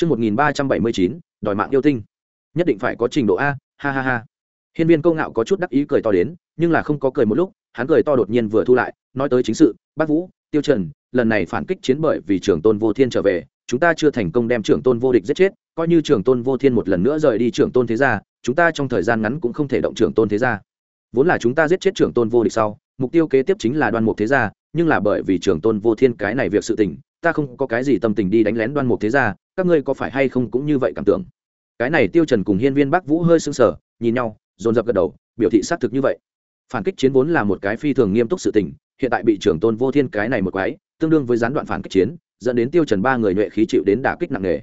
Chương 1379, đòi mạng yêu tinh. Nhất định phải có trình độ A, ha ha ha. Hiên Viên Câu ngạo có chút đắc ý cười to đến, nhưng là không có cười một lúc, hắn cười to đột nhiên vừa thu lại, nói tới chính sự, Bác Vũ, Tiêu Trần, lần này phản kích chiến bởi vì trưởng tôn Vô Thiên trở về, chúng ta chưa thành công đem trưởng tôn vô địch giết chết, coi như trưởng tôn Vô Thiên một lần nữa rời đi trưởng tôn thế gia, chúng ta trong thời gian ngắn cũng không thể động trưởng tôn thế gia. Vốn là chúng ta giết chết trưởng tôn vô địch sau, mục tiêu kế tiếp chính là Đoan Mục thế gia, nhưng là bởi vì trưởng tôn Vô Thiên cái này việc sự tình, ta không có cái gì tâm tình đi đánh lén Đoan Mục thế gia, các ngươi có phải hay không cũng như vậy cảm tưởng? Cái này tiêu trần cùng hiên viên bắc vũ hơi sưng sờ, nhìn nhau, dồn dập gật đầu, biểu thị xác thực như vậy. Phản kích chiến vốn là một cái phi thường nghiêm túc sự tình, hiện tại bị trưởng tôn vô thiên cái này một quái, tương đương với gián đoạn phản kích chiến, dẫn đến tiêu trần ba người nhuệ khí chịu đến đả kích nặng nề.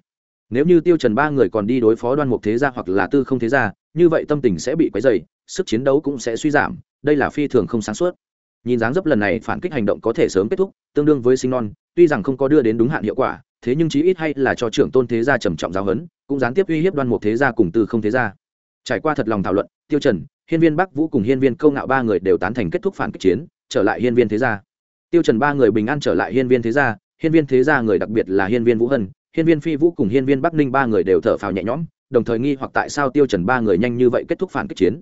Nếu như tiêu trần ba người còn đi đối phó đoan mục thế gia hoặc là tư không thế gia, như vậy tâm tình sẽ bị quấy dày sức chiến đấu cũng sẽ suy giảm, đây là phi thường không sáng suốt. Nhìn dáng dấp lần này phản kích hành động có thể sớm kết thúc, tương đương với sinh non, tuy rằng không có đưa đến đúng hạn hiệu quả thế nhưng chí ít hay là cho trưởng tôn thế gia trầm trọng giáo huấn cũng gián tiếp uy hiếp đoan mục thế gia cùng tư không thế gia trải qua thật lòng thảo luận tiêu trần hiên viên bắc vũ cùng hiên viên câu ngạo ba người đều tán thành kết thúc phản kích chiến trở lại hiên viên thế gia tiêu trần ba người bình an trở lại hiên viên thế gia hiên viên thế gia người đặc biệt là hiên viên vũ hân hiên viên phi vũ cùng hiên viên bắc ninh ba người đều thở phào nhẹ nhõm đồng thời nghi hoặc tại sao tiêu trần ba người nhanh như vậy kết thúc phản kích chiến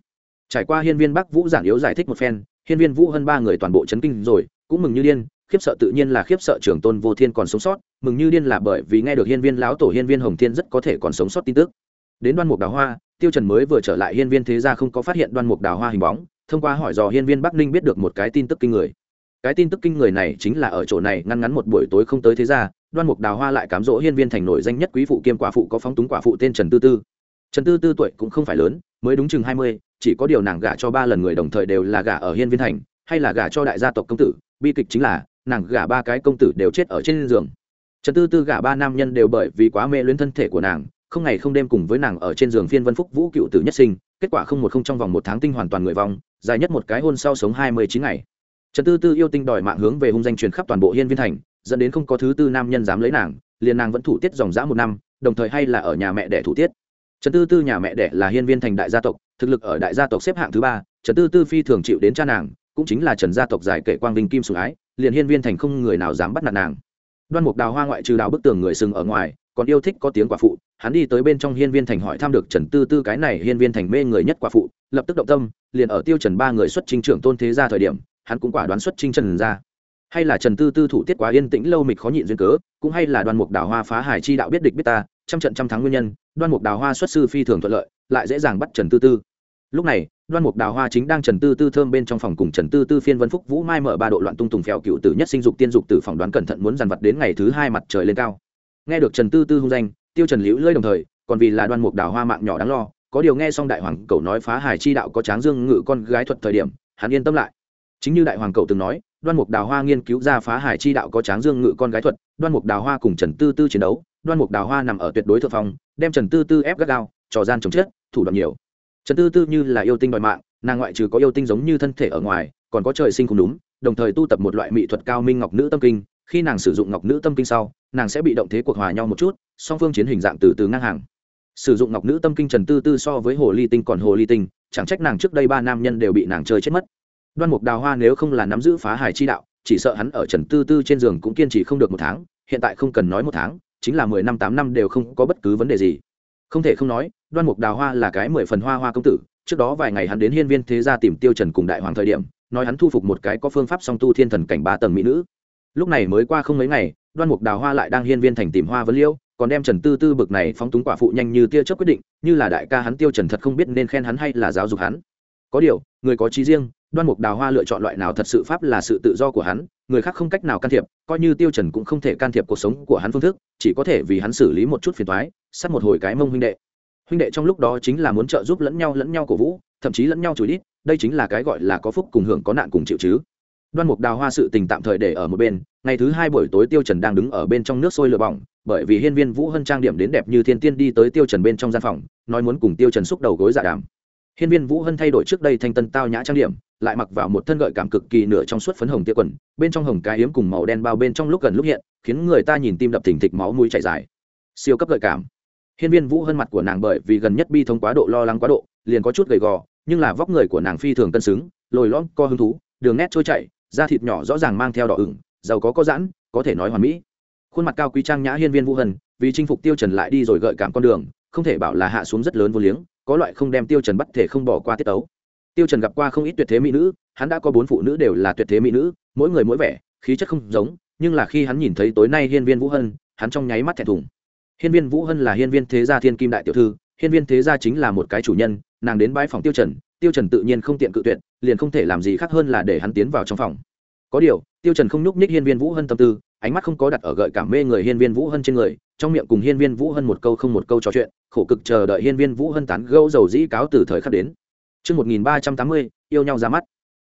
trải qua hiên viên bắc vũ giản yếu giải thích một phen hiên viên vũ hân ba người toàn bộ chấn kinh rồi cũng mừng như điên khiếp sợ tự nhiên là khiếp sợ trưởng tôn vô thiên còn sống sót, mừng như điên là bởi vì nghe được hiên viên lão tổ, hiên viên hồng thiên rất có thể còn sống sót tin tức. Đến đoan mục đào hoa, tiêu trần mới vừa trở lại hiên viên thế gia không có phát hiện đoan mục đào hoa hình bóng, thông qua hỏi dò hiên viên bắc ninh biết được một cái tin tức kinh người. Cái tin tức kinh người này chính là ở chỗ này, ngăn ngắn một buổi tối không tới thế gia, đoan mục đào hoa lại cám dỗ hiên viên thành nổi danh nhất quý phụ kiêm quả phụ có phóng túng quả phụ tên trần tư tư. Trần tư tư tuổi cũng không phải lớn, mới đúng chừng hai mươi, chỉ có điều nàng gả cho ba lần người đồng thời đều là gả ở hiên viên thành, hay là gả cho đại gia tộc công tử, bi kịch chính là nàng gả ba cái công tử đều chết ở trên giường. Trần tư tư gả ba nam nhân đều bởi vì quá mê luyến thân thể của nàng, không ngày không đêm cùng với nàng ở trên giường phiên vân phúc vũ cựu tử nhất sinh, kết quả không một không trong vòng một tháng tinh hoàn toàn người vong, dài nhất một cái hôn sau sống hai mươi chín ngày. Trần tư tư yêu tinh đòi mạng hướng về hung danh truyền khắp toàn bộ hiên viên thành, dẫn đến không có thứ tư nam nhân dám lấy nàng, liền nàng vẫn thủ tiết dòng dã một năm, đồng thời hay là ở nhà mẹ đẻ thủ tiết. Trần tư tư nhà mẹ đẻ là hiên viên thành đại gia tộc, thực lực ở đại gia tộc xếp hạng thứ ba, trần tư tư phi thường chịu đến cha nàng, cũng chính là trần gia tộc giải kệ quang vinh kim sủng ái liền hiên viên thành không người nào dám bắt nạt nàng. Đoan mục đào hoa ngoại trừ đào bức tường người sừng ở ngoài, còn yêu thích có tiếng quả phụ. Hắn đi tới bên trong hiên viên thành hỏi thăm được trần tư tư cái này hiên viên thành mê người nhất quả phụ, lập tức động tâm, liền ở tiêu trần ba người xuất trinh trưởng tôn thế gia thời điểm, hắn cũng quả đoán xuất trinh trần ra hay là trần tư tư thủ tiết quá yên tĩnh lâu mịch khó nhịn duyên cớ, cũng hay là đoan mục đào hoa phá hải chi đạo biết địch biết ta, trăm trận trăm thắng nguyên nhân, đoan mục đào hoa xuất sư phi thường thuận lợi, lại dễ dàng bắt trần tư tư lúc này, đoan mục đào hoa chính đang trần tư tư thơm bên trong phòng cùng trần tư tư phiên vân phúc vũ mai mở ba độ loạn tung tùng phèo cựu tử nhất sinh dục tiên dục tử phỏng đoán cẩn thận muốn dàn vật đến ngày thứ hai mặt trời lên cao. Nghe được trần tư tư hung danh, tiêu trần liễu lơi đồng thời, còn vì là đoan mục đào hoa mạng nhỏ đáng lo, có điều nghe xong đại hoàng cầu nói phá hải chi đạo có tráng dương ngự con gái thuật thời điểm, hắn yên tâm lại. Chính như đại hoàng cầu từng nói, đoan mục đào hoa nghiên cứu ra phá hải chi đạo có tráng dương ngự con gái thuật, đoan mục đào hoa cùng trần tư tư chiến đấu, đoan mục đào hoa nằm ở tuyệt đối thượng phong đem trần tư tư ép gắt gao, trò gian chống chết, thủ đoạn nhiều trần tư tư như là yêu tinh đòi mạng, nàng ngoại trừ có yêu tinh giống như thân thể ở ngoài, còn có trời sinh không đúng, đồng thời tu tập một loại mỹ thuật cao minh ngọc nữ tâm kinh, khi nàng sử dụng ngọc nữ tâm kinh sau, nàng sẽ bị động thế cuộc hòa nhau một chút, song phương chiến hình dạng từ từ ngang hàng. Sử dụng ngọc nữ tâm kinh trần tư tư so với hồ ly tinh còn hồ ly tinh, chẳng trách nàng trước đây ba nam nhân đều bị nàng chơi chết mất. Đoan mục đào hoa nếu không là nắm giữ phá hài chi đạo, chỉ sợ hắn ở trần tư tư trên giường cũng kiên trì không được một tháng, hiện tại không cần nói một tháng, chính là mười năm tám năm đều không có bất cứ vấn đề gì không thể không nói, đoan mục đào hoa là cái mười phần hoa hoa công tử, trước đó vài ngày hắn đến hiên viên thế gia tìm tiêu trần cùng đại hoàng thời điểm, nói hắn thu phục một cái có phương pháp song tu thiên thần cảnh ba tầng mỹ nữ. Lúc này mới qua không mấy ngày, đoan mục đào hoa lại đang hiên viên thành tìm hoa vấn liêu, còn đem trần tư tư bực này phóng túng quả phụ nhanh như tia chớp quyết định, như là đại ca hắn tiêu trần thật không biết nên khen hắn hay là giáo dục hắn. Có điều, người có trí riêng, đoan mục đào hoa lựa chọn loại nào thật sự pháp là sự tự do của hắn người khác không cách nào can thiệp, coi như tiêu trần cũng không thể can thiệp cuộc sống của hắn phương thức, chỉ có thể vì hắn xử lý một chút phiền toái, sát một hồi cái mông huynh đệ. Huynh đệ trong lúc đó chính là muốn trợ giúp lẫn nhau lẫn nhau cổ vũ, thậm chí lẫn nhau chửi đít, đây chính là cái gọi là có phúc cùng hưởng có nạn cùng chịu chứ. Đoan mục đào hoa sự tình tạm thời để ở một bên, ngày thứ hai buổi tối tiêu trần đang đứng ở bên trong nước sôi lửa bỏng, bởi vì hiên viên vũ hân trang điểm đến đẹp như thiên tiên đi tới tiêu trần bên trong gian phòng, nói muốn cùng tiêu trần xúc đầu gối dạ đàm hiên viên vũ hân thay đổi trước đây thanh tân tao nhã trang điểm, lại mặc vào một thân gợi cảm cực kỳ nửa trong suốt phấn hồng tia quần, bên trong hồng cái yếm cùng màu đen bao bên trong lúc gần lúc hiện, khiến người ta nhìn tim đập thình thịch máu mũi chảy dài. Siêu cấp gợi cảm. Hiên viên vũ hân mặt của nàng bởi vì gần nhất bi thông quá độ lo lắng quá độ, liền có chút gầy gò, nhưng là vóc người của nàng phi thường cân xứng, lồi lõm, co hứng thú, đường nét trôi chảy, da thịt nhỏ rõ ràng mang theo đỏ ửng, giàu có có giãn, có thể nói hoàn mỹ. Khuôn mặt cao quý trang nhã hiên viên vũ hân, vì chinh phục tiêu trần lại đi rồi gợi cảm con đường, không thể bảo là hạ xuống rất lớn vô liếng có loại không đem tiêu trần bắt thể không bỏ qua tiết tấu. Tiêu trần gặp qua không ít tuyệt thế mỹ nữ, hắn đã có bốn phụ nữ đều là tuyệt thế mỹ nữ, mỗi người mỗi vẻ, khí chất không giống, nhưng là khi hắn nhìn thấy tối nay hiên viên vũ hân, hắn trong nháy mắt thẹn thùng. Hiên viên vũ hân là hiên viên thế gia thiên kim đại tiểu thư, hiên viên thế gia chính là một cái chủ nhân, nàng đến bãi phòng tiêu trần tiêu trần tự nhiên không tiện cự tuyệt, liền không thể làm gì khác hơn là để hắn tiến vào trong phòng. Có điều, tiêu trần không nhúc nhích hiên viên vũ hân tâm tư, ánh mắt không có đặt ở gợi cảm mê người hiên viên vũ hân trên người trong miệng cùng hiên viên vũ hân một câu không một câu trò chuyện khổ cực chờ đợi hiên viên vũ hân tán gẫu dầu dĩ cáo từ thời khắc đến Trước 1380, yêu nhau ra mắt.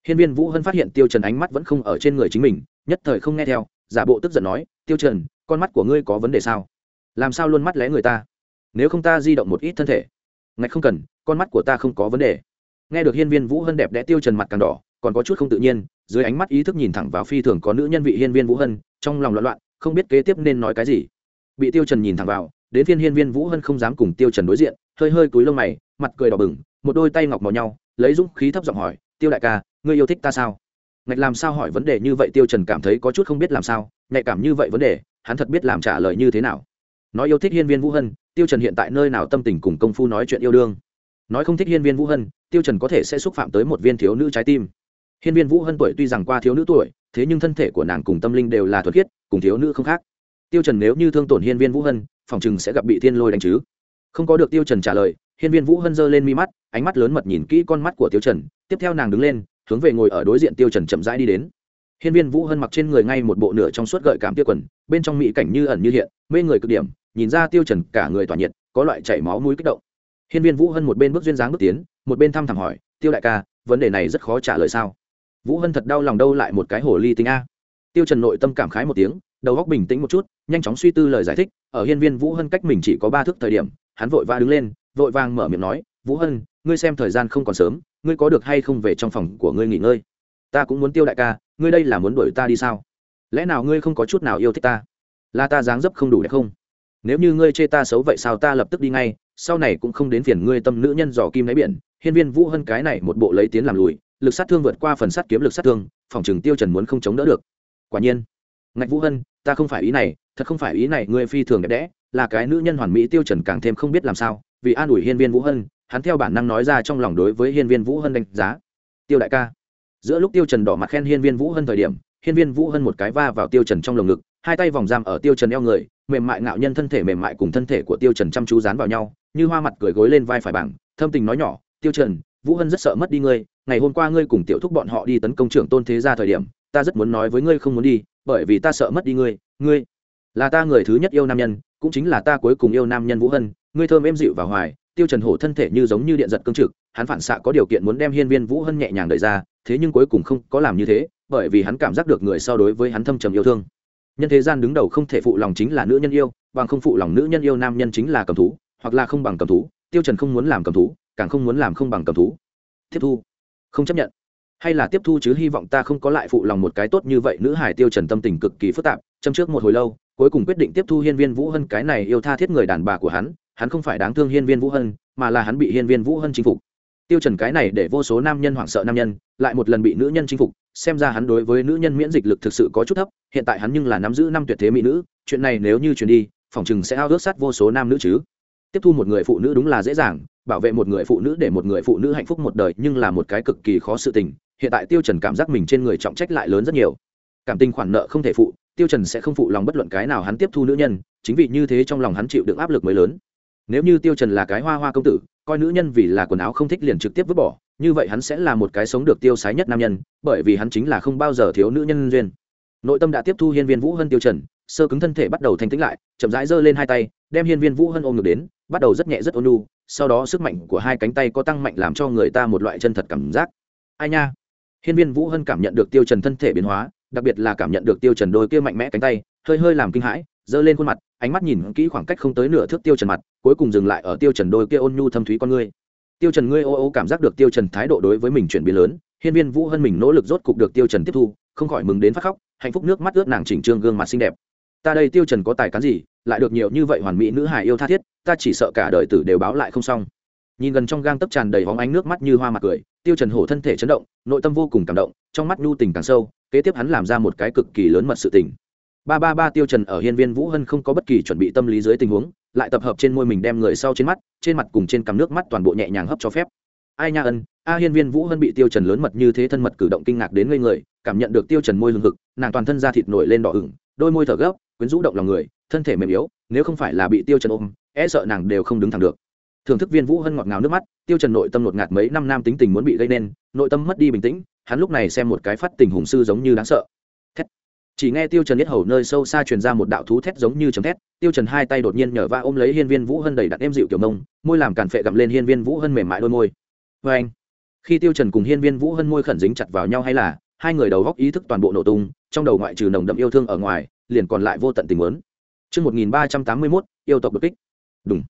Hiên viên Vũ Hân phát hiện Tiêu Trần ánh mắt vẫn không ở trên người chính mình, nhất thời không nghe theo, giả bộ tức giận nói, "Tiêu Trần, con mắt của ngươi có vấn đề sao? Làm sao luôn mắt lé người ta? Nếu không ta di động một ít thân thể." "Ngạch không cần, con mắt của ta không có vấn đề." Nghe được Hiên viên Vũ Hân đẹp đẽ Tiêu Trần mặt càng đỏ, còn có chút không tự nhiên, dưới ánh mắt ý thức nhìn thẳng vào phi thường có nữ nhân vị Hiên viên Vũ Hân, trong lòng loạn loạn, không biết kế tiếp nên nói cái gì. Bị Tiêu Trần nhìn thẳng vào, đến phiên Hiên viên Vũ Hân không dám cùng Tiêu Trần đối diện, hơi hơi cúi lông mày, mặt cười đỏ bừng, một đôi tay ngọc mò nhau lấy dũng khí thấp giọng hỏi tiêu đại ca ngươi yêu thích ta sao? Ngạch làm sao hỏi vấn đề như vậy tiêu trần cảm thấy có chút không biết làm sao nhạy cảm như vậy vấn đề hắn thật biết làm trả lời như thế nào. Nói yêu thích hiên viên vũ hân tiêu trần hiện tại nơi nào tâm tình cùng công phu nói chuyện yêu đương. Nói không thích hiên viên vũ hân tiêu trần có thể sẽ xúc phạm tới một viên thiếu nữ trái tim. Hiên viên vũ hân tuổi tuy rằng qua thiếu nữ tuổi thế nhưng thân thể của nàng cùng tâm linh đều là thuần khiết cùng thiếu nữ không khác tiêu trần nếu như thương tổn hiên viên vũ hân, phòng chừng sẽ gặp bị thiên lôi đánh chứ. Không có được tiêu trần trả lời, hiên viên vũ hân giơ lên mi mắt, ánh mắt lớn mật nhìn kỹ con mắt của tiêu trần, tiếp theo nàng đứng lên, hướng về ngồi ở đối diện tiêu trần chậm rãi đi đến. Hiên viên vũ hân mặc trên người ngay một bộ nửa trong suốt gợi cảm tiêu quần, bên trong mỹ cảnh như ẩn như hiện, mê người cực điểm, nhìn ra tiêu trần cả người tỏa nhiệt, có loại chảy máu mũi kích động. Hiên viên vũ hân một bên bước duyên dáng bước tiến, một bên thăm thẳm hỏi, tiêu đại ca, vấn đề này rất khó trả lời sao? Vũ hân thật đau lòng đâu lại một cái hồ ly tinh a. Tiêu trần nội tâm cảm khái một tiếng đầu góc bình tĩnh một chút, nhanh chóng suy tư lời giải thích, ở hiên viên vũ hân cách mình chỉ có ba thước thời điểm, hắn vội va đứng lên, vội vàng mở miệng nói, vũ hân, ngươi xem thời gian không còn sớm, ngươi có được hay không về trong phòng của ngươi nghỉ ngơi? Ta cũng muốn tiêu đại ca, ngươi đây là muốn đuổi ta đi sao? Lẽ nào ngươi không có chút nào yêu thích ta? Là ta dáng dấp không đủ đẹp không? Nếu như ngươi chê ta xấu vậy sao ta lập tức đi ngay, sau này cũng không đến phiền ngươi tâm nữ nhân dò kim lấy biển. Hiên viên vũ hân cái này một bộ lấy tiến làm lùi, lực sát thương vượt qua phần sát kiếm lực sát thương, phòng trừng tiêu trần muốn không chống đỡ được. Quả nhiên, ngạch vũ hân ta không phải ý này, thật không phải ý này, ngươi phi thường đẹp đẽ, là cái nữ nhân hoàn mỹ tiêu trần càng thêm không biết làm sao, vì an ủi hiên viên vũ hân, hắn theo bản năng nói ra trong lòng đối với hiên viên vũ hân đánh giá. Tiêu đại ca. Giữa lúc tiêu trần đỏ mặt khen hiên viên vũ hân thời điểm, hiên viên vũ hân một cái va vào tiêu trần trong lồng ngực, hai tay vòng giam ở tiêu trần eo người, mềm mại ngạo nhân thân thể mềm mại cùng thân thể của tiêu trần chăm chú dán vào nhau, như hoa mặt cười gối lên vai phải bảng, thâm tình nói nhỏ, tiêu trần, vũ hân rất sợ mất đi ngươi, ngày hôm qua ngươi cùng tiểu thúc bọn họ đi tấn công trưởng tôn thế gia thời điểm, ta rất muốn nói với ngươi không muốn đi bởi vì ta sợ mất đi ngươi ngươi là ta người thứ nhất yêu nam nhân, cũng chính là ta cuối cùng yêu nam nhân vũ hân, ngươi thơm êm dịu và hoài, tiêu trần hổ thân thể như giống như điện giật cương trực, hắn phản xạ có điều kiện muốn đem hiên viên vũ hân nhẹ nhàng đẩy ra, thế nhưng cuối cùng không có làm như thế, bởi vì hắn cảm giác được người so đối với hắn thâm trầm yêu thương. Nhân thế gian đứng đầu không thể phụ lòng chính là nữ nhân yêu, bằng không phụ lòng nữ nhân yêu nam nhân chính là cầm thú, hoặc là không bằng cầm thú, tiêu trần không muốn làm cầm thú, càng không muốn làm không bằng cầm thú. Tiếp thu. Không chấp nhận hay là tiếp thu chứ? Hy vọng ta không có lại phụ lòng một cái tốt như vậy. Nữ hải tiêu trần tâm tình cực kỳ phức tạp. Châm trước một hồi lâu, cuối cùng quyết định tiếp thu hiên viên vũ hân. Cái này yêu tha thiết người đàn bà của hắn hắn không phải đáng thương hiên viên vũ hân, mà là hắn bị hiên viên vũ hân chinh phục. Tiêu trần cái này để vô số nam nhân hoảng sợ nam nhân, lại một lần bị nữ nhân chinh phục. Xem ra hắn đối với nữ nhân miễn dịch lực thực sự có chút thấp, hiện tại hắn nhưng là nắm giữ năm tuyệt thế mỹ nữ. Chuyện này nếu như truyền đi phỏng chừng sẽ ao ước sát vô số nam nữ chứ tiếp thu một người phụ nữ đúng là dễ dàng, bảo vệ một người phụ nữ để một người phụ nữ hạnh phúc một đời nhưng là một cái cực kỳ khó sự tình. Hiện tại tiêu trần cảm giác mình trên người trọng trách lại lớn rất nhiều. Cảm tình khoản nợ không thể phụ, tiêu trần sẽ không phụ lòng bất luận cái nào hắn tiếp thu nữ nhân, chính vì như thế trong lòng hắn chịu đựng áp lực mới lớn. Nếu như tiêu trần là cái hoa hoa công tử, coi nữ nhân vì là quần áo không thích liền trực tiếp vứt bỏ, như vậy hắn sẽ là một cái sống được tiêu sái nhất nam nhân, bởi vì hắn chính là không bao giờ thiếu nữ nhân duyên. Nội tâm đã tiếp thu hiên viên vũ hân tiêu trần, sơ cứng thân thể bắt đầu thanh tĩnh lại, chậm rãi giơ lên hai tay, đem hiên viên vũ hân ôm ngược đến bắt đầu rất nhẹ rất ôn nhu sau đó sức mạnh của hai cánh tay có tăng mạnh làm cho người ta một loại chân thật cảm giác. Ai nha? Hiên viên vũ hân cảm nhận được tiêu trần thân thể biến hóa, đặc biệt là cảm nhận được tiêu trần đôi kia mạnh mẽ cánh tay, hơi hơi làm kinh hãi, giơ lên khuôn mặt, ánh mắt nhìn kỹ khoảng cách không tới nửa thước tiêu trần mặt, cuối cùng dừng lại ở tiêu trần đôi kia ôn nhu thâm thúy con ngươi. Tiêu trần ngươi ô ô cảm giác được tiêu trần thái độ đối với mình chuyển biến lớn, hiên viên vũ hân mình nỗ lực rốt cục được tiêu trần tiếp thu, không khỏi mừng đến phát khóc, hạnh phúc nước mắt ướt nàng chỉnh trương gương mặt xinh đẹp. Ta đây tiêu trần có tài cán gì lại được nhiều như vậy hoàn mỹ nữ hài yêu tha thiết, ta chỉ sợ cả đời tử đều báo lại không xong. Nhìn gần trong gang tấc tràn đầy hóng ánh nước mắt như hoa mặt cười, tiêu trần hổ thân thể chấn động, nội tâm vô cùng cảm động, trong mắt nhu tình càng sâu, kế tiếp hắn làm ra một cái cực kỳ lớn mật sự tình. Ba ba ba tiêu trần ở hiên viên vũ hân không có bất kỳ chuẩn bị tâm lý dưới tình huống, lại tập hợp trên môi mình đem người sau trên mắt, trên mặt cùng trên cằm nước mắt toàn bộ nhẹ nhàng hấp cho phép. Ai nha ân, a hiên viên vũ hân bị tiêu trần lớn mật như thế thân mật cử động kinh ngạc đến ngây người, cảm nhận được tiêu trần môi hừng hực, nàng toàn thân da thịt nổi lên đỏ ửng, đôi môi thở gấp, quyến rũ động lòng người thân thể mềm yếu, nếu không phải là bị tiêu trần ôm e sợ nàng đều không đứng thẳng được. Thưởng thức viên vũ hân ngọt ngào nước mắt, tiêu trần nội tâm ngột ngạt mấy năm nam tính tình muốn bị gây nên, nội tâm mất đi bình tĩnh, hắn lúc này xem một cái phát tình hùng sư giống như đáng sợ. Thét. chỉ nghe tiêu trần biết hầu nơi sâu xa truyền ra một đạo thú thét giống như chấm thét, tiêu trần hai tay đột nhiên nhở va ôm lấy hiên viên vũ hân đầy đặn êm dịu kiểu mông, môi làm cản phệ gặm lên hiên viên vũ hân mềm mại đôi môi. Với anh, khi tiêu trần cùng hiên viên vũ hân môi khẩn dính chặt vào nhau hay là, hai người đầu góc ý thức toàn bộ nổ tung, trong đầu ngoại trừ nồng đậm yêu thương ở ngoài, liền còn lại vô tận tình muốn Chương 1381, yêu tộc đột kích. Đúng.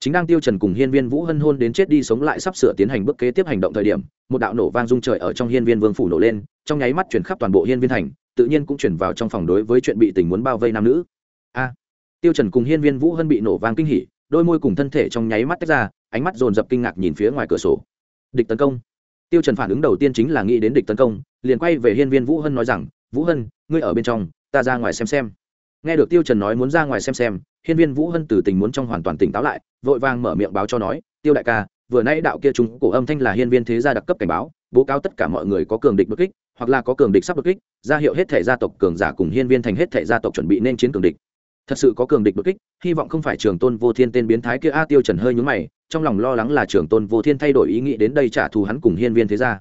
Chính đang tiêu trần cùng hiên viên vũ hân hôn đến chết đi sống lại sắp sửa tiến hành bước kế tiếp hành động thời điểm một đạo nổ vang rung trời ở trong hiên viên vương phủ nổ lên trong nháy mắt truyền khắp toàn bộ hiên viên thành tự nhiên cũng truyền vào trong phòng đối với chuyện bị tình muốn bao vây nam nữ. A. À. Tiêu trần cùng hiên viên vũ hân bị nổ vang kinh hỉ đôi môi cùng thân thể trong nháy mắt tách ra ánh mắt dồn dập kinh ngạc nhìn phía ngoài cửa sổ. Địch tấn công. Tiêu trần phản ứng đầu tiên chính là nghĩ đến địch tấn công liền quay về hiên viên vũ hân nói rằng vũ hân ngươi ở bên trong ta ra ngoài xem xem nghe được tiêu trần nói muốn ra ngoài xem xem, hiên viên vũ hân từ tình muốn trong hoàn toàn tỉnh táo lại, vội vàng mở miệng báo cho nói, tiêu đại ca, vừa nãy đạo kia chúng cổ âm thanh là hiên viên thế gia đặc cấp cảnh báo, bố cáo tất cả mọi người có cường địch bất kích, hoặc là có cường địch sắp bất kích, ra hiệu hết thể gia tộc cường giả cùng hiên viên thành hết thể gia tộc chuẩn bị nên chiến cường địch. Thật sự có cường địch bất kích, hy vọng không phải trường tôn vô thiên tên biến thái kia. A tiêu trần hơi nhướng mày, trong lòng lo lắng là trường tôn vô thiên thay đổi ý nghĩ đến đây trả thù hắn cùng hiên viên thế gia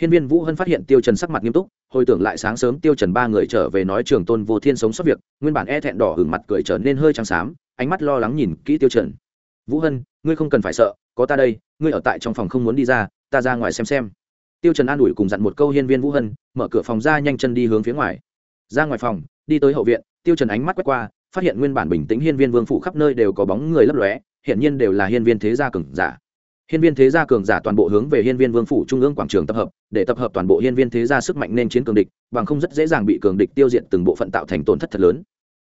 hiên viên vũ hân phát hiện tiêu trần sắc mặt nghiêm túc, hồi tưởng lại sáng sớm tiêu trần ba người trở về nói trường tôn vô thiên sống sót việc, nguyên bản e thẹn đỏ hửng mặt cười trở nên hơi trắng xám, ánh mắt lo lắng nhìn kỹ tiêu trần. Vũ hân, ngươi không cần phải sợ, có ta đây, ngươi ở tại trong phòng không muốn đi ra, ta ra ngoài xem xem. Tiêu trần an ủi cùng dặn một câu hiên viên vũ hân, mở cửa phòng ra nhanh chân đi hướng phía ngoài. Ra ngoài phòng, đi tới hậu viện, tiêu trần ánh mắt quét qua, phát hiện nguyên bản bình tĩnh hiên viên vương phủ khắp nơi đều có bóng người lấp lóe hiện nhiên đều là hiên viên thế gia cường giả hiên viên thế gia cường giả toàn bộ hướng về hiên viên vương phủ trung ương quảng trường tập hợp, để tập hợp toàn bộ hiên viên thế gia sức mạnh nên chiến cường địch, bằng không rất dễ dàng bị cường địch tiêu diệt từng bộ phận tạo thành tổn thất thật lớn.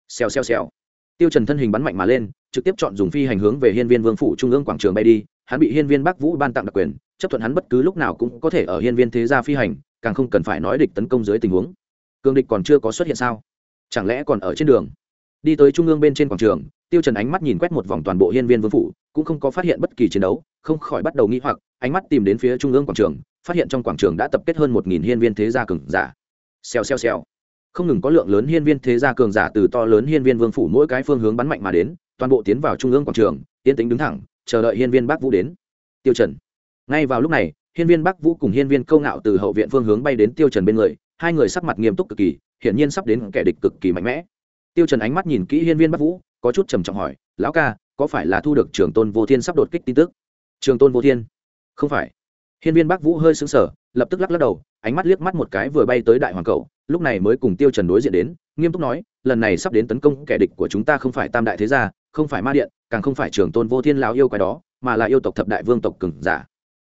Xèo xèo xèo. Tiêu trần thân hình bắn mạnh mà lên, trực tiếp chọn dùng phi hành hướng về hiên viên vương phủ trung ương quảng trường bay đi, hắn bị hiên viên bắc vũ ban tặng đặc quyền, chấp thuận hắn bất cứ lúc nào cũng có thể ở hiên viên thế gia phi hành, càng không cần phải nói địch tấn công dưới tình huống. Cường địch còn chưa có xuất hiện sao? Chẳng lẽ còn ở trên đường? Đi tới trung ương bên trên quảng trường tiêu trần ánh mắt nhìn quét một vòng toàn bộ hiên viên vương phủ, cũng không có phát hiện bất kỳ chiến đấu, không khỏi bắt đầu nghi hoặc, ánh mắt tìm đến phía trung ương quảng trường, phát hiện trong quảng trường đã tập kết hơn một nghìn hiên viên thế gia cường giả. Xèo xèo xèo. Không ngừng có lượng lớn hiên viên thế gia cường giả từ to lớn hiên viên vương phủ mỗi cái phương hướng bắn mạnh mà đến, toàn bộ tiến vào trung ương quảng trường, yên tĩnh đứng thẳng, chờ đợi hiên viên bắc vũ đến. Tiêu trần. Ngay vào lúc này, hiên viên bắc vũ cùng hiên viên câu ngạo từ hậu viện phương hướng bay đến tiêu trần bên người, hai người sắc mặt nghiêm túc cực kỳ, hiển nhiên sắp đến kẻ địch cực kỳ mạnh mẽ. Tiêu trần ánh mắt nhìn kỹ hiên viên bắc vũ có chút trầm trọng hỏi, lão ca, có phải là thu được trường tôn vô thiên sắp đột kích tin tức? Trường tôn vô thiên? Không phải. Hiên viên bắc vũ hơi sững sờ, lập tức lắc lắc đầu, ánh mắt liếc mắt một cái vừa bay tới đại hoàng cầu lúc này mới cùng tiêu trần đối diện đến, nghiêm túc nói, lần này sắp đến tấn công kẻ địch của chúng ta không phải tam đại thế gia, không phải ma điện, càng không phải trường tôn vô thiên lão yêu cái đó, mà là yêu tộc thập đại vương tộc cường giả.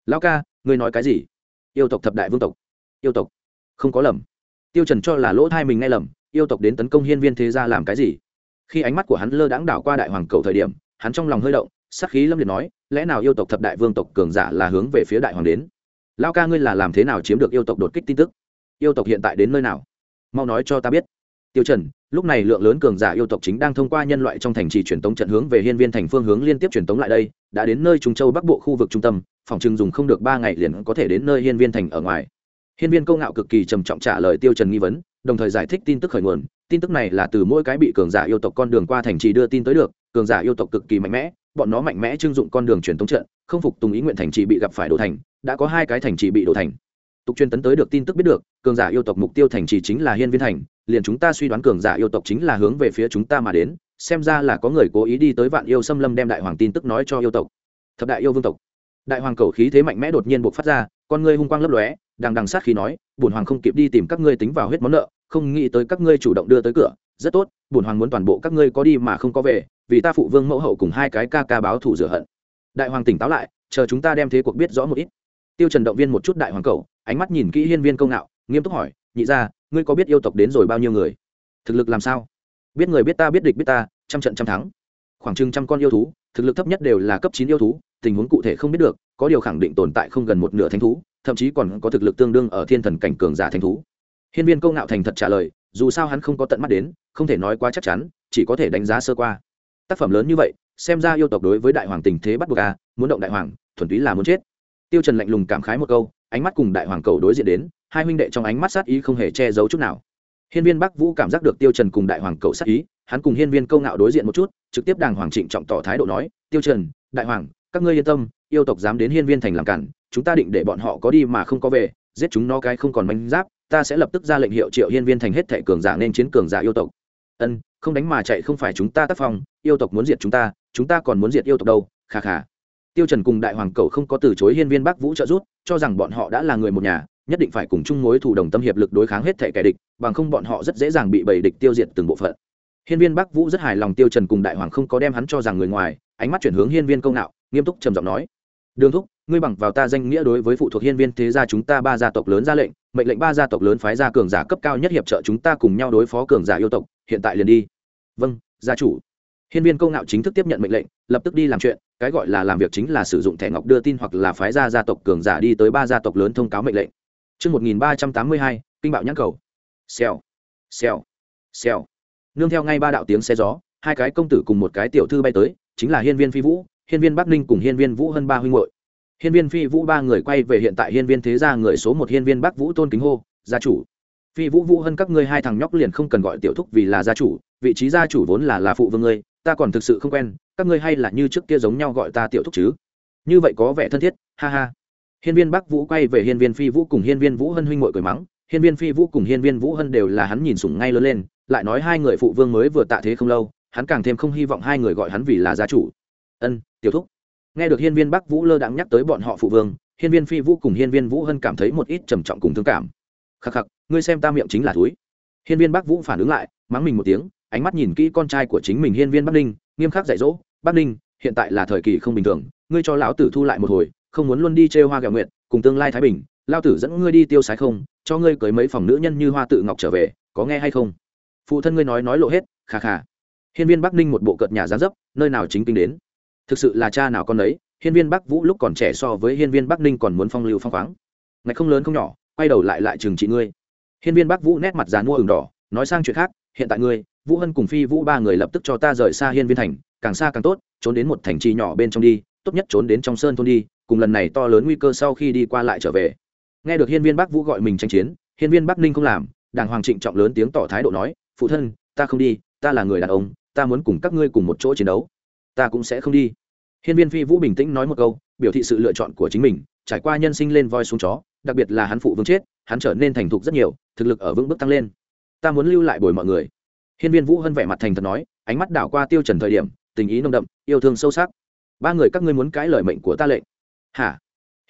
Lão ca, ngươi nói cái gì? Yêu tộc thập đại vương tộc. Yêu tộc? Không có lầm. Tiêu trần cho là lỗ thai mình nghe lầm, yêu tộc đến tấn công hiên viên thế gia làm cái gì? Khi ánh mắt của hắn lơ đãng đảo qua đại hoàng cầu thời điểm, hắn trong lòng hơi động, sắc khí lâm liệt nói, lẽ nào yêu tộc thập đại vương tộc cường giả là hướng về phía đại hoàng đến? Lao ca ngươi là làm thế nào chiếm được yêu tộc đột kích tin tức? Yêu tộc hiện tại đến nơi nào? Mau nói cho ta biết. Tiêu trần, lúc này lượng lớn cường giả yêu tộc chính đang thông qua nhân loại trong thành trì truyền tống trận hướng về hiên viên thành phương hướng liên tiếp truyền tống lại đây, đã đến nơi trung châu bắc bộ khu vực trung tâm, phòng trưng dùng không được ba ngày liền có thể đến nơi hiên viên thành ở ngoài. Hiên viên câu ngạo cực kỳ trầm trọng trả lời tiêu trần nghi vấn, đồng thời giải thích tin tức khởi nguồn tin tức này là từ mỗi cái bị cường giả yêu tộc con đường qua thành trì đưa tin tới được, cường giả yêu tộc cực kỳ mạnh mẽ, bọn nó mạnh mẽ trưng dụng con đường truyền thống trận, không phục tùng ý nguyện thành trì bị gặp phải đổ thành, đã có hai cái thành trì bị đổ thành. Tục truyền tấn tới được tin tức biết được, cường giả yêu tộc mục tiêu thành trì chính là hiên viên thành, liền chúng ta suy đoán cường giả yêu tộc chính là hướng về phía chúng ta mà đến, xem ra là có người cố ý đi tới vạn yêu xâm lâm đem đại hoàng tin tức nói cho yêu tộc. Thập đại yêu vương tộc. Đại hoàng cầu khí thế mạnh mẽ đột nhiên buộc phát ra, con ngươi hung quang lấp lóe đằng đằng sát khí nói bổn hoàng không kịp đi tìm các ngươi tính vào huyết món nợ không nghĩ tới các ngươi chủ động đưa tới cửa. Rất tốt bổn hoàng muốn toàn bộ các ngươi có đi mà không có về vì ta phụ vương mẫu hậu cùng hai cái ca ca báo thù rửa hận. Đại hoàng tỉnh táo lại chờ chúng ta đem thế cuộc biết rõ một ít. Tiêu trần động viên một chút đại hoàng cầu ánh mắt nhìn kỹ hiên viên công nạo, nghiêm túc hỏi nhị gia ngươi có biết yêu tộc đến rồi bao nhiêu người? Thực lực làm sao? Biết người biết ta biết địch biết ta trăm trận trăm thắng. Khoảng chừng trăm con yêu thú thực lực thấp nhất đều là cấp chín yêu thú tình huống cụ thể không biết được có điều khẳng định tồn tại không gần một nửa thánh thú thậm chí còn có thực lực tương đương ở thiên thần cảnh cường giả thành thú. Hiên viên công ngạo thành thật trả lời, dù sao hắn không có tận mắt đến, không thể nói quá chắc chắn, chỉ có thể đánh giá sơ qua. Tác phẩm lớn như vậy, xem ra yêu tộc đối với đại hoàng tình thế bắt buộc à muốn động đại hoàng, thuần túy là muốn chết. Tiêu trần lạnh lùng cảm khái một câu, ánh mắt cùng đại hoàng cầu đối diện đến, hai huynh đệ trong ánh mắt sát ý không hề che giấu chút nào. Hiên viên bắc vũ cảm giác được tiêu trần cùng đại hoàng cầu sát ý, hắn cùng hiên viên câu ngạo đối diện một chút, trực tiếp đàng hoàng trịnh trọng tỏ thái độ nói, tiêu trần, đại hoàng, các ngươi yên tâm yêu tộc dám đến hiên viên thành làm cản, chúng ta định để bọn họ có đi mà không có về, giết chúng nó cái không còn manh giáp, ta sẽ lập tức ra lệnh hiệu triệu hiên viên thành hết thảy cường giả nên chiến cường giả yêu tộc. Ân, không đánh mà chạy không phải chúng ta tác phong, yêu tộc muốn diệt chúng ta chúng ta còn muốn diệt yêu tộc đâu, kha kha. Tiêu trần cùng đại hoàng cầu không có từ chối hiên viên bắc vũ trợ giúp, cho rằng bọn họ đã là người một nhà, nhất định phải cùng chung mối thù đồng tâm hiệp lực đối kháng hết thảy kẻ địch, bằng không bọn họ rất dễ dàng bị bầy địch tiêu diệt từng bộ phận. Hiên viên bắc vũ rất hài lòng tiêu trần cùng đại hoàng không có đem hắn cho rằng người ngoài, ánh mắt chuyển hướng hiên viên công nạo, nghiêm túc trầm giọng nói đường thúc ngươi bằng vào ta danh nghĩa đối với phụ thuộc hiên viên thế gia chúng ta ba gia tộc lớn ra lệnh mệnh lệnh ba gia tộc lớn phái ra cường giả cấp cao nhất hiệp trợ chúng ta cùng nhau đối phó cường giả yêu tộc hiện tại liền đi vâng gia chủ hiên viên công nạo chính thức tiếp nhận mệnh lệnh lập tức đi làm chuyện cái gọi là làm việc chính là sử dụng thẻ ngọc đưa tin hoặc là phái ra gia tộc cường giả đi tới ba gia tộc lớn thông cáo mệnh lệnh Trước 1382, kinh bạo nhãn cầu. Xèo, xèo, xèo. Nương theo ngay ba đạo tiếng xe gió, hai cái công tử cùng một cái tiểu thư bay tới, chính là Hiên Viên Phi Vũ, Hiên Viên Bắc Ninh cùng Hiên Viên Vũ Hân ba huynh muội. Hiên Viên Phi Vũ ba người quay về hiện tại Hiên Viên thế gia người số một Hiên Viên Bắc Vũ tôn kính hô, gia chủ. Phi Vũ Vũ Hân các ngươi hai thằng nhóc liền không cần gọi tiểu thúc vì là gia chủ, vị trí gia chủ vốn là là phụ vương ngươi, ta còn thực sự không quen, các ngươi hay là như trước kia giống nhau gọi ta tiểu thúc chứ? Như vậy có vẻ thân thiết, ha ha hiên viên bắc vũ quay về hiên viên phi vũ cùng hiên viên vũ hân huynh muội cười mắng hiên viên phi vũ cùng hiên viên vũ hân đều là hắn nhìn sủng ngay lớn lên lại nói hai người phụ vương mới vừa tạ thế không lâu hắn càng thêm không hy vọng hai người gọi hắn vì là gia chủ ân tiểu thúc. Nghe được hiên viên bắc vũ lơ đãng nhắc tới bọn họ phụ vương, hiên viên phi vũ cùng hiên viên vũ hân cảm thấy một ít trầm trọng cùng thương cảm. Khắc khắc, ngươi xem ta miệng chính là thúi. Hiên viên bắc vũ phản ứng lại, mắng mình một tiếng, ánh mắt nhìn kỹ con trai của chính mình hiên viên bắc ninh, nghiêm khắc dạy dỗ, bắc ninh, hiện tại là thời kỳ không bình thường, ngươi cho lão tử thu lại một hồi, không muốn luôn đi chơi hoa gạo nguyện cùng tương lai thái bình lao tử dẫn ngươi đi tiêu sái không, cho ngươi cưới mấy phòng nữ nhân như hoa tự ngọc trở về, có nghe hay không? Phụ thân ngươi nói nói lộ hết khà khà hiên viên bắc ninh một bộ cợt nhà giá dấp, nơi nào chính kinh đến? Thực sự là cha nào con đấy hiên viên bắc vũ lúc còn trẻ so với hiên viên bắc ninh còn muốn phong lưu phong khoáng. Ngày không lớn không nhỏ, quay đầu lại lại trừng trị ngươi. Hiên viên bắc vũ nét mặt dàn mua ửng đỏ, nói sang chuyện khác, hiện tại ngươi, vũ hân cùng phi vũ ba người lập tức cho ta rời xa hiên viên thành, càng xa càng tốt, trốn đến một thành trì nhỏ bên trong đi, tốt nhất trốn đến trong sơn thôn đi, cùng lần này to lớn nguy cơ sau khi đi qua lại trở về. Nghe được hiên viên bắc vũ gọi mình tranh chiến, hiên viên bắc ninh không làm, đàng hoàng trịnh trọng lớn tiếng tỏ thái độ nói, phụ thân, ta không đi, ta là người đàn ông, ta muốn cùng các ngươi cùng một chỗ chiến đấu ta cũng sẽ không đi. Hiên viên phi vũ bình tĩnh nói một câu, biểu thị sự lựa chọn của chính mình, trải qua nhân sinh lên voi xuống chó, đặc biệt là hắn phụ vương chết, hắn trở nên thành thục rất nhiều, thực lực ở vững bước tăng lên. Ta muốn lưu lại bồi mọi người. Hiên viên vũ hân vẻ mặt thành thật nói, ánh mắt đảo qua tiêu trần thời điểm, tình ý nồng đậm, yêu thương sâu sắc. Ba người các ngươi muốn cãi lời mệnh của ta lệnh. Hả?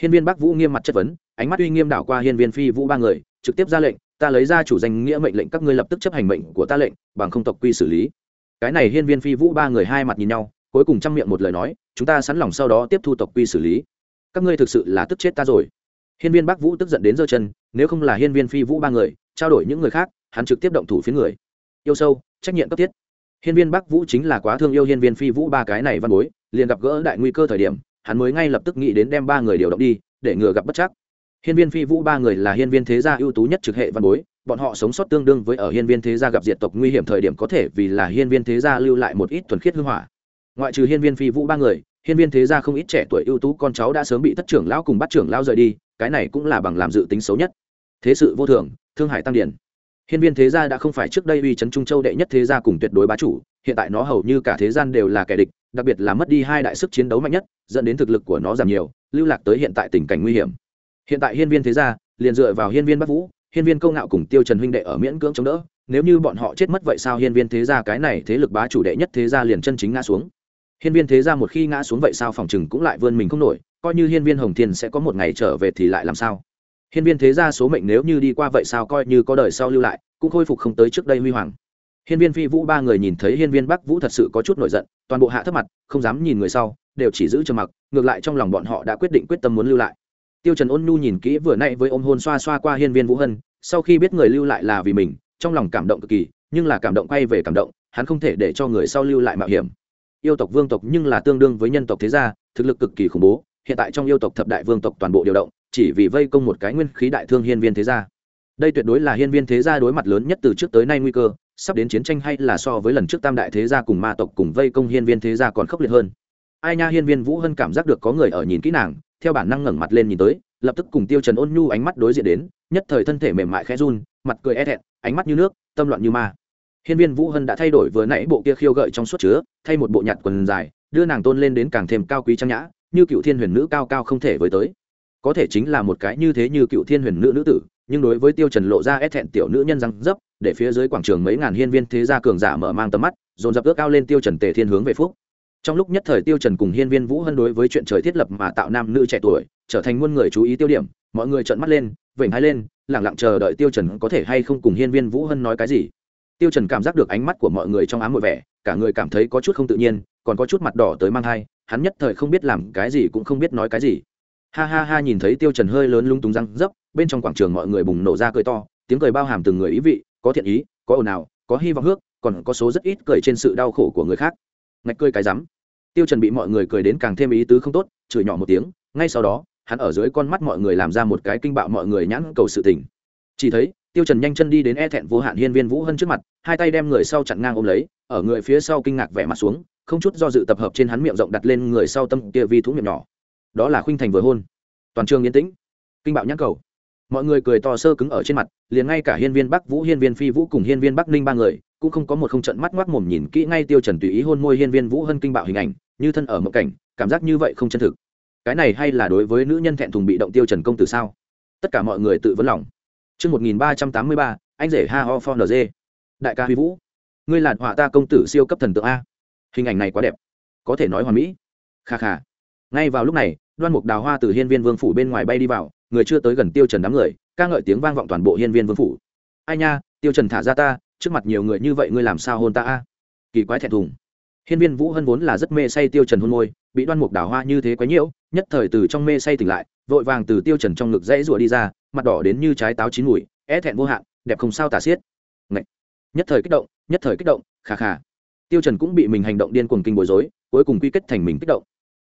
Hiên viên bắc vũ nghiêm mặt chất vấn, ánh mắt uy nghiêm đảo qua hiên viên phi vũ ba người, trực tiếp ra lệnh, ta lấy ra chủ danh nghĩa mệnh lệnh các ngươi lập tức chấp hành mệnh của ta lệnh, bằng không tộc quy xử lý. Cái này hiên viên phi vũ ba người hai mặt nhìn nhau cuối cùng chăm miệng một lời nói, chúng ta sẵn lòng sau đó tiếp thu tộc quy xử lý. Các ngươi thực sự là tức chết ta rồi. Hiên viên bắc vũ tức giận đến giơ chân, nếu không là hiên viên phi vũ ba người, trao đổi những người khác, hắn trực tiếp động thủ phía người. Yêu sâu, trách nhiệm cấp thiết. Hiên viên bắc vũ chính là quá thương yêu hiên viên phi vũ ba cái này văn bối, liền gặp gỡ đại nguy cơ thời điểm, hắn mới ngay lập tức nghĩ đến đem ba người điều động đi, để ngừa gặp bất chắc. Hiên viên phi vũ ba người là hiên viên thế gia ưu tú nhất trực hệ văn bối, bọn họ sống sót tương đương với ở hiên viên thế gia gặp diệt tộc nguy hiểm thời điểm có thể vì là hiên viên thế gia lưu lại một ít thuần khiết hư hỏa ngoại trừ hiên viên phi vũ ba người, hiên viên thế gia không ít trẻ tuổi ưu tú con cháu đã sớm bị thất trưởng lão cùng bắt trưởng lão rời đi, cái này cũng là bằng làm dự tính xấu nhất. Thế sự vô thường, thương hải tăng điển. Hiên viên thế gia đã không phải trước đây uy chấn trung châu đệ nhất thế gia cùng tuyệt đối bá chủ, hiện tại nó hầu như cả thế gian đều là kẻ địch, đặc biệt là mất đi hai đại sức chiến đấu mạnh nhất, dẫn đến thực lực của nó giảm nhiều, lưu lạc tới hiện tại tình cảnh nguy hiểm. Hiện tại hiên viên thế gia liền dựa vào hiên viên bắc vũ, hiên viên công ngạo cùng tiêu trần huynh đệ ở miễn cưỡng chống đỡ, nếu như bọn họ chết mất vậy sao hiên viên thế gia cái này thế lực bá chủ đệ nhất thế gia liền chân chính ngã xuống? Hiên viên thế gia một khi ngã xuống vậy sao phòng chừng cũng lại vươn mình không nổi, coi như hiên viên hồng thiên sẽ có một ngày trở về thì lại làm sao? Hiên viên thế gia số mệnh nếu như đi qua vậy sao coi như có đời sau lưu lại, cũng khôi phục không tới trước đây huy hoàng. Hiên viên phi vũ ba người nhìn thấy hiên viên bắc vũ thật sự có chút nổi giận, toàn bộ hạ thấp mặt, không dám nhìn người sau, đều chỉ giữ trầm mặc, ngược lại trong lòng bọn họ đã quyết định quyết tâm muốn lưu lại. Tiêu trần ôn nhu nhìn kỹ vừa nay với ôm hôn xoa xoa qua hiên viên vũ hân, sau khi biết người lưu lại là vì mình, trong lòng cảm động cực kỳ, nhưng là cảm động quay về cảm động, hắn không thể để cho người sau lưu lại mạo hiểm yêu tộc vương tộc nhưng là tương đương với nhân tộc thế gia, thực lực cực kỳ khủng bố, hiện tại trong yêu tộc thập đại vương tộc toàn bộ điều động, chỉ vì vây công một cái nguyên khí đại thương hiên viên thế gia. Đây tuyệt đối là hiên viên thế gia đối mặt lớn nhất từ trước tới nay nguy cơ, sắp đến chiến tranh hay là so với lần trước tam đại thế gia cùng ma tộc cùng vây công hiên viên thế gia còn khốc liệt hơn. Ai nha hiên viên vũ hân cảm giác được có người ở nhìn kỹ nàng, theo bản năng ngẩng mặt lên nhìn tới, lập tức cùng tiêu trần ôn nhu ánh mắt đối diện đến, nhất thời thân thể mềm mại khẽ run, mặt cười e thẹn, ánh mắt như nước, tâm loạn như ma hiên viên vũ hân đã thay đổi vừa nãy bộ kia khiêu gợi trong suốt chứa, thay một bộ nhạt quần dài, đưa nàng tôn lên đến càng thêm cao quý trang nhã, như cựu thiên huyền nữ cao cao không thể với tới. Có thể chính là một cái như thế như cựu thiên huyền nữ nữ tử, nhưng đối với tiêu trần lộ ra ép thẹn tiểu nữ nhân răng dấp, để phía dưới quảng trường mấy ngàn hiên viên thế gia cường giả mở mang tầm mắt, dồn dập ước cao lên tiêu trần tề thiên hướng về phúc. Trong lúc nhất thời tiêu trần cùng hiên viên vũ hân đối với chuyện trời thiết lập mà tạo nam nữ trẻ tuổi, trở thành muôn người chú ý tiêu điểm, mọi người trợn mắt lên, vểnh hai lên, lặng lặng chờ đợi tiêu trần có thể hay không cùng hiên viên vũ hân nói cái gì tiêu trần cảm giác được ánh mắt của mọi người trong ám mội vẻ, cả người cảm thấy có chút không tự nhiên, còn có chút mặt đỏ tới mang hai hắn nhất thời không biết làm cái gì cũng không biết nói cái gì. Ha ha ha, nhìn thấy tiêu trần hơi lớn lung tung răng dấp, bên trong quảng trường mọi người bùng nổ ra cười to, tiếng cười bao hàm từng người ý vị, có thiện ý, có ồn ào, có hy vọng hước, còn có số rất ít cười trên sự đau khổ của người khác. Ngạch cười cái rắm. Tiêu trần bị mọi người cười đến càng thêm ý tứ không tốt, chửi nhỏ một tiếng, ngay sau đó, hắn ở dưới con mắt mọi người làm ra một cái kinh bạo mọi người nhãn cầu sự tình. Chỉ thấy tiêu trần nhanh chân đi đến e thẹn vô hạn hiên viên vũ hân trước mặt, hai tay đem người sau chặn ngang ôm lấy, ở người phía sau kinh ngạc vẻ mặt xuống, không chút do dự tập hợp trên hắn miệng rộng đặt lên người sau tâm kia vi thú miệng nhỏ. Đó là khuynh thành vừa hôn. Toàn trường yên tĩnh. Kinh bạo nhãn cầu. Mọi người cười to sơ cứng ở trên mặt, liền ngay cả hiên viên bắc vũ, hiên viên phi vũ cùng hiên viên bắc ninh ba người, cũng không có một không trận mắt ngoác mồm nhìn kỹ ngay tiêu trần tùy ý hôn môi hiên viên vũ hân kinh bạo hình ảnh, như thân ở mộng cảnh, cảm giác như vậy không chân thực. Cái này hay là đối với nữ nhân thẹn thùng bị động tiêu trần công tử sao? Tất cả mọi người tự vấn lòng. Trước 1383, anh rể ha ho for NG. Đại ca Huy Vũ. Ngươi là họa ta công tử siêu cấp thần tượng A. Hình ảnh này quá đẹp. Có thể nói hoàn mỹ. Kha kha. Ngay vào lúc này, đoan mục đào hoa từ hiên viên vương phủ bên ngoài bay đi vào, người chưa tới gần tiêu trần đám người, ca ngợi tiếng vang vọng toàn bộ hiên viên vương phủ. Ai nha, tiêu trần thả ra ta, trước mặt nhiều người như vậy ngươi làm sao hôn ta a? Kỳ quái thẹn thùng. Hiên viên Vũ Hân vốn là rất mê say tiêu trần hôn môi, bị đoan mục đào hoa như thế quấy nhiễu, nhất thời từ trong mê say tỉnh lại, vội vàng từ tiêu trần trong ngực dãy rủa đi ra, mặt đỏ đến như trái táo chín mùi, é thẹn vô hạn, đẹp không sao tả xiết. Ngậy. nhất thời kích động, nhất thời kích động khà khà tiêu trần cũng bị mình hành động điên cuồng kinh bối rối, cuối cùng quy kết thành mình kích động.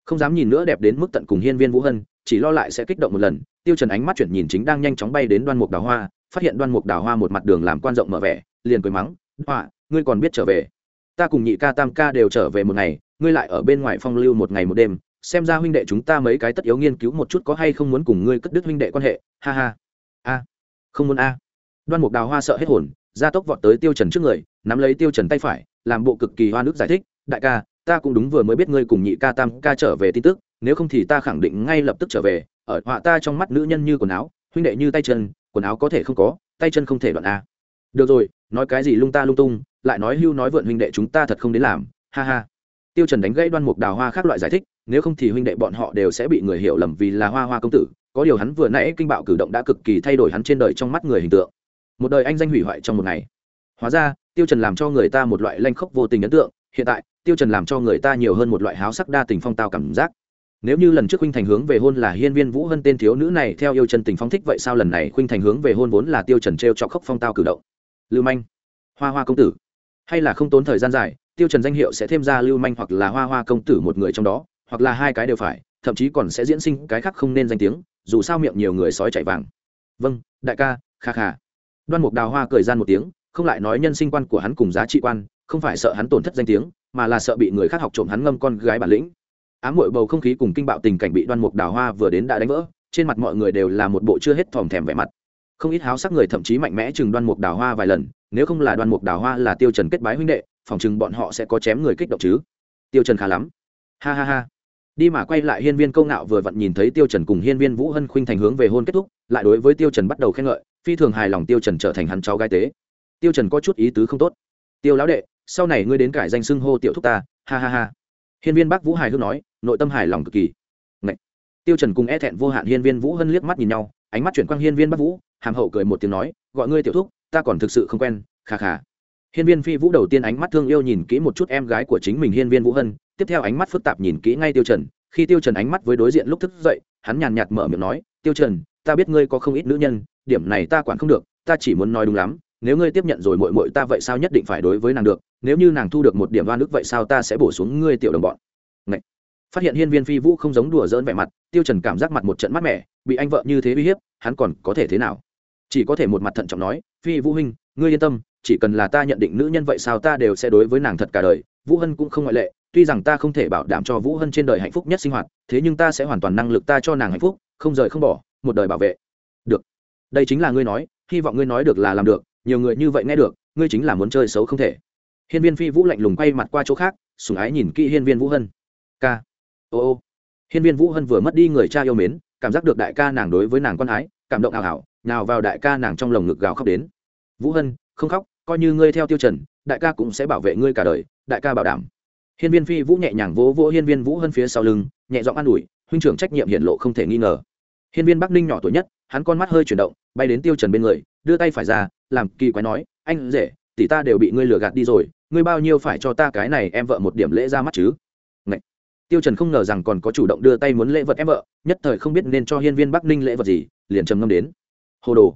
Không dám nhìn nữa đẹp đến mức tận cùng hiên viên vũ hân, chỉ lo lại sẽ kích động một lần. Tiêu trần ánh mắt chuyển nhìn chính đang nhanh chóng bay đến đoan mục đào hoa, phát hiện đoan mục đào hoa một mặt đường làm quan rộng mở vẻ, liền cười mắng, hoa, ngươi còn biết trở về. Ta cùng nhị ca tam ca đều trở về một ngày, ngươi lại ở bên ngoài phong lưu một ngày một đêm xem ra huynh đệ chúng ta mấy cái tất yếu nghiên cứu một chút có hay không muốn cùng ngươi cất đứt huynh đệ quan hệ, ha ha. A, không muốn a. Đoan mục đào hoa sợ hết hồn, gia tốc vọt tới tiêu trần trước người, nắm lấy tiêu trần tay phải, làm bộ cực kỳ hoa nước giải thích, đại ca, ta cũng đúng vừa mới biết ngươi cùng nhị ca tam ca trở về tin tức, nếu không thì ta khẳng định ngay lập tức trở về, ở họa ta trong mắt nữ nhân như quần áo, huynh đệ như tay chân, quần áo có thể không có, tay chân không thể đoạn a. Được rồi, nói cái gì lung ta lung tung, lại nói hưu nói vượn huynh đệ chúng ta thật không đến làm, ha ha. Tiêu trần đánh gãy đoan mục đào hoa khác loại giải thích nếu không thì huynh đệ bọn họ đều sẽ bị người hiểu lầm vì là hoa hoa công tử. Có điều hắn vừa nãy kinh bạo cử động đã cực kỳ thay đổi hắn trên đời trong mắt người hình tượng. Một đời anh danh hủy hoại trong một ngày. Hóa ra, tiêu trần làm cho người ta một loại lanh khốc vô tình ấn tượng. Hiện tại, tiêu trần làm cho người ta nhiều hơn một loại háo sắc đa tình phong tao cảm giác. Nếu như lần trước huynh thành hướng về hôn là hiên viên vũ hân tên thiếu nữ này theo yêu chân tình phong thích vậy sao lần này huynh thành hướng về hôn vốn là tiêu trần treo cho khốc phong tao cử động? Lưu manh, hoa hoa công tử. Hay là không tốn thời gian dài, tiêu trần danh hiệu sẽ thêm ra lưu manh hoặc là hoa hoa công tử một người trong đó hoặc là hai cái đều phải, thậm chí còn sẽ diễn sinh cái khác không nên danh tiếng, dù sao miệng nhiều người sói chạy vàng. Vâng đại ca, kha kha. Đoan mục đào hoa cười gian một tiếng, không lại nói nhân sinh quan của hắn cùng giá trị quan, không phải sợ hắn tổn thất danh tiếng, mà là sợ bị người khác học trộm hắn ngâm con gái bản lĩnh. Ám muội bầu không khí cùng kinh bạo tình cảnh bị đoan mục đào hoa vừa đến đã đánh vỡ, trên mặt mọi người đều là một bộ chưa hết thòm thèm vẻ mặt. Không ít háo sắc người thậm chí mạnh mẽ chừng đoan mục đào hoa vài lần, nếu không là đoan mục đào hoa là tiêu trần kết bái huynh đệ, phòng chừng bọn họ sẽ có chém người kích động chứ. Tiêu trần khá lắm. Ha ha ha đi mà quay lại hiên viên câu ngạo vừa vặn nhìn thấy tiêu trần cùng hiên viên vũ hân khuynh thành hướng về hôn kết thúc, lại đối với tiêu trần bắt đầu khen ngợi, phi thường hài lòng tiêu trần trở thành hắn cháu gái tế. Tiêu trần có chút ý tứ không tốt. Tiêu lão đệ, sau này ngươi đến cải danh xưng hô tiểu thúc ta, ha ha ha. Hiên viên bắc vũ hài hước nói, nội tâm hài lòng cực kỳ. Ngậy. tiêu trần cùng e thẹn vô hạn hiên viên vũ hân liếc mắt nhìn nhau, ánh mắt chuyển quang hiên viên bắc vũ, hàm hậu cười một tiếng nói, gọi ngươi tiểu thúc, ta còn thực sự không quen, kha kha. Hiên viên phi vũ đầu tiên ánh mắt thương yêu nhìn kỹ một chút em gái của chính mình hiên viên vũ hân tiếp theo ánh mắt phức tạp nhìn kỹ ngay tiêu trần, khi tiêu trần ánh mắt với đối diện lúc thức dậy, hắn nhàn nhạt mở miệng nói, tiêu trần, ta biết ngươi có không ít nữ nhân, điểm này ta quản không được, ta chỉ muốn nói đúng lắm, nếu ngươi tiếp nhận rồi muội muội ta vậy sao nhất định phải đối với nàng được, nếu như nàng thu được một điểm oan ức vậy sao ta sẽ bổ xuống ngươi tiểu đồng bọn Ngậy. phát hiện hiên viên phi vũ không giống đùa dỡn vẻ mặt, tiêu trần cảm giác mặt một trận mát mẻ, bị anh vợ như thế uy hiếp, hắn còn có thể thế nào chỉ có thể một mặt thận trọng nói, phi vũ huynh, ngươi yên tâm, chỉ cần là ta nhận định nữ nhân vậy sao ta đều sẽ đối với nàng thật cả đời, vũ hân cũng không ngoại lệ tuy rằng ta không thể bảo đảm cho vũ hân trên đời hạnh phúc nhất sinh hoạt, thế nhưng ta sẽ hoàn toàn năng lực ta cho nàng hạnh phúc, không rời không bỏ, một đời bảo vệ. Được. Đây chính là ngươi nói, hy vọng ngươi nói được là làm được, nhiều người như vậy nghe được, ngươi chính là muốn chơi xấu không thể. Hiên viên phi vũ lạnh lùng quay mặt qua chỗ khác, sùng ái nhìn kỹ hiên viên vũ hân. K ô ô. Hiên viên vũ hân vừa mất đi người cha yêu mến, cảm giác được đại ca nàng đối với nàng con ái, cảm động ảo ảo, nào vào đại ca nàng trong lồng ngực gào khóc đến. Vũ hân, không khóc, coi như ngươi theo tiêu trần đại ca cũng sẽ bảo vệ ngươi cả đời, đại ca bảo đảm hiên viên phi vũ nhẹ nhàng vỗ vỗ hiên viên vũ hân phía sau lưng, nhẹ giọng an ủi, huynh trưởng trách nhiệm hiện lộ không thể nghi ngờ. Hiên viên bắc ninh nhỏ tuổi nhất, hắn con mắt hơi chuyển động, bay đến tiêu trần bên người, đưa tay phải ra, làm kỳ quái nói, anh rể, tỷ ta đều bị ngươi lừa gạt đi rồi, ngươi bao nhiêu phải cho ta cái này em vợ một điểm lễ ra mắt chứ? Ngậy. tiêu trần không ngờ rằng còn có chủ động đưa tay muốn lễ vật em vợ, nhất thời không biết nên cho hiên viên bắc ninh lễ vật gì, liền trầm ngâm đến. Hồ đồ.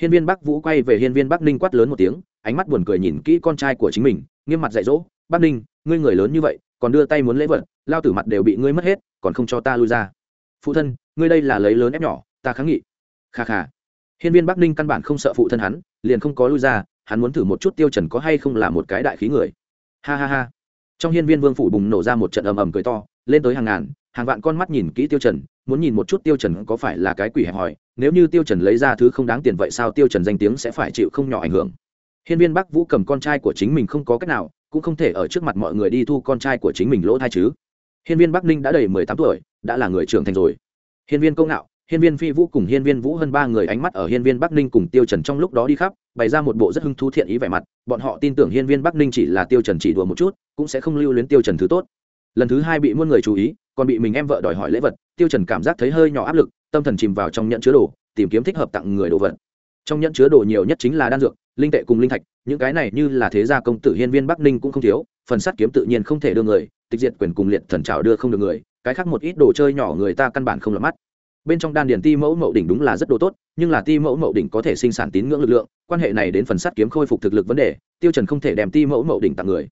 Hiên viên bắc vũ quay về hiên viên bắc ninh quát lớn một tiếng, ánh mắt buồn cười nhìn kỹ con trai của chính mình, nghiêm mặt dạy dỗ, bắc ninh ngươi người lớn như vậy, còn đưa tay muốn lễ vật, lao tử mặt đều bị ngươi mất hết, còn không cho ta lui ra. Phụ thân, ngươi đây là lấy lớn ép nhỏ, ta kháng nghị. Kha kha. Hiên viên bắc ninh căn bản không sợ phụ thân hắn, liền không có lui ra, hắn muốn thử một chút tiêu trần có hay không là một cái đại khí người. Ha ha ha. Trong hiên viên vương phủ bùng nổ ra một trận ầm ầm cười to, lên tới hàng ngàn, hàng vạn con mắt nhìn kỹ tiêu trần, muốn nhìn một chút tiêu trần có phải là cái quỷ hẹp hòi, nếu như tiêu trần lấy ra thứ không đáng tiền vậy sao tiêu trần danh tiếng sẽ phải chịu không nhỏ ảnh hưởng. Hiên viên bắc vũ cầm con trai của chính mình không có cách nào cũng không thể ở trước mặt mọi người đi thu con trai của chính mình lỗ thai chứ. Hiên viên bắc ninh đã đầy mười tám tuổi, đã là người trưởng thành rồi. Hiên viên công ngạo, hiên viên phi vũ cùng hiên viên vũ hơn ba người ánh mắt ở hiên viên bắc ninh cùng tiêu trần trong lúc đó đi khắp, bày ra một bộ rất hưng thú thiện ý vẻ mặt. Bọn họ tin tưởng hiên viên bắc ninh chỉ là tiêu trần chỉ đùa một chút, cũng sẽ không lưu luyến tiêu trần thứ tốt. Lần thứ hai bị muôn người chú ý, còn bị mình em vợ đòi hỏi lễ vật, tiêu trần cảm giác thấy hơi nhỏ áp lực, tâm thần chìm vào trong nhận chứa đồ, tìm kiếm thích hợp tặng người đồ vật. Trong nhận chứa đồ nhiều nhất chính là đan dược, linh tệ cùng linh thạch những cái này như là thế gia công tử hiên viên bắc ninh cũng không thiếu, phần sắt kiếm tự nhiên không thể đưa người, tịch diệt quyền cùng liệt thần trào đưa không được người, cái khác một ít đồ chơi nhỏ người ta căn bản không lọt mắt. Bên trong đan điền ti mẫu mậu đỉnh đúng là rất đồ tốt, nhưng là ti mẫu mậu đỉnh có thể sinh sản tín ngưỡng lực lượng, quan hệ này đến phần sắt kiếm khôi phục thực lực vấn đề, tiêu trần không thể đem ti mẫu mậu đỉnh tặng người.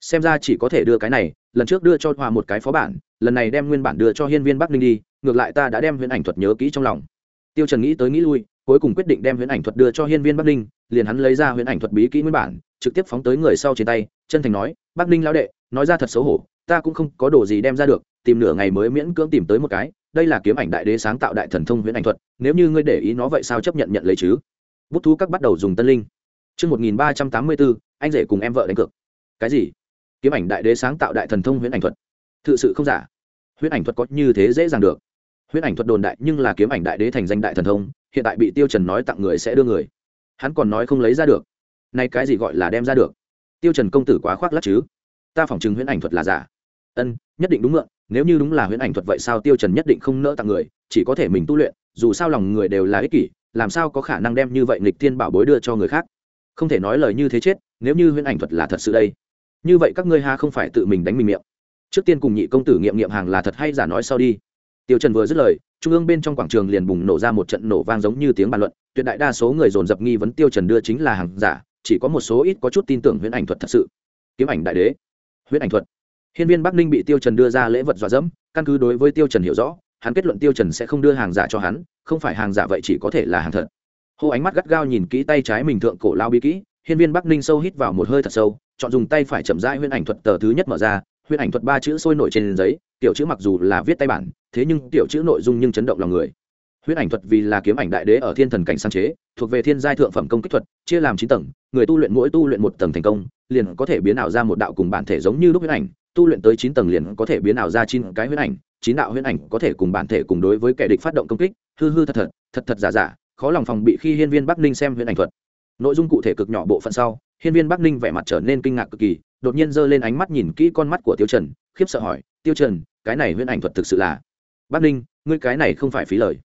Xem ra chỉ có thể đưa cái này, lần trước đưa cho hòa một cái phó bản, lần này đem nguyên bản đưa cho hiên viên bắc ninh đi, ngược lại ta đã đem huyền ảnh thuật nhớ kỹ trong lòng. Tiêu trần nghĩ tới nghĩ lui cuối cùng quyết định đem huyễn ảnh thuật đưa cho hiên viên bắc ninh liền hắn lấy ra huyễn ảnh thuật bí kỹ nguyên bản trực tiếp phóng tới người sau trên tay chân thành nói bắc ninh lão đệ nói ra thật xấu hổ ta cũng không có đồ gì đem ra được tìm nửa ngày mới miễn cưỡng tìm tới một cái đây là kiếm ảnh đại đế sáng tạo đại thần thông huyễn ảnh thuật nếu như ngươi để ý nó vậy sao chấp nhận nhận lấy chứ bút thú các bắt đầu dùng tân linh Trước 1384, anh rể cùng em vợ đánh cược. Cái gì? Kiếm ảnh đại đế sáng tạo đại thần thông huyễn ảnh thuật. Thực sự không giả. Huyễn ảnh thuật có như thế dễ dàng được. Huyễn ảnh thuật đồn đại nhưng là kiếm ảnh đại đế thành danh đại thần thông, hiện tại bị Tiêu Trần nói tặng người sẽ đưa người. Hắn còn nói không lấy ra được. nay cái gì gọi là đem ra được? Tiêu Trần công tử quá khoác lác chứ? Ta phỏng chừng huyễn ảnh thuật là giả. Ân, nhất định đúng mượn, nếu như đúng là huyễn ảnh thuật vậy sao tiêu trần nhất định không nỡ tặng người chỉ có thể mình tu luyện dù sao lòng người đều là ích kỷ làm sao có khả năng đem như vậy nghịch thiên bảo bối đưa cho người khác không thể nói lời như thế chết nếu như huyễn ảnh thuật là thật sự đây như vậy các ngươi ha không phải tự mình đánh mình miệng trước tiên cùng nhị công tử nghiệm nghiệm hàng là thật hay giả nói sau đi tiêu trần vừa dứt lời trung ương bên trong quảng trường liền bùng nổ ra một trận nổ vang giống như tiếng bàn luận tuyệt đại đa số người dồn dập nghi vấn tiêu trần đưa chính là hàng giả chỉ có một số ít có chút tin tưởng huyễn ảnh thuật thật sự. Kiếm ảnh đại đế. Huyễn ảnh thuật. Hiên viên Bắc Ninh bị Tiêu Trần đưa ra lễ vật dọa dẫm, căn cứ đối với Tiêu Trần hiểu rõ, hắn kết luận Tiêu Trần sẽ không đưa hàng giả cho hắn, không phải hàng giả vậy chỉ có thể là hàng thật. Hô ánh mắt gắt gao nhìn kỹ tay trái mình thượng cổ lao bí kỹ, Hiên viên Bắc Ninh sâu hít vào một hơi thật sâu, chọn dùng tay phải chậm rãi huyễn ảnh thuật tờ thứ nhất mở ra, huyễn ảnh thuật ba chữ sôi nổi trên giấy, tiểu chữ mặc dù là viết tay bản, thế nhưng tiểu chữ nội dung nhưng chấn động lòng người. Huyễn ảnh thuật vì là kiếm ảnh đại đế ở thiên thần cảnh sáng chế, thuộc về thiên giai thượng phẩm công kích thuật, chia làm chín tầng, người tu luyện mỗi tu luyện một tầng thành công, liền có thể biến ảo ra một đạo cùng bản thể giống như lúc huyễn ảnh, tu luyện tới chín tầng liền có thể biến ảo ra chín cái huyễn ảnh chín đạo huyễn ảnh có thể cùng bản thể cùng đối với kẻ địch phát động công kích hư hư thật thật thật thật giả giả khó lòng phòng bị khi hiên viên bắc ninh xem huyễn ảnh thuật nội dung cụ thể cực nhỏ bộ phận sau hiên viên bắc ninh vẻ mặt trở nên kinh ngạc cực kỳ đột nhiên giơ lên ánh mắt nhìn kỹ con mắt của tiêu trần khiếp sợ hỏi tiêu trần cái này huyễn ảnh thuật thực sự là bắc ninh ngươi cái này không phải phí lời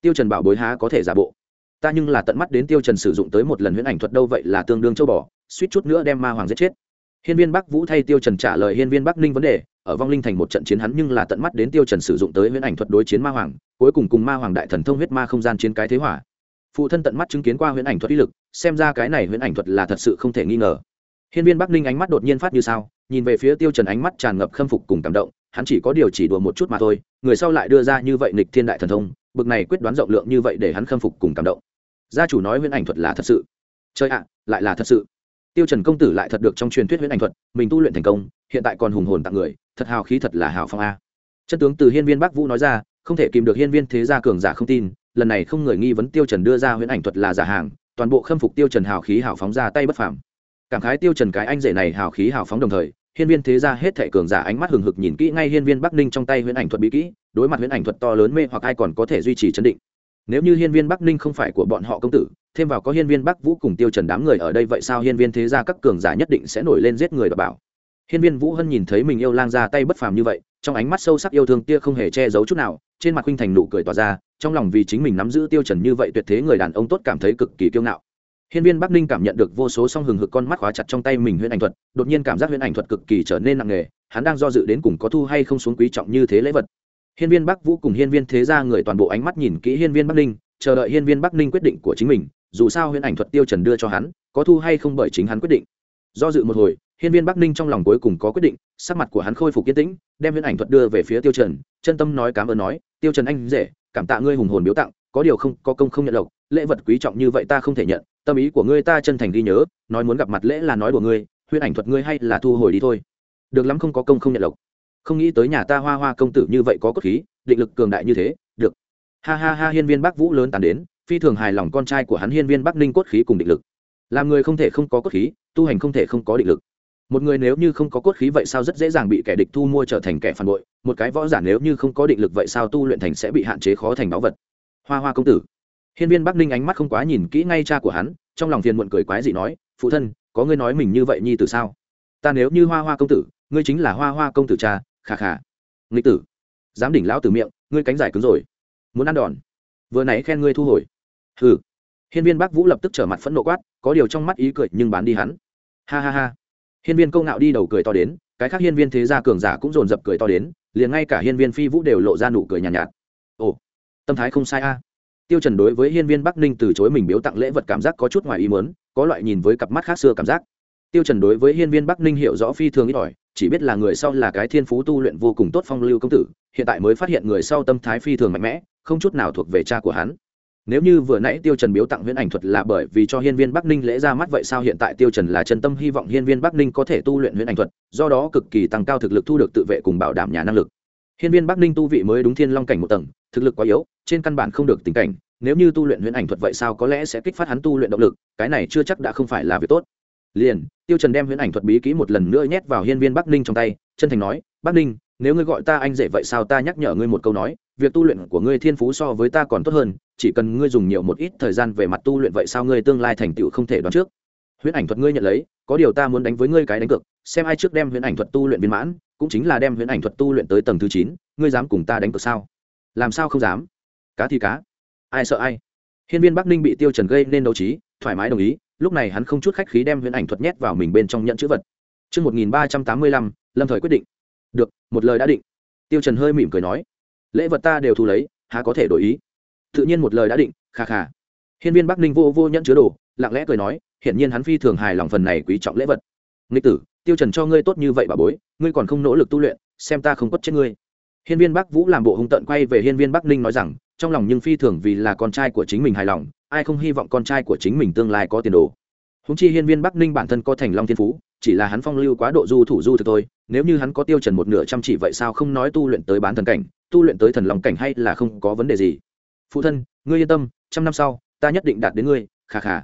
tiêu trần bảo bối há có thể giả bộ ta nhưng là tận mắt đến tiêu trần sử dụng tới một lần huyễn ảnh thuật đâu vậy là tương đương châu bò suýt chút nữa đem ma hoàng giết chết Hiên viên Bắc Vũ thay Tiêu Trần trả lời Hiên viên Bắc Ninh vấn đề, ở vong linh thành một trận chiến hắn nhưng là tận mắt đến Tiêu Trần sử dụng tới huyễn ảnh thuật đối chiến ma hoàng, cuối cùng cùng ma hoàng đại thần thông huyết ma không gian chiến cái thế hỏa. Phụ thân tận mắt chứng kiến qua huyễn ảnh thuật uy lực, xem ra cái này huyễn ảnh thuật là thật sự không thể nghi ngờ. Hiên viên Bắc Ninh ánh mắt đột nhiên phát như sao, nhìn về phía Tiêu Trần ánh mắt tràn ngập khâm phục cùng cảm động, hắn chỉ có điều chỉ đùa một chút mà thôi, người sau lại đưa ra như vậy nghịch thiên đại thần thông, bực này quyết đoán rộng lượng như vậy để hắn khâm phục cùng cảm động. gia chủ nói huyễn ảnh thuật là thật sự. Chơi ạ lại là thật sự. Tiêu trần công tử lại thật được trong truyền thuyết huyễn ảnh thuật mình tu luyện thành công hiện tại còn hùng hồn tặng người thật hào khí thật là hào phong a. Chân tướng từ hiên viên bắc vũ nói ra không thể kìm được hiên viên thế gia cường giả không tin lần này không người nghi vấn tiêu trần đưa ra huyễn ảnh thuật là giả hàng toàn bộ khâm phục tiêu trần hào khí hào phóng ra tay bất phàm. Cảm khái tiêu trần cái anh rể này hào khí hào phóng đồng thời hiên viên thế gia hết thể cường giả ánh mắt hừng hực nhìn kỹ ngay hiên viên bắc ninh trong tay huyễn ảnh thuật bí kỹ, đối mặt huyễn ảnh thuật to lớn mê hoặc ai còn có thể duy trì chấn định. Nếu như hiên viên bắc ninh không phải của bọn họ công tử, thêm vào có hiên viên bắc vũ cùng tiêu trần đám người ở đây vậy sao hiên viên thế gia các cường giả nhất định sẽ nổi lên giết người và bảo? Hiên viên vũ hân nhìn thấy mình yêu lang ra tay bất phàm như vậy, trong ánh mắt sâu sắc yêu thương tia không hề che giấu chút nào, trên mặt huynh thành nụ cười tỏa ra, trong lòng vì chính mình nắm giữ tiêu trần như vậy tuyệt thế người đàn ông tốt cảm thấy cực kỳ kiêu ngạo. Hiên Viên Bắc Ninh cảm nhận được vô số song hừng hực con mắt khóa chặt trong tay mình huyễn ảnh thuật, đột nhiên cảm giác huyễn ảnh thuật cực kỳ trở nên nặng nề, hắn đang do dự đến cùng có thu hay không xuống quý trọng như thế lễ vật. Hiên Viên Bắc Vũ cùng Hiên Viên Thế gia người toàn bộ ánh mắt nhìn kỹ Hiên Viên Bắc Ninh, chờ đợi Hiên Viên Bắc Ninh quyết định của chính mình, dù sao huyễn ảnh thuật tiêu trần đưa cho hắn, có thu hay không bởi chính hắn quyết định. Do dự một hồi, Hiên Viên Bắc Ninh trong lòng cuối cùng có quyết định, sắc mặt của hắn khôi phục kiên tĩnh, đem huyễn ảnh thuật đưa về phía Tiêu Trần, chân tâm nói cảm ơn nói, "Tiêu Trần anh dễ, cảm tạ ngươi hùng hồn biểu tặng, có điều không có công không nhận lộc, lễ vật quý trọng như vậy ta không thể nhận, tâm ý của ngươi ta chân thành ghi nhớ, nói muốn gặp mặt lễ là nói của ngươi huyễn ảnh thuật ngươi hay là thu hồi đi thôi. Được lắm không có công không nhận lộc. Không nghĩ tới nhà ta hoa hoa công tử như vậy có cốt khí, định lực cường đại như thế, được. Ha ha ha, hiên viên bắc vũ lớn tàn đến, phi thường hài lòng con trai của hắn hiên viên bắc ninh cốt khí cùng định lực. Làm người không thể không có cốt khí, tu hành không thể không có định lực. Một người nếu như không có cốt khí vậy sao rất dễ dàng bị kẻ địch thu mua trở thành kẻ phản bội, một cái võ giả nếu như không có định lực vậy sao tu luyện thành sẽ bị hạn chế khó thành báu vật. Hoa hoa công tử Hiên Viên Bắc Ninh ánh mắt không quá nhìn kỹ ngay cha của hắn, trong lòng phiền muộn cười quái dị nói, "Phụ thân, có ngươi nói mình như vậy nhi tử sao? Ta nếu như Hoa Hoa công tử, ngươi chính là Hoa Hoa công tử cha." Khà khà. Nghịch tử, dám đỉnh lão tử miệng, ngươi cánh giải cứng rồi. Muốn ăn đòn. Vừa nãy khen ngươi thu hồi. Hừ. Hiên Viên Bắc Vũ lập tức trở mặt phẫn nộ quát, có điều trong mắt ý cười nhưng bán đi hắn. Ha ha ha. Hiên Viên Câu ngạo đi đầu cười to đến, cái khác hiên viên thế gia cường giả cũng dồn dập cười to đến, liền ngay cả hiên viên phi vũ đều lộ ra nụ cười nhàn nhạt, nhạt. Ồ, tâm thái không sai a tiêu trần đối với hiên viên bắc ninh từ chối mình biếu tặng lễ vật cảm giác có chút ngoài ý muốn, có loại nhìn với cặp mắt khác xưa cảm giác. Tiêu trần đối với hiên viên bắc ninh hiểu rõ phi thường ít ỏi, chỉ biết là người sau là cái thiên phú tu luyện vô cùng tốt phong lưu công tử, hiện tại mới phát hiện người sau tâm thái phi thường mạnh mẽ, không chút nào thuộc về cha của hắn. Nếu như vừa nãy tiêu trần biếu tặng huyễn ảnh thuật là bởi vì cho hiên viên bắc ninh lễ ra mắt vậy sao hiện tại tiêu trần là chân tâm hy vọng hiên viên bắc ninh có thể tu luyện huyễn ảnh thuật, do đó cực kỳ tăng cao thực lực thu được tự vệ cùng bảo đảm nhà năng lực hiên viên bắc ninh tu vị mới đúng thiên long cảnh một tầng, thực lực quá yếu, trên căn bản không được tình cảnh, nếu như tu luyện huyễn ảnh thuật vậy sao có lẽ sẽ kích phát hắn tu luyện động lực, cái này chưa chắc đã không phải là việc tốt. Liền, tiêu trần đem huyễn ảnh thuật bí kỹ một lần nữa nhét vào hiên viên bắc ninh trong tay, chân thành nói, bắc ninh, nếu ngươi gọi ta anh rể vậy sao ta nhắc nhở ngươi một câu nói, việc tu luyện của ngươi thiên phú so với ta còn tốt hơn, chỉ cần ngươi dùng nhiều một ít thời gian về mặt tu luyện vậy sao ngươi tương lai thành tựu không thể đoán trước. Huyễn ảnh thuật ngươi nhận lấy, có điều ta muốn đánh với ngươi cái đánh cược, xem ai trước đem huyễn ảnh thuật tu luyện viên mãn cũng chính là đem huyễn ảnh thuật tu luyện tới tầng thứ chín, ngươi dám cùng ta đánh cược sao? Làm sao không dám? Cá thì cá. Ai sợ ai? Hiên viên bắc ninh bị tiêu trần gây nên đấu trí, thoải mái đồng ý, lúc này hắn không chút khách khí đem huyễn ảnh thuật nhét vào mình bên trong nhận chữ vật. Chương một nghìn ba trăm tám mươi lăm, lâm thời quyết định. Được, một lời đã định. Tiêu trần hơi mỉm cười nói. Lễ vật ta đều thu lấy, há có thể đổi ý? Tự nhiên một lời đã định, kha kha. Hiên viên bắc ninh vô vô nhận chứa đồ, lặng lẽ cười nói, hiển nhiên hắn phi thường hài lòng phần này quý trọng lễ vật. Nghịch tử tiêu trần cho ngươi tốt như vậy bà bối, ngươi còn không nỗ lực tu luyện, xem ta không quất chết ngươi. Hiên viên bắc vũ làm bộ hung tận quay về hiên viên bắc ninh nói rằng, trong lòng nhưng phi thường vì là con trai của chính mình hài lòng, ai không hy vọng con trai của chính mình tương lai có tiền đồ. Húng chi hiên viên bắc ninh bản thân có thành long thiên phú, chỉ là hắn phong lưu quá độ du thủ du thực thôi, nếu như hắn có tiêu trần một nửa chăm chỉ vậy sao không nói tu luyện tới bán thần cảnh, tu luyện tới thần long cảnh hay là không có vấn đề gì. Phụ thân, ngươi yên tâm, trăm năm sau, ta nhất định đạt đến ngươi khà khà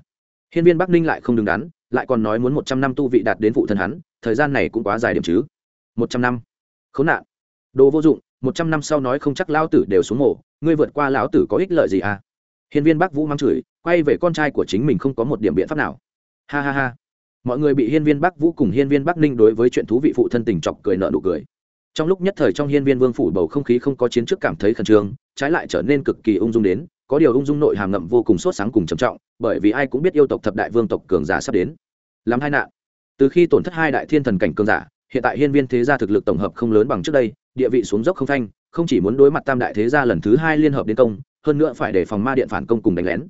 hiên viên bắc ninh lại không đứng đắn lại còn nói muốn một trăm năm tu vị đạt đến phụ thân hắn, thời gian này cũng quá dài điểm chứ. Một trăm năm. Khốn nạn. Đồ vô dụng, một trăm năm sau nói không chắc lão tử đều xuống mổ ngươi vượt qua lão tử có ích lợi gì à? Hiên viên bắc vũ mắng chửi, quay về con trai của chính mình không có một điểm biện pháp nào. Ha ha ha. Mọi người bị hiên viên bắc vũ cùng hiên viên bắc ninh đối với chuyện thú vị phụ thân tình chọc cười nợ nụ cười. Trong lúc nhất thời trong hiên viên vương phủ bầu không khí không có chiến trước cảm thấy khẩn trương, trái lại trở nên cực kỳ ung dung đến có điều ung dung nội hàm ngậm vô cùng sốt sáng cùng trầm trọng, bởi vì ai cũng biết yêu tộc thập đại vương tộc cường giả sắp đến. Làm hai nạn. Từ khi tổn thất hai đại thiên thần cảnh cường giả, hiện tại hiên viên thế gia thực lực tổng hợp không lớn bằng trước đây, địa vị xuống dốc không thanh không chỉ muốn đối mặt tam đại thế gia lần thứ hai liên hợp đến công, hơn nữa phải để phòng ma điện phản công cùng đánh lén.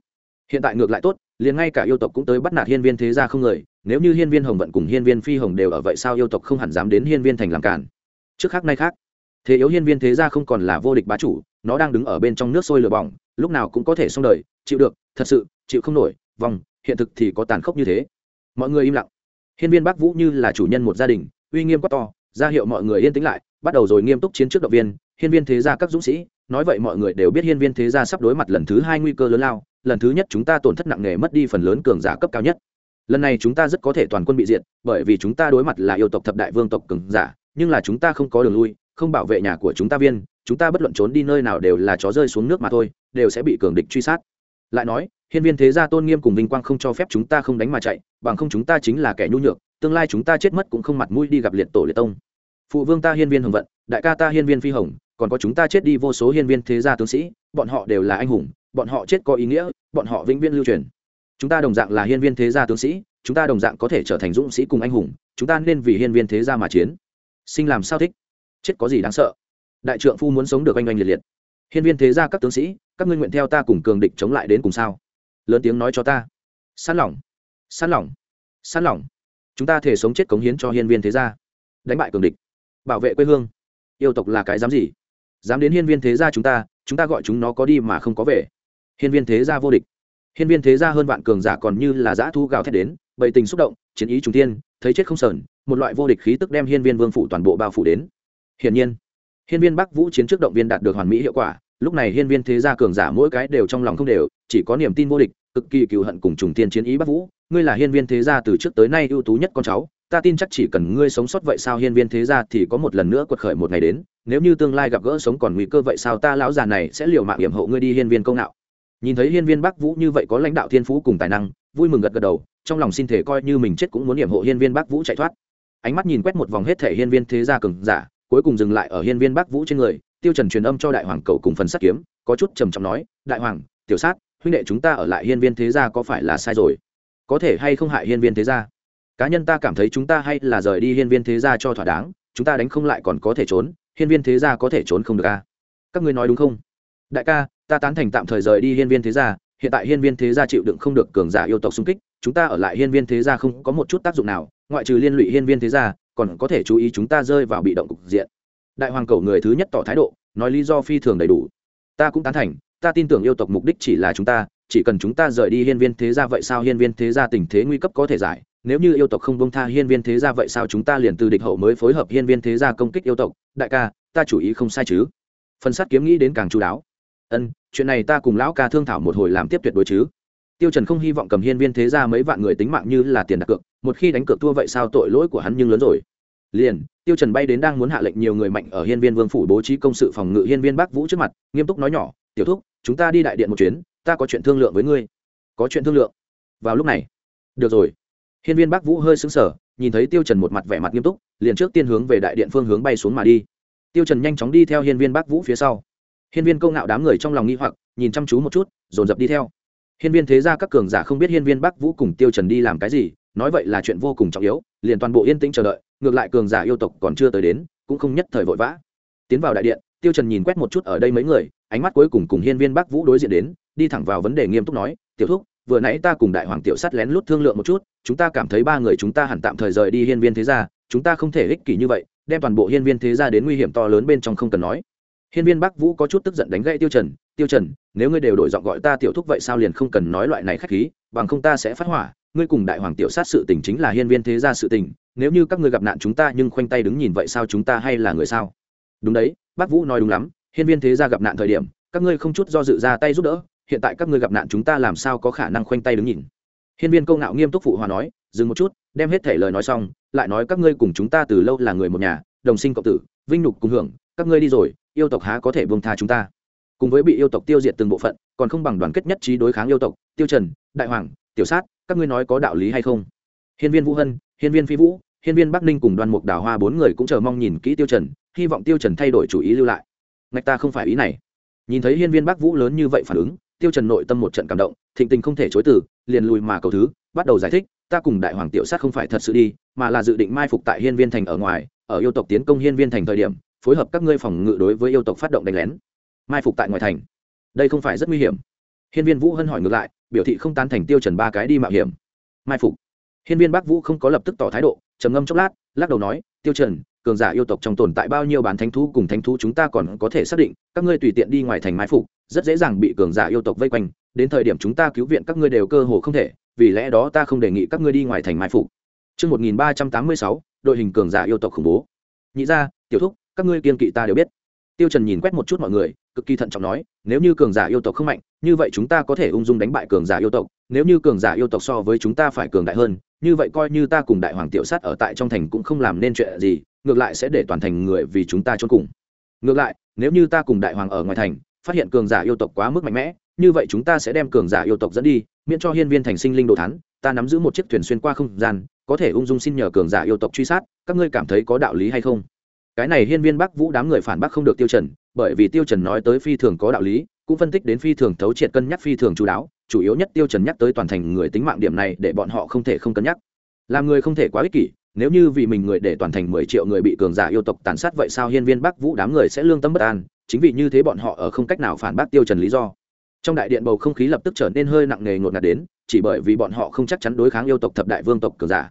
Hiện tại ngược lại tốt, liền ngay cả yêu tộc cũng tới bắt nạt hiên viên thế gia không người, nếu như hiên viên hồng vận cùng hiên viên phi hồng đều ở vậy sao yêu tộc không hẳn dám đến hiên viên thành làm cản trước khác nay khác. Thế yếu hiên viên thế gia không còn là vô địch bá chủ, nó đang đứng ở bên trong nước sôi lửa bỏng lúc nào cũng có thể xong đời, chịu được, thật sự, chịu không nổi, vòng, hiện thực thì có tàn khốc như thế. Mọi người im lặng. Hiên viên bắc vũ như là chủ nhân một gia đình, uy nghiêm quá to, ra hiệu mọi người yên tĩnh lại, bắt đầu rồi nghiêm túc chiến trước động viên. Hiên viên thế gia các dũng sĩ, nói vậy mọi người đều biết hiên viên thế gia sắp đối mặt lần thứ hai nguy cơ lớn lao, lần thứ nhất chúng ta tổn thất nặng nề mất đi phần lớn cường giả cấp cao nhất. Lần này chúng ta rất có thể toàn quân bị diệt, bởi vì chúng ta đối mặt là yêu tộc thập đại vương tộc cường giả, nhưng là chúng ta không có đường lui, không bảo vệ nhà của chúng ta viên, chúng ta bất luận trốn đi nơi nào đều là chó rơi xuống nước mà thôi đều sẽ bị cường địch truy sát. Lại nói, hiên viên thế gia tôn nghiêm cùng vinh quang không cho phép chúng ta không đánh mà chạy, bằng không chúng ta chính là kẻ nhu nhược, tương lai chúng ta chết mất cũng không mặt mũi đi gặp liệt tổ liệt tông. Phụ vương ta hiên viên hồng vận, đại ca ta hiên viên phi hồng, còn có chúng ta chết đi vô số hiên viên thế gia tướng sĩ, bọn họ đều là anh hùng, bọn họ chết có ý nghĩa, bọn họ vĩnh viễn lưu truyền. Chúng ta đồng dạng là hiên viên thế gia tướng sĩ, chúng ta đồng dạng có thể trở thành dũng sĩ cùng anh hùng, chúng ta nên vì hiên viên thế gia mà chiến. Sinh làm sao thích? Chết có gì đáng sợ? Đại trượng phu muốn sống được oanh oanh liệt liệt. Hiên viên thế gia các tướng sĩ các ngươi nguyện theo ta cùng cường địch chống lại đến cùng sao? Lớn tiếng nói cho ta. Săn lỏng săn lỏng săn lỏng. Chúng ta thể sống chết cống hiến cho hiên viên thế gia. Đánh bại cường địch. Bảo vệ quê hương. Yêu tộc là cái dám gì? Dám đến hiên viên thế gia chúng ta chúng ta gọi chúng nó có đi mà không có về. Hiên viên thế gia vô địch. Hiên viên thế gia hơn vạn cường giả còn như là giã thu gào thét đến, bầy tình xúc động, chiến ý trung tiên thấy chết không sờn, một loại vô địch khí tức đem hiên viên vương phủ toàn bộ bao phủ đến. Hiển nhiên, hiên viên bắc vũ chiến trước động viên đạt được hoàn mỹ hiệu quả lúc này hiên viên thế gia cường giả mỗi cái đều trong lòng không đều, chỉ có niềm tin vô địch, cực kỳ cựu hận cùng trùng tiên chiến ý bắc vũ. Ngươi là hiên viên thế gia từ trước tới nay ưu tú nhất con cháu, ta tin chắc chỉ cần ngươi sống sót vậy sao hiên viên thế gia thì có một lần nữa quật khởi một ngày đến. Nếu như tương lai gặp gỡ sống còn nguy cơ vậy sao ta lão già này sẽ liều mạng hiểm hộ ngươi đi hiên viên công nạo. Nhìn thấy hiên viên bắc vũ như vậy có lãnh đạo thiên phú cùng tài năng, vui mừng gật gật đầu, trong lòng xin thể coi như mình chết cũng muốn hiểm hộ hiên viên bắc vũ chạy thoát. Ánh mắt nhìn quét một vòng hết thể hiên viên thế gia cường giả, cuối cùng dừng lại ở hiên viên bắc vũ trên người tiêu trần truyền âm cho đại hoàng cầu cùng phần sắt kiếm, có chút trầm trọng nói, đại hoàng, tiểu sát, huynh đệ chúng ta ở lại hiên viên thế gia có phải là sai rồi? Có thể hay không hại hiên viên thế gia? Cá nhân ta cảm thấy chúng ta hay là rời đi hiên viên thế gia cho thỏa đáng, chúng ta đánh không lại còn có thể trốn, hiên viên thế gia có thể trốn không được a à? các ngươi nói đúng không? Đại ca, ta tán thành tạm thời rời đi hiên viên thế gia, hiện tại hiên viên thế gia chịu đựng không được cường giả yêu tộc xung kích, chúng ta ở lại hiên viên thế gia không có một chút tác dụng nào, ngoại trừ liên lụy hiên viên thế gia, còn có thể chú ý chúng ta rơi vào bị động cục diện đại hoàng cầu người thứ nhất tỏ thái độ, nói lý do phi thường đầy đủ. Ta cũng tán thành, ta tin tưởng yêu tộc mục đích chỉ là chúng ta, chỉ cần chúng ta rời đi hiên viên thế gia vậy sao hiên viên thế gia tình thế nguy cấp có thể giải. Nếu như yêu tộc không bông tha hiên viên thế gia vậy sao chúng ta liền từ địch hậu mới phối hợp hiên viên thế gia công kích yêu tộc. Đại ca, ta chủ ý không sai chứ? Phần sát kiếm nghĩ đến càng chú đáo. Ân, chuyện này ta cùng lão ca thương thảo một hồi làm tiếp tuyệt đối chứ. Tiêu trần không hy vọng cầm hiên viên thế gia mấy vạn người tính mạng như là tiền đặt cược, một khi đánh cược thua vậy sao tội lỗi của hắn nhưng lớn rồi. Liền tiêu trần bay đến đang muốn hạ lệnh nhiều người mạnh ở hiên viên vương phủ bố trí công sự phòng ngự hiên viên bắc vũ trước mặt, nghiêm túc nói nhỏ, tiểu thúc, chúng ta đi đại điện một chuyến, ta có chuyện thương lượng với ngươi. Có chuyện thương lượng? Vào lúc này. Được rồi. Hiên viên bắc vũ hơi sững sờ, nhìn thấy tiêu trần một mặt vẻ mặt nghiêm túc, liền trước tiên hướng về đại điện phương hướng bay xuống mà đi. Tiêu trần nhanh chóng đi theo hiên viên bắc vũ phía sau. Hiên viên công ngạo đám người trong lòng nghi hoặc, nhìn chăm chú một chút, dồn dập đi theo. Hiên viên thế gia các cường giả không biết hiên viên bắc vũ cùng tiêu trần đi làm cái gì nói vậy là chuyện vô cùng trọng yếu, liền toàn bộ yên tĩnh chờ đợi, ngược lại cường giả yêu tộc còn chưa tới đến, cũng không nhất thời vội vã. Tiến vào đại điện, tiêu trần nhìn quét một chút ở đây mấy người, ánh mắt cuối cùng cùng hiên viên bắc vũ đối diện đến, đi thẳng vào vấn đề nghiêm túc nói, tiểu thúc, vừa nãy ta cùng đại hoàng tiểu sắt lén lút thương lượng một chút, chúng ta cảm thấy ba người chúng ta hẳn tạm thời rời đi hiên viên thế gia, chúng ta không thể ích kỷ như vậy, đem toàn bộ hiên viên thế gia đến nguy hiểm to lớn bên trong không cần nói. Hiên viên bắc vũ có chút tức giận đánh gãy tiêu trần tiêu trần, nếu ngươi đều đổi giọng gọi ta tiểu thúc vậy sao liền không cần nói loại này khách khí, bằng không ta sẽ phát hỏa ngươi cùng đại hoàng tiểu sát sự tình chính là hiên viên thế gia sự tình, nếu như các ngươi gặp nạn chúng ta nhưng khoanh tay đứng nhìn vậy sao chúng ta hay là người sao? Đúng đấy, bác vũ nói đúng lắm, hiên viên thế gia gặp nạn thời điểm, các ngươi không chút do dự ra tay giúp đỡ, hiện tại các ngươi gặp nạn chúng ta làm sao có khả năng khoanh tay đứng nhìn? Hiên viên câu ngạo nghiêm túc phụ hòa nói, dừng một chút, đem hết thể lời nói xong, lại nói các ngươi cùng chúng ta từ lâu là người một nhà, đồng sinh cộng tử, vinh nhục cùng hưởng, các ngươi đi rồi, yêu tộc há có thể buông tha chúng ta? Cùng với bị yêu tộc tiêu diệt từng bộ phận, còn không bằng đoàn kết nhất trí đối kháng yêu tộc, tiêu trần, đại hoàng tiểu sát, các ngươi nói có đạo lý hay không? Hiên viên vũ hân, hiên viên phi vũ, hiên viên bắc ninh cùng đoàn mục đào hoa bốn người cũng chờ mong nhìn kỹ tiêu trần, hy vọng tiêu trần thay đổi chủ ý lưu lại. Ngạch ta không phải ý này. Nhìn thấy hiên viên bắc vũ lớn như vậy phản ứng, tiêu trần nội tâm một trận cảm động, thịnh tình không thể chối từ, liền lùi mà cầu thứ, bắt đầu giải thích, ta cùng đại hoàng tiểu sát không phải thật sự đi, mà là dự định mai phục tại hiên viên thành ở ngoài, ở yêu tộc tiến công hiên viên thành thời điểm, phối hợp các ngươi phòng ngự đối với yêu tộc phát động đánh lén. Mai phục tại ngoài thành. Đây không phải rất nguy hiểm. Hiên viên vũ hân hỏi ngược lại biểu thị không tán thành tiêu trần ba cái đi mạo hiểm mai phục hiên viên bắc vũ không có lập tức tỏ thái độ trầm ngâm chốc lát lắc đầu nói tiêu trần cường giả yêu tộc trong tồn tại bao nhiêu bán thánh thú cùng thánh thú chúng ta còn có thể xác định các ngươi tùy tiện đi ngoài thành mai phục rất dễ dàng bị cường giả yêu tộc vây quanh đến thời điểm chúng ta cứu viện các ngươi đều cơ hồ không thể vì lẽ đó ta không đề nghị các ngươi đi ngoài thành mai phục Trước 1386, đội hình cường giả yêu tộc khủng bố. Nhị ra, tiểu thúc, các ngươi kiên kỵ ta đều biết. Tiêu Trần nhìn quét một chút mọi người, cực kỳ thận trọng nói, nếu như cường giả yêu tộc không mạnh, như vậy chúng ta có thể ung dung đánh bại cường giả yêu tộc, nếu như cường giả yêu tộc so với chúng ta phải cường đại hơn, như vậy coi như ta cùng đại hoàng tiểu sát ở tại trong thành cũng không làm nên chuyện gì, ngược lại sẽ để toàn thành người vì chúng ta chôn cùng. Ngược lại, nếu như ta cùng đại hoàng ở ngoài thành, phát hiện cường giả yêu tộc quá mức mạnh mẽ, như vậy chúng ta sẽ đem cường giả yêu tộc dẫn đi, miễn cho hiên viên thành sinh linh đồ thán, ta nắm giữ một chiếc thuyền xuyên qua không gian, có thể ung dung xin nhờ cường giả yêu tộc truy sát, các ngươi cảm thấy có đạo lý hay không? Cái này hiên viên Bắc Vũ đám người phản bác không được Tiêu chuẩn bởi vì Tiêu Trần nói tới phi thường có đạo lý, cũng phân tích đến phi thường thấu triệt cân nhắc phi thường chú đáo, chủ yếu nhất Tiêu Trần nhắc tới toàn thành người tính mạng điểm này để bọn họ không thể không cân nhắc. Làm người không thể quá ích kỷ, nếu như vì mình người để toàn thành mười triệu người bị cường giả yêu tộc tàn sát vậy sao hiên viên Bắc Vũ đám người sẽ lương tâm bất an, chính vì như thế bọn họ ở không cách nào phản bác Tiêu Trần lý do. Trong đại điện bầu không khí lập tức trở nên hơi nặng nề ngột ngạt đến, chỉ bởi vì bọn họ không chắc chắn đối kháng yêu tộc thập đại vương tộc cường giả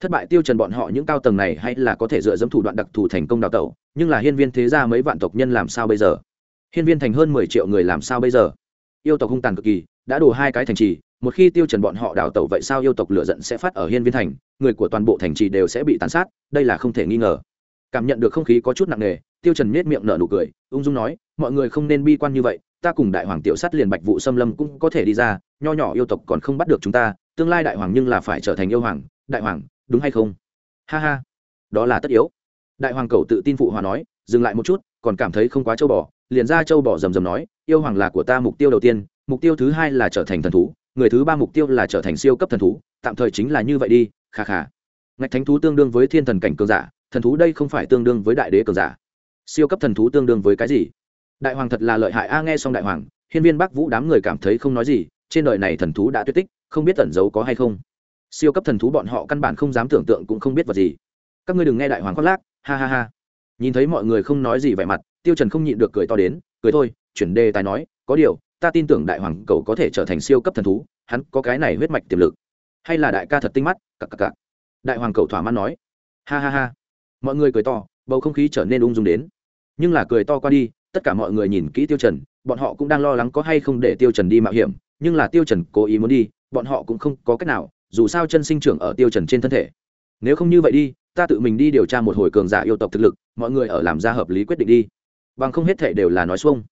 thất bại tiêu trần bọn họ những cao tầng này hay là có thể dựa dẫm thủ đoạn đặc thù thành công đào tẩu, nhưng là hiên viên thế gia mấy vạn tộc nhân làm sao bây giờ? Hiên viên thành hơn mười triệu người làm sao bây giờ? Yêu tộc hung tàn cực kỳ, đã đổ hai cái thành trì, một khi tiêu trần bọn họ đào tẩu vậy sao yêu tộc lửa giận sẽ phát ở hiên viên thành, người của toàn bộ thành trì đều sẽ bị tàn sát, đây là không thể nghi ngờ. Cảm nhận được không khí có chút nặng nề, tiêu trần nét miệng nở nụ cười, ung dung nói, mọi người không nên bi quan như vậy, ta cùng đại hoàng tiểu sát liền bạch vụ xâm lâm cũng có thể đi ra, nho nhỏ yêu tộc còn không bắt được chúng ta, tương lai đại hoàng nhưng là phải trở thành yêu hoàng, đại hoàng đúng hay không? Ha ha, đó là tất yếu. Đại hoàng cầu tự tin phụ hòa nói, dừng lại một chút, còn cảm thấy không quá châu bò, liền ra châu bò rầm rầm nói, yêu hoàng là của ta mục tiêu đầu tiên, mục tiêu thứ hai là trở thành thần thú, người thứ ba mục tiêu là trở thành siêu cấp thần thú, tạm thời chính là như vậy đi, kha kha. Ngạch thánh thú tương đương với thiên thần cảnh cường giả, thần thú đây không phải tương đương với đại đế cường giả. Siêu cấp thần thú tương đương với cái gì? Đại hoàng thật là lợi hại, a, nghe xong đại hoàng, hiên viên bắc vũ đám người cảm thấy không nói gì, trên đời này thần thú đã tuyệt tích, không biết tẩn giấu có hay không siêu cấp thần thú bọn họ căn bản không dám tưởng tượng cũng không biết vật gì. Các ngươi đừng nghe đại hoàng khoác lác, ha ha ha. Nhìn thấy mọi người không nói gì vẻ mặt, tiêu trần không nhịn được cười to đến, cười thôi, chuyển đề tài nói, có điều, ta tin tưởng đại hoàng cầu có thể trở thành siêu cấp thần thú, hắn có cái này huyết mạch tiềm lực. Hay là đại ca thật tinh mắt, cặc cặc cặc. Đại hoàng cầu thỏa mãn nói. Ha ha ha. Mọi người cười to, bầu không khí trở nên ung dung đến. Nhưng là cười to qua đi, tất cả mọi người nhìn kỹ tiêu trần, bọn họ cũng đang lo lắng có hay không để tiêu trần đi mạo hiểm, nhưng là tiêu trần cố ý muốn đi, bọn họ cũng không có cách nào dù sao chân sinh trưởng ở tiêu trần trên thân thể. Nếu không như vậy đi, ta tự mình đi điều tra một hồi cường giả yêu tộc thực lực, mọi người ở làm ra hợp lý quyết định đi. Bằng không hết thể đều là nói xuông.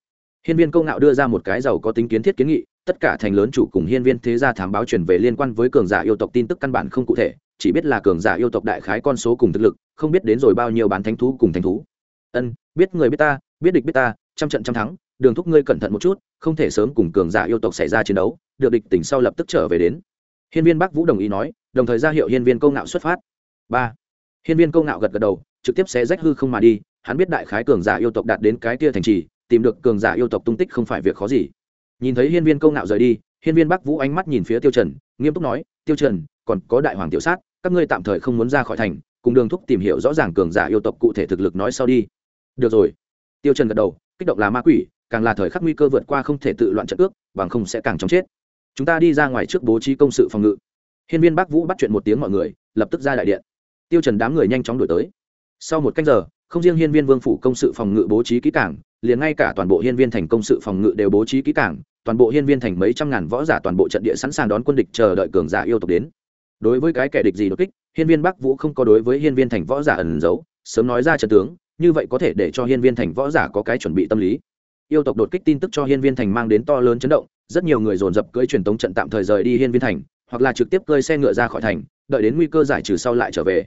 Hiên viên công ngạo đưa ra một cái giàu có tính kiến thiết kiến nghị, tất cả thành lớn chủ cùng hiên viên thế gia thám báo truyền về liên quan với cường giả yêu tộc tin tức căn bản không cụ thể, chỉ biết là cường giả yêu tộc đại khái con số cùng thực lực, không biết đến rồi bao nhiêu bán thánh thú cùng thánh thú. Ân, biết người biết ta, biết địch biết ta, trăm trận trăm thắng, đường thúc ngươi cẩn thận một chút, không thể sớm cùng cường giả yêu tộc xảy ra chiến đấu, được địch tỉnh sau lập tức trở về đến hiên viên bắc vũ đồng ý nói, đồng thời ra hiệu hiên viên công ngạo xuất phát. Ba. Hiên viên công ngạo gật gật đầu, trực tiếp sẽ rách hư không mà đi, hắn biết đại khái cường giả yêu tộc đạt đến cái kia thành trì, tìm được cường giả yêu tộc tung tích không phải việc khó gì. Nhìn thấy hiên viên công ngạo rời đi, hiên viên bắc vũ ánh mắt nhìn phía tiêu trần, nghiêm túc nói, tiêu trần, còn có đại hoàng tiểu sát, các ngươi tạm thời không muốn ra khỏi thành, cùng đường thúc tìm hiểu rõ ràng cường giả yêu tộc cụ thể thực lực nói sau đi. Được rồi. Tiêu trần gật đầu, kích động là ma quỷ, càng là thời khắc nguy cơ vượt qua không thể tự loạn trận ước, bằng không sẽ càng chóng chết chúng ta đi ra ngoài trước bố trí công sự phòng ngự. Hiên viên bắc vũ bắt chuyện một tiếng mọi người, lập tức ra đại điện. Tiêu trần đám người nhanh chóng đuổi tới. Sau một canh giờ, không riêng hiên viên vương phủ công sự phòng ngự bố trí kỹ càng, liền ngay cả toàn bộ hiên viên thành công sự phòng ngự đều bố trí kỹ càng, toàn bộ hiên viên thành mấy trăm ngàn võ giả toàn bộ trận địa sẵn sàng đón quân địch chờ đợi cường giả yêu tộc đến. Đối với cái kẻ địch gì đột kích, hiên viên bắc vũ không có đối với hiên viên thành võ giả ẩn giấu, sớm nói ra trận tướng, như vậy có thể để cho hiên viên thành võ giả có cái chuẩn bị tâm lý. Yêu tộc đột kích tin tức cho hiên viên thành mang đến to lớn chấn động rất nhiều người dồn dập cưỡi truyền tống trận tạm thời rời đi hiên viên thành, hoặc là trực tiếp cơi xe ngựa ra khỏi thành, đợi đến nguy cơ giải trừ sau lại trở về.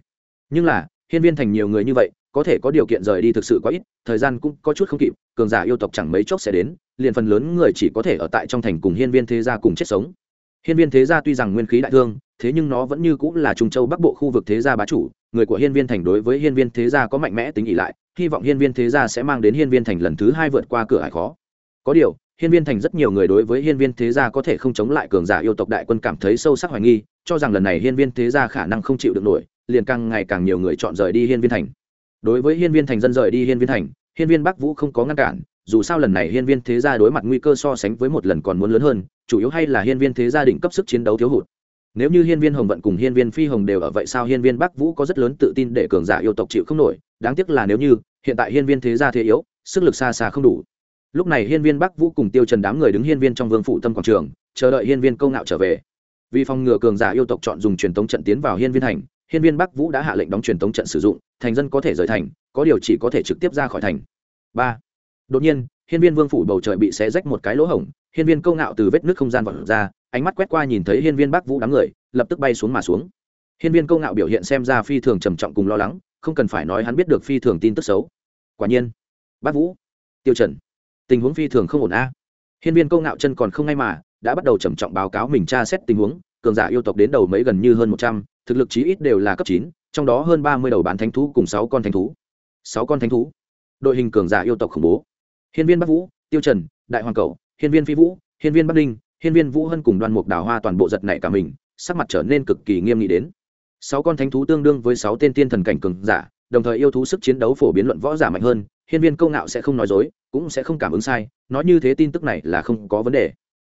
Nhưng là, hiên viên thành nhiều người như vậy, có thể có điều kiện rời đi thực sự quá ít, thời gian cũng có chút không kịp, cường giả yêu tộc chẳng mấy chốc sẽ đến, liền phần lớn người chỉ có thể ở tại trong thành cùng hiên viên thế gia cùng chết sống. Hiên viên thế gia tuy rằng nguyên khí đại thương, thế nhưng nó vẫn như cũng là trung châu bắc bộ khu vực thế gia bá chủ, người của hiên viên thành đối với hiên viên thế gia có mạnh mẽ tính ỉ lại, hy vọng hiên viên thế gia sẽ mang đến hiên viên thành lần thứ hai vượt qua cửa hải khó. Có điều hiên viên thành rất nhiều người đối với hiên viên thế gia có thể không chống lại cường giả yêu tộc đại quân cảm thấy sâu sắc hoài nghi cho rằng lần này hiên viên thế gia khả năng không chịu được nổi liền càng ngày càng nhiều người chọn rời đi hiên viên thành đối với hiên viên thành dân rời đi hiên viên thành hiên viên bắc vũ không có ngăn cản dù sao lần này hiên viên thế gia đối mặt nguy cơ so sánh với một lần còn muốn lớn hơn chủ yếu hay là hiên viên thế gia định cấp sức chiến đấu thiếu hụt nếu như hiên viên hồng vận cùng hiên viên phi hồng đều ở vậy sao hiên viên bắc vũ có rất lớn tự tin để cường giả yêu tộc chịu không nổi đáng tiếc là nếu như hiện tại hiên viên thế gia thế yếu sức lực xa xa không đủ lúc này hiên viên bắc vũ cùng tiêu trần đám người đứng hiên viên trong vương phủ tâm quảng trường, chờ đợi hiên viên câu ngạo trở về. Vì phòng ngừa cường giả yêu tộc chọn dùng truyền tống trận tiến vào hiên viên thành, hiên viên bắc vũ đã hạ lệnh đóng truyền tống trận sử dụng, thành dân có thể rời thành, có điều chỉ có thể trực tiếp ra khỏi thành. Ba. Đột nhiên, hiên viên vương phủ bầu trời bị xé rách một cái lỗ hổng, hiên viên câu ngạo từ vết nước không gian vọt ra, ánh mắt quét qua nhìn thấy hiên viên bắc vũ đám người, lập tức bay xuống mà xuống. Hiên viên câu ngạo biểu hiện xem ra phi thường trầm trọng cùng lo lắng, không cần phải nói hắn biết được phi thường tin tức xấu. Quả nhiên, bắc vũ, tiêu trần tình huống phi thường không ổn a. Hiên viên câu ngạo chân còn không ngay mà, đã bắt đầu trầm trọng báo cáo mình tra xét tình huống, cường giả yêu tộc đến đầu mấy gần như hơn một trăm, thực lực chí ít đều là cấp chín, trong đó hơn ba mươi đầu bán thánh thú cùng sáu con thánh thú. Sáu con thánh thú? Đội hình cường giả yêu tộc khủng bố. Hiên viên bắc vũ, tiêu trần, đại hoàng cầu, hiên viên phi vũ, hiên viên bắc ninh, hiên viên vũ hân cùng đoan mục đào hoa toàn bộ giật nảy cả mình, sắc mặt trở nên cực kỳ nghiêm nghị đến. Sáu con thánh thú tương đương với sáu tên tiên thần cảnh cường giả, đồng thời yêu thú sức chiến đấu phổ biến luận võ giả mạnh hơn hiên viên câu ngạo sẽ không nói dối, cũng sẽ không cảm ứng sai nói như thế tin tức này là không có vấn đề.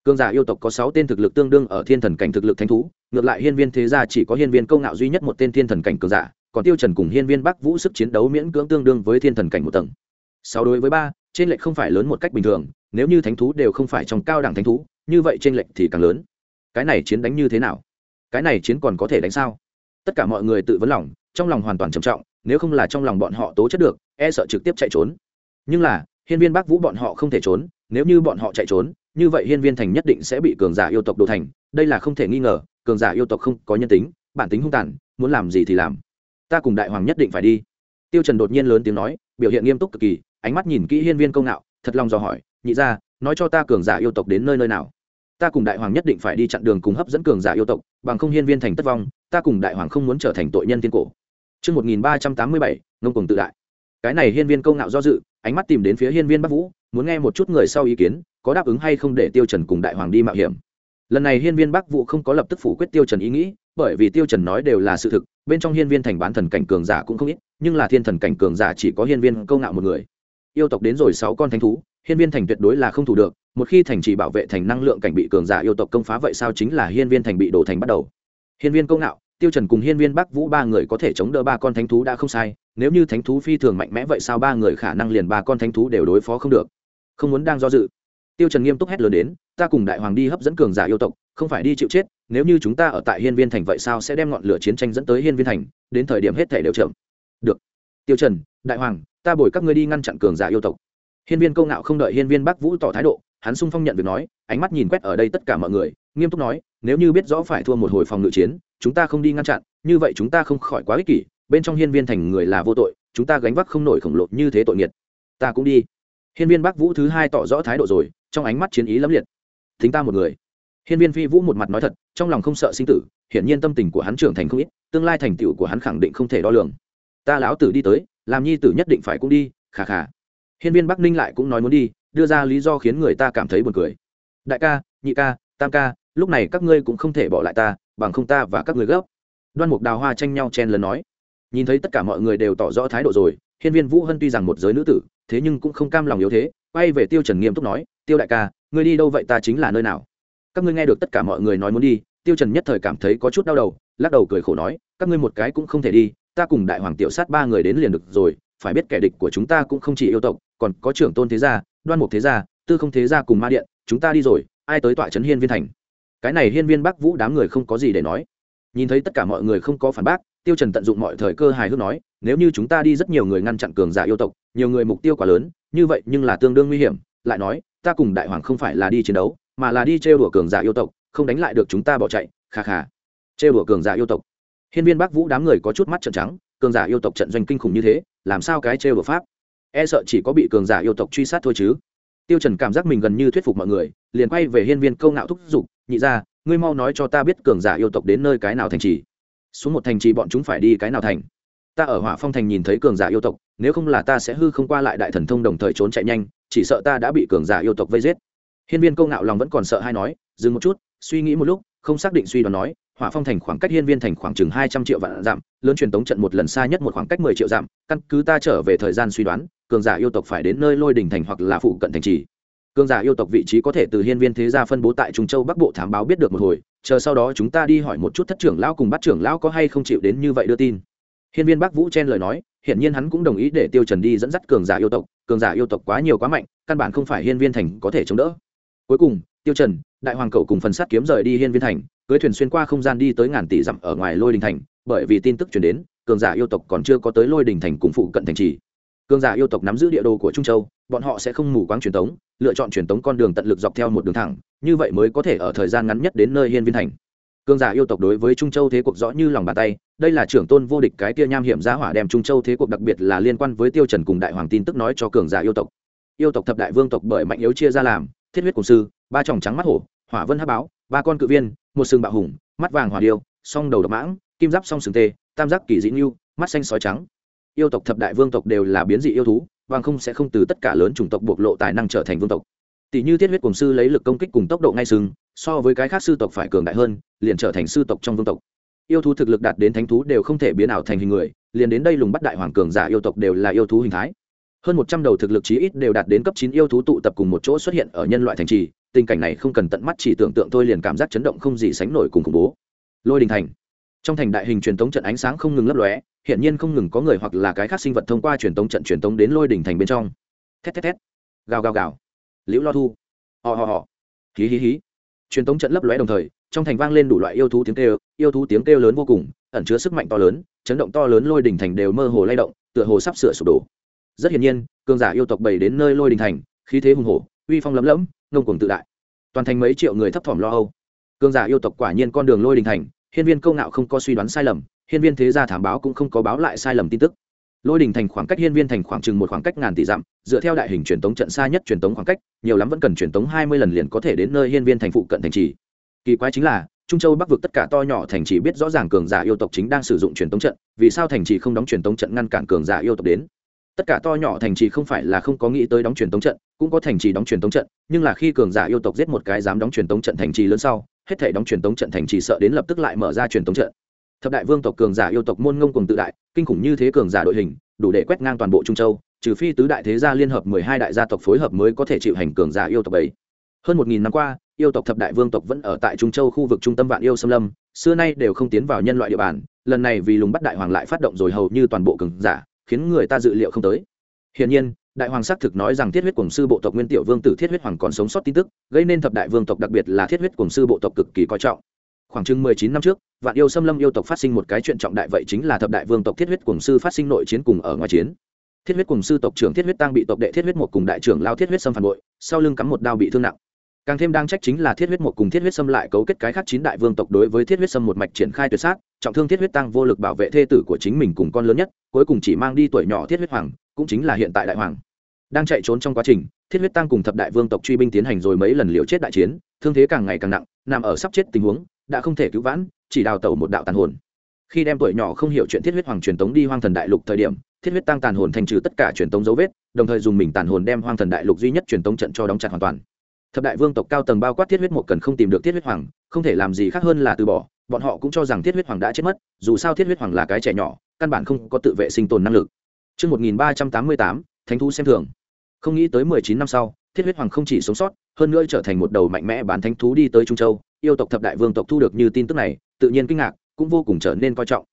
Cường giả yêu tộc có sáu tên thực lực tương đương ở thiên thần cảnh thực lực thánh thú, ngược lại hiên viên thế gia chỉ có hiên viên câu ngạo duy nhất một tên thiên thần cảnh cường giả, còn tiêu trần cùng hiên viên bắc vũ sức chiến đấu miễn cưỡng tương đương với thiên thần cảnh một tầng. Sáu đối với ba, trên lệch không phải lớn một cách bình thường, nếu như thánh thú đều không phải trong cao đẳng thánh thú, như vậy trên lệch thì càng lớn. Cái này chiến đánh như thế nào? Cái này chiến còn có thể đánh sao? Tất cả mọi người tự vấn lòng, trong lòng hoàn toàn trầm trọng, nếu không là trong lòng bọn họ tố chất được e sợ trực tiếp chạy trốn. Nhưng là hiên viên bắc vũ bọn họ không thể trốn nếu như bọn họ chạy trốn như vậy hiên viên thành nhất định sẽ bị cường giả yêu tộc đồ thành. Đây là không thể nghi ngờ cường giả yêu tộc không có nhân tính bản tính hung tàn muốn làm gì thì làm. Ta cùng đại hoàng nhất định phải đi. Tiêu trần đột nhiên lớn tiếng nói biểu hiện nghiêm túc cực kỳ ánh mắt nhìn kỹ hiên viên công ngạo thật lòng dò hỏi nhị ra nói cho ta cường giả yêu tộc đến nơi nơi nào? Ta cùng đại hoàng nhất định phải đi chặn đường cùng hấp dẫn cường giả yêu tộc bằng không hiên viên thành tất vong ta cùng đại hoàng không muốn trở thành tội nhân tiên cổ. Trước 1387, ngông cùng tự đại. Cái này hiên viên công ngạo do dự, ánh mắt tìm đến phía hiên viên bắc vũ, muốn nghe một chút người sau ý kiến, có đáp ứng hay không để tiêu trần cùng đại hoàng đi mạo hiểm. Lần này hiên viên bắc vũ không có lập tức phủ quyết tiêu trần ý nghĩ, bởi vì tiêu trần nói đều là sự thực, bên trong hiên viên thành bán thần cảnh cường giả cũng không ít, nhưng là thiên thần cảnh cường giả chỉ có hiên viên công ngạo một người. Yêu tộc đến rồi sáu con thánh thú, hiên viên thành tuyệt đối là không thủ được, một khi thành trì bảo vệ thành năng lượng cảnh bị cường giả yêu tộc công phá vậy sao chính là hiên viên thành bị đổ thành bắt đầu hiên viên công ngạo tiêu trần cùng hiên viên bắc vũ ba người có thể chống đỡ ba con thánh thú đã không sai, nếu như thánh thú phi thường mạnh mẽ vậy sao ba người khả năng liền ba con thánh thú đều đối phó không được? Không muốn đang do dự. Tiêu trần nghiêm túc hét lớn đến, ta cùng đại hoàng đi hấp dẫn cường giả yêu tộc, không phải đi chịu chết, nếu như chúng ta ở tại hiên viên thành vậy sao sẽ đem ngọn lửa chiến tranh dẫn tới hiên viên thành, đến thời điểm hết thể đều chậm. Được. Tiêu trần, đại hoàng, ta bồi các ngươi đi ngăn chặn cường giả yêu tộc. Hiên viên công ngạo không đợi hiên viên bắc vũ tỏ thái độ hắn sung phong nhận việc nói, ánh mắt nhìn quét ở đây tất cả mọi người, nghiêm túc nói, nếu như biết rõ phải thua một hồi phòng ngự chiến, chúng ta không đi ngăn chặn, như vậy chúng ta không khỏi quá ích kỷ, bên trong hiên viên thành người là vô tội, chúng ta gánh vác không nổi khổng lồ như thế tội nghiệt. Ta cũng đi. Hiên viên bắc vũ thứ hai tỏ rõ thái độ rồi, trong ánh mắt chiến ý lẫm liệt. Thính ta một người. Hiên viên phi vũ một mặt nói thật, trong lòng không sợ sinh tử, hiển nhiên tâm tình của hắn trưởng thành không ít, tương lai thành tựu của hắn khẳng định không thể đo lường. Ta lão tử đi tới, làm nhi tử nhất định phải cũng đi khà khà hiên viên bắc ninh lại cũng nói muốn đi đưa ra lý do khiến người ta cảm thấy buồn cười. Đại ca, nhị ca, tam ca, lúc này các ngươi cũng không thể bỏ lại ta, bằng không ta và các người gấp. Đoan mục đào hoa tranh nhau chen lần nói. Nhìn thấy tất cả mọi người đều tỏ rõ thái độ rồi, hiên viên vũ hân tuy rằng một giới nữ tử, thế nhưng cũng không cam lòng yếu thế, quay về tiêu trần nghiêm túc nói, tiêu đại ca, ngươi đi đâu vậy, ta chính là nơi nào? Các ngươi nghe được tất cả mọi người nói muốn đi, tiêu trần nhất thời cảm thấy có chút đau đầu, lắc đầu cười khổ nói, các ngươi một cái cũng không thể đi, ta cùng đại hoàng tiểu sát ba người đến liền được rồi, phải biết kẻ địch của chúng ta cũng không chỉ yêu tộc, còn có trưởng tôn thế gia đoan mục thế gia, tư không thế gia cùng ma điện, chúng ta đi rồi, ai tới tọa trấn hiên viên thành? Cái này hiên viên bắc vũ đám người không có gì để nói. Nhìn thấy tất cả mọi người không có phản bác, tiêu trần tận dụng mọi thời cơ hài hước nói, nếu như chúng ta đi rất nhiều người ngăn chặn cường giả yêu tộc, nhiều người mục tiêu quá lớn, như vậy nhưng là tương đương nguy hiểm. Lại nói, ta cùng đại hoàng không phải là đi chiến đấu, mà là đi trêu đùa cường giả yêu tộc, không đánh lại được chúng ta bỏ chạy, kha kha. Trêu đùa cường giả yêu tộc. Hiên viên bắc vũ đám người có chút mắt trợn trắng, cường giả yêu tộc trận doanh kinh khủng như thế, làm sao cái trêu đùa pháp? E sợ chỉ có bị cường giả yêu tộc truy sát thôi chứ. Tiêu trần cảm giác mình gần như thuyết phục mọi người, liền quay về hiên viên câu ngạo thúc giục, nhị ra ngươi mau nói cho ta biết cường giả yêu tộc đến nơi cái nào thành trì. Xuống một thành trì bọn chúng phải đi cái nào thành? Ta ở hỏa phong thành nhìn thấy cường giả yêu tộc, nếu không là ta sẽ hư không qua lại đại thần thông đồng thời trốn chạy nhanh, chỉ sợ ta đã bị cường giả yêu tộc vây giết. Hiên viên câu ngạo lòng vẫn còn sợ hay nói, dừng một chút, suy nghĩ một lúc, không xác định suy đoán nói, hỏa phong thành khoảng cách hiên viên thành khoảng chừng hai trăm triệu vạn dặm, lớn truyền tống trận một lần xa nhất một khoảng cách mười triệu dặm, căn cứ ta trở về thời gian suy đoán cường giả yêu tộc phải đến nơi lôi Đình thành hoặc là phụ cận thành trì. Cường giả yêu tộc vị trí có thể từ hiên viên thế gia phân bố tại trung châu bắc bộ thám báo biết được một hồi, chờ sau đó chúng ta đi hỏi một chút thất trưởng lão cùng bắt trưởng lão có hay không chịu đến như vậy đưa tin. Hiên viên bắc vũ chen lời nói, hiển nhiên hắn cũng đồng ý để tiêu trần đi dẫn dắt cường giả yêu tộc, cường giả yêu tộc quá nhiều quá mạnh, căn bản không phải hiên viên thành có thể chống đỡ. Cuối cùng, tiêu trần, đại hoàng cầu cùng phần sát kiếm rời đi hiên viên thành, cưới thuyền xuyên qua không gian đi tới ngàn tỷ dặm ở ngoài lôi đình thành, bởi vì tin tức truyền đến, cường giả yêu tộc còn chưa có tới lôi đình thành cùng phụ cận thành trì. Cương giả yêu tộc nắm giữ địa đồ của trung châu bọn họ sẽ không mù quáng truyền tống lựa chọn truyền tống con đường tận lực dọc theo một đường thẳng như vậy mới có thể ở thời gian ngắn nhất đến nơi hiên viên thành. Cương giả yêu tộc đối với trung châu thế cuộc rõ như lòng bàn tay đây là trưởng tôn vô địch cái tia nham hiểm giá hỏa đem trung châu thế cuộc đặc biệt là liên quan với tiêu trần cùng đại hoàng tin tức nói cho cường giả yêu tộc. Yêu tộc thập đại vương tộc bởi mạnh yếu chia ra làm thiết huyết cùng sư ba tròng trắng mắt hổ hỏa vân hắc báo ba con cự viên một sừng bạo hùng mắt vàng hỏa điêu song đầu độc mãng kim giáp song sừng tê tam giác kỳ dĩ nhiêu, mắt xanh sói trắng yêu tộc thập đại vương tộc đều là biến dị yêu thú vàng không sẽ không từ tất cả lớn chủng tộc bộc lộ tài năng trở thành vương tộc. Tỷ như thiết huyết cùng sư lấy lực công kích cùng tốc độ ngay sừng, so với cái khác sư tộc phải cường đại hơn, liền trở thành sư tộc trong vương tộc. Yêu thú thực lực đạt đến thánh thú đều không thể biến ảo thành hình người, liền đến đây lùng bắt đại hoàng cường giả yêu tộc đều là yêu thú hình thái. Hơn một trăm đầu thực lực chí ít đều đạt đến cấp chín yêu thú tụ tập cùng một chỗ xuất hiện ở nhân loại thành trì, tình cảnh này không cần tận mắt chỉ tưởng tượng thôi liền cảm giác chấn động không gì sánh nổi cùng khủng bố. Lôi đình thành trong thành đại hình truyền tống trận ánh sáng không ngừng lấp lóe hiện nhiên không ngừng có người hoặc là cái khác sinh vật thông qua truyền tống trận truyền tống đến lôi đỉnh thành bên trong. Thét thét thét. Gào gào gào. Liễu lo thu. Ho ho ho. Hí hí hí. Truyền tống trận lấp lóe đồng thời, trong thành vang lên đủ loại yêu thú tiếng kêu, yêu thú tiếng kêu lớn vô cùng, ẩn chứa sức mạnh to lớn, chấn động to lớn lôi đỉnh thành đều mơ hồ lay động, tựa hồ sắp sửa sụp đổ. Rất hiển nhiên, cường giả yêu tộc bảy đến nơi lôi đình thành, khí thế hùng hổ, uy phong lấm lẫm ngông cuồng tự đại. Toàn thành mấy triệu người thấp thỏm lo âu. Cường giả yêu tộc quả nhiên con đường lôi đình thành hiên viên câu ngạo không có suy đoán sai lầm, hiên viên thế gia thảm báo cũng không có báo lại sai lầm tin tức. Lôi đình thành khoảng cách hiên viên thành khoảng chừng một khoảng cách ngàn tỷ dặm, dựa theo đại hình truyền tống trận xa nhất truyền tống khoảng cách, nhiều lắm vẫn cần truyền tống hai mươi lần liền có thể đến nơi hiên viên thành phụ cận thành trì. Kỳ quái chính là, trung châu bắc vực tất cả to nhỏ thành trì biết rõ ràng cường giả yêu tộc chính đang sử dụng truyền tống trận, vì sao thành trì không đóng truyền tống trận ngăn cản cường giả yêu tộc đến? Tất cả to nhỏ thành trì không phải là không có nghĩ tới đóng truyền tống trận, cũng có thành trì đóng truyền tống trận, nhưng là khi cường giả yêu tộc giết một cái dám đóng truyền tống trận thành trì lớn sau, hết thể đóng truyền tống trận thành trì sợ đến lập tức lại mở ra truyền tống trận. Thập đại vương tộc cường giả yêu tộc môn ngông cùng tự đại, kinh khủng như thế cường giả đội hình, đủ để quét ngang toàn bộ trung châu, trừ phi tứ đại thế gia liên hợp mười hai đại gia tộc phối hợp mới có thể chịu hành cường giả yêu tộc ấy. Hơn một nghìn năm qua, yêu tộc thập đại vương tộc vẫn ở tại trung châu khu vực trung tâm vạn yêu xâm lâm, xưa nay đều không tiến vào nhân loại địa bàn, lần này vì lùng bắt đại hoàng lại phát động rồi hầu như toàn bộ cường giả khiến người ta dự liệu không tới hiển nhiên đại hoàng xác thực nói rằng thiết huyết cổng sư bộ tộc nguyên tiểu vương tử thiết huyết hoàng còn sống sót tin tức gây nên thập đại vương tộc đặc biệt là thiết huyết cổng sư bộ tộc cực kỳ coi trọng khoảng chừng mười chín năm trước vạn yêu xâm lâm yêu tộc phát sinh một cái chuyện trọng đại vậy chính là thập đại vương tộc thiết huyết cổng sư phát sinh nội chiến cùng ở ngoài chiến thiết huyết cùng sư tộc trưởng thiết huyết tăng bị tộc đệ thiết huyết một cùng đại trưởng lao thiết huyết xâm phản bội sau lưng cắm một đao bị thương nặng càng thêm đang trách chính là thiết huyết một cùng thiết huyết xâm lại cấu kết cái khác chín đại vương tộc đối với thiết huyết xâm một mạch triển khai tuyệt sát trọng thương thiết huyết tăng vô lực bảo vệ thê tử của chính mình cùng con lớn nhất, cuối cùng chỉ mang đi tuổi nhỏ thiết huyết hoàng, cũng chính là hiện tại đại hoàng. Đang chạy trốn trong quá trình, thiết huyết tăng cùng thập đại vương tộc truy binh tiến hành rồi mấy lần liều chết đại chiến, thương thế càng ngày càng nặng, nằm ở sắp chết tình huống, đã không thể cứu vãn, chỉ đào tẩu một đạo tàn hồn. Khi đem tuổi nhỏ không hiểu chuyện thiết huyết hoàng truyền tống đi hoang thần đại lục thời điểm, thiết huyết tăng tàn hồn thành trừ tất cả truyền tống dấu vết, đồng thời dùng mình tàn hồn đem hoang thần đại lục duy nhất truyền tống trận cho đóng chặt hoàn toàn. Thập đại vương tộc cao tầng bao quát thiết huyết một cần không tìm được thiết huyết hoàng, không thể làm gì khác hơn là từ bỏ bọn họ cũng cho rằng thiết huyết hoàng đã chết mất dù sao thiết huyết hoàng là cái trẻ nhỏ căn bản không có tự vệ sinh tồn năng lực Trước 1388, Thánh thú xem thường. Không nghĩ tới 19 năm sau, Thiết huyết hoàng không chỉ sống sót, hơn nữa trở thành một đầu mạnh mẽ bán thánh thú đi tới Trung Châu, yêu tộc thập đại vương tộc thu được như tin tức này, tự nhiên kinh ngạc, cũng vô cùng trở nên coi trọng.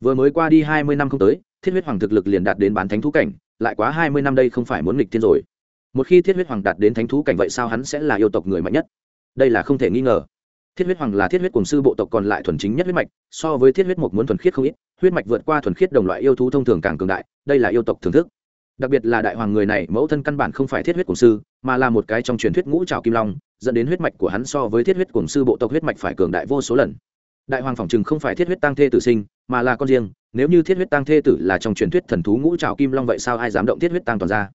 Vừa mới qua đi 20 năm không tới, Thiết huyết hoàng thực lực liền đạt đến bán thánh thú cảnh, lại quá 20 năm đây không phải muốn nghịch thiên rồi một khi thiết huyết hoàng đạt đến thánh thú cảnh vậy sao hắn sẽ là yêu tộc người mạnh nhất đây là không thể nghi ngờ thiết huyết hoàng là thiết huyết cùng sư bộ tộc còn lại thuần chính nhất huyết mạch, so với thiết huyết mộc muốn thuần khiết không ít, huyết mạch vượt qua thuần khiết đồng loại yêu thú thông thường càng cường đại, đây là yêu tộc thưởng thức. Đặc biệt là đại hoàng người này, mẫu thân căn bản không phải thiết huyết cùng sư, mà là một cái trong truyền thuyết ngũ trào kim long, dẫn đến huyết mạch của hắn so với thiết huyết cùng sư bộ tộc huyết mạch phải cường đại vô số lần. Đại hoàng phỏng chừng không phải thiết huyết tăng thê tử sinh, mà là con riêng, nếu như thiết huyết tăng thê tử là trong truyền thuyết thần thú ngũ trào kim long vậy sao ai dám động thiết huyết tăng toàn ra?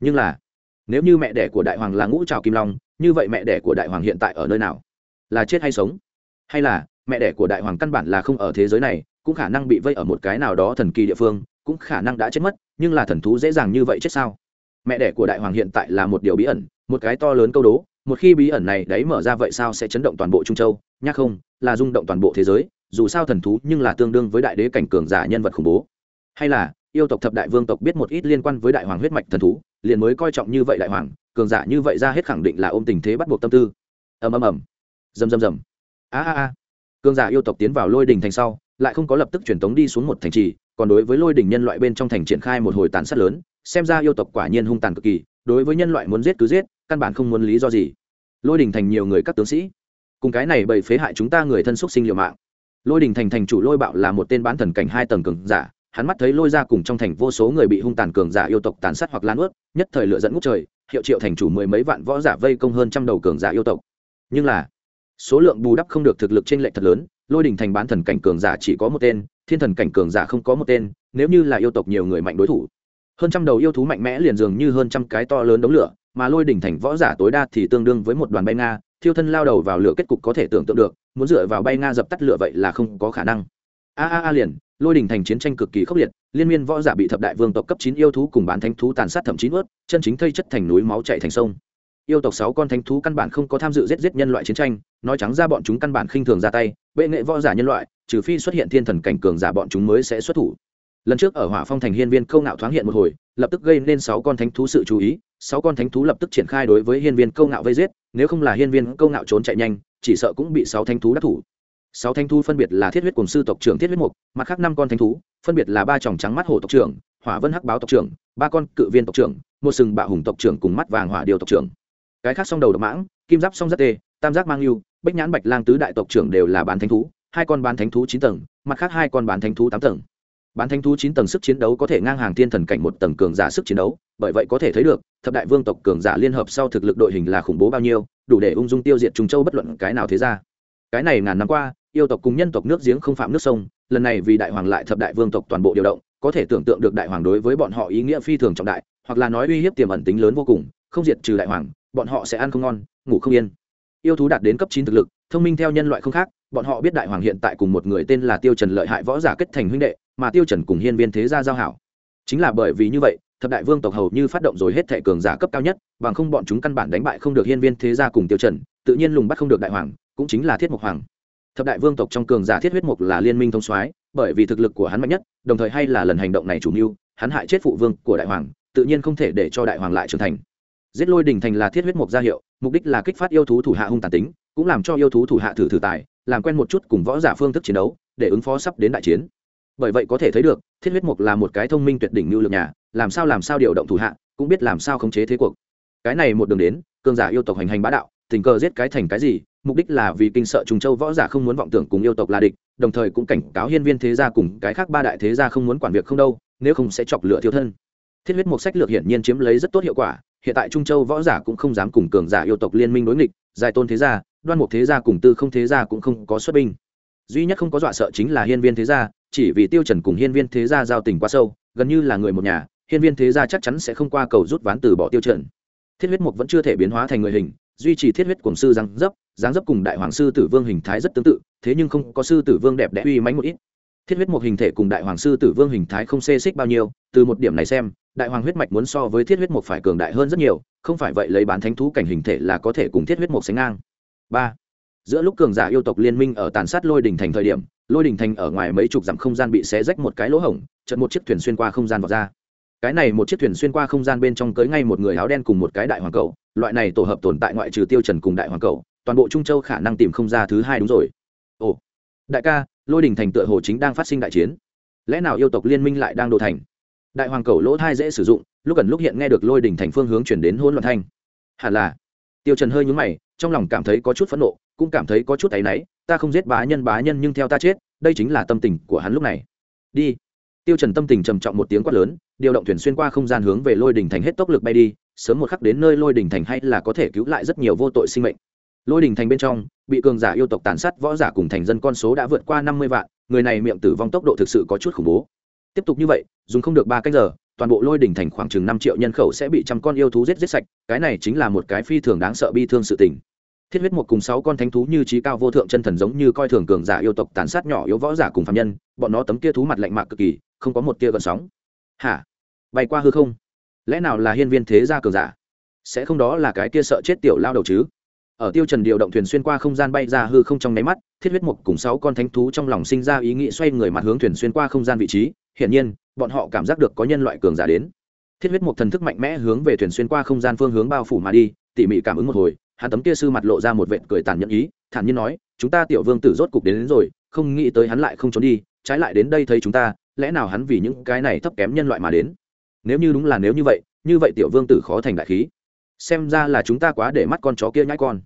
Nhưng là, nếu như mẹ đẻ của đại hoàng là ngũ trào kim long, như vậy mẹ đẻ của đại hoàng hiện tại ở nơi nào? Là chết hay sống? Hay là, mẹ đẻ của đại hoàng căn bản là không ở thế giới này, cũng khả năng bị vây ở một cái nào đó thần kỳ địa phương, cũng khả năng đã chết mất, nhưng là thần thú dễ dàng như vậy chết sao? Mẹ đẻ của đại hoàng hiện tại là một điều bí ẩn, một cái to lớn câu đố, một khi bí ẩn này đấy mở ra vậy sao sẽ chấn động toàn bộ trung châu? Nhắc không, là rung động toàn bộ thế giới, dù sao thần thú nhưng là tương đương với đại đế cảnh cường giả nhân vật khủng bố. Hay là, yêu tộc thập đại vương tộc biết một ít liên quan với đại hoàng huyết mạch thần thú, liền mới coi trọng như vậy đại hoàng, cường giả như vậy ra hết khẳng định là ôm tình thế bắt buộc tâm tư. Ầm ầm ầm rầm rầm rầm. A a a. Cường giả yêu tộc tiến vào lôi đình thành sau, lại không có lập tức truyền tống đi xuống một thành trì, còn đối với lôi đình nhân loại bên trong thành triển khai một hồi tàn sát lớn, xem ra yêu tộc quả nhiên hung tàn cực kỳ, đối với nhân loại muốn giết cứ giết, căn bản không muốn lý do gì. Lôi đình thành nhiều người các tướng sĩ, cùng cái này bầy phế hại chúng ta người thân xúc sinh liều mạng. Lôi đình thành thành chủ lôi bạo là một tên bán thần cảnh hai tầng cường giả, hắn mắt thấy lôi ra cùng trong thành vô số người bị hung tàn cường giả yêu tộc tàn sát hoặc lan ướt, nhất thời lựa dẫn ngút trời, hiệu triệu thành chủ mười mấy vạn võ giả vây công hơn trăm đầu cường giả yêu tộc. Nhưng là số lượng bù đắp không được thực lực trên lệch thật lớn, lôi đình thành bán thần cảnh cường giả chỉ có một tên, thiên thần cảnh cường giả không có một tên, nếu như là yêu tộc nhiều người mạnh đối thủ. Hơn trăm đầu yêu thú mạnh mẽ liền dường như hơn trăm cái to lớn đống lửa, mà lôi đỉnh thành võ giả tối đa thì tương đương với một đoàn bay nga, thiêu thân lao đầu vào lửa kết cục có thể tưởng tượng được, muốn dựa vào bay nga dập tắt lửa vậy là không có khả năng. A a a liền, lôi đỉnh thành chiến tranh cực kỳ khốc liệt, liên miên võ giả bị thập đại vương tộc cấp chín yêu thú cùng bán thánh thú tàn sát thậm chí nuốt, chân chính thây chất thành núi máu chảy thành sông yêu tộc sáu con thánh thú căn bản không có tham dự giết giết nhân loại chiến tranh, nói trắng ra bọn chúng căn bản khinh thường ra tay, bệ nghệ võ giả nhân loại, trừ phi xuất hiện thiên thần cảnh cường giả bọn chúng mới sẽ xuất thủ. Lần trước ở hỏa phong thành hiên viên câu ngạo thoáng hiện một hồi, lập tức gây nên sáu con thánh thú sự chú ý, sáu con thánh thú lập tức triển khai đối với hiên viên câu ngạo vây giết, nếu không là hiên viên câu ngạo trốn chạy nhanh, chỉ sợ cũng bị sáu thánh thú đắc thủ. Sáu thánh thú phân biệt là thiết huyết cùng sư tộc trưởng thiết huyết mục, mặt khác năm con thánh thú, phân biệt là ba tròng trắng mắt hổ tộc trưởng, hỏa vân hắc báo tộc trưởng, ba con cự viên tộc trưởng, một sừng bạo hùng tộc trưởng cùng mắt vàng hỏa điều tộc trưởng cái khác song đầu độc mãng, kim giáp song rất tê, tam giác mang yêu bách nhãn bạch lang tứ đại tộc trưởng đều là bán thánh thú, hai con bán thánh thú chín tầng, mặt khác hai con bán thánh thú tám tầng. Bán thánh thú chín tầng sức chiến đấu có thể ngang hàng thiên thần cảnh một tầng cường giả sức chiến đấu, bởi vậy có thể thấy được, thập đại vương tộc cường giả liên hợp sau thực lực đội hình là khủng bố bao nhiêu, đủ để ung dung tiêu diệt trung châu bất luận cái nào thế ra cái này ngàn năm qua, yêu tộc cùng nhân tộc nước giếng không phạm nước sông, lần này vì đại hoàng lại thập đại vương tộc toàn bộ điều động, có thể tưởng tượng được đại hoàng đối với bọn họ ý nghĩa phi thường trọng đại, hoặc là nói uy hiếp tiềm ẩn tính lớn vô cùng, không diệt trừ đại hoàng bọn họ sẽ ăn không ngon, ngủ không yên. Yêu thú đạt đến cấp chín thực lực, thông minh theo nhân loại không khác, bọn họ biết đại hoàng hiện tại cùng một người tên là tiêu trần lợi hại võ giả kết thành huynh đệ, mà tiêu trần cùng hiên viên thế gia giao hảo. Chính là bởi vì như vậy, thập đại vương tộc hầu như phát động rồi hết thể cường giả cấp cao nhất, bằng không bọn chúng căn bản đánh bại không được hiên viên thế gia cùng tiêu trần, tự nhiên lùng bắt không được đại hoàng, cũng chính là thiết mục hoàng. Thập đại vương tộc trong cường giả thiết huyết mục là liên minh thông soái, bởi vì thực lực của hắn mạnh nhất, đồng thời hay là lần hành động này chủ mưu, hắn hại chết phụ vương của đại hoàng, tự nhiên không thể để cho đại hoàng lại trưởng thành giết lôi đỉnh thành là thiết huyết mục gia hiệu, mục đích là kích phát yêu thú thủ hạ hung tàn tính, cũng làm cho yêu thú thủ hạ thử thử tài, làm quen một chút cùng võ giả phương thức chiến đấu, để ứng phó sắp đến đại chiến. Bởi vậy có thể thấy được, thiết huyết mục là một cái thông minh tuyệt đỉnh như lượng nhà, làm sao làm sao điều động thủ hạ, cũng biết làm sao khống chế thế cuộc. Cái này một đường đến, cường giả yêu tộc hành hành bá đạo, tình cờ giết cái thành cái gì, mục đích là vì kinh sợ trùng châu võ giả không muốn vọng tưởng cùng yêu tộc là địch, đồng thời cũng cảnh cáo hiên viên thế gia cùng cái khác ba đại thế gia không muốn quản việc không đâu, nếu không sẽ chọc lửa thiếu thân. Thiết huyết mục sách lược hiển nhiên chiếm lấy rất tốt hiệu quả hiện tại trung châu võ giả cũng không dám cùng cường giả yêu tộc liên minh đối nghịch, giải tôn thế gia, đoan mục thế gia cùng tư không thế gia cũng không có xuất binh. Duy nhất không có dọa sợ chính là hiên viên thế gia, chỉ vì tiêu trần cùng hiên viên thế gia giao tình quá sâu, gần như là người một nhà, hiên viên thế gia chắc chắn sẽ không qua cầu rút ván từ bỏ tiêu trần. Thiết huyết mục vẫn chưa thể biến hóa thành người hình, duy trì thiết huyết cổng sư giáng dấp giáng dấp cùng đại hoàng sư tử vương hình thái rất tương tự, thế nhưng không có sư tử vương đẹp đẽ uy mãnh một ít thiết huyết mục hình thể cùng đại hoàng sư tử vương hình thái không xê xích bao nhiêu, từ một điểm này xem, đại hoàng huyết mạch muốn so với thiết huyết mục phải cường đại hơn rất nhiều, không phải vậy lấy bán thánh thú cảnh hình thể là có thể cùng thiết huyết mục sánh ngang. Ba, giữa lúc cường giả yêu tộc liên minh ở tàn sát lôi đình thành thời điểm, lôi đình thành ở ngoài mấy chục dặm không gian bị xé rách một cái lỗ hổng chật một chiếc thuyền xuyên qua không gian vào ra. Cái này một chiếc thuyền xuyên qua không gian bên trong cưới ngay một người áo đen cùng một cái đại hoàng cầu loại này tổ hợp tồn tại ngoại trừ tiêu trần cùng đại hoàng cầu toàn bộ trung châu khả năng tìm không ra thứ hai đúng rồi. Ồ, đại ca lôi đình thành tựa hồ chính đang phát sinh đại chiến. Lẽ nào yêu tộc liên minh lại đang đồ thành? Đại hoàng cầu lỗ thai dễ sử dụng, lúc gần lúc hiện nghe được lôi đình thành phương hướng chuyển đến hỗn loạn thanh. Hẳn là. Tiêu trần hơi nhướng mày, trong lòng cảm thấy có chút phẫn nộ, cũng cảm thấy có chút áy náy, ta không giết bá nhân bá nhân nhưng theo ta chết, đây chính là tâm tình của hắn lúc này. Đi. Tiêu trần tâm tình trầm trọng một tiếng quát lớn, điều động thuyền xuyên qua không gian hướng về lôi Đình thành hết tốc lực bay đi, sớm một khắc đến nơi lôi Đình thành hay là có thể cứu lại rất nhiều vô tội sinh mệnh lôi đỉnh thành bên trong, bị cường giả yêu tộc tàn sát, võ giả cùng thành dân con số đã vượt qua năm mươi vạn, người này miệng tử vong tốc độ thực sự có chút khủng bố. Tiếp tục như vậy, dùng không được ba cách giờ, toàn bộ lôi đỉnh thành khoảng chừng năm triệu nhân khẩu sẽ bị trăm con yêu thú giết giết sạch, cái này chính là một cái phi thường đáng sợ bi thương sự tình. Thiết huyết một cùng sáu con thánh thú như trí cao vô thượng chân thần giống như coi thường cường giả yêu tộc tàn sát nhỏ yếu võ giả cùng phạm nhân, bọn nó tấm kia thú mặt lạnh mạc cực kỳ, không có một tia gần sóng. Hả? Bay qua hư không? Lẽ nào là hiên viên thế gia cường giả? Sẽ không đó là cái kia sợ chết tiểu lao đầu chứ? Ở tiêu trần điều động thuyền xuyên qua không gian bay ra hư không trong nháy mắt thiết huyết mục cùng sáu con thánh thú trong lòng sinh ra ý nghĩ xoay người mặt hướng thuyền xuyên qua không gian vị trí. Hiển nhiên bọn họ cảm giác được có nhân loại cường giả đến. Thiết huyết mục thần thức mạnh mẽ hướng về thuyền xuyên qua không gian phương hướng bao phủ mà đi tỉ mỉ cảm ứng một hồi hắn tấm kia sư mặt lộ ra một vệt cười tàn nhẫn ý thản nhiên nói chúng ta tiểu vương tử rốt cục đến, đến rồi không nghĩ tới hắn lại không trốn đi trái lại đến đây thấy chúng ta lẽ nào hắn vì những cái này thấp kém nhân loại mà đến? Nếu như đúng là nếu như vậy như vậy tiểu vương tử khó thành đại khí. Xem ra là chúng ta quá để mắt con chó kia nhãi con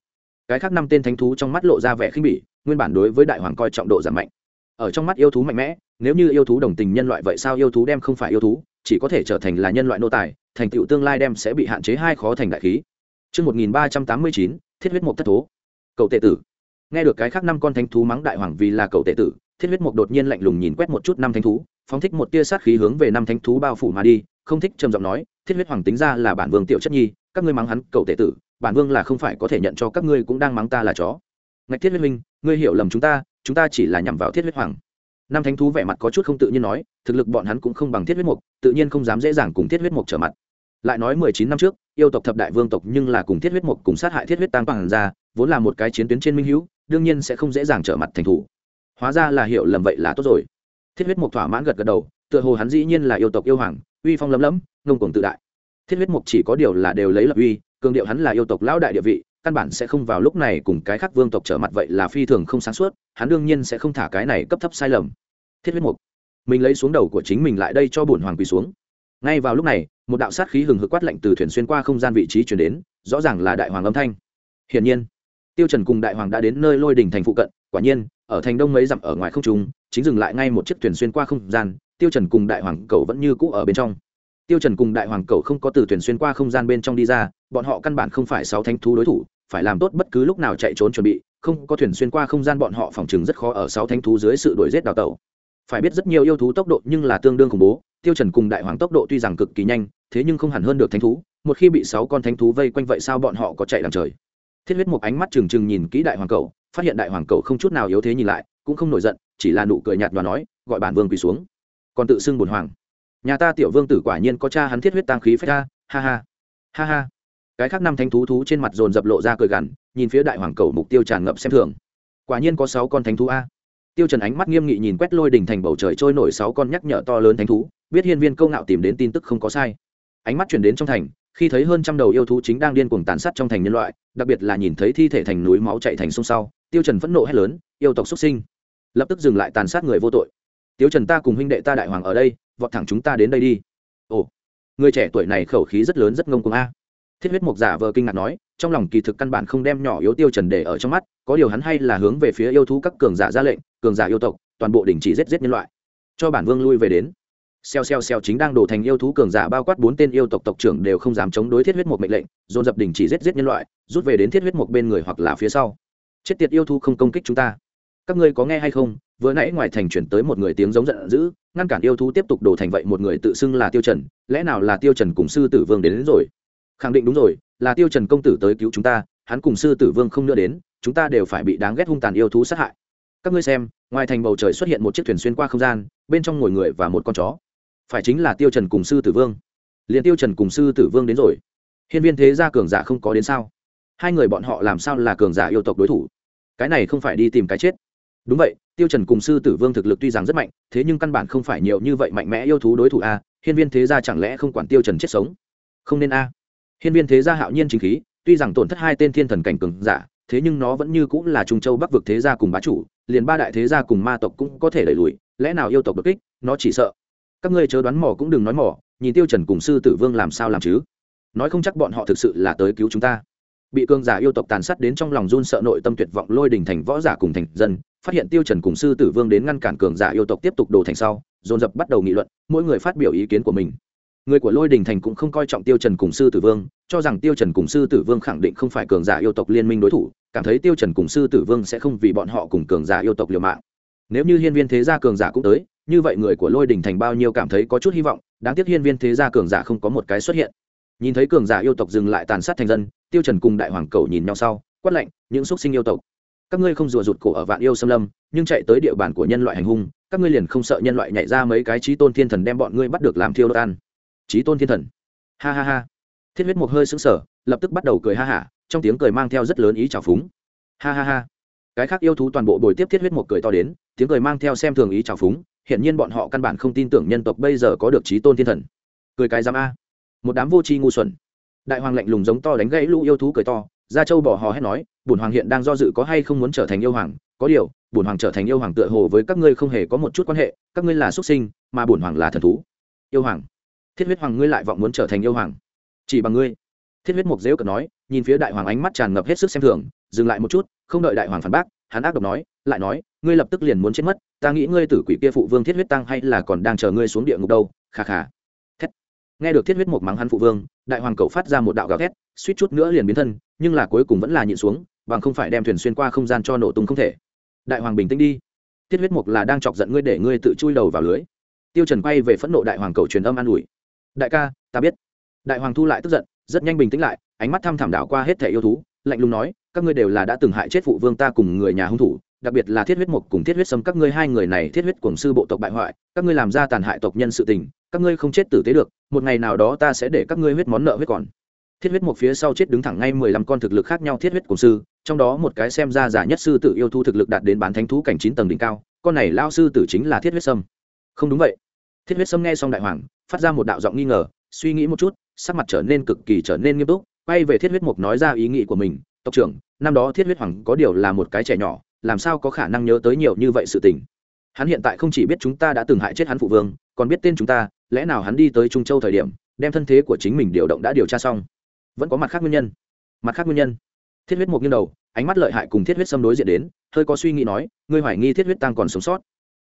cái khác năm tên thánh thú trong mắt lộ ra vẻ khinh bỉ nguyên bản đối với đại hoàng coi trọng độ giảm mạnh ở trong mắt yêu thú mạnh mẽ nếu như yêu thú đồng tình nhân loại vậy sao yêu thú đem không phải yêu thú chỉ có thể trở thành là nhân loại nô tài thành tựu tương lai đem sẽ bị hạn chế hai khó thành đại khí Trước 1389, thiết huyết mục thất thố. Cậu tệ tử. Nghe được cái khác năm con thánh thú mắng đại hoàng vì là cậu tệ tử, thiết huyết mục đột nhiên lạnh lùng nhìn quét một chút năm thánh thú, phóng thích một tia sát khí hướng về năm thánh thú bao phủ mà đi, không thích trầm giọng nói, thiết huyết hoàng tính ra là bản vương tiểu chất nhi, các ngươi mắng hắn cậu tệ tử, bản vương là không phải có thể nhận cho các ngươi cũng đang mắng ta là chó. Ngạch thiết huyết minh, ngươi hiểu lầm chúng ta, chúng ta chỉ là nhằm vào thiết huyết hoàng. Năm thánh thú vẻ mặt có chút không tự nhiên nói thực lực bọn hắn cũng không bằng thiết huyết mục tự nhiên không dám dễ dàng cùng thiết huyết mục trở mặt. Lại nói mười chín năm trước yêu tộc thập đại vương tộc nhưng là cùng thiết huyết mục cùng sát hại thiết huyết tăng bằng ra vốn là một cái chiến tuyến trên minh hữu đương nhiên sẽ không dễ dàng trở mặt thành thủ. Hóa ra là hiểu lầm vậy là tốt rồi. Thiết huyết mục thỏa mãn gật gật đầu tựa hồ hắn dĩ nhiên là yêu tộc yêu hoàng uy phong lấm lấm ngông cuồng tự đại. Thiết huyết mục chỉ có điều là đều lấy lập uy cường điệu hắn là yêu tộc lão đại địa vị, căn bản sẽ không vào lúc này cùng cái khác vương tộc trở mặt vậy là phi thường không sáng suốt, hắn đương nhiên sẽ không thả cái này cấp thấp sai lầm. Thiết huyết mục. Mình lấy xuống đầu của chính mình lại đây cho bổn hoàng quỳ xuống. Ngay vào lúc này, một đạo sát khí hừng hực quát lạnh từ thuyền xuyên qua không gian vị trí chuyển đến, rõ ràng là đại hoàng âm thanh. Hiển nhiên, tiêu trần cùng đại hoàng đã đến nơi lôi đỉnh thành phụ cận, quả nhiên, ở thành đông mấy dặm ở ngoài không trung, chính dừng lại ngay một chiếc thuyền xuyên qua không gian, tiêu trần cùng đại hoàng cầu vẫn như cũ ở bên trong tiêu trần cùng đại hoàng cầu không có từ thuyền xuyên qua không gian bên trong đi ra, bọn họ căn bản không phải sáu thánh thú đối thủ, phải làm tốt bất cứ lúc nào chạy trốn chuẩn bị, không có thuyền xuyên qua không gian bọn họ phòng chừng rất khó ở sáu thánh thú dưới sự đuổi giết đào tẩu. Phải biết rất nhiều yêu thú tốc độ nhưng là tương đương khủng bố, tiêu trần cùng đại hoàng tốc độ tuy rằng cực kỳ nhanh, thế nhưng không hẳn hơn được thánh thú, một khi bị sáu con thánh thú vây quanh vậy sao bọn họ có chạy làm trời? Thiết huyết một ánh mắt trừng trừng nhìn kỹ đại hoàng cầu, phát hiện đại hoàng cầu không chút nào yếu thế nhìn lại, cũng không nổi giận, chỉ là nụ cười nhạt và nói, gọi bản vương quỳ xuống. Còn tự xưng buồn hoàng nhà ta tiểu vương tử quả nhiên có cha hắn thiết huyết tăng khí phách ta ha ha ha ha. Cái khác năm thánh thú thú trên mặt dồn dập lộ ra cười gằn, nhìn phía đại hoàng cầu mục tiêu tràn ngập xem thường. Quả nhiên có sáu con thánh thú a. Tiêu trần ánh mắt nghiêm nghị nhìn quét lôi đỉnh thành bầu trời trôi nổi sáu con nhắc nhở to lớn thánh thú, biết hiên viên câu ngạo tìm đến tin tức không có sai. Ánh mắt chuyển đến trong thành, khi thấy hơn trăm đầu yêu thú chính đang điên cuồng tàn sát trong thành nhân loại, đặc biệt là nhìn thấy thi thể thành núi máu chảy thành sông sau, tiêu trần phẫn nộ hét lớn, yêu tộc xuất sinh. Lập tức dừng lại tàn sát người vô tội. Tiêu trần, ta cùng huynh đệ ta đại hoàng ở đây vọt thẳng chúng ta đến đây đi. Ồ, người trẻ tuổi này khẩu khí rất lớn, rất ngông cuồng a. Thiết huyết mục giả vờ kinh ngạc nói, trong lòng kỳ thực căn bản không đem nhỏ yếu tiêu trần để ở trong mắt, có điều hắn hay là hướng về phía yêu thú các cường giả ra lệnh, cường giả yêu tộc, toàn bộ đình chỉ giết giết nhân loại. Cho bản vương lui về đến. Xeo xeo xeo chính đang đổ thành yêu thú cường giả bao quát bốn tên yêu tộc tộc trưởng đều không dám chống đối thiết huyết mục mệnh lệnh, dồn dập đình chỉ giết giết nhân loại, rút về đến thiết huyết mục bên người hoặc là phía sau. Chết tiệt yêu thú không công kích chúng ta. Các ngươi có nghe hay không? Vừa nãy ngoài thành chuyển tới một người tiếng giống giận dữ ngăn cản yêu thú tiếp tục đổ thành vậy một người tự xưng là tiêu trần lẽ nào là tiêu trần cùng sư tử vương đến, đến rồi? Khẳng định đúng rồi là tiêu trần công tử tới cứu chúng ta hắn cùng sư tử vương không nữa đến chúng ta đều phải bị đáng ghét hung tàn yêu thú sát hại. Các ngươi xem ngoài thành bầu trời xuất hiện một chiếc thuyền xuyên qua không gian bên trong ngồi người và một con chó. Phải chính là tiêu trần cùng sư tử vương. Liền tiêu trần cùng sư tử vương đến rồi. Hiên viên thế gia cường giả không có đến sao? Hai người bọn họ làm sao là cường giả yêu tộc đối thủ? Cái này không phải đi tìm cái chết. Đúng vậy tiêu trần cùng sư tử vương thực lực tuy rằng rất mạnh, thế nhưng căn bản không phải nhiều như vậy mạnh mẽ yêu thú đối thủ a, hiên viên thế gia chẳng lẽ không quản tiêu trần chết sống? Không nên a. Hiên viên thế gia hạo nhiên chính khí, tuy rằng tổn thất hai tên thiên thần cảnh cường giả, thế nhưng nó vẫn như cũng là trung châu bắc vực thế gia cùng bá chủ, liền ba đại thế gia cùng ma tộc cũng có thể đẩy lùi, lẽ nào yêu tộc bất kích, nó chỉ sợ. Các ngươi chớ đoán mò cũng đừng nói mò, nhìn tiêu trần cùng sư tử vương làm sao làm chứ? Nói không chắc bọn họ thực sự là tới cứu chúng ta bị cương giả yêu tộc tàn sát đến trong lòng run sợ nội tâm tuyệt vọng lôi đình thành võ giả cùng thành dân, phát hiện tiêu trần cùng sư tử vương đến ngăn cản cường giả yêu tộc tiếp tục đổ thành sau, dồn dập bắt đầu nghị luận, mỗi người phát biểu ý kiến của mình. Người của lôi đình thành cũng không coi trọng tiêu trần cùng sư tử vương, cho rằng tiêu trần cùng sư tử vương khẳng định không phải cường giả yêu tộc liên minh đối thủ, cảm thấy tiêu trần cùng sư tử vương sẽ không vì bọn họ cùng cường giả yêu tộc liều mạng. Nếu như hiên viên thế gia cường giả cũng tới, như vậy người của lôi đình thành bao nhiêu cảm thấy có chút hy vọng, đáng tiếc hiên viên thế gia cường giả không có một cái xuất hiện. Nhìn thấy cường giả yêu tộc dừng lại tàn sát thành dân tiêu trần cùng đại hoàng cầu nhìn nhau sau, quát lạnh, những xuất sinh yêu tộc, các ngươi không rùa rụt cổ ở vạn yêu xâm lâm, nhưng chạy tới địa bàn của nhân loại hành hung, các ngươi liền không sợ nhân loại nhảy ra mấy cái trí tôn thiên thần đem bọn ngươi bắt được làm thiêu đốt ăn. Trí tôn thiên thần? Ha ha ha. Thiết huyết một hơi sững sờ, lập tức bắt đầu cười ha hả, trong tiếng cười mang theo rất lớn ý trào phúng. Ha ha ha. Cái khác yêu thú toàn bộ bồi tiếp thiết huyết một cười to đến, tiếng cười mang theo xem thường ý trào phúng hiện nhiên bọn họ căn bản không tin tưởng nhân tộc bây giờ có được trí tôn thiên thần. Cười cái giám a, một đám vô tri ngu xuẩn đại hoàng lạnh lùng giống to đánh gãy lũ yêu thú cười to, gia châu bỏ hò hét nói, bổn hoàng hiện đang do dự có hay không muốn trở thành yêu hoàng? Có điều, bổn hoàng trở thành yêu hoàng tựa hồ với các ngươi không hề có một chút quan hệ, các ngươi là xuất sinh, mà bổn hoàng là thần thú. Yêu hoàng? Thiết huyết hoàng ngươi lại vọng muốn trở thành yêu hoàng? Chỉ bằng ngươi. Thiết huyết mục dễu cợt nói, nhìn phía đại hoàng ánh mắt tràn ngập hết sức xem thường, dừng lại một chút, không đợi đại hoàng phản bác, hắn ác độc nói, lại nói, ngươi lập tức liền muốn chết mất, ta nghĩ ngươi tử quỷ kia phụ vương thiết huyết tăng hay là còn đang chờ ngươi xuống địa ngục đâu khà khà thét. Nghe được thiết huyết một mắng hắn phụ vương đại hoàng cậu phát ra một đạo gào thét, suýt chút nữa liền biến thân, nhưng là cuối cùng vẫn là nhịn xuống, bằng không phải đem thuyền xuyên qua không gian cho nổ tung không thể. Đại hoàng bình tĩnh đi. Thiết huyết mục là đang chọc giận ngươi để ngươi tự chui đầu vào lưới. Tiêu trần quay về phẫn nộ đại hoàng cầu truyền âm an ủi. Đại ca, ta biết. Đại hoàng thu lại tức giận, rất nhanh bình tĩnh lại, ánh mắt thăm thẳm đảo qua hết thể yêu thú, lạnh lùng nói, các ngươi đều là đã từng hại chết phụ vương ta cùng người nhà hung thủ, đặc biệt là thiết huyết mục cùng thiết huyết sâm, các ngươi hai người này thiết huyết cùng sư bộ tộc bại hoại, các ngươi làm ra tàn hại tộc nhân sự tình các ngươi không chết tử tế được, một ngày nào đó ta sẽ để các ngươi huyết món nợ huyết còn. Thiết huyết một phía sau chết đứng thẳng ngay mười lăm con thực lực khác nhau thiết huyết cùng sư, trong đó một cái xem ra giả nhất sư tự yêu thu thực lực đạt đến bán thánh thú cảnh chín tầng đỉnh cao, con này lao sư tử chính là thiết huyết sâm. Không đúng vậy. Thiết huyết sâm nghe xong đại hoàng, phát ra một đạo giọng nghi ngờ, suy nghĩ một chút, sắc mặt trở nên cực kỳ trở nên nghiêm túc, quay về thiết huyết mục nói ra ý nghĩ của mình, tộc trưởng, năm đó thiết huyết hoàng có điều là một cái trẻ nhỏ, làm sao có khả năng nhớ tới nhiều như vậy sự tình? Hắn hiện tại không chỉ biết chúng ta đã từng hại chết hắn phụ vương, còn biết tên chúng ta, lẽ nào hắn đi tới trung châu thời điểm, đem thân thế của chính mình điều động đã điều tra xong? Vẫn có mặt khác nguyên nhân. Mặt khác nguyên nhân. Thiết huyết một nghiêng đầu, ánh mắt lợi hại cùng thiết huyết xâm đối diện đến, hơi có suy nghĩ nói, ngươi hoài nghi thiết huyết tăng còn sống sót?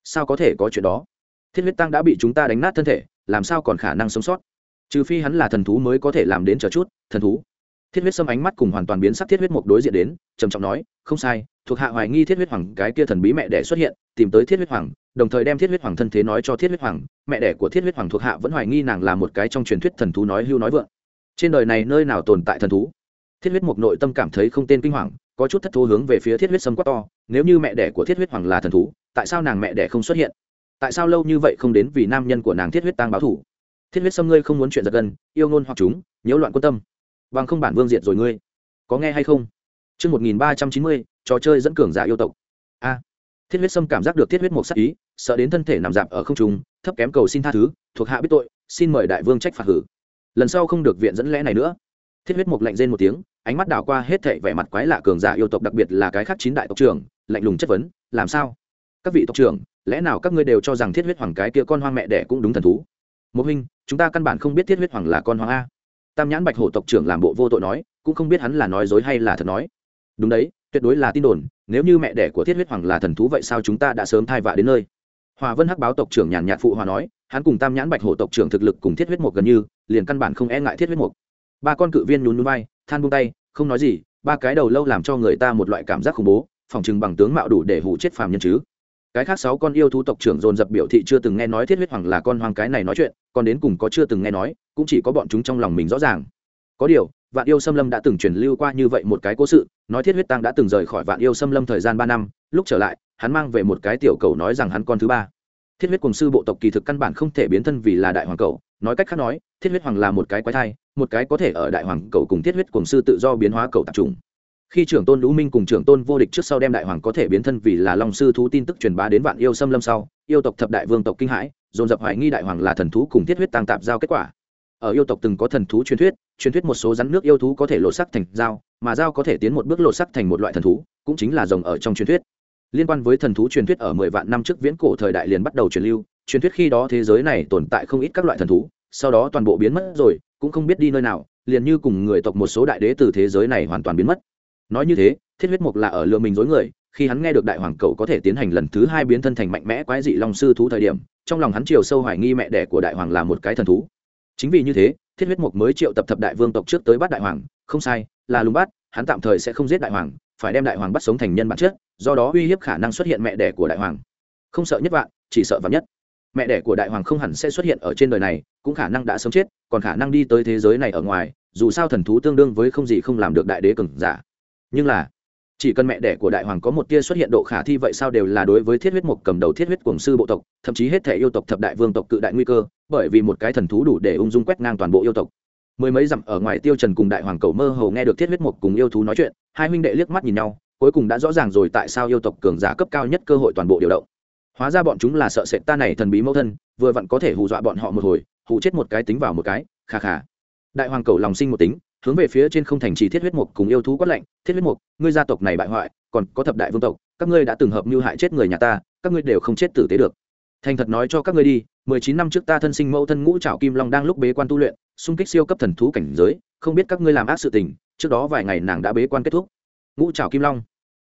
Sao có thể có chuyện đó? Thiết huyết tăng đã bị chúng ta đánh nát thân thể, làm sao còn khả năng sống sót? Trừ phi hắn là thần thú mới có thể làm đến chờ chút, thần thú thiết huyết sâm ánh mắt cùng hoàn toàn biến sắc thiết huyết mục đối diện đến trầm trọng nói không sai thuộc hạ hoài nghi thiết huyết hoàng cái kia thần bí mẹ đẻ xuất hiện tìm tới thiết huyết hoàng đồng thời đem thiết huyết hoàng thân thế nói cho thiết huyết hoàng mẹ đẻ của thiết huyết hoàng thuộc hạ vẫn hoài nghi nàng là một cái trong truyền thuyết thần thú nói hưu nói vượng trên đời này nơi nào tồn tại thần thú thiết huyết mục nội tâm cảm thấy không tên kinh hoàng có chút thất thú hướng về phía thiết huyết sâm quát to nếu như mẹ đẻ của thiết huyết hoàng là thần thú tại sao nàng mẹ đẻ không xuất hiện tại sao lâu như vậy không đến vì nam nhân của nàng thiết huyết tăng báo thủ thiết huyết sâm ngươi không muốn chuyện giật gân yêu ngôn hoặc chúng nhiễu loạn quân tâm bằng không bản vương diệt rồi ngươi có nghe hay không Trước 1390, trò chơi dẫn cường giả yêu tộc. A. thiết huyết sâm cảm giác được thiết huyết một sắc ý, sợ đến thân thể nằm dạp ở không trung, thấp kém cầu xin tha thứ, thuộc hạ biết tội, xin mời đại vương trách phạt hử. Lần sau không được viện dẫn lẽ này nữa. Thiết huyết một lạnh rên một tiếng, ánh mắt đảo qua hết thảy vẻ mặt quái lạ cường giả yêu tộc đặc biệt là cái khác chín đại tộc trưởng, lạnh lùng chất vấn, làm sao? Các vị tộc trưởng, lẽ nào các ngươi đều cho rằng thiết huyết hoàng cái kia con hoang mẹ đẻ cũng đúng thần thú? Một huynh, chúng ta căn bản không biết thiết huyết hoàng là con hoang a tam nhãn bạch hổ tộc trưởng làm bộ vô tội nói, cũng không biết hắn là nói dối hay là thật nói. Đúng đấy, tuyệt đối là tin đồn, nếu như mẹ đẻ của thiết huyết hoàng là thần thú vậy sao chúng ta đã sớm thai vạ đến nơi? Hòa vân hắc báo tộc trưởng nhàn nhạt phụ hòa nói, hắn cùng tam nhãn bạch hổ tộc trưởng thực lực cùng thiết huyết một gần như, liền căn bản không e ngại thiết huyết một ba con cự viên nhún núi bay than buông tay, không nói gì, ba cái đầu lâu làm cho người ta một loại cảm giác khủng bố, phòng chừng bằng tướng mạo đủ để hủ chết phàm nhân chứ cái khác sáu con yêu thú tộc trưởng dồn dập biểu thị chưa từng nghe nói thiết huyết hoàng là con hoàng cái này nói chuyện, còn đến cùng có chưa từng nghe nói, cũng chỉ có bọn chúng trong lòng mình rõ ràng có điều, vạn yêu xâm lâm đã từng truyền lưu qua như vậy một cái cố sự, nói thiết huyết tăng đã từng rời khỏi vạn yêu xâm lâm thời gian ba năm, lúc trở lại, hắn mang về một cái tiểu cầu nói rằng hắn con thứ ba thiết huyết cùng sư bộ tộc kỳ thực căn bản không thể biến thân vì là đại hoàng cầu, nói cách khác nói, thiết huyết hoàng là một cái quái thai, một cái có thể ở đại hoàng cầu cùng thiết huyết cùng sư tự do biến hóa cầu tạp trùng khi trưởng tôn lũ minh cùng trưởng tôn vô địch trước sau đem đại hoàng có thể biến thân vì là long sư thú tin tức truyền bá đến vạn yêu xâm lâm sau, yêu tộc thập đại vương tộc kinh hãi, dồn dập hoài nghi đại hoàng là thần thú cùng thiết huyết tăng tạp giao kết quả. Ở yêu tộc từng có thần thú truyền thuyết truyền thuyết một số rắn nước yêu thú có thể lột sắc thành dao, mà dao có thể tiến một bước lột sắc thành một loại thần thú, cũng chính là rồng ở trong truyền thuyết. Liên quan với thần thú truyền thuyết ở mười vạn năm trước viễn cổ thời đại liền bắt đầu truyền lưu, truyền thuyết khi đó thế giới này tồn tại không ít các loại thần thú, sau đó toàn bộ biến mất rồi, cũng không biết đi nơi nào, liền như cùng người tộc một số đại đế từ thế giới này hoàn toàn biến mất nói như thế, thiết huyết mục là ở lừa mình dối người, khi hắn nghe được đại hoàng cậu có thể tiến hành lần thứ hai biến thân thành mạnh mẽ quái dị long sư thú thời điểm, trong lòng hắn chiều sâu hoài nghi mẹ đẻ của đại hoàng là một cái thần thú. Chính vì như thế, thiết huyết mục mới triệu tập thập đại vương tộc trước tới bắt đại hoàng, không sai, là lùng bắt, hắn tạm thời sẽ không giết đại hoàng, phải đem đại hoàng bắt sống thành nhân bản chất, do đó uy hiếp khả năng xuất hiện mẹ đẻ của đại hoàng. Không sợ nhất vạn, chỉ sợ vạn nhất. Mẹ đẻ của đại hoàng không hẳn sẽ xuất hiện ở trên đời này, cũng khả năng đã sống chết, còn khả năng đi tới thế giới này ở ngoài, dù sao thần thú tương đương với không gì không làm được đại đế cừng giả nhưng là, chỉ cần mẹ đẻ của đại hoàng có một tia xuất hiện độ khả thi vậy sao đều là đối với thiết huyết mục cầm đầu thiết huyết cuồng sư bộ tộc, thậm chí hết thể yêu tộc thập đại vương tộc cự đại nguy cơ, bởi vì một cái thần thú đủ để ung dung quét ngang toàn bộ yêu tộc. Mười mấy dặm ở ngoài tiêu trần cùng đại hoàng cầu mơ hồ nghe được thiết huyết mục cùng yêu thú nói chuyện, hai huynh đệ liếc mắt nhìn nhau, cuối cùng đã rõ ràng rồi tại sao yêu tộc cường giả cấp cao nhất cơ hội toàn bộ điều động. Hóa ra bọn chúng là sợ sệt ta này thần bí mẫu thân, vừa vặn có thể hù dọa bọn họ một hồi, hù chết một cái tính vào một cái, kha kha. Đại hoàng cầu lòng sinh một tính hướng về phía trên không thành trì thiết huyết mục cùng yêu thú quát lạnh, thiết huyết mục, ngươi gia tộc này bại hoại, còn có thập đại vương tộc, các ngươi đã từng hợp mưu hại chết người nhà ta, các ngươi đều không chết tử tế được. Thành thật nói cho các ngươi đi, mười chín năm trước ta thân sinh mẫu thân ngũ trảo kim long đang lúc bế quan tu luyện, xung kích siêu cấp thần thú cảnh giới, không biết các ngươi làm ác sự tình, trước đó vài ngày nàng đã bế quan kết thúc. Ngũ trảo kim long.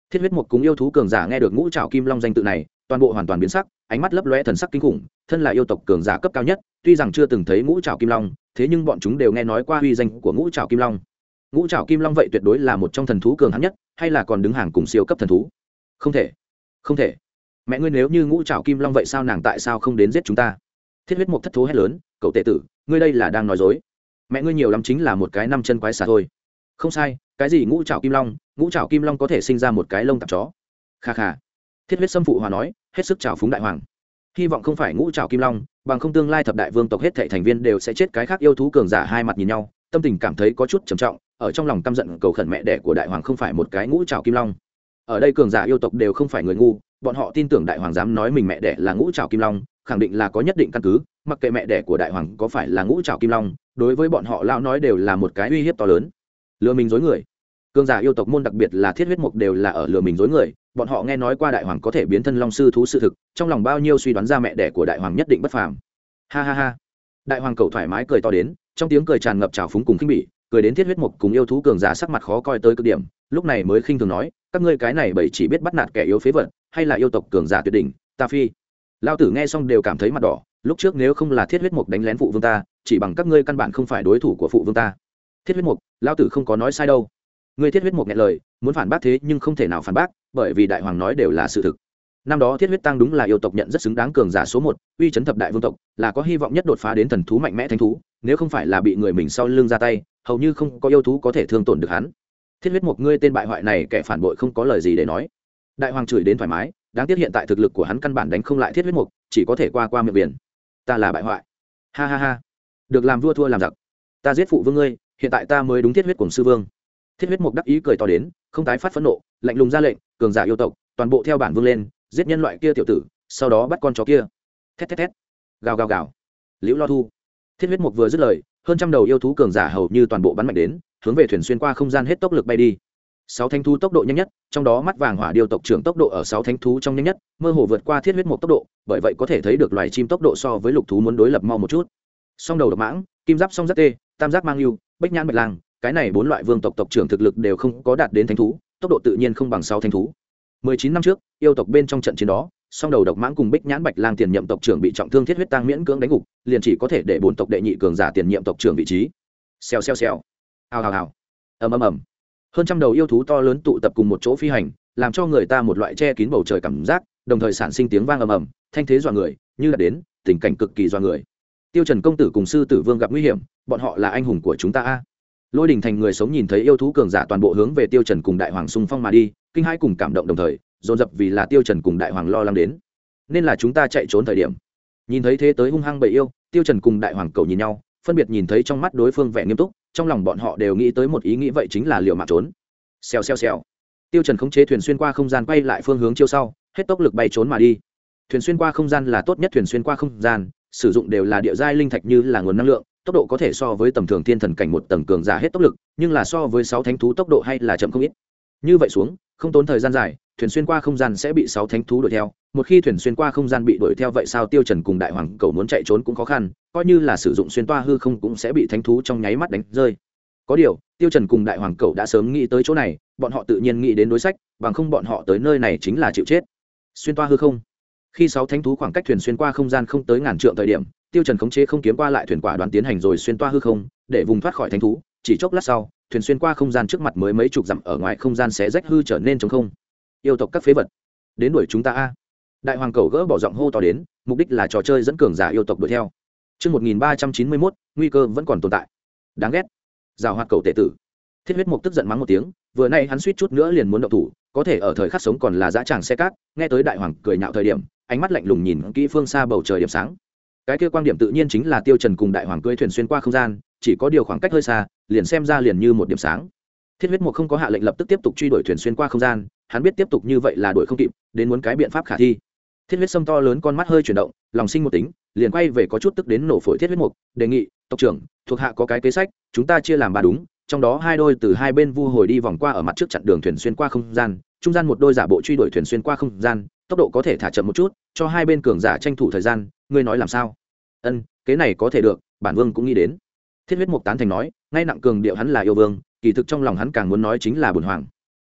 Thiết huyết mục cùng yêu thú cường giả nghe được ngũ trảo kim long danh tự này, toàn bộ hoàn toàn biến sắc, ánh mắt lấp lóe thần sắc kinh khủng, thân là yêu tộc cường giả cấp cao nhất, tuy rằng chưa từng thấy ngũ trảo kim long thế nhưng bọn chúng đều nghe nói qua uy danh của ngũ trào kim long. Ngũ trào kim long vậy tuyệt đối là một trong thần thú cường hắn nhất, hay là còn đứng hàng cùng siêu cấp thần thú? Không thể không thể. Mẹ ngươi nếu như ngũ trào kim long vậy sao nàng tại sao không đến giết chúng ta? Thiết huyết mục thất thố hét lớn, cậu tệ tử, ngươi đây là đang nói dối. Mẹ ngươi nhiều lắm chính là một cái năm chân quái xà thôi. Không sai, cái gì ngũ trào kim long, ngũ trào kim long có thể sinh ra một cái lông tạp chó. Kha kha. Thiết huyết xâm phụ hòa nói, hết sức trào phúng đại hoàng hy vọng không phải ngũ trào kim long, bằng không tương lai thập đại vương tộc hết thệ thành viên đều sẽ chết cái khác yêu thú cường giả hai mặt nhìn nhau, tâm tình cảm thấy có chút trầm trọng, ở trong lòng căm giận cầu khẩn mẹ đẻ của đại hoàng không phải một cái ngũ trào kim long. Ở đây cường giả yêu tộc đều không phải người ngu, bọn họ tin tưởng đại hoàng dám nói mình mẹ đẻ là ngũ trào kim long, khẳng định là có nhất định căn cứ, mặc kệ mẹ đẻ của đại hoàng có phải là ngũ trào kim long, đối với bọn họ lao nói đều là một cái uy hiếp to lớn. Lừa mình dối người. Cường giả yêu tộc môn đặc biệt là thiết huyết mục đều là ở lừa mình dối người bọn họ nghe nói qua đại hoàng có thể biến thân long sư thú sự thực, trong lòng bao nhiêu suy đoán ra mẹ đẻ của đại hoàng nhất định bất phàm. Ha ha ha. Đại hoàng cầu thoải mái cười to đến, trong tiếng cười tràn ngập trào phúng cùng khinh bỉ, cười đến thiết huyết mục cùng yêu thú cường giả sắc mặt khó coi tới cực điểm, lúc này mới khinh thường nói, các ngươi cái này bởi chỉ biết bắt nạt kẻ yếu phế vật, hay là yêu tộc cường giả tuyệt đỉnh, ta phi. Lao tử nghe xong đều cảm thấy mặt đỏ, lúc trước nếu không là thiết huyết mục đánh lén phụ vương ta, chỉ bằng các ngươi căn bản không phải đối thủ của phụ vương ta. Thiết huyết mục, lao tử không có nói sai đâu ngươi thiết huyết mục nghẹn lời, muốn phản bác thế nhưng không thể nào phản bác, bởi vì đại hoàng nói đều là sự thực. Năm đó thiết huyết tăng đúng là yêu tộc nhận rất xứng đáng cường giả số một, uy chấn thập đại vương tộc, là có hy vọng nhất đột phá đến thần thú mạnh mẽ thánh thú, nếu không phải là bị người mình sau lưng ra tay, hầu như không có yêu thú có thể thương tổn được hắn. Thiết huyết một ngươi tên bại hoại này kẻ phản bội không có lời gì để nói. Đại hoàng chửi đến thoải mái, đáng tiếc hiện tại thực lực của hắn căn bản đánh không lại thiết huyết mục, chỉ có thể qua qua miệng biển. Ta là bại hoại. Ha ha ha. Được làm vua thua làm giặc. Ta giết phụ vương ngươi, hiện tại ta mới đúng thiết huyết cùng sư vương thiết huyết mục đắc ý cười to đến, không tái phát phẫn nộ, lạnh lùng ra lệnh, cường giả yêu tộc, toàn bộ theo bản vương lên, giết nhân loại kia tiểu tử, sau đó bắt con chó kia. Thét thét thét. Gào gào gào. Liễu lo thu. Thiết huyết mục vừa dứt lời, hơn trăm đầu yêu thú cường giả hầu như toàn bộ bắn mạnh đến, hướng về thuyền xuyên qua không gian hết tốc lực bay đi. Sáu thanh thú tốc độ nhanh nhất, trong đó mắt vàng hỏa điều tộc trưởng tốc độ ở sáu thanh thú trong nhanh nhất, mơ hồ vượt qua thiết huyết mục tốc độ, bởi vậy có thể thấy được loài chim tốc độ so với lục thú muốn đối lập mau một chút. Song đầu độc mãng, kim giáp song giáp tê, tam giác mang yêu bách nhãn bạch lang cái này bốn loại vương tộc tộc trưởng thực lực đều không có đạt đến thánh thú, tốc độ tự nhiên không bằng sáu thánh thú. Mười chín năm trước, yêu tộc bên trong trận chiến đó, song đầu độc mãng cùng bích nhãn bạch lang tiền nhiệm tộc trưởng bị trọng thương thiết huyết tăng miễn cưỡng đánh gục, liền chỉ có thể để bốn tộc đệ nhị cường giả tiền nhiệm tộc trưởng vị trí. Xèo xèo xèo. Hào hào hào. Ầm ầm ầm. Hơn trăm đầu yêu thú to lớn tụ tập cùng một chỗ phi hành, làm cho người ta một loại che kín bầu trời cảm giác, đồng thời sản sinh tiếng vang ầm ầm, thanh thế dọa người, như đã đến, tình cảnh cực kỳ dọa người. Tiêu trần công tử cùng sư tử vương gặp nguy hiểm, bọn họ là anh hùng của chúng ta a lôi đình thành người sống nhìn thấy yêu thú cường giả toàn bộ hướng về tiêu trần cùng đại hoàng xung phong mà đi, kinh hai cùng cảm động đồng thời, dồn dập vì là tiêu trần cùng đại hoàng lo lắng đến. Nên là chúng ta chạy trốn thời điểm. Nhìn thấy thế tới hung hăng bầy yêu, tiêu trần cùng đại hoàng cầu nhìn nhau, phân biệt nhìn thấy trong mắt đối phương vẻ nghiêm túc, trong lòng bọn họ đều nghĩ tới một ý nghĩ vậy chính là liều mạng trốn. Xèo xèo xèo. Tiêu trần khống chế thuyền xuyên qua không gian quay lại phương hướng chiêu sau, hết tốc lực bay trốn mà đi. Thuyền xuyên qua không gian là tốt nhất thuyền xuyên qua không gian, sử dụng đều là địa giai linh thạch như là nguồn năng lượng tốc độ có thể so với tầm thường thiên thần cảnh một tầng cường giả hết tốc lực, nhưng là so với sáu thánh thú tốc độ hay là chậm không ít. Như vậy xuống, không tốn thời gian dài, thuyền xuyên qua không gian sẽ bị sáu thánh thú đuổi theo. Một khi thuyền xuyên qua không gian bị đuổi theo vậy sao tiêu trần cùng đại hoàng cầu muốn chạy trốn cũng khó khăn, coi như là sử dụng xuyên toa hư không cũng sẽ bị thánh thú trong nháy mắt đánh rơi. Có điều, tiêu trần cùng đại hoàng cầu đã sớm nghĩ tới chỗ này, bọn họ tự nhiên nghĩ đến đối sách, bằng không bọn họ tới nơi này chính là chịu chết. Xuyên toa hư không. Khi sáu thánh thú khoảng cách thuyền xuyên qua không gian không tới ngàn trượng thời điểm tiêu trần khống chế không kiếm qua lại thuyền quả đoán tiến hành rồi xuyên toa hư không để vùng thoát khỏi thánh thú chỉ chốc lát sau thuyền xuyên qua không gian trước mặt mới mấy chục dặm ở ngoài không gian sẽ rách hư trở nên trống không yêu tộc các phế vật đến đuổi chúng ta a đại hoàng cầu gỡ bỏ giọng hô to đến mục đích là trò chơi dẫn cường giả yêu tộc đuổi theo Trước 1391, nguy cơ vẫn còn tồn tại. Đáng ghét. Rào hoạt cầu tệ tử. Thiết huyết mục tức giận mắng một tiếng, vừa nay hắn suýt chút nữa liền muốn động thủ, có thể ở thời khắc sống còn là dã tràng xe cát, nghe tới đại hoàng cười nhạo thời điểm, ánh mắt lạnh lùng nhìn kỹ phương xa bầu trời điểm sáng. Cái kia quan điểm tự nhiên chính là Tiêu Trần cùng đại hoàng cưỡi thuyền xuyên qua không gian, chỉ có điều khoảng cách hơi xa, liền xem ra liền như một điểm sáng. Thiết huyết mục không có hạ lệnh lập tức tiếp tục truy đuổi thuyền xuyên qua không gian, hắn biết tiếp tục như vậy là đuổi không kịp, đến muốn cái biện pháp khả thi thiết huyết sâm to lớn con mắt hơi chuyển động lòng sinh một tính liền quay về có chút tức đến nổ phổi thiết huyết mục đề nghị tộc trưởng thuộc hạ có cái kế sách chúng ta chia làm ba đúng trong đó hai đôi từ hai bên vu hồi đi vòng qua ở mặt trước chặn đường thuyền xuyên qua không gian trung gian một đôi giả bộ truy đuổi thuyền xuyên qua không gian tốc độ có thể thả chậm một chút cho hai bên cường giả tranh thủ thời gian ngươi nói làm sao? Ân kế này có thể được, bản vương cũng nghĩ đến. Thiết huyết mục tán thành nói, ngay nặng cường điệu hắn là yêu vương, kỳ thực trong lòng hắn càng muốn nói chính là bùn hoàng.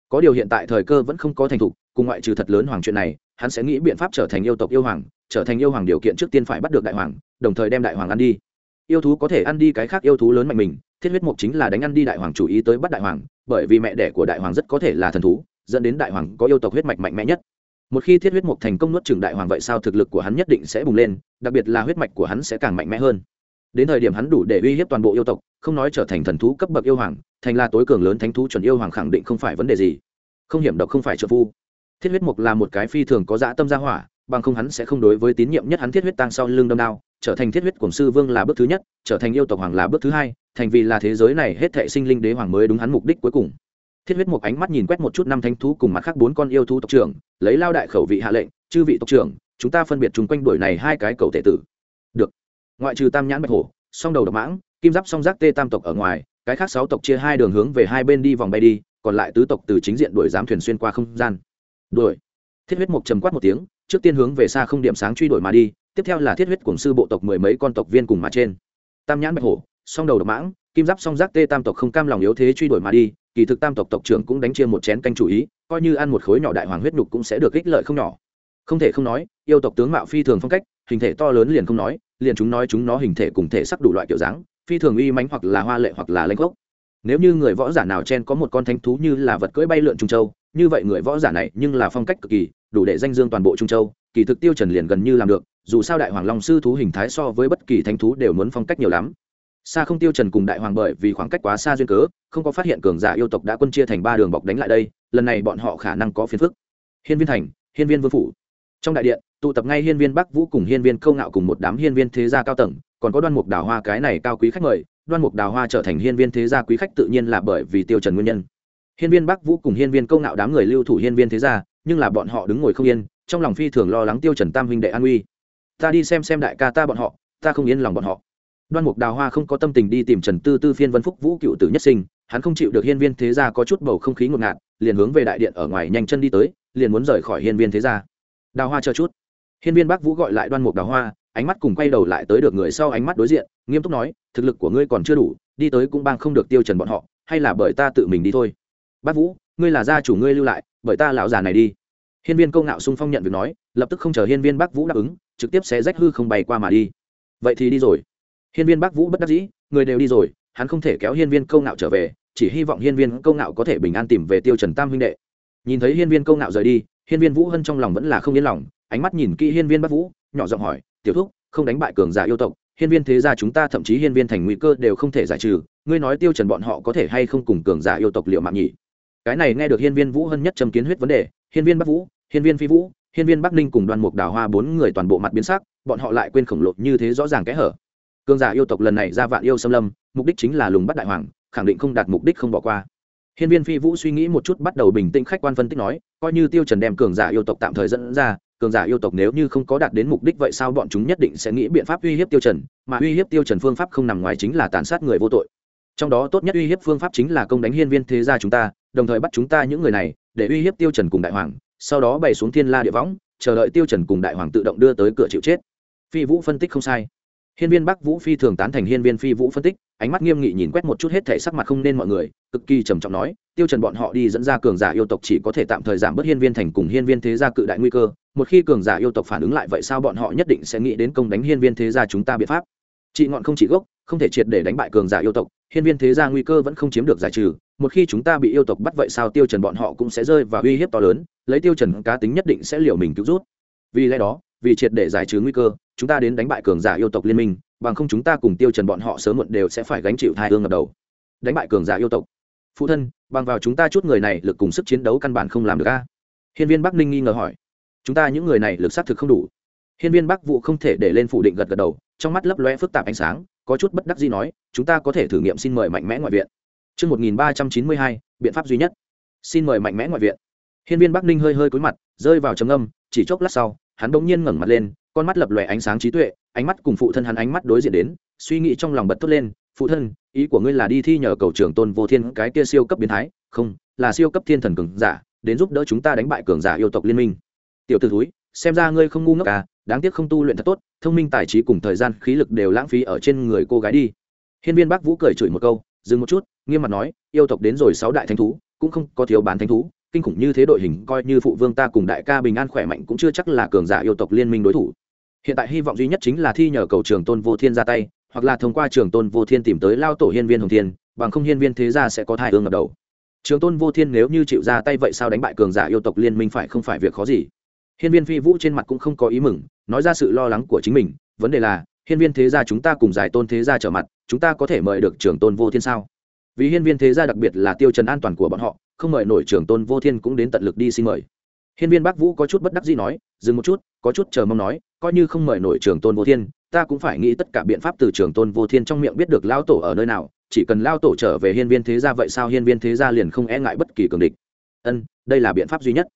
Có điều hiện tại thời cơ vẫn không có thành thục, cùng ngoại trừ thật lớn hoàng chuyện này, hắn sẽ nghĩ biện pháp trở thành yêu tộc yêu hoàng, trở thành yêu hoàng điều kiện trước tiên phải bắt được đại hoàng, đồng thời đem đại hoàng ăn đi. Yêu thú có thể ăn đi cái khác yêu thú lớn mạnh mình, thiết huyết mục chính là đánh ăn đi đại hoàng chủ ý tới bắt đại hoàng, bởi vì mẹ đẻ của đại hoàng rất có thể là thần thú, dẫn đến đại hoàng có yêu tộc huyết mạch mạnh mẽ nhất một khi thiết huyết mục thành công nuốt trừng đại hoàng vậy sao thực lực của hắn nhất định sẽ bùng lên, đặc biệt là huyết mạch của hắn sẽ càng mạnh mẽ hơn. Đến thời điểm hắn đủ để uy hiếp toàn bộ yêu tộc, không nói trở thành thần thú cấp bậc yêu hoàng, thành là tối cường lớn thánh thú chuẩn yêu hoàng khẳng định không phải vấn đề gì. Không hiểm độc không phải trợ phu. Thiết huyết mục là một cái phi thường có dã tâm gia hỏa, bằng không hắn sẽ không đối với tín nhiệm nhất hắn thiết huyết tăng sau lưng đâm đao, trở thành thiết huyết cổng sư vương là bước thứ nhất, trở thành yêu tộc hoàng là bước thứ hai, thành vì là thế giới này hết thệ sinh linh đế hoàng mới đúng hắn mục đích cuối cùng thiết huyết một ánh mắt nhìn quét một chút năm thánh thú cùng mặt khác bốn con yêu thú tộc trưởng, lấy lao đại khẩu vị hạ lệnh, chư vị tộc trưởng, chúng ta phân biệt chung quanh đuổi này hai cái cầu tệ tử. Được. Ngoại trừ tam nhãn bạch hổ, song đầu độc mãng, kim giáp song giác tê tam tộc ở ngoài, cái khác sáu tộc chia hai đường hướng về hai bên đi vòng bay đi, còn lại tứ tộc từ chính diện đuổi giám thuyền xuyên qua không gian. Đuổi. Thiết huyết mục trầm quát một tiếng, trước tiên hướng về xa không điểm sáng truy đuổi mà đi, tiếp theo là thiết huyết cùng sư bộ tộc mười mấy con tộc viên cùng mà trên. Tam nhãn bạch hổ, song đầu độc mãng kim giáp song giác tê tam tộc không cam lòng yếu thế truy đuổi mà đi, kỳ thực tam tộc tộc trưởng cũng đánh chia một chén canh chủ ý, coi như ăn một khối nhỏ đại hoàng huyết nhục cũng sẽ được ích lợi không nhỏ. Không thể không nói, yêu tộc tướng mạo phi thường phong cách, hình thể to lớn liền không nói, liền chúng nói chúng nó hình thể cùng thể sắc đủ loại kiểu dáng, phi thường uy mãnh hoặc là hoa lệ hoặc là lanh gốc. Nếu như người võ giả nào trên có một con thánh thú như là vật cưỡi bay lượn trung châu, như vậy người võ giả này nhưng là phong cách cực kỳ, đủ để danh dương toàn bộ trung châu, kỳ thực tiêu trần liền gần như làm được, dù sao đại hoàng long sư thú hình thái so với bất kỳ thánh thú đều muốn phong cách nhiều lắm xa không tiêu trần cùng đại hoàng bởi vì khoảng cách quá xa duyên cớ, không có phát hiện cường giả yêu tộc đã quân chia thành ba đường bọc đánh lại đây, lần này bọn họ khả năng có phiền phức. Hiên viên thành, hiên viên vương phủ. Trong đại điện, tụ tập ngay hiên viên bắc vũ cùng hiên viên câu ngạo cùng một đám hiên viên thế gia cao tầng, còn có đoan mục đào hoa cái này cao quý khách mời. Đoan mục đào hoa trở thành hiên viên thế gia quý khách tự nhiên là bởi vì tiêu trần nguyên nhân. Hiên viên bắc vũ cùng hiên viên câu ngạo đám người lưu thủ hiên viên thế gia, nhưng là bọn họ đứng ngồi không yên, trong lòng phi thường lo lắng tiêu trần tam huynh đệ an uy ta đi xem xem đại ca ta bọn họ, ta không yên lòng bọn họ đoan mục đào hoa không có tâm tình đi tìm trần tư tư phiên vân phúc vũ cựu tử nhất sinh, hắn không chịu được hiên viên thế gia có chút bầu không khí ngột ngạt, liền hướng về đại điện ở ngoài nhanh chân đi tới, liền muốn rời khỏi hiên viên thế gia. Đào hoa chờ chút. Hiên viên bác vũ gọi lại đoan mục đào hoa, ánh mắt cùng quay đầu lại tới được người sau ánh mắt đối diện, nghiêm túc nói, thực lực của ngươi còn chưa đủ, đi tới cũng bang không được tiêu trần bọn họ, hay là bởi ta tự mình đi thôi? Bác vũ, ngươi là gia chủ ngươi lưu lại, bởi ta lão già này đi. Hiên viên công ngạo sung phong nhận việc nói, lập tức không chờ hiên viên bác vũ đáp ứng, trực tiếp sẽ rách hư không bay qua mà đi. Vậy thì đi rồi hiên viên bác vũ bất đắc dĩ người đều đi rồi hắn không thể kéo hiên viên câu Nạo trở về chỉ hy vọng hiên viên câu Nạo có thể bình an tìm về tiêu trần tam huynh đệ nhìn thấy hiên viên câu Nạo rời đi hiên viên vũ hân trong lòng vẫn là không yên lòng ánh mắt nhìn kỹ hiên viên bác vũ nhỏ giọng hỏi tiểu thúc không đánh bại cường giả yêu tộc hiên viên thế gia chúng ta thậm chí hiên viên thành nguy cơ đều không thể giải trừ ngươi nói tiêu trần bọn họ có thể hay không cùng cường giả yêu tộc liệu mạng nhỉ cái này nghe được hiên viên vũ hân nhất trầm kiến huyết vấn đề hiên viên bắc vũ hiên viên phi vũ hiên viên bắc ninh cùng đoàn mục đào hoa bốn người toàn bộ mặt biến sắc bọn họ lại quên khổng lồ như thế rõ ràng kẽ hở Cương giả yêu tộc lần này ra vạn yêu xâm lâm, mục đích chính là lùng bắt đại hoàng, khẳng định không đạt mục đích không bỏ qua. Hiên viên phi vũ suy nghĩ một chút bắt đầu bình tĩnh khách quan phân tích nói, coi như tiêu trần đem cường giả yêu tộc tạm thời dẫn ra, cường giả yêu tộc nếu như không có đạt đến mục đích vậy sao bọn chúng nhất định sẽ nghĩ biện pháp uy hiếp tiêu trần, mà uy hiếp tiêu trần phương pháp không nằm ngoài chính là tàn sát người vô tội. Trong đó tốt nhất uy hiếp phương pháp chính là công đánh hiên viên thế gia chúng ta, đồng thời bắt chúng ta những người này để uy hiếp tiêu trần cùng đại hoàng, sau đó bày xuống thiên la địa võng, chờ đợi tiêu trần cùng đại hoàng tự động đưa tới cửa chịu chết. Phi vũ phân tích không sai hiên viên bắc vũ phi thường tán thành hiên viên phi vũ phân tích, ánh mắt nghiêm nghị nhìn quét một chút hết thể sắc mặt không nên mọi người, cực kỳ trầm trọng nói, tiêu trần bọn họ đi dẫn ra cường giả yêu tộc chỉ có thể tạm thời giảm bớt hiên viên thành cùng hiên viên thế gia cự đại nguy cơ, một khi cường giả yêu tộc phản ứng lại vậy sao bọn họ nhất định sẽ nghĩ đến công đánh hiên viên thế gia chúng ta biện pháp. Chị ngọn không chỉ gốc, không thể triệt để đánh bại cường giả yêu tộc, hiên viên thế gia nguy cơ vẫn không chiếm được giải trừ, một khi chúng ta bị yêu tộc bắt vậy sao tiêu trần bọn họ cũng sẽ rơi vào uy hiếp to lớn, lấy tiêu trần cá tính nhất định sẽ liều mình cứu rút. Vì lẽ đó vì triệt để giải trừ nguy cơ chúng ta đến đánh bại cường giả yêu tộc liên minh bằng không chúng ta cùng tiêu trần bọn họ sớm muộn đều sẽ phải gánh chịu thai hương ngập đầu. Đánh bại cường giả yêu tộc. Phụ thân bằng vào chúng ta chút người này lực cùng sức chiến đấu căn bản không làm được a. Hiên viên bắc ninh nghi ngờ hỏi. Chúng ta những người này lực sát thực không đủ. Hiên viên bắc vụ không thể để lên phủ định gật gật đầu trong mắt lấp lóe phức tạp ánh sáng có chút bất đắc dĩ nói chúng ta có thể thử nghiệm xin mời mạnh mẽ ngoại viện. Trước 1392, biện pháp duy nhất. Xin mời mạnh mẽ ngoại viện. Hiên viên Bắc Ninh hơi hơi cúi mặt, rơi vào trầm ngâm, chỉ chốc lát sau, hắn bỗng nhiên ngẩng mặt lên, con mắt lập lòe ánh sáng trí tuệ, ánh mắt cùng phụ thân hắn ánh mắt đối diện đến, suy nghĩ trong lòng bật tốt lên, "Phụ thân, ý của ngươi là đi thi nhờ cầu trưởng Tôn Vô Thiên cái kia siêu cấp biến thái, không, là siêu cấp thiên thần cường giả, đến giúp đỡ chúng ta đánh bại cường giả yêu tộc liên minh." Tiểu tử thúi, xem ra ngươi không ngu ngốc à, đáng tiếc không tu luyện thật tốt, thông minh tài trí cùng thời gian khí lực đều lãng phí ở trên người cô gái đi. Hiên Viên Bắc Vũ cười chửi một câu, dừng một chút, nghiêm mặt nói, yêu tộc đến rồi sáu đại thánh thú, cũng không có thiếu bán thánh thú, kinh khủng như thế đội hình coi như phụ vương ta cùng đại ca bình an khỏe mạnh cũng chưa chắc là cường giả yêu tộc liên minh đối thủ. Hiện tại hy vọng duy nhất chính là thi nhờ cầu trường tôn vô thiên ra tay, hoặc là thông qua trường tôn vô thiên tìm tới lao tổ hiên viên hồng thiên, bằng không hiên viên thế gia sẽ có thai ương ngập đầu. Trường tôn vô thiên nếu như chịu ra tay vậy sao đánh bại cường giả yêu tộc liên minh phải không phải việc khó gì? Hiên viên phi vũ trên mặt cũng không có ý mừng, nói ra sự lo lắng của chính mình, vấn đề là, hiên viên thế gia chúng ta cùng giải tôn thế gia trở mặt, chúng ta có thể mời được trường tôn vô thiên sao? Vì hiên viên thế gia đặc biệt là tiêu trần an toàn của bọn họ không mời nổi trưởng tôn vô thiên cũng đến tận lực đi xin mời. Hiên viên bắc vũ có chút bất đắc dĩ nói, dừng một chút, có chút chờ mong nói, coi như không mời nổi trưởng tôn vô thiên, ta cũng phải nghĩ tất cả biện pháp từ trường tôn vô thiên trong miệng biết được lao tổ ở nơi nào, chỉ cần lao tổ trở về hiên viên thế gia vậy sao hiên viên thế gia liền không e ngại bất kỳ cường địch. Ân, đây là biện pháp duy nhất.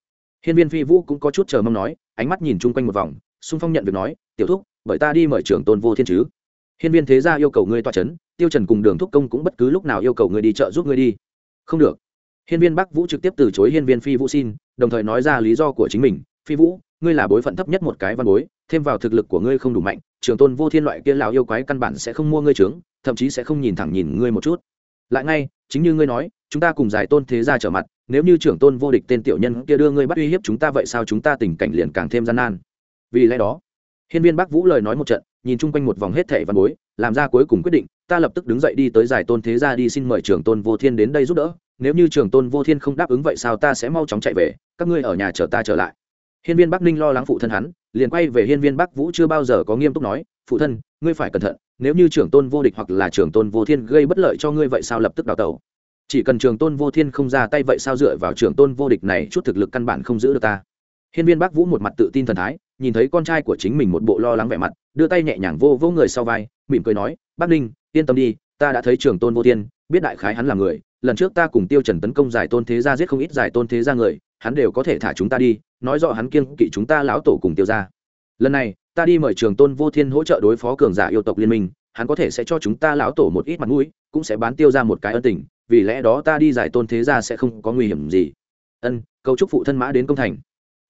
Hiên viên phi vũ cũng có chút chờ mong nói, ánh mắt nhìn chung quanh một vòng, xung phong nhận việc nói, tiểu thúc, bởi ta đi mời trưởng tôn vô thiên chứ. Hiên viên thế gia yêu cầu ngươi toa c h ấ n tiêu trần cùng đường thúc công cũng bất cứ lúc nào yêu cầu ngươi đi chợ giúp ngươi đi. Không được hiên viên bắc vũ trực tiếp từ chối hiên viên phi vũ xin, đồng thời nói ra lý do của chính mình. Phi vũ, ngươi là bối phận thấp nhất một cái văn bối, thêm vào thực lực của ngươi không đủ mạnh, trường tôn vô thiên loại kia lão yêu quái căn bản sẽ không mua ngươi trướng, thậm chí sẽ không nhìn thẳng nhìn ngươi một chút. Lại ngay, chính như ngươi nói, chúng ta cùng giải tôn thế gia trở mặt, nếu như trưởng tôn vô địch tên tiểu nhân kia đưa ngươi bắt uy hiếp chúng ta vậy sao chúng ta tình cảnh liền càng thêm gian nan? Vì lẽ đó, hiên viên bắc vũ lời nói một trận, nhìn chung quanh một vòng hết thẻ văn bối, làm ra cuối cùng quyết định, ta lập tức đứng dậy đi tới giải tôn thế gia đi xin mời trưởng tôn vô thiên đến đây giúp đỡ nếu như trưởng tôn vô thiên không đáp ứng vậy sao ta sẽ mau chóng chạy về, các ngươi ở nhà chờ ta trở lại. Hiên viên bắc ninh lo lắng phụ thân hắn, liền quay về hiên viên bắc vũ chưa bao giờ có nghiêm túc nói, phụ thân, ngươi phải cẩn thận, nếu như trưởng tôn vô địch hoặc là trưởng tôn vô thiên gây bất lợi cho ngươi vậy sao lập tức đào tẩu. Chỉ cần trường tôn vô thiên không ra tay vậy sao dựa vào trưởng tôn vô địch này chút thực lực căn bản không giữ được ta. Hiên viên bắc vũ một mặt tự tin thần thái, nhìn thấy con trai của chính mình một bộ lo lắng vẻ mặt, đưa tay nhẹ nhàng vô vô người sau vai, mỉm cười nói, bắc ninh, yên tâm đi, ta đã thấy trường tôn vô thiên, biết đại khái hắn là người lần trước ta cùng tiêu trần tấn công giải tôn thế gia giết không ít giải tôn thế gia người, hắn đều có thể thả chúng ta đi, nói rõ hắn kiêng kỵ chúng ta lão tổ cùng tiêu gia. Lần này, ta đi mời trường tôn vô thiên hỗ trợ đối phó cường giả yêu tộc liên minh, hắn có thể sẽ cho chúng ta lão tổ một ít mặt mũi, cũng sẽ bán tiêu ra một cái ân tình, vì lẽ đó ta đi giải tôn thế gia sẽ không có nguy hiểm gì. Ân, cầu chúc phụ thân mã đến công thành.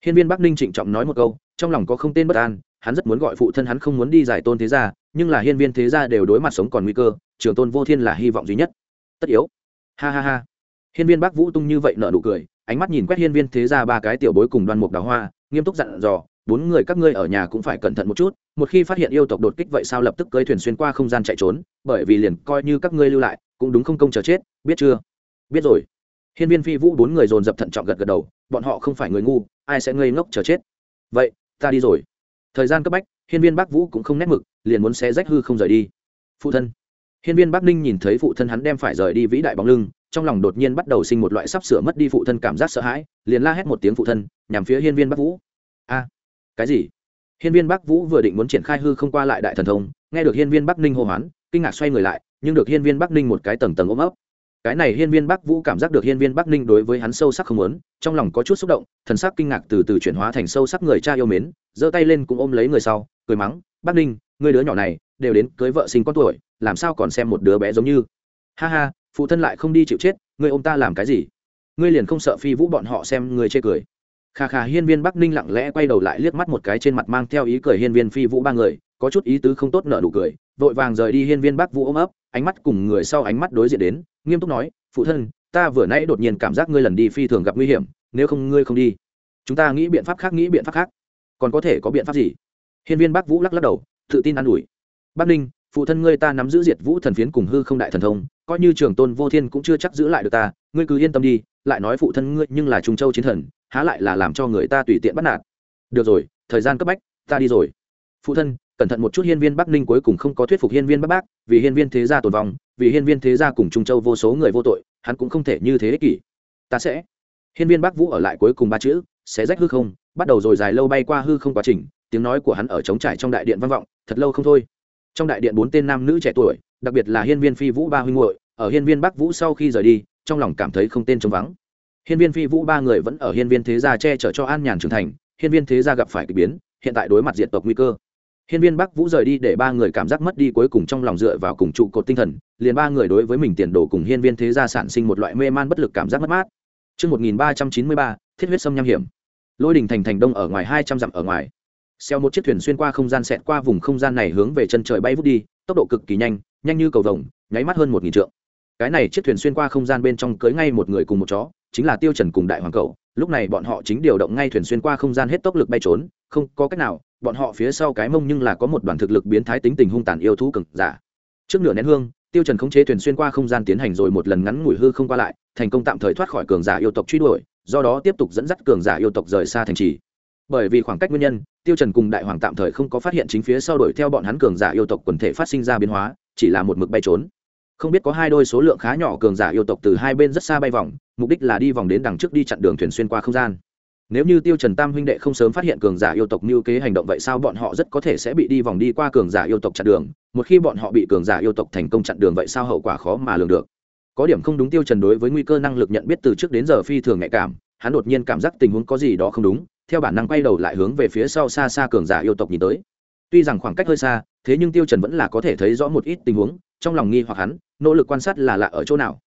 Hiên viên bắc ninh trịnh trọng nói một câu, trong lòng có không tên bất an, hắn rất muốn gọi phụ thân hắn không muốn đi giải tôn thế gia, nhưng là hiên viên thế gia đều đối mặt sống còn nguy cơ, trường tôn vô thiên là hy vọng duy nhất. Tất yếu ha ha ha. Hiên viên bắc vũ tung như vậy nở nụ cười, ánh mắt nhìn quét hiên viên thế ra ba cái tiểu bối cùng đoan mục đào hoa, nghiêm túc dặn dò, bốn người các ngươi ở nhà cũng phải cẩn thận một chút, một khi phát hiện yêu tộc đột kích vậy sao lập tức cưới thuyền xuyên qua không gian chạy trốn, bởi vì liền coi như các ngươi lưu lại, cũng đúng không công chờ chết, biết chưa? Biết rồi. Hiên viên phi vũ bốn người dồn dập thận trọng gật gật đầu, bọn họ không phải người ngu, ai sẽ ngây ngốc chờ chết? Vậy, ta đi rồi. Thời gian cấp bách, hiên viên bắc vũ cũng không nét mực, liền muốn xé rách hư không rời đi. Phụ thân hiên viên bắc ninh nhìn thấy phụ thân hắn đem phải rời đi vĩ đại bóng lưng, trong lòng đột nhiên bắt đầu sinh một loại sắp sửa mất đi phụ thân cảm giác sợ hãi, liền la hét một tiếng phụ thân, nhằm phía hiên viên bắc vũ. A, cái gì? Hiên viên bắc vũ vừa định muốn triển khai hư không qua lại đại thần thông, nghe được hiên viên bắc ninh hô hoán, kinh ngạc xoay người lại, nhưng được hiên viên bắc ninh một cái tầng tầng ôm ấp. Cái này hiên viên bắc vũ cảm giác được hiên viên bắc ninh đối với hắn sâu sắc không muốn, trong lòng có chút xúc động, thần sắc kinh ngạc từ từ chuyển hóa thành sâu sắc người cha yêu mến, giơ tay lên cũng ôm lấy người sau, cười mắng, bắc ninh ngươi đứa nhỏ này đều đến cưới vợ sinh con tuổi làm sao còn xem một đứa bé giống như? Ha ha, phụ thân lại không đi chịu chết, ngươi ôm ta làm cái gì? Ngươi liền không sợ phi vũ bọn họ xem người chê cười. Khà khà hiên viên bắc ninh lặng lẽ quay đầu lại liếc mắt một cái trên mặt mang theo ý cười hiên viên phi vũ ba người, có chút ý tứ không tốt nợ nụ cười, vội vàng rời đi hiên viên bắc vũ ôm ấp, ánh mắt cùng người sau ánh mắt đối diện đến, nghiêm túc nói, phụ thân, ta vừa nãy đột nhiên cảm giác ngươi lần đi phi thường gặp nguy hiểm, nếu không ngươi không đi, chúng ta nghĩ biện pháp khác, nghĩ biện pháp khác, còn có thể có biện pháp gì? Hiên viên bắc vũ lắc lắc đầu, tự tin an ủi, bắc ninh phụ thân ngươi ta nắm giữ diệt vũ thần phiến cùng hư không đại thần thông, coi như trường tôn vô thiên cũng chưa chắc giữ lại được ta, ngươi cứ yên tâm đi, lại nói phụ thân ngươi nhưng là trung châu chiến thần, há lại là làm cho người ta tùy tiện bắt nạt. Được rồi, thời gian cấp bách, ta đi rồi. Phụ thân, cẩn thận một chút hiên viên bắc ninh cuối cùng không có thuyết phục hiên viên bắc bác vì hiên viên thế gia tồn vong, vì hiên viên thế gia cùng trung châu vô số người vô tội, hắn cũng không thể như thế ích kỷ. Ta sẽ. Hiên viên bắc vũ ở lại cuối cùng ba chữ, sẽ rách hư không, bắt đầu rồi dài lâu bay qua hư không quá trình, tiếng nói của hắn ở trống trải trong đại điện vang vọng, thật lâu không thôi trong đại điện bốn tên nam nữ trẻ tuổi đặc biệt là hiên viên phi vũ ba huynh hội ở hiên viên bắc vũ sau khi rời đi trong lòng cảm thấy không tên trống vắng hiên viên phi vũ ba người vẫn ở hiên viên thế gia che chở cho an nhàn trưởng thành hiên viên thế gia gặp phải k ỳ biến hiện tại đối mặt diện tộc nguy cơ hiên viên bắc vũ rời đi để ba người cảm giác mất đi cuối cùng trong lòng dựa vào cùng trụ cột tinh thần liền ba người đối với mình tiền đồ cùng hiên viên thế gia sản sinh một loại mê man bất lực cảm giác mất mát Trước 1393, thiết huyết sâm nham hiểm. Lôi đình thành thành đông ở ngoài hai trăm dặm ở ngoài. Xeo một chiếc thuyền xuyên qua không gian xẹt qua vùng không gian này hướng về chân trời bay vút đi, tốc độ cực kỳ nhanh, nhanh như cầu vồng, nháy mắt hơn một nghìn trượng. cái này chiếc thuyền xuyên qua không gian bên trong cưới ngay một người cùng một chó chính là tiêu trần cùng đại hoàng cầu lúc này bọn họ chính điều động ngay thuyền xuyên qua không gian hết tốc lực bay trốn không có cách nào bọn họ phía sau cái mông nhưng là có một đoàn thực lực biến thái tính tình hung tàn yêu thú cực giả. Trước nửa nén hương tiêu trần khống chế thuyền xuyên qua không gian tiến hành rồi một lần ngắn ngủi hư không qua lại thành công tạm thời thoát khỏi cường giả yêu tộc truy đuổi do đó tiếp tục dẫn dắt cường giả yêu tộc rời xa thành trì bởi vì khoảng cách nguyên nhân, tiêu trần cùng đại hoàng tạm thời không có phát hiện chính phía sau đuổi theo bọn hắn cường giả yêu tộc quần thể phát sinh ra biến hóa, chỉ là một mực bay trốn. Không biết có hai đôi số lượng khá nhỏ cường giả yêu tộc từ hai bên rất xa bay vòng, mục đích là đi vòng đến đằng trước đi chặn đường thuyền xuyên qua không gian. Nếu như tiêu trần tam huynh đệ không sớm phát hiện cường giả yêu tộc lưu kế hành động vậy sao bọn họ rất có thể sẽ bị đi vòng đi qua cường giả yêu tộc chặn đường, một khi bọn họ bị cường giả yêu tộc thành công chặn đường vậy sao hậu quả khó mà lường được. Có điểm không đúng tiêu trần đối với nguy cơ năng lực nhận biết từ trước đến giờ phi thường nhạy cảm, hắn đột nhiên cảm giác tình huống có gì đó không đúng theo bản năng quay đầu lại hướng về phía sau xa xa cường giả yêu tộc nhìn tới. Tuy rằng khoảng cách hơi xa, thế nhưng tiêu trần vẫn là có thể thấy rõ một ít tình huống, trong lòng nghi hoặc hắn, nỗ lực quan sát là lạ ở chỗ nào.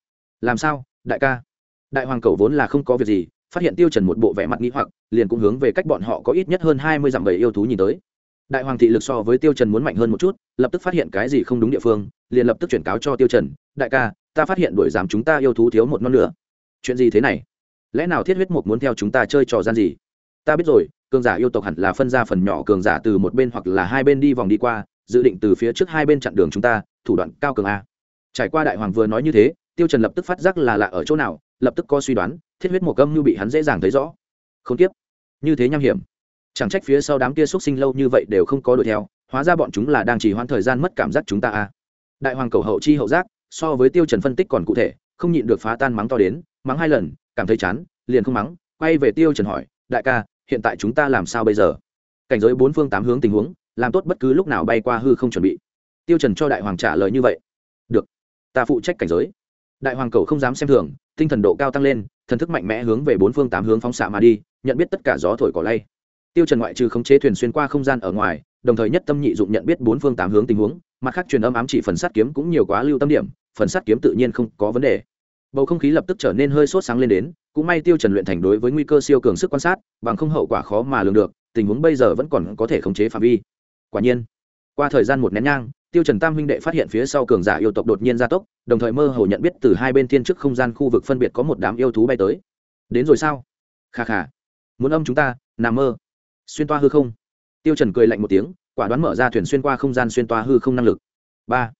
Làm sao, đại ca? Đại hoàng cầu vốn là không có việc gì, phát hiện tiêu trần một bộ vẻ mặt nghi hoặc, liền cũng hướng về cách bọn họ có ít nhất hơn hai mươi dặm bầy yêu thú nhìn tới. Đại hoàng thị lực so với tiêu trần muốn mạnh hơn một chút, lập tức phát hiện cái gì không đúng địa phương, liền lập tức chuyển cáo cho tiêu trần, đại ca, ta phát hiện đuổi giảm chúng ta yêu thú thiếu một non nữa chuyện gì thế này? Lẽ nào thiết huyết mục muốn theo chúng ta chơi trò gian gì? Ta biết rồi, cường giả yêu tộc hẳn là phân ra phần nhỏ cường giả từ một bên hoặc là hai bên đi vòng đi qua, dự định từ phía trước hai bên chặn đường chúng ta, thủ đoạn cao cường a. Trải qua đại hoàng vừa nói như thế, tiêu trần lập tức phát giác là lạ ở chỗ nào, lập tức có suy đoán, thiết huyết một cơm như bị hắn dễ dàng thấy rõ. Không tiếp. Như thế nham hiểm. Chẳng trách phía sau đám kia xuất sinh lâu như vậy đều không có đuổi theo, hóa ra bọn chúng là đang chỉ hoãn thời gian mất cảm giác chúng ta a. Đại hoàng cầu hậu chi hậu giác, so với tiêu trần phân tích còn cụ thể, không nhịn được phá tan mắng to đến, mắng hai lần, cảm thấy chán, liền không mắng, quay về tiêu trần hỏi, đại ca hiện tại chúng ta làm sao bây giờ? Cảnh giới bốn phương tám hướng tình huống, làm tốt bất cứ lúc nào bay qua hư không chuẩn bị. Tiêu trần cho đại hoàng trả lời như vậy. Được, ta phụ trách cảnh giới. Đại hoàng cầu không dám xem thường, tinh thần độ cao tăng lên, thần thức mạnh mẽ hướng về bốn phương tám hướng phóng xạ mà đi, nhận biết tất cả gió thổi cỏ lay. Tiêu trần ngoại trừ khống chế thuyền xuyên qua không gian ở ngoài, đồng thời nhất tâm nhị dụng nhận biết bốn phương tám hướng tình huống, mặt khác truyền âm ám chỉ phần sát kiếm cũng nhiều quá lưu tâm điểm, phần sát kiếm tự nhiên không có vấn đề. Bầu không khí lập tức trở nên hơi sốt sáng lên đến cũng may tiêu trần luyện thành đối với nguy cơ siêu cường sức quan sát, bằng không hậu quả khó mà lường được, tình huống bây giờ vẫn còn có thể khống chế phạm vi. Quả nhiên, qua thời gian một nén nhang, tiêu trần tam huynh đệ phát hiện phía sau cường giả yêu tộc đột nhiên gia tốc, đồng thời mơ hồ nhận biết từ hai bên thiên trước không gian khu vực phân biệt có một đám yêu thú bay tới. Đến rồi sao? Kha kha. Muốn âm chúng ta, nằm mơ. Xuyên toa hư không. Tiêu trần cười lạnh một tiếng, quả đoán mở ra thuyền xuyên qua không gian xuyên toa hư không năng lực. Ba.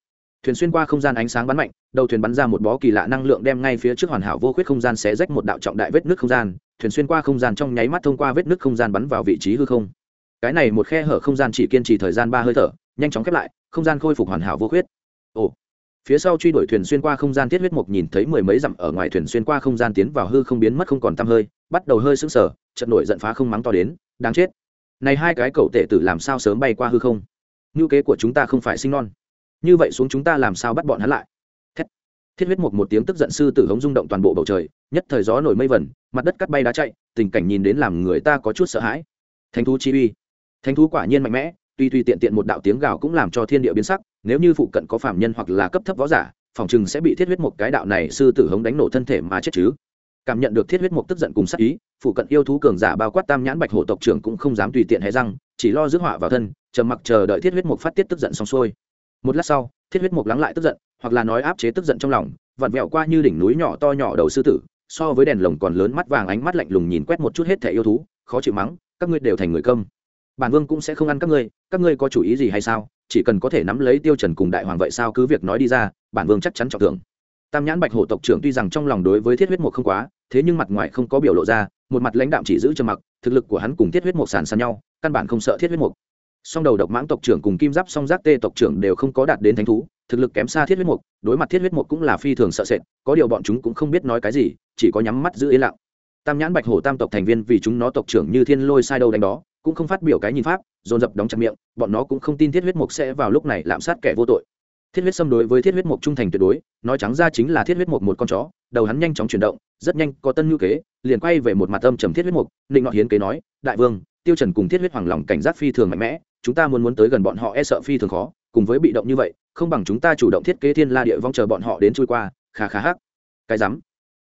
Thuyền xuyên qua không gian ánh sáng bắn mạnh đầu thuyền bắn ra một bó kỳ lạ năng lượng đem ngay phía trước hoàn hảo vô khuyết không gian xé rách một đạo trọng đại vết nước không gian, thuyền xuyên qua không gian trong nháy mắt thông qua vết nước không gian bắn vào vị trí hư không. Cái này một khe hở không gian chỉ kiên trì thời gian ba hơi thở, nhanh chóng khép lại, không gian khôi phục hoàn hảo vô khuyết. Ồ, phía sau truy đuổi thuyền xuyên qua không gian thiết huyết mục nhìn thấy mười mấy dặm ở ngoài thuyền xuyên qua không gian tiến vào hư không biến mất không còn tăm hơi, bắt đầu hơi sững sờ trận nổi giận phá không mắng to đến, đáng chết! Này hai cái cậu tệ tử làm sao sớm bay qua hư không? Ngữ kế của chúng ta không phải sinh non. Như vậy xuống chúng ta làm sao bắt bọn hắn lại? Thiết huyết mục một tiếng tức giận sư tử hống rung động toàn bộ bầu trời, nhất thời gió nổi mây vẩn mặt đất cắt bay đá chạy, tình cảnh nhìn đến làm người ta có chút sợ hãi. Thánh thú chi uy. Thánh thú quả nhiên mạnh mẽ, tuy tuy tiện tiện một đạo tiếng gào cũng làm cho thiên địa biến sắc, nếu như phụ cận có phạm nhân hoặc là cấp thấp võ giả, phòng chừng sẽ bị thiết huyết một cái đạo này sư tử hống đánh nổ thân thể mà chết chứ. Cảm nhận được thiết huyết mục tức giận cùng sắc ý, phụ cận yêu thú cường giả bao quát tam nhãn bạch hổ tộc trưởng cũng không dám tùy tiện hay răng, chỉ lo rước họa vào thân chờ mặc chờ đợi thiết huyết mục phát tiết tức giận xong xuôi. Một lát sau, thiết huyết mục lắng lại tức giận hoặc là nói áp chế tức giận trong lòng, vặn vẹo qua như đỉnh núi nhỏ to nhỏ đầu sư tử, so với đèn lồng còn lớn mắt vàng ánh mắt lạnh lùng nhìn quét một chút hết thẻ yêu thú, khó chịu mắng, các ngươi đều thành người công bản vương cũng sẽ không ăn các ngươi các ngươi có chủ ý gì hay sao? Chỉ cần có thể nắm lấy tiêu trần cùng đại hoàng vậy sao cứ việc nói đi ra, bản vương chắc chắn trọng thưởng. Tam nhãn bạch hổ tộc trưởng tuy rằng trong lòng đối với thiết huyết mục không quá, thế nhưng mặt ngoài không có biểu lộ ra, một mặt lãnh đạm chỉ giữ trầm mặc, thực lực của hắn cùng thiết huyết mục sàn sàn nhau, căn bản không sợ thiết huyết mục song đầu độc mãng tộc trưởng cùng kim giáp song giác tê tộc trưởng đều không có đạt đến thánh thú thực lực kém xa thiết huyết mục, đối mặt thiết huyết mục cũng là phi thường sợ sệt, có điều bọn chúng cũng không biết nói cái gì, chỉ có nhắm mắt giữ yên lặng. Tam nhãn bạch hổ tam tộc thành viên vì chúng nó tộc trưởng như thiên lôi sai đâu đánh đó, cũng không phát biểu cái nhìn pháp, dồn dập đóng chặt miệng, bọn nó cũng không tin thiết huyết mục sẽ vào lúc này lạm sát kẻ vô tội. Thiết huyết xâm đối với thiết huyết mục trung thành tuyệt đối, nói trắng ra chính là thiết huyết mục một con chó, đầu hắn nhanh chóng chuyển động, rất nhanh có tân ngữ kế, liền quay về một mặt âm trầm thiết huyết mục định ngọ hiến kế nói, đại vương, tiêu trần cùng thiết huyết hoàng lòng cảnh giác phi thường mạnh mẽ, chúng ta muốn muốn tới gần bọn họ e sợ phi thường khó, cùng với bị động như vậy không bằng chúng ta chủ động thiết kế thiên la địa vong chờ bọn họ đến chui qua khá khá hắc. Cái rắm.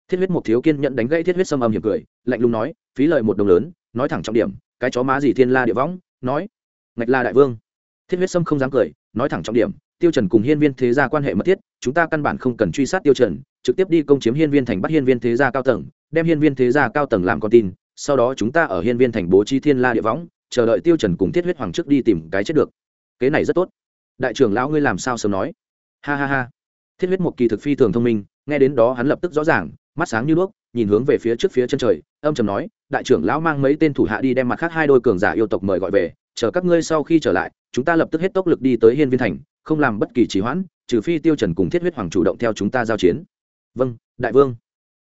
Thiết huyết một thiếu kiên nhận đánh gãy thiết huyết xâm âm hiểm cười, lạnh lùng nói, phí lời một đồng lớn, nói thẳng trọng điểm, cái chó má gì thiên la địa võng nói. Ngạch la đại vương. Thiết huyết sâm không dám cười, nói thẳng trọng điểm, tiêu trần cùng hiên viên thế gia quan hệ mật thiết, chúng ta căn bản không cần truy sát tiêu trần, trực tiếp đi công chiếm hiên viên thành bắt hiên viên thế gia cao tầng, đem hiên viên thế gia cao tầng làm con tin, sau đó chúng ta ở hiên viên thành bố trí thiên la địa võng chờ đợi tiêu trần cùng thiết huyết hoàng trước đi tìm cái chết được. Kế này rất tốt đại trưởng lão ngươi làm sao sớm nói ha ha ha thiết huyết một kỳ thực phi thường thông minh nghe đến đó hắn lập tức rõ ràng mắt sáng như đuốc nhìn hướng về phía trước phía chân trời âm trầm nói đại trưởng lão mang mấy tên thủ hạ đi đem mặt khác hai đôi cường giả yêu tộc mời gọi về chờ các ngươi sau khi trở lại chúng ta lập tức hết tốc lực đi tới hiên viên thành không làm bất kỳ trì hoãn trừ phi tiêu trần cùng thiết huyết hoàng chủ động theo chúng ta giao chiến vâng đại vương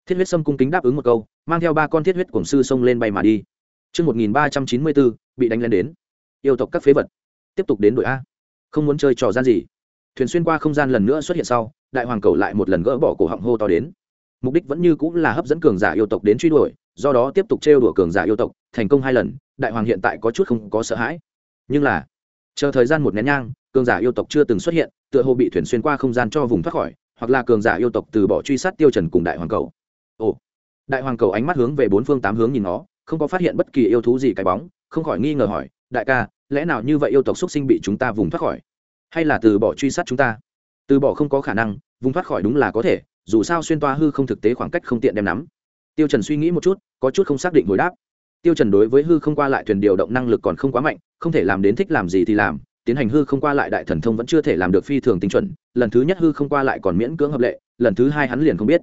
thiết huyết sâm cung kính đáp ứng một câu mang theo ba con thiết huyết cổng sư xông lên bay mà đi chương 1394, bị đánh lên đến. Yêu tộc các phế vật. Tiếp tục đến đội A. Không muốn chơi trò gian gì. Thuyền xuyên qua không gian lần nữa xuất hiện sau, đại hoàng cầu lại một lần gỡ bỏ cổ họng hô to đến. Mục đích vẫn như cũng là hấp dẫn cường giả yêu tộc đến truy đuổi, do đó tiếp tục trêu đùa cường giả yêu tộc, thành công hai lần, đại hoàng hiện tại có chút không có sợ hãi. Nhưng là, chờ thời gian một nén nhang, cường giả yêu tộc chưa từng xuất hiện, tựa hồ bị thuyền xuyên qua không gian cho vùng thoát khỏi, hoặc là cường giả yêu tộc từ bỏ truy sát tiêu trần cùng đại hoàng cầu ồ đại hoàng cầu ánh mắt hướng về bốn phương tám hướng nhìn nó không có phát hiện bất kỳ yêu thú gì cái bóng không khỏi nghi ngờ hỏi đại ca lẽ nào như vậy yêu tộc xuất sinh bị chúng ta vùng thoát khỏi? Hay là từ bỏ truy sát chúng ta? Từ bỏ không có khả năng, vùng thoát khỏi đúng là có thể, dù sao xuyên toa hư không thực tế khoảng cách không tiện đem nắm. Tiêu trần suy nghĩ một chút, có chút không xác định hồi đáp. Tiêu trần đối với hư không qua lại thuyền điều động năng lực còn không quá mạnh, không thể làm đến thích làm gì thì làm, tiến hành hư không qua lại đại thần thông vẫn chưa thể làm được phi thường tinh chuẩn, lần thứ nhất hư không qua lại còn miễn cưỡng hợp lệ, lần thứ hai hắn liền không biết.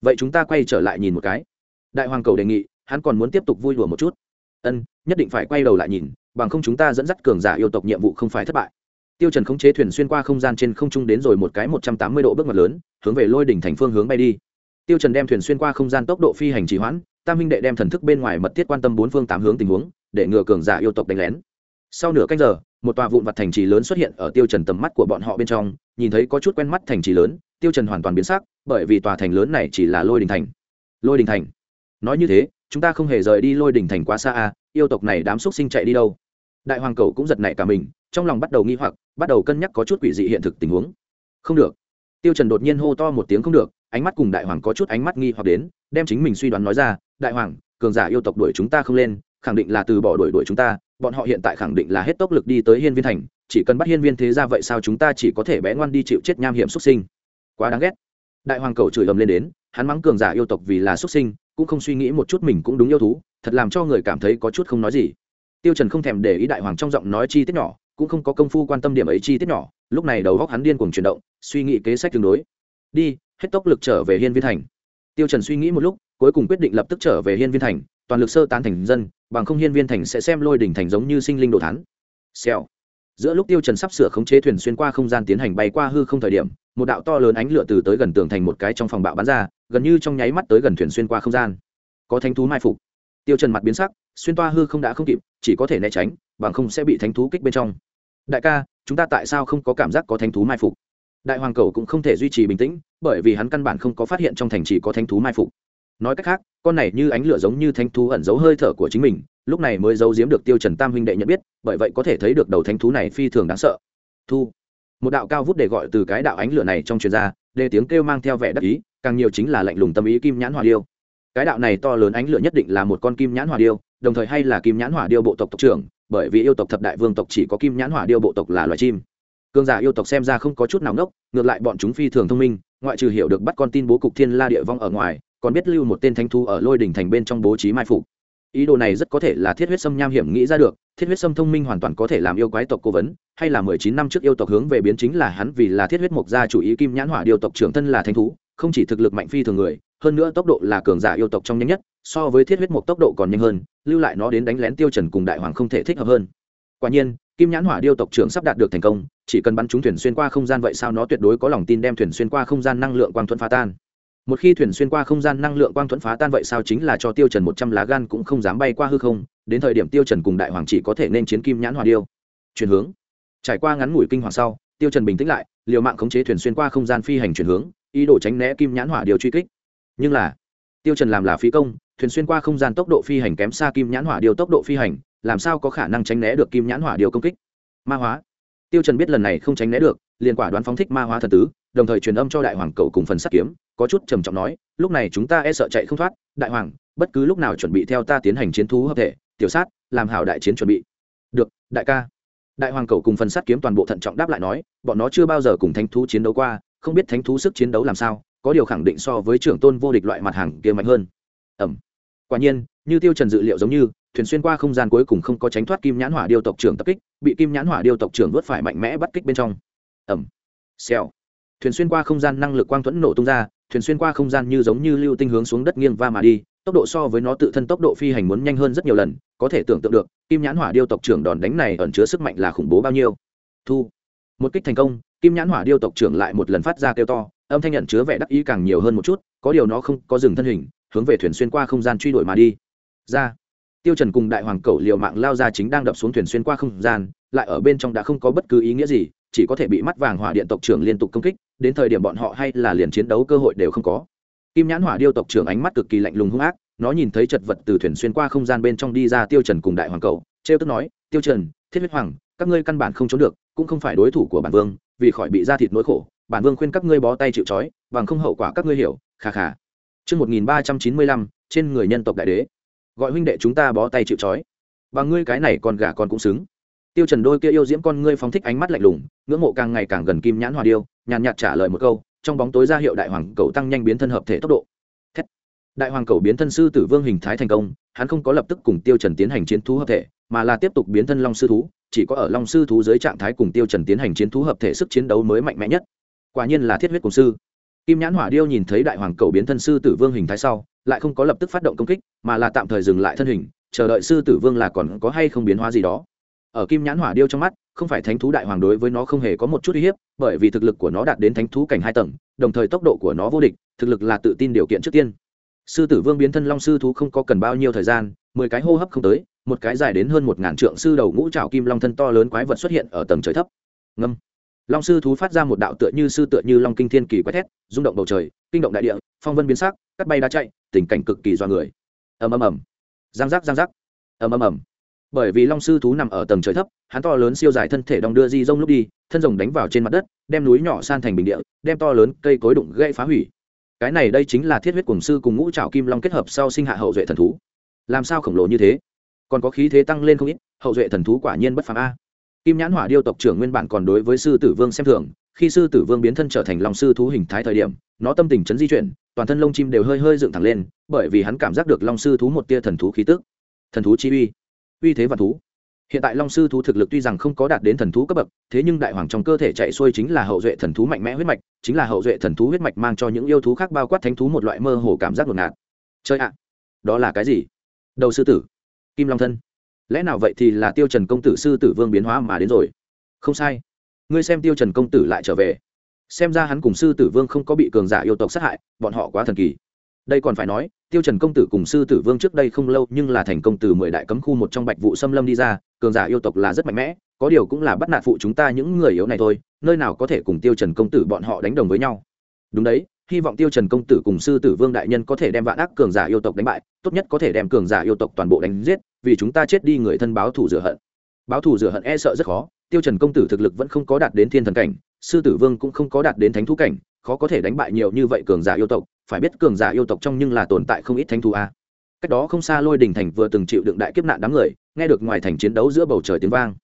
Vậy chúng ta quay trở lại nhìn một cái. Đại hoàng cầu đề nghị, hắn còn muốn tiếp tục vui đùa một chút. Ân, nhất định phải quay đầu lại nhìn bằng không chúng ta dẫn dắt cường giả yêu tộc nhiệm vụ không phải thất bại. Tiêu trần khống chế thuyền xuyên qua không gian trên không trung đến rồi một cái một trăm tám mươi độ bước ngoặt lớn, hướng về lôi đỉnh thành phương hướng bay đi. Tiêu trần đem thuyền xuyên qua không gian tốc độ phi hành trì hoãn, tam minh đệ đem thần thức bên ngoài mật thiết quan tâm bốn phương tám hướng tình huống, để ngừa cường giả yêu tộc đánh lén. Sau nửa canh giờ, một tòa vụn vặt thành trì lớn xuất hiện ở tiêu trần tầm mắt của bọn họ bên trong, nhìn thấy có chút quen mắt thành trì lớn, tiêu trần hoàn toàn biến sắc, bởi vì tòa thành lớn này chỉ là lôi đình thành. Lôi đình thành. Nói như thế, chúng ta không hề rời đi lôi đình thành quá xa à yêu tộc này đám xuất sinh chạy đi đâu? Đại hoàng cầu cũng giật nảy cả mình, trong lòng bắt đầu nghi hoặc, bắt đầu cân nhắc có chút quỷ dị hiện thực tình huống. Không được. Tiêu trần đột nhiên hô to một tiếng không được, ánh mắt cùng đại hoàng có chút ánh mắt nghi hoặc đến, đem chính mình suy đoán nói ra, đại hoàng, cường giả yêu tộc đuổi chúng ta không lên, khẳng định là từ bỏ đuổi đuổi chúng ta, bọn họ hiện tại khẳng định là hết tốc lực đi tới hiên viên thành, chỉ cần bắt hiên viên thế ra vậy sao chúng ta chỉ có thể bé ngoan đi chịu chết nham hiểm xuất sinh. Quá đáng ghét. Đại hoàng cầu chửi ầm lên đến, hắn mắng cường giả yêu tộc vì là xuất sinh, cũng không suy nghĩ một chút mình cũng đúng yêu thú, thật làm cho người cảm thấy có chút không nói gì tiêu trần không thèm để ý đại hoàng trong giọng nói chi tiết nhỏ, cũng không có công phu quan tâm điểm ấy chi tiết nhỏ. Lúc này đầu óc hắn điên cuồng chuyển động, suy nghĩ kế sách tương đối. Đi, hết tốc lực trở về hiên viên thành. Tiêu trần suy nghĩ một lúc, cuối cùng quyết định lập tức trở về hiên viên thành, toàn lực sơ tán thành dân, bằng không hiên viên thành sẽ xem lôi đỉnh thành giống như sinh linh đồ thán. Xèo. Giữa lúc tiêu trần sắp sửa khống chế thuyền xuyên qua không gian tiến hành bay qua hư không thời điểm, một đạo to lớn ánh lửa từ tới gần tường thành một cái trong phòng bạo bắn ra, gần như trong nháy mắt tới gần thuyền xuyên qua không gian. Có thánh thú mai phục. Tiêu trần mặt biến sắc xuyên toa hư không đã không kịp, chỉ có thể né tránh, bằng không sẽ bị thánh thú kích bên trong. Đại ca, chúng ta tại sao không có cảm giác có thánh thú mai phục? Đại hoàng cầu cũng không thể duy trì bình tĩnh, bởi vì hắn căn bản không có phát hiện trong thành chỉ có thánh thú mai phục. Nói cách khác, con này như ánh lửa giống như thánh thú ẩn giấu hơi thở của chính mình, lúc này mới giấu giếm được tiêu trần tam huynh đệ nhận biết, bởi vậy có thể thấy được đầu thánh thú này phi thường đáng sợ. Thu. Một đạo cao vút để gọi từ cái đạo ánh lửa này trong truyền ra để tiếng kêu mang theo vẻ đắc ý, càng nhiều chính là lạnh lùng tâm ý kim nhãn hỏa điêu. Cái đạo này to lớn ánh lửa nhất định là một con kim nhãn hỏa điêu đồng thời hay là kim nhãn hỏa điêu bộ tộc tộc trưởng, bởi vì yêu tộc thập đại vương tộc chỉ có kim nhãn hỏa điêu bộ tộc là loài chim. Cương giả yêu tộc xem ra không có chút nào ngốc, ngược lại bọn chúng phi thường thông minh, ngoại trừ hiểu được bắt con tin bố cục thiên la địa vong ở ngoài, còn biết lưu một tên thánh thú ở lôi đỉnh thành bên trong bố trí mai phục. Ý đồ này rất có thể là thiết huyết sâm nham hiểm nghĩ ra được, thiết huyết sâm thông minh hoàn toàn có thể làm yêu quái tộc cố vấn, hay là mười chín năm trước yêu tộc hướng về biến chính là hắn vì là thiết huyết mộc gia chủ ý kim nhãn hỏa điều tộc trưởng thân là thánh thú, không chỉ thực lực mạnh phi thường người, hơn nữa tốc độ là cường giả yêu tộc trong nhanh nhất so với thiết huyết mục tốc độ còn nhanh hơn, lưu lại nó đến đánh lén tiêu trần cùng đại hoàng không thể thích hợp hơn. Quả nhiên, kim nhãn hỏa điêu tộc trưởng sắp đạt được thành công, chỉ cần bắn chúng thuyền xuyên qua không gian vậy sao nó tuyệt đối có lòng tin đem thuyền xuyên qua không gian năng lượng quang thuận phá tan. Một khi thuyền xuyên qua không gian năng lượng quang thuẫn phá tan vậy sao chính là cho tiêu trần một trăm lá gan cũng không dám bay qua hư không, đến thời điểm tiêu trần cùng đại hoàng chỉ có thể nên chiến kim nhãn hỏa điêu. Chuyển hướng. Trải qua ngắn ngủi kinh hoàng sau, tiêu trần bình tĩnh lại, liều mạng khống chế thuyền xuyên qua không gian phi hành chuyển hướng, ý đồ tránh né kim nhãn hỏa điêu truy kích. Nhưng là tiêu trần làm là phí công, thuyền xuyên qua không gian tốc độ phi hành kém xa kim nhãn hỏa điều tốc độ phi hành, làm sao có khả năng tránh né được kim nhãn hỏa điều công kích? Ma hóa. Tiêu trần biết lần này không tránh né được, liền quả đoán phóng thích ma hóa thần tứ, đồng thời truyền âm cho đại hoàng cầu cùng phần sắt kiếm, có chút trầm trọng nói, lúc này chúng ta e sợ chạy không thoát, đại hoàng, bất cứ lúc nào chuẩn bị theo ta tiến hành chiến thú hợp thể, tiểu sát, làm hảo đại chiến chuẩn bị. Được, đại ca. Đại hoàng cầu cùng phần sắt kiếm toàn bộ thận trọng đáp lại nói, bọn nó chưa bao giờ cùng thánh thú chiến đấu qua, không biết thánh thú sức chiến đấu làm sao có điều khẳng định so với trưởng tôn vô địch loại mặt hàng kia mạnh hơn. Ẩm. Quả nhiên, như tiêu trần dự liệu giống như, thuyền xuyên qua không gian cuối cùng không có tránh thoát kim nhãn hỏa điêu tộc trưởng tập kích, bị kim nhãn hỏa điêu tộc trưởng vớt phải mạnh mẽ bắt kích bên trong. Ẩm. Xèo. Thuyền xuyên qua không gian năng lực quang thuẫn nổ tung ra, thuyền xuyên qua không gian như giống như lưu tinh hướng xuống đất nghiêng va mà đi, tốc độ so với nó tự thân tốc độ phi hành muốn nhanh hơn rất nhiều lần, có thể tưởng tượng được, kim nhãn hỏa điêu tộc trưởng đòn đánh này ẩn chứa sức mạnh là khủng bố bao nhiêu. Thu. Một kích thành công, kim nhãn hỏa điêu tộc trưởng lại một lần phát ra kêu to âm thanh nhận chứa vẻ đắc ý càng nhiều hơn một chút, có điều nó không có dừng thân hình, hướng về thuyền xuyên qua không gian truy đuổi mà đi. Ra. Tiêu trần cùng đại hoàng cẩu liều mạng lao ra chính đang đập xuống thuyền xuyên qua không gian, lại ở bên trong đã không có bất cứ ý nghĩa gì, chỉ có thể bị mắt vàng hỏa điện tộc trưởng liên tục công kích, đến thời điểm bọn họ hay là liền chiến đấu cơ hội đều không có. Kim nhãn hỏa điêu tộc trưởng ánh mắt cực kỳ lạnh lùng hung ác, nó nhìn thấy chật vật từ thuyền xuyên qua không gian bên trong đi ra tiêu trần cùng đại hoàng cẩu treo tức nói, tiêu trần, thiết huyết hoàng, các ngươi căn bản không trốn được, cũng không phải đối thủ của bản vương, vì khỏi bị ra thịt nỗi khổ bản vương khuyên các ngươi bó tay chịu trói bằng không hậu quả các ngươi hiểu khà khà Trước 1395, trên người nhân tộc đại đế. Gọi huynh đệ chúng ta bó tay chịu trói. và ngươi cái này còn gà con cũng xứng. Tiêu Trần đôi kia yêu diễm con ngươi phóng thích ánh mắt lạnh lùng, ngưỡng mộ càng ngày càng gần Kim Nhãn Hoa Điêu, nhàn nhạt trả lời một câu, trong bóng tối ra hiệu đại hoàng cầu tăng nhanh biến thân hợp thể tốc độ. Thét. Đại hoàng cầu biến thân sư tử vương hình thái thành công, hắn không có lập tức cùng Tiêu Trần tiến hành chiến thú hợp thể, mà là tiếp tục biến thân long sư thú, chỉ có ở long sư thú dưới trạng thái cùng Tiêu Trần tiến hành chiến thú hợp thể sức chiến đấu mới mạnh mẽ nhất. Quả nhiên là thiết huyết cùng sư. Kim nhãn hỏa điêu nhìn thấy đại hoàng cầu biến thân sư tử vương hình thái sau, lại không có lập tức phát động công kích, mà là tạm thời dừng lại thân hình, chờ đợi sư tử vương là còn có hay không biến hóa gì đó. Ở kim nhãn hỏa điêu trong mắt, không phải thánh thú đại hoàng đối với nó không hề có một chút uy hiếp, bởi vì thực lực của nó đạt đến thánh thú cảnh hai tầng, đồng thời tốc độ của nó vô địch, thực lực là tự tin điều kiện trước tiên. Sư tử vương biến thân long sư thú không có cần bao nhiêu thời gian, mười cái hô hấp không tới, một cái dài đến hơn một ngàn trượng sư đầu ngũ trào kim long thân to lớn quái vật xuất hiện ở tầng trời thấp. Ngâm long sư thú phát ra một đạo tựa như sư tựa như long kinh thiên kỳ quét thét, rung động bầu trời, kinh động đại địa, phong vân biến sắc, cắt bay đá chạy, tình cảnh cực kỳ do người. Ầm ầm ầm. Giang giác giang giác. Ầm ầm ầm. Bởi vì long sư thú nằm ở tầng trời thấp, hắn to lớn siêu dài thân thể đong đưa di rông lúc đi, thân rồng đánh vào trên mặt đất, đem núi nhỏ san thành bình địa, đem to lớn cây cối đụng gây phá hủy. Cái này đây chính là thiết huyết cùng sư cùng ngũ trào kim long kết hợp sau sinh hạ hậu duệ thần thú. Làm sao khổng lồ như thế? Còn có khí thế tăng lên không ít, hậu duệ thần thú quả nhiên bất phàm a kim nhãn hỏa điêu tộc trưởng nguyên bản còn đối với sư tử vương xem thường, khi sư tử vương biến thân trở thành lòng sư thú hình thái thời điểm, nó tâm tình chấn di chuyển, toàn thân lông chim đều hơi hơi dựng thẳng lên, bởi vì hắn cảm giác được long sư thú một tia thần thú khí tức. Thần thú chi uy. Uy thế và thú. Hiện tại long sư thú thực lực tuy rằng không có đạt đến thần thú cấp bậc, thế nhưng đại hoàng trong cơ thể chạy xuôi chính là hậu duệ thần thú mạnh mẽ huyết mạch, chính là hậu duệ thần thú huyết mạch mang cho những yêu thú khác bao quát thánh thú một loại mơ hồ cảm giác ngột ngạt. Chơi ạ. Đó là cái gì? Đầu sư tử. Kim long thân lẽ nào vậy thì là tiêu trần công tử sư tử vương biến hóa mà đến rồi? Không sai. Ngươi xem tiêu trần công tử lại trở về. Xem ra hắn cùng sư tử vương không có bị cường giả yêu tộc sát hại, bọn họ quá thần kỳ. Đây còn phải nói, tiêu trần công tử cùng sư tử vương trước đây không lâu nhưng là thành công từ mười đại cấm khu một trong bạch vụ xâm lâm đi ra, cường giả yêu tộc là rất mạnh mẽ, có điều cũng là bắt nạt phụ chúng ta những người yếu này thôi, nơi nào có thể cùng tiêu trần công tử bọn họ đánh đồng với nhau. Đúng đấy hy vọng tiêu trần công tử cùng sư tử vương đại nhân có thể đem vạn ác cường giả yêu tộc đánh bại, tốt nhất có thể đem cường giả yêu tộc toàn bộ đánh giết, vì chúng ta chết đi người thân báo thù rửa hận. Báo thù rửa hận e sợ rất khó, tiêu trần công tử thực lực vẫn không có đạt đến thiên thần cảnh, sư tử vương cũng không có đạt đến thánh thú cảnh, khó có thể đánh bại nhiều như vậy cường giả yêu tộc, phải biết cường giả yêu tộc trong nhưng là tồn tại không ít thánh thú a. Cách đó không xa lôi đình thành vừa từng chịu đựng đại kiếp nạn đám người, nghe được ngoài thành chiến đấu giữa bầu trời tiếng vang.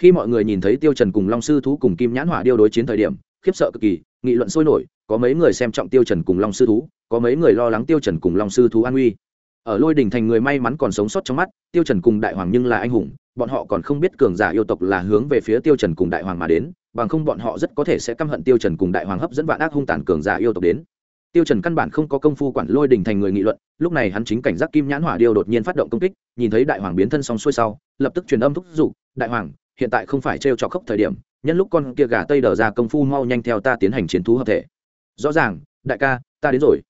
Khi mọi người nhìn thấy tiêu trần cùng long sư thú cùng kim nhãn hỏa điêu đối chiến thời điểm, khiếp sợ cực kỳ, nghị luận sôi nổi có mấy người xem trọng tiêu trần cùng long sư thú, có mấy người lo lắng tiêu trần cùng long sư thú an nguy. Ở lôi đỉnh thành người may mắn còn sống sót trong mắt, tiêu trần cùng đại hoàng nhưng là anh hùng, bọn họ còn không biết cường giả yêu tộc là hướng về phía tiêu trần cùng đại hoàng mà đến, bằng không bọn họ rất có thể sẽ căm hận tiêu trần cùng đại hoàng hấp dẫn vạn ác hung tàn cường giả yêu tộc đến. Tiêu trần căn bản không có công phu quản lôi đỉnh thành người nghị luận, lúc này hắn chính cảnh giác kim nhãn hỏa điêu đột nhiên phát động công kích, nhìn thấy đại hoàng biến thân xong xuôi sau, lập tức truyền âm thúc giục, đại hoàng, hiện tại không phải treo trò khốc thời điểm, nhân lúc con kia gà tây đờ ra công phu mau nhanh theo ta tiến hành chiến thú hợp thể rõ ràng, đại ca, ta đến rồi.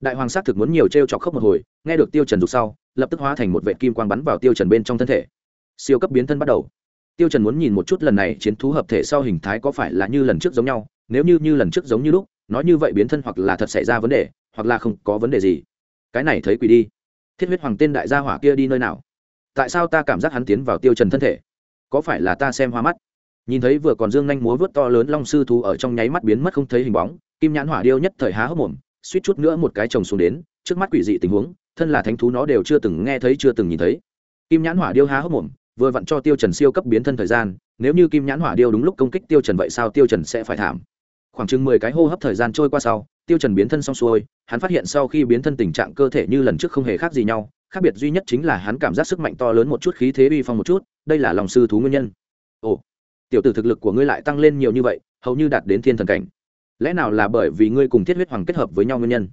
Đại hoàng xác thực muốn nhiều t r e o chọc khóc một hồi, nghe được tiêu trần dục sau, lập tức hóa thành một vệ kim quang bắn vào tiêu trần bên trong thân thể. Siêu cấp biến thân bắt đầu. Tiêu trần muốn nhìn một chút lần này chiến thú hợp thể sau hình thái có phải là như lần trước giống nhau, nếu như như lần trước giống như lúc, nói như vậy biến thân hoặc là thật xảy ra vấn đề, hoặc là không có vấn đề gì. Cái này thấy quỷ đi. Thiết huyết hoàng tên đại gia hỏa kia đi nơi nào? Tại sao ta cảm giác hắn tiến vào tiêu trần thân thể? Có phải là ta xem hoa mắt? Nhìn thấy vừa còn dương nhanh múa vớt to lớn long sư thú ở trong nháy mắt biến mất không thấy hình bóng kim nhãn hỏa điêu nhất thời há hốc mồm, suýt chút nữa một cái chồng xuống đến, trước mắt quỷ dị tình huống, thân là thánh thú nó đều chưa từng nghe thấy, chưa từng nhìn thấy. Kim nhãn hỏa điêu há hốc mồm, vừa vặn cho tiêu trần siêu cấp biến thân thời gian, nếu như kim nhãn hỏa điêu đúng lúc công kích tiêu trần vậy sao tiêu trần sẽ phải thảm? Khoảng chừng mười cái hô hấp thời gian trôi qua sau, tiêu trần biến thân xong xuôi, hắn phát hiện sau khi biến thân tình trạng cơ thể như lần trước không hề khác gì nhau, khác biệt duy nhất chính là hắn cảm giác sức mạnh to lớn một chút, khí thế uy phong một chút, đây là lòng sư thú nguyên nhân. Ồ, tiểu tử thực lực của ngươi lại tăng lên nhiều như vậy, hầu như đạt đến thiên thần cảnh lẽ nào là bởi vì ngươi cùng thiết huyết hoàng kết hợp với nhau nguyên nhân?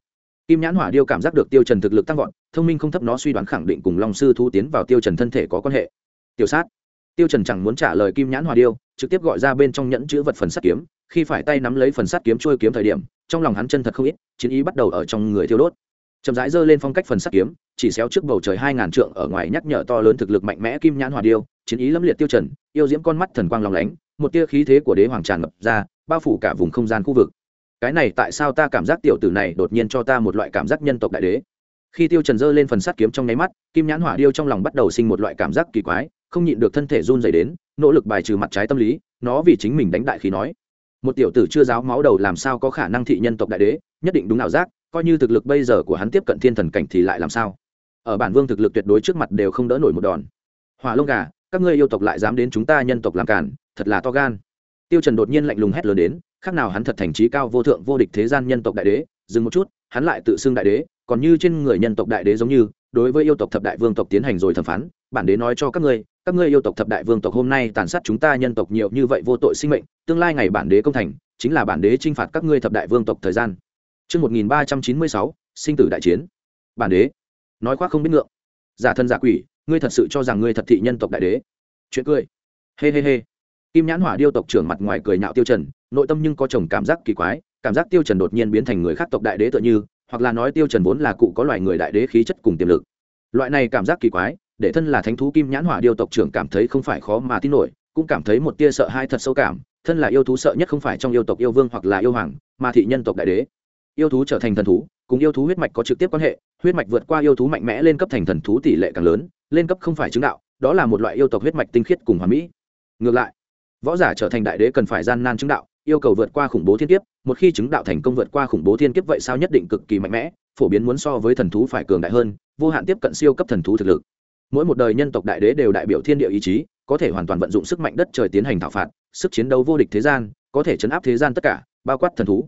Kim nhãn hỏa điêu cảm giác được tiêu trần thực lực tăng vọt, thông minh không thấp nó suy đoán khẳng định cùng long sư Thu tiến vào tiêu trần thân thể có quan hệ. Tiểu sát. Tiêu trần chẳng muốn trả lời kim nhãn hỏa điêu, trực tiếp gọi ra bên trong nhẫn chứa vật phần sắt kiếm, khi phải tay nắm lấy phần sắt kiếm trôi kiếm thời điểm, trong lòng hắn chân thật không ít, chiến ý bắt đầu ở trong người thiêu đốt. Chậm rãi giơ lên phong cách phần sắt kiếm, chỉ xéo trước bầu trời hai ngàn trượng ở ngoài nhắc nhở to lớn thực lực mạnh mẽ kim nhãn hỏa điêu, chiến ý lâm liệt tiêu trần, yêu diễm con mắt thần quang lòng lánh, một tia khí thế của đế hoàng tràn ngập ra, bao phủ cả vùng không gian khu vực cái này tại sao ta cảm giác tiểu tử này đột nhiên cho ta một loại cảm giác nhân tộc đại đế? Khi tiêu trần dơ lên phần sắt kiếm trong nháy mắt, kim nhãn hỏa điêu trong lòng bắt đầu sinh một loại cảm giác kỳ quái, không nhịn được thân thể run rẩy đến, nỗ lực bài trừ mặt trái tâm lý, nó vì chính mình đánh đại khí nói, một tiểu tử chưa giáo máu đầu làm sao có khả năng thị nhân tộc đại đế, nhất định đúng ảo giác, coi như thực lực bây giờ của hắn tiếp cận thiên thần cảnh thì lại làm sao? Ở bản vương thực lực tuyệt đối trước mặt đều không đỡ nổi một đòn. Hỏa lông gà, các ngươi yêu tộc lại dám đến chúng ta nhân tộc làm cản thật là to gan tiêu trần đột nhiên lạnh lùng hét lớn đến khác nào hắn thật thành trí cao vô thượng vô địch thế gian nhân tộc đại đế dừng một chút hắn lại tự xưng đại đế còn như trên người nhân tộc đại đế giống như đối với yêu tộc thập đại vương tộc tiến hành rồi thẩm phán bản đế nói cho các ngươi các ngươi yêu tộc thập đại vương tộc hôm nay tàn sát chúng ta nhân tộc nhiều như vậy vô tội sinh mệnh tương lai ngày bản đế công thành chính là bản đế trinh phạt các ngươi thập đại vương tộc thời gian Trước 1396, sinh tử đại chiến. Bản đế. Nói khoác không biết ngượng. Giả thân giả quỷ, ngươi thật sự cho rằng ngươi thật thị nhân tộc đại đế. Chuyện cười. Hê hê hê. Kim nhãn hỏa điêu tộc trưởng mặt ngoài cười nhạo tiêu trần, nội tâm nhưng có chồng cảm giác kỳ quái, cảm giác tiêu trần đột nhiên biến thành người khác tộc đại đế tựa như, hoặc là nói tiêu trần vốn là cụ có loài người đại đế khí chất cùng tiềm lực. Loại này cảm giác kỳ quái, để thân là thánh thú kim nhãn hỏa điêu tộc trưởng cảm thấy không phải khó mà tin nổi, cũng cảm thấy một tia sợ hãi thật sâu cảm, thân là yêu thú sợ nhất không phải trong yêu tộc yêu vương hoặc là yêu hoàng, mà thị nhân tộc đại đế yêu thú trở thành thần thú cùng yêu thú huyết mạch có trực tiếp quan hệ huyết mạch vượt qua yêu thú mạnh mẽ lên cấp thành thần thú tỷ lệ càng lớn lên cấp không phải chứng đạo đó là một loại yêu tộc huyết mạch tinh khiết cùng hoàn mỹ ngược lại võ giả trở thành đại đế cần phải gian nan chứng đạo, yêu cầu vượt qua khủng bố thiên kiếp, một khi chứng đạo thành công vượt qua khủng bố thiên kiếp vậy sao nhất định cực kỳ mạnh mẽ, phổ biến muốn so với thần thú phải cường đại hơn, vô hạn tiếp cận siêu cấp thần thú thực lực. Mỗi một đời nhân tộc đại đế đều đại biểu thiên địa ý chí, có thể hoàn toàn vận dụng sức mạnh đất trời tiến hành thảo phạt, sức chiến đấu vô địch thế gian, có thể chấn áp thế gian tất cả, bao quát thần thú.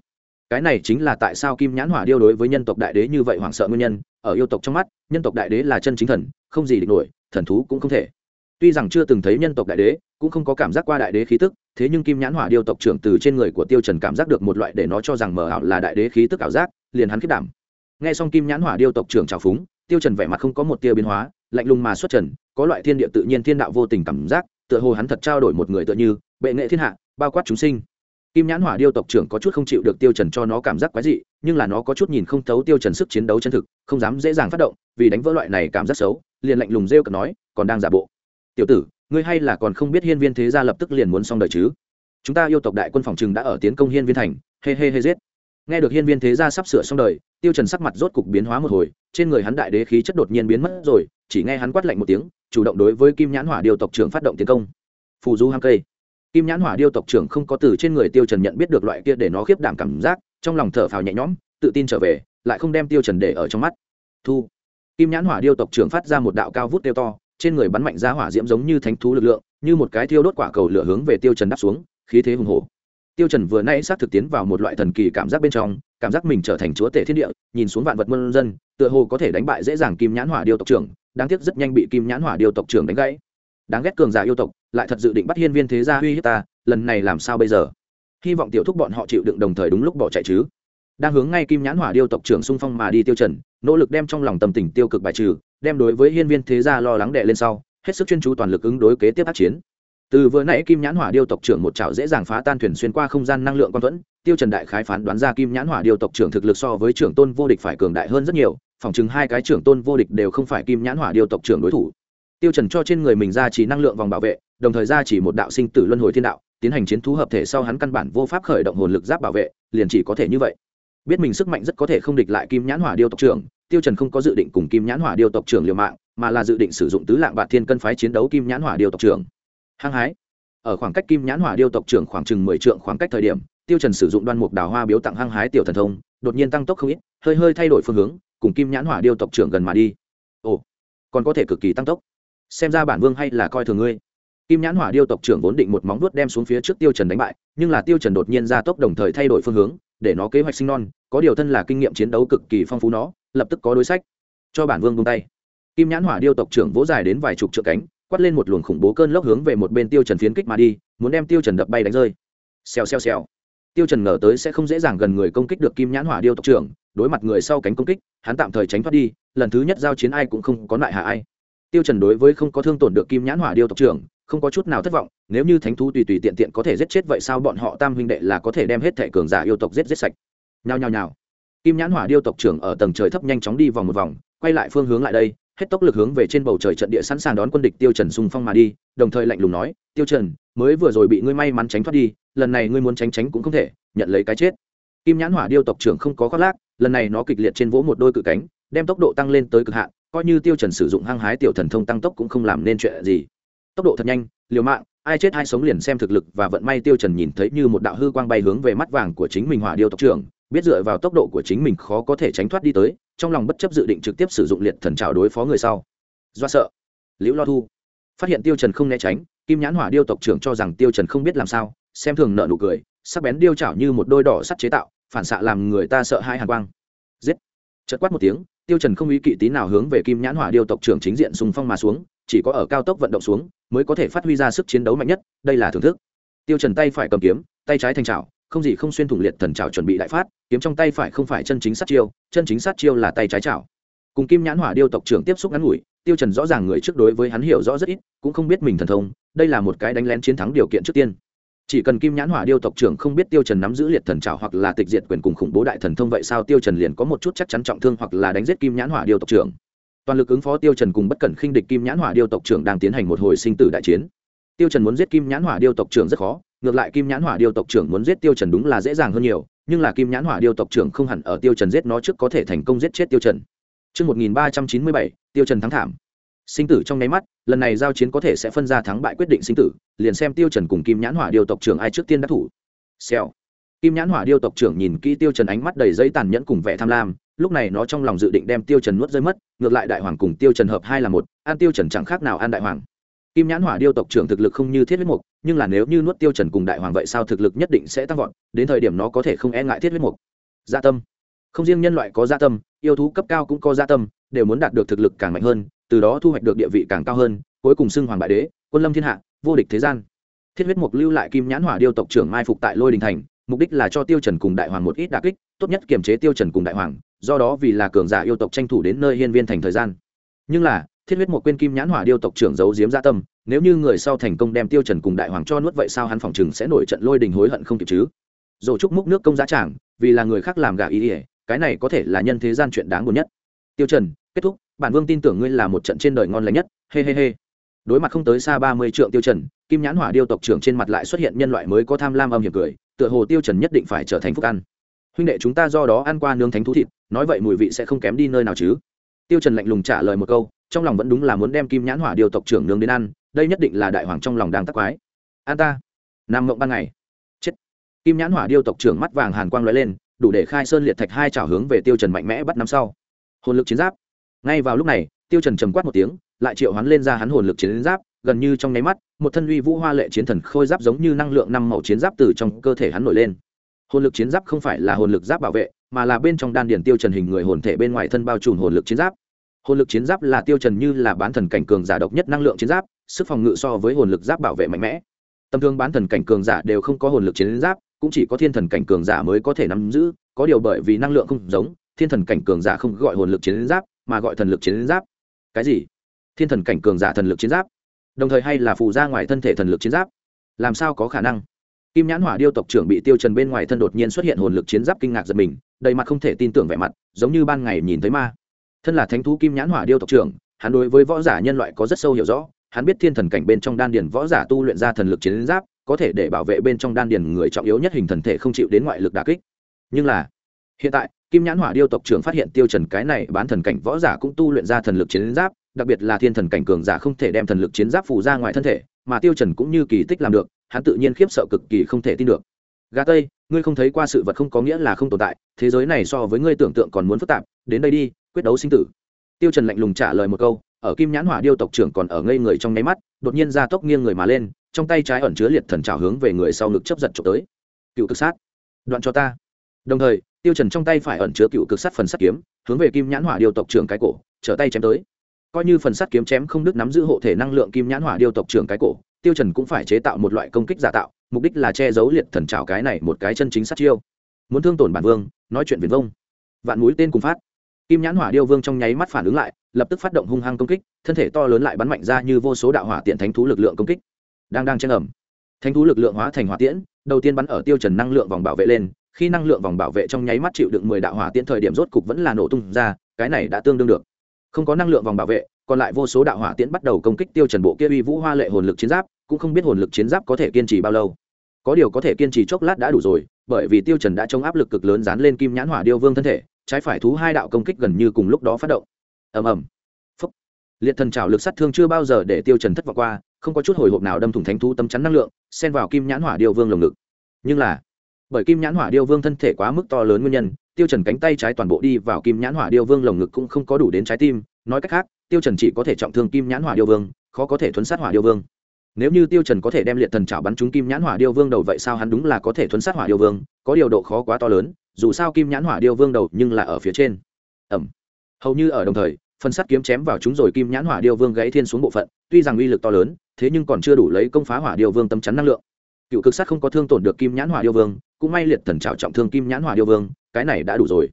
Cái này chính là tại sao kim nhãn hỏa điêu đối với nhân tộc đại đế như vậy hoảng sợ nguyên nhân, ở yêu tộc trong mắt, nhân tộc đại đế là chân chính thần, không gì địch nổi, thần thú cũng không thể tuy rằng chưa từng thấy nhân tộc đại đế, cũng không có cảm giác qua đại đế khí tức, thế nhưng kim nhãn hỏa điêu tộc trưởng từ trên người của tiêu trần cảm giác được một loại để nó cho rằng mờ ảo là đại đế khí tức ảo giác, liền hắn kích đảm. Nghe xong kim nhãn hỏa điêu tộc trưởng chào phúng, tiêu trần vẻ mặt không có một tia biến hóa, lạnh lùng mà xuất trần, có loại thiên địa tự nhiên thiên đạo vô tình cảm giác, tựa hồ hắn thật trao đổi một người tựa như, bệ nghệ thiên hạ, bao quát chúng sinh. Kim nhãn hỏa điêu tộc trưởng có chút không chịu được tiêu trần cho nó cảm giác quái dị, nhưng là nó có chút nhìn không thấu tiêu trần sức chiến đấu chân thực, không dám dễ dàng phát động, vì đánh vỡ loại này cảm giác xấu, liền lạnh lùng rêu cợt nói, còn đang giả bộ tiểu tử, ngươi hay là còn không biết hiên viên thế gia lập tức liền muốn xong đời chứ? Chúng ta yêu tộc đại quân phòng trừng đã ở tiến công hiên viên thành hê hê hê giết. Nghe được hiên viên thế gia sắp sửa xong đời, tiêu trần sắc mặt rốt cục biến hóa một hồi, trên người hắn đại đế khí chất đột nhiên biến mất rồi, chỉ nghe hắn quát lạnh một tiếng, chủ động đối với kim nhãn hỏa điêu tộc trưởng phát động tiến công. Phù du hăng cây. Kim nhãn hỏa điêu tộc trưởng không có từ trên người tiêu trần nhận biết được loại kia để nó khiếp đảm cảm giác, trong lòng thở phào nhẹ nhõm, tự tin trở về, lại không đem tiêu trần để ở trong mắt. Thu. Kim nhãn hỏa điêu tộc trưởng phát ra một đạo cao vút tiêu to trên người bắn mạnh ra hỏa diễm giống như thánh thú lực lượng, như một cái thiêu đốt quả cầu lửa hướng về tiêu trần đáp xuống, khí thế hùng hổ. Tiêu trần vừa nãy sát thực tiến vào một loại thần kỳ cảm giác bên trong, cảm giác mình trở thành chúa tể thiên địa, nhìn xuống vạn vật muôn dân, tựa hồ có thể đánh bại dễ dàng kim nhãn hỏa điêu tộc trưởng, đáng tiếc rất nhanh bị kim nhãn hỏa điêu tộc trưởng đánh gãy. Đáng ghét cường giả yêu tộc, lại thật dự định bắt hiên viên thế gia uy hiếp ta, lần này làm sao bây giờ? Hy vọng tiểu thúc bọn họ chịu đựng đồng thời đúng lúc bỏ chạy chứ. Đang hướng ngay kim nhãn hỏa điêu tộc trưởng xung phong mà đi tiêu trần, nỗ lực đem trong lòng tâm tình tiêu cực bài trừ đem đối với hiên viên thế gia lo lắng đệ lên sau, hết sức chuyên chú toàn lực ứng đối kế tiếp tác chiến. Từ vừa nãy kim nhãn hỏa điêu tộc trưởng một chảo dễ dàng phá tan thuyền xuyên qua không gian năng lượng quan thuẫn, tiêu trần đại khái phán đoán ra kim nhãn hỏa điêu tộc trưởng thực lực so với trưởng tôn vô địch phải cường đại hơn rất nhiều, phòng chừng hai cái trưởng tôn vô địch đều không phải kim nhãn hỏa điêu tộc trưởng đối thủ. Tiêu trần cho trên người mình ra chỉ năng lượng vòng bảo vệ, đồng thời ra chỉ một đạo sinh tử luân hồi thiên đạo, tiến hành chiến thú hợp thể sau hắn căn bản vô pháp khởi động hồn lực giáp bảo vệ, liền chỉ có thể như vậy. Biết mình sức mạnh rất có thể không địch lại kim nhãn hỏa điêu tộc trưởng tiêu trần không có dự định cùng kim nhãn hỏa điêu tộc trưởng liều mạng, mà là dự định sử dụng tứ lạng bạc thiên cân phái chiến đấu kim nhãn hỏa điêu tộc trưởng. Hăng hái. Ở khoảng cách kim nhãn hỏa điêu tộc trưởng khoảng chừng mười trượng khoảng cách thời điểm, tiêu trần sử dụng đoan mục đào hoa biếu tặng hăng hái tiểu thần thông, đột nhiên tăng tốc không ít, hơi hơi thay đổi phương hướng, cùng kim nhãn hỏa điêu tộc trưởng gần mà đi. Ồ, còn có thể cực kỳ tăng tốc. Xem ra bản vương hay là coi thường ngươi. Kim nhãn hỏa điêu tộc trưởng vốn định một móng vuốt đem xuống phía trước tiêu trần đánh bại, nhưng là tiêu trần đột nhiên ra tốc đồng thời thay đổi phương hướng, để nó kế hoạch sinh non, có điều thân là kinh nghiệm chiến đấu cực kỳ phong phú nó lập tức có đối sách. Cho bản vương buông tay. Kim nhãn hỏa điêu tộc trưởng vỗ dài đến vài chục trượng cánh, quát lên một luồng khủng bố cơn lốc hướng về một bên tiêu trần phiến kích mà đi, muốn đem tiêu trần đập bay đánh rơi. Xèo xèo xèo. Tiêu trần ngờ tới sẽ không dễ dàng gần người công kích được kim nhãn hỏa điêu tộc trưởng, đối mặt người sau cánh công kích, hắn tạm thời tránh thoát đi, lần thứ nhất giao chiến ai cũng không có lại hạ ai. Tiêu trần đối với không có thương tổn được kim nhãn hỏa điêu tộc trưởng, không có chút nào thất vọng, nếu như thánh thú tùy tùy tiện tiện có thể giết chết vậy sao bọn họ tam huynh đệ là có thể đem hết thể cường giả yêu tộc giết giết sạch. Nhao nhao nhào kim nhãn hỏa điêu tộc trưởng ở tầng trời thấp nhanh chóng đi vòng một vòng, quay lại phương hướng lại đây, hết tốc lực hướng về trên bầu trời trận địa sẵn sàng đón quân địch tiêu trần xung phong mà đi, đồng thời lạnh lùng nói, tiêu trần, mới vừa rồi bị ngươi may mắn tránh thoát đi, lần này ngươi muốn tránh tránh cũng không thể, nhận lấy cái chết. Kim nhãn hỏa điêu tộc trưởng không có khoác lác, lần này nó kịch liệt trên vỗ một đôi cự cánh, đem tốc độ tăng lên tới cực hạn, coi như tiêu trần sử dụng hăng hái tiểu thần thông tăng tốc cũng không làm nên chuyện gì. Tốc độ thật nhanh, liều mạng, ai chết ai sống liền xem thực lực và vận may tiêu trần nhìn thấy như một đạo hư quang bay hướng về mắt vàng của chính mình hỏa điêu tộc trưởng biết dựa vào tốc độ của chính mình khó có thể tránh thoát đi tới, trong lòng bất chấp dự định trực tiếp sử dụng liệt thần trào đối phó người sau. Do sợ. Liễu lo thu. Phát hiện tiêu trần không né tránh, kim nhãn hỏa điêu tộc trưởng cho rằng tiêu trần không biết làm sao, xem thường nợ nụ cười, sắc bén điêu chảo như một đôi đỏ sắt chế tạo, phản xạ làm người ta sợ hãi hàn quang. Giết. Chợt quát một tiếng, tiêu trần không ý kỵ tí nào hướng về kim nhãn hỏa điêu tộc trưởng chính diện xung phong mà xuống, chỉ có ở cao tốc vận động xuống, mới có thể phát huy ra sức chiến đấu mạnh nhất, đây là thưởng thức. Tiêu trần tay phải cầm kiếm, tay trái thành chảo không gì không xuyên thủng liệt thần chảo chuẩn bị đại phát, kiếm trong tay phải không phải chân chính sát chiêu, chân chính sát chiêu là tay trái chảo cùng kim nhãn hỏa điêu tộc trưởng tiếp xúc ngắn ngủi, tiêu trần rõ ràng người trước đối với hắn hiểu rõ rất ít, cũng không biết mình thần thông, đây là một cái đánh lén chiến thắng điều kiện trước tiên. Chỉ cần kim nhãn hỏa điêu tộc trưởng không biết tiêu trần nắm giữ liệt thần trảo hoặc là tịch diệt quyền cùng khủng bố đại thần thông vậy sao tiêu trần liền có một chút chắc chắn trọng thương hoặc là đánh giết kim nhãn hỏa điêu tộc trưởng. Toàn lực ứng phó tiêu trần cùng bất cẩn khinh địch kim nhãn hỏa điêu tộc trưởng đang tiến hành một hồi sinh tử đại chiến. Tiêu trần muốn giết kim nhãn hỏa điêu tộc trưởng rất khó ngược lại kim nhãn hỏa điêu tộc trưởng muốn giết tiêu trần đúng là dễ dàng hơn nhiều nhưng là kim nhãn hỏa điêu tộc trưởng không hẳn ở tiêu trần giết nó trước có thể thành công giết chết tiêu trần. Trước 1397, tiêu trần thắng thảm. Sinh tử trong nháy mắt lần này giao chiến có thể sẽ phân ra thắng bại quyết định sinh tử liền xem tiêu trần cùng kim nhãn hỏa điêu tộc trưởng ai trước tiên đã thủ. Xèo. Kim nhãn hỏa điêu tộc trưởng nhìn kỹ tiêu trần ánh mắt đầy dây tàn nhẫn cùng vẻ tham lam lúc này nó trong lòng dự định đem tiêu trần nuốt rơi mất ngược lại đại hoàng cùng tiêu trần hợp hai là một an tiêu trần chẳng khác nào an đại hoàng kim nhãn hỏa điêu tộc trưởng thực lực không như thiết huyết mục, nhưng là nếu như nuốt tiêu trần cùng đại hoàng vậy sao thực lực nhất định sẽ tăng vọt, đến thời điểm nó có thể không e ngại thiết huyết mục. Gia tâm. Không riêng nhân loại có gia tâm, yêu thú cấp cao cũng có gia tâm, đều muốn đạt được thực lực càng mạnh hơn, từ đó thu hoạch được địa vị càng cao hơn, cuối cùng xưng hoàng bại đế, quân lâm thiên hạ, vô địch thế gian. Thiết huyết mục lưu lại kim nhãn hỏa điêu tộc trưởng mai phục tại lôi đình thành, mục đích là cho tiêu trần cùng đại hoàng một ít đả kích, tốt nhất kiềm chế tiêu trần cùng đại hoàng, do đó vì là cường giả yêu tộc tranh thủ đến nơi hiên viên thành thời gian. Nhưng là thiết huyết một quên kim nhãn hỏa điêu tộc trưởng giấu diếm gia dạ tâm, nếu như người sau thành công đem tiêu trần cùng đại hoàng cho nuốt vậy sao hắn phòng chừng sẽ nổi trận lôi đình hối hận không kịp chứ? Rồi chúc múc nước công giá tràng, vì là người khác làm gà ý ỉa cái này có thể là nhân thế gian chuyện đáng buồn nhất. Tiêu trần, kết thúc, bản vương tin tưởng ngươi là một trận trên đời ngon lành nhất hê hê hê đối mặt không tới xa ba mươi triệu tiêu trần, kim nhãn hỏa điêu tộc trưởng trên mặt lại xuất hiện nhân loại mới có tham lam âm hiểm cười, tựa hồ tiêu trần nhất định phải trở thành phúc ăn. Huynh đệ chúng ta do đó ăn qua nướng thánh thú thịt, nói vậy mùi vị sẽ không kém đi nơi nào chứ? Tiêu trần lạnh lùng trả lời một câu trong lòng vẫn đúng là muốn đem kim nhãn hỏa điều tộc trưởng nướng đến ăn, đây nhất định là đại hoàng trong lòng đang tắc quái. An ta. Nam mộng ban ngày. Chết. Kim nhãn hỏa điêu tộc trưởng mắt vàng hàn quang lóe lên, đủ để khai sơn liệt thạch hai chảo hướng về tiêu trần mạnh mẽ bắt năm sau. Hồn lực chiến giáp. Ngay vào lúc này, tiêu trần trầm quát một tiếng, lại triệu hoán lên ra hắn hồn lực chiến giáp, gần như trong nháy mắt, một thân uy vũ hoa lệ chiến thần khôi giáp giống như năng lượng năm màu chiến giáp từ trong cơ thể hắn nổi lên. Hồn lực chiến giáp không phải là hồn lực giáp bảo vệ, mà là bên trong đan điển tiêu trần hình người hồn thể bên ngoài thân bao trùm hồn lực chiến giáp hồn lực chiến giáp là tiêu trần như là bán thần cảnh cường giả độc nhất năng lượng chiến giáp, sức phòng ngự so với hồn lực giáp bảo vệ mạnh mẽ. Tầm thường bán thần cảnh cường giả đều không có hồn lực chiến giáp, cũng chỉ có thiên thần cảnh cường giả mới có thể nắm giữ, có điều bởi vì năng lượng không giống, thiên thần cảnh cường giả không gọi hồn lực chiến giáp, mà gọi thần lực chiến giáp. Cái gì? Thiên thần cảnh cường giả thần lực chiến giáp? Đồng thời hay là phù ra ngoài thân thể thần lực chiến giáp? Làm sao có khả năng? Kim nhãn hỏa điêu tộc trưởng bị tiêu trần bên ngoài thân đột nhiên xuất hiện hồn lực chiến giáp kinh ngạc giật mình, đầy mặt không thể tin tưởng vẻ mặt, giống như ban ngày nhìn thấy ma thân là thánh thú kim nhãn hỏa điêu tộc trưởng, hắn đối với võ giả nhân loại có rất sâu hiểu rõ, hắn biết thiên thần cảnh bên trong đan điền võ giả tu luyện ra thần lực chiến giáp, có thể để bảo vệ bên trong đan điền người trọng yếu nhất hình thần thể không chịu đến ngoại lực đả kích. Nhưng là, hiện tại, kim nhãn hỏa điêu tộc trưởng phát hiện tiêu trần cái này bán thần cảnh võ giả cũng tu luyện ra thần lực chiến giáp, đặc biệt là thiên thần cảnh cường giả không thể đem thần lực chiến giáp phủ ra ngoài thân thể, mà tiêu trần cũng như kỳ tích làm được, hắn tự nhiên khiếp sợ cực kỳ không thể tin được. Gà tây, ngươi không thấy qua sự vật không có nghĩa là không tồn tại, thế giới này so với ngươi tưởng tượng còn muốn phức tạp, đến đây đi quyết đấu sinh tử. Tiêu trần lạnh lùng trả lời một câu, ở kim nhãn hỏa điêu tộc trưởng còn ở ngây người trong nháy mắt, đột nhiên ra tốc nghiêng người mà lên, trong tay trái ẩn chứa liệt thần trào hướng về người sau ngực chấp giật trộm tới. Cựu cực sát. Đoạn cho ta. Đồng thời, tiêu trần trong tay phải ẩn chứa cựu cực sát phần sắt kiếm, hướng về kim nhãn hỏa điêu tộc trưởng cái cổ, trở tay chém tới. Coi như phần sắt kiếm chém không đứt nắm giữ hộ thể năng lượng kim nhãn hỏa điêu tộc trưởng cái cổ, tiêu trần cũng phải chế tạo một loại công kích giả tạo, mục đích là che giấu liệt thần trào cái này một cái chân chính sát chiêu. Muốn thương tổn bản vương, nói chuyện viền vông. Vạn mũi tên cùng phát kim nhãn hỏa điêu vương trong nháy mắt phản ứng lại, lập tức phát động hung hăng công kích, thân thể to lớn lại bắn mạnh ra như vô số đạo hỏa tiện thánh thú lực lượng công kích. Đang đang chen ẩm, thánh thú lực lượng hóa thành hỏa tiễn, đầu tiên bắn ở tiêu trần năng lượng vòng bảo vệ lên, khi năng lượng vòng bảo vệ trong nháy mắt chịu đựng mười đạo hỏa tiễn thời điểm rốt cục vẫn là nổ tung ra, cái này đã tương đương được. Không có năng lượng vòng bảo vệ, còn lại vô số đạo hỏa tiễn bắt đầu công kích tiêu trần bộ kia uy vũ hoa lệ hồn lực chiến giáp, cũng không biết hồn lực chiến giáp có thể kiên trì bao lâu. Có điều có thể kiên trì chốc lát đã đủ rồi, bởi vì tiêu trần đã chống áp lực cực lớn dán lên kim nhãn hỏa điêu vương thân thể trái phải thú hai đạo công kích gần như cùng lúc đó phát động. Ầm ầm. Phúc liệt thần trào lực sát thương chưa bao giờ để tiêu trần thất vọng qua, không có chút hồi hộp nào đâm thủng thánh thú tâm chắn năng lượng, xen vào kim nhãn hỏa điêu vương lồng ngực. Nhưng là, bởi kim nhãn hỏa điêu vương thân thể quá mức to lớn nguyên nhân, tiêu trần cánh tay trái toàn bộ đi vào kim nhãn hỏa điêu vương lồng ngực cũng không có đủ đến trái tim. Nói cách khác, tiêu trần chỉ có thể trọng thương kim nhãn hỏa điêu vương, khó có thể thuấn sát hỏa điêu vương. Nếu như tiêu trần có thể đem liệt thần chảo bắn trúng kim nhãn hỏa điêu vương đầu vậy sao hắn đúng là có thể thuấn sát hỏa điêu vương, có điều độ khó quá to lớn dù sao kim nhãn hỏa điêu vương đầu nhưng là ở phía trên. Ẩm. Hầu như ở đồng thời phần sắt kiếm chém vào chúng rồi kim nhãn hỏa điêu vương gãy thiên xuống bộ phận, tuy rằng uy lực to lớn, thế nhưng còn chưa đủ lấy công phá hỏa điêu vương tâm chắn năng lượng. Cựu cực sát không có thương tổn được kim nhãn hỏa điêu vương, cũng may liệt thần trào trọng thương kim nhãn hỏa điêu vương, cái này đã đủ rồi.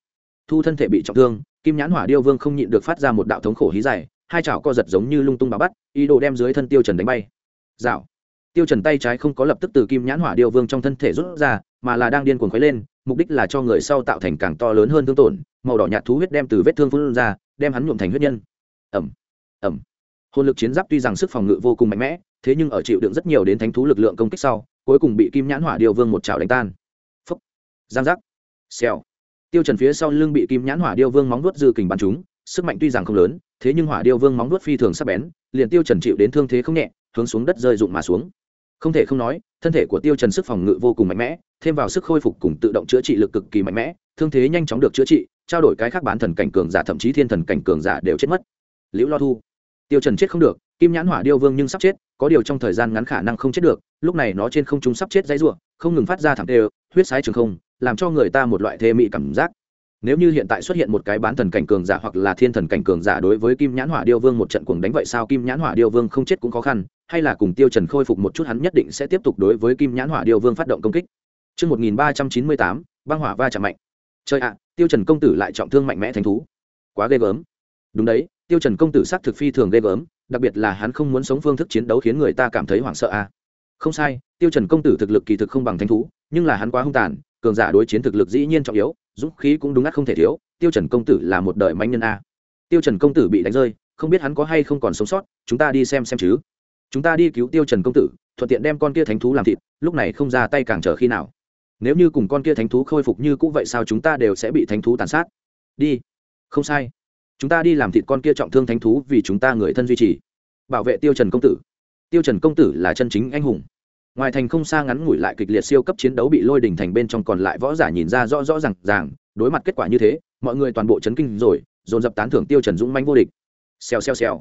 Thu thân thể bị trọng thương, kim nhãn hỏa điêu vương không nhịn được phát ra một đạo thống khổ hí dài, hai chảo co giật giống như lung tung bà bắt, ý đồ đem dưới thân tiêu trần đánh bay. Dạo tiêu trần tay trái không có lập tức từ kim nhãn hỏa điêu vương trong thân thể rút ra mà là đang điên cuồng khuấy lên, mục đích là cho người sau tạo thành càng to lớn hơn thương tổn, màu đỏ nhạt thú huyết đem từ vết thương phun ra, đem hắn nhuộm thành huyết nhân. Ẩm ẩm hồn lực chiến giáp tuy rằng sức phòng ngự vô cùng mạnh mẽ, thế nhưng ở chịu đựng rất nhiều đến thánh thú lực lượng công kích sau, cuối cùng bị kim nhãn hỏa điêu vương một chảo đánh tan. Phúc. Giang giác. Xèo. Tiêu trần phía sau lưng bị kim nhãn hỏa điêu vương móng vuốt dư kình bắn trúng, sức mạnh tuy rằng không lớn, thế nhưng hỏa điêu vương móng vuốt phi thường sắc bén, liền tiêu trần chịu đến thương thế không nhẹ, hướng xuống đất rơi rụng mà xuống không thể không nói, thân thể của tiêu trần sức phòng ngự vô cùng mạnh mẽ, thêm vào sức khôi phục cùng tự động chữa trị lực cực kỳ mạnh mẽ, thương thế nhanh chóng được chữa trị, trao đổi cái khác bán thần cảnh cường giả, thậm chí thiên thần cảnh cường giả đều chết mất. Liễu lo thu. Tiêu trần chết không được, kim nhãn hỏa điêu vương nhưng sắp chết, có điều trong thời gian ngắn khả năng không chết được, lúc này nó trên không trung sắp chết dãy rủa, không ngừng phát ra thẳng đều huyết sái trường không, làm cho người ta một loại thê mị cảm giác nếu như hiện tại xuất hiện một cái bán thần cảnh cường giả hoặc là thiên thần cảnh cường giả đối với kim nhãn hỏa điêu vương một trận cuồng đánh vậy sao kim nhãn hỏa điêu vương không chết cũng khó khăn hay là cùng tiêu trần khôi phục một chút hắn nhất định sẽ tiếp tục đối với kim nhãn hỏa điêu vương phát động công kích Trước 1398, băng hỏa va chạm mạnh. Trời ạ, tiêu trần công tử lại trọng thương mạnh mẽ thành thú. Quá ghê gớm. Đúng đấy, tiêu trần công tử xác thực phi thường ghê gớm, đặc biệt là hắn không muốn sống phương thức chiến đấu khiến người ta cảm thấy hoảng sợ a. Không sai, tiêu trần công tử thực lực kỳ thực không bằng thánh thú, nhưng là hắn quá hung tàn, cường giả đối chiến thực lực dĩ nhiên trọng yếu, dũng khí cũng đúng ngắt không thể thiếu, tiêu trần công tử là một đời manh nhân a. Tiêu trần công tử bị đánh rơi, không biết hắn có hay không còn sống sót, chúng ta đi xem xem chứ. Chúng ta đi cứu tiêu trần công tử, thuận tiện đem con kia thánh thú làm thịt, lúc này không ra tay càng chờ khi nào. Nếu như cùng con kia thánh thú khôi phục như cũ vậy sao chúng ta đều sẽ bị thánh thú tàn sát? Đi. Không sai. Chúng ta đi làm thịt con kia trọng thương thánh thú vì chúng ta người thân duy trì. Bảo vệ tiêu trần công tử. Tiêu trần công tử là chân chính anh hùng ngoài thành không xa ngắn ngủi lại kịch liệt siêu cấp chiến đấu bị lôi đỉnh thành bên trong còn lại võ giả nhìn ra rõ rõ ràng ràng, đối mặt kết quả như thế, mọi người toàn bộ chấn kinh rồi, dồn dập tán thưởng tiêu trần dũng manh vô địch. Xèo xèo xèo.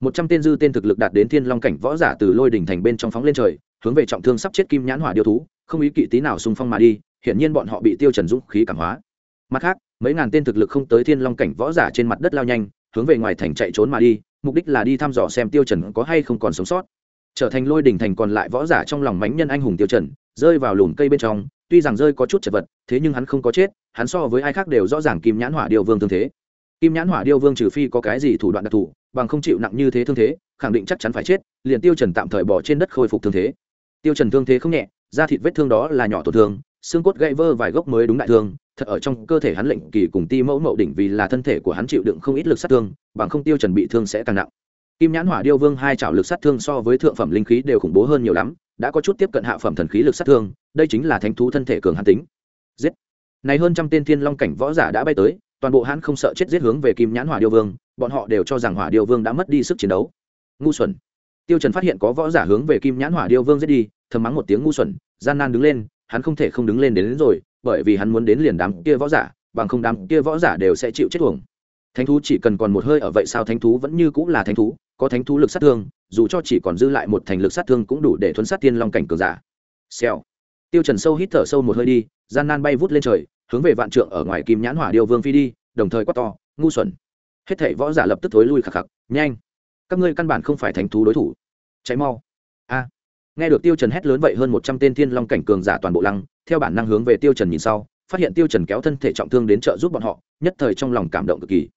Một trăm tên dư tên thực lực đạt đến thiên long cảnh võ giả từ lôi đỉnh thành bên trong phóng lên trời, hướng về trọng thương sắp chết kim nhãn hỏa điêu thú, không ý kỵ tí nào xung phong mà đi, hiển nhiên bọn họ bị tiêu trần dũng khí cảm hóa. Mặt khác, mấy ngàn tên thực lực không tới thiên long cảnh võ giả trên mặt đất lao nhanh, hướng về ngoài thành chạy trốn mà đi, mục đích là đi thăm dò xem tiêu trần có hay không còn sống sót trở thành lôi đỉnh thành còn lại võ giả trong lòng mãnh nhân anh hùng tiêu trần, rơi vào lùm cây bên trong, tuy rằng rơi có chút chật vật, thế nhưng hắn không có chết, hắn so với ai khác đều rõ ràng kim nhãn hỏa điêu vương thương thế. Kim nhãn hỏa điêu vương trừ phi có cái gì thủ đoạn đặc thù, bằng không chịu nặng như thế thương thế, khẳng định chắc chắn phải chết, liền tiêu trần tạm thời bỏ trên đất khôi phục thương thế. Tiêu trần thương thế không nhẹ, da thịt vết thương đó là nhỏ tổn thương, xương cốt gãy vơ vài gốc mới đúng đại thương, thật ở trong cơ thể hắn lệnh kỳ cùng ti mẫu mậu đỉnh vì là thân thể của hắn chịu đựng không ít lực sát thương, bằng không tiêu trần bị thương sẽ càng nặng kim nhãn hỏa điêu vương hai trảo lực sát thương so với thượng phẩm linh khí đều khủng bố hơn nhiều lắm đã có chút tiếp cận hạ phẩm thần khí lực sát thương đây chính là thánh thú thân thể cường hãn tính. Giết! Này hơn trăm tên thiên long cảnh võ giả đã bay tới toàn bộ hãn không sợ chết giết hướng về kim nhãn hỏa điêu vương bọn họ đều cho rằng hỏa điêu vương đã mất đi sức chiến đấu. Ngu xuẩn! Tiêu trần phát hiện có võ giả hướng về kim nhãn hỏa điêu vương giết đi thầm mắng một tiếng ngu xuẩn gian nan đứng lên hắn không thể không đứng lên đến, đến rồi bởi vì hắn muốn đến liền đám kia võ giả bằng không đám kia võ giả đều sẽ chịu chết uổng. Thánh thú chỉ cần còn một hơi ở vậy sao thánh thú vẫn như cũng là thánh thú? Có thánh thú lực sát thương, dù cho chỉ còn dư lại một thành lực sát thương cũng đủ để thuấn sát tiên long cảnh cường giả. Xèo. Tiêu trần sâu hít thở sâu một hơi đi, gian nan bay vút lên trời, hướng về vạn trượng ở ngoài kim nhãn hỏa điêu vương phi đi, đồng thời quát to, ngu xuẩn. Hết thảy võ giả lập tức thối lui khạc khạc nhanh, các ngươi căn bản không phải thánh thú đối thủ. Cháy mau. A. Nghe được tiêu trần hét lớn vậy hơn một trăm tên thiên long cảnh cường giả toàn bộ lăng, theo bản năng hướng về tiêu trần nhìn sau, phát hiện tiêu trần kéo thân thể trọng thương đến trợ giúp bọn họ, nhất thời trong lòng cảm động cực kỳ.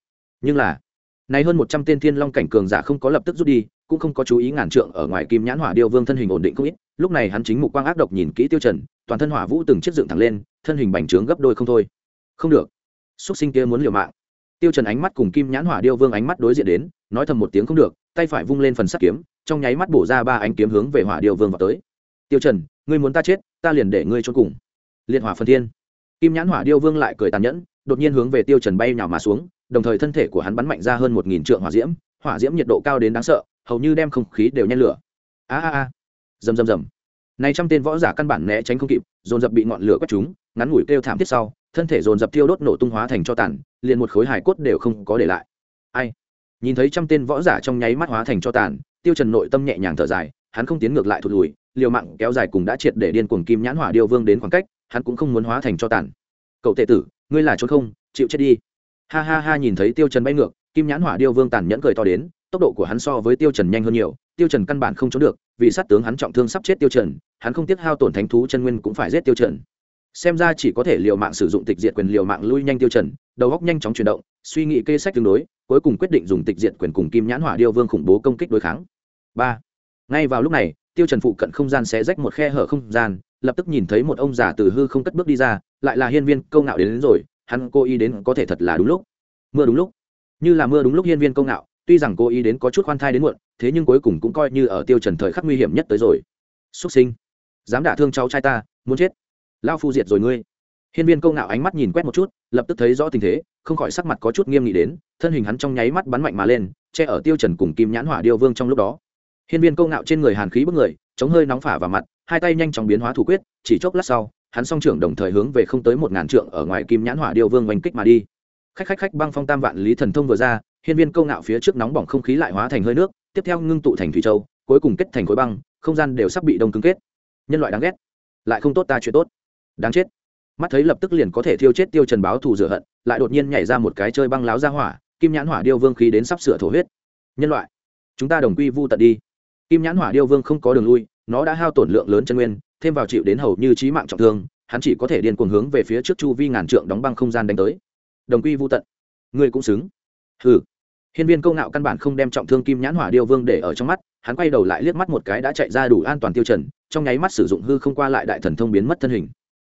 Nhưng là nay hơn một trăm tên thiên long cảnh cường giả không có lập tức rút đi, cũng không có chú ý ngàn trượng ở ngoài kim nhãn hỏa điêu vương thân hình ổn định không ít. Lúc này hắn chính mục quang ác độc nhìn kỹ tiêu trần, toàn thân hỏa vũ từng chiếc dựng thẳng lên, thân hình bành trướng gấp đôi không thôi. Không được. Xuất sinh kia muốn liều mạng. Tiêu trần ánh mắt cùng kim nhãn hỏa điêu vương ánh mắt đối diện đến, nói thầm một tiếng không được, tay phải vung lên phần sắt kiếm, trong nháy mắt bổ ra ba ánh kiếm hướng về hỏa điêu vương vào tới. Tiêu trần, ngươi muốn ta chết, ta liền để ngươi chôn cùng. Liệt hỏa phần thiên. Kim nhãn hỏa điêu vương lại cười tàn nhẫn, đột nhiên hướng về tiêu trần bay nhào mà xuống đồng thời thân thể của hắn bắn mạnh ra hơn một nghìn trượng hỏa diễm hỏa diễm nhiệt độ cao đến đáng sợ, hầu như đem không khí đều nhen lửa. A a a. Rầm rầm rầm. Nay trăm tên võ giả căn bản né tránh không kịp, dồn dập bị ngọn lửa quét chúng ngắn ngủi kêu thảm thiết sau, thân thể dồn dập tiêu đốt nổ tung hóa thành cho tàn, liền một khối hài cốt đều không có để lại. Ai? Nhìn thấy trăm tên võ giả trong nháy mắt hóa thành cho tàn, tiêu trần nội tâm nhẹ nhàng thở dài, hắn không tiến ngược lại thụt lùi, liều mạng kéo dài cùng đã triệt để điên cuồng kim nhãn hỏa điêu vương đến khoảng cách, hắn cũng không muốn hóa thành cho tàn. Cậu tệ tử, ngươi là trốn không? Chịu chết đi ha ha ha nhìn thấy tiêu trần bay ngược kim nhãn hỏa điêu vương tàn nhẫn cười to đến tốc độ của hắn so với tiêu trần nhanh hơn nhiều tiêu trần căn bản không trốn được vì sát tướng hắn trọng thương sắp chết tiêu trần hắn không tiếc hao tổn thánh thú chân nguyên cũng phải giết tiêu trần. Xem ra chỉ có thể liều mạng sử dụng tịch diệt quyền liều mạng lui nhanh tiêu trần đầu óc nhanh chóng chuyển động suy nghĩ kê sách tương đối cuối cùng quyết định dùng tịch diệt quyền cùng kim nhãn hỏa điêu vương khủng bố công kích đối kháng. Ba. Ngay vào lúc này tiêu trần phụ cận không gian xé rách một khe hở không gian lập tức nhìn thấy một ông già từ hư không cất bước đi ra lại là hiên viên câu ngạo đến, đến rồi hắn cô ý đến có thể thật là đúng lúc. Mưa đúng lúc. Như là mưa đúng lúc hiên viên công ngạo tuy rằng cô ý đến có chút khoan thai đến muộn, thế nhưng cuối cùng cũng coi như ở tiêu trần thời khắc nguy hiểm nhất tới rồi. Xuất sinh. Dám đả thương cháu trai ta, muốn chết. Lao phu diệt rồi ngươi. Hiên viên công ngạo ánh mắt nhìn quét một chút, lập tức thấy rõ tình thế, không khỏi sắc mặt có chút nghiêm nghị đến, thân hình hắn trong nháy mắt bắn mạnh mà lên, che ở tiêu trần cùng kim nhãn hỏa điêu vương trong lúc đó. Hiên viên công ngạo trên người hàn khí bức người, chống hơi nóng phả vào mặt, hai tay nhanh chóng biến hóa thủ quyết, chỉ chốc lát sau hắn song trưởng đồng thời hướng về không tới một ngàn trượng ở ngoài kim nhãn hỏa điêu vương oanh kích mà đi. Khách khách khách, băng phong tam vạn lý thần thông vừa ra, hiên viên câu ngạo phía trước nóng bỏng không khí lại hóa thành hơi nước, tiếp theo ngưng tụ thành thủy châu, cuối cùng kết thành khối băng, không gian đều sắp bị đông cứng kết. Nhân loại đáng ghét, lại không tốt ta chuyện tốt. Đáng chết. Mắt thấy lập tức liền có thể thiêu chết tiêu trần báo thù rửa hận, lại đột nhiên nhảy ra một cái chơi băng láo ra hỏa, kim nhãn hỏa điêu vương khí đến sắp sửa thổ huyết. Nhân loại, chúng ta đồng quy vu tận đi. Kim nhãn hỏa điêu vương không có đường lui, nó đã hao tổn lượng lớn chân nguyên thêm vào chịu đến hầu như trí mạng trọng thương, hắn chỉ có thể điên cuồng hướng về phía trước chu vi ngàn trượng đóng băng không gian đánh tới. Đồng quy vu tận. Ngươi cũng xứng. Hừ. Hiên viên câu ngạo căn bản không đem trọng thương kim nhãn hỏa điêu vương để ở trong mắt, hắn quay đầu lại liếc mắt một cái đã chạy ra đủ an toàn tiêu trần, trong nháy mắt sử dụng hư không qua lại đại thần thông biến mất thân hình.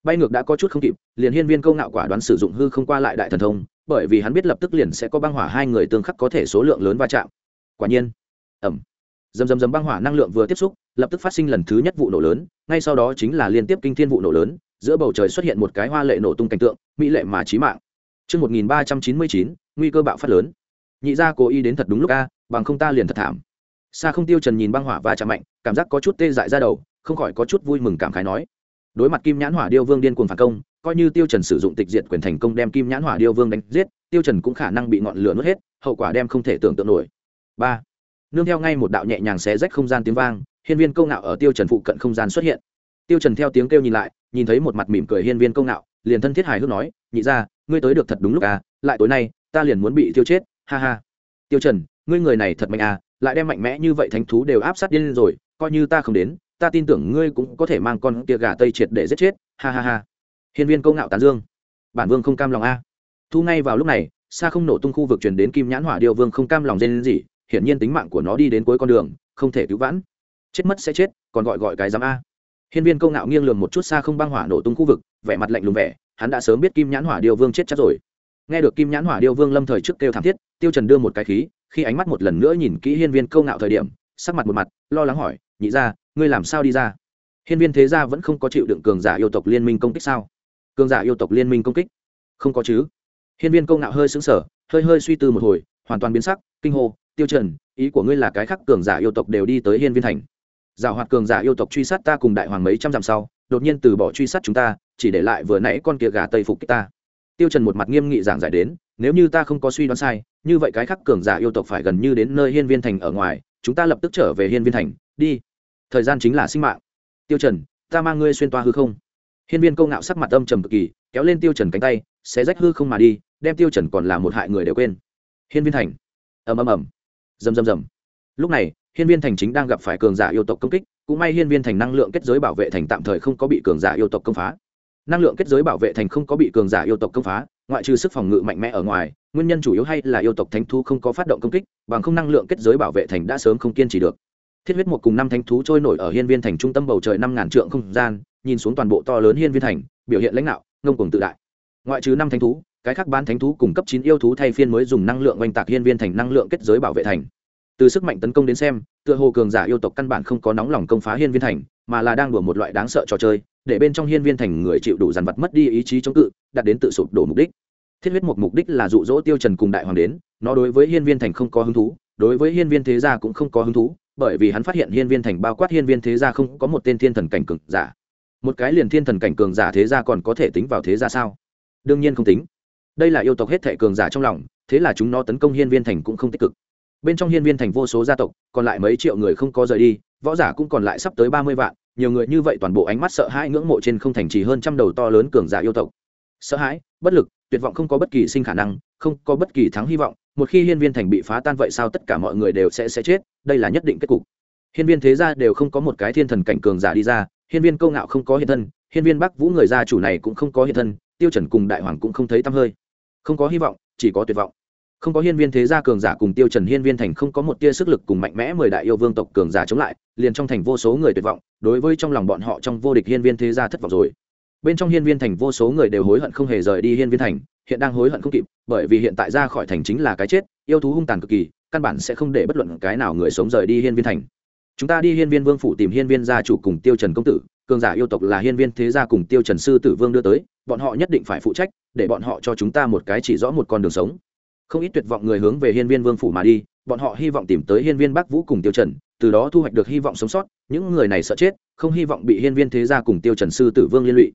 Bay ngược đã có chút không kịp, liền hiên viên câu ngạo quả đoán sử dụng hư không qua lại đại thần thông, bởi vì hắn biết lập tức liền sẽ có băng hỏa hai người tương khắc có thể số lượng lớn va chạm. Quả nhiên. Ẩm dầm dầm dầm băng hỏa năng lượng vừa tiếp xúc lập tức phát sinh lần thứ nhất vụ nổ lớn ngay sau đó chính là liên tiếp kinh thiên vụ nổ lớn giữa bầu trời xuất hiện một cái hoa lệ nổ tung cảnh tượng mỹ lệ mà chí mạng Trước 1399, nguy cơ bạo phát lớn. Nhị gia cố ý đến thật đúng lúc a, bằng không ta liền thật thảm. Sa không tiêu trần nhìn băng hỏa và chạm mạnh, cảm giác có chút tê dại ra đầu, không khỏi có chút vui mừng cảm khái nói. Đối mặt Kim Nhãn Hỏa Điêu Vương điên cuồng phản công, coi như Tiêu Trần sử dụng tịch diệt quyền thành công đem Kim Nhãn Hỏa Điêu Vương đánh giết, Tiêu Trần cũng khả năng bị ngọn lửa nuốt hết, hậu quả đem không thể tưởng tượng nổi. 3 nương theo ngay một đạo nhẹ nhàng xé rách không gian tiếng vang, hiên viên công nạo ở tiêu trần phụ cận không gian xuất hiện. Tiêu trần theo tiếng kêu nhìn lại, nhìn thấy một mặt mỉm cười hiên viên công nạo, liền thân thiết hài hước nói, nhị gia, ngươi tới được thật đúng lúc à lại tối nay, ta liền muốn bị tiêu chết, ha ha. Tiêu trần, ngươi người này thật mạnh à lại đem mạnh mẽ như vậy thánh thú đều áp sát điên rồi, coi như ta không đến, ta tin tưởng ngươi cũng có thể mang con tia gà tây triệt để giết chết, ha ha ha. Hiên viên công nạo tán dương. Bản vương không cam lòng a à. thu ngay vào lúc này, xa không nổ tung khu vực truyền đến kim nhãn hỏa điêu vương không cam lòng dên gì hiển nhiên tính mạng của nó đi đến cuối con đường, không thể cứu vãn. Chết mất sẽ chết, còn gọi gọi cái giám a. Hiên viên câu ngạo nghiêng lường một chút xa không băng hỏa nổ tung khu vực, vẻ mặt lạnh lùng vẻ, hắn đã sớm biết kim nhãn hỏa điêu vương chết chắc rồi. Nghe được kim nhãn hỏa điêu vương lâm thời trước kêu thảm thiết, tiêu trần đưa một cái khí, khi ánh mắt một lần nữa nhìn kỹ hiên viên câu ngạo thời điểm, sắc mặt một mặt, lo lắng hỏi, nhị ra ngươi làm sao đi ra? Hiên viên thế gia vẫn không có chịu đựng cường giả yêu tộc liên minh công kích sao? Cường giả yêu tộc liên minh công kích? Không có chứ. Hiên viên câu ngạo hơi sững sờ, hơi hơi suy tư một hồi, hoàn toàn biến sắc, kinh hô tiêu trần, ý của ngươi là cái khác cường giả yêu tộc đều đi tới hiên viên thành. Giảo hoạt cường giả yêu tộc truy sát ta cùng đại hoàng mấy trăm dặm sau, đột nhiên từ bỏ truy sát chúng ta, chỉ để lại vừa nãy con kia gà tây phục kích ta. Tiêu trần một mặt nghiêm nghị giảng giải đến, nếu như ta không có suy đoán sai, như vậy cái khắc cường giả yêu tộc phải gần như đến nơi hiên viên thành ở ngoài, chúng ta lập tức trở về hiên viên thành, đi. Thời gian chính là sinh mạng. Tiêu trần, ta mang ngươi xuyên toa hư không. Hiên viên câu ngạo sắc mặt âm trầm cực kỳ, kéo lên tiêu trần cánh tay, xé rách hư không mà đi, đem tiêu trần còn là một hại người đều quên. Hiên viên thành. Ầm ầm ầm rầm rầm rầm. Lúc này, hiên viên thành chính đang gặp phải cường giả yêu tộc công kích, cũng may hiên viên thành năng lượng kết giới bảo vệ thành tạm thời không có bị cường giả yêu tộc công phá. Năng lượng kết giới bảo vệ thành không có bị cường giả yêu tộc công phá, ngoại trừ sức phòng ngự mạnh mẽ ở ngoài, nguyên nhân chủ yếu hay là yêu tộc thánh thú không có phát động công kích, bằng không năng lượng kết giới bảo vệ thành đã sớm không kiên trì được. Thiết huyết một cùng năm thánh thú trôi nổi ở hiên viên thành trung tâm bầu trời năm ngàn trượng không gian, nhìn xuống toàn bộ to lớn hiên viên thành, biểu hiện lãnh đạo, ngông cuồng tự đại. Ngoại trừ năm thánh thú cái khác bán thánh thú cùng cấp chín yêu thú thay phiên mới dùng năng lượng oanh tạc hiên viên thành năng lượng kết giới bảo vệ thành. Từ sức mạnh tấn công đến xem, tựa hồ cường giả yêu tộc căn bản không có nóng lòng công phá hiên viên thành, mà là đang đùa một loại đáng sợ trò chơi, để bên trong hiên viên thành người chịu đủ dàn vật mất đi ý chí chống cự, đạt đến tự sụp đổ mục đích. Thiết huyết một mục đích là dụ dỗ tiêu trần cùng đại hoàng đến, nó đối với hiên viên thành không có hứng thú, đối với hiên viên thế gia cũng không có hứng thú, bởi vì hắn phát hiện hiên viên thành bao quát hiên viên thế gia không có một tên thiên thần cảnh cường giả. Một cái liền thiên thần cảnh cường giả thế gia còn có thể tính vào thế gia sao? Đương nhiên không tính đây là yêu tộc hết thệ cường giả trong lòng, thế là chúng nó tấn công hiên viên thành cũng không tích cực. Bên trong hiên viên thành vô số gia tộc, còn lại mấy triệu người không có rời đi, võ giả cũng còn lại sắp tới ba mươi vạn, nhiều người như vậy toàn bộ ánh mắt sợ hãi ngưỡng mộ trên không thành trì hơn trăm đầu to lớn cường giả yêu tộc. Sợ hãi, bất lực, tuyệt vọng không có bất kỳ sinh khả năng, không có bất kỳ thắng hy vọng, một khi hiên viên thành bị phá tan vậy sao tất cả mọi người đều sẽ sẽ chết, đây là nhất định kết cục. Hiên viên thế gia đều không có một cái thiên thần cảnh cường giả đi ra, hiên viên câu ngạo không có hiện thân, hiên viên bắc vũ người gia chủ này cũng không có hiện thân, tiêu chuẩn cùng đại hoàng cũng không thấy tăm hơi không có hy vọng, chỉ có tuyệt vọng. Không có hiên viên thế gia cường giả cùng tiêu trần hiên viên thành không có một tia sức lực cùng mạnh mẽ mười đại yêu vương tộc cường giả chống lại, liền trong thành vô số người tuyệt vọng, đối với trong lòng bọn họ trong vô địch hiên viên thế gia thất vọng rồi. Bên trong hiên viên thành vô số người đều hối hận không hề rời đi hiên viên thành, hiện đang hối hận không kịp, bởi vì hiện tại ra khỏi thành chính là cái chết, yêu thú hung tàn cực kỳ, căn bản sẽ không để bất luận cái nào người sống rời đi hiên viên thành. Chúng ta đi hiên viên vương phủ tìm hiên viên gia chủ cùng tiêu trần công tử, cường giả yêu tộc là hiên viên thế gia cùng tiêu trần sư tử vương đưa tới, bọn họ nhất định phải phụ trách để bọn họ cho chúng ta một cái chỉ rõ một con đường sống. Không ít tuyệt vọng người hướng về hiên viên vương phủ mà đi, bọn họ hy vọng tìm tới hiên viên bắc vũ cùng tiêu trần, từ đó thu hoạch được hy vọng sống sót. Những người này sợ chết, không hy vọng bị hiên viên thế gia cùng tiêu trần sư tử vương liên lụy.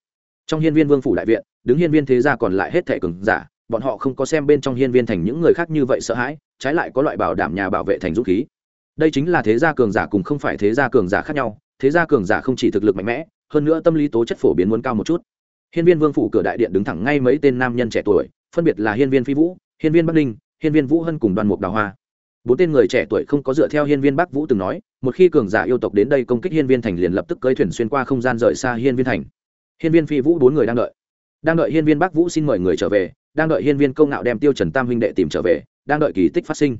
Trong hiên viên vương phủ đại viện, đứng hiên viên thế gia còn lại hết thệ cường giả, bọn họ không có xem bên trong hiên viên thành những người khác như vậy sợ hãi, trái lại có loại bảo đảm nhà bảo vệ thành dũng khí. Đây chính là thế gia cường giả cùng không phải thế gia cường giả khác nhau, thế gia cường giả không chỉ thực lực mạnh mẽ, hơn nữa tâm lý tố chất phổ biến muốn cao một chút hiên viên vương phủ cửa đại điện đứng thẳng ngay mấy tên nam nhân trẻ tuổi phân biệt là hiên viên phi vũ hiên viên bắc ninh hiên viên vũ hân cùng đoàn mục đào hoa bốn tên người trẻ tuổi không có dựa theo hiên viên bắc vũ từng nói một khi cường giả yêu tộc đến đây công kích hiên viên thành liền lập tức cưỡi thuyền xuyên qua không gian rời xa hiên viên thành hiên viên phi vũ bốn người đang đợi đang đợi hiên viên bắc vũ xin mời người trở về đang đợi hiên viên câu ngạo đem tiêu trần tam huynh đệ tìm trở về đang đợi kỳ tích phát sinh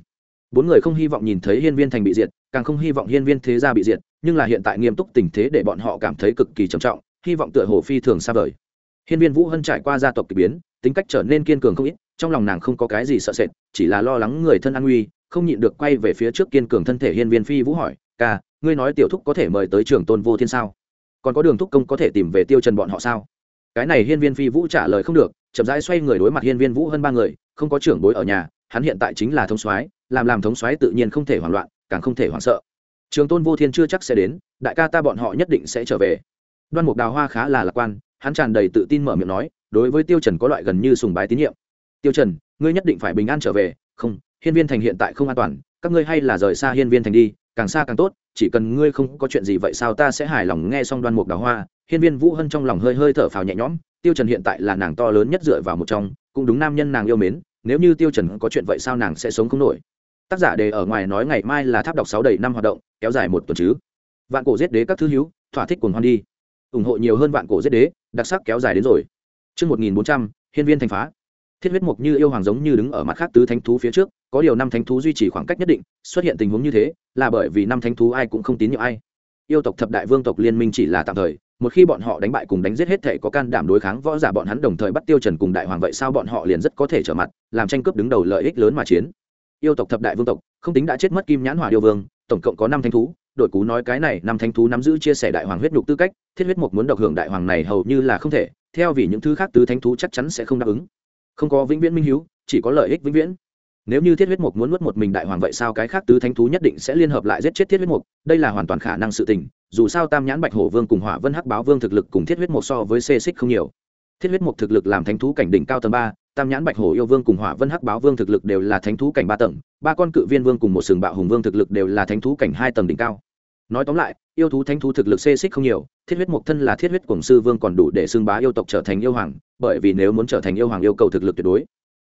bốn người không hy vọng nhìn thấy hiên viên thành bị diệt càng không hy vọng hiên viên thế gia bị diệt nhưng là hiện tại nghiêm túc tình thế để bọn họ cảm thấy cực kỳ trầm trọng hy vọng tựa hồ phi thường xa vời hiên viên vũ hân trải qua gia tộc kỳ biến, tính cách trở nên kiên cường không ít, trong lòng nàng không có cái gì sợ sệt, chỉ là lo lắng người thân an nguy, không nhịn được quay về phía trước kiên cường thân thể hiên viên phi vũ hỏi, ca, ngươi nói tiểu thúc có thể mời tới trường tôn vô thiên sao? Còn có đường thúc công có thể tìm về tiêu trần bọn họ sao? Cái này hiên viên phi vũ trả lời không được, chậm rãi xoay người đối mặt hiên viên vũ hơn ba người, không có trưởng bối ở nhà, hắn hiện tại chính là thống soái, làm làm thống soái tự nhiên không thể hoảng loạn, càng không thể hoảng sợ. Trường tôn vô thiên chưa chắc sẽ đến, đại ca ta bọn họ nhất định sẽ trở về. Đoan mục đào hoa khá là lạc quan hắn tràn đầy tự tin mở miệng nói, đối với tiêu trần có loại gần như sùng bái tín nhiệm. Tiêu trần, ngươi nhất định phải bình an trở về, không, hiên viên thành hiện tại không an toàn, các ngươi hay là rời xa hiên viên thành đi, càng xa càng tốt, chỉ cần ngươi không có chuyện gì vậy sao ta sẽ hài lòng nghe xong đoan mục đào hoa. Hiên viên vũ hân trong lòng hơi hơi thở phào nhẹ nhõm, tiêu trần hiện tại là nàng to lớn nhất dựa vào một trong, cũng đúng nam nhân nàng yêu mến, nếu như tiêu trần có chuyện vậy sao nàng sẽ sống không nổi. Tác giả đề ở ngoài nói ngày mai là tháp đọc sáu đầy năm hoạt động, kéo dài một tuần chứ. Vạn cổ giết đế các thứ hiếu thỏa thích cuồng hoan đi ủng hộ nhiều hơn vạn cổ giết đế, đặc sắc kéo dài đến rồi. Chương một nghìn bốn trăm, hiên viên thành phá. Thiết huyết mục như yêu hoàng giống như đứng ở mặt khác tứ thánh thú phía trước, có điều năm thánh thú duy trì khoảng cách nhất định, xuất hiện tình huống như thế, là bởi vì năm thánh thú ai cũng không tín nhiệm ai. Yêu tộc thập đại vương tộc liên minh chỉ là tạm thời, một khi bọn họ đánh bại cùng đánh giết hết thể có can đảm đối kháng võ giả bọn hắn đồng thời bắt tiêu trần cùng đại hoàng vậy sao bọn họ liền rất có thể trở mặt, làm tranh cướp đứng đầu lợi ích lớn mà chiến. Yêu tộc thập đại vương tộc, không tính đã chết mất kim nhãn hỏa điêu vương, tổng cộng có năm thánh thú đội cú nói cái này, năm thánh thú nắm giữ chia sẻ đại hoàng huyết nhục tư cách, thiết huyết mục muốn độc hưởng đại hoàng này hầu như là không thể, theo vì những thứ khác tứ thánh thú chắc chắn sẽ không đáp ứng. Không có vĩnh viễn minh hiếu, chỉ có lợi ích vĩnh viễn. Nếu như thiết huyết mục muốn nuốt một mình đại hoàng vậy sao cái khác tứ thánh thú nhất định sẽ liên hợp lại giết chết thiết huyết mục? Đây là hoàn toàn khả năng sự tình, dù sao tam nhãn bạch hổ vương cùng hỏa vân hắc báo vương thực lực cùng thiết huyết mục so với xê xích không nhiều. Thiết huyết mục thực lực làm thánh thú cảnh đỉnh cao tầng ba, tam nhãn bạch hổ yêu vương cùng hỏa vân hắc báo vương thực lực đều là thánh thú cảnh ba tầng, ba con cự viên vương cùng một sừng bạo hùng vương thực lực đều là thánh thú cảnh hai tầng đỉnh cao nói tóm lại, yêu thú thánh thú thực lực xê xích không nhiều, thiết huyết mộc thân là thiết huyết cổng sư vương còn đủ để xưng bá yêu tộc trở thành yêu hoàng, bởi vì nếu muốn trở thành yêu hoàng yêu cầu thực lực tuyệt đối.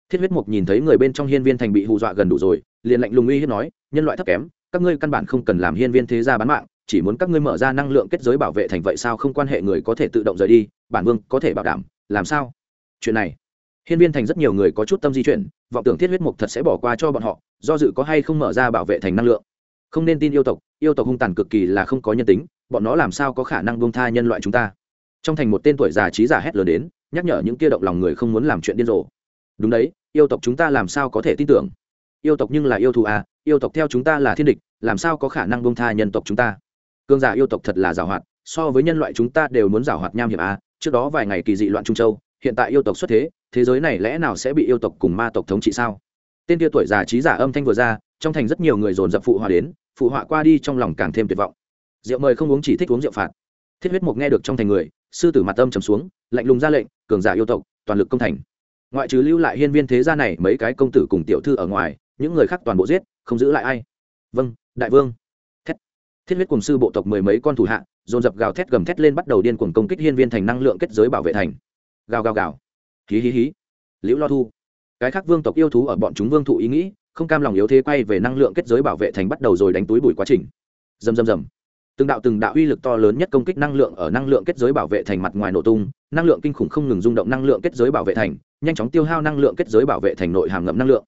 Thiết huyết mộc nhìn thấy người bên trong hiên viên thành bị hù dọa gần đủ rồi, liền lạnh lùng uy hiếp nói, nhân loại thấp kém, các ngươi căn bản không cần làm hiên viên thế gia bán mạng, chỉ muốn các ngươi mở ra năng lượng kết giới bảo vệ thành vậy sao không quan hệ người có thể tự động rời đi, bản vương có thể bảo đảm, làm sao? Chuyện này, hiên viên thành rất nhiều người có chút tâm di chuyển, vọng tưởng thiết huyết mục thật sẽ bỏ qua cho bọn họ, do dự có hay không mở ra bảo vệ thành năng lượng không nên tin yêu tộc yêu tộc hung tàn cực kỳ là không có nhân tính, bọn nó làm sao có khả năng buông tha nhân loại chúng ta? Trong thành một tên tuổi già trí giả hét lớn đến, nhắc nhở những kia động lòng người không muốn làm chuyện điên rồ. Đúng đấy, yêu tộc chúng ta làm sao có thể tin tưởng? Yêu tộc nhưng là yêu thù à yêu tộc theo chúng ta là thiên địch, làm sao có khả năng buông tha nhân tộc chúng ta? Cương giả yêu tộc thật là giảo hoạt, so với nhân loại chúng ta đều muốn giảo hoạt nham hiểm à trước đó vài ngày kỳ dị loạn trung châu, hiện tại yêu tộc xuất thế thế giới này lẽ nào sẽ bị yêu tộc cùng ma tộc thống trị sao? Tên kia tuổi già trí giả âm thanh vừa ra, trong thành rất nhiều người dồn dập phụ hòa đến phụ họa qua đi trong lòng càng thêm tuyệt vọng. Rượu mời không uống chỉ thích uống rượu phạt. Thiết huyết mục nghe được trong thành người, sư tử mặt âm trầm xuống, lạnh lùng ra lệnh, cường giả yêu tộc, toàn lực công thành. Ngoại trừ lưu lại hiên viên thế gia này mấy cái công tử cùng tiểu thư ở ngoài, những người khác toàn bộ giết, không giữ lại ai. Vâng đại vương. Thét. Thiết huyết cùng sư bộ tộc mười mấy con thủ hạ, dồn dập gào thét gầm thét lên bắt đầu điên cuồng công kích hiên viên thành năng lượng kết giới bảo vệ thành. Gào gào gào. Hí hí hí. Liễu lo thu. Cái khác vương tộc yêu thú ở bọn chúng vương thụ ý nghĩ không cam lòng yếu thế quay về năng lượng kết giới bảo vệ thành bắt đầu rồi đánh túi bụi quá trình. Dầm dầm dầm từng đạo từng đạo uy lực to lớn nhất công kích năng lượng ở năng lượng kết giới bảo vệ thành mặt ngoài nổ tung, năng lượng kinh khủng không ngừng rung động năng lượng kết giới bảo vệ thành, nhanh chóng tiêu hao năng lượng kết giới bảo vệ thành nội hàm ngậm năng lượng.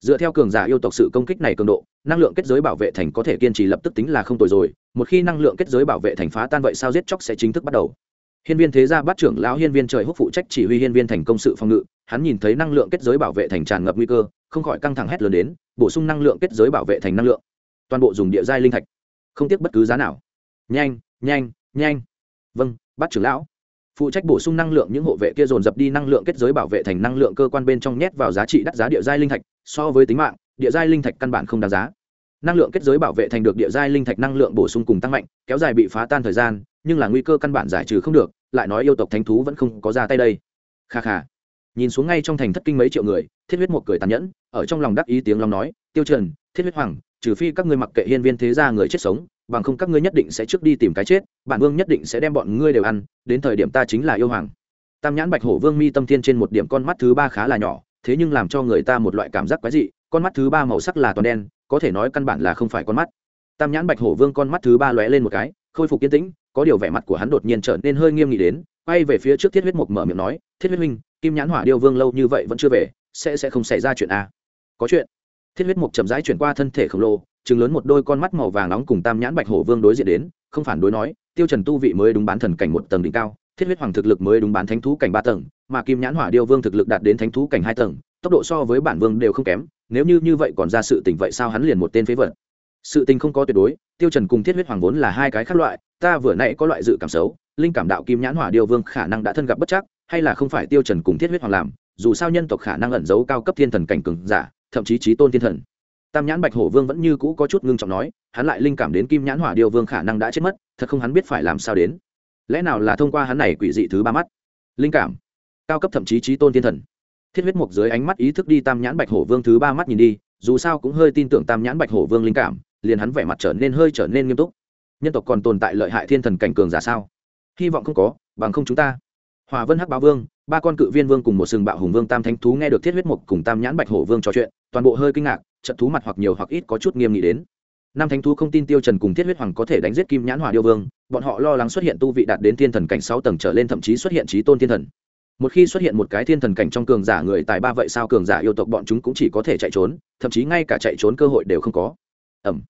Dựa theo cường giả yêu tộc sự công kích này cường độ, năng lượng kết giới bảo vệ thành có thể kiên trì lập tức tính là không tồi rồi, một khi năng lượng kết giới bảo vệ thành phá tan vậy sao giết chóc sẽ chính thức bắt đầu. Hiên viên thế gia bắt trưởng lão hiên viên trời húc phụ trách chỉ huy hiên viên thành công sự phòng ngự, hắn nhìn thấy năng lượng kết giới bảo vệ thành tràn ngập nguy cơ không khỏi căng thẳng hét lớn đến, bổ sung năng lượng kết giới bảo vệ thành năng lượng. Toàn bộ dùng địa giai linh thạch. Không tiếc bất cứ giá nào. Nhanh nhanh nhanh. Vâng bắt trưởng lão. Phụ trách bổ sung năng lượng những hộ vệ kia dồn dập đi năng lượng kết giới bảo vệ thành năng lượng cơ quan bên trong nhét vào giá trị đắt giá địa giai linh thạch, so với tính mạng, địa giai linh thạch căn bản không đáng giá. Năng lượng kết giới bảo vệ thành được địa giai linh thạch năng lượng bổ sung cùng tăng mạnh, kéo dài bị phá tan thời gian, nhưng là nguy cơ căn bản giải trừ không được, lại nói yêu tộc thánh thú vẫn không có ra tay đây. Kha kha nhìn xuống ngay trong thành thất kinh mấy triệu người, thiết huyết một cười tàn nhẫn, ở trong lòng đắc ý tiếng lòng nói, tiêu trần, thiết huyết hoàng, trừ phi các ngươi mặc kệ hiên viên thế gia người chết sống, bằng không các ngươi nhất định sẽ trước đi tìm cái chết, bản vương nhất định sẽ đem bọn ngươi đều ăn, đến thời điểm ta chính là yêu hoàng. Tam nhãn bạch hổ vương mi tâm thiên trên một điểm con mắt thứ ba khá là nhỏ, thế nhưng làm cho người ta một loại cảm giác quái dị, con mắt thứ ba màu sắc là toàn đen, có thể nói căn bản là không phải con mắt. Tam nhãn bạch hổ vương con mắt thứ ba lóe lên một cái, khôi phục yên tĩnh, có điều vẻ mặt của hắn đột nhiên trở nên hơi nghiêm nghị đến, quay về phía trước thiết huyết mục mở miệng nói, thiết huyết huynh kim nhãn hỏa điêu vương lâu như vậy vẫn chưa về, sẽ sẽ không xảy ra chuyện a có chuyện. Thiết huyết mục chậm rãi chuyển qua thân thể khổng lồ chừng lớn một đôi con mắt màu vàng nóng cùng tam nhãn bạch hổ vương đối diện đến, không phản đối nói, tiêu trần tu vị mới đúng bán thần cảnh một tầng đỉnh cao, thiết huyết hoàng thực lực mới đúng bán thánh thú cảnh ba tầng, mà kim nhãn hỏa điêu vương thực lực đạt đến thánh thú cảnh hai tầng, tốc độ so với bản vương đều không kém, nếu như như vậy còn ra sự tình vậy sao hắn liền một tên phế vật? Sự tình không có tuyệt đối, tiêu trần cùng thiết huyết hoàng vốn là hai cái khác loại, ta vừa nãy có loại dự cảm xấu linh cảm đạo kim nhãn hỏa điêu vương khả năng đã thân gặp bất chắc, hay là không phải tiêu trần cùng thiết huyết hoàng làm, dù sao nhân tộc khả năng ẩn giấu cao cấp thiên thần cảnh cường giả, thậm chí trí tôn thiên thần. Tam nhãn bạch hổ vương vẫn như cũ có chút ngưng trọng nói, hắn lại linh cảm đến kim nhãn hỏa điêu vương khả năng đã chết mất, thật không hắn biết phải làm sao đến. Lẽ nào là thông qua hắn này quỷ dị thứ ba mắt? Linh cảm. Cao cấp thậm chí trí tôn thiên thần. Thiết huyết mục dưới ánh mắt ý thức đi tam nhãn bạch hổ vương thứ ba mắt nhìn đi, dù sao cũng hơi tin tưởng tam nhãn bạch hổ vương linh cảm, liền hắn vẻ mặt trở nên hơi trở nên nghiêm túc. Nhân tộc còn tồn tại lợi hại thiên thần cảnh cường giả sao? Hy vọng không có, bằng không chúng ta. Hòa vân hắc báo vương, ba con cự viên vương cùng một sừng bạo hùng vương tam thanh thú nghe được thiết huyết mục cùng tam nhãn bạch hổ vương trò chuyện, toàn bộ hơi kinh ngạc, trận thú mặt hoặc nhiều hoặc ít có chút nghiêm nghị đến. Nam thánh thú không tin tiêu trần cùng thiết huyết hoàng có thể đánh giết kim nhãn hỏa điêu vương, bọn họ lo lắng xuất hiện tu vị đạt đến thiên thần cảnh sáu tầng trở lên thậm chí xuất hiện trí tôn thiên thần. Một khi xuất hiện một cái thiên thần cảnh trong cường giả người tài ba vậy sao cường giả yêu tộc bọn chúng cũng chỉ có thể chạy trốn, thậm chí ngay cả chạy trốn cơ hội đều không có. Ẩm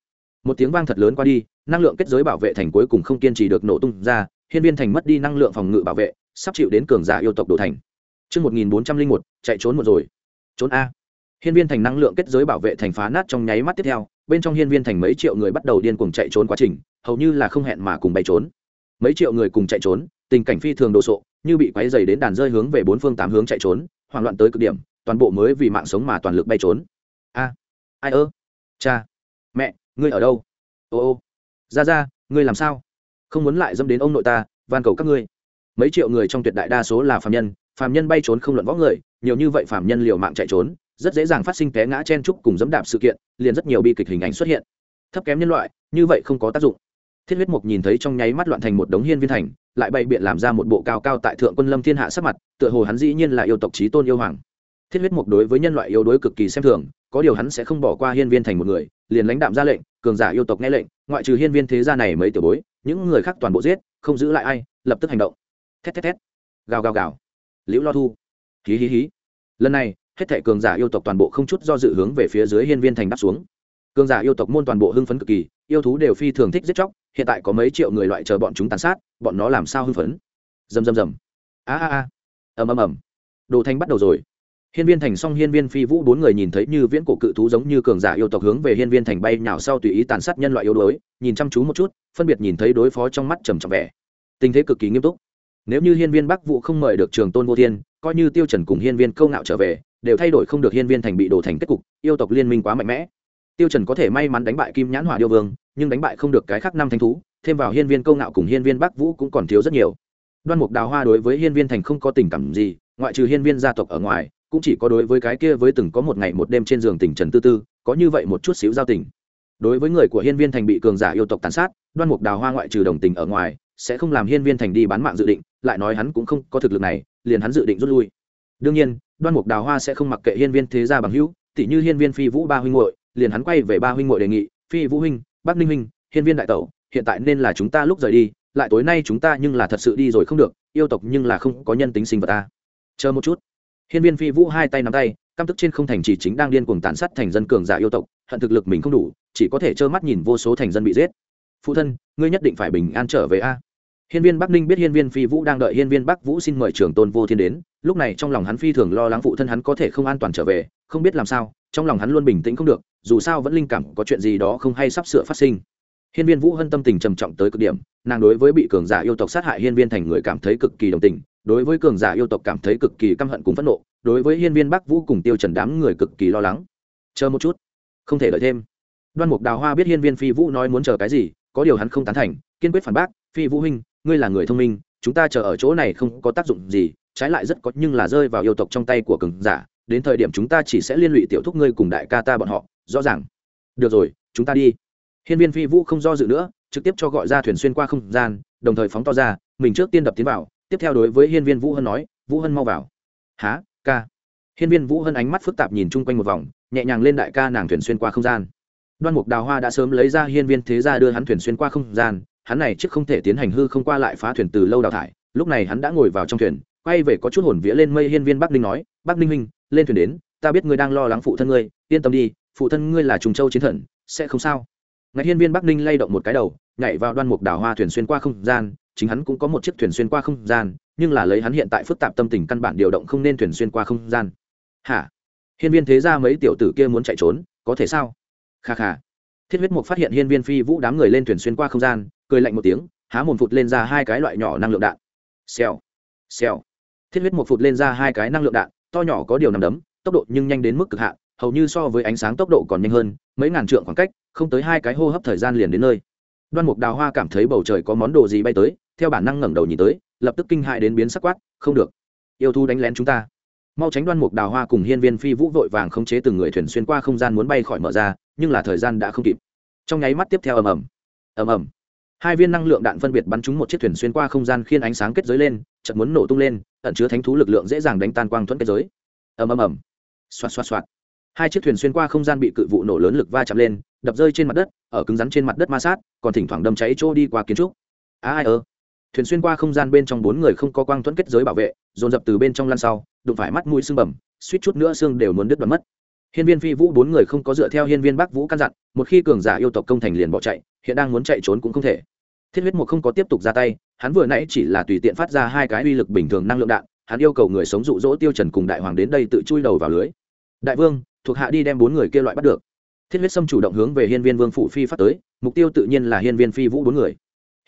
một tiếng vang thật lớn qua đi, năng lượng kết giới bảo vệ thành cuối cùng không kiên trì được nổ tung ra hiên viên thành mất đi năng lượng phòng ngự bảo vệ sắp chịu đến cường giả yêu tộc đổ thành Trước 1401, chạy trốn một rồi. Trốn A. Hiên viên thành năng lượng kết giới bảo vệ thành phá nát trong nháy mắt tiếp theo, bên trong hiên viên thành mấy triệu người bắt đầu điên cuồng chạy trốn quá trình, hầu như là không hẹn mà cùng bay trốn. Mấy triệu người cùng chạy trốn, tình cảnh phi thường đồ sộ, như bị quấy dày đến đàn rơi hướng về bốn phương tám hướng chạy trốn, hoảng loạn tới cực điểm, toàn bộ mới vì mạng sống mà toàn lực bay trốn. A, ai ơ? Cha, mẹ, ngươi ở đâu? Ô ô, ra ra, ngươi làm sao? Không muốn lại dâm đến ông nội ta, van cầu các ngươi. Mấy triệu người trong tuyệt đại đa số là phạm nhân phạm nhân bay trốn không luận võ người nhiều như vậy phạm nhân liều mạng chạy trốn rất dễ dàng phát sinh té ngã chen trúc cùng dẫm đạp sự kiện liền rất nhiều bi kịch hình ảnh xuất hiện. Thấp kém nhân loại như vậy không có tác dụng. Thiết huyết mục nhìn thấy trong nháy mắt loạn thành một đống hiên viên thành lại bày biện làm ra một bộ cao cao tại thượng quân lâm thiên hạ sắc mặt tựa hồ hắn dĩ nhiên là yêu tộc trí tôn yêu hoàng. Thiết huyết mục đối với nhân loại yếu đối cực kỳ xem thường có điều hắn sẽ không bỏ qua hiên viên thành một người liền lãnh đạm ra lệnh, cường giả yêu tộc nghe lệnh, ngoại trừ hiên viên thế gia này mấy tiểu bối, những người khác toàn bộ giết, không giữ lại ai, lập tức hành động. Thét thét thét. Gào gào gào. Liễu lo thu. Hí hí hí. Lần này, hết thệ cường giả yêu tộc toàn bộ không chút do dự hướng về phía dưới hiên viên thành đáp xuống. Cường giả yêu tộc môn toàn bộ hưng phấn cực kỳ, yêu thú đều phi thường thích giết chóc, hiện tại có mấy triệu người loại chờ bọn chúng tàn sát, bọn nó làm sao hưng phấn? Rầm rầm rầm. A a a. Ầm ầm ầm. Đồ thanh bắt đầu rồi hiên viên thành Song hiên viên phi vũ bốn người nhìn thấy như viễn cổ cự thú giống như cường giả yêu tộc hướng về hiên viên thành bay nhào sau tùy ý tàn sát nhân loại yếu đuối nhìn chăm chú một chút phân biệt nhìn thấy đối phó trong mắt trầm trọng vẻ tình thế cực kỳ nghiêm túc nếu như hiên viên bắc vũ không mời được trường tôn vô thiên coi như tiêu trần cùng hiên viên câu ngạo trở về đều thay đổi không được hiên viên thành bị đổ thành kết cục yêu tộc liên minh quá mạnh mẽ tiêu trần có thể may mắn đánh bại kim nhãn hỏa điêu vương nhưng đánh bại không được cái khác năm thánh thú thêm vào hiên viên câu ngạo cùng hiên viên bắc vũ cũng còn thiếu rất nhiều đoan mục đào hoa đối với hiên viên thành không có tình cảm gì ngoại trừ hiên viên gia tộc ở ngoài cũng chỉ có đối với cái kia với từng có một ngày một đêm trên giường tỉnh trần tư tư, có như vậy một chút xíu giao tình. Đối với người của hiên viên thành bị cường giả yêu tộc tàn sát, đoan mục đào hoa ngoại trừ đồng tình ở ngoài, sẽ không làm hiên viên thành đi bán mạng dự định, lại nói hắn cũng không có thực lực này, liền hắn dự định rút lui. Đương nhiên, đoan mục đào hoa sẽ không mặc kệ hiên viên thế gia bằng hữu, tỉ như hiên viên phi vũ ba huynh hội liền hắn quay về ba huynh hội đề nghị, phi vũ huynh, bắc ninh huynh, hiên viên đại tẩu, hiện tại nên là chúng ta lúc rời đi, lại tối nay chúng ta nhưng là thật sự đi rồi không được, yêu tộc nhưng là không có nhân tính sinh vật ta. Chờ một chút hiên viên phi vũ hai tay nắm tay, căm tức trên không thành chỉ chính đang điên cuồng tàn sát thành dân cường giả yêu tộc, hận thực lực mình không đủ, chỉ có thể trơ mắt nhìn vô số thành dân bị giết. Phụ thân, ngươi nhất định phải bình an trở về a. Hiên viên bắc ninh biết hiên viên phi vũ đang đợi hiên viên bắc vũ xin mời trưởng tôn vô thiên đến, lúc này trong lòng hắn phi thường lo lắng phụ thân hắn có thể không an toàn trở về, không biết làm sao, trong lòng hắn luôn bình tĩnh không được, dù sao vẫn linh cảm có chuyện gì đó không hay sắp sửa phát sinh. Hiên viên vũ hân tâm tình trầm trọng tới cực điểm, nàng đối với bị cường giả yêu tộc sát hại hiên viên thành người cảm thấy cực kỳ đồng tình đối với cường giả yêu tộc cảm thấy cực kỳ căm hận cùng phẫn nộ, đối với hiên viên bắc vũ cùng tiêu trần đám người cực kỳ lo lắng. Chờ một chút. Không thể đợi thêm. Đoan mục đào hoa biết hiên viên phi vũ nói muốn chờ cái gì, có điều hắn không tán thành, kiên quyết phản bác, phi vũ huynh, ngươi là người thông minh, chúng ta chờ ở chỗ này không có tác dụng gì, trái lại rất có nhưng là rơi vào yêu tộc trong tay của cường giả, đến thời điểm chúng ta chỉ sẽ liên lụy tiểu thúc ngươi cùng đại ca ta bọn họ, rõ ràng. Được rồi, chúng ta đi. Hiên viên phi vũ không do dự nữa, trực tiếp cho gọi ra thuyền xuyên qua không gian, đồng thời phóng to ra, mình trước tiên đập tiến vào tiếp theo đối với hiên viên vũ hân nói, vũ hân mau vào. Há ca? Hiên viên vũ hân ánh mắt phức tạp nhìn chung quanh một vòng, nhẹ nhàng lên đại ca nàng thuyền xuyên qua không gian. Đoan mục đào hoa đã sớm lấy ra hiên viên thế gia đưa hắn thuyền xuyên qua không gian, hắn này trước không thể tiến hành hư không qua lại phá thuyền từ lâu đào thải, lúc này hắn đã ngồi vào trong thuyền, quay về có chút hồn vía lên mây hiên viên bắc ninh nói, bắc ninh minh lên thuyền đến, ta biết ngươi đang lo lắng phụ thân ngươi, yên tâm đi, phụ thân ngươi là trùng châu chiến thần, sẽ không sao. Ngài hiên viên bắc ninh lay động một cái đầu, nhảy vào đoan mục đào hoa thuyền xuyên qua không gian chính hắn cũng có một chiếc thuyền xuyên qua không gian, nhưng là lấy hắn hiện tại phức tạp tâm tình căn bản điều động không nên thuyền xuyên qua không gian. Hả? Hiên viên thế ra mấy tiểu tử kia muốn chạy trốn, có thể sao? Kha kha. Thiết huyết mục phát hiện hiên viên phi vũ đám người lên thuyền xuyên qua không gian, cười lạnh một tiếng, há mồm phụt lên ra hai cái loại nhỏ năng lượng đạn. Xèo. Xèo. Thiết huyết mục phụt lên ra hai cái năng lượng đạn, to nhỏ có điều nằm đấm, tốc độ nhưng nhanh đến mức cực hạn, hầu như so với ánh sáng tốc độ còn nhanh hơn, mấy ngàn trượng khoảng cách, không tới hai cái hô hấp thời gian liền đến nơi. Đoan mục đào hoa cảm thấy bầu trời có món đồ gì bay tới theo bản năng ngẩng đầu nhìn tới, lập tức kinh hại đến biến sắc quát, không được, yêu thú đánh lén chúng ta. Mau tránh đoan mục đào hoa cùng hiên viên phi vũ vội vàng khống chế từng người thuyền xuyên qua không gian muốn bay khỏi mở ra, nhưng là thời gian đã không kịp. Trong nháy mắt tiếp theo ầm ầm ầm ầm. Hai viên năng lượng đạn phân biệt bắn trúng một chiếc thuyền xuyên qua không gian khiến ánh sáng kết giới lên, chợt muốn nổ tung lên, ẩn chứa thánh thú lực lượng dễ dàng đánh tan quang thuẫn kết giới. Ầm ầm ầm. Xoạt xoạt xoạt. Hai chiếc thuyền xuyên qua không gian bị cự vụ nổ lớn lực va chạm lên, đập rơi trên mặt đất, ở cứng rắn trên mặt đất ma sát, còn thỉnh thoảng đâm cháy trô đi qua kiến trúc. A ai ơ? Thuyền xuyên qua không gian bên trong bốn người không có quang thuẫn kết giới bảo vệ, dồn dập từ bên trong lăn sau, đụng phải mắt mũi xương bẩm suýt chút nữa xương đều muốn đứt đoạn mất. Hiên viên phi vũ bốn người không có dựa theo hiên viên bắc vũ căn dặn, một khi cường giả yêu tộc công thành liền bỏ chạy, hiện đang muốn chạy trốn cũng không thể. Thiết huyết một không có tiếp tục ra tay, hắn vừa nãy chỉ là tùy tiện phát ra hai cái uy lực bình thường năng lượng đạn, hắn yêu cầu người sống dụ dỗ tiêu trần cùng đại hoàng đến đây tự chui đầu vào lưới. Đại vương, thuộc hạ đi đem bốn người kia loại bắt được. Thiết huyết sâm chủ động hướng về hiên viên vương phụ phi phát tới, mục tiêu tự nhiên là hiên viên phi vũ bốn người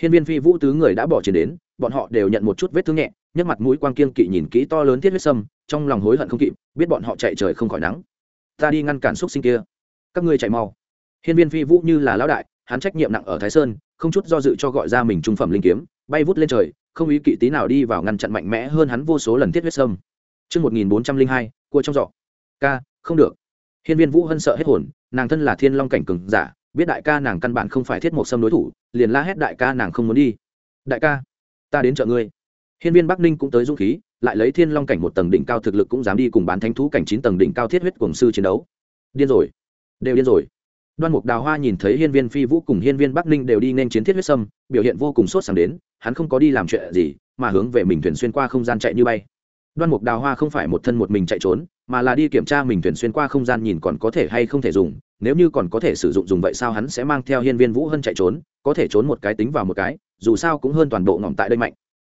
hiên viên phi vũ tứ người đã bỏ chiến đến bọn họ đều nhận một chút vết thương nhẹ nhấc mặt mũi quang kiên kỵ nhìn kỹ to lớn thiết huyết sâm trong lòng hối hận không kịp biết bọn họ chạy trời không khỏi nắng ta đi ngăn cản xúc sinh kia các ngươi chạy mau hiên viên phi vũ như là lão đại hắn trách nhiệm nặng ở thái sơn không chút do dự cho gọi ra mình trung phẩm linh kiếm bay vút lên trời không ý kỵ tí nào đi vào ngăn chặn mạnh mẽ hơn hắn vô số lần thiết huyết sâm Trước 1402, cua trong giọ. Ca, không được. Hiên viên Vũ Hân sợ hết hồn, nàng thân là thiên long cảnh cường giả, biết đại ca nàng căn bản không phải thiết một sâm đối thủ, liền la hét đại ca nàng không muốn đi. Đại ca, ta đến chợ ngươi. Hiên viên Bắc Ninh cũng tới dũng khí, lại lấy thiên long cảnh một tầng đỉnh cao thực lực cũng dám đi cùng bán thánh thú cảnh chín tầng đỉnh cao thiết huyết cuồng sư chiến đấu. Điên rồi, đều điên rồi đoan mục đào hoa nhìn thấy hiên viên phi vũ cùng hiên viên bắc ninh đều đi nên chiến thiết huyết sâm biểu hiện vô cùng sốt sắng đến hắn không có đi làm chuyện gì mà hướng về mình thuyền xuyên qua không gian chạy như bay đoan mục đào hoa không phải một thân một mình chạy trốn mà là đi kiểm tra mình thuyền xuyên qua không gian nhìn còn có thể hay không thể dùng nếu như còn có thể sử dụng dùng vậy sao hắn sẽ mang theo hiên viên vũ hân chạy trốn, có thể trốn một cái tính vào một cái, dù sao cũng hơn toàn bộ ngỏm tại đây mạnh.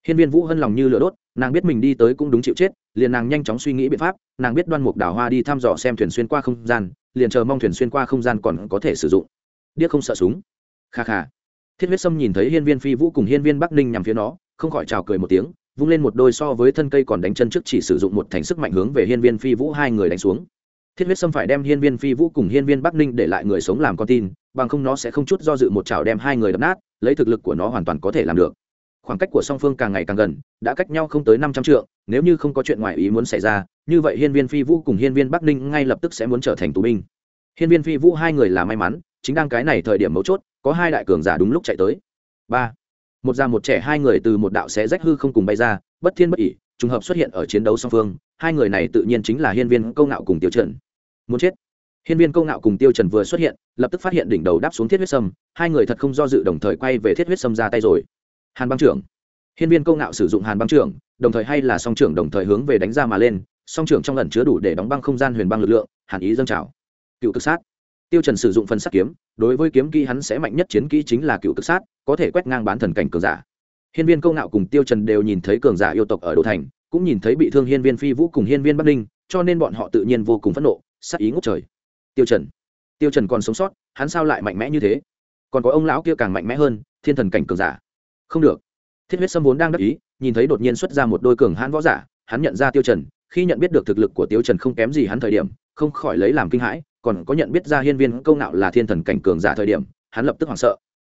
Hiên viên vũ hân lòng như lửa đốt, nàng biết mình đi tới cũng đúng chịu chết, liền nàng nhanh chóng suy nghĩ biện pháp, nàng biết đoan mục đào hoa đi thăm dò xem thuyền xuyên qua không gian, liền chờ mong thuyền xuyên qua không gian còn có thể sử dụng. Điếc không sợ súng. Kha kha. Thiết huyết sâm nhìn thấy hiên viên phi vũ cùng hiên viên bắc ninh nhằm phía nó, không khỏi trào cười một tiếng, vung lên một đôi so với thân cây còn đánh chân trước chỉ sử dụng một thành sức mạnh hướng về hiên viên phi vũ hai người đánh xuống thiết huyết sâm phải đem hiên viên phi vũ cùng hiên viên bắc ninh để lại người sống làm con tin, bằng không nó sẽ không chút do dự một chảo đem hai người đập nát, lấy thực lực của nó hoàn toàn có thể làm được. Khoảng cách của song phương càng ngày càng gần, đã cách nhau không tới năm trăm triệu nếu như không có chuyện ngoài ý muốn xảy ra, như vậy hiên viên phi vũ cùng hiên viên bắc ninh ngay lập tức sẽ muốn trở thành tù binh. Hiên viên phi vũ hai người là may mắn, chính đang cái này thời điểm mấu chốt, có hai đại cường giả đúng lúc chạy tới. Ba. Một già một trẻ hai người từ một đạo xé rách hư không cùng bay ra, bất thiên bất ỉ, trùng hợp xuất hiện ở chiến đấu song phương hai người này tự nhiên chính là hiên viên câu ngạo cùng tiêu trần. Muốn chết. Hiên viên câu ngạo cùng tiêu trần vừa xuất hiện, lập tức phát hiện đỉnh đầu đáp xuống thiết huyết sâm, hai người thật không do dự đồng thời quay về thiết huyết sâm ra tay rồi. Hàn băng trưởng. Hiên viên câu ngạo sử dụng hàn băng trưởng, đồng thời hay là song trưởng đồng thời hướng về đánh ra mà lên, song trưởng trong lần chứa đủ để đóng băng không gian huyền băng lực lượng, hàn ý dâng trào. Cựu cực sát. Tiêu trần sử dụng phần sắt kiếm, đối với kiếm kỹ hắn sẽ mạnh nhất chiến kỹ chính là cựu cực sát, có thể quét ngang bán thần cảnh cường giả. Hiên viên câu ngạo cùng tiêu trần đều nhìn thấy cường giả yêu tộc ở Đô thành cũng nhìn thấy bị thương hiên viên phi vũ cùng hiên viên bắc ninh, cho nên bọn họ tự nhiên vô cùng phẫn nộ, sắc ý ngốc trời. Tiêu trần tiêu trần còn sống sót, hắn sao lại mạnh mẽ như thế? Còn có ông lão kia càng mạnh mẽ hơn, thiên thần cảnh cường giả. Không được. Thiết huyết sâm vốn đang đắc ý, nhìn thấy đột nhiên xuất ra một đôi cường hãn võ giả, hắn nhận ra tiêu trần, khi nhận biết được thực lực của tiêu trần không kém gì hắn thời điểm, không khỏi lấy làm kinh hãi, còn có nhận biết ra hiên viên câu nạo là thiên thần cảnh cường giả thời điểm, hắn lập tức hoảng sợ.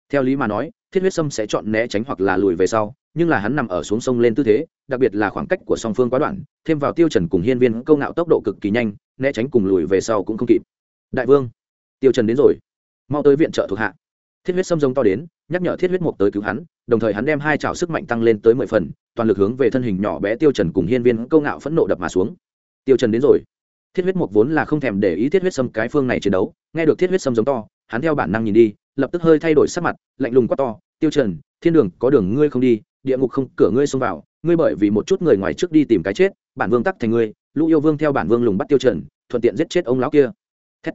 Theo lý mà nói thiết huyết sâm sẽ chọn né tránh hoặc là lùi về sau, nhưng là hắn nằm ở xuống sông lên tư thế, đặc biệt là khoảng cách của song phương quá đoạn, thêm vào tiêu trần cùng hiên viên câu nạo tốc độ cực kỳ nhanh, né tránh cùng lùi về sau cũng không kịp. Đại vương, tiêu trần đến rồi. Mau tới viện trợ thuộc hạ. Thiết huyết sâm giống to đến, nhắc nhở thiết huyết mục tới cứu hắn, đồng thời hắn đem hai chảo sức mạnh tăng lên tới mười phần, toàn lực hướng về thân hình nhỏ bé tiêu trần cùng hiên viên câu ngạo phẫn nộ đập mà xuống. Tiêu trần đến rồi. Thiết huyết mục vốn là không thèm để ý thiết huyết sâm cái phương này chiến đấu, nghe được thiết huyết sâm giống to, hắn theo bản năng nhìn đi, lập tức hơi thay đổi sắc mặt, lạnh lùng quá to tiêu trần, thiên đường, có đường ngươi không đi, địa ngục không, cửa ngươi xông vào, ngươi bởi vì một chút người ngoài trước đi tìm cái chết, bản vương tắc thành ngươi, lũ yêu vương theo bản vương lùng bắt tiêu trần, thuận tiện giết chết ông lão kia. Thét.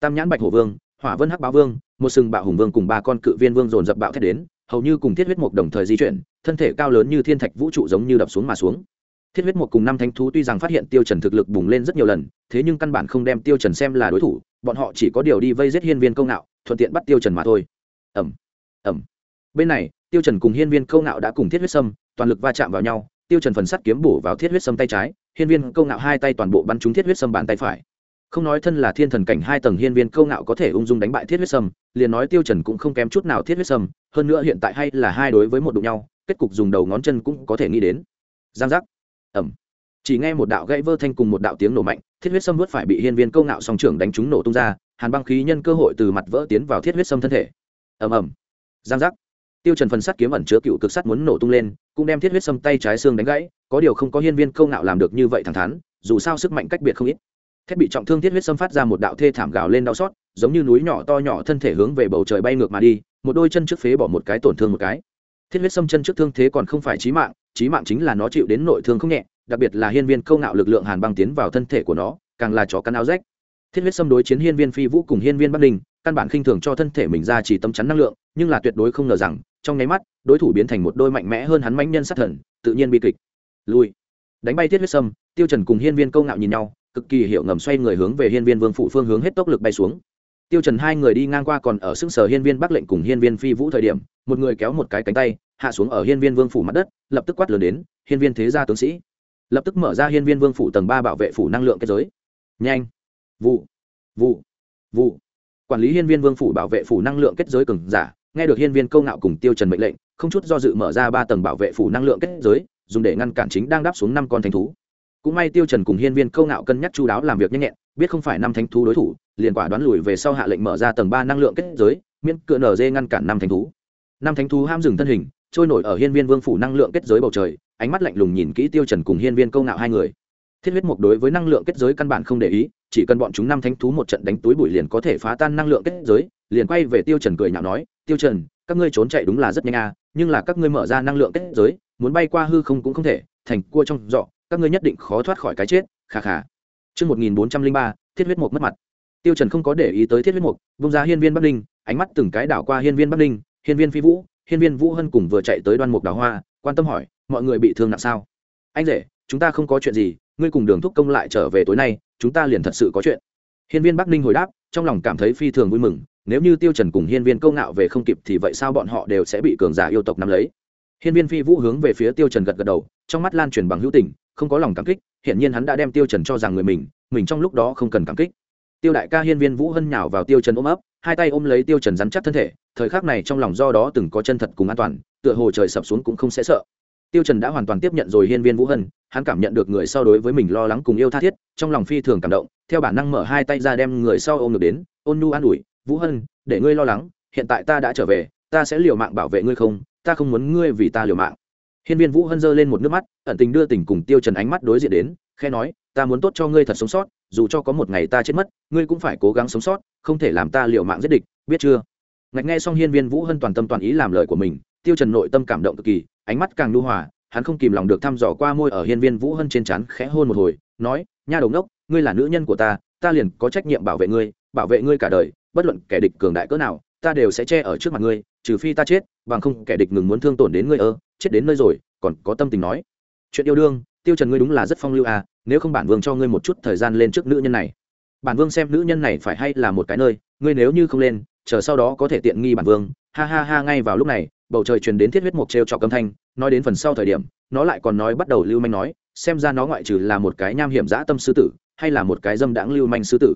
tam nhãn bạch hổ vương, hỏa vân hắc báo vương, một sừng bạo hùng vương cùng ba con cự viên vương dồn dập bạo thét đến, hầu như cùng thiết huyết mục đồng thời di chuyển, thân thể cao lớn như thiên thạch vũ trụ giống như đập xuống mà xuống. Thiết huyết mục cùng năm thánh thú tuy rằng phát hiện tiêu trần thực lực bùng lên rất nhiều lần, thế nhưng căn bản không đem tiêu trần xem là đối thủ, bọn họ chỉ có điều đi vây giết hiên viên công nạo, thuận tiện bắt tiêu trần mà thôi. Ầm. Ầm bên này, tiêu trần cùng hiên viên câu nạo đã cùng thiết huyết sâm, toàn lực va chạm vào nhau. Tiêu trần phần sắt kiếm bổ vào thiết huyết sâm tay trái, hiên viên câu nạo hai tay toàn bộ bắn trúng thiết huyết sâm bàn tay phải. Không nói thân là thiên thần cảnh hai tầng, hiên viên câu ngạo có thể ung dung đánh bại thiết huyết sâm, liền nói tiêu trần cũng không kém chút nào thiết huyết sâm, hơn nữa hiện tại hay là hai đối với một đụng nhau, kết cục dùng đầu ngón chân cũng có thể nghĩ đến. Giang giác. Ẩm chỉ nghe một đạo gãy vơ thanh cùng một đạo tiếng nổ mạnh, thiết huyết sâm vớt phải bị hiên viên câu ngạo song trưởng đánh trúng nổ tung ra, hàn băng khí nhân cơ hội từ mặt vỡ tiến vào thiết huyết sâm thân thể. Ầm ầm. Giang giác tiêu trần phần sắt kiếm ẩn chứa cựu cực sắt muốn nổ tung lên, cũng đem thiết huyết sâm tay trái xương đánh gãy, có điều không có hiên viên câu ngạo làm được như vậy thẳng thắn, dù sao sức mạnh cách biệt không ít. Thiết bị trọng thương thiết huyết Sâm phát ra một đạo thê thảm gào lên đau xót, giống như núi nhỏ to nhỏ thân thể hướng về bầu trời bay ngược mà đi, một đôi chân trước phế bỏ một cái tổn thương một cái. Thiết huyết Sâm chân trước thương thế còn không phải chí mạng chí mạng chính là nó chịu đến nội thương không nhẹ, đặc biệt là hiên viên câu ngạo lực lượng hàn băng tiến vào thân thể của nó, càng là chó cắn áo rách. Thiết huyết xâm đối chiến hiên viên phi vũ cùng hiên viên bắc ninh căn bản khinh thường cho thân thể mình ra chỉ tâm chắn năng lượng, nhưng là tuyệt đối không ngờ rằng trong nháy mắt, đối thủ biến thành một đôi mạnh mẽ hơn hắn mãnh nhân sát thần, tự nhiên bi kịch. Lui. Đánh bay thiết huyết sâm, tiêu trần cùng hiên viên câu ngạo nhìn nhau, cực kỳ hiệu ngầm xoay người hướng về hiên viên vương phủ phương hướng hết tốc lực bay xuống. Tiêu trần hai người đi ngang qua còn ở xương sở hiên viên bắc lệnh cùng hiên viên phi vũ thời điểm, một người kéo một cái cánh tay, hạ xuống ở hiên viên vương phủ mặt đất, lập tức quát lớn đến, hiên viên thế gia tướng sĩ. Lập tức mở ra hiên viên vương phủ tầng ba bảo vệ phủ năng lượng kết giới. Nhanh. Vụ. Vụ. Vụ. Quản lý hiên viên vương phủ bảo vệ phủ năng lượng kết giới cường giả nghe được hiên viên câu ngạo cùng tiêu trần mệnh lệnh, không chút do dự mở ra ba tầng bảo vệ phủ năng lượng kết giới, dùng để ngăn cản chính đang đáp xuống năm con thánh thú. Cũng may tiêu trần cùng hiên viên câu ngạo cân nhắc chu đáo làm việc nhanh nhẹn, biết không phải năm thánh thú đối thủ, liền quả đoán lùi về sau hạ lệnh mở ra tầng ba năng lượng kết giới, miễn cựa nở dê ngăn cản năm thánh thú. Năm thánh thú ham dừng thân hình, trôi nổi ở hiên viên vương phủ năng lượng kết giới bầu trời, ánh mắt lạnh lùng nhìn kỹ tiêu trần cùng hiên viên câu ngạo hai người thiết huyết mục đối với năng lượng kết giới căn bản không để ý chỉ cần bọn chúng năm thánh thú một trận đánh túi bụi liền có thể phá tan năng lượng kết giới liền quay về tiêu trần cười nhạo nói tiêu trần các ngươi trốn chạy đúng là rất nhanh à nhưng là các ngươi mở ra năng lượng kết giới muốn bay qua hư không cũng không thể thành cua trong dọ các ngươi nhất định khó thoát khỏi cái chết khà khà Trước 1403, thiết huyết mục mất mặt. Tiêu Trần không có để ý tới thiết huyết mục, vung ra hiên viên Bắc Ninh, ánh mắt từng cái đảo qua hiên viên Bắc Ninh, hiên viên Phi Vũ, hiên viên Vũ Hân cùng vừa chạy tới đoan mục đào hoa, quan tâm hỏi, mọi người bị thương nặng sao? Anh rể, chúng ta không có chuyện gì, ngươi cùng Đường Thúc Công lại trở về tối nay, chúng ta liền thật sự có chuyện. Hiên viên Bắc Ninh hồi đáp, trong lòng cảm thấy phi thường vui mừng, nếu như Tiêu Trần cùng hiên viên Câu Ngạo về không kịp thì vậy sao bọn họ đều sẽ bị cường giả yêu tộc nắm lấy. Hiên viên Phi Vũ hướng về phía Tiêu Trần gật gật đầu, trong mắt lan truyền bằng hữu tình, không có lòng cảm kích, hiện nhiên hắn đã đem Tiêu Trần cho rằng người mình, mình trong lúc đó không cần cảm kích tiêu đại ca hiên viên vũ hân nhào vào tiêu trần ôm ấp hai tay ôm lấy tiêu trần rắn chắc thân thể thời khắc này trong lòng do đó từng có chân thật cùng an toàn tựa hồ trời sập xuống cũng không sẽ sợ tiêu trần đã hoàn toàn tiếp nhận rồi hiên viên vũ hân hắn cảm nhận được người sau đối với mình lo lắng cùng yêu tha thiết, trong lòng phi thường cảm động, theo bản năng mở hai tay ra đem người sau ôm được đến, ôn nhu an ủi, vũ hân, để ngươi lo lắng, hiện tại ta đã trở về, ta sẽ liều mạng bảo vệ ngươi không, ta không muốn ngươi vì ta liều mạng. Hiên viên vũ hân giơ lên một nước mắt, ẩn tình đưa tình cùng tiêu trần ánh mắt đối diện đến khe nói, ta muốn tốt cho ngươi thật sống sót, dù cho có một ngày ta chết mất, ngươi cũng phải cố gắng sống sót, không thể làm ta liều mạng giết địch, biết chưa? Ngạch nghe xong hiên viên vũ hân toàn tâm toàn ý làm lời của mình, tiêu trần nội tâm cảm động cực kỳ, ánh mắt càng nhu hòa hắn không kìm lòng được thăm dò qua môi ở hiên viên vũ hân trên trán khẽ hôn một hồi, nói, nha đầu ngốc, ngươi là nữ nhân của ta ta liền có trách nhiệm bảo vệ ngươi, bảo vệ ngươi cả đời, bất luận kẻ địch cường đại cỡ nào, ta đều sẽ che ở trước mặt ngươi, trừ phi ta chết, bằng không kẻ địch ngừng muốn thương tổn đến ngươi ơ, chết đến nơi rồi, còn có tâm tình nói. Chuyện yêu đương, tiêu trần ngươi đúng là rất phong lưu à nếu không bản vương cho ngươi một chút thời gian lên trước nữ nhân này. Bản vương xem nữ nhân này phải hay là một cái nơi, ngươi nếu như không lên, chờ sau đó có thể tiện nghi bản vương. Ha ha ha, ngay vào lúc này, bầu trời truyền đến thiết huyết mục treo trọc âm thanh nói đến phần sau thời điểm, nó lại còn nói bắt đầu lưu manh nói, xem ra nó ngoại trừ là một cái nham hiểm dã tâm sư tử, hay là một cái dâm đãng lưu manh sư tử.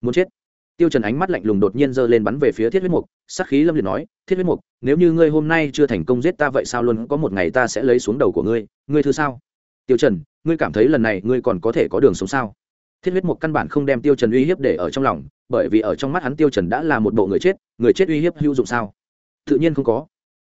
Muốn chết. Tiêu trần ánh mắt lạnh lùng đột nhiên giơ lên bắn về phía thiết huyết mục, sát khí lâm liệt nói, thiết huyết mục, nếu như ngươi hôm nay chưa thành công giết ta vậy sao luôn có một ngày ta sẽ lấy xuống đầu của ngươi ngươi thứ sao? Tiêu trần, ngươi cảm thấy lần này ngươi còn có thể có đường sống sao? Thiết huyết Mục căn bản không đem tiêu trần uy hiếp để ở trong lòng, bởi vì ở trong mắt hắn tiêu trần đã là một bộ người chết người chết uy hiếp hữu dụng sao? Tự nhiên không có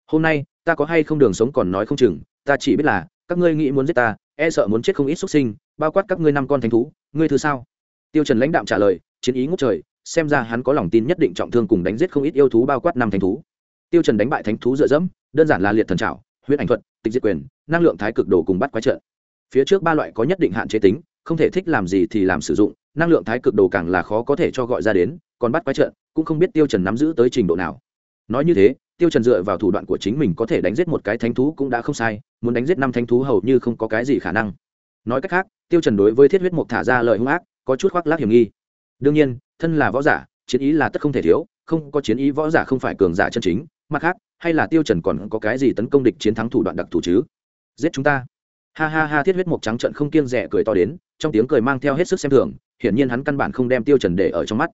hôm nay, ta có hay không đường sống còn nói không chừng, ta chỉ biết là, các ngươi nghĩ muốn giết ta e sợ muốn chết không ít xuất sinh, bao quát các ngươi năm con thánh thú, ngươi thứ sao? Tiêu trần lãnh đạm trả lời, chiến ý ngút trời, xem ra hắn có lòng tin nhất định trọng thương cùng đánh giết không ít yêu thú bao quát năm thánh thú. Tiêu trần đánh bại thánh thú dựa dẫm, đơn giản là liệt thần trảo, huyết ảnh thuật, tịch diệt quyền, năng lượng thái cực đồ cùng bắt quái trận. Phía trước ba loại có nhất định hạn chế tính, không thể thích làm gì thì làm sử dụng, năng lượng thái cực đồ càng là khó có thể cho gọi ra đến, còn bắt quái trận, cũng không biết tiêu trần nắm giữ tới trình độ nào. Nói như thế tiêu trần dựa vào thủ đoạn của chính mình có thể đánh giết một cái thánh thú cũng đã không sai, muốn đánh giết năm thánh thú hầu như không có cái gì khả năng. Nói cách khác, tiêu trần đối với thiết huyết mục thả ra lời hung ác, có chút khoác lác hiểm nghi. Đương nhiên, thân là võ giả, chiến ý là tất không thể thiếu, không có chiến ý võ giả không phải cường giả chân chính, mặt khác, hay là tiêu trần còn có cái gì tấn công địch chiến thắng thủ đoạn đặc thù chứ? Giết chúng ta. Ha ha ha, thiết huyết Mục trắng trận không kiêng rẻ cười to đến, trong tiếng cười mang theo hết sức xem thường, hiển nhiên hắn căn bản không đem tiêu trần để ở trong mắt.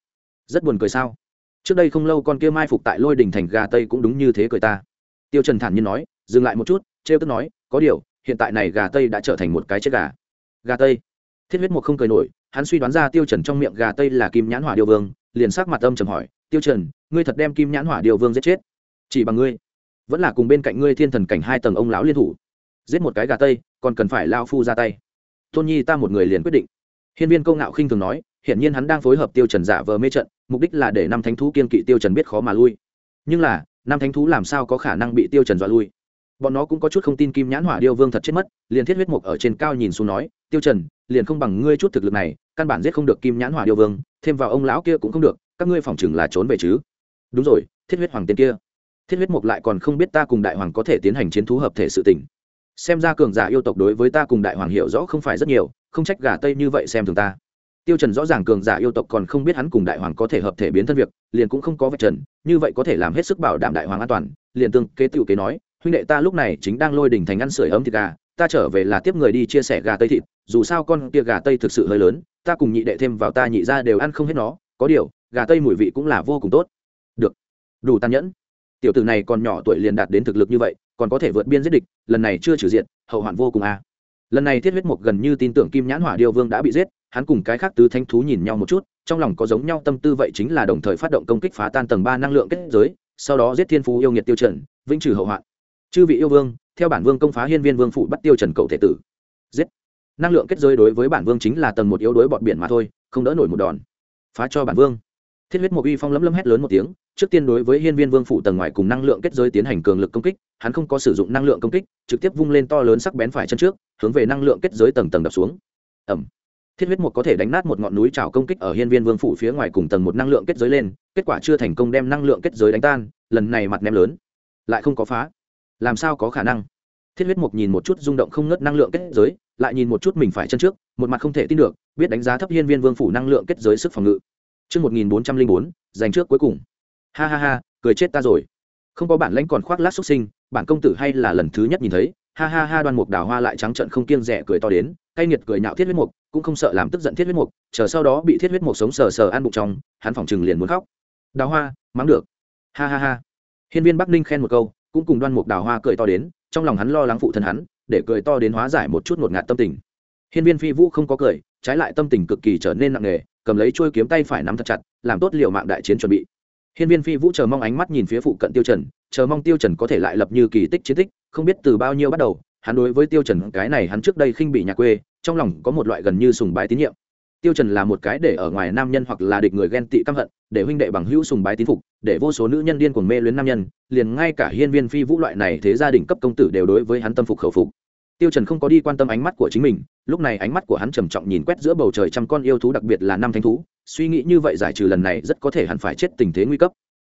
Rất buồn cười sao? Trước đây không lâu con kia mai phục tại lôi đình thành gà tây cũng đúng như thế cười ta. Tiêu trần thản nhiên nói, dừng lại một chút, trêu tức nói, có điều, hiện tại này gà tây đã trở thành một cái chết gà. Gà tây. Thiết huyết một không cười nổi, hắn suy đoán ra tiêu trần trong miệng gà tây là kim nhãn hỏa điều vương, liền sắc mặt âm trầm hỏi, tiêu trần, ngươi thật đem kim nhãn hỏa điều vương giết chết? Chỉ bằng ngươi. Vẫn là cùng bên cạnh ngươi thiên thần cảnh hai tầng ông lão liên thủ. Giết một cái gà tây, còn cần phải lao phu ra tay. Tôn nhi ta một người liền quyết định. Hiên viên công ngạo khinh thường nói hiển nhiên hắn đang phối hợp tiêu trần giả vờ mê trận, mục đích là để năm thánh thú kiên kỵ tiêu trần biết khó mà lui. Nhưng là, năm thánh thú làm sao có khả năng bị tiêu trần dọa lui? Bọn nó cũng có chút không tin kim nhãn hỏa điêu vương thật chết mất, liền thiết huyết mục ở trên cao nhìn xuống nói, tiêu trần, liền không bằng ngươi chút thực lực này, căn bản giết không được kim nhãn hỏa điêu vương, thêm vào ông lão kia cũng không được, các ngươi phòng chừng là trốn về chứ. Đúng rồi, thiết huyết hoàng tiên kia. Thiết huyết mục lại còn không biết ta cùng đại hoàng có thể tiến hành chiến thú hợp thể sự tình. Xem ra cường giả yêu tộc đối với ta cùng đại hoàng hiểu rõ không phải rất nhiều, không trách gà tây như vậy xem thường ta tiêu trần rõ ràng cường giả yêu tộc còn không biết hắn cùng đại hoàng có thể hợp thể biến thân việc, liền cũng không có vạch trần, như vậy có thể làm hết sức bảo đảm đại hoàng an toàn, liền tương kế tiểu kế nói, huynh đệ ta lúc này chính đang lôi đỉnh thành ăn sưởi ấm thịt gà, ta trở về là tiếp người đi chia sẻ gà tây thịt, dù sao con kia gà tây thực sự hơi lớn, ta cùng nhị đệ thêm vào ta nhị ra đều ăn không hết nó, có điều, gà tây mùi vị cũng là vô cùng tốt. Được, đủ tàn nhẫn. Tiểu tử này còn nhỏ tuổi liền đạt đến thực lực như vậy, còn có thể vượt biên giết địch, lần này chưa trừ diện hậu hoạn vô cùng a. Lần này thiết huyết mục gần như tin tưởng kim nhãn hỏa điêu vương đã bị giết hắn cùng cái khác tứ thánh thú nhìn nhau một chút, trong lòng có giống nhau tâm tư vậy chính là đồng thời phát động công kích phá tan tầng ba năng lượng kết giới, sau đó giết thiên phú yêu nghiệt tiêu trần, vĩnh trừ hậu hoạn. Chư vị yêu vương, theo bản vương công phá hiên viên vương phụ bắt tiêu trần cậu thể tử. Giết. Năng lượng kết giới đối với bản vương chính là tầng một yếu đối bọn biển mà thôi, không đỡ nổi một đòn. Phá cho bản vương. Thiết huyết một uy phong lấm lấm hét lớn một tiếng, trước tiên đối với hiên viên vương phụ tầng ngoài cùng năng lượng kết giới tiến hành cường lực công kích, hắn không có sử dụng năng lượng công kích, trực tiếp vung lên to lớn sắc bén phải chân trước, hướng về năng lượng kết giới tầng tầng đập xuống. Ẩm thiết huyết một có thể đánh nát một ngọn núi trào công kích ở hiên viên vương phủ phía ngoài cùng tầng một năng lượng kết giới lên kết quả chưa thành công đem năng lượng kết giới đánh tan lần này mặt ném lớn lại không có phá làm sao có khả năng thiết huyết mục nhìn một chút rung động không ngớt năng lượng kết giới lại nhìn một chút mình phải chân trước một mặt không thể tin được biết đánh giá thấp hiên viên vương phủ năng lượng kết giới sức phòng ngự Trước 1404, giành trước cuối cùng. Ha ha ha, cười chết ta rồi. Không có bản lãnh còn khoác lác xuất sinh, bản công tử hay là lần thứ nhất nhìn thấy. Ha ha ha đoan mục đào hoa lại trắng trận không kiêng rẻ cười to đến, cay nghiệt cười nhạo thiết huyết mục, cũng không sợ làm tức giận thiết huyết mục, chờ sau đó bị thiết huyết mục sống sờ sờ ăn bụng trong, hắn phòng chừng liền muốn khóc. Đào hoa, mắng được. Ha ha ha. Hiên viên Bắc Ninh khen một câu, cũng cùng đoan mục đào hoa cười to đến, trong lòng hắn lo lắng phụ thân hắn, để cười to đến hóa giải một chút ngột ngạt tâm tình. Hiên viên Phi Vũ không có cười, trái lại tâm tình cực kỳ trở nên nặng nề, cầm lấy chuôi kiếm tay phải nắm thật chặt làm tốt liệu mạng đại chiến chuẩn bị hiên viên phi vũ chờ mong ánh mắt nhìn phía phụ cận tiêu trần chờ mong tiêu trần có thể lại lập như kỳ tích chiến tích không biết từ bao nhiêu bắt đầu hắn đối với tiêu trần cái này hắn trước đây khinh bị nhà quê, trong lòng có một loại gần như sùng bái tín nhiệm. Tiêu trần là một cái để ở ngoài nam nhân hoặc là địch người ghen tị căm hận, để huynh đệ bằng hữu sùng bái tín phục, để vô số nữ nhân điên cuồng mê luyến nam nhân, liền ngay cả hiên viên phi vũ loại này thế gia đình cấp công tử đều đối với hắn tâm phục khẩu phục. Tiêu trần không có đi quan tâm ánh mắt của chính mình, lúc này ánh mắt của hắn trầm trọng nhìn quét giữa bầu trời trăm con yêu thú, đặc biệt là năm thánh thú, suy nghĩ như vậy giải trừ lần này rất có thể hắn phải chết tình thế nguy cấp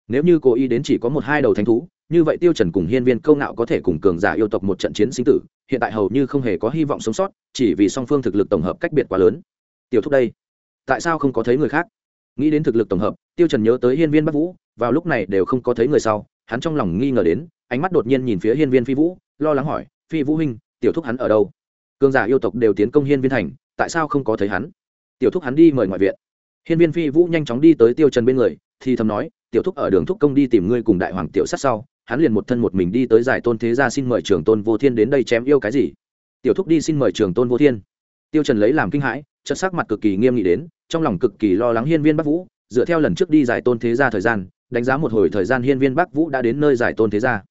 nếu như cố ý đến chỉ có một hai đầu thánh thú, như vậy tiêu trần cùng hiên viên câu ngạo có thể cùng cường giả yêu tộc một trận chiến sinh tử, hiện tại hầu như không hề có hy vọng sống sót, chỉ vì song phương thực lực tổng hợp cách biệt quá lớn. Tiểu thúc đây, tại sao không có thấy người khác? Nghĩ đến thực lực tổng hợp, tiêu trần nhớ tới hiên viên bắc vũ, vào lúc này đều không có thấy người sau, hắn trong lòng nghi ngờ đến, ánh mắt đột nhiên nhìn phía hiên viên phi vũ, lo lắng hỏi, phi vũ huynh, tiểu thúc hắn ở đâu? Cường giả yêu tộc đều tiến công hiên viên thành, tại sao không có thấy hắn? Tiểu thúc hắn đi mời ngoại viện. Hiên viên phi vũ nhanh chóng đi tới tiêu trần bên người, thì thầm nói tiểu thúc ở đường thúc công đi tìm ngươi cùng đại hoàng tiểu sát sau, hắn liền một thân một mình đi tới giải tôn thế gia xin mời trường tôn vô thiên đến đây chém yêu cái gì. Tiểu thúc đi xin mời trường tôn vô thiên. Tiêu trần lấy làm kinh hãi chất sắc mặt cực kỳ nghiêm nghị đến, trong lòng cực kỳ lo lắng hiên viên bắc vũ, dựa theo lần trước đi giải tôn thế gia thời gian, đánh giá một hồi thời gian hiên viên bắc vũ đã đến nơi giải tôn thế gia.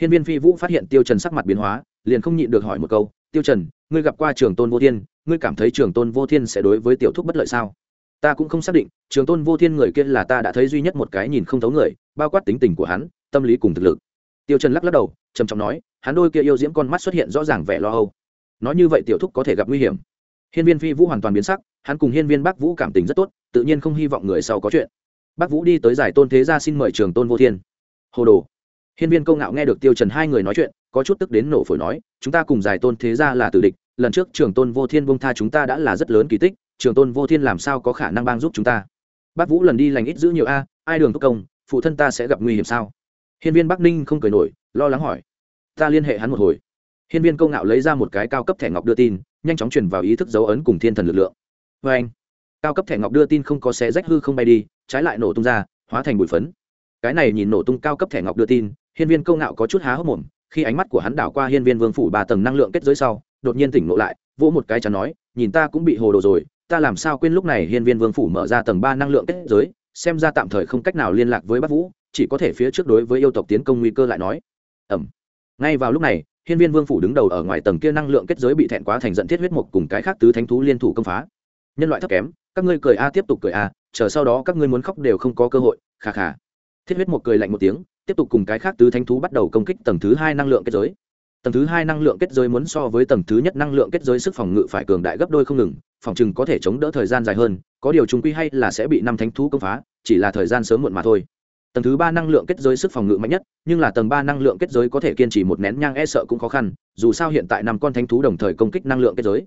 Hiên viên phi vũ phát hiện tiêu trần sắc mặt biến hóa, liền không nhịn được hỏi một câu, tiêu trần, ngươi gặp qua trường tôn vô thiên, ngươi cảm thấy trường tôn vô thiên sẽ đối với tiểu thúc bất lợi sao? Ta cũng không xác định, trường tôn vô thiên người kia là ta đã thấy duy nhất một cái nhìn không thấu người, bao quát tính tình của hắn, tâm lý cùng thực lực. Tiêu trần lắc lắc đầu, trầm trọng nói, hắn đôi kia yêu diễm con mắt xuất hiện rõ ràng vẻ lo âu. Nói như vậy tiểu thúc có thể gặp nguy hiểm. Hiên viên phi vũ hoàn toàn biến sắc, hắn cùng hiên viên bắc vũ cảm tình rất tốt, tự nhiên không hy vọng người sau có chuyện. Bắc vũ đi tới giải tôn thế gia xin mời trường tôn vô thiên. Hồ đồ. Hiên viên câu ngạo nghe được tiêu trần hai người nói chuyện, có chút tức đến nổ phổi nói, chúng ta cùng giải tôn thế gia là tử địch, lần trước trường tôn vô thiên bông tha chúng ta đã là rất lớn kỳ tích trường tôn vô thiên làm sao có khả năng bang giúp chúng ta? Bác vũ lần đi lành ít giữ nhiều a, ai đường thúc công, phụ thân ta sẽ gặp nguy hiểm sao? Hiên viên bắc ninh không cười nổi, lo lắng hỏi. Ta liên hệ hắn một hồi. Hiên viên câu ngạo lấy ra một cái cao cấp thẻ ngọc đưa tin, nhanh chóng truyền vào ý thức dấu ấn cùng thiên thần lực lượng. Vê anh, cao cấp thẻ ngọc đưa tin không có xé rách hư không bay đi, trái lại nổ tung ra, hóa thành bụi phấn. Cái này nhìn nổ tung cao cấp thẻ ngọc đưa tin, hiên viên câu ngạo có chút há hốc mồm, khi ánh mắt của hắn đảo qua hiên viên vương phủ ba tầng năng lượng kết giới sau, đột nhiên tỉnh ngộ lại, vỗ một cái chắn nói, nhìn ta cũng bị hồ đồ rồi ta làm sao quên lúc này hiên viên vương phủ mở ra tầng ba năng lượng kết giới, xem ra tạm thời không cách nào liên lạc với bắc vũ, chỉ có thể phía trước đối với yêu tộc tiến công nguy cơ lại nói. Ẩm. Ngay vào lúc này, hiên viên vương phủ đứng đầu ở ngoài tầng kia năng lượng kết giới bị thẹn quá thành giận thiết huyết mục cùng cái khác tứ thánh thú liên thủ công phá. Nhân loại thấp kém, các ngươi cười a, tiếp tục cười a, chờ sau đó các ngươi muốn khóc đều không có cơ hội khà khà thiết huyết mục cười lạnh một tiếng, tiếp tục cùng cái khác tứ thánh thú bắt đầu công kích tầng thứ hai năng lượng kết giới tầng thứ hai năng lượng kết giới muốn so với tầng thứ nhất năng lượng kết giới sức phòng ngự phải cường đại gấp đôi không ngừng, phòng chừng có thể chống đỡ thời gian dài hơn, có điều chúng quy hay là sẽ bị năm thánh thú công phá, chỉ là thời gian sớm muộn mà thôi. Tầng thứ ba năng lượng kết giới sức phòng ngự mạnh nhất, nhưng là tầng ba năng lượng kết giới có thể kiên trì một nén nhang e sợ cũng khó khăn, dù sao hiện tại năm con thánh thú đồng thời công kích năng lượng kết giới.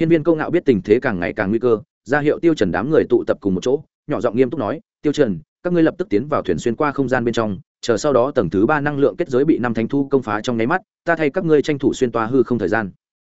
Hiên viên câu ngạo biết tình thế càng ngày càng nguy cơ, ra hiệu tiêu trần đám người tụ tập cùng một chỗ, nhỏ giọng nghiêm túc nói, tiêu trần, các ngươi lập tức tiến vào thuyền xuyên qua không gian bên trong chờ sau đó tầng thứ ba năng lượng kết giới bị năm thánh thu công phá trong nháy mắt, ta thay các ngươi tranh thủ xuyên toa hư không thời gian.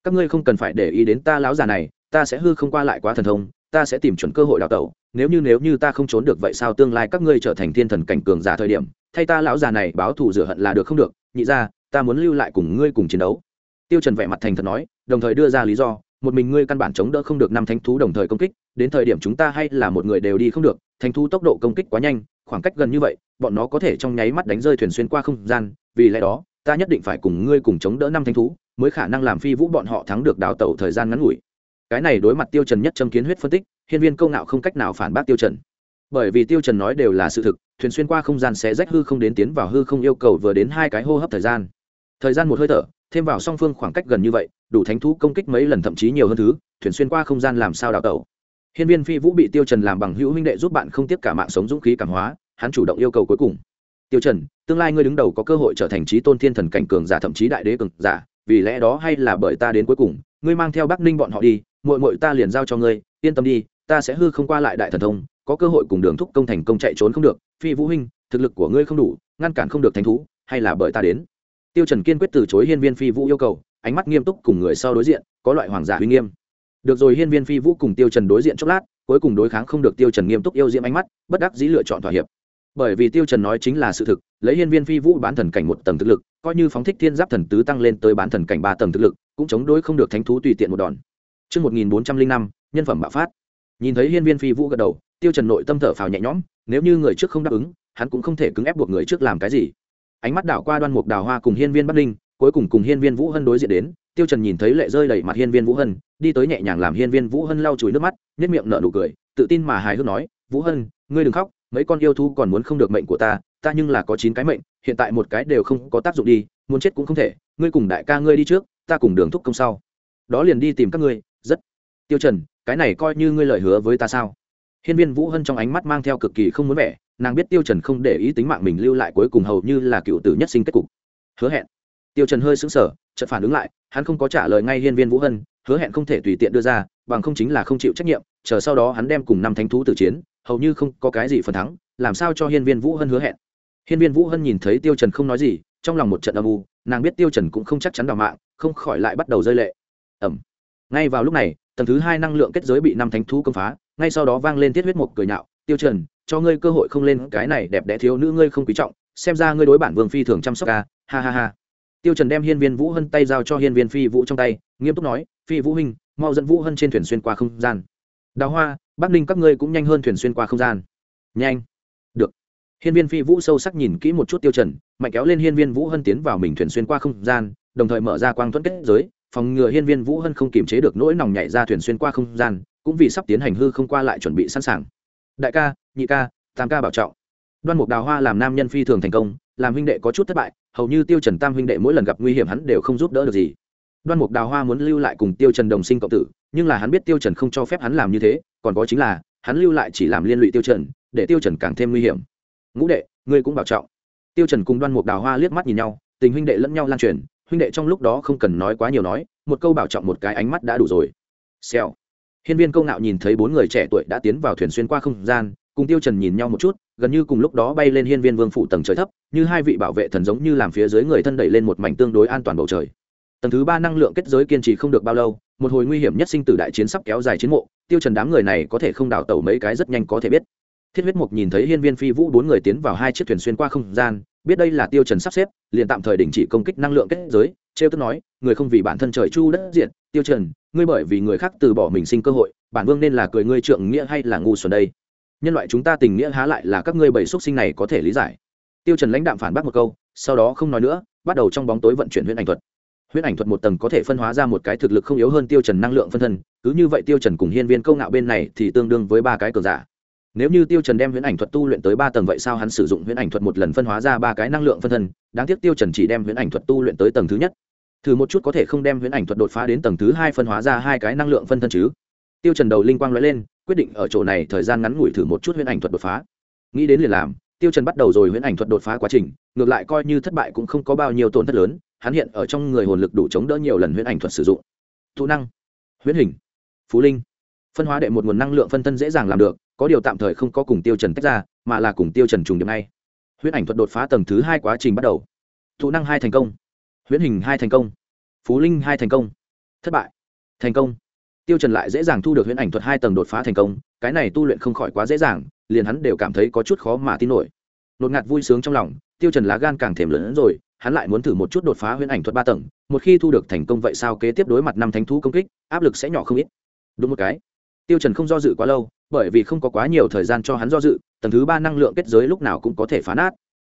Các ngươi không cần phải để ý đến ta lão già này, ta sẽ hư không qua lại quá thần thông, ta sẽ tìm chuẩn cơ hội đào tẩu. Nếu như nếu như ta không trốn được vậy sao tương lai các ngươi trở thành thiên thần cảnh cường giả thời điểm, thay ta lão già này báo thù rửa hận là được không được. Nhị ra ta muốn lưu lại cùng ngươi cùng chiến đấu. Tiêu trần vẻ mặt thành thật nói, đồng thời đưa ra lý do một mình ngươi căn bản chống đỡ không được năm thánh thú đồng thời công kích, đến thời điểm chúng ta hay là một người đều đi không được, thánh thú tốc độ công kích quá nhanh, khoảng cách gần như vậy, bọn nó có thể trong nháy mắt đánh rơi thuyền xuyên qua không gian, vì lẽ đó, ta nhất định phải cùng ngươi cùng chống đỡ năm thánh thú, mới khả năng làm phi vũ bọn họ thắng được đào tẩu thời gian ngắn ngủi. Cái này đối mặt tiêu trần nhất châm kiến huyết phân tích, hiên viên câu ngạo không cách nào phản bác tiêu trần. Bởi vì tiêu trần nói đều là sự thực, thuyền xuyên qua không gian sẽ rách hư không đến tiến vào hư không yêu cầu vừa đến hai cái hô hấp thời gian thời gian một hơi thở, thêm vào song phương khoảng cách gần như vậy, đủ thánh thú công kích mấy lần thậm chí nhiều hơn thứ, thuyền xuyên qua không gian làm sao đào tẩu. Hiên viên phi vũ bị tiêu trần làm bằng hữu huynh đệ giúp bạn không tiếc cả mạng sống dũng khí cảm hóa, hắn chủ động yêu cầu cuối cùng. Tiêu trần, tương lai ngươi đứng đầu có cơ hội trở thành trí tôn thiên thần cảnh cường giả thậm chí đại đế cường giả, vì lẽ đó hay là bởi ta đến cuối cùng, ngươi mang theo bắc ninh bọn họ đi, muội muội ta liền giao cho ngươi, yên tâm đi, ta sẽ hư không qua lại đại thần thông, có cơ hội cùng đường thúc công thành công chạy trốn không được, phi vũ huynh, thực lực của ngươi không đủ, ngăn cản không được thánh thú, hay là bởi ta đến? Tiêu trần kiên quyết từ chối hiên viên phi vũ yêu cầu ánh mắt nghiêm túc cùng người sau đối diện có loại hoàng giả uy nghiêm được rồi hiên viên phi vũ cùng tiêu trần đối diện chốc lát cuối cùng đối kháng không được tiêu trần nghiêm túc yêu diễm ánh mắt bất đắc dĩ lựa chọn thỏa hiệp bởi vì tiêu trần nói chính là sự thực lấy hiên viên phi vũ bán thần cảnh một tầng thực lực coi như phóng thích thiên giáp thần tứ tăng lên tới bán thần cảnh ba tầng thực lực cũng chống đối không được thánh thú tùy tiện một đòn Trước 1405, nhân phẩm bạo phát. Nhìn thấy hiên viên phi vũ gật đầu, tiêu trần nội tâm thở phào nhẹ nhõm, nếu như người trước không đáp ứng, hắn cũng không thể cứng ép buộc người trước làm cái gì. Ánh mắt đảo qua đoan mục đào hoa cùng hiên viên bắc ninh cuối cùng cùng hiên viên vũ hân đối diện đến, tiêu trần nhìn thấy lệ rơi đầy mặt hiên viên vũ hân, đi tới nhẹ nhàng làm hiên viên vũ hân lau chùi nước mắt, nhất miệng nở nụ cười, tự tin mà hài hước nói, vũ hân, ngươi đừng khóc, mấy con yêu thú còn muốn không được mệnh của ta, ta nhưng là có chín cái mệnh, hiện tại một cái đều không có tác dụng đi, muốn chết cũng không thể, ngươi cùng đại ca ngươi đi trước, ta cùng đường thúc công sau. Đó liền đi tìm các ngươi, rất tiêu trần cái này coi như ngươi lời hứa với ta sao hiên viên vũ hân trong ánh mắt mang theo cực kỳ không muốn vẻ nàng biết tiêu trần không để ý tính mạng mình lưu lại cuối cùng hầu như là cựu tử nhất sinh kết cục. Hứa hẹn. Tiêu trần hơi sững sờ, chợt phản ứng lại, hắn không có trả lời ngay hiên viên vũ hân, hứa hẹn không thể tùy tiện đưa ra, bằng không chính là không chịu trách nhiệm, chờ sau đó hắn đem cùng năm thánh thú tử chiến, hầu như không có cái gì phần thắng, làm sao cho hiên viên vũ hân hứa hẹn. Hiên viên vũ hân nhìn thấy tiêu trần không nói gì, trong lòng một trận âm u, nàng biết tiêu trần cũng không chắc chắn đào mạng, không khỏi lại bắt đầu rơi lệ. Ẩm. Ngay vào lúc này, tầng thứ hai năng lượng kết giới bị năm thánh thú công phá, ngay sau đó vang lên tiết huyết một cười nhạo, tiêu trần cho ngươi cơ hội không lên, cái này đẹp đẽ thiếu nữ ngươi không quý trọng, xem ra ngươi đối bản vương phi thường chăm sóc ca ha ha ha. Tiêu trần đem hiên viên vũ hân tay giao cho hiên viên phi vũ trong tay, nghiêm túc nói, phi vũ huynh, mau dẫn vũ hân trên thuyền xuyên qua không gian. Đào hoa, bắc ninh các ngươi cũng nhanh hơn thuyền xuyên qua không gian. Nhanh. Được. Hiên viên phi vũ sâu sắc nhìn kỹ một chút tiêu trần, mạnh kéo lên hiên viên vũ hân tiến vào mình thuyền xuyên qua không gian, đồng thời mở ra quang thuẫn kết giới, phòng ngừa hiên viên vũ hân không kiềm chế được nỗi nòng nhảy ra thuyền xuyên qua không gian, cũng vì sắp tiến hành hư không qua lại chuẩn bị sẵn sàng đại ca, nhị ca, tam ca bảo trọng. Đoan mục đào hoa làm nam nhân phi thường thành công, làm huynh đệ có chút thất bại, hầu như tiêu trần tam huynh đệ mỗi lần gặp nguy hiểm hắn đều không giúp đỡ được gì. Đoan mục đào hoa muốn lưu lại cùng tiêu trần đồng sinh cộng tử, nhưng là hắn biết tiêu trần không cho phép hắn làm như thế, còn có chính là, hắn lưu lại chỉ làm liên lụy tiêu trần, để tiêu trần càng thêm nguy hiểm. Ngũ đệ, ngươi cũng bảo trọng. Tiêu trần cùng đoan mục đào hoa liếc mắt nhìn nhau, tình huynh đệ lẫn nhau lan truyền, huynh đệ trong lúc đó không cần nói quá nhiều nói, một câu bảo trọng một cái ánh mắt đã đủ rồi. Xèo hiên viên công ngạo nhìn thấy bốn người trẻ tuổi đã tiến vào thuyền xuyên qua không gian, cùng tiêu trần nhìn nhau một chút, gần như cùng lúc đó bay lên hiên viên vương phủ tầng trời thấp, như hai vị bảo vệ thần giống như làm phía dưới người thân đẩy lên một mảnh tương đối an toàn bầu trời. Tầng thứ ba năng lượng kết giới kiên trì không được bao lâu, một hồi nguy hiểm nhất sinh tử đại chiến sắp kéo dài chiến mộ, tiêu trần đám người này có thể không đảo tẩu mấy cái rất nhanh có thể biết. Thiết huyết mục nhìn thấy hiên viên phi vũ bốn người tiến vào hai chiếc thuyền xuyên qua không gian biết đây là tiêu trần sắp xếp, liền tạm thời đình chỉ công kích năng lượng kết giới, trêu tức nói, người không vì bản thân trời chu đất diện tiêu trần, ngươi bởi vì người khác từ bỏ mình sinh cơ hội, bản vương nên là cười ngươi trượng nghĩa hay là ngu xuẩn đây? Nhân loại chúng ta tình nghĩa há lại là các ngươi bảy xuất sinh này có thể lý giải. Tiêu trần lãnh đạm phản bác một câu, sau đó không nói nữa, bắt đầu trong bóng tối vận chuyển huyễn ảnh thuật. Huyễn ảnh thuật một tầng có thể phân hóa ra một cái thực lực không yếu hơn tiêu trần năng lượng phân thân, cứ như vậy tiêu trần cùng hiên viên câu ngạo bên này thì tương đương với ba cái cường giả nếu như tiêu trần đem huyễn ảnh thuật tu luyện tới ba tầng vậy sao hắn sử dụng huyễn ảnh thuật một lần phân hóa ra ba cái năng lượng phân thân? Đáng tiếc tiêu trần chỉ đem huyễn ảnh thuật tu luyện tới tầng thứ nhất. Thử một chút có thể không đem huyễn ảnh thuật đột phá đến tầng thứ hai phân hóa ra hai cái năng lượng phân thân chứ? Tiêu trần đầu linh quang lóe lên, quyết định ở chỗ này thời gian ngắn ngủi thử một chút huyễn ảnh thuật đột phá. Nghĩ đến liền làm, tiêu trần bắt đầu rồi huyễn ảnh thuật đột phá quá trình, ngược lại coi như thất bại cũng không có bao nhiêu tổn thất lớn, hắn hiện ở trong người hồn lực đủ chống đỡ nhiều lần huyễn ảnh thuật sử dụng. Thụ năng, huyễn hình phú linh, phân hóa đệ một nguồn năng lượng phân thân dễ dàng làm được có điều tạm thời không có cùng tiêu trần tách ra, mà là cùng tiêu trần trùng điểm ngay. Huyễn ảnh thuật đột phá tầng thứ hai quá trình bắt đầu. Thụ năng hai thành công. Huyễn hình hai thành công. Phú linh hai thành công. Thất bại. Thành công. Tiêu trần lại dễ dàng thu được huyễn ảnh thuật hai tầng đột phá thành công, cái này tu luyện không khỏi quá dễ dàng, liền hắn đều cảm thấy có chút khó mà tin nổi. Nột ngạt vui sướng trong lòng, tiêu trần lá gan càng thèm lớn hơn rồi, hắn lại muốn thử một chút đột phá huyễn ảnh thuật ba tầng, một khi thu được thành công vậy sao kế tiếp đối mặt năm thánh thú công kích, áp lực sẽ nhỏ không ít. Đúng một cái tiêu trần không do dự quá lâu, bởi vì không có quá nhiều thời gian cho hắn do dự, tầng thứ ba năng lượng kết giới lúc nào cũng có thể phá nát.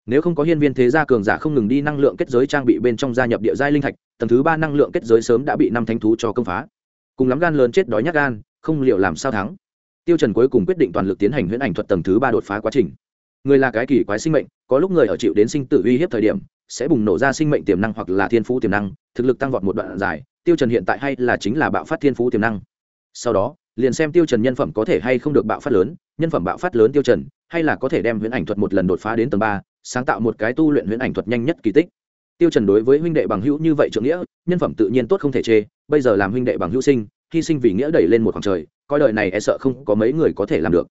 Nếu không có hiên viên thế gia cường giả không ngừng đi năng lượng kết giới trang bị bên trong gia nhập địa giai linh thạch, tầng thứ ba năng lượng kết giới sớm đã bị năm thánh thú cho công phá. Cùng lắm gan lớn chết đói nhát gan, không liệu làm sao thắng. Tiêu trần cuối cùng quyết định toàn lực tiến hành huyễn ảnh thuật tầng thứ ba đột phá quá trình. Người là cái kỳ quái sinh mệnh, có lúc người ở chịu đến sinh tử uy hiếp thời điểm, sẽ bùng nổ ra sinh mệnh tiềm năng hoặc là thiên phú tiềm năng, thực lực tăng vọt một đoạn dài. Tiêu trần hiện tại hay là chính là bạo phát thiên phú tiềm năng. Sau đó liền xem tiêu trần nhân phẩm có thể hay không được bạo phát lớn, nhân phẩm bạo phát lớn tiêu trần, hay là có thể đem huyễn ảnh thuật một lần đột phá đến tầng ba, sáng tạo một cái tu luyện huyễn ảnh thuật nhanh nhất kỳ tích. Tiêu trần đối với huynh đệ bằng hữu như vậy trưởng nghĩa, nhân phẩm tự nhiên tốt không thể chê, bây giờ làm huynh đệ bằng hữu sinh, hy sinh vì nghĩa đẩy lên một khoảng trời, coi đời này e sợ không có mấy người có thể làm được.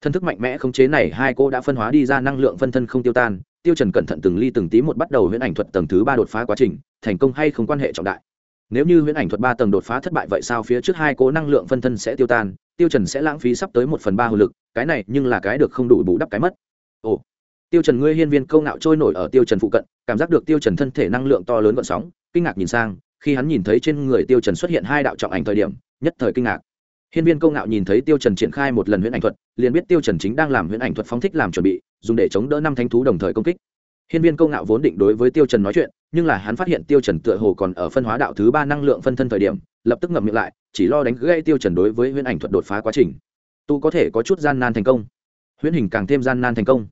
Thân thức mạnh mẽ khống chế này hai cô đã phân hóa đi ra năng lượng phân thân không tiêu tan, tiêu trần cẩn thận từng ly từng tí một bắt đầu huyễn ảnh thuật tầng thứ ba đột phá quá trình, thành công hay không quan hệ trọng đại nếu như huyễn ảnh thuật ba tầng đột phá thất bại vậy sao phía trước hai cố năng lượng phân thân sẽ tiêu tan, tiêu trần sẽ lãng phí sắp tới một phần ba hồn lực, cái này nhưng là cái được không đủ bù đắp cái mất. Ồ, tiêu trần ngươi hiên viên câu ngạo trôi nổi ở tiêu trần phụ cận, cảm giác được tiêu trần thân thể năng lượng to lớn gợn sóng, kinh ngạc nhìn sang, khi hắn nhìn thấy trên người tiêu trần xuất hiện hai đạo trọng ảnh thời điểm, nhất thời kinh ngạc. Hiên viên câu ngạo nhìn thấy tiêu trần triển khai một lần huyễn ảnh thuật, liền biết tiêu trần chính đang làm huyễn ảnh thuật phóng thích làm chuẩn bị, dùng để chống đỡ năm thánh thú đồng thời công kích. Hiên viên câu ngạo vốn định đối với tiêu trần nói chuyện nhưng là hắn phát hiện tiêu trần tựa hồ còn ở phân hóa đạo thứ ba năng lượng phân thân thời điểm, lập tức ngậm miệng lại, chỉ lo đánh gãy tiêu trần đối với huyễn ảnh thuật đột phá quá trình. Tu có thể có chút gian nan thành công. Huyễn hình càng thêm gian nan thành công.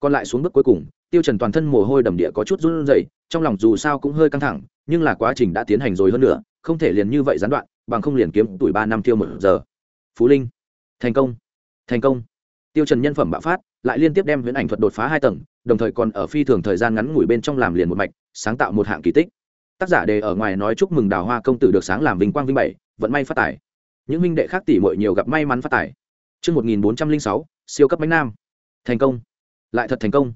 Còn lại xuống bước cuối cùng, tiêu trần toàn thân mồ hôi đầm địa có chút run rẩy, trong lòng dù sao cũng hơi căng thẳng, nhưng là quá trình đã tiến hành rồi hơn nữa, không thể liền như vậy gián đoạn, bằng không liền kiếm tuổi ba năm tiêu một giờ. Phú linh, thành công thành công. Tiêu trần nhân phẩm bạo phát, lại liên tiếp đem huyễn ảnh thuật đột phá hai tầng, đồng thời còn ở phi thường thời gian ngắn ngủi bên trong làm liền một mạch sáng tạo một hạng kỳ tích tác giả đề ở ngoài nói chúc mừng đào hoa công tử được sáng làm vinh quang vinh bảy vận may phát tài những huynh đệ khác tỷ muội nhiều gặp may mắn phát tài Trước 1406, siêu cấp bánh nam. Thành công. Lại thật thành công.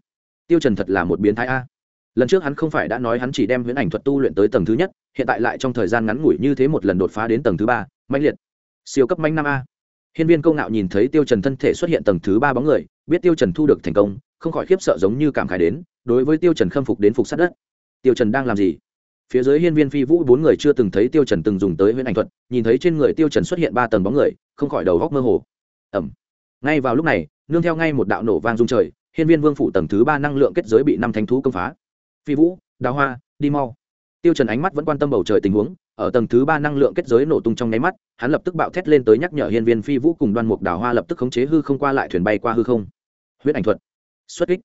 Tiêu Trần thật là một biến thái A. Lần trước hắn không phải đã nói hắn chỉ đem huyễn ảnh thuật tu luyện tới tầng thứ nhất, hiện tại lại trong thời gian ngắn ngủi như thế một lần đột phá đến tầng thứ ba, mãnh liệt. Siêu cấp mãnh nam A. Hiên Viên Công Nạo nhìn thấy Tiêu Trần thân thể xuất hiện tầng thứ ba bóng người, biết Tiêu Trần thu được thành công, không khỏi khiếp sợ giống như cảm khái đến, đối với Tiêu Trần khâm phục đến phục sát đất. Tiêu Trần đang làm gì? Phía dưới Hiên Viên Phi Vũ bốn người chưa từng thấy Tiêu Trần từng dùng tới huyễn ảnh thuật, nhìn thấy trên người Tiêu Trần xuất hiện ba tầng bóng người, không khỏi đầu góc mơ hồ. Ầm. Ngay vào lúc này, nương theo ngay một đạo nổ vang rung trời, Hiên Viên Vương phủ tầng thứ ba năng lượng kết giới bị năm thánh thú công phá. Phi Vũ, Đào Hoa, đi mau. Tiêu Trần ánh mắt vẫn quan tâm bầu trời tình huống, ở tầng thứ ba năng lượng kết giới nổ tung trong nháy mắt hắn lập tức bạo thét lên tới nhắc nhở hiên viên phi vũ cùng đoan mục đào hoa lập tức khống chế hư không qua lại thuyền bay qua hư không huyễn ảnh thuật xuất kích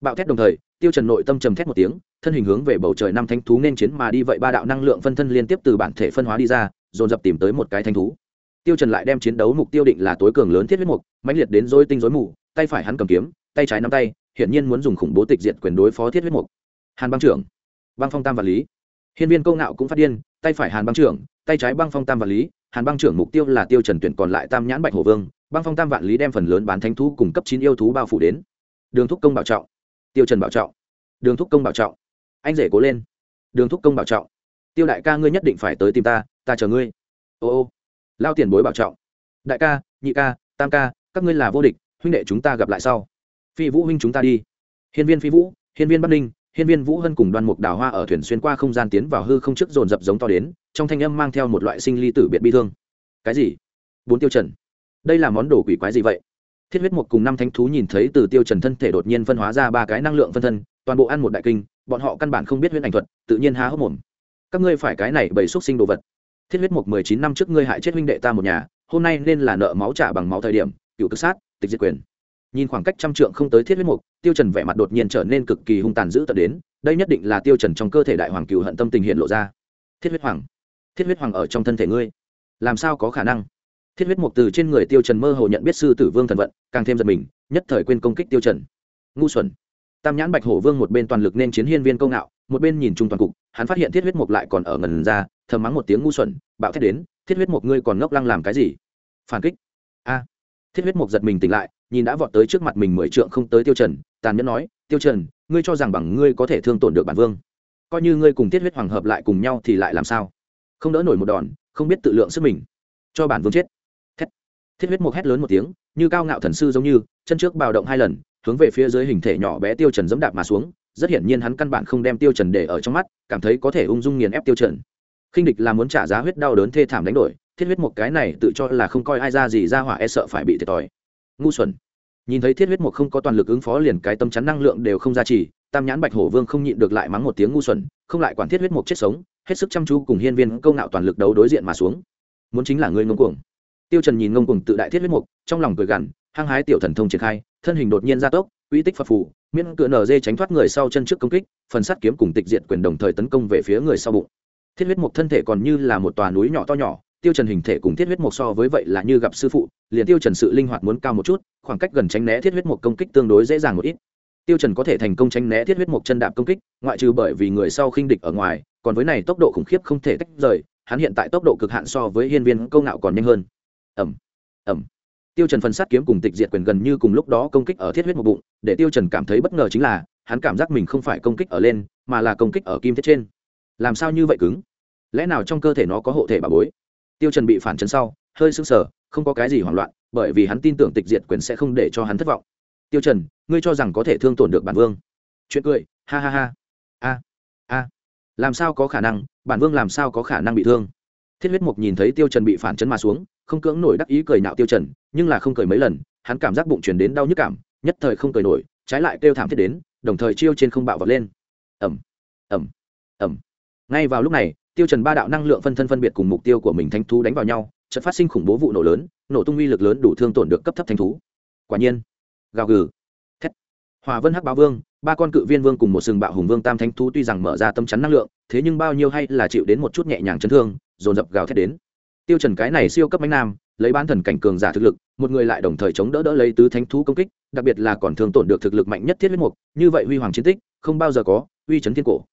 bạo thét đồng thời tiêu trần nội tâm trầm thét một tiếng, thân hình hướng về bầu trời năm thánh thú nên chiến mà đi vậy ba đạo năng lượng phân thân liên tiếp từ bản thể phân hóa đi ra, dồn dập tìm tới một cái thánh thú. Tiêu trần lại đem chiến đấu mục tiêu định là tối cường lớn thiết huyết mục, mãnh liệt đến rối tinh rối mù, tay phải hắn cầm kiếm, tay trái nắm tay, hiển nhiên muốn dùng khủng bố tịch diệt quyền đối phó thiết huyết mục. Hàn băng trưởng, băng phong tam và lý. Hiên viên câu ngạo cũng phát điên, tay phải hàn băng trưởng, tay trái băng phong tam vạn lý, hàn băng trưởng mục tiêu là tiêu trần tuyển còn lại tam nhãn bạch hổ vương, băng phong tam vạn lý đem phần lớn bán thánh thú cùng cấp chín yêu thú bao phủ đến. Đường thúc công bảo trọng tiêu trần bảo trọng. Đường thúc công bảo trọng. Anh rể cố lên. Đường thúc công bảo trọng. Tiêu đại ca ngươi nhất định phải tới tìm ta ta chờ ngươi. Ô ô. Lao tiền bối bảo trọng. Đại ca, nhị ca, tam ca, các ngươi là vô địch, huynh đệ chúng ta gặp lại sau. Phi vũ huynh chúng ta đi. Hiên viên phi vũ, hiên viên bắc ninh, hiên viên vũ hân cùng đoan mục đào hoa ở thuyền xuyên qua không gian tiến vào hư không trước dồn dập giống to đến, trong thanh âm mang theo một loại sinh ly tử biệt bi thương. Cái gì? Bốn tiêu trần. Đây là món đồ quỷ quái gì vậy? Thiết huyết mục cùng năm thánh thú nhìn thấy từ tiêu trần thân thể đột nhiên phân hóa ra ba cái năng lượng phân thân, toàn bộ ăn một đại kinh, bọn họ căn bản không biết huyết ảnh thuật, tự nhiên há hốc mồm. Các ngươi phải cái này bày xuất sinh đồ vật. Thiết huyết mục mười chín năm trước ngươi hại chết huynh đệ ta một nhà, hôm nay nên là nợ máu trả bằng máu thời điểm, cựu tức sát, tịch diệt quyền. Nhìn khoảng cách trăm trượng không tới thiết huyết mục, tiêu trần vẻ mặt đột nhiên trở nên cực kỳ hung tàn dữ tợn đến, đây nhất định là tiêu trần trong cơ thể đại hoàng cựu hận tâm tình hiện lộ ra. Thiết huyết hoàng, thiết huyết hoàng ở trong thân thể ngươi, làm sao có khả năng? Thiết huyết mục từ trên người tiêu trần mơ hồ nhận biết sư tử vương thần vận, càng thêm giật mình, nhất thời quên công kích tiêu trần. Ngu xuẩn. Tam nhãn bạch hổ vương một bên toàn lực nên chiến hiên viên công ngạo, một bên nhìn trung toàn cục, hắn phát hiện thiết huyết mục lại còn ở ngần ra, thầm mắng một tiếng ngu xuẩn, bạo thét đến, thiết huyết mục ngươi còn ngốc lăng làm cái gì? Phản kích. A. Thiết huyết mục giật mình tỉnh lại, nhìn đã vọt tới trước mặt mình mười trượng không tới tiêu trần, tàn nhẫn nói, tiêu trần, ngươi cho rằng bằng ngươi có thể thương tổn được bản vương? Coi như ngươi cùng thiết huyết hoàng hợp lại cùng nhau thì lại làm sao? Không đỡ nổi một đòn, không biết tự lượng sức mình. Cho bản vương chết thiết huyết mục hét lớn một tiếng, như cao ngạo thần sư giống như, chân trước bào động hai lần, hướng về phía dưới hình thể nhỏ bé tiêu trần dẫm đạp mà xuống, rất hiển nhiên hắn căn bản không đem tiêu trần để ở trong mắt, cảm thấy có thể ung dung nghiền ép tiêu trần. Khinh địch là muốn trả giá huyết đau đớn thê thảm đánh đổi, thiết huyết một cái này tự cho là không coi ai ra gì ra hỏa e sợ phải bị thiệt thòi. Ngu xuẩn. Nhìn thấy thiết huyết một không có toàn lực ứng phó liền cái tâm chắn năng lượng đều không ra trì, tam nhãn bạch hổ vương không nhịn được lại mắng một tiếng ngu xuẩn, không lại quản thiết huyết một chết sống, hết sức chăm chú cùng hiên viên câu ngạo toàn lực đấu đối diện mà xuống. Muốn chính là ngươi ngông cuồng tiêu trần nhìn ngông cuồng tự đại thiết huyết mục, trong lòng cười gằn, hăng hái tiểu thần thông triển khai, thân hình đột nhiên gia tốc, uy tích phật phù, miễn cửa nở dê tránh thoát người sau chân trước công kích, phần sắt kiếm cùng tịch diện quyền đồng thời tấn công về phía người sau bụng. Thiết huyết mục thân thể còn như là một tòa núi nhỏ to nhỏ, tiêu trần hình thể cùng thiết huyết mục so với vậy là như gặp sư phụ, liền tiêu trần sự linh hoạt muốn cao một chút, khoảng cách gần tránh né thiết huyết mục công kích tương đối dễ dàng một ít. Tiêu trần có thể thành công tránh né thiết huyết mục chân đạp công kích, ngoại trừ bởi vì người sau khinh địch ở ngoài, còn với này tốc độ khủng khiếp không thể tách rời, hắn hiện tại tốc độ cực hạn so với hiên viên câu Nạo còn nhanh hơn ẩm. Ẩm. Tiêu trần phần sát kiếm cùng tịch diệt quyền gần như cùng lúc đó công kích ở thiết huyết một bụng, để tiêu trần cảm thấy bất ngờ chính là, hắn cảm giác mình không phải công kích ở lên, mà là công kích ở kim thiết trên. Làm sao như vậy cứng? Lẽ nào trong cơ thể nó có hộ thể bảo bối? Tiêu trần bị phản chấn sau, hơi sưng sờ, không có cái gì hoảng loạn, bởi vì hắn tin tưởng tịch diệt quyền sẽ không để cho hắn thất vọng. Tiêu trần, ngươi cho rằng có thể thương tổn được bản vương? Chuyện cười, ha ha ha. A a, làm sao có khả năng, bản vương làm sao có khả năng bị thương? Thiết huyết mục nhìn thấy tiêu trần bị phản chấn mà xuống không cưỡng nổi đắc ý cười nạo tiêu trần, nhưng là không cười mấy lần, hắn cảm giác bụng truyền đến đau nhức cảm, nhất thời không cười nổi, trái lại kêu thảm thiết đến, đồng thời chiêu trên không bạo vọt lên. Ầm ầm ầm. Ngay vào lúc này, tiêu trần ba đạo năng lượng phân thân phân biệt cùng mục tiêu của mình thánh thú đánh vào nhau, chợt phát sinh khủng bố vụ nổ lớn, nổ tung uy lực lớn đủ thương tổn được cấp thấp thánh thú. Quả nhiên, gào gừ, thét. Hòa vân hắc báo vương, ba con cự viên vương cùng một sừng bạo hùng vương tam thánh thú tuy rằng mở ra tâm chắn năng lượng, thế nhưng bao nhiêu hay là chịu đến một chút nhẹ nhàng chấn thương, dồn dập gào thét đến tiêu trần cái này siêu cấp mãnh nam, lấy bán thần cảnh cường giả thực lực, một người lại đồng thời chống đỡ đỡ lấy tứ thánh thú công kích, đặc biệt là còn thương tổn được thực lực mạnh nhất thiết huyết mục, như vậy huy hoàng chiến tích, không bao giờ có, uy chấn thiên cổ.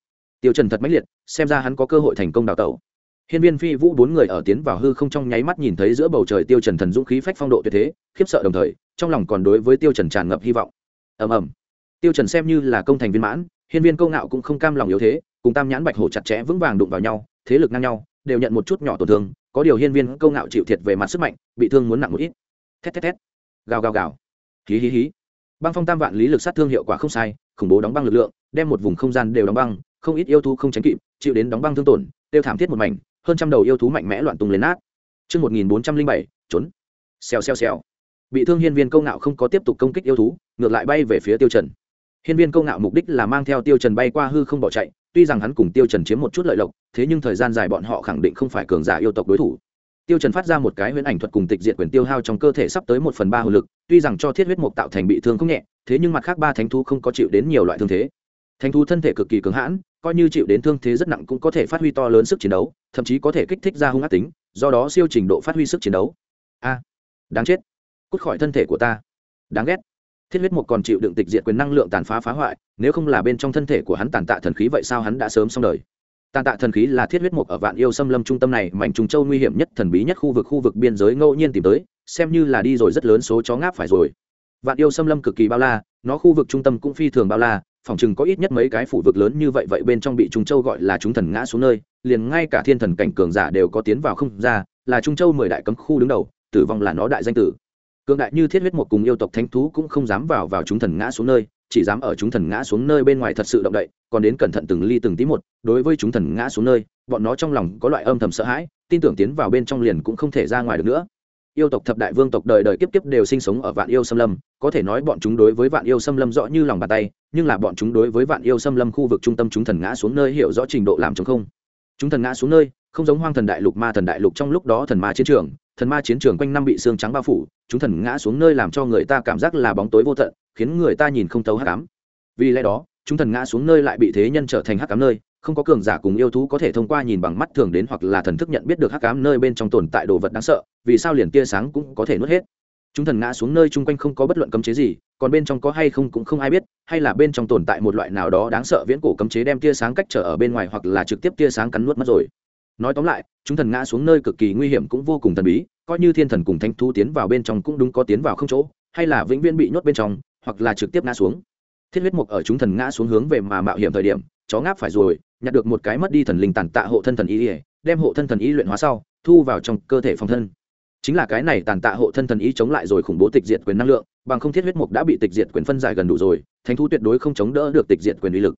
Tiêu trần thật mãnh liệt, xem ra hắn có cơ hội thành công đào tẩu. Hiên viên phi vũ bốn người ở tiến vào hư không trong nháy mắt nhìn thấy giữa bầu trời tiêu trần thần dũng khí phách phong độ tuyệt thế, khiếp sợ đồng thời, trong lòng còn đối với tiêu trần tràn ngập hy vọng. Ầm ầm. Tiêu trần xem như là công thành viên mãn, hiên viên câu ngạo cũng không cam lòng yếu thế, cùng tam nhãn bạch hổ chặt chẽ vững vàng đụng vào nhau, thế lực ngang nhau, đều nhận một chút nhỏ tổn thương có điều hiên viên câu ngạo chịu thiệt về mặt sức mạnh bị thương muốn nặng một ít thét thét thét gào gào gào hí hí hí băng phong tam vạn lý lực sát thương hiệu quả không sai khủng bố đóng băng lực lượng đem một vùng không gian đều đóng băng không ít yêu thú không tránh kịp chịu đến đóng băng thương tổn tiêu thảm thiết một mảnh hơn trăm đầu yêu thú mạnh mẽ loạn tung lên nát Trước 1407, trốn. Xèo xèo xèo. Bị thương hiên viên câu ngạo không có tiếp tục công kích yêu thú, ngược lại bay về phía tiêu trần. Hiên viên câu ngạo mục đích là mang theo tiêu trần bay qua hư không bỏ chạy, tuy rằng hắn cùng tiêu trần chiếm một chút lợi lộc, thế nhưng thời gian dài bọn họ khẳng định không phải cường giả yêu tộc đối thủ. Tiêu trần phát ra một cái huyễn ảnh thuật cùng tịch diệt quyền tiêu hao trong cơ thể sắp tới một phần ba hồn lực, tuy rằng cho thiết huyết mục tạo thành bị thương không nhẹ, thế nhưng mặt khác ba thánh thú không có chịu đến nhiều loại thương thế. Thánh thú thân thể cực kỳ cứng hãn, coi như chịu đến thương thế rất nặng cũng có thể phát huy to lớn sức chiến đấu, thậm chí có thể kích thích ra hung ác tính, do đó siêu trình độ phát huy sức chiến đấu. A, đáng chết. Cút khỏi thân thể của ta. Đáng ghét thiết huyết mục còn chịu đựng tịch diệt quyền năng lượng tàn phá phá hoại, nếu không là bên trong thân thể của hắn tàn tạ thần khí vậy sao hắn đã sớm xong đời? Tàn tạ thần khí là thiết huyết mục ở vạn yêu xâm lâm trung tâm này, mảnh trùng châu nguy hiểm nhất, thần bí nhất khu vực khu vực biên giới ngẫu nhiên tìm tới, xem như là đi rồi rất lớn số chó ngáp phải rồi. Vạn yêu xâm lâm cực kỳ bao la, nó khu vực trung tâm cũng phi thường bao la, phòng chừng có ít nhất mấy cái phủ vực lớn như vậy vậy bên trong bị trung châu gọi là chúng thần ngã xuống nơi, liền ngay cả thiên thần cảnh cường giả đều có tiến vào không ra, là trung châu mười đại cấm khu đứng đầu, tử vong là nó đại danh tử cường đại như thiết huyết một cùng yêu tộc thánh thú cũng không dám vào vào chúng thần ngã xuống nơi, chỉ dám ở chúng thần ngã xuống nơi bên ngoài thật sự động đậy, còn đến cẩn thận từng ly từng tí một, đối với chúng thần ngã xuống nơi, bọn nó trong lòng có loại âm thầm sợ hãi, tin tưởng tiến vào bên trong liền cũng không thể ra ngoài được nữa. Yêu tộc thập đại vương tộc đời đời kiếp kiếp đều sinh sống ở vạn yêu xâm lâm, có thể nói bọn chúng đối với vạn yêu xâm lâm rõ như lòng bàn tay, nhưng là bọn chúng đối với vạn yêu xâm lâm khu vực trung tâm chúng thần ngã xuống nơi hiểu rõ trình độ làm chống không. Chúng thần ngã xuống nơi, không giống hoang thần đại lục ma thần đại lục trong lúc đó thần ma chiến trường, thần ma chiến trường quanh năm bị xương trắng bao phủ chúng thần ngã xuống nơi làm cho người ta cảm giác là bóng tối vô tận, khiến người ta nhìn không thấu hắc ám. Vì lẽ đó, chúng thần ngã xuống nơi lại bị thế nhân trở thành hắc ám nơi, không có cường giả cùng yêu thú có thể thông qua nhìn bằng mắt thường đến hoặc là thần thức nhận biết được hắc ám nơi bên trong tồn tại đồ vật đáng sợ, vì sao liền tia sáng cũng có thể nuốt hết? Chúng thần ngã xuống nơi chung quanh không có bất luận cấm chế gì, còn bên trong có hay không cũng không ai biết, hay là bên trong tồn tại một loại nào đó đáng sợ viễn cổ cấm chế đem tia sáng cách trở ở bên ngoài hoặc là trực tiếp tia sáng cắn nuốt mất rồi. Nói tóm lại, chúng thần ngã xuống nơi cực kỳ nguy hiểm cũng vô cùng thần bí coi như thiên thần cùng thánh thú tiến vào bên trong cũng đúng có tiến vào không chỗ, hay là vĩnh viễn bị nhốt bên trong, hoặc là trực tiếp ngã xuống. Thiết huyết mục ở chúng thần ngã xuống hướng về mà mạo hiểm thời điểm, chó ngáp phải rồi, nhặt được một cái mất đi thần linh tàn tạ hộ thân thần ý ỉa đem hộ thân thần ý luyện hóa sau, thu vào trong cơ thể phòng thân. Chính là cái này tàn tạ hộ thân thần ý chống lại rồi khủng bố tịch diệt quyền năng lượng, bằng không thiết huyết mục đã bị tịch diệt quyền phân giải gần đủ rồi, thánh thú tuyệt đối không chống đỡ được tịch diệt quyền uy lực.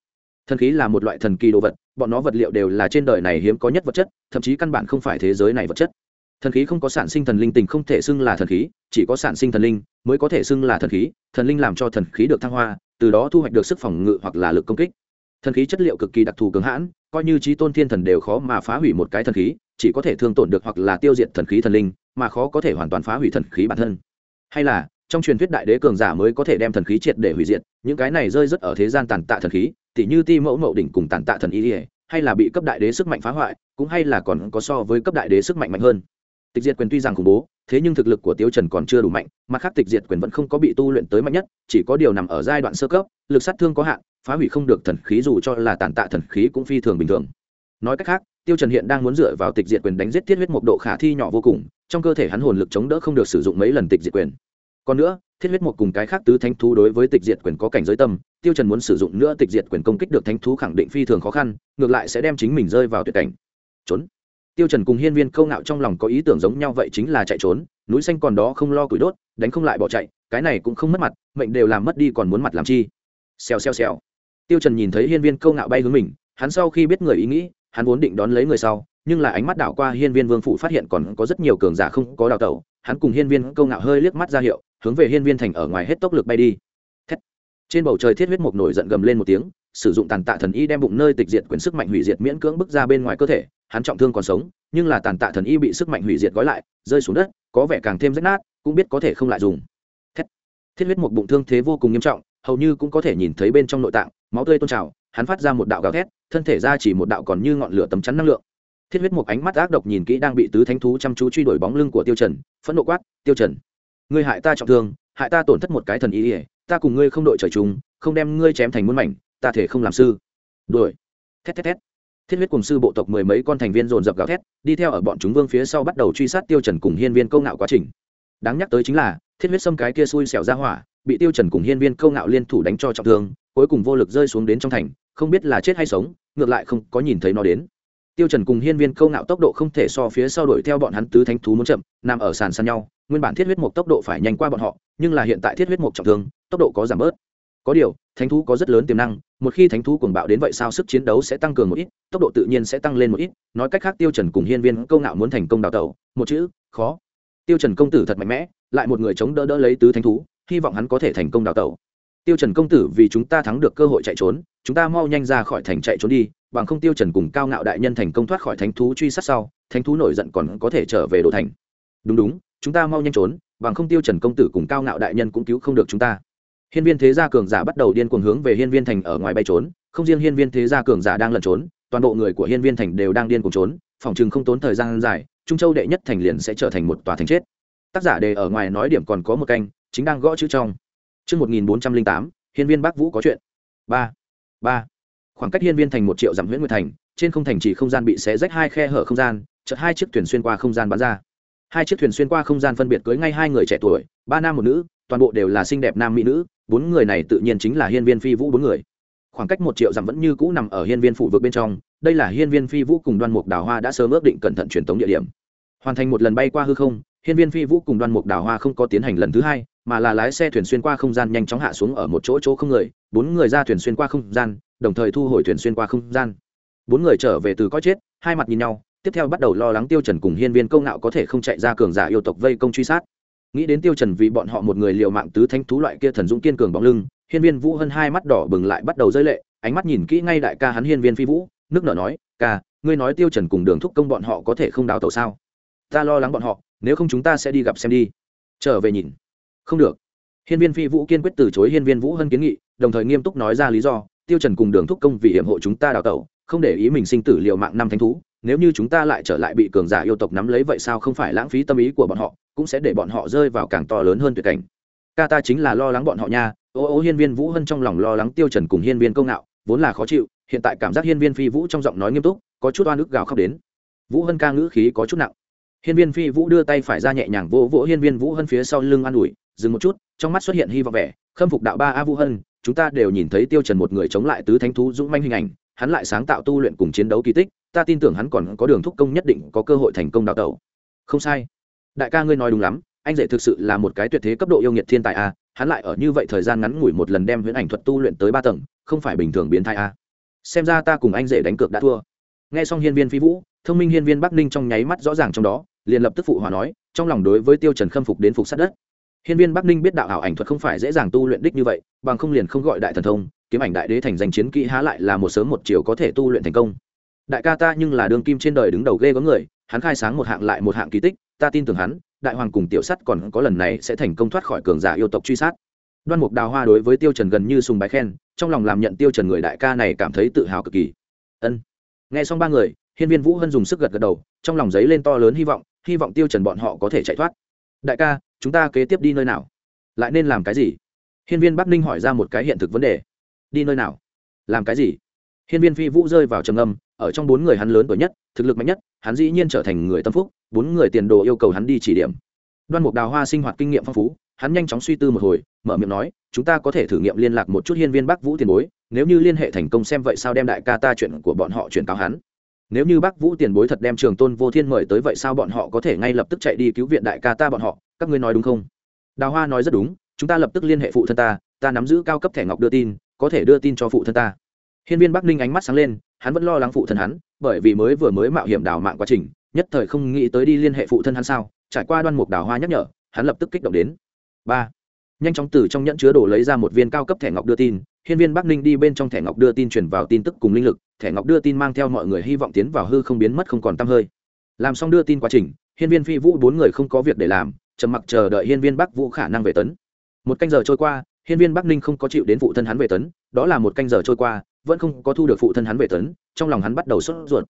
Thần khí là một loại thần kỳ đồ vật, bọn nó vật liệu đều là trên đời này hiếm có nhất vật chất, thậm chí căn bản không phải thế giới này vật chất thần khí không có sản sinh thần linh tình không thể xưng là thần khí, chỉ có sản sinh thần linh mới có thể xưng là thần khí. Thần linh làm cho thần khí được thăng hoa, từ đó thu hoạch được sức phòng ngự hoặc là lực công kích. Thần khí chất liệu cực kỳ đặc thù cứng hãn, coi như trí tôn thiên thần đều khó mà phá hủy một cái thần khí, chỉ có thể thương tổn được hoặc là tiêu diệt thần khí thần linh, mà khó có thể hoàn toàn phá hủy thần khí bản thân. Hay là, trong truyền thuyết đại đế cường giả mới có thể đem thần khí triệt để hủy diệt, những cái này rơi rất ở thế gian tàn tạ thần khí, tỉ như ti mẫu mậu đỉnh cùng tàn tạ thần y, hay là bị cấp đại đế sức mạnh phá hoại, cũng hay là còn có so với cấp đại đế sức mạnh mạnh hơn tịch diệt quyền tuy rằng khủng bố, thế nhưng thực lực của tiêu trần còn chưa đủ mạnh mặt khác tịch diệt quyền vẫn không có bị tu luyện tới mạnh nhất, chỉ có điều nằm ở giai đoạn sơ cấp, lực sát thương có hạn, phá hủy không được thần khí dù cho là tàn tạ thần khí cũng phi thường bình thường. Nói cách khác, tiêu trần hiện đang muốn dựa vào tịch diệt quyền đánh giết thiết huyết một độ khả thi nhỏ vô cùng, trong cơ thể hắn hồn lực chống đỡ không được sử dụng mấy lần tịch diệt quyền. Còn nữa, thiết huyết một cùng cái khác tứ thánh thú đối với tịch diệt quyền có cảnh giới tâm, tiêu trần muốn sử dụng nữa tịch diệt quyền công kích được thánh thú khẳng định phi thường khó khăn, ngược lại sẽ đem chính mình rơi vào tuyệt cảnh. Trốn tiêu trần cùng hiên viên câu ngạo trong lòng có ý tưởng giống nhau vậy chính là chạy trốn, núi xanh còn đó không lo củi đốt, đánh không lại bỏ chạy, cái này cũng không mất mặt, mệnh đều làm mất đi còn muốn mặt làm chi. Xèo xèo xèo. Tiêu trần nhìn thấy hiên viên câu ngạo bay hướng mình, hắn sau khi biết người ý nghĩ, hắn vốn định đón lấy người sau, nhưng là ánh mắt đảo qua hiên viên vương phủ phát hiện còn có rất nhiều cường giả không có đào tẩu, hắn cùng hiên viên câu ngạo hơi liếc mắt ra hiệu, hướng về hiên viên thành ở ngoài hết tốc lực bay đi. Thét. trên bầu trời thiết huyết mục nổi giận gầm lên một tiếng sử dụng tàn tạ thần y đem bụng nơi tịch diệt quyền sức mạnh hủy diệt miễn cưỡng bức ra bên ngoài cơ thể hắn trọng thương còn sống nhưng là tàn tạ thần y bị sức mạnh hủy diệt gói lại rơi xuống đất có vẻ càng thêm rách nát cũng biết có thể không lại dùng. Thiết thiết huyết một bụng thương thế vô cùng nghiêm trọng hầu như cũng có thể nhìn thấy bên trong nội tạng máu tươi tôn trào hắn phát ra một đạo gào thét thân thể ra chỉ một đạo còn như ngọn lửa tấm chắn năng lượng. Thiết huyết một ánh mắt ác độc nhìn kỹ đang bị tứ thánh thú chăm chú truy đuổi bóng lưng của tiêu trần phẫn nộ quát tiêu trần ngươi hại ta trọng thương hại ta tổn thất một cái thần y, ta cùng ngươi không đội trời chung không đem ngươi chém thành muôn mảnh ta thể không làm sư. Đuổi. Thét thét thét. Thiết huyết cùng sư bộ tộc mười mấy con thành viên dồn dập gào thét, đi theo ở bọn chúng vương phía sau bắt đầu truy sát tiêu trần cùng hiên viên câu ngạo quá trình. Đáng nhắc tới chính là, thiết huyết xâm cái kia xui xẻo ra hỏa, bị tiêu trần cùng hiên viên câu ngạo liên thủ đánh cho trọng thương, cuối cùng vô lực rơi xuống đến trong thành, không biết là chết hay sống, ngược lại không có nhìn thấy nó đến. Tiêu trần cùng hiên viên câu ngạo tốc độ không thể so phía sau đuổi theo bọn hắn tứ thánh thú muốn chậm, nằm ở sàn sàn nhau, nguyên bản thiết huyết một tốc độ phải nhanh qua bọn họ, nhưng là hiện tại thiết huyết một trọng thương, tốc độ có giảm bớt có điều, thánh thú có rất lớn tiềm năng, một khi thánh thú cuồng bạo đến vậy sao sức chiến đấu sẽ tăng cường một ít, tốc độ tự nhiên sẽ tăng lên một ít. Nói cách khác, tiêu trần cùng hiên viên câu ngạo muốn thành công đào tẩu, một chữ, khó. Tiêu trần công tử thật mạnh mẽ, lại một người chống đỡ đỡ lấy tứ thánh thú, hy vọng hắn có thể thành công đào tẩu. Tiêu trần công tử vì chúng ta thắng được cơ hội chạy trốn, chúng ta mau nhanh ra khỏi thành chạy trốn đi, bằng không tiêu trần cùng cao ngạo đại nhân thành công thoát khỏi thánh thú truy sát sau, thánh thú nổi giận còn có thể trở về đồ thành. Đúng đúng, chúng ta mau nhanh trốn, bằng không tiêu trần công tử cùng cao ngạo đại nhân cũng cứu không được chúng ta hiên viên thế gia cường giả bắt đầu điên cuồng hướng về hiên viên thành ở ngoài bay trốn không riêng hiên viên thế gia cường giả đang lẩn trốn toàn bộ người của hiên viên thành đều đang điên cuồng trốn phòng chừng không tốn thời gian dài trung châu đệ nhất thành liền sẽ trở thành một tòa thành chết tác giả đề ở ngoài nói điểm còn có một canh chính đang gõ chữ trong Trước 1408, hiên viên Bắc Vũ có chuyện. 3. 3. Khoảng cách hiên viên thành một triệu dặm huyện nguyệt thành, trên không thành chỉ không gian bị xé rách hai khe hở không gian, chợt hai chiếc thuyền xuyên qua không gian bắn ra. Hai chiếc thuyền xuyên qua không gian phân biệt cưới ngay hai người trẻ tuổi, ba nam một nữ, toàn bộ đều là xinh đẹp nam mỹ nữ, bốn người này tự nhiên chính là hiên viên phi vũ bốn người. Khoảng cách một triệu dặm vẫn như cũ nằm ở hiên viên phủ vực bên trong, đây là hiên viên phi vũ cùng đoan mục đào hoa đã sớm ước định cẩn thận truyền tống địa điểm. Hoàn thành một lần bay qua hư không, hiên viên phi vũ cùng đoan mục đào hoa không có tiến hành lần thứ hai, mà là lái xe thuyền xuyên qua không gian nhanh chóng hạ xuống ở một chỗ chỗ không người bốn người ra thuyền xuyên qua không gian đồng thời thu hồi thuyền xuyên qua không gian bốn người trở về từ có chết hai mặt nhìn nhau tiếp theo bắt đầu lo lắng tiêu trần cùng hiên viên câu ngạo có thể không chạy ra cường giả yêu tộc vây công truy sát nghĩ đến tiêu trần vì bọn họ một người liều mạng tứ thánh thú loại kia thần dũng kiên cường bóng lưng, hiên viên vũ hân hai mắt đỏ bừng lại bắt đầu rơi lệ, ánh mắt nhìn kỹ ngay đại ca hắn hiên viên phi vũ, nước nở nói, ca, ngươi nói tiêu trần cùng đường thúc công bọn họ có thể không đào tàu sao? Ta lo lắng bọn họ, nếu không chúng ta sẽ đi gặp xem đi. Trở về nhìn. Không được. Hiên viên phi vũ kiên quyết từ chối hiên viên vũ hân kiến nghị, đồng thời nghiêm túc nói ra lý do, tiêu trần cùng đường thúc công vì hiểm hộ chúng ta đào tẩu, không để ý mình sinh tử liều mạng năm thánh thú nếu như chúng ta lại trở lại bị cường giả yêu tộc nắm lấy vậy sao không phải lãng phí tâm ý của bọn họ, cũng sẽ để bọn họ rơi vào càng to lớn hơn tuyệt cảnh. Ca ta chính là lo lắng bọn họ nha. Ô ô, hiên viên vũ hân trong lòng lo lắng tiêu trần cùng hiên viên công ngạo vốn là khó chịu, hiện tại cảm giác hiên viên phi vũ trong giọng nói nghiêm túc, có chút oan ức gào khóc đến. Vũ hân ca ngữ khí có chút nặng. Hiên viên phi vũ đưa tay phải ra nhẹ nhàng vỗ vỗ hiên viên vũ hân phía sau lưng an ủi, dừng một chút, trong mắt xuất hiện hy vọng vẻ, khâm phục đạo ba a vũ hân, chúng ta đều nhìn thấy tiêu trần một người chống lại tứ thánh thú dũng manh hình ảnh, hắn lại sáng tạo tu luyện cùng chiến đấu kỳ tích ta tin tưởng hắn còn có đường thúc công nhất định có cơ hội thành công đào tẩu. Không sai. Đại ca ngươi nói đúng lắm, anh rể thực sự là một cái tuyệt thế cấp độ yêu nghiệt thiên tài a, hắn lại ở như vậy thời gian ngắn ngủi một lần đem huyễn ảnh thuật tu luyện tới ba tầng, không phải bình thường biến thai a. Xem ra ta cùng anh rể đánh cược đã thua. Nghe xong hiên viên phi vũ, thông minh hiên viên bắc ninh trong nháy mắt rõ ràng trong đó, liền lập tức phụ hòa nói, trong lòng đối với tiêu trần khâm phục đến phục sát đất. Hiên viên bắc ninh biết đạo ảo ảnh thuật không phải dễ dàng tu luyện đích như vậy, bằng không liền không gọi đại thần thông, kiếm ảnh đại đế thành danh chiến kỹ há lại là một sớm một chiều có thể tu luyện thành công đại ca ta nhưng là đường kim trên đời đứng đầu ghê có người, hắn khai sáng một hạng lại một hạng kỳ tích, ta tin tưởng hắn, đại hoàng cùng tiểu sắt còn có lần này sẽ thành công thoát khỏi cường giả yêu tộc truy sát. Đoan mục đào hoa đối với tiêu trần gần như sùng bái khen, trong lòng làm nhận tiêu trần người đại ca này cảm thấy tự hào cực kỳ. Ân. Nghe xong ba người, hiên viên vũ hân dùng sức gật gật đầu, trong lòng giấy lên to lớn hy vọng hy vọng tiêu trần bọn họ có thể chạy thoát. Đại ca, chúng ta kế tiếp đi nơi nào? Lại nên làm cái gì? Hiên viên bắc ninh hỏi ra một cái hiện thực vấn đề. Đi nơi nào? Làm cái gì? Hiên viên phi vũ rơi vào trầm âm ở trong bốn người hắn lớn tuổi nhất, thực lực mạnh nhất, hắn dĩ nhiên trở thành người tâm phúc, bốn người tiền đồ yêu cầu hắn đi chỉ điểm. Đoan mục đào hoa sinh hoạt kinh nghiệm phong phú, hắn nhanh chóng suy tư một hồi, mở miệng nói, chúng ta có thể thử nghiệm liên lạc một chút hiên viên bắc vũ tiền bối, nếu như liên hệ thành công xem vậy sao đem đại ca ta chuyện của bọn họ chuyển cáo hắn. Nếu như bắc vũ tiền bối thật đem trường tôn vô thiên mời tới vậy sao bọn họ có thể ngay lập tức chạy đi cứu viện đại ca ta bọn họ, các ngươi nói đúng không? Đào hoa nói rất đúng, chúng ta lập tức liên hệ phụ thân ta ta nắm giữ cao cấp thẻ ngọc đưa tin, có thể đưa tin cho phụ thân ta hiên viên bắc ninh ánh mắt sáng lên, hắn vẫn lo lắng phụ thân hắn, bởi vì mới vừa mới mạo hiểm đào mạng quá trình, nhất thời không nghĩ tới đi liên hệ phụ thân hắn sao? Trải qua đoan mục đào hoa nhắc nhở, hắn lập tức kích động đến. Ba. Nhanh chóng từ trong nhẫn chứa đồ lấy ra một viên cao cấp thẻ ngọc đưa tin, hiên viên bắc ninh đi bên trong thẻ ngọc đưa tin truyền vào tin tức cùng linh lực, thẻ ngọc đưa tin mang theo mọi người hy vọng tiến vào hư không biến mất không còn tăm hơi. Làm xong đưa tin quá trình, hiên viên phi vũ bốn người không có việc để làm, trầm mặc chờ đợi hiên viên bắc vũ khả năng về tấn. Một canh giờ trôi qua, hiên viên bắc ninh không có chịu đến phụ thân hắn về tấn, đó là một canh giờ trôi qua vẫn không có thu được phụ thân hắn về tấn, trong lòng hắn bắt đầu sốt ruột.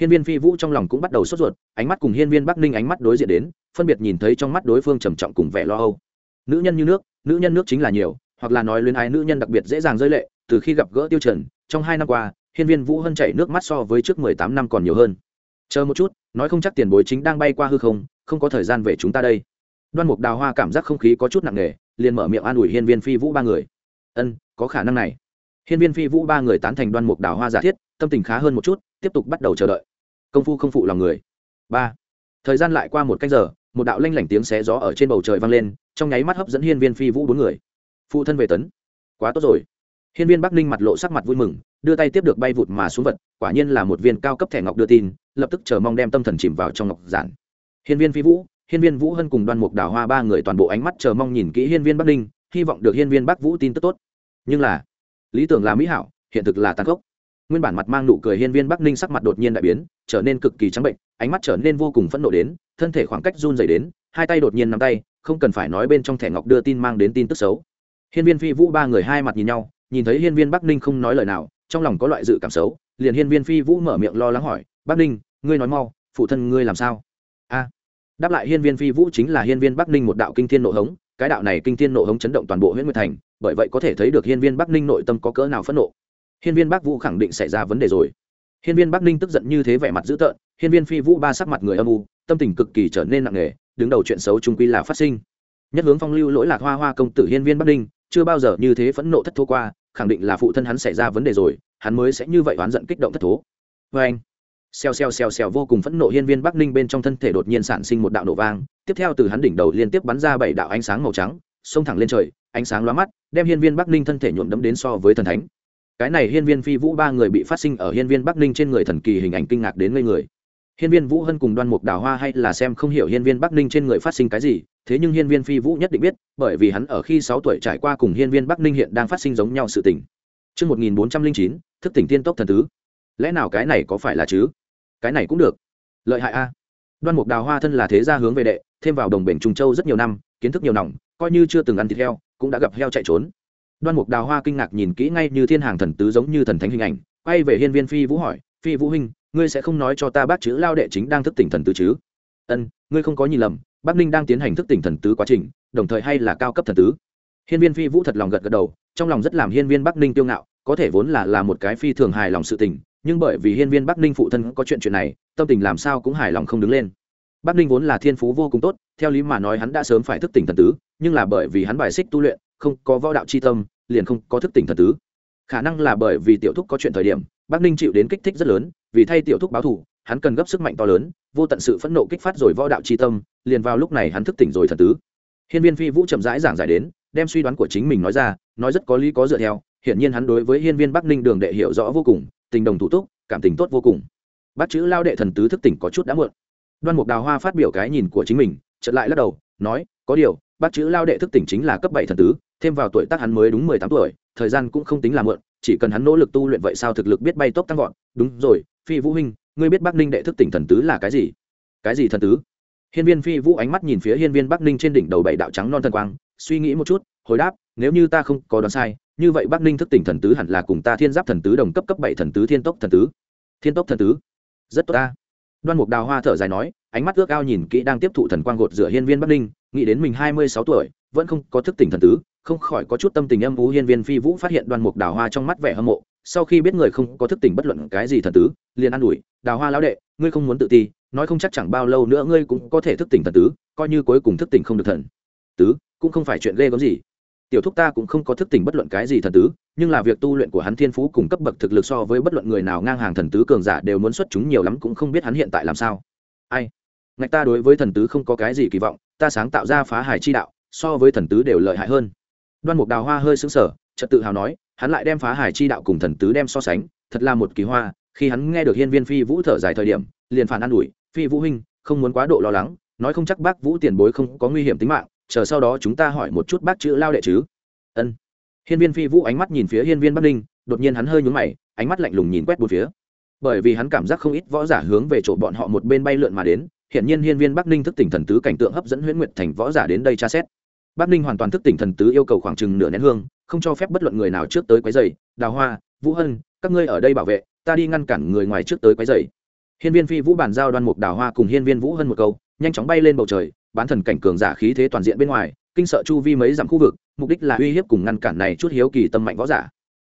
Hiên viên phi vũ trong lòng cũng bắt đầu sốt ruột, ánh mắt cùng hiên viên bắc ninh ánh mắt đối diện đến, phân biệt nhìn thấy trong mắt đối phương trầm trọng cùng vẻ lo âu. Nữ nhân như nước, nữ nhân nước chính là nhiều, hoặc là nói luyến ái nữ nhân đặc biệt dễ dàng rơi lệ, từ khi gặp gỡ tiêu trần, trong hai năm qua, hiên viên vũ hân chảy nước mắt so với trước mười tám năm còn nhiều hơn. Chờ một chút, nói không chắc tiền bối chính đang bay qua hư không không có thời gian về chúng ta đây. Đoan mục đào hoa cảm giác không khí có chút nặng nề, liền mở miệng an ủi hiên viên phi vũ ba người. Ân, có khả năng này hiên viên phi vũ ba người tán thành đoan mục đào hoa giả thiết, tâm tình khá hơn một chút, tiếp tục bắt đầu chờ đợi. Công phu không phụ lòng người. Ba. Thời gian lại qua một cách giờ, một đạo lanh lảnh tiếng xé gió ở trên bầu trời vang lên, trong nháy mắt hấp dẫn hiên viên phi vũ bốn người. Phụ thân về tấn. Quá tốt rồi. Hiên viên bắc ninh mặt lộ sắc mặt vui mừng, đưa tay tiếp được bay vụt mà xuống vật, quả nhiên là một viên cao cấp thẻ ngọc đưa tin, lập tức chờ mong đem tâm thần chìm vào trong ngọc giản. Hiên viên phi vũ, hiên viên vũ hân cùng đoan mục đào hoa ba người toàn bộ ánh mắt chờ mong nhìn kỹ hiên viên bắc ninh, hy vọng được hiên viên bắc vũ tin tức tốt. Nhưng là lý tưởng là mỹ hảo, hiện thực là tàn khốc. Nguyên bản mặt mang nụ cười hiên viên bắc ninh sắc mặt đột nhiên đại biến, trở nên cực kỳ trắng bệnh, ánh mắt trở nên vô cùng phẫn nộ đến, thân thể khoảng cách run dày đến, hai tay đột nhiên nắm tay, không cần phải nói bên trong thẻ ngọc đưa tin mang đến tin tức xấu. Hiên viên phi vũ ba người hai mặt nhìn nhau, nhìn thấy hiên viên bắc ninh không nói lời nào, trong lòng có loại dự cảm xấu, liền hiên viên phi vũ mở miệng lo lắng hỏi, bắc ninh, ngươi nói mau, phụ thân ngươi làm sao? A. Đáp lại hiên viên phi vũ chính là hiên viên bắc ninh một đạo kinh thiên nộ hống cái đạo này kinh thiên nộ hống chấn động toàn bộ huyện nguyệt thành, bởi vậy có thể thấy được hiên viên bắc ninh nội tâm có cỡ nào phẫn nộ. Hiên viên bắc vũ khẳng định xảy ra vấn đề rồi. Hiên viên bắc ninh tức giận như thế vẻ mặt dữ tợn, hiên viên phi vũ ba sắc mặt người âm u, tâm tình cực kỳ trở nên nặng nề, đứng đầu chuyện xấu trung quy là phát sinh. Nhất hướng phong lưu lỗi lạc hoa hoa công tử hiên viên bắc ninh, chưa bao giờ như thế phẫn nộ thất thố qua, khẳng định là phụ thân hắn xảy ra vấn đề rồi, hắn mới sẽ như vậy oán giận kích động thất thố. Vê anh xèo xèo xèo xèo vô cùng phẫn nộ hiên viên bắc ninh bên trong thân thể đột nhiên sản sinh một đạo nổ vang tiếp theo từ hắn đỉnh đầu liên tiếp bắn ra bảy đạo ánh sáng màu trắng xông thẳng lên trời ánh sáng lóa mắt đem hiên viên bắc ninh thân thể nhuộm đẫm đến so với thần thánh cái này hiên viên phi vũ ba người bị phát sinh ở hiên viên bắc ninh trên người thần kỳ hình ảnh kinh ngạc đến ngây người hiên viên vũ hân cùng đoan mục đào hoa hay là xem không hiểu hiên viên bắc ninh trên người phát sinh cái gì thế nhưng hiên viên phi vũ nhất định biết bởi vì hắn ở khi sáu tuổi trải qua cùng hiên viên bắc ninh hiện đang phát sinh giống nhau sự tình Trước 1409, thức tỉnh tiên tốc thần tứ. Lẽ nào cái này có phải là chứ? Cái này cũng được. Lợi hại a. Đoan Mục Đào Hoa thân là thế gia hướng về đệ, thêm vào đồng bể Trùng Châu rất nhiều năm, kiến thức nhiều nòng, coi như chưa từng ăn thịt heo, cũng đã gặp heo chạy trốn. Đoan Mục Đào Hoa kinh ngạc nhìn kỹ ngay như thiên hàng thần tứ giống như thần thánh hình ảnh, quay về Hiên Viên Phi Vũ hỏi, "Phi Vũ huynh, ngươi sẽ không nói cho ta bác chữ lao đệ chính đang thức tỉnh thần tứ chứ?" "Ân, ngươi không có nhìn lầm, Bắc Ninh đang tiến hành thức tỉnh thần tứ quá trình, đồng thời hay là cao cấp thần tứ." Hiên Viên Phi Vũ thật lòng gật gật đầu, trong lòng rất làm Hiên Viên Bắc Ninh tiêu ngạo, có thể vốn là là một cái phi thường hài lòng sự tình, nhưng bởi vì Hiên Viên Bắc Ninh phụ thân có chuyện chuyện này, tâm tình làm sao cũng hài lòng không đứng lên. Bắc Ninh vốn là thiên phú vô cùng tốt, theo lý mà nói hắn đã sớm phải thức tỉnh thần tứ, nhưng là bởi vì hắn bài xích tu luyện, không có võ đạo chi tâm, liền không có thức tỉnh thần tứ. Khả năng là bởi vì tiểu thúc có chuyện thời điểm, Bắc Ninh chịu đến kích thích rất lớn, vì thay tiểu thúc báo thù, hắn cần gấp sức mạnh to lớn, vô tận sự phẫn nộ kích phát rồi võ đạo chi tâm liền vào lúc này hắn thức tỉnh rồi thần tứ hiên viên phi vũ chậm rãi giảng giải đến đem suy đoán của chính mình nói ra nói rất có lý có dựa theo hiển nhiên hắn đối với hiên viên bắc ninh đường đệ hiểu rõ vô cùng tình đồng thủ túc, cảm tình tốt vô cùng. Bác chữ lao đệ thần tứ thức tỉnh có chút đã muộn. Đoan mục đào hoa phát biểu cái nhìn của chính mình, chợt lại lắc đầu, nói, có điều bác chữ lao đệ thức tỉnh chính là cấp bảy thần tứ, thêm vào tuổi tác hắn mới đúng mười tám tuổi, thời gian cũng không tính là muộn, chỉ cần hắn nỗ lực tu luyện vậy sao thực lực biết bay tốc tăng vọt. Đúng rồi, phi vũ huynh, ngươi biết bắc ninh đệ thức tỉnh thần tứ là cái gì? Cái gì thần tứ? Hiên viên phi vũ ánh mắt nhìn phía hiên viên bắc ninh trên đỉnh đầu bảy đạo trắng non thần quang, suy nghĩ một chút, hồi đáp, nếu như ta không có đoán sai như vậy bắc ninh thức tỉnh thần tứ hẳn là cùng ta thiên giáp thần tứ đồng cấp cấp bảy thần tứ, thiên tốc thần tứ. Thiên tốc thần tứ. Rất tốt ta. Đoan mục đào hoa thở dài nói, ánh mắt ước ao nhìn kỹ đang tiếp thụ thần quang gột rửa hiên viên bắc ninh, nghĩ đến mình hai mươi sáu tuổi, vẫn không có thức tỉnh thần tứ, không khỏi có chút tâm tình âm vũ hiên viên phi vũ phát hiện đoan mục đào hoa trong mắt vẻ hâm mộ, sau khi biết người không có thức tỉnh bất luận cái gì thần tứ, liền an ủi, đào hoa lão đệ, ngươi không muốn tự ti, nói không chắc chẳng bao lâu nữa ngươi cũng có thể thức tỉnh thần tứ, coi như cuối cùng thức tỉnh không được thần. Tứ, cũng không phải chuyện ghê gớm gì tiểu thúc ta cũng không có thức tỉnh bất luận cái gì thần tứ, nhưng là việc tu luyện của hắn thiên phú cùng cấp bậc thực lực so với bất luận người nào ngang hàng thần tứ cường giả đều muốn xuất chúng nhiều lắm cũng không biết hắn hiện tại làm sao. Ai? Ngạch ta đối với thần tứ không có cái gì kỳ vọng, ta sáng tạo ra phá hải chi đạo, so với thần tứ đều lợi hại hơn. Đoan mục đào hoa hơi xứng sở trật tự hào nói, hắn lại đem phá hải chi đạo cùng thần tứ đem so sánh, thật là một kỳ hoa, khi hắn nghe được hiên viên phi vũ thở dài thời điểm, liền phản an ủi, phi vũ huynh, không muốn quá độ lo lắng, nói không chắc bác vũ tiền bối không có nguy hiểm tính mạng chờ sau đó chúng ta hỏi một chút bác chữ lao đệ chứ? Ân. Hiên viên phi vũ ánh mắt nhìn phía hiên viên bắc ninh, đột nhiên hắn hơi nhúng mày, ánh mắt lạnh lùng nhìn quét một phía. Bởi vì hắn cảm giác không ít võ giả hướng về chỗ bọn họ một bên bay lượn mà đến hiện nhiên hiên viên bắc ninh thức tỉnh thần tứ cảnh tượng hấp dẫn huyễn nguyệt thành võ giả đến đây tra xét. Bắc ninh hoàn toàn thức tỉnh thần tứ yêu cầu khoảng chừng nửa nén hương, không cho phép bất luận người nào trước tới quấy dày đào hoa, vũ hân, các ngươi ở đây bảo vệ, ta đi ngăn cản người ngoài trước tới quấy dày hiên viên phi vũ bàn giao đoan mục đào hoa cùng hiên viên vũ hân một câu, nhanh chóng bay lên bầu trời bán thần cảnh cường giả khí thế toàn diện bên ngoài, kinh sợ chu vi mấy dặm khu vực, mục đích là uy hiếp cùng ngăn cản này chút hiếu kỳ tâm mạnh võ giả.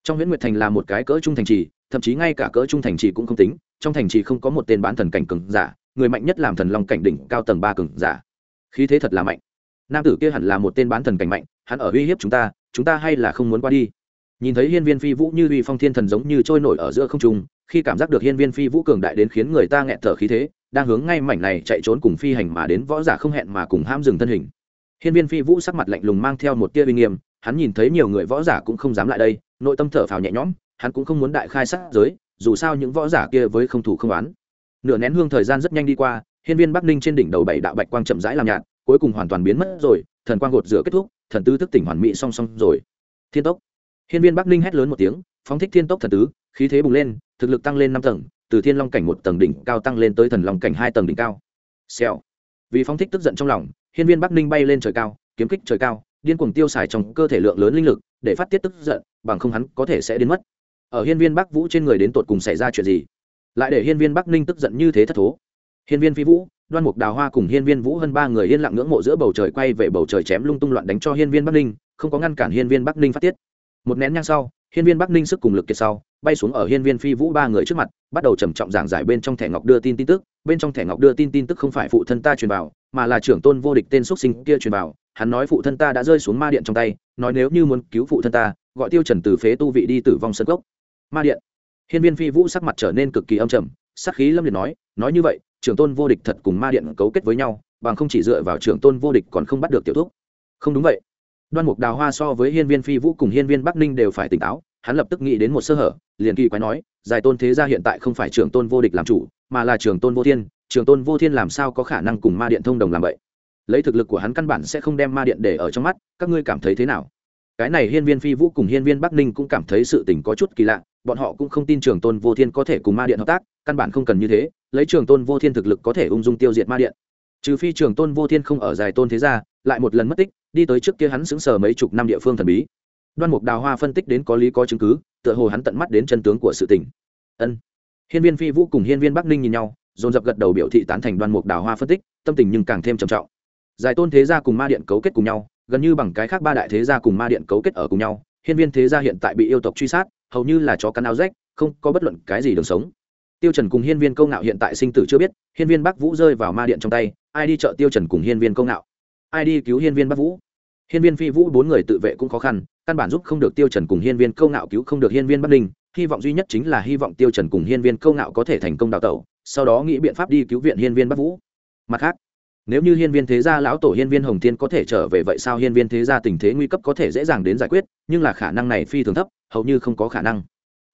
Trong huyện nguyệt thành là một cái cỡ trung thành trì, thậm chí ngay cả cỡ trung thành trì cũng không tính, trong thành trì không có một tên bán thần cảnh cường giả, người mạnh nhất làm thần long cảnh đỉnh cao tầng ba cường giả. Khí thế thật là mạnh. Nam tử kia hẳn là một tên bán thần cảnh mạnh, hắn ở uy hiếp chúng ta chúng ta hay là không muốn qua đi. Nhìn thấy hiên viên phi vũ như uy phong thiên thần giống như trôi nổi ở giữa không trung, khi cảm giác được hiên viên phi vũ cường đại đến khiến người ta nghẹn thở khí thế đang hướng ngay mảnh này chạy trốn cùng phi hành mà đến võ giả không hẹn mà cùng ham dừng thân hình. Hiên viên phi vũ sắc mặt lạnh lùng mang theo một tia uy nghiêm, hắn nhìn thấy nhiều người võ giả cũng không dám lại đây, nội tâm thở phào nhẹ nhõm, hắn cũng không muốn đại khai sát giới, dù sao những võ giả kia với không thủ không oán. Nửa nén hương thời gian rất nhanh đi qua, hiên viên bắc ninh trên đỉnh đầu bảy đạo bạch quang chậm rãi làm nhạt, cuối cùng hoàn toàn biến mất rồi, thần quang gột rửa kết thúc, thần tứ thức tỉnh hoàn mỹ song song rồi. Thiên tốc. Hiên viên bắc ninh hét lớn một tiếng, phóng thích thiên tốc thần tứ, khí thế bùng lên, thực lực tăng lên năm tầng từ thiên long cảnh một tầng đỉnh cao tăng lên tới thần long cảnh hai tầng đỉnh cao. Xèo. Vì phóng thích tức giận trong lòng, hiên viên bắc ninh bay lên trời cao, kiếm kích trời cao, điên cuồng tiêu xài trong cơ thể lượng lớn linh lực, để phát tiết tức giận, bằng không hắn có thể sẽ đến mất. Ở hiên viên bắc vũ trên người đến tột cùng xảy ra chuyện gì? Lại để hiên viên bắc ninh tức giận như thế thất thố. Hiên viên phi vũ, đoan mục đào hoa cùng hiên viên vũ hơn ba người yên lặng ngưỡng mộ giữa bầu trời quay về bầu trời chém lung tung loạn đánh cho hiên viên bắc ninh, không có ngăn cản hiên viên bắc ninh phát tiết. Một nén nhang sau, hiên viên bắc ninh sức cùng lực kiệt sau bay xuống ở hiên viên phi vũ ba người trước mặt, bắt đầu trầm trọng giảng giải bên trong thẻ ngọc đưa tin tin tức. Bên trong thẻ ngọc đưa tin tin tức không phải phụ thân ta truyền vào, mà là trưởng tôn vô địch tên xuất sinh kia truyền vào. Hắn nói phụ thân ta đã rơi xuống ma điện trong tay, nói nếu như muốn cứu phụ thân ta, gọi tiêu trần từ phế tu vị đi tử vong sân gốc ma điện. Hiên viên phi vũ sắc mặt trở nên cực kỳ âm trầm, sắc khí lâm liệt nói nói như vậy, trưởng tôn vô địch thật cùng ma điện cấu kết với nhau, bằng không chỉ dựa vào trưởng tôn vô địch còn không bắt được tiểu thúc. Không đúng vậy. Đoan mục đào hoa so với hiên viên phi vũ cùng hiên viên bắc ninh đều phải tỉnh táo hắn lập tức nghĩ đến một sơ hở, liền kỳ quái nói, giải tôn thế gia hiện tại không phải Trường tôn vô địch làm chủ, mà là Trường tôn vô thiên Trường tôn vô thiên làm sao có khả năng cùng ma điện thông đồng làm vậy? Lấy thực lực của hắn căn bản sẽ không đem ma điện để ở trong mắt, các ngươi cảm thấy thế nào? Cái này hiên viên phi vũ cùng hiên viên bắc ninh cũng cảm thấy sự tình có chút kỳ lạ, bọn họ cũng không tin trường tôn vô thiên có thể cùng ma điện hợp tác, căn bản không cần như thế, lấy trường tôn vô thiên thực lực có thể ung dung tiêu diệt ma điện. Trừ phi trường tôn vô thiên không ở dài tôn thế gia, lại một lần mất tích, đi tới trước kia hắn xứng sờ mấy chục năm địa phương thần bí đoan mục đào hoa phân tích đến có lý có chứng cứ, tựa hồ hắn tận mắt đến chân tướng của sự tình. Ân. Hiên viên phi vũ cùng hiên viên bắc ninh nhìn nhau, dồn dập gật đầu biểu thị tán thành đoan mục đào hoa phân tích, tâm tình nhưng càng thêm trầm trọng. Giải tôn thế gia cùng ma điện cấu kết cùng nhau, gần như bằng cái khác ba đại thế gia cùng ma điện cấu kết ở cùng nhau, hiên viên thế gia hiện tại bị yêu tộc truy sát, hầu như là chó cắn áo rách, không có bất luận cái gì đường sống. Tiêu trần cùng hiên viên câu ngạo hiện tại sinh tử chưa biết, hiên viên bắc vũ rơi vào ma điện trong tay, ai đi chợ tiêu trần cùng hiên viên câu ngạo? Ai đi cứu hiên viên bắc vũ? Hiên viên phi vũ bốn người tự vệ cũng khó khăn căn bản giúp không được tiêu trần cùng hiên viên câu ngạo cứu không được hiên viên bắc ninh, hy vọng duy nhất chính là hy vọng tiêu trần cùng hiên viên câu ngạo có thể thành công đào tẩu, sau đó nghĩ biện pháp đi cứu viện hiên viên bắc vũ. Mặt khác, nếu như hiên viên thế gia lão tổ hiên viên hồng thiên có thể trở về vậy sao hiên viên thế gia tình thế nguy cấp có thể dễ dàng đến giải quyết, nhưng là khả năng này phi thường thấp, hầu như không có khả năng.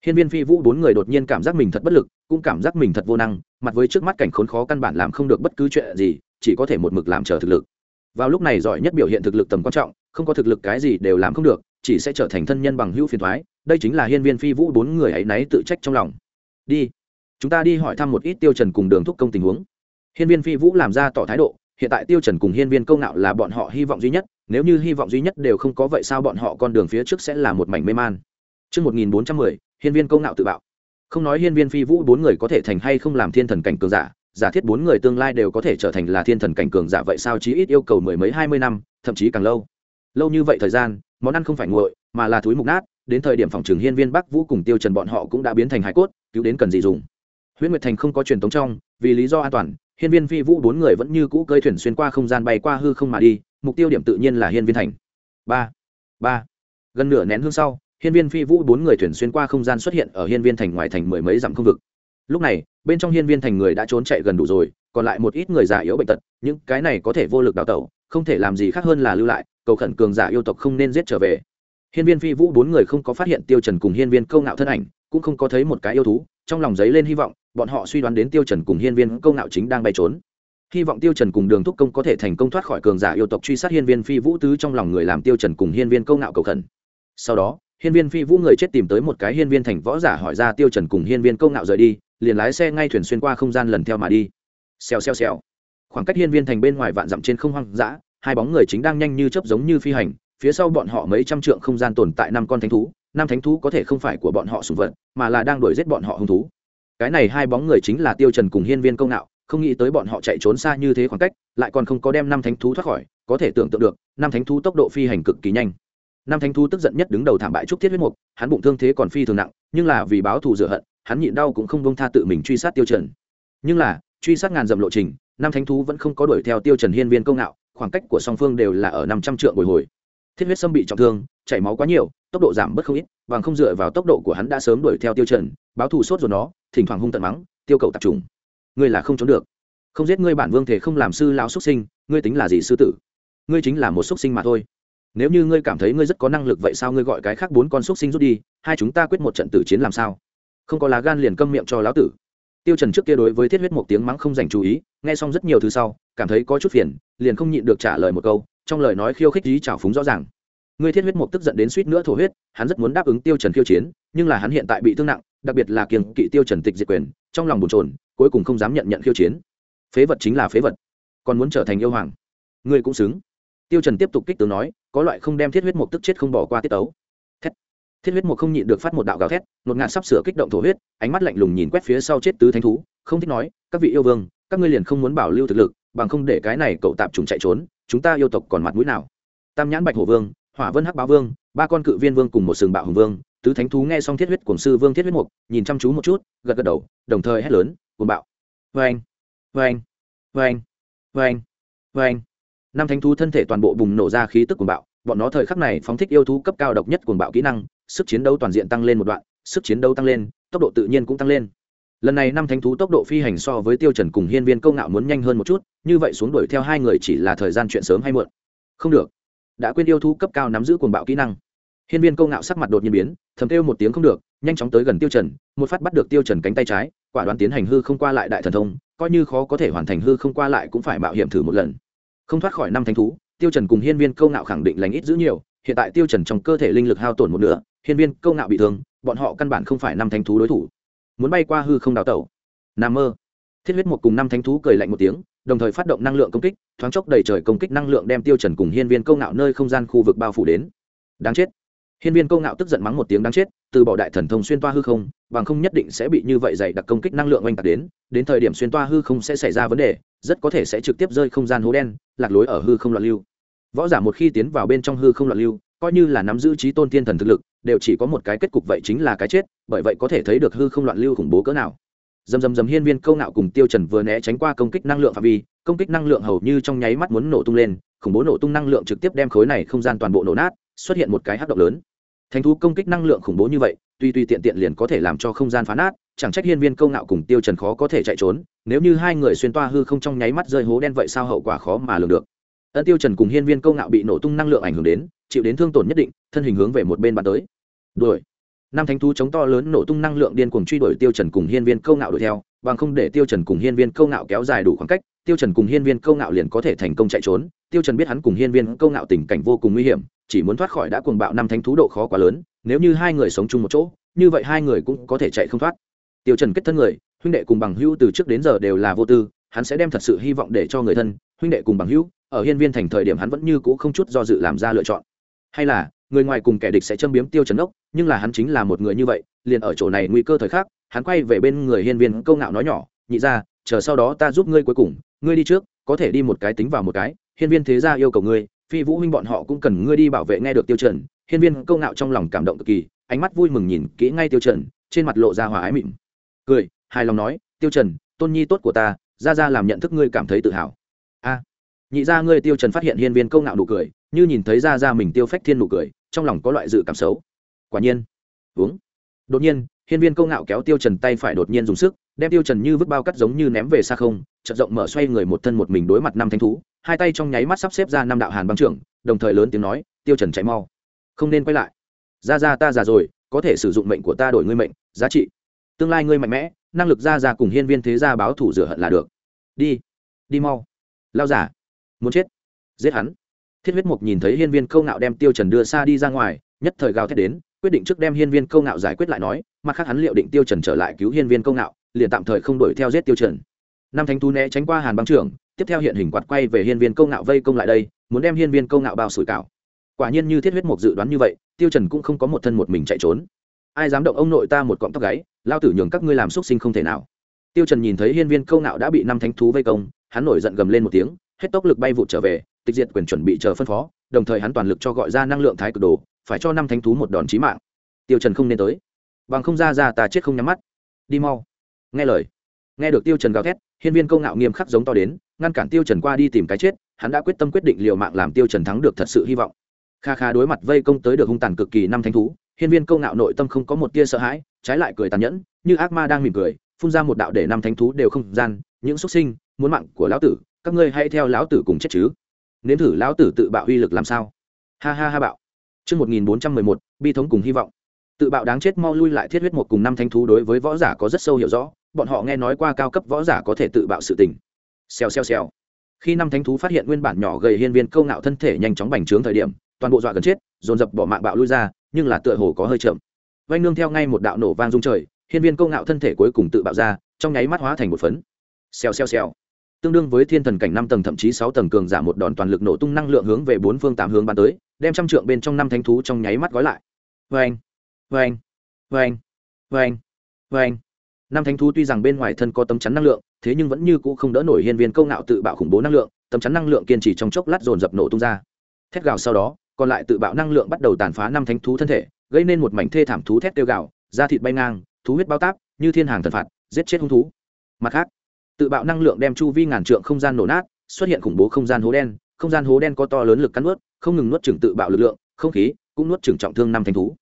Hiên viên phi vũ bốn người đột nhiên cảm giác mình thật bất lực, cũng cảm giác mình thật vô năng, mặt với trước mắt cảnh khốn khó căn bản làm không được bất cứ chuyện gì, chỉ có thể một mực làm chờ thực lực. Vào lúc này giỏi nhất biểu hiện thực lực tầm quan trọng, không có thực lực cái gì đều làm không được chỉ sẽ trở thành thân nhân bằng hữu phiền thoái đây chính là hiên viên phi vũ bốn người ấy náy tự trách trong lòng đi chúng ta đi hỏi thăm một ít tiêu trần cùng đường thúc công tình huống hiên viên phi vũ làm ra tỏ thái độ hiện tại tiêu trần cùng hiên viên công nạo là bọn họ hy vọng duy nhất nếu như hy vọng duy nhất đều không có vậy sao bọn họ con đường phía trước sẽ là một mảnh mê man Trước 1410, hiên viên công nạo tự bạo. Không nói hiên viên phi vũ bốn người có thể thành hay không làm thiên thần cảnh cường giả, giả thiết bốn người tương lai đều có thể trở thành là thiên thần cảnh cường giả vậy sao chí ít yêu cầu mười mấy hai mươi năm, thậm chí càng lâu. Lâu như vậy thời gian, món ăn không phải nguội, mà là thúi mục nát, đến thời điểm phòng trường hiên viên Bắc Vũ cùng Tiêu Trần bọn họ cũng đã biến thành hải cốt, cứu đến cần gì dùng. Huyễn Nguyệt Thành không có truyền thống trong, vì lý do an toàn, hiên viên phi vũ bốn người vẫn như cũ cơi thuyền xuyên qua không gian bay qua hư không mà đi mục tiêu điểm tự nhiên là hiên viên thành. Ba ba. Gần nửa nén hương sau hiên viên phi vũ bốn người thuyền xuyên qua không gian xuất hiện ở hiên viên thành ngoài thành mười mấy dặm không vực. Lúc này bên trong hiên viên thành người đã trốn chạy gần đủ rồi còn lại một ít người già yếu bệnh tật những cái này có thể vô lực đào tẩu không thể làm gì khác hơn là lưu lại, cầu khẩn cường giả yêu tộc không nên giết trở về. Hiên viên phi vũ bốn người không có phát hiện tiêu trần cùng hiên viên câu ngạo thân ảnh, cũng không có thấy một cái yêu thú, trong lòng giấy lên hy vọng, bọn họ suy đoán đến tiêu trần cùng hiên viên câu ngạo chính đang bay trốn. Hy vọng tiêu trần cùng đường thúc công có thể thành công thoát khỏi cường giả yêu tộc truy sát hiên viên phi vũ tứ trong lòng người làm tiêu trần cùng hiên viên câu ngạo cầu khẩn. Sau đó, hiên viên phi vũ người chết tìm tới một cái hiên viên thành võ giả hỏi ra tiêu trần cùng hiên viên câu ngạo rời đi, liền lái xe ngay thuyền xuyên qua không gian lần theo mà đi. Xèo xèo xèo khoảng cách hiên viên thành bên ngoài vạn dặm trên không hoang dã, hai bóng người chính đang nhanh như chớp giống như phi hành, phía sau bọn họ mấy trăm trượng không gian tồn tại năm con thánh thú, năm thánh thú có thể không phải của bọn họ sùng vật, mà là đang đuổi giết bọn họ hung thú. Cái này hai bóng người chính là tiêu trần cùng hiên viên công nạo, không nghĩ tới bọn họ chạy trốn xa như thế khoảng cách, lại còn không có đem năm thánh thú thoát khỏi, có thể tưởng tượng được, năm thánh thú tốc độ phi hành cực kỳ nhanh. Năm thánh thú tức giận nhất đứng đầu thảm bại trúc thiết huyết mục, hắn bụng thương thế còn phi thường nặng, nhưng là vì báo thù rửa hận, hắn nhịn đau cũng không buông tha tự mình truy sát tiêu trần. Nhưng là, truy sát ngàn dặm lộ trình năm thánh thú vẫn không có đuổi theo tiêu trần hiên viên công nạo, khoảng cách của song phương đều là ở năm trăm trượng bồi hồi. Thiết huyết sâm bị trọng thương, chảy máu quá nhiều, tốc độ giảm bớt không ít và không dựa vào tốc độ của hắn đã sớm đuổi theo tiêu trần, báo thù sốt rồi nó, thỉnh thoảng hung tận mắng, tiêu cầu tập trung ngươi là không trốn được. Không giết ngươi bản vương thể không làm sư lão xuất sinh, ngươi tính là gì sư tử? Ngươi chính là một xuất sinh mà thôi. Nếu như ngươi cảm thấy ngươi rất có năng lực vậy sao ngươi gọi cái khác bốn con xuất sinh rút đi, hai chúng ta quyết một trận tử chiến làm sao? Không có lá gan liền câm miệng cho lão tử tiêu trần trước kia đối với thiết huyết một tiếng mắng không dành chú ý, nghe xong rất nhiều thứ sau, cảm thấy có chút phiền, liền không nhịn được trả lời một câu, trong lời nói khiêu khích ý trào phúng rõ ràng. Ngươi thiết huyết mục tức giận đến suýt nữa thổ huyết, hắn rất muốn đáp ứng tiêu trần khiêu chiến, nhưng là hắn hiện tại bị thương nặng, đặc biệt là kiêng kỵ tiêu trần tịch diệt quyền, trong lòng bồn chồn, cuối cùng không dám nhận nhận khiêu chiến. Phế vật chính là phế vật, còn muốn trở thành yêu hoàng. Ngươi cũng xứng. Tiêu trần tiếp tục kích tướng nói, có loại không đem thiết huyết mục tức chết không bỏ qua tiết tấu thiết huyết một không nhịn được phát một đạo gào thét một ngạt sắp sửa kích động thổ huyết, ánh mắt lạnh lùng nhìn quét phía sau chết tứ thánh thú, không thích nói, các vị yêu vương, các ngươi liền không muốn bảo lưu thực lực, bằng không để cái này cậu tạm trùng chạy trốn, chúng ta yêu tộc còn mặt mũi nào? Tam nhãn bạch hổ vương, hỏa vân hắc báo vương, ba con cự viên vương cùng một sừng bạo hùng vương, tứ thánh thú nghe xong thiết huyết cổng sư vương thiết huyết mục, nhìn chăm chú một chút, gật gật đầu, đồng thời hét lớn, cuồng bạo. Vang vang vang vang vang năm thánh thú thân thể toàn bộ bùng nổ ra khí tức cuồng bạo, bọn nó thời khắc này phóng thích yêu thú cấp cao độc nhất cuồng bạo kỹ năng sức chiến đấu toàn diện tăng lên một đoạn, sức chiến đấu tăng lên, tốc độ tự nhiên cũng tăng lên. Lần này năm thánh thú tốc độ phi hành so với tiêu trần cùng hiên viên câu ngạo muốn nhanh hơn một chút, như vậy xuống đuổi theo hai người chỉ là thời gian chuyện sớm hay muộn. Không được. Đã quên yêu thú cấp cao nắm giữ cuồng bạo kỹ năng. Hiên viên câu ngạo sắc mặt đột nhiên biến, thầm kêu một tiếng không được, nhanh chóng tới gần tiêu trần, một phát bắt được tiêu trần cánh tay trái, quả đoán tiến hành hư không qua lại đại thần thông, coi như khó có thể hoàn thành hư không qua lại cũng phải mạo hiểm thử một lần. Không thoát khỏi năm thánh thú, tiêu trần cùng hiên viên câu ngạo khẳng định lành ít giữ nhiều, hiện tại tiêu trần trong cơ thể linh lực hao tổn một nửa hiên viên câu ngạo bị thương, bọn họ căn bản không phải năm thánh thú đối thủ. Muốn bay qua hư không đào tẩu. Nam mơ. Thiết huyết một cùng năm thánh thú cười lạnh một tiếng, đồng thời phát động năng lượng công kích, thoáng chốc đầy trời công kích năng lượng đem tiêu trần cùng hiên viên câu ngạo nơi không gian khu vực bao phủ đến. Đáng chết. Hiên viên câu ngạo tức giận mắng một tiếng đáng chết, từ bỏ đại thần thông xuyên toa hư không, bằng không nhất định sẽ bị như vậy dày đặc công kích năng lượng oanh tạc đến đến thời điểm xuyên toa hư không sẽ xảy ra vấn đề, rất có thể sẽ trực tiếp rơi không gian hố đen, lạc lối ở hư không loạn lưu. Võ giả một khi tiến vào bên trong hư không loạn lưu coi như là nắm giữ trí tôn thiên thần thực lực, đều chỉ có một cái kết cục vậy chính là cái chết, bởi vậy có thể thấy được hư không loạn lưu khủng bố cỡ nào. Dầm dầm dầm hiên viên câu nạo cùng tiêu trần vừa né tránh qua công kích năng lượng phạm vi, công kích năng lượng hầu như trong nháy mắt muốn nổ tung lên, khủng bố nổ tung năng lượng trực tiếp đem khối này không gian toàn bộ nổ nát, xuất hiện một cái hắc động lớn. Thành thú công kích năng lượng khủng bố như vậy, tuy tuy tiện tiện liền có thể làm cho không gian phá nát, chẳng trách hiên viên câu nạo cùng tiêu trần khó có thể chạy trốn, nếu như hai người xuyên toa hư không trong nháy mắt rơi hố đen vậy sao hậu quả khó mà lường được ân tiêu trần cùng hiên viên câu ngạo bị nổ tung năng lượng ảnh hưởng đến, chịu đến thương tổn nhất định, thân hình hướng về một bên bắn tới. Đuổi. Năm thánh thú chống to lớn nổ tung năng lượng điên cuồng truy đuổi tiêu trần cùng hiên viên câu ngạo đuổi theo, bằng không để tiêu trần cùng hiên viên câu ngạo kéo dài đủ khoảng cách, tiêu trần cùng hiên viên câu ngạo liền có thể thành công chạy trốn. Tiêu trần biết hắn cùng hiên viên câu ngạo tình cảnh vô cùng nguy hiểm, chỉ muốn thoát khỏi đã cuồng bạo năm thánh thú độ khó quá lớn, nếu như hai người sống chung một chỗ, như vậy hai người cũng có thể chạy không thoát. Tiêu trần kết thân người, huynh đệ cùng bằng hữu từ trước đến giờ đều là vô tư, hắn sẽ đem thật sự hy vọng để cho người thân, huynh đệ cùng bằng hữu ở hiên viên thành thời điểm hắn vẫn như cũ không chút do dự làm ra lựa chọn. Hay là, người ngoài cùng kẻ địch sẽ châm biếm tiêu Trấn ốc, nhưng là hắn chính là một người như vậy, liền ở chỗ này nguy cơ thời khắc, hắn quay về bên người hiên viên câu ngạo nói nhỏ, nhị ra chờ sau đó ta giúp ngươi cuối cùng, ngươi đi trước, có thể đi một cái tính vào một cái, hiên viên thế gia yêu cầu ngươi, phi vũ huynh bọn họ cũng cần ngươi đi bảo vệ nghe được tiêu trần. Hiên viên câu ngạo trong lòng cảm động cực kỳ, ánh mắt vui mừng nhìn kỹ ngay tiêu trần, trên mặt lộ ra hòa ái mịn. Cười, hài lòng nói, tiêu trần, tôn nhi tốt của ta ra ra làm nhận thức ngươi cảm thấy tự hào nhị ra ngươi tiêu trần phát hiện hiên viên câu ngạo nụ cười, như nhìn thấy ra ra mình tiêu phách thiên nụ cười, trong lòng có loại dự cảm xấu. Quả nhiên. Uống. Đột nhiên, hiên viên câu ngạo kéo tiêu trần tay phải đột nhiên dùng sức, đem tiêu trần như vứt bao cắt giống như ném về xa không, chợt rộng mở xoay người một thân một mình đối mặt năm thánh thú, hai tay trong nháy mắt sắp xếp ra năm đạo hàn băng trưởng, đồng thời lớn tiếng nói, tiêu trần chạy mau. Không nên quay lại. Ra ra ta già rồi, có thể sử dụng mệnh của ta đổi ngươi mệnh, giá trị. Tương lai ngươi mạnh mẽ, năng lực ra ra cùng hiên viên thế gia báo thủ rửa hận là được. Đi. Đi mau. Lao giả muốn chết. Giết hắn. Thiết huyết mục nhìn thấy hiên viên câu ngạo đem tiêu trần đưa xa đi ra ngoài, nhất thời gào thét đến, quyết định trước đem hiên viên câu ngạo giải quyết lại nói, mặt khác hắn liệu định tiêu trần trở lại cứu hiên viên câu ngạo, liền tạm thời không đuổi theo giết tiêu trần. Năm thánh thú né tránh qua hàn băng trưởng, tiếp theo hiện hình quạt quay về hiên viên câu ngạo vây công lại đây, muốn đem hiên viên câu ngạo bao sủi cảo. Quả nhiên như thiết huyết mục dự đoán như vậy, tiêu trần cũng không có một thân một mình chạy trốn. Ai dám động ông nội ta một cọng tóc gáy, lao tử nhường các ngươi làm xuất sinh không thể nào. Tiêu trần nhìn thấy hiên viên câu ngạo đã bị năm thánh thú vây công, hắn nổi giận gầm lên một tiếng hết tốc lực bay vụt trở về, tịch diệt quyền chuẩn bị chờ phân phó, đồng thời hắn toàn lực cho gọi ra năng lượng thái cực đồ, phải cho năm thánh thú một đòn chí mạng. Tiêu trần không nên tới. Bằng không ra ra ta chết không nhắm mắt. Đi mau. Nghe lời. Nghe được tiêu trần gào thét, hiên viên câu ngạo nghiêm khắc giống to đến, ngăn cản tiêu trần qua đi tìm cái chết, hắn đã quyết tâm quyết định liều mạng làm tiêu trần thắng được thật sự hy vọng. Kha kha đối mặt vây công tới được hung tàn cực kỳ năm thánh thú, hiên viên câu ngạo nội tâm không có một tia sợ hãi, trái lại cười tàn nhẫn, như ác ma đang mỉm cười, phun ra một đạo để năm thánh thú đều không gian, những xuất sinh, muốn mạng của lão tử các ngươi hãy theo lão tử cùng chết chứ nếm thử lão tử tự bạo uy lực làm sao ha ha ha bạo Trước 1411, bi thống cùng hy vọng. Tự bạo đáng chết mau lui lại thiết huyết một cùng năm thánh thú đối với võ giả có rất sâu hiểu rõ, bọn họ nghe nói qua cao cấp võ giả có thể tự bạo sự tình. Xèo xèo xèo. Khi năm thánh thú phát hiện nguyên bản nhỏ gầy hiên viên câu ngạo thân thể nhanh chóng bành trướng thời điểm, toàn bộ dọa gần chết, dồn dập bỏ mạng bạo lui ra, nhưng là tựa hồ có hơi chậm. Vành nương theo ngay một đạo nổ vang rung trời, hiên viên câu ngạo thân thể cuối cùng tự bạo ra, trong nháy mắt hóa thành một phấn. Xèo xèo xèo tương đương với thiên thần cảnh năm tầng, thậm chí sáu tầng cường giả một đòn toàn lực nổ tung năng lượng hướng về bốn phương tám hướng bắn tới, đem trăm trượng bên trong năm thánh thú trong nháy mắt gói lại. Vê anh vê anh vê năm thánh thú tuy rằng bên ngoài thân có tấm chắn năng lượng, thế nhưng vẫn như cũ không đỡ nổi hiên viên câu ngạo tự bạo khủng bố năng lượng, tấm chắn năng lượng kiên trì trong chốc lát dồn dập nổ tung ra. Thét gào sau đó, còn lại tự bạo năng lượng bắt đầu tàn phá năm thánh thú thân thể, gây nên một mảnh thê thảm thú thét tiêu gạo da thịt bay ngang, thú huyết bao táp, như thiên hàng thần phạt, giết chết hung thú. Mặt khác tự bạo năng lượng đem chu vi ngàn trượng không gian nổ nát, xuất hiện khủng bố không gian hố đen, không gian hố đen có to lớn lực cắn nuốt, không ngừng nuốt chừng tự bạo lực lượng, không khí cũng nuốt chừng trọng thương năm thành thú.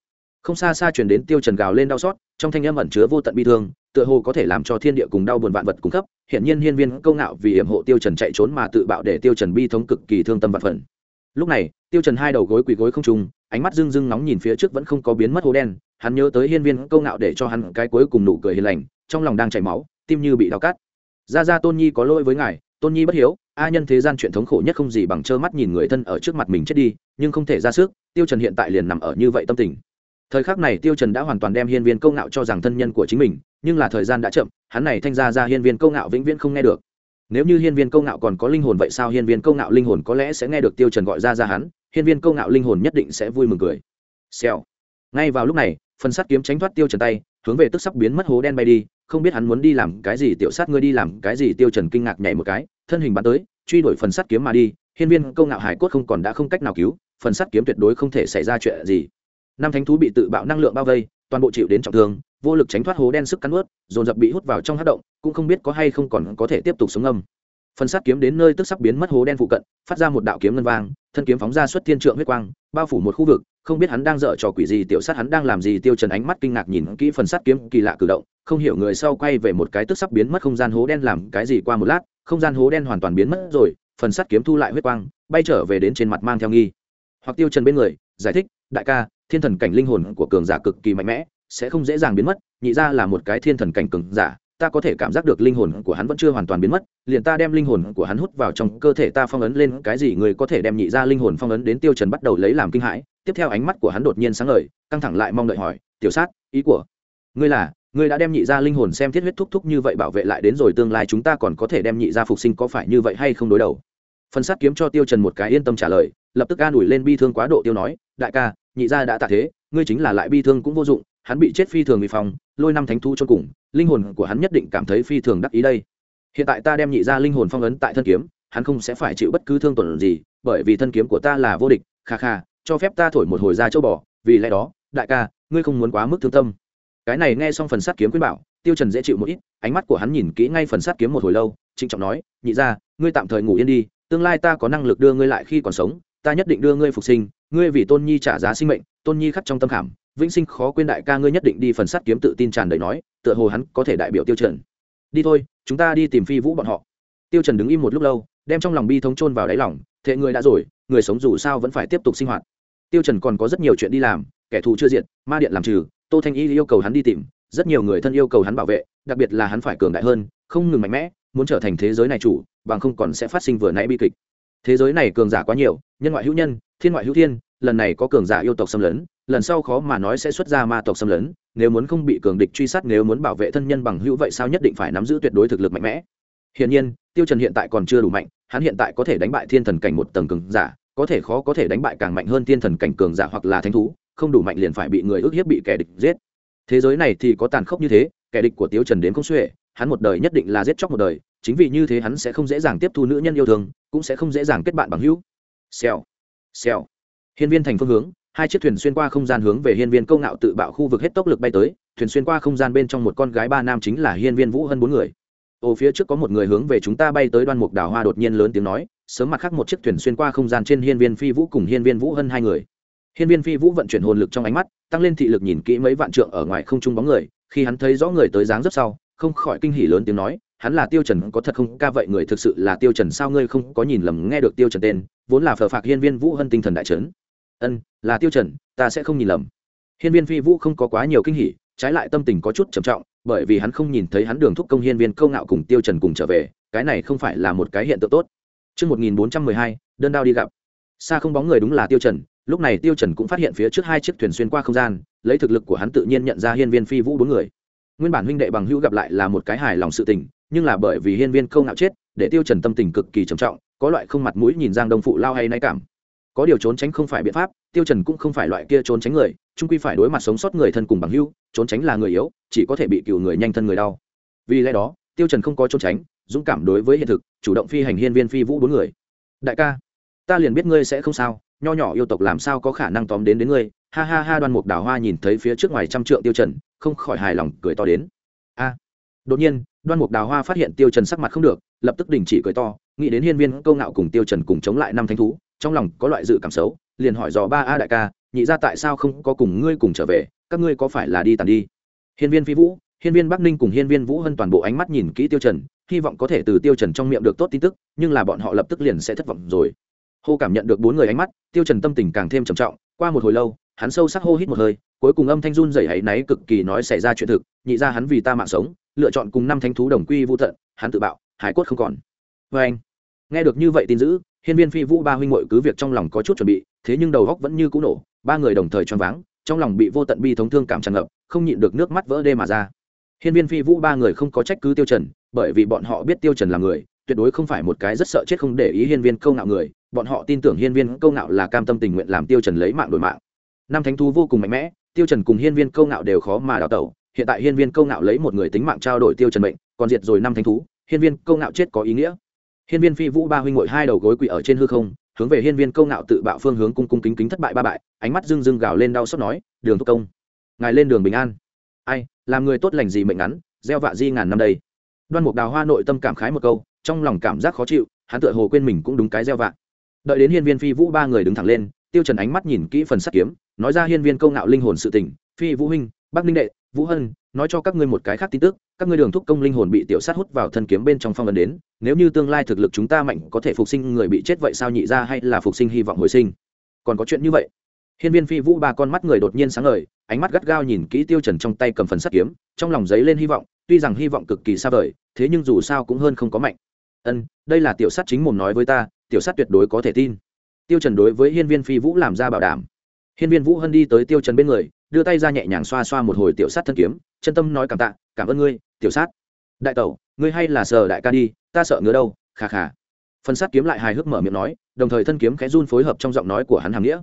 Không xa xa chuyển đến tiêu trần gào lên đau xót, trong thanh âm ẩn chứa vô tận bi thương, tựa hồ có thể làm cho thiên địa cùng đau buồn vạn vật cung cấp hiện nhiên hiên viên câu ngạo vì hiểm hộ tiêu trần chạy trốn mà tự bạo để tiêu trần bi thống cực kỳ thương tâm vạn phần. Lúc này, tiêu trần hai đầu gối quỳ gối không trung, ánh mắt rưng rưng nóng nhìn phía trước vẫn không có biến mất hố đen, hắn nhớ tới hiên viên câu ngạo để cho hắn cái cuối cùng nụ cười hiền lành, trong lòng đang chảy máu, tim như bị đau cắt ra ra tôn nhi có lỗi với ngài, tôn nhi bất hiếu, a nhân thế gian chuyện thống khổ nhất không gì bằng trơ mắt nhìn người thân ở trước mặt mình chết đi, nhưng không thể ra sức, tiêu trần hiện tại liền nằm ở như vậy tâm tình. Thời khắc này tiêu trần đã hoàn toàn đem hiên viên câu ngạo cho rằng thân nhân của chính mình, nhưng là thời gian đã chậm, hắn này thanh ra ra hiên viên câu ngạo vĩnh viễn không nghe được. Nếu như hiên viên câu ngạo còn có linh hồn vậy sao hiên viên câu ngạo linh hồn có lẽ sẽ nghe được tiêu trần gọi ra ra hắn, hiên viên câu ngạo linh hồn nhất định sẽ vui mừng cười. Xèo. Ngay vào lúc này, phần sắt kiếm tránh thoát tiêu trần tay, hướng về tức sắp biến mất hố đen bay đi không biết hắn muốn đi làm cái gì, tiểu sát ngươi đi làm cái gì, tiêu trần kinh ngạc nhảy một cái, thân hình bắn tới, truy đuổi phần sắt kiếm mà đi, hiên viên câu ngạo hải cốt không còn đã không cách nào cứu, phần sắt kiếm tuyệt đối không thể xảy ra chuyện gì. Năm thánh thú bị tự bạo năng lượng bao vây, toàn bộ chịu đến trọng thương, vô lực tránh thoát hố đen sức cắn ướt dồn dập bị hút vào trong hắc động, cũng không biết có hay không còn có thể tiếp tục sống âm phần sắt kiếm đến nơi tức sắp biến mất hố đen phụ cận, phát ra một đạo kiếm ngân vang, thân kiếm phóng ra xuất thiên trượng huyết quang, bao phủ một khu vực không biết hắn đang dở trò quỷ gì, tiểu sát hắn đang làm gì, tiêu trần ánh mắt kinh ngạc nhìn kỹ phần sắt kiếm kỳ lạ cử động, không hiểu người sau quay về một cái tức sắp biến mất không gian hố đen làm cái gì qua một lát, không gian hố đen hoàn toàn biến mất rồi, phần sắt kiếm thu lại huyết quang, bay trở về đến trên mặt mang theo nghi. Hoặc tiêu trần bên người, giải thích, đại ca, thiên thần cảnh linh hồn của cường giả cực kỳ mạnh mẽ, sẽ không dễ dàng biến mất, nhị ra là một cái thiên thần cảnh cường giả, ta có thể cảm giác được linh hồn của hắn vẫn chưa hoàn toàn biến mất, liền ta đem linh hồn của hắn hút vào trong cơ thể ta phong ấn lên, cái gì người có thể đem nhị ra linh hồn phong ấn đến tiêu trần bắt đầu lấy làm kinh hãi tiếp theo ánh mắt của hắn đột nhiên sáng ngời, căng thẳng lại mong đợi hỏi, tiểu sát, ý của ngươi là, ngươi đã đem nhị ra linh hồn xem thiết huyết thúc thúc như vậy bảo vệ lại đến rồi tương lai chúng ta còn có thể đem nhị ra phục sinh có phải như vậy hay không đối đầu? Phần sát kiếm cho tiêu trần một cái yên tâm trả lời, lập tức an ủi lên bi thương quá độ tiêu nói, đại ca, nhị ra đã tạ thế, ngươi chính là lại bi thương cũng vô dụng, hắn bị chết phi thường vì phòng, lôi năm thánh thu cho cùng, linh hồn của hắn nhất định cảm thấy phi thường đắc ý đây. Hiện tại ta đem nhị ra linh hồn phong ấn tại thân kiếm, hắn không sẽ phải chịu bất cứ thương tổn gì, bởi vì thân kiếm của ta là vô địch, kha kha cho phép ta thổi một hồi ra châu bò, vì lẽ đó, đại ca, ngươi không muốn quá mức thương tâm. Cái này nghe xong phần sát kiếm khuyên bảo, tiêu trần dễ chịu một ít, ánh mắt của hắn nhìn kỹ ngay phần sát kiếm một hồi lâu, trịnh trọng nói, nhị ra ngươi tạm thời ngủ yên đi, tương lai ta có năng lực đưa ngươi lại khi còn sống, ta nhất định đưa ngươi phục sinh, ngươi vì tôn nhi trả giá sinh mệnh, tôn nhi khắc trong tâm khảm, vĩnh sinh khó quên đại ca ngươi nhất định đi phần sát kiếm tự tin tràn đầy nói, tựa hồ hắn có thể đại biểu tiêu trần. Đi thôi, chúng ta đi tìm phi vũ bọn họ. Tiêu trần đứng im một lúc lâu, đem trong lòng bi thống chôn vào đáy lòng, thệ người đã rồi người sống dù sao vẫn phải tiếp tục sinh hoạt. Tiêu trần còn có rất nhiều chuyện đi làm, kẻ thù chưa diệt, ma điện làm trừ, tô thanh y yêu cầu hắn đi tìm, rất nhiều người thân yêu cầu hắn bảo vệ, đặc biệt là hắn phải cường đại hơn, không ngừng mạnh mẽ, muốn trở thành thế giới này chủ, bằng không còn sẽ phát sinh vừa nãy bi kịch. Thế giới này cường giả quá nhiều, nhân ngoại hữu nhân, thiên ngoại hữu thiên, lần này có cường giả yêu tộc xâm lấn, lần sau khó mà nói sẽ xuất ra ma tộc xâm lấn, nếu muốn không bị cường địch truy sát, nếu muốn bảo vệ thân nhân bằng hữu vậy sao nhất định phải nắm giữ tuyệt đối thực lực mạnh mẽ. Hiển nhiên, tiêu trần hiện tại còn chưa đủ mạnh, hắn hiện tại có thể đánh bại thiên thần cảnh một tầng cường giả có thể khó có thể đánh bại càng mạnh hơn thiên thần cảnh cường giả hoặc là thánh thú, không đủ mạnh liền phải bị người ức hiếp bị kẻ địch giết. Thế giới này thì có tàn khốc như thế, kẻ địch của tiêu trần đến không xuể, hắn một đời nhất định là giết chóc một đời, chính vì như thế hắn sẽ không dễ dàng tiếp thu nữ nhân yêu thương, cũng sẽ không dễ dàng kết bạn bằng hữu. Xèo xèo. Hiên viên thành phương hướng, hai chiếc thuyền xuyên qua không gian hướng về hiên viên câu ngạo tự bạo khu vực hết tốc lực bay tới, thuyền xuyên qua không gian bên trong một con gái ba nam chính là hiên viên vũ hơn bốn người ồ phía trước có một người hướng về chúng ta bay tới đoan mục đào hoa đột nhiên lớn tiếng nói, sớm mặt khác một chiếc thuyền xuyên qua không gian trên hiên viên phi vũ cùng hiên viên vũ hơn hai người. Hiên viên phi vũ vận chuyển hồn lực trong ánh mắt, tăng lên thị lực nhìn kỹ mấy vạn trượng ở ngoài không trung bóng người, khi hắn thấy rõ người tới dáng rất sau, không khỏi kinh hỉ lớn tiếng nói, hắn là tiêu trần, có thật không? Ca vậy người thực sự là tiêu trần sao? Ngươi không có nhìn lầm, nghe được tiêu trần tên, vốn là phờ phạc hiên viên vũ hân tinh thần đại trấn ân, là tiêu trần, ta sẽ không nhìn lầm. Hiên viên phi vũ không có quá nhiều kinh hỉ trái lại tâm tình có chút trầm trọng bởi vì hắn không nhìn thấy hắn đường thúc công hiên viên câu ngạo cùng tiêu trần cùng trở về cái này không phải là một cái hiện tượng tốt Trước 1412, đơn đao đi gặp. Xa không bóng người đúng là tiêu trần, lúc này tiêu trần cũng phát hiện phía trước hai chiếc thuyền xuyên qua không gian, lấy thực lực của hắn tự nhiên nhận ra hiên viên phi vũ bốn người. Nguyên bản huynh đệ bằng hữu gặp lại là một cái hài lòng sự tình, nhưng là bởi vì hiên viên câu ngạo chết, để tiêu trần tâm tình cực kỳ trầm trọng, có loại không mặt mũi nhìn giang đông phụ lao hay nay cảm có điều trốn tránh không phải biện pháp, tiêu trần cũng không phải loại kia trốn tránh người trung quy phải đối mặt sống sót người thân cùng bằng hữu, trốn tránh là người yếu, chỉ có thể bị cựu người nhanh thân người đau. Vì lẽ đó, tiêu trần không có trốn tránh, dũng cảm đối với hiện thực, chủ động phi hành hiên viên phi vũ bốn người. Đại ca, ta liền biết ngươi sẽ không sao, nho nhỏ yêu tộc làm sao có khả năng tóm đến đến ngươi. Ha ha ha, đoan mục đào hoa nhìn thấy phía trước ngoài trăm trượng tiêu trần, không khỏi hài lòng cười to đến. A. Đột nhiên, đoan mục đào hoa phát hiện tiêu trần sắc mặt không được, lập tức đình chỉ cười to, nghĩ đến hiên viên câu ngạo cùng tiêu trần cùng chống lại năm thánh thú trong lòng có loại dự cảm xấu, liền hỏi dò ba a đại ca, nhị ra tại sao không có cùng ngươi cùng trở về, các ngươi có phải là đi tàn đi? Hiên viên phi vũ, hiên viên bắc ninh cùng hiên viên vũ hân toàn bộ ánh mắt nhìn kỹ tiêu trần, hy vọng có thể từ tiêu trần trong miệng được tốt tin tức, nhưng là bọn họ lập tức liền sẽ thất vọng rồi. Hô cảm nhận được bốn người ánh mắt, tiêu trần tâm tình càng thêm trầm trọng, qua một hồi lâu, hắn sâu sắc hô hít một hơi, cuối cùng âm thanh run rẩy ấy náy cực kỳ nói xảy ra chuyện thực, nhị ra hắn vì ta mạng sống, lựa chọn cùng năm thánh thú đồng quy vu tận, hắn tự bạo, hải cốt không còn. Với anh. Nghe được như vậy tin dữ hiên viên phi vũ ba huynh muội cứ việc trong lòng có chút chuẩn bị, thế nhưng đầu góc vẫn như cũ nổ, ba người đồng thời choáng váng, trong lòng bị vô tận bi thống thương cảm tràn ngập, không nhịn được nước mắt vỡ đê mà ra. Hiên viên phi vũ ba người không có trách cứ tiêu trần, bởi vì bọn họ biết tiêu trần là người, tuyệt đối không phải một cái rất sợ chết không để ý hiên viên câu ngạo người, bọn họ tin tưởng hiên viên câu ngạo là cam tâm tình nguyện làm tiêu trần lấy mạng đổi mạng. Năm thánh thú vô cùng mạnh mẽ, tiêu trần cùng hiên viên câu ngạo đều khó mà đào tẩu, hiện tại hiên viên câu ngạo lấy một người tính mạng trao đổi tiêu trần mệnh, còn diệt rồi năm thánh thú, hiên viên câu ngạo chết có ý nghĩa hiên viên phi vũ ba huynh ngội hai đầu gối quỳ ở trên hư không, hướng về hiên viên câu ngạo tự bạo phương hướng cung cung kính kính thất bại ba bại, ánh mắt rưng rưng gào lên đau xót nói, đường thúc công, ngài lên đường bình an. Ai, làm người tốt lành gì mệnh ngắn, gieo vạ di ngàn năm đây. Đoan mục đào hoa nội tâm cảm khái một câu, trong lòng cảm giác khó chịu, hắn tựa hồ quên mình cũng đúng cái gieo vạ. Đợi đến hiên viên phi vũ ba người đứng thẳng lên, tiêu trần ánh mắt nhìn kỹ phần sắt kiếm, nói ra hiên viên câu ngạo linh hồn sự tình, phi vũ huynh, bắc ninh đệ, vũ hân, nói cho các ngươi một cái khác tin tức các ngươi đường thúc công linh hồn bị tiểu sát hút vào thân kiếm bên trong phong ấn đến, nếu như tương lai thực lực chúng ta mạnh, có thể phục sinh người bị chết vậy sao nhị ra hay là phục sinh hy vọng hồi sinh? Còn có chuyện như vậy. Hiên viên phi vũ ba con mắt người đột nhiên sáng ngời, ánh mắt gắt gao nhìn kỹ tiêu trần trong tay cầm phần sắt kiếm, trong lòng giấy lên hy vọng, tuy rằng hy vọng cực kỳ xa vời, thế nhưng dù sao cũng hơn không có mạnh. Ân, đây là tiểu sát chính mồm nói với ta, tiểu sát tuyệt đối có thể tin. Tiêu trần đối với hiên viên phi vũ làm ra bảo đảm. Hiên viên vũ hân đi tới tiêu trần bên người, đưa tay ra nhẹ nhàng xoa xoa một hồi tiểu sát thân kiếm chân tâm nói cảm tạ, cảm ơn ngươi, tiểu sát. Đại tẩu, ngươi hay là sờ đại ca đi, ta sợ ngứa đâu khà khà phần sát kiếm lại hài hước mở miệng nói, đồng thời thân kiếm khẽ run phối hợp trong giọng nói của hắn hàm nghĩa.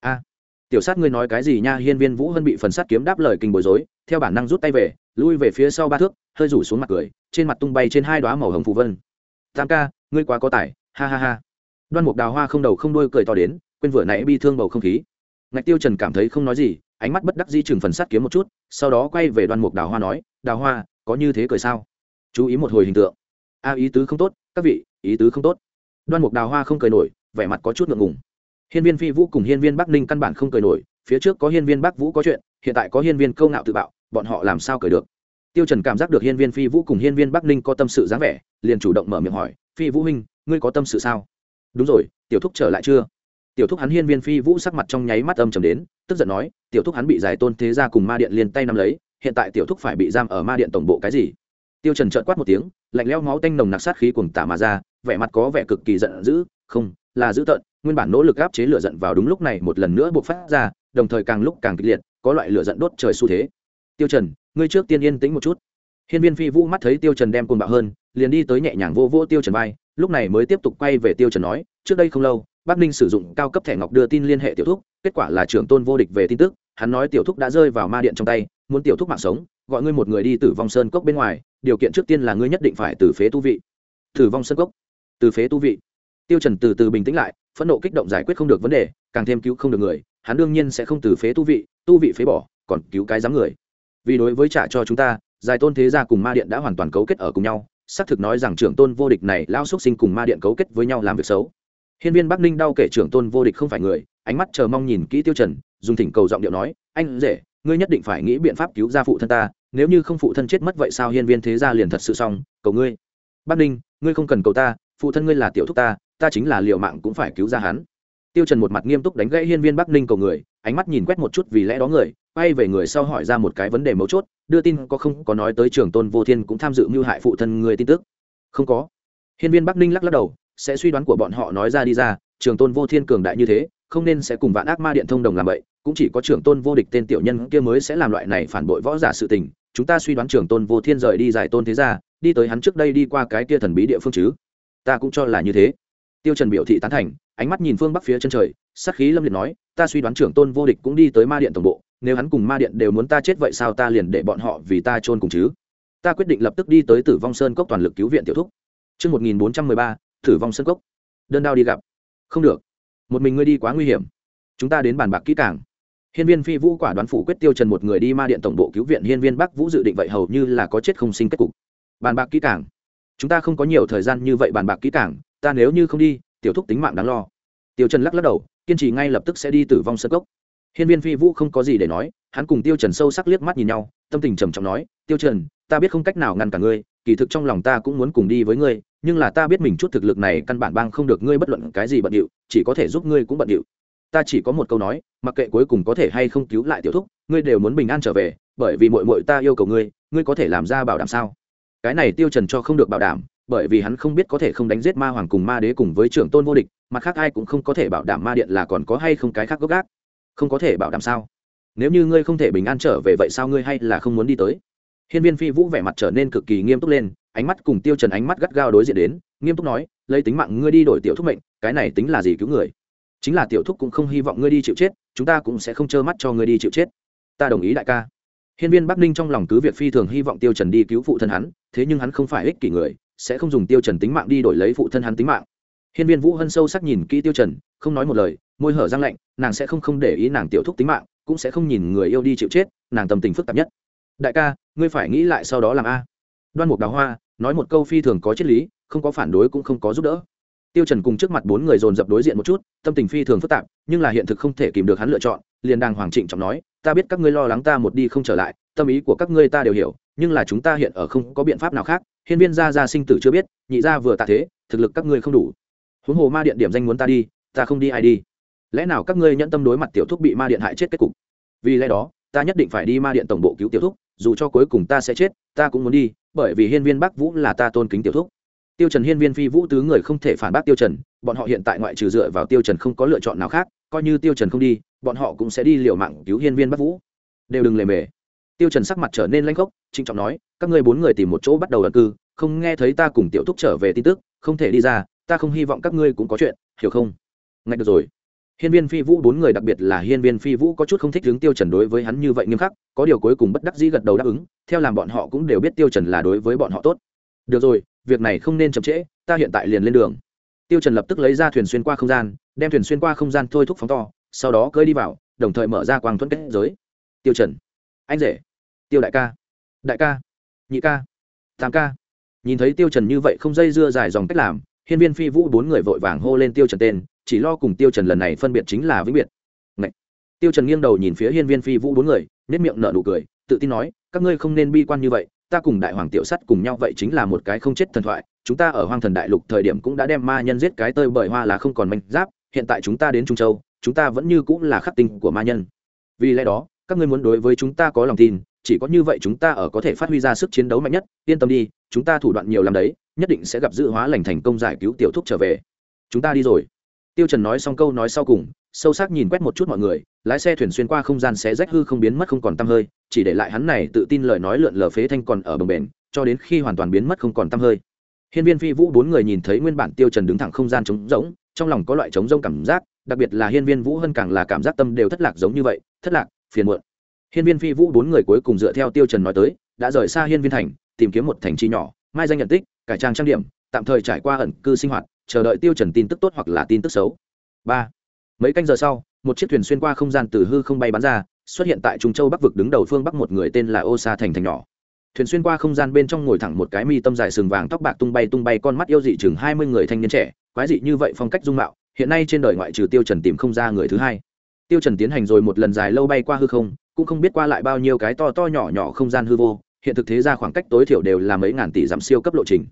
A, tiểu sát ngươi nói cái gì nha, hiên viên vũ hân bị phần sát kiếm đáp lời kinh bối rối, theo bản năng rút tay về, lui về phía sau ba thước, hơi rủ xuống mặt cười, trên mặt tung bay trên hai đoá màu hồng phù vân. Tam ca, ngươi quá có tài, ha ha ha. Đoan mục đào hoa không đầu không đuôi cười to đến, quên vừa nãy bi thương bầu không khí. Ngạch tiêu trần cảm thấy không nói gì ánh mắt bất đắc dĩ chừng phần sát kiếm một chút, sau đó quay về đoan mục đào hoa nói, đào hoa, có như thế cười sao? Chú ý một hồi hình tượng. A, ý tứ không tốt, các vị, ý tứ không tốt. Đoan mục đào hoa không cười nổi, vẻ mặt có chút ngượng ngùng. Hiên viên phi vũ cùng hiên viên bắc ninh căn bản không cười nổi, phía trước có hiên viên bắc vũ có chuyện, hiện tại có hiên viên câu ngạo tự bạo, bọn họ làm sao cười được? Tiêu trần cảm giác được hiên viên phi vũ cùng hiên viên bắc ninh có tâm sự dáng vẻ, liền chủ động mở miệng hỏi, phi vũ huynh, ngươi có tâm sự sao? Đúng rồi, tiểu thúc trở lại chưa? Tiểu thúc hắn hiên viên phi vũ sắc mặt trong nháy mắt âm trầm đến, tức giận nói, tiểu thúc hắn bị giải tôn thế gia cùng ma điện liền tay nắm lấy, hiện tại tiểu thúc phải bị giam ở ma điện tổng bộ cái gì? Tiêu trần trợn quát một tiếng, lạnh lẽo máu tanh nồng nặc sát khí cuồng tả mà ra, vẻ mặt có vẻ cực kỳ giận dữ, không, là dữ tợn, nguyên bản nỗ lực áp chế lửa giận vào đúng lúc này một lần nữa buộc phát ra, đồng thời càng lúc càng kịch liệt, có loại lửa giận đốt trời xu thế. Tiêu trần, ngươi trước tiên yên tĩnh một chút. Hiên viên phi vũ mắt thấy tiêu trần đem cuồng bạo hơn, liền đi tới nhẹ nhàng vô vô tiêu trần vai, lúc này mới tiếp tục quay về tiêu trần nói, trước đây không lâu bắc ninh sử dụng cao cấp thẻ ngọc đưa tin liên hệ tiểu thúc, kết quả là trưởng tôn vô địch về tin tức, hắn nói tiểu thúc đã rơi vào ma điện trong tay, muốn tiểu thúc mạng sống, gọi ngươi một người đi tử vong sơn cốc bên ngoài, điều kiện trước tiên là ngươi nhất định phải từ phế tu vị. Tử vong sơn cốc? Từ phế tu vị. Tiêu trần từ từ bình tĩnh lại, phẫn nộ kích động giải quyết không được vấn đề, càng thêm cứu không được người, hắn đương nhiên sẽ không từ phế tu vị tu vị phế bỏ, còn cứu cái dám người. Vì đối với trả cho chúng ta, giải tôn thế gia cùng ma điện đã hoàn toàn cấu kết ở cùng nhau, xác thực nói rằng trưởng tôn vô địch này lao xúc sinh cùng ma điện cấu kết với nhau làm việc xấu hiên viên bắc ninh đau kể trưởng tôn vô địch không phải người, ánh mắt chờ mong nhìn kỹ tiêu trần, dùng thỉnh cầu giọng điệu nói, anh rể, ngươi nhất định phải nghĩ biện pháp cứu ra phụ thân ta, nếu như không phụ thân chết mất vậy sao hiên viên thế gia liền thật sự xong, cầu ngươi. Bắc ninh, ngươi không cần cầu ta, phụ thân ngươi là tiểu thúc ta ta chính là liều mạng cũng phải cứu ra hắn. Tiêu trần một mặt nghiêm túc đánh gãy hiên viên bắc ninh cầu người, ánh mắt nhìn quét một chút vì lẽ đó người, quay về người sau hỏi ra một cái vấn đề mấu chốt, đưa tin có không, có nói tới trưởng tôn vô thiên cũng tham dự mưu hại phụ thân người tin tức. Không có. Hiên viên bắc ninh lắc lắc đầu sẽ suy đoán của bọn họ nói ra đi ra trường tôn vô thiên cường đại như thế không nên sẽ cùng vạn ác ma điện thông đồng làm vậy cũng chỉ có trường tôn vô địch tên tiểu nhân kia mới sẽ làm loại này phản bội võ giả sự tình. Chúng ta suy đoán trường tôn vô thiên rời đi giải tôn thế gia đi tới hắn trước đây đi qua cái kia thần bí địa phương chứ? Ta cũng cho là như thế. Tiêu trần biểu thị tán thành ánh mắt nhìn phương bắc phía chân trời sát khí lâm liệt nói ta suy đoán trưởng tôn vô địch cũng đi tới ma điện tổng bộ nếu hắn cùng ma điện đều muốn ta chết vậy sao ta liền để bọn họ vì ta chôn cùng chứ? Ta quyết định lập tức đi tới tử vong sơn cốc toàn lực cứu viện tiểu thúc. Trước 1413, thử vong sân cốc. Đơn đao đi gặp. Không được. Một mình ngươi đi quá nguy hiểm. Chúng ta đến bàn bạc kỹ càng. Hiên viên Phi Vũ quả đoán phủ quyết tiêu trần một người đi ma điện tổng bộ cứu viện Hiên viên Bắc Vũ dự định vậy hầu như là có chết không sinh kết cục. Bàn bạc kỹ càng. Chúng ta không có nhiều thời gian như vậy bàn bạc kỹ càng, ta nếu như không đi, tiểu thúc tính mạng đáng lo. Tiêu Trần lắc lắc đầu, kiên trì ngay lập tức sẽ đi tử vong sân cốc. Hiên viên Phi Vũ không có gì để nói, hắn cùng Tiêu Trần sâu sắc liếc mắt nhìn nhau, tâm tình trầm trọng nói, "Tiêu Trần, ta biết không cách nào ngăn cả ngươi, kỳ thực trong lòng ta cũng muốn cùng đi với ngươi, nhưng là ta biết mình chút thực lực này căn bản bang không được ngươi bất luận cái gì bận điệu, chỉ có thể giúp ngươi cũng bận điệu. Ta chỉ có một câu nói, mặc kệ cuối cùng có thể hay không cứu lại tiểu thúc, ngươi đều muốn bình an trở về, bởi vì muội muội ta yêu cầu ngươi, ngươi có thể làm ra bảo đảm sao?" Cái này Tiêu Trần cho không được bảo đảm, bởi vì hắn không biết có thể không đánh giết ma hoàng cùng ma đế cùng với trưởng tôn vô địch, mặt khác ai cũng không có thể bảo đảm ma điện là còn có hay không cái khác gốc gác không có thể bảo đảm sao nếu như ngươi không thể bình an trở về vậy sao ngươi hay là không muốn đi tới hiên viên phi vũ vẻ mặt trở nên cực kỳ nghiêm túc lên, ánh mắt cùng tiêu trần ánh mắt gắt gao đối diện đến, nghiêm túc nói, lấy tính mạng ngươi đi đổi tiểu thúc mệnh, cái này tính là gì cứu người? Chính là tiểu thúc cũng không hy vọng ngươi đi chịu chết, chúng ta cũng sẽ không trơ mắt cho ngươi đi chịu chết. Ta đồng ý đại ca. Hiên viên bắc ninh trong lòng cứ việc phi thường hy vọng tiêu trần đi cứu phụ thân hắn, thế nhưng hắn không phải ích kỷ người, sẽ không dùng tiêu trần tính mạng đi đổi lấy phụ thân hắn tính mạng. Hiên viên vũ hân sâu sắc nhìn kỹ tiêu trần, không nói một lời, môi hở răng lạnh, nàng sẽ không không để ý nàng tiểu thúc tính mạng, cũng sẽ không nhìn người yêu đi chịu chết, nàng tâm tình phức tạp nhất đại ca, ngươi phải nghĩ lại sau đó làm a. Đoan mục đào hoa nói một câu phi thường có triết lý, không có phản đối cũng không có giúp đỡ. Tiêu trần cùng trước mặt bốn người dồn dập đối diện một chút, tâm tình phi thường phức tạp, nhưng là hiện thực không thể kìm được hắn lựa chọn, liền đang hoàng trịnh trọng nói, ta biết các ngươi lo lắng ta một đi không trở lại, tâm ý của các ngươi ta đều hiểu, nhưng là chúng ta hiện ở không có biện pháp nào khác, hiên viên gia gia sinh tử chưa biết, nhị gia vừa tạ thế, thực lực các ngươi không đủ. Huống hồ ma điện điểm danh muốn ta đi, ta không đi ai đi. Lẽ nào các ngươi nhẫn tâm đối mặt tiểu thúc bị ma điện hại chết kết cục? Vì lẽ đó, ta nhất định phải đi ma điện tổng bộ cứu tiểu thúc dù cho cuối cùng ta sẽ chết, ta cũng muốn đi, bởi vì hiên viên bắc vũ là ta tôn kính tiểu thúc. Tiêu trần hiên viên phi vũ tứ người không thể phản bác tiêu trần, bọn họ hiện tại ngoại trừ dựa vào tiêu trần không có lựa chọn nào khác, coi như tiêu trần không đi, bọn họ cũng sẽ đi liều mạng cứu hiên viên bắc vũ. Đều đừng lề mề. Tiêu trần sắc mặt trở nên lãnh khốc, trịnh trọng nói, các ngươi bốn người tìm một chỗ bắt đầu ẩn cư, không nghe thấy ta cùng tiểu thúc trở về tin tức, không thể đi ra, ta không hy vọng các ngươi cũng có chuyện, hiểu không? Ngay được rồi hiên viên phi vũ bốn người đặc biệt là hiên viên phi vũ có chút không thích hướng tiêu trần đối với hắn như vậy nghiêm khắc, có điều cuối cùng bất đắc dĩ gật đầu đáp ứng, theo làm bọn họ cũng đều biết tiêu trần là đối với bọn họ tốt. Được rồi, việc này không nên chậm trễ, ta hiện tại liền lên đường. Tiêu trần lập tức lấy ra thuyền xuyên qua không gian, đem thuyền xuyên qua không gian thôi thúc phóng to, sau đó cưỡi đi vào, đồng thời mở ra quang thuẫn kết giới. Tiêu trần, anh rể, tiêu đại ca đại ca, nhị ca, tam ca. Nhìn thấy tiêu trần như vậy không dây dưa dài dòng cách làm, hiên viên phi vũ bốn người vội vàng hô lên tiêu trần tên chỉ lo cùng tiêu trần lần này phân biệt chính là vĩnh biệt. Ngậy. tiêu trần nghiêng đầu nhìn phía hiên viên phi vũ bốn người nét miệng nở nụ cười, tự tin nói, các ngươi không nên bi quan như vậy, ta cùng đại hoàng tiểu sắt cùng nhau vậy chính là một cái không chết thần thoại, chúng ta ở hoang thần đại lục thời điểm cũng đã đem ma nhân giết cái tơi bởi hoa là không còn manh giáp, hiện tại chúng ta đến trung châu, chúng ta vẫn như cũng là khắc tinh của ma nhân. Vì lẽ đó, các ngươi muốn đối với chúng ta có lòng tin, chỉ có như vậy chúng ta ở có thể phát huy ra sức chiến đấu mạnh nhất, yên tâm đi, chúng ta thủ đoạn nhiều làm đấy, nhất định sẽ gặp dự hóa lành thành công giải cứu tiểu thúc trở về. Chúng ta đi rồi tiêu trần nói xong câu nói sau cùng, sâu sắc nhìn quét một chút mọi người, lái xe thuyền xuyên qua không gian xé rách hư không biến mất không còn tăm hơi, chỉ để lại hắn này tự tin lời nói lượn lờ phế thanh còn ở bồng bền cho đến khi hoàn toàn biến mất không còn tăm hơi. Hiên viên phi vũ bốn người nhìn thấy nguyên bản tiêu trần đứng thẳng không gian trống rỗng, trong lòng có loại trống rỗng cảm giác, đặc biệt là hiên viên vũ hơn càng là cảm giác tâm đều thất lạc giống như vậy, thất lạc, phiền muộn. Hiên viên phi vũ bốn người cuối cùng dựa theo tiêu trần nói tới, đã rời xa hiên viên thành, tìm kiếm một thành trì nhỏ, mai danh nhận tích, cải trang trang điểm, tạm thời trải qua ẩn cư sinh hoạt chờ đợi tiêu trần tin tức tốt hoặc là tin tức xấu. Ba. Mấy canh giờ sau, một chiếc thuyền xuyên qua không gian từ hư không bay bắn ra, xuất hiện tại trung châu bắc vực đứng đầu phương bắc một người tên là ô sa thành thành nhỏ. Thuyền xuyên qua không gian bên trong ngồi thẳng một cái mi tâm dài sừng vàng tóc bạc tung bay tung bay con mắt yêu dị chừng hai mươi người thanh niên trẻ, quái dị như vậy phong cách dung mạo, hiện nay trên đời ngoại trừ tiêu trần tìm không ra người thứ hai. Tiêu trần tiến hành rồi một lần dài lâu bay qua hư không, cũng không biết qua lại bao nhiêu cái to to nhỏ nhỏ không gian hư vô, hiện thực thế ra khoảng cách tối thiểu đều là mấy ngàn tỷ dặm siêu cấp lộ trình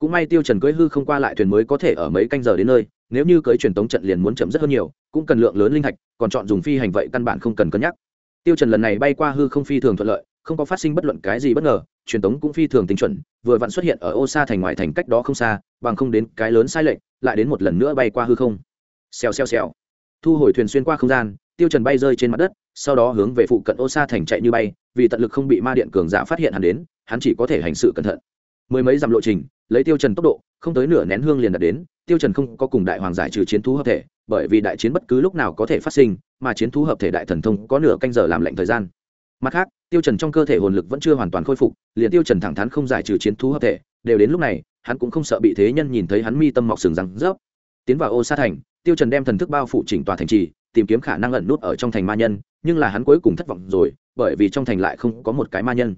cũng may tiêu trần cưỡi hư không qua lại thuyền mới có thể ở mấy canh giờ đến nơi, nếu như cưỡi truyền tống trận liền muốn chậm rất hơn nhiều, cũng cần lượng lớn linh thạch, còn chọn dùng phi hành vậy căn bản không cần cân nhắc. Tiêu trần lần này bay qua hư không phi thường thuận lợi, không có phát sinh bất luận cái gì bất ngờ, truyền tống cũng phi thường tinh chuẩn, vừa vặn xuất hiện ở ô xa thành ngoại thành cách đó không xa, bằng không đến cái lớn sai lệch, lại đến một lần nữa bay qua hư không. Xèo xèo xèo. Thu hồi thuyền xuyên qua không gian, tiêu trần bay rơi trên mặt đất, sau đó hướng về phụ cận ô xa thành chạy như bay, vì tận lực không bị ma điện cường giả phát hiện hắn đến, hắn chỉ có thể hành sự cẩn thận. Mười mấy dặm lộ trình lấy tiêu trần tốc độ, không tới nửa nén hương liền đạt đến, tiêu trần không có cùng đại hoàng giải trừ chiến thú hợp thể, bởi vì đại chiến bất cứ lúc nào có thể phát sinh, mà chiến thú hợp thể đại thần thông có nửa canh giờ làm lệnh thời gian. Mặt khác, tiêu trần trong cơ thể hồn lực vẫn chưa hoàn toàn khôi phục, liền tiêu trần thẳng thắn không giải trừ chiến thú hợp thể, đều đến lúc này, hắn cũng không sợ bị thế nhân nhìn thấy hắn mi tâm mọc sừng răng rớp. Tiến vào ô sa thành, tiêu trần đem thần thức bao phủ chỉnh tòa thành trì, tìm kiếm khả năng ẩn nút ở trong thành ma nhân, nhưng là hắn cuối cùng thất vọng rồi, bởi vì trong thành lại không có một cái ma nhân.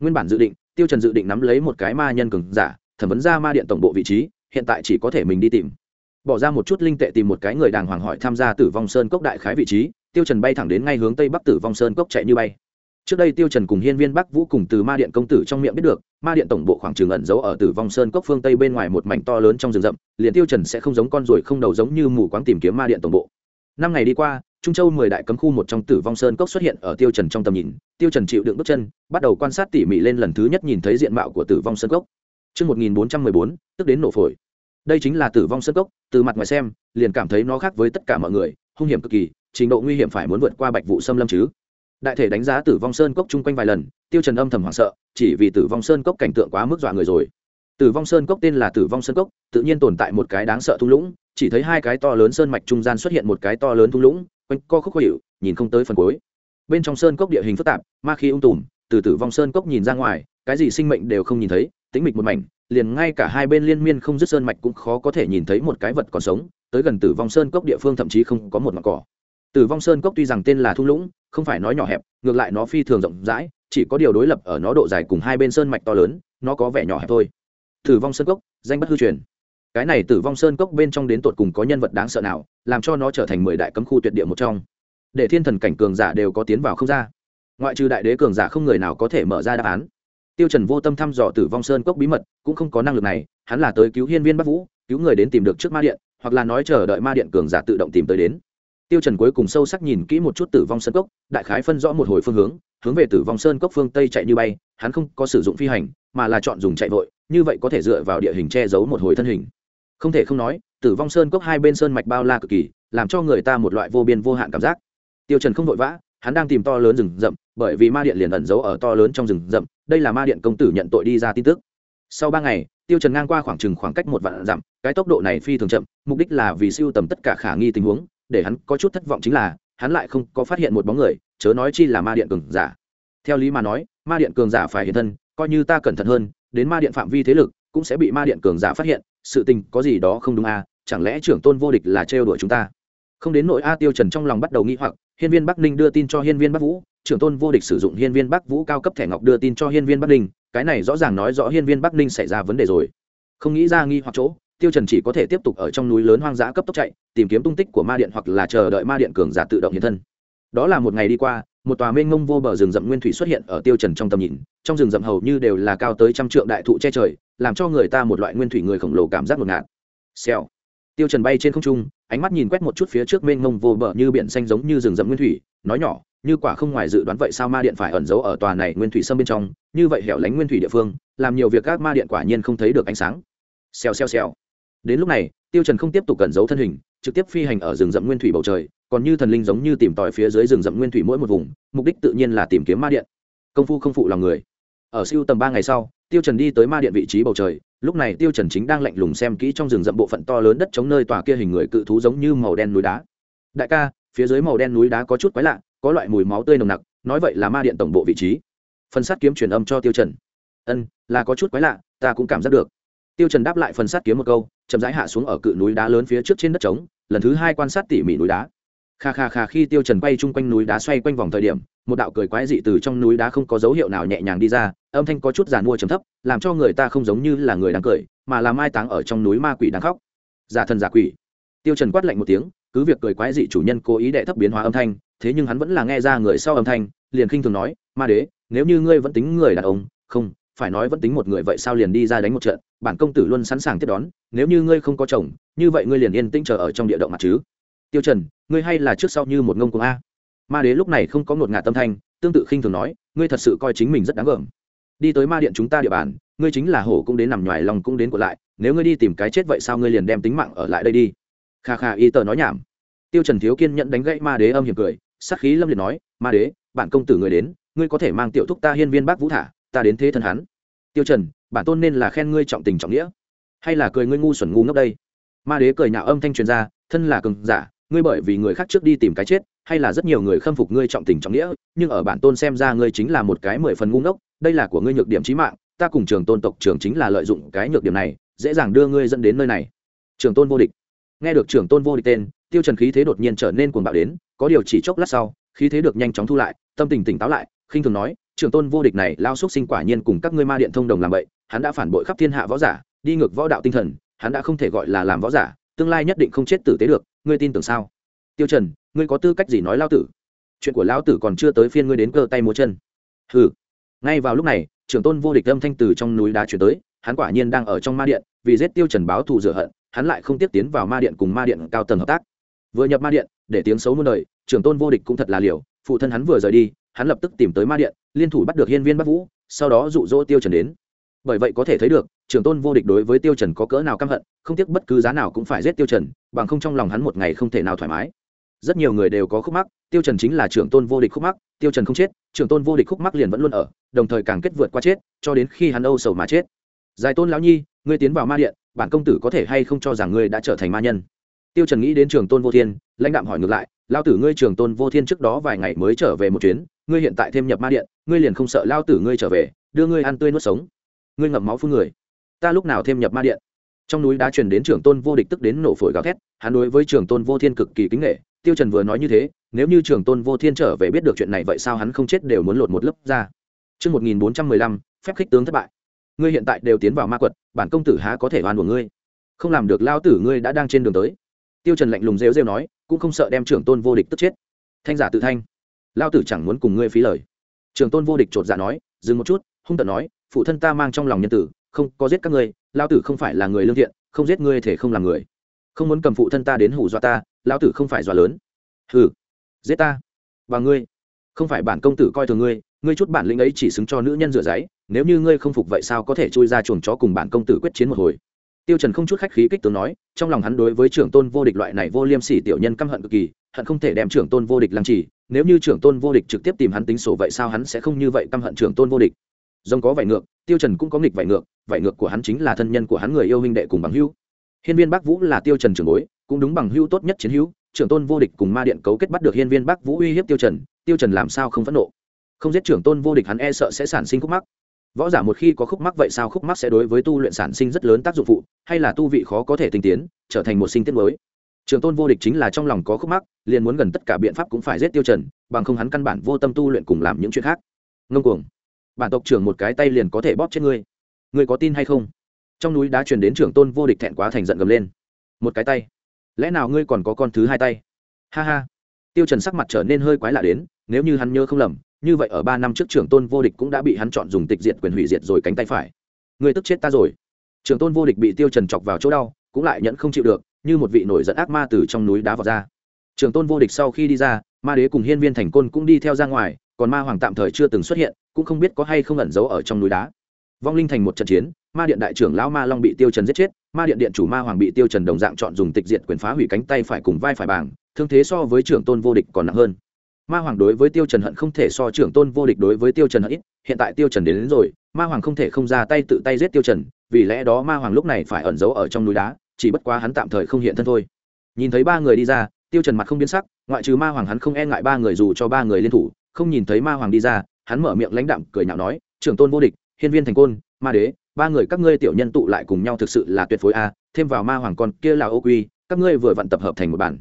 Nguyên bản dự định, tiêu trần dự định nắm lấy một cái ma nhân cường giả thẩm vấn ra ma điện tổng bộ vị trí, hiện tại chỉ có thể mình đi tìm. Bỏ ra một chút linh tệ tìm một cái người đàng hoàng hỏi tham gia tử vong sơn cốc đại khái vị trí, tiêu trần bay thẳng đến ngay hướng tây bắc tử vong sơn cốc chạy như bay. Trước đây tiêu trần cùng hiên viên bắc vũ cùng từ ma điện công tử trong miệng biết được, ma điện tổng bộ khoảng trường ẩn giấu ở tử vong sơn cốc phương tây bên ngoài một mảnh to lớn trong rừng rậm, liền tiêu trần sẽ không giống con ruồi không đầu giống như mù quáng tìm kiếm ma điện tổng bộ. Năm ngày đi qua, trung châu mười đại cấm khu một trong tử vong sơn cốc xuất hiện ở tiêu trần trong tầm nhìn, tiêu trần chịu đựng bước chân, bắt đầu quan sát tỉ mỉ lên lần thứ nhất nhìn thấy diện mạo của tử vong sơn cốc. Trước 1414, tức đến nổ phổi. Đây chính là tử vong sơn cốc, từ mặt ngoài xem, liền cảm thấy nó khác với tất cả mọi người, hung hiểm cực kỳ, trình độ nguy hiểm phải muốn vượt qua bạch vũ xâm lâm chứ. Đại thể đánh giá tử vong sơn cốc chung quanh vài lần, Tiêu Trần âm thầm hoảng sợ, chỉ vì tử vong sơn cốc cảnh tượng quá mức dọa người rồi. Tử vong sơn cốc tên là Tử vong sơn cốc, tự nhiên tồn tại một cái đáng sợ thung lũng, chỉ thấy hai cái to lớn sơn mạch trung gian xuất hiện một cái to lớn thung lũng, quanh co khúc khuỷu, nhìn không tới phần cuối. Bên trong sơn cốc địa hình phức tạp, ma khí ung tùm, từ Tử vong sơn cốc nhìn ra ngoài, cái gì sinh mệnh đều không nhìn thấy, tĩnh mịch một mảnh, liền ngay cả hai bên liên miên không dứt sơn mạch cũng khó có thể nhìn thấy một cái vật còn sống, tới gần tử vong sơn cốc địa phương thậm chí không có một mặt cỏ. Tử vong sơn cốc tuy rằng tên là thung lũng, không phải nói nhỏ hẹp, ngược lại nó phi thường rộng rãi, chỉ có điều đối lập ở nó độ dài cùng hai bên sơn mạch to lớn, nó có vẻ nhỏ hẹp thôi. Tử vong sơn cốc, danh bất hư truyền. Cái này tử vong sơn cốc bên trong đến tột cùng có nhân vật đáng sợ nào, làm cho nó trở thành mười đại cấm khu tuyệt địa một trong. Để thiên thần cảnh cường giả đều có tiến vào không ra. Ngoại trừ đại đế cường giả không người nào có thể mở ra đáp án tiêu trần vô tâm thăm dò tử vong sơn cốc bí mật, cũng không có năng lực này, hắn là tới cứu hiên viên bắc vũ, cứu người đến tìm được trước ma điện, hoặc là nói chờ đợi ma điện cường giả tự động tìm tới đến. Tiêu trần cuối cùng sâu sắc nhìn kỹ một chút tử vong sơn cốc, đại khái phân rõ một hồi phương hướng hướng về tử vong sơn cốc phương tây chạy như bay, hắn không có sử dụng phi hành, mà là chọn dùng chạy vội, như vậy có thể dựa vào địa hình che giấu một hồi thân hình. Không thể không nói, tử vong sơn cốc hai bên sơn mạch bao la cực kỳ, làm cho người ta một loại vô biên vô hạn cảm giác. Tiêu trần không vội vã, hắn đang tìm to lớn rừng rậm bởi vì ma điện liền ẩn giấu ở to lớn trong rừng rậm, đây là ma điện công tử nhận tội đi ra tin tức. Sau ba ngày, tiêu trần ngang qua khoảng chừng khoảng cách một vạn dặm, cái tốc độ này phi thường chậm, mục đích là vì siêu tầm tất cả khả nghi tình huống, để hắn có chút thất vọng chính là, hắn lại không có phát hiện một bóng người, chớ nói chi là ma điện cường giả. Theo lý mà nói, ma điện cường giả phải hiện thân, coi như ta cẩn thận hơn, đến ma điện phạm vi thế lực, cũng sẽ bị ma điện cường giả phát hiện, sự tình có gì đó không đúng à chẳng lẽ trưởng tôn vô địch là trêu đuổi chúng ta? Không đến nội a tiêu trần trong lòng bắt đầu nghi hoặc, hiên viên bắc ninh đưa tin cho hiên viên bắc vũ trưởng tôn vô địch sử dụng hiên viên bắc vũ cao cấp thẻ ngọc đưa tin cho hiên viên bắc ninh, cái này rõ ràng nói rõ hiên viên bắc ninh xảy ra vấn đề rồi. Không nghĩ ra nghi hoặc chỗ, tiêu trần chỉ có thể tiếp tục ở trong núi lớn hoang dã cấp tốc chạy, tìm kiếm tung tích của ma điện hoặc là chờ đợi ma điện cường giả tự động hiện thân. Đó là một ngày đi qua, một tòa mênh mông vô bờ rừng rậm nguyên thủy xuất hiện ở tiêu trần trong tầm nhìn, trong rừng rậm hầu như đều là cao tới trăm trượng đại thụ che trời, làm cho người ta một loại nguyên thủy người khổng lồ cảm giác ngột ngạt. Xèo. Tiêu trần bay trên không trung, ánh mắt nhìn quét một chút phía trước mênh mông vô bờ như biển xanh giống như rừng rậm nguyên thủy, nói nhỏ như quả không ngoài dự đoán vậy sao ma điện phải ẩn giấu ở tòa này nguyên thủy sâm bên trong, như vậy hẻo lánh nguyên thủy địa phương, làm nhiều việc các ma điện quả nhiên không thấy được ánh sáng. Xèo xèo xèo. Đến lúc này, tiêu trần không tiếp tục cẩn giấu thân hình, trực tiếp phi hành ở rừng rậm nguyên thủy bầu trời, còn như thần linh giống như tìm tòi phía dưới rừng rậm nguyên thủy mỗi một vùng, mục đích tự nhiên là tìm kiếm ma điện. Công phu không phụ lòng người. Ở siêu tầm ba ngày sau, tiêu trần đi tới ma điện vị trí bầu trời, lúc này tiêu trần chính đang lạnh lùng xem kỹ trong rừng rậm bộ phận to lớn đất chống nơi tòa kia hình người cự thú giống như màu đen núi đá. Đại ca, phía dưới màu đen núi đá có chút quái lạ có loại mùi máu tươi nồng nặc, nói vậy là ma điện tổng bộ vị trí. Phần sát kiếm truyền âm cho tiêu trần. Ân, là có chút quái lạ, ta cũng cảm giác được. Tiêu trần đáp lại phần sát kiếm một câu, chậm rãi hạ xuống ở cự núi đá lớn phía trước trên đất trống, lần thứ hai quan sát tỉ mỉ núi đá. Kha kha kha, khi tiêu trần quay chung quanh núi đá xoay quanh vòng thời điểm, một đạo cười quái dị từ trong núi đá không có dấu hiệu nào nhẹ nhàng đi ra, âm thanh có chút giàn mua trầm thấp, làm cho người ta không giống như là người đang cười, mà là mai táng ở trong núi ma quỷ đang khóc. Giả thần giả quỷ. Tiêu trần quát lạnh một tiếng, cứ việc cười quái dị chủ nhân cố ý đệ thấp biến hóa âm thanh thế nhưng hắn vẫn là nghe ra người sau âm thanh, liền khinh thường nói, ma đế, nếu như ngươi vẫn tính người đàn ông, không, phải nói vẫn tính một người vậy sao liền đi ra đánh một trận, bản công tử luôn sẵn sàng tiếp đón, nếu như ngươi không có chồng, như vậy ngươi liền yên tĩnh chờ ở trong địa động mặt chứ. Tiêu trần, ngươi hay là trước sau như một ngông cuồng a. Ma đế lúc này không có ngột ngạt tâm thanh, tương tự khinh thường nói, ngươi thật sự coi chính mình rất đáng gờm. Đi tới ma điện chúng ta địa bàn, ngươi chính là hổ cũng đến nằm ngoài lòng cũng đến của lại, nếu ngươi đi tìm cái chết vậy sao ngươi liền đem tính mạng ở lại đây đi. Kha kha, y tờ nói nhảm. Tiêu trần thiếu kiên nhận đánh gãy ma đế âm hiểm cười sát khí lâm liệt nói, ma đế, bản công tử người đến, ngươi có thể mang tiểu thúc ta hiên viên bác vũ thả, ta đến thế thân hắn. Tiêu trần, bản tôn nên là khen ngươi trọng tình trọng nghĩa. Hay là cười ngươi ngu xuẩn ngu ngốc đây? Ma đế cười nhạo âm thanh truyền ra, thân là cường giả, ngươi bởi vì người khác trước đi tìm cái chết, hay là rất nhiều người khâm phục ngươi trọng tình trọng nghĩa, nhưng ở bản tôn xem ra ngươi chính là một cái mười phần ngu ngốc, đây là của ngươi nhược điểm chí mạng, ta cùng trường tôn tộc trưởng chính là lợi dụng cái nhược điểm này, dễ dàng đưa ngươi dẫn đến nơi này. Trường tôn vô địch. Nghe được trường tôn vô địch tên tiêu trần khí thế đột nhiên trở nên cuồng bạo đến, có điều chỉ chốc lát sau, khí thế được nhanh chóng thu lại, tâm tình tỉnh táo lại, khinh thường nói trường tôn vô địch này lao xúc sinh quả nhiên cùng các ngươi ma điện thông đồng làm vậy, hắn đã phản bội khắp thiên hạ võ giả, đi ngược võ đạo tinh thần, hắn đã không thể gọi là làm võ giả, tương lai nhất định không chết tử tế được, ngươi tin tưởng sao? Tiêu trần, ngươi có tư cách gì nói lao tử? Chuyện của lão tử còn chưa tới phiên ngươi đến cơ tay múa chân. Hừ. Ngay vào lúc này, trưởng tôn vô địch âm thanh từ trong núi đá chuyển tới, hắn quả nhiên đang ở trong ma điện, vì giết tiêu trần báo thù rửa hận, hắn lại không tiếp tiến vào ma điện cùng ma điện cao tầng hợp tác vừa nhập ma điện, để tiếng xấu muôn đời, trưởng tôn vô địch cũng thật là liều. Phụ thân hắn vừa rời đi, hắn lập tức tìm tới ma điện, liên thủ bắt được hiên viên bắc vũ, sau đó rụ rỗ tiêu trần đến. Bởi vậy có thể thấy được, trưởng tôn vô địch đối với tiêu trần có cỡ nào căm hận, không tiếc bất cứ giá nào cũng phải giết tiêu trần, bằng không trong lòng hắn một ngày không thể nào thoải mái. Rất nhiều người đều có khúc mắc, tiêu trần chính là trưởng tôn vô địch khúc mắc, tiêu trần không chết, trưởng tôn vô địch khúc mắc liền vẫn luôn ở, đồng thời càng kết vượt qua chết, cho đến khi hắn âu sầu mà chết. Giải tôn lão nhi, ngươi tiến vào ma điện, bản công tử có thể hay không cho rằng ngươi đã trở thành ma nhân? Tiêu trần nghĩ đến Trường tôn vô thiên lãnh đạm hỏi ngược lại lao tử ngươi Trường tôn vô thiên trước đó vài ngày mới trở về một chuyến ngươi hiện tại thêm nhập ma điện ngươi liền không sợ lao tử ngươi trở về đưa ngươi ăn tươi nuốt sống. Ngươi ngậm máu phun người. Ta lúc nào thêm nhập ma điện? Trong núi đá truyền đến trưởng tôn vô địch tức đến nổ phổi gào thét hắn đối với trưởng tôn vô thiên cực kỳ kính nghệ tiêu trần vừa nói như thế nếu như trưởng tôn vô thiên trở về biết được chuyện này vậy sao hắn không chết đều muốn lột một lớp ra. Chương 1415, phép khích tướng thất bại. Ngươi hiện tại đều tiến vào ma quật, bản công tử há có thể oan của ngươi. không làm được lao tử ngươi đã đang trên đường tới tiêu trần lạnh lùng rêu rêu nói, cũng không sợ đem trưởng tôn vô địch tức chết. Thanh giả tự thanh. Lao tử chẳng muốn cùng ngươi phí lời. Trưởng tôn vô địch trột dạ nói, dừng một chút, hung tợn nói, phụ thân ta mang trong lòng nhân tử, không có giết các ngươi, lao tử không phải là người lương thiện, không giết ngươi thể không làm người. Không muốn cầm phụ thân ta đến hủ dọa ta, lao tử không phải dọa lớn. Hừ, giết ta. Và ngươi. Không phải bản công tử coi thường ngươi ngươi chút bản lĩnh ấy chỉ xứng cho nữ nhân rửa giấy, nếu như ngươi không phục vậy sao có thể chui ra chuồng chó cùng bản công tử quyết chiến một hồi? Tiêu trần không chút khách khí kích tướng nói, trong lòng hắn đối với trưởng tôn vô địch loại này vô liêm sỉ tiểu nhân căm hận cực kỳ, hận không thể đem trưởng tôn vô địch làm chỉ nếu như trưởng tôn vô địch trực tiếp tìm hắn tính sổ vậy sao hắn sẽ không như vậy căm hận trưởng tôn vô địch? Rồng có vảy ngược, tiêu trần cũng có nghịch vảy ngược vảy ngược của hắn chính là thân nhân của hắn người yêu huynh đệ cùng bằng hữu. Hiên viên bắc vũ là tiêu trần trưởng bối, cũng đúng bằng hữu tốt nhất chiến hữu, trưởng tôn vô địch cùng ma điện cấu kết bắt được hiên viên bắc vũ uy hiếp tiêu trần tiêu trần làm sao không phẫn nộ? Không giết trưởng tôn vô địch hắn e sợ sẽ sản sinh khúc mắc võ giả một khi có khúc mắc vậy sao khúc mắc sẽ đối với tu luyện sản sinh rất lớn tác dụng phụ, hay là tu vị khó có thể tinh tiến, trở thành một sinh tiết mới? Trường tôn vô địch chính là trong lòng có khúc mắc, liền muốn gần tất cả biện pháp cũng phải giết tiêu trần, bằng không hắn căn bản vô tâm tu luyện cùng làm những chuyện khác. Ngông cuồng. Bản tộc trưởng một cái tay liền có thể bóp chết ngươi. Ngươi có tin hay không? Trong núi đã truyền đến trưởng tôn vô địch thẹn quá thành giận gầm lên. Một cái tay. Lẽ nào ngươi còn có con thứ hai tay? Ha ha. Tiêu trần sắc mặt trở nên hơi quái lạ đến, nếu như hắn nhớ không lầm như vậy ở ba năm trước trưởng tôn vô địch cũng đã bị hắn chọn dùng tịch diệt quyền hủy diệt rồi cánh tay phải. Người tức chết ta rồi. Trưởng tôn vô địch bị tiêu trần chọc vào chỗ đau, cũng lại nhẫn không chịu được, như một vị nổi giận ác ma từ trong núi đá vào ra. Trưởng tôn vô địch sau khi đi ra, ma đế cùng hiên viên thành côn cũng đi theo ra ngoài, còn ma hoàng tạm thời chưa từng xuất hiện, cũng không biết có hay không ẩn giấu ở trong núi đá. Vong linh thành một trận chiến, ma điện đại trưởng lão ma long bị tiêu trần giết chết, ma điện điện chủ ma hoàng bị tiêu trần đồng dạng chọn dùng tịch diệt quyền phá hủy cánh tay phải cùng vai phải bảng, thương thế so với trưởng tôn vô địch còn nặng hơn ma hoàng đối với tiêu trần hận không thể so trưởng tôn vô địch đối với tiêu trần hận ít hiện tại tiêu trần đến, đến rồi ma hoàng không thể không ra tay tự tay giết tiêu trần vì lẽ đó ma hoàng lúc này phải ẩn giấu ở trong núi đá chỉ bất quá hắn tạm thời không hiện thân thôi. Nhìn thấy ba người đi ra tiêu trần mặt không biến sắc ngoại trừ ma hoàng hắn không e ngại ba người dù cho ba người liên thủ không nhìn thấy ma hoàng đi ra hắn mở miệng lãnh đạm cười nhạo nói trưởng tôn vô địch hiên viên thành côn ma đế ba người các ngươi tiểu nhân tụ lại cùng nhau thực sự là tuyệt phối a thêm vào ma hoàng con kia là ô quy các ngươi vừa vặn tập hợp thành một bản.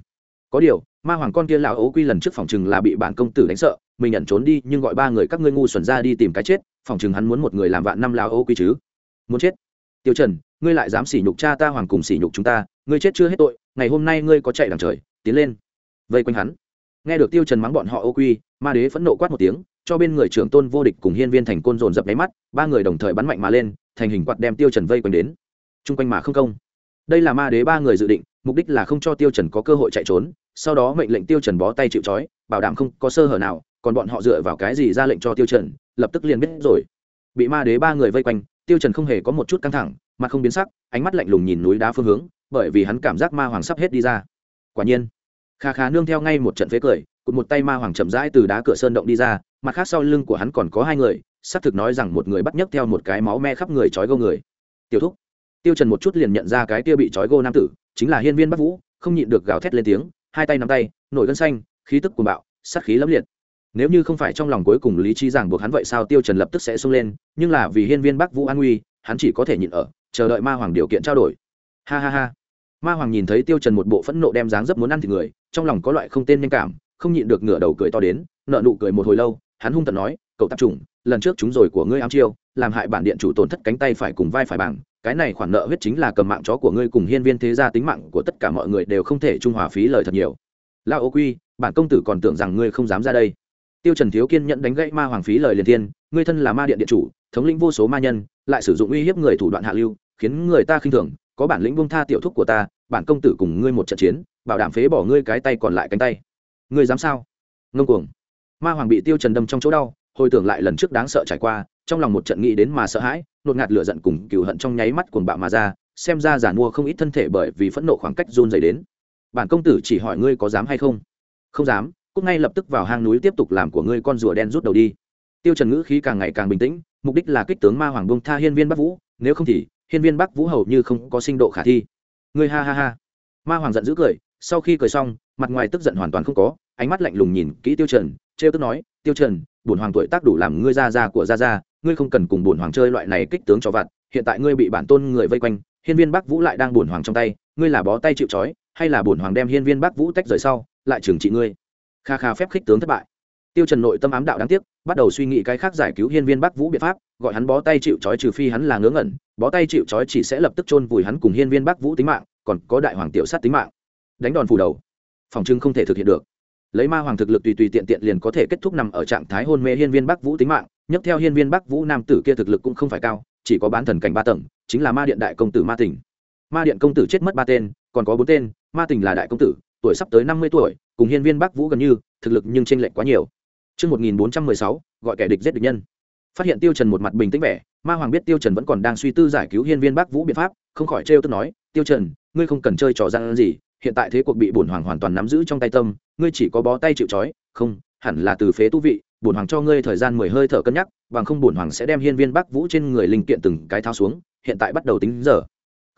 Có điều ma hoàng con kia lão ấu quy lần trước phòng chừng là bị bản công tử đánh sợ, mình nhận trốn đi, nhưng gọi ba người các ngươi ngu xuẩn ra đi tìm cái chết, phòng chừng hắn muốn một người làm vạn năm lão ấu quy chứ. Muốn chết. Tiêu trần, ngươi lại dám sỉ nhục cha ta hoàng cùng sỉ nhục chúng ta, ngươi chết chưa hết tội, ngày hôm nay ngươi có chạy đằng trời, tiến lên. Vây quanh hắn. Nghe được tiêu trần mắng bọn họ ô quy, ma đế phẫn nộ quát một tiếng, cho bên người trưởng tôn vô địch cùng hiên viên thành côn dồn dập đáy mắt, ba người đồng thời bắn mạnh mà lên, thành hình quạt đem tiêu trần vây quanh đến. Trung quanh mà không công. Đây là ma đế ba người dự định, mục đích là không cho tiêu trần có cơ hội chạy trốn sau đó mệnh lệnh tiêu trần bó tay chịu trói, bảo đảm không có sơ hở nào, còn bọn họ dựa vào cái gì ra lệnh cho tiêu trần, lập tức liền biết rồi. Bị ma đế ba người vây quanh, tiêu trần không hề có một chút căng thẳng, mặt không biến sắc, ánh mắt lạnh lùng nhìn núi đá phương hướng, bởi vì hắn cảm giác ma hoàng sắp hết đi ra. Quả nhiên, kha kha nương theo ngay một trận phế cười cụt một tay ma hoàng chậm rãi từ đá cửa sơn động đi ra, mặt khác sau lưng của hắn còn có hai người, xác thực nói rằng một người bắt nhấc theo một cái máu me khắp người trói gô người. Tiêu thúc, tiêu trần một chút liền nhận ra cái kia bị trói gô nam tử, chính là hiên viên bắc vũ, không nhịn được gào thét lên tiếng hai tay nắm tay, nổi gân xanh, khí tức cuồng bạo, sát khí lẫm liệt. Nếu như không phải trong lòng cuối cùng lý trí ràng buộc hắn vậy sao tiêu trần lập tức sẽ xông lên, nhưng là vì hiên viên bắc vũ an nguy, hắn chỉ có thể nhịn ở, chờ đợi ma hoàng điều kiện trao đổi. Ha ha ha. Ma hoàng nhìn thấy tiêu trần một bộ phẫn nộ đem dáng dấp muốn ăn thịt người, trong lòng có loại không tên nhanh cảm, không nhịn được ngửa đầu cười to đến nợ nụ cười một hồi lâu, hắn hung tận nói, cậu tạp trùng, lần trước chúng rồi của ngươi ám chiêu, làm hại bản điện chủ tổn thất cánh tay phải cùng vai phải bằng cái này khoản nợ huyết chính là cầm mạng chó của ngươi cùng hiên viên thế gia tính mạng của tất cả mọi người đều không thể trung hòa phí lời thật nhiều. La ô quy, bản công tử còn tưởng rằng ngươi không dám ra đây. Tiêu trần thiếu kiên nhẫn đánh gãy ma hoàng phí lời liền thiên, ngươi thân là ma điện điện chủ, thống lĩnh vô số ma nhân, lại sử dụng uy hiếp người thủ đoạn hạ lưu, khiến người ta khinh thường, có bản lĩnh buông tha tiểu thúc của ta, bản công tử cùng ngươi một trận chiến, bảo đảm phế bỏ ngươi cái tay còn lại cánh tay. Ngươi dám sao? Ngông cuồng. Ma hoàng bị tiêu trần đâm trong chỗ đau, hồi tưởng lại lần trước đáng sợ trải qua, trong lòng một trận nghĩ đến mà sợ hãi nột ngạt lửa giận cùng cừu hận trong nháy mắt cuồng bạo mà ra, xem ra giản mua không ít thân thể bởi vì phẫn nộ khoảng cách run rẩy đến. Bản công tử chỉ hỏi ngươi có dám hay không? Không dám, cút ngay lập tức vào hang núi tiếp tục làm của ngươi con rùa đen rút đầu đi. Tiêu trần ngữ khí càng ngày càng bình tĩnh, mục đích là kích tướng ma hoàng bông tha hiên viên bắc vũ, nếu không thì hiên viên bắc vũ hầu như không có sinh độ khả thi. Ngươi ha ha ha. Ma hoàng giận dữ cười, sau khi cười xong, mặt ngoài tức giận hoàn toàn không có, ánh mắt lạnh lùng nhìn kỹ tiêu trần, trêu tức nói, tiêu trần, bổn hoàng tuổi tác đủ làm ngươi ra ra của ra ra ngươi không cần cùng bổn hoàng chơi loại này kích tướng cho vặt, hiện tại ngươi bị bản tôn người vây quanh, hiên viên bắc vũ lại đang bổn hoàng trong tay, ngươi là bó tay chịu trói, hay là bổn hoàng đem hiên viên bắc vũ tách rời sau, lại trừng trị ngươi? Kha kha phép khích tướng thất bại. Tiêu trần nội tâm ám đạo đáng tiếc, bắt đầu suy nghĩ cái khác giải cứu hiên viên bắc vũ biện pháp, gọi hắn bó tay chịu trói trừ phi hắn là ngớ ngẩn, bó tay chịu trói chỉ sẽ lập tức chôn vùi hắn cùng hiên viên bắc vũ tính mạng, còn có đại hoàng tiểu sát tính mạng. Đánh đòn phủ đầu. Phòng trưng không thể thực hiện được. Lấy ma hoàng thực lực tùy tùy tiện tiện liền có thể kết thúc nằm ở trạng thái hôn mê hiên viên bắc vũ tính mạng nhấc theo hiên viên bắc vũ nam tử kia thực lực cũng không phải cao chỉ có bán thần cảnh ba tầng chính là ma điện đại công tử ma tỉnh ma điện công tử chết mất ba tên còn có bốn tên ma tỉnh là đại công tử tuổi sắp tới năm mươi tuổi cùng hiên viên bắc vũ gần như thực lực nhưng tranh lệch quá nhiều Trước 1416, gọi kẻ địch giết địch nhân. Phát hiện Tiêu Trần một mặt bình tĩnh vẻ, Ma Hoàng biết Tiêu Trần vẫn còn đang suy tư giải cứu hiên viên Bắc Vũ biện pháp, không khỏi trêu tức nói, "Tiêu Trần, ngươi không cần chơi trò gian gì, hiện tại thế cuộc bị bổn hoàng hoàn toàn nắm giữ trong tay tâm, ngươi chỉ có bó tay chịu trói, không, hẳn là từ phế tu vị, bổn hoàng cho ngươi thời gian mười hơi thở cân nhắc, bằng không bổn hoàng sẽ đem hiên viên Bắc Vũ trên người linh kiện từng cái tháo xuống, hiện tại bắt đầu tính giờ."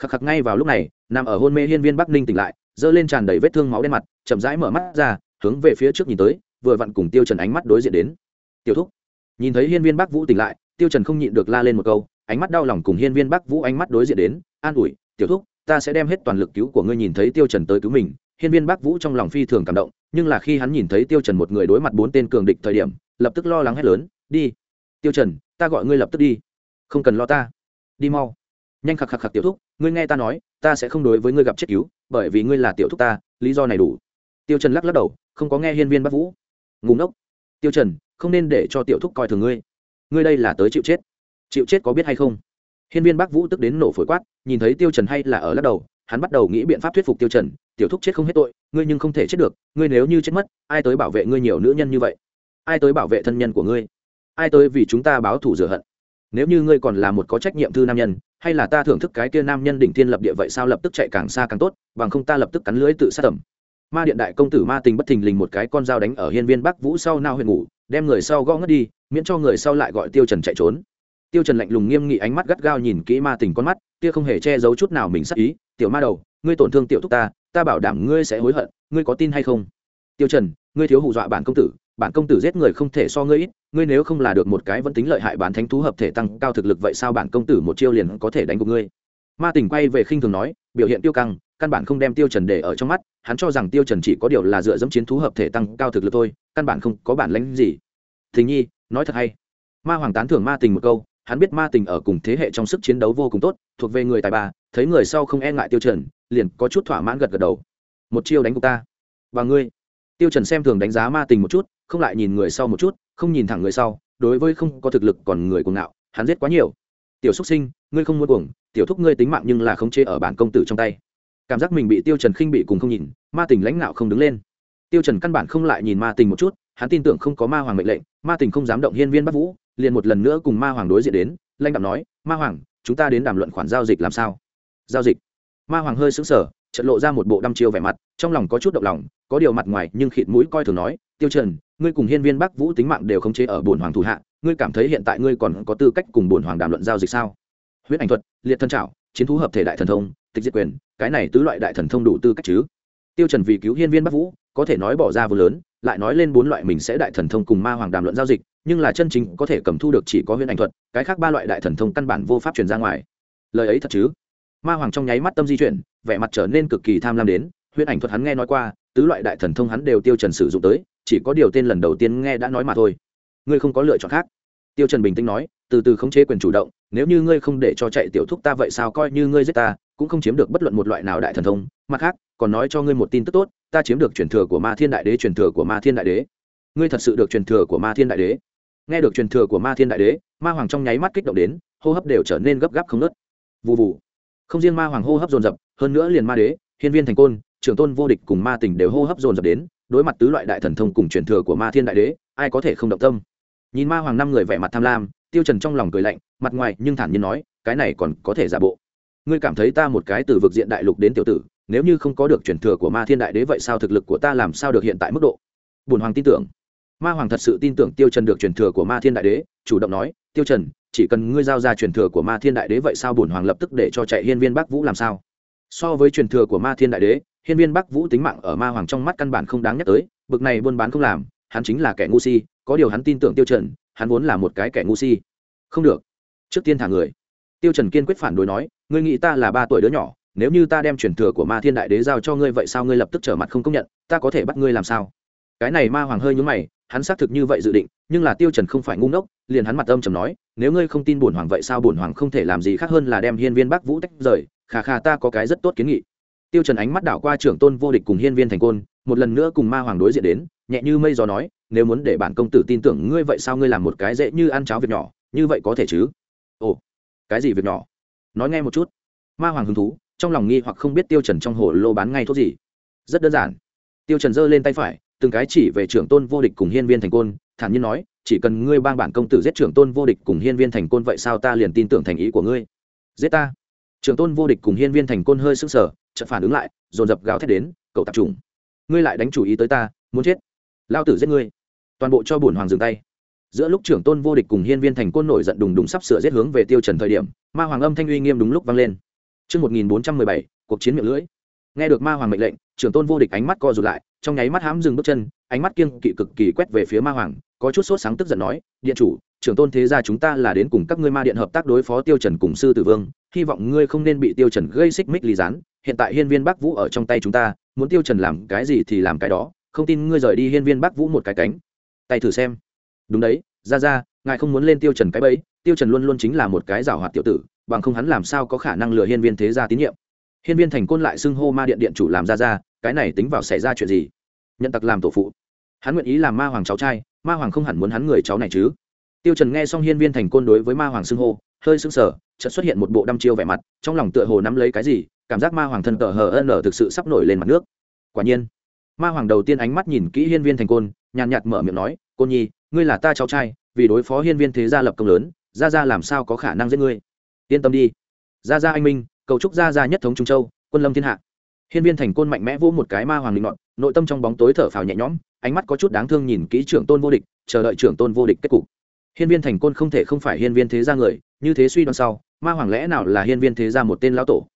Khắc khắc ngay vào lúc này, nằm ở hôn mê hiên viên Bắc Ninh tỉnh lại, dơ lên tràn đầy vết thương máu đen mặt, chậm rãi mở mắt ra, hướng về phía trước nhìn tới, vừa vặn cùng Tiêu Trần ánh mắt đối diện đến. Tiểu thúc, nhìn thấy hiên viên Bắc Vũ tỉnh lại, Tiêu Trần không nhịn được la lên một câu, ánh mắt đau lòng cùng hiên viên Bắc Vũ ánh mắt đối diện đến, an ủi, "Tiểu thúc, ta sẽ đem hết toàn lực cứu của ngươi nhìn thấy Tiêu Trần tới cứu mình." Hiên viên Bắc Vũ trong lòng phi thường cảm động, nhưng là khi hắn nhìn thấy Tiêu Trần một người đối mặt bốn tên cường địch thời điểm, lập tức lo lắng hét lớn, "Đi, Tiêu Trần, ta gọi ngươi lập tức đi, không cần lo ta, đi mau." Nhanh khạc khạc khạc tiểu thúc, ngươi nghe ta nói, ta sẽ không đối với ngươi gặp chết cứu, bởi vì ngươi là tiểu thúc ta, lý do này đủ. Tiêu Trần lắc lắc đầu, không có nghe hiên viên bát Vũ. Ngùng ngốc. Tiêu Trần, không nên để cho tiểu thúc coi thường ngươi. Ngươi đây là tới chịu chết. Chịu chết có biết hay không? Hiên viên Bắc Vũ tức đến nổ phổi quát, nhìn thấy Tiêu Trần hay là ở lắc đầu, hắn bắt đầu nghĩ biện pháp thuyết phục Tiêu Trần, tiểu thúc chết không hết tội, ngươi nhưng không thể chết được, ngươi nếu như chết mất, ai tới bảo vệ ngươi nhiều nữ nhân như vậy? Ai tới bảo vệ thân nhân của ngươi? Ai tới vì chúng ta báo thù rửa hận? Nếu như ngươi còn là một có trách nhiệm thư nam nhân, hay là ta thưởng thức cái kia nam nhân đỉnh thiên lập địa vậy sao lập tức chạy càng xa càng tốt, bằng không ta lập tức cắn lưới tự sát tầm. Ma điện đại công tử Ma Tình bất thình lình một cái con dao đánh ở hiên viên Bắc Vũ sau nao huyền ngủ, đem người sau gõ ngất đi, miễn cho người sau lại gọi Tiêu Trần chạy trốn tiêu trần lạnh lùng nghiêm nghị ánh mắt gắt gao nhìn kỹ ma tình con mắt kia không hề che giấu chút nào mình sắc ý tiểu ma đầu ngươi tổn thương tiểu thúc ta ta bảo đảm ngươi sẽ hối hận ngươi có tin hay không tiêu trần ngươi thiếu hù dọa bản công tử, bản công tử giết người không thể so ngươi ít, ngươi nếu không là được một cái vẫn tính lợi hại bản thánh thú hợp thể tăng cao thực lực vậy sao bản công tử một chiêu liền có thể đánh gục ngươi? Ma tình quay về khinh thường nói, biểu hiện tiêu căng, căn bản không đem tiêu trần để ở trong mắt, hắn cho rằng tiêu trần chỉ có điều là dựa dẫm chiến thú hợp thể tăng cao thực lực thôi, căn bản không có bản lĩnh gì. Thình nhi, nói thật hay. Ma hoàng tán thưởng ma tình một câu, hắn biết ma tình ở cùng thế hệ trong sức chiến đấu vô cùng tốt, thuộc về người tài ba, thấy người sau không e ngại tiêu trần, liền có chút thỏa mãn gật gật đầu. Một chiêu đánh của ta. Và ngươi tiêu trần xem thường đánh giá ma tình một chút, không lại nhìn người sau một chút, không nhìn thẳng người sau, đối với không có thực lực còn người cuồng ngạo, hắn giết quá nhiều. Tiểu xuất sinh, ngươi không muốn cuồng, tiểu thúc ngươi tính mạng nhưng là không chế ở bản công tử trong tay. Cảm giác mình bị tiêu trần khinh bị cùng không nhìn, ma tình lãnh nạo không đứng lên. Tiêu trần căn bản không lại nhìn ma tình một chút, hắn tin tưởng không có ma hoàng mệnh lệnh, ma tình không dám động hiên viên bắt vũ, liền một lần nữa cùng ma hoàng đối diện đến, lãnh đạo nói, ma hoàng, chúng ta đến đàm luận khoản giao dịch làm sao? Giao dịch. Ma hoàng hơi sững sờ trận lộ ra một bộ đăm chiêu vẻ mặt, trong lòng có chút động lòng, có điều mặt ngoài nhưng khịt mũi coi thường nói, tiêu trần, ngươi cùng hiên viên bắc vũ tính mạng đều không chế ở bổn hoàng thủ hạ, ngươi cảm thấy hiện tại ngươi còn có tư cách cùng bổn hoàng đàm luận giao dịch sao? Huyết ảnh thuật, liệt thân trảo, chiến thú hợp thể đại thần thông, tịch diệt quyền, cái này tứ loại đại thần thông đủ tư cách chứ? Tiêu trần vì cứu hiên viên bắc vũ, có thể nói bỏ ra vô lớn, lại nói lên bốn loại mình sẽ đại thần thông cùng ma hoàng đàm luận giao dịch, nhưng là chân chính có thể cầm thu được chỉ có huyễn ảnh thuật, cái khác ba loại đại thần thông căn bản vô pháp truyền ra ngoài. Lời ấy thật chứ? Ma hoàng trong nháy mắt tâm di chuyển, vẻ mặt trở nên cực kỳ tham lam đến, huyễn ảnh thuật hắn nghe nói qua, tứ loại đại thần thông hắn đều tiêu trần sử dụng tới, chỉ có điều tên lần đầu tiên nghe đã nói mà thôi. Ngươi không có lựa chọn khác. Tiêu trần bình tĩnh nói, từ từ khống chế quyền chủ động, nếu như ngươi không để cho chạy tiểu thúc ta vậy sao coi như ngươi giết ta, cũng không chiếm được bất luận một loại nào đại thần thông. Mặt khác, còn nói cho ngươi một tin tức tốt, ta chiếm được truyền thừa của ma thiên đại đế, truyền thừa của ma thiên đại đế. Ngươi thật sự được truyền thừa của ma thiên đại đế. Nghe được truyền thừa của ma thiên đại đế, ma hoàng trong nháy mắt kích động đến, hô hấp đều trở nên gấp gáp không nớt vụ vụ không riêng ma hoàng hô hấp dồn dập, hơn nữa liền ma đế, hiên viên thành côn, trưởng tôn vô địch cùng ma tỉnh đều hô hấp dồn dập đến, đối mặt tứ loại đại thần thông cùng truyền thừa của ma thiên đại đế, ai có thể không động tâm? Nhìn ma hoàng năm người vẻ mặt tham lam, tiêu trần trong lòng cười lạnh, mặt ngoài nhưng thản nhiên nói, cái này còn có thể giả bộ. Ngươi cảm thấy ta một cái từ vực diện đại lục đến tiểu tử, nếu như không có được truyền thừa của ma thiên đại đế vậy sao thực lực của ta làm sao được hiện tại mức độ? Bùn hoàng tin tưởng. Ma hoàng thật sự tin tưởng tiêu trần được truyền thừa của ma thiên đại đế, chủ động nói, tiêu trần chỉ cần ngươi giao ra truyền thừa của ma thiên đại đế vậy sao bùn hoàng lập tức để cho chạy hiên viên bắc vũ làm sao? So với truyền thừa của ma thiên đại đế, hiên viên bắc vũ tính mạng ở ma hoàng trong mắt căn bản không đáng nhắc tới, bực này buôn bán không làm, hắn chính là kẻ ngu si, có điều hắn tin tưởng tiêu trần, hắn vốn là một cái kẻ ngu si. Không được. Trước tiên thả người. Tiêu trần kiên quyết phản đối nói, ngươi nghĩ ta là ba tuổi đứa nhỏ, nếu như ta đem truyền thừa của ma thiên đại đế giao cho ngươi vậy sao ngươi lập tức trở mặt không công nhận, ta có thể bắt ngươi làm sao? Cái này ma hoàng hơi nhướng mày, hắn xác thực như vậy dự định, nhưng là tiêu trần không phải ngu ngốc liền hắn mặt âm trầm nói, nếu ngươi không tin bổn hoàng vậy sao bổn hoàng không thể làm gì khác hơn là đem hiên viên bắc vũ tách rời? Khà khà, ta có cái rất tốt kiến nghị. Tiêu trần ánh mắt đảo qua trưởng tôn vô địch cùng hiên viên thành côn, một lần nữa cùng ma hoàng đối diện đến, nhẹ như mây gió nói, nếu muốn để bản công tử tin tưởng ngươi vậy sao ngươi làm một cái dễ như ăn cháo việc nhỏ, như vậy có thể chứ? Ồ, cái gì việc nhỏ? Nói nghe một chút. Ma hoàng hứng thú, trong lòng nghi hoặc không biết tiêu trần trong hồ lô bán ngay thuốc gì. Rất đơn giản. Tiêu trần giơ lên tay phải, từng cái chỉ về trưởng tôn vô địch cùng hiên viên thành côn, thản nhiên nói chỉ cần ngươi bang bản công tử giết trưởng tôn vô địch cùng hiên viên thành côn vậy sao ta liền tin tưởng thành ý của ngươi? Giết ta. Trưởng tôn vô địch cùng hiên viên thành côn hơi sức sờ chợt phản ứng lại dồn dập gào thét đến cậu tập trung ngươi lại đánh chủ ý tới ta muốn chết. Lao tử giết ngươi. Toàn bộ cho bổn hoàng dừng tay. Giữa lúc trưởng tôn vô địch cùng hiên viên thành côn nổi giận đùng đùng sắp sửa giết hướng về tiêu trần thời điểm ma hoàng âm thanh uy nghiêm đúng lúc vang lên. Trước 1417, cuộc chiến miệng lưỡi. Nghe được ma hoàng mệnh lệnh, trưởng tôn vô địch ánh mắt co rụt lại, trong nháy mắt hám dừng bước chân, ánh mắt kiêng kỵ cực kỳ quét về phía ma hoàng, có chút sốt sáng tức giận nói, điện chủ, trưởng tôn thế gia chúng ta là đến cùng các ngươi ma điện hợp tác đối phó tiêu trần cùng sư tử vương, hy vọng ngươi không nên bị tiêu trần gây xích mích lý gián. Hiện tại hiên viên bắc vũ ở trong tay chúng ta, muốn tiêu trần làm cái gì thì làm cái đó, không tin ngươi rời đi hiên viên bắc vũ một cái cánh, tay thử xem. Đúng đấy, ra ra, ngài không muốn lên tiêu trần cái bẫy, tiêu trần luôn luôn chính là một cái rào hoạt tiểu tử, bằng không hắn làm sao có khả năng lừa hiên viên thế gia tín nhiệm hiên viên thành côn lại xưng hô ma điện điện chủ làm ra ra cái này tính vào xảy ra chuyện gì? Nhận tặc làm tổ phụ. Hắn nguyện ý làm ma hoàng cháu trai, ma hoàng không hẳn muốn hắn người cháu này chứ. Tiêu trần nghe xong hiên viên thành côn đối với ma hoàng xưng hô, hơi sững sờ, chợt xuất hiện một bộ đăm chiêu vẻ mặt, trong lòng tựa hồ nắm lấy cái gì, cảm giác ma hoàng thân tờ hờ ân thực sự sắp nổi lên mặt nước. Quả nhiên, ma hoàng đầu tiên ánh mắt nhìn kỹ hiên viên thành côn, nhàn nhạt mở miệng nói, côn nhi, ngươi là ta cháu trai, vì đối phó hiên viên thế gia lập công lớn, gia gia làm sao có khả năng giết ngươi? Yên tâm đi. Gia gia anh minh cầu chúc gia gia nhất thống trung châu, quân lâm thiên hạ. Hiên viên thành côn mạnh mẽ vỗ một cái ma hoàng linh ngọn, nội tâm trong bóng tối thở phào nhẹ nhõm, ánh mắt có chút đáng thương nhìn kỹ trưởng tôn vô địch, chờ đợi trưởng tôn vô địch kết cục. Hiên viên thành côn không thể không phải hiên viên thế gia người, như thế suy đoán sau, ma hoàng lẽ nào là hiên viên thế gia một tên lão tổ?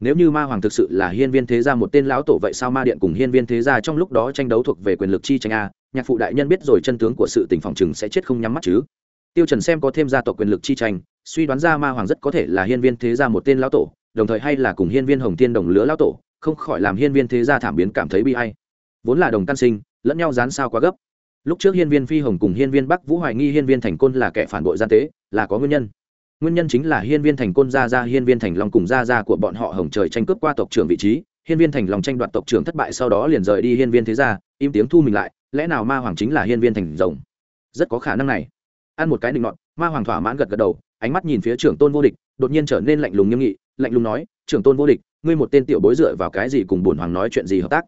Nếu như ma hoàng thực sự là hiên viên thế gia một tên lão tổ vậy sao ma điện cùng hiên viên thế gia trong lúc đó tranh đấu thuộc về quyền lực chi tranh a, nhạc phụ đại nhân biết rồi chân tướng của sự tình phòng chừng sẽ chết không nhắm mắt chứ. Tiêu trần xem có thêm gia tộc quyền lực chi tranh, suy đoán ra ma hoàng rất có thể là hiên viên thế gia một tên lão tổ đồng thời hay là cùng hiên viên hồng tiên đồng lứa lão tổ không khỏi làm hiên viên thế gia thảm biến cảm thấy bi hay vốn là đồng căn sinh lẫn nhau dán sao quá gấp lúc trước hiên viên phi hồng cùng hiên viên bắc vũ hoài nghi hiên viên thành côn là kẻ phản bội gian tế là có nguyên nhân nguyên nhân chính là hiên viên thành côn gia gia hiên viên thành long cùng gia gia của bọn họ hồng trời tranh cướp qua tộc trưởng vị trí hiên viên thành long tranh đoạt tộc trưởng thất bại sau đó liền rời đi hiên viên thế gia im tiếng thu mình lại lẽ nào ma hoàng chính là hiên viên thành rồng rất có khả năng này ăn một cái định nọt ma hoàng thỏa mãn gật gật đầu ánh mắt nhìn phía trưởng tôn vô địch đột nhiên trở nên lạnh lùng nghiêm nghị lạnh lùng nói, trưởng tôn vô địch, ngươi một tên tiểu bối dựa vào cái gì cùng bổn hoàng nói chuyện gì hợp tác?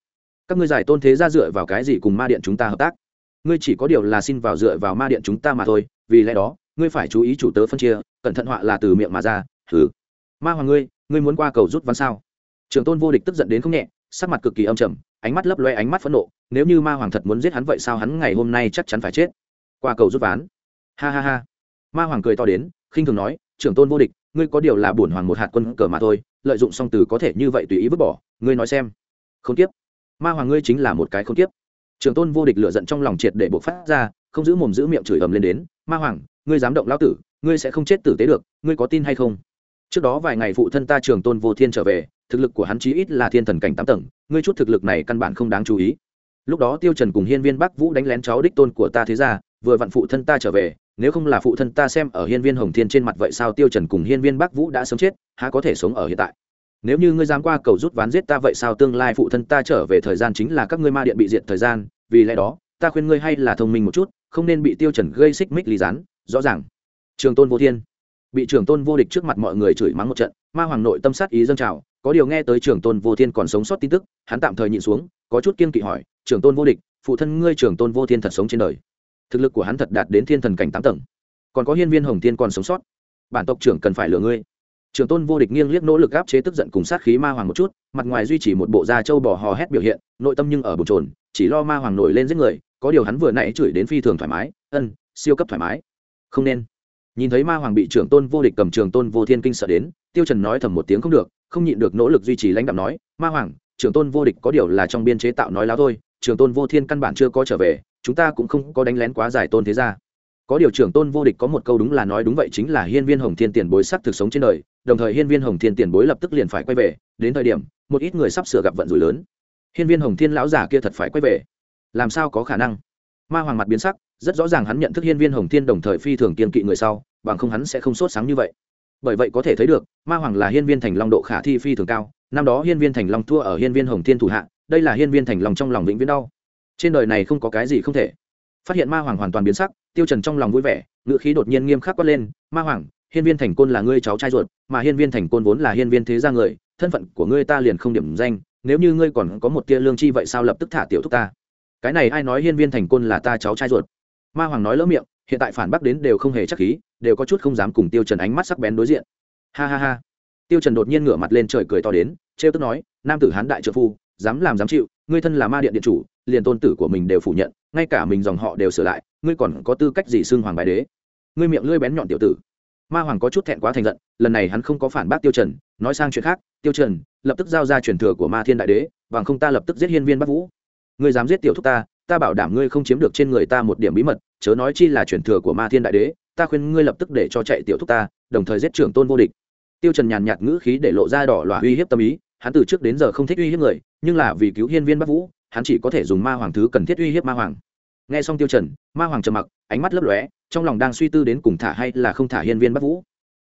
Các ngươi giải tôn thế ra dựa vào cái gì cùng ma điện chúng ta hợp tác? Ngươi chỉ có điều là xin vào dựa vào ma điện chúng ta mà thôi, vì lẽ đó, ngươi phải chú ý chủ tớ phân chia, cẩn thận họa là từ miệng mà ra thử ma hoàng ngươi ngươi muốn qua cầu rút ván sao? Trưởng tôn vô địch tức giận đến không nhẹ, sắc mặt cực kỳ âm trầm, ánh mắt lấp loe ánh mắt phẫn nộ, nếu như ma hoàng thật muốn giết hắn vậy sao hắn ngày hôm nay chắc chắn phải chết? Qua cầu rút ván. Ha ha ha. Ma hoàng cười to đến, khinh thường nói, trưởng tôn vô địch ngươi có điều là bổn hoàng một hạt quân cờ mà thôi, lợi dụng song từ có thể như vậy tùy ý vứt bỏ, ngươi nói xem. Không tiếp. Ma hoàng ngươi chính là một cái không tiếp. Trường tôn vô địch lựa giận trong lòng triệt để buộc phát ra, không giữ mồm giữ miệng chửi ầm lên đến, ma hoàng, ngươi dám động lão tử, ngươi sẽ không chết tử tế được, ngươi có tin hay không? Trước đó vài ngày phụ thân ta trường tôn vô thiên trở về, thực lực của hắn chí ít là thiên thần cảnh tám tầng, ngươi chút thực lực này căn bản không đáng chú ý. Lúc đó tiêu trần cùng hiên viên bắc vũ đánh lén cháu đích tôn của ta thế ra, vừa vặn phụ thân ta trở về nếu không là phụ thân ta xem ở hiên viên hồng thiên trên mặt vậy sao tiêu trần cùng hiên viên bắc vũ đã sống chết, há có thể sống ở hiện tại? Nếu như ngươi dám qua cầu rút ván giết ta vậy sao tương lai phụ thân ta trở về thời gian chính là các ngươi ma điện bị diệt thời gian, vì lẽ đó, ta khuyên ngươi hay là thông minh một chút, không nên bị tiêu trần gây xích mích lý gián, rõ ràng. Trường tôn vô thiên. Bị trường tôn vô địch trước mặt mọi người chửi mắng một trận, ma hoàng nội tâm sát ý dâng trào, có điều nghe tới trường tôn vô thiên còn sống sót tin tức, hắn tạm thời nhịn xuống, có chút kiên kỵ hỏi, trường tôn vô địch, phụ thân ngươi trường tôn vô thiên thật sống trên đời? Thực lực của hắn thật đạt đến thiên thần cảnh tám tầng. Còn có hiên viên hồng thiên còn sống sót. Bản tộc trưởng cần phải lừa ngươi. Trưởng tôn vô địch nghiêng liếc nỗ lực áp chế tức giận cùng sát khí ma hoàng một chút, mặt ngoài duy trì một bộ da trâu bò hò hét biểu hiện, nội tâm nhưng ở bồn trồn chỉ lo ma hoàng nổi lên giết người, có điều hắn vừa nãy chửi đến phi thường thoải mái, ân, siêu cấp thoải mái. Không nên. Nhìn thấy ma hoàng bị trưởng tôn vô địch cầm trường tôn vô thiên kinh sợ đến, tiêu trần nói thầm một tiếng không được, không nhịn được nỗ lực duy trì lãnh đạo nói, ma hoàng, trưởng tôn vô địch có điều là trong biên chế tạo nói láo thôi trường tôn vô thiên căn bản chưa có trở về chúng ta cũng không có đánh lén quá dài tôn thế gia. Có điều trưởng tôn vô địch có một câu đúng là nói đúng vậy chính là hiên viên hồng thiên tiền bối sắc thực sống trên đời, đồng thời hiên viên hồng thiên tiền bối lập tức liền phải quay về, đến thời điểm, một ít người sắp sửa gặp vận rủi lớn. Hiên viên hồng thiên lão giả kia thật phải quay về. Làm sao có khả năng? Ma hoàng mặt biến sắc, rất rõ ràng hắn nhận thức hiên viên hồng thiên đồng thời phi thường kiên kỵ người sau, bằng không hắn sẽ không sốt sáng như vậy. Bởi vậy có thể thấy được, ma hoàng là hiên viên thành long độ khả thi phi thường cao, năm đó hiên viên thành long thua ở hiên viên hồng thiên thủ hạ, đây là hiên viên thành long trong lòng vĩnh viễn đau trên đời này không có cái gì không thể. Phát hiện ma hoàng hoàn toàn biến sắc, tiêu trần trong lòng vui vẻ ngựa khí đột nhiên nghiêm khắc quát lên, ma hoàng, hiên viên thành côn là ngươi cháu trai ruột, mà hiên viên thành côn vốn là hiên viên thế gia người, thân phận của ngươi ta liền không điểm danh, nếu như ngươi còn có một tia lương chi vậy sao lập tức thả tiểu thúc ta? Cái này ai nói hiên viên thành côn là ta cháu trai ruột? Ma hoàng nói lỡ miệng, hiện tại phản bác đến đều không hề chắc khí, đều có chút không dám cùng tiêu trần ánh mắt sắc bén đối diện. Ha ha ha. Tiêu trần đột nhiên ngửa mặt lên trời cười to đến, trêu tức nói, nam tử hán đại trợ phu dám làm dám chịu, ngươi thân là ma điện điện chủ, liền tôn tử của mình đều phủ nhận, ngay cả mình dòng họ đều sửa lại, ngươi còn có tư cách gì xưng hoàng bài đế? Ngươi miệng lưỡi bén nhọn tiểu tử. Ma hoàng có chút thẹn quá thành giận, lần này hắn không có phản bác tiêu trần, nói sang chuyện khác, tiêu trần, lập tức giao ra truyền thừa của ma thiên đại đế, bằng không ta lập tức giết hiên viên bắc vũ. Ngươi dám giết tiểu thúc ta ta bảo đảm ngươi không chiếm được trên người ta một điểm bí mật, chớ nói chi là truyền thừa của ma thiên đại đế, ta khuyên ngươi lập tức để cho chạy tiểu thúc ta, đồng thời giết trưởng tôn vô địch. Tiêu trần nhàn nhạt ngữ khí để lộ ra đỏ loà uy hiếp tâm ý hắn từ trước đến giờ không thích uy hiếp người, nhưng là vì cứu hiên viên bắc vũ, hắn chỉ có thể dùng ma hoàng thứ cần thiết uy hiếp ma hoàng. Nghe xong tiêu trần, ma hoàng trầm mặc, ánh mắt lấp lóe, trong lòng đang suy tư đến cùng thả hay là không thả hiên viên bắc vũ.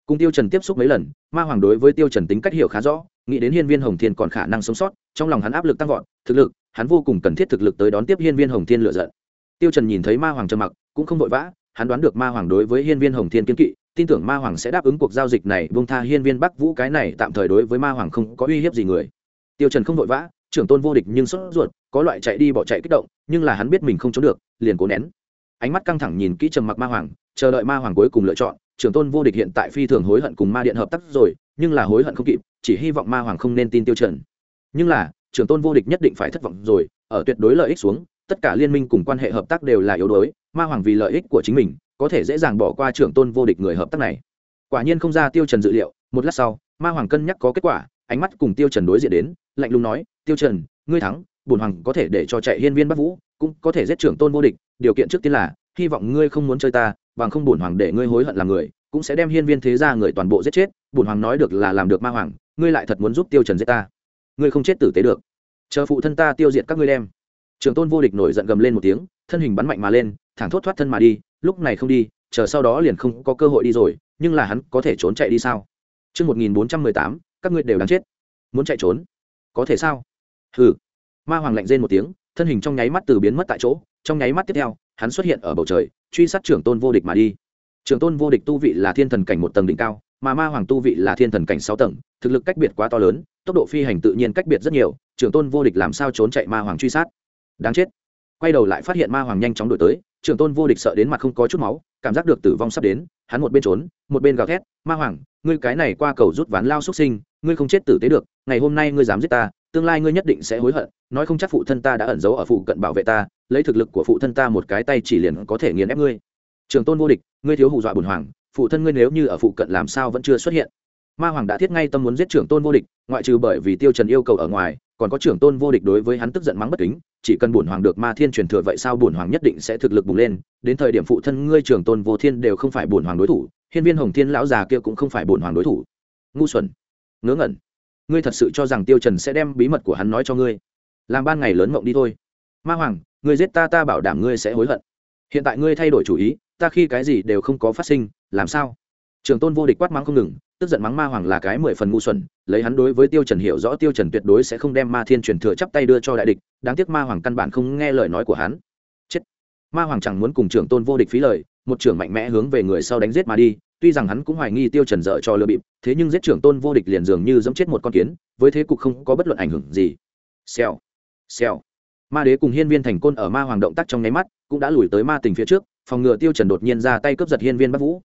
Cùng tiêu trần tiếp xúc mấy lần, ma hoàng đối với tiêu trần tính cách hiểu khá rõ, nghĩ đến hiên viên hồng thiên còn khả năng sống sót, trong lòng hắn áp lực tăng vọt, thực lực, hắn vô cùng cần thiết thực lực tới đón tiếp hiên viên hồng thiên lựa giận. Tiêu trần nhìn thấy ma hoàng trầm mặc, cũng không vội vã, hắn đoán được ma hoàng đối với hiên viên hồng thiên kiên kỵ tin tưởng ma hoàng sẽ đáp ứng cuộc giao dịch này Vương tha hiên viên bắc vũ cái này, tạm thời đối với ma hoàng không có uy hiếp gì người. Tiêu trần không vội vã, trưởng tôn vô địch nhưng sốt ruột, có loại chạy đi bỏ chạy kích động, nhưng là hắn biết mình không trốn được, liền cố nén. Ánh mắt căng thẳng nhìn kỹ trầm mặc ma hoàng, chờ đợi ma hoàng cuối cùng lựa chọn, trưởng tôn vô địch hiện tại phi thường hối hận cùng ma điện hợp tác rồi, nhưng là hối hận không kịp, chỉ hy vọng ma hoàng không nên tin tiêu trần. Nhưng là, trưởng tôn vô địch nhất định phải thất vọng rồi, ở tuyệt đối lợi ích xuống, tất cả liên minh cùng quan hệ hợp tác đều là yếu đuối, ma hoàng vì lợi ích của chính mình có thể dễ dàng bỏ qua trưởng tôn vô địch người hợp tác này. Quả nhiên không ra tiêu trần dự liệu, một lát sau, ma hoàng cân nhắc có kết quả, ánh mắt cùng tiêu trần đối diện đến, lạnh lùng nói, tiêu trần, ngươi thắng, bổn hoàng có thể để cho chạy hiên viên bắc vũ, cũng có thể giết trưởng tôn vô địch, điều kiện trước tiên là, hy vọng ngươi không muốn chơi ta, bằng không bổn hoàng để ngươi hối hận làm người, cũng sẽ đem hiên viên thế gia người toàn bộ giết chết, bổn hoàng nói được là làm được ma hoàng, ngươi lại thật muốn giúp tiêu trần giết ta. Ngươi không chết tử tế được. Chờ phụ thân ta tiêu diệt các ngươi đem. Trưởng tôn vô địch nổi giận gầm lên một tiếng, thân hình bắn mạnh mà lên thẳng thốt thoát thân mà đi lúc này không đi chờ sau đó liền không có cơ hội đi rồi nhưng là hắn có thể trốn chạy đi sao Trước 1418, các ngươi đều đáng chết. Muốn chạy trốn? Có thể sao? Hừ. Ma Hoàng lạnh rên một tiếng, thân hình trong nháy mắt từ biến mất tại chỗ, trong nháy mắt tiếp theo, hắn xuất hiện ở bầu trời, truy sát trưởng tôn vô địch mà đi. Trưởng tôn vô địch tu vị là thiên thần cảnh một tầng đỉnh cao, mà Ma Hoàng tu vị là thiên thần cảnh sáu tầng, thực lực cách biệt quá to lớn, tốc độ phi hành tự nhiên cách biệt rất nhiều, trưởng tôn vô địch làm sao trốn chạy Ma Hoàng truy sát? Đáng chết. Quay đầu lại phát hiện Ma Hoàng nhanh chóng đuổi tới, trưởng tôn vô địch sợ đến mặt không có chút máu, cảm giác được tử vong sắp đến, hắn một bên trốn, một bên gào thét, ma hoàng, ngươi cái này qua cầu rút ván lao xuất sinh, ngươi không chết tử tế được, ngày hôm nay ngươi dám giết ta, tương lai ngươi nhất định sẽ hối hận, nói không chắc phụ thân ta đã ẩn giấu ở phụ cận bảo vệ ta, lấy thực lực của phụ thân ta một cái tay chỉ liền có thể nghiền ép ngươi. Trường tôn vô địch, ngươi thiếu hù dọa bùn hoàng, phụ thân ngươi nếu như ở phụ cận làm sao vẫn chưa xuất hiện. Ma hoàng đã thiết ngay tâm muốn giết trưởng tôn vô địch, ngoại trừ bởi vì tiêu trần yêu cầu ở ngoài còn có trưởng tôn vô địch đối với hắn tức giận mắng bất kính, chỉ cần bổn hoàng được ma thiên truyền thừa vậy sao bổn hoàng nhất định sẽ thực lực bùng lên, đến thời điểm phụ thân ngươi trưởng tôn vô thiên đều không phải bổn hoàng đối thủ, hiên viên hồng thiên lão già kia cũng không phải bổn hoàng đối thủ. Ngu xuẩn, ngớ ngẩn, ngươi thật sự cho rằng tiêu trần sẽ đem bí mật của hắn nói cho ngươi? Làm ban ngày lớn mộng đi thôi. Ma hoàng, ngươi giết ta ta bảo đảm ngươi sẽ hối hận. Hiện tại ngươi thay đổi chủ ý, ta khi cái gì đều không có phát sinh, làm sao? Trường tôn vô địch quát mắng không ngừng tức giận mắng ma hoàng là cái mười phần ngu xuẩn, lấy hắn đối với tiêu trần hiểu rõ, tiêu trần tuyệt đối sẽ không đem ma thiên truyền thừa chắp tay đưa cho đại địch, đáng tiếc ma hoàng căn bản không nghe lời nói của hắn. Chết. Ma hoàng chẳng muốn cùng trưởng tôn vô địch phí lời, một trưởng mạnh mẽ hướng về người sau đánh giết mà đi, tuy rằng hắn cũng hoài nghi tiêu trần dở cho lừa bịp, thế nhưng giết trưởng tôn vô địch liền dường như giẫm chết một con kiến, với thế cục không có bất luận ảnh hưởng gì. Xèo. Xèo. Ma đế cùng hiên viên thành côn ở ma hoàng động tác trong nháy mắt, cũng đã lùi tới ma tình phía trước, phòng ngừa tiêu trần đột nhiên ra tay cướp giật hiên viên bắc vũ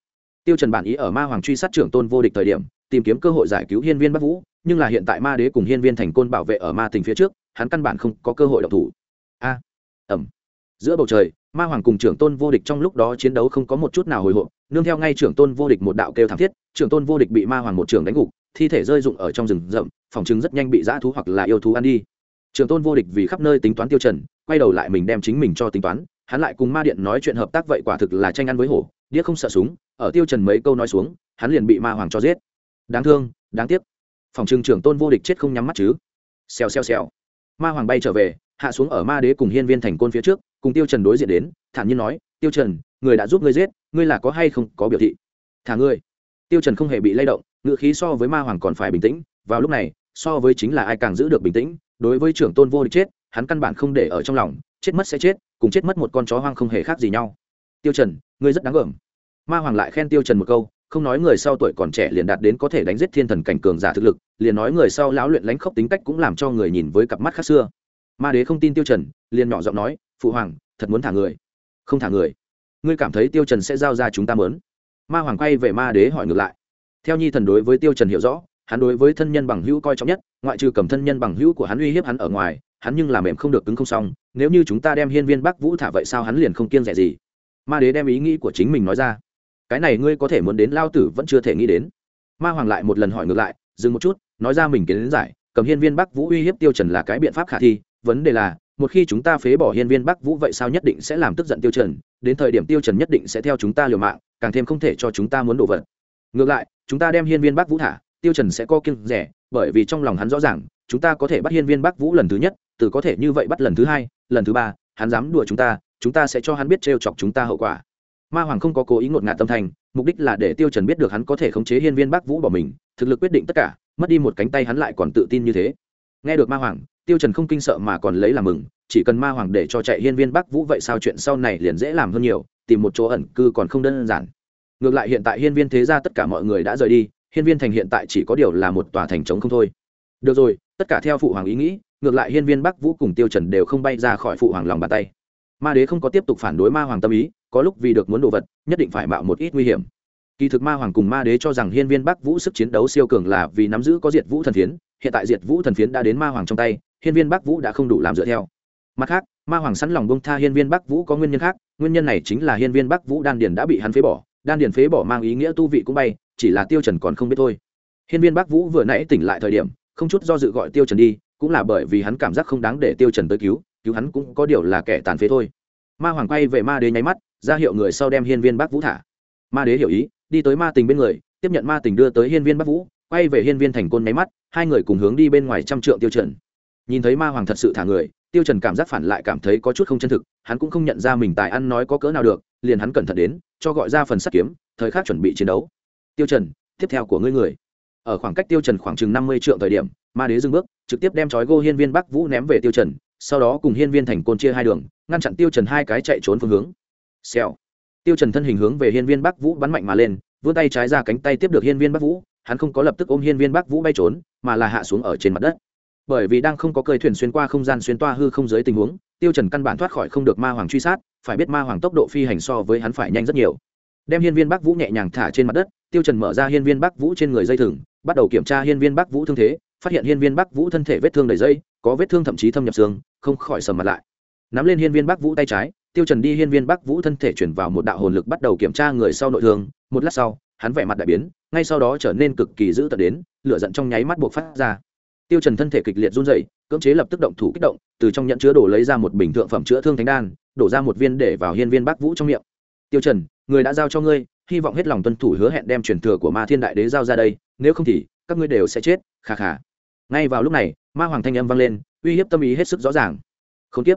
tiêu trần bản ý ở ma hoàng truy sát trưởng tôn vô địch thời điểm, tìm kiếm cơ hội giải cứu hiên viên bắc vũ, nhưng là hiện tại ma đế cùng hiên viên thành côn bảo vệ ở ma tình phía trước, hắn căn bản không có cơ hội động thủ. A ẩm giữa bầu trời, ma hoàng cùng trưởng tôn vô địch trong lúc đó chiến đấu không có một chút nào hồi hộp, nương theo ngay trưởng tôn vô địch một đạo kêu thảm thiết, trưởng tôn vô địch bị ma hoàng một trưởng đánh gục, thi thể rơi rụng ở trong rừng rậm, phòng chứng rất nhanh bị dã thú hoặc là yêu thú ăn đi. Trưởng tôn vô địch vì khắp nơi tính toán tiêu trần, quay đầu lại mình đem chính mình cho tính toán hắn lại cùng ma điện nói chuyện hợp tác vậy quả thực là tranh ăn với hổ, đĩa không sợ súng, ở tiêu trần mấy câu nói xuống, hắn liền bị ma hoàng cho giết. Đáng thương, đáng tiếc. Phòng trường trưởng tôn vô địch chết không nhắm mắt chứ. Xèo xèo xèo. Ma hoàng bay trở về, hạ xuống ở ma đế cùng hiên viên thành côn phía trước, cùng tiêu trần đối diện đến, thản nhiên nói, tiêu trần, người đã giúp ngươi giết, ngươi là có hay không có biểu thị? Thả ngươi. Tiêu trần không hề bị lay động ngựa khí so với ma hoàng còn phải bình tĩnh, vào lúc này, so với chính là ai càng giữ được bình tĩnh, đối với trưởng tôn vô địch chết, hắn căn bản không để ở trong lòng chết mất sẽ chết, cùng chết mất một con chó hoang không hề khác gì nhau. Tiêu trần, ngươi rất đáng gờm. Ma hoàng lại khen tiêu trần một câu, không nói người sau tuổi còn trẻ liền đạt đến có thể đánh giết thiên thần cảnh cường giả thực lực, liền nói người sau lão luyện lãnh khốc tính cách cũng làm cho người nhìn với cặp mắt khác xưa. Ma đế không tin tiêu trần, liền nhỏ giọng nói, phụ hoàng, thật muốn thả người? Không thả người. Ngươi cảm thấy tiêu trần sẽ giao ra chúng ta mớn? Ma hoàng quay về ma đế hỏi ngược lại. Theo nhi thần đối với tiêu trần hiểu rõ, hắn đối với thân nhân bằng hữu coi trọng nhất, ngoại trừ cầm thân nhân bằng hữu của hắn uy hiếp hắn ở ngoài hắn nhưng làm mềm không được cứng không xong, nếu như chúng ta đem hiên viên bắc vũ thả vậy sao hắn liền không kiêng rẻ gì? Ma đế đem ý nghĩ của chính mình nói ra. Cái này ngươi có thể muốn đến lao tử vẫn chưa thể nghĩ đến. Ma hoàng lại một lần hỏi ngược lại, dừng một chút, nói ra mình kiến giải, cầm hiên viên bắc vũ uy hiếp tiêu trần là cái biện pháp khả thi, vấn đề là, một khi chúng ta phế bỏ hiên viên bắc vũ vậy sao nhất định sẽ làm tức giận tiêu trần, đến thời điểm tiêu trần nhất định sẽ theo chúng ta liều mạng, càng thêm không thể cho chúng ta muốn đổ vật. Ngược lại, chúng ta đem hiên viên bắc vũ thả, tiêu trần sẽ co kiêng rẻ, bởi vì trong lòng hắn rõ ràng chúng ta có thể bắt hiên viên bắc vũ lần thứ nhất, từ có thể như vậy bắt lần thứ hai, lần thứ ba, hắn dám đùa chúng ta chúng ta sẽ cho hắn biết trêu chọc chúng ta hậu quả. Ma hoàng không có cố ý ngột ngạt tâm thành, mục đích là để tiêu trần biết được hắn có thể khống chế hiên viên bắc vũ bỏ mình, thực lực quyết định tất cả, mất đi một cánh tay hắn lại còn tự tin như thế. Nghe được ma hoàng, tiêu trần không kinh sợ mà còn lấy làm mừng, chỉ cần ma hoàng để cho chạy hiên viên bắc vũ vậy sao chuyện sau này liền dễ làm hơn nhiều, tìm một chỗ ẩn cư còn không đơn giản. Ngược lại hiện tại hiên viên thế gia tất cả mọi người đã rời đi, hiên viên thành hiện tại chỉ có điều là một tòa thành trống không thôi được rồi, tất cả theo phụ hoàng ý nghĩ, ngược lại hiên viên bắc vũ cùng tiêu trần đều không bay ra khỏi phụ hoàng lòng bàn tay. Ma đế không có tiếp tục phản đối ma hoàng tâm ý, có lúc vì được muốn đồ vật, nhất định phải mạo một ít nguy hiểm. Kỳ thực ma hoàng cùng ma đế cho rằng hiên viên bắc vũ sức chiến đấu siêu cường là vì nắm giữ có diệt vũ thần phiến, hiện tại diệt vũ thần phiến đã đến ma hoàng trong tay, hiên viên bắc vũ đã không đủ làm dựa theo. Mặt khác, ma hoàng sẵn lòng bông tha hiên viên bắc vũ có nguyên nhân khác, nguyên nhân này chính là hiên viên bắc vũ đan điền đã bị hắn phế bỏ, đan điền phế bỏ mang ý nghĩa tu vị cũng bay, chỉ là tiêu trần còn không biết thôi. Hiên viên bắc vũ vừa nãy tỉnh lại thời điểm không chút do dự gọi tiêu trần đi, cũng là bởi vì hắn cảm giác không đáng để tiêu trần tới cứu cứu hắn cũng có điều là kẻ tàn phế thôi. Ma hoàng quay về ma đế nháy mắt, ra hiệu người sau đem hiên viên bắc vũ thả. Ma đế hiểu ý, đi tới ma tình bên người, tiếp nhận ma tình đưa tới hiên viên bắc vũ, quay về hiên viên thành côn nháy mắt, hai người cùng hướng đi bên ngoài trăm trượng tiêu trần. Nhìn thấy ma hoàng thật sự thả người, tiêu trần cảm giác phản lại cảm thấy có chút không chân thực, hắn cũng không nhận ra mình tài ăn nói có cỡ nào được, liền hắn cẩn thận đến, cho gọi ra phần sắt kiếm, thời khắc chuẩn bị chiến đấu. Tiêu trần, tiếp theo của ngươi người ở khoảng cách tiêu trần khoảng chừng năm mươi trượng thời điểm, ma đế dừng bước, trực tiếp đem chói gô hiên viên bắc vũ ném về tiêu trần, sau đó cùng hiên viên thành côn chia hai đường, ngăn chặn tiêu trần hai cái chạy trốn phương hướng. Xèo. Tiêu trần thân hình hướng về hiên viên bắc vũ bắn mạnh mà lên, vươn tay trái ra cánh tay tiếp được hiên viên bắc vũ, hắn không có lập tức ôm hiên viên bắc vũ bay trốn, mà là hạ xuống ở trên mặt đất. Bởi vì đang không có cơi thuyền xuyên qua không gian xuyên toa hư không dưới tình huống, tiêu trần căn bản thoát khỏi không được ma hoàng truy sát, phải biết ma hoàng tốc độ phi hành so với hắn phải nhanh rất nhiều. Đem hiên viên bắc vũ nhẹ nhàng thả trên mặt đất, tiêu trần mở ra hiên viên bắc vũ trên người dây thừng bắt đầu kiểm tra hiên viên bắc vũ thương thế, phát hiện hiên viên bắc vũ thân thể vết thương đầy dây, có vết thương thậm chí thâm nhập xương, không khỏi sầm mặt lại. Nắm lên hiên viên bắc vũ tay trái, tiêu trần đi hiên viên bắc vũ thân thể chuyển vào một đạo hồn lực bắt đầu kiểm tra người sau nội thương. Một lát sau, hắn vẻ mặt đại biến, ngay sau đó trở nên cực kỳ dữ tợn đến, lửa giận trong nháy mắt buộc phát ra. Tiêu trần thân thể kịch liệt run rẩy, cưỡng chế lập tức động thủ kích động, từ trong nhận chứa đổ lấy ra một bình thượng phẩm chữa thương thánh đan, đổ ra một viên để vào hiên viên bắc vũ trong miệng. Tiêu trần, người đã giao cho ngươi hy vọng hết lòng tuân thủ hứa hẹn đem truyền thừa của ma thiên đại đế giao ra đây, nếu không thì, các ngươi đều sẽ chết khà khà ngay vào lúc này, ma hoàng thanh âm vang lên, uy hiếp tâm ý hết sức rõ ràng. Không tiếp.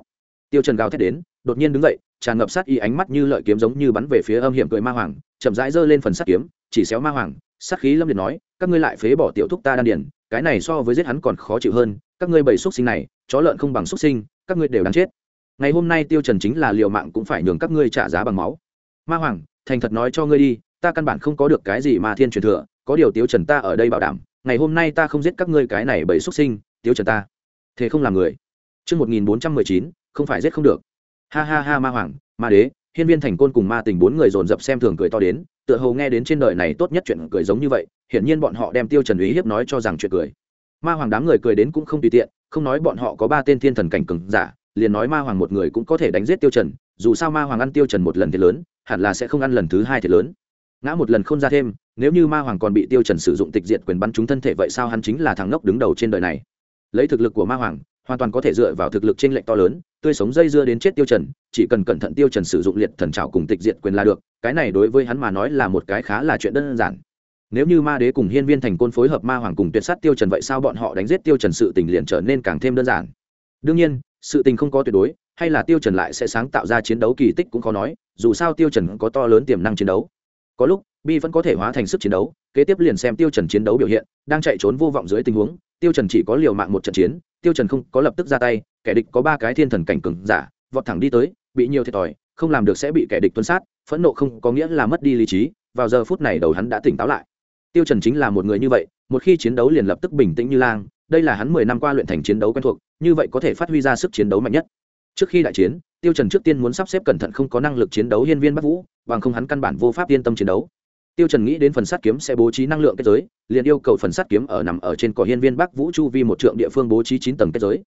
Tiêu trần gào thét đến, đột nhiên đứng dậy, tràn ngập sát y ánh mắt như lợi kiếm giống như bắn về phía âm hiểm cười ma hoàng, chậm rãi giơ lên phần sát kiếm, chỉ xéo ma hoàng, sát khí lâm liệt nói, các ngươi lại phế bỏ tiểu thúc ta đan điền, cái này so với giết hắn còn khó chịu hơn, các ngươi bầy xuất sinh này, chó lợn không bằng xuất sinh, các ngươi đều đáng chết. Ngày hôm nay tiêu trần chính là liều mạng cũng phải nhường các ngươi trả giá bằng máu. Ma hoàng thành thật nói cho ngươi đi ta căn bản không có được cái gì mà thiên truyền thừa có điều tiêu trần ta ở đây bảo đảm ngày hôm nay ta không giết các ngươi cái này bởi xuất sinh tiêu trần ta thế không làm người Trước 1419, không phải giết không được. Ha ha ha ma hoàng, ma đế, hiên viên thành côn cùng ma tình bốn người dồn dập xem thường cười to đến, tựa hồ nghe đến trên đời này tốt nhất chuyện cười giống như vậy, hiển nhiên bọn họ đem tiêu trần ý hiếp nói cho rằng chuyện cười. Ma hoàng đám người cười đến cũng không tùy tiện, không nói bọn họ có ba tên thiên thần cảnh cường giả, liền nói ma hoàng một người cũng có thể đánh giết tiêu trần, dù sao ma hoàng ăn tiêu trần một lần thì lớn, hẳn là sẽ không ăn lần thứ hai thiệt lớn. Ngã một lần không ra thêm, nếu như ma hoàng còn bị tiêu trần sử dụng tịch diệt quyền bắn trúng thân thể vậy sao hắn chính là thằng ngốc đứng đầu trên đời này. Lấy thực lực của ma hoàng, hoàn toàn có thể dựa vào thực lực trên lệnh to lớn tươi sống dây dưa đến chết tiêu trần chỉ cần cẩn thận tiêu trần sử dụng liệt thần trảo cùng tịch diệt quyền là được cái này đối với hắn mà nói là một cái khá là chuyện đơn giản nếu như ma đế cùng hiên viên thành côn phối hợp ma hoàng cùng tuyệt sát tiêu trần vậy sao bọn họ đánh giết tiêu trần sự tình liền trở nên càng thêm đơn giản đương nhiên sự tình không có tuyệt đối hay là tiêu trần lại sẽ sáng tạo ra chiến đấu kỳ tích cũng khó nói, dù sao tiêu trần có to lớn tiềm năng chiến đấu. Có lúc, bi vẫn có thể hóa thành sức chiến đấu, kế tiếp liền xem tiêu trần chiến đấu biểu hiện, đang chạy trốn vô vọng dưới tình huống, tiêu trần chỉ có liều mạng một trận chiến, tiêu trần không có lập tức ra tay, kẻ địch có ba cái thiên thần cảnh cường giả, vọt thẳng đi tới, bị nhiều thiệt thòi, không làm được sẽ bị kẻ địch tuân sát, phẫn nộ không có nghĩa là mất đi lý trí, vào giờ phút này đầu hắn đã tỉnh táo lại. Tiêu trần chính là một người như vậy, một khi chiến đấu liền lập tức bình tĩnh như lang, đây là hắn mười năm qua luyện thành chiến đấu quen thuộc, như vậy có thể phát huy ra sức chiến đấu mạnh nhất trước khi đại chiến, tiêu trần trước tiên muốn sắp xếp cẩn thận không có năng lực chiến đấu hiên viên bắc vũ, bằng không hắn căn bản vô pháp yên tâm chiến đấu. Tiêu trần nghĩ đến phần sát kiếm sẽ bố trí năng lượng kết giới, liền yêu cầu phần sát kiếm ở nằm ở trên cỏ hiên viên bắc vũ chu vi một trượng địa phương bố trí chín tầng kết giới.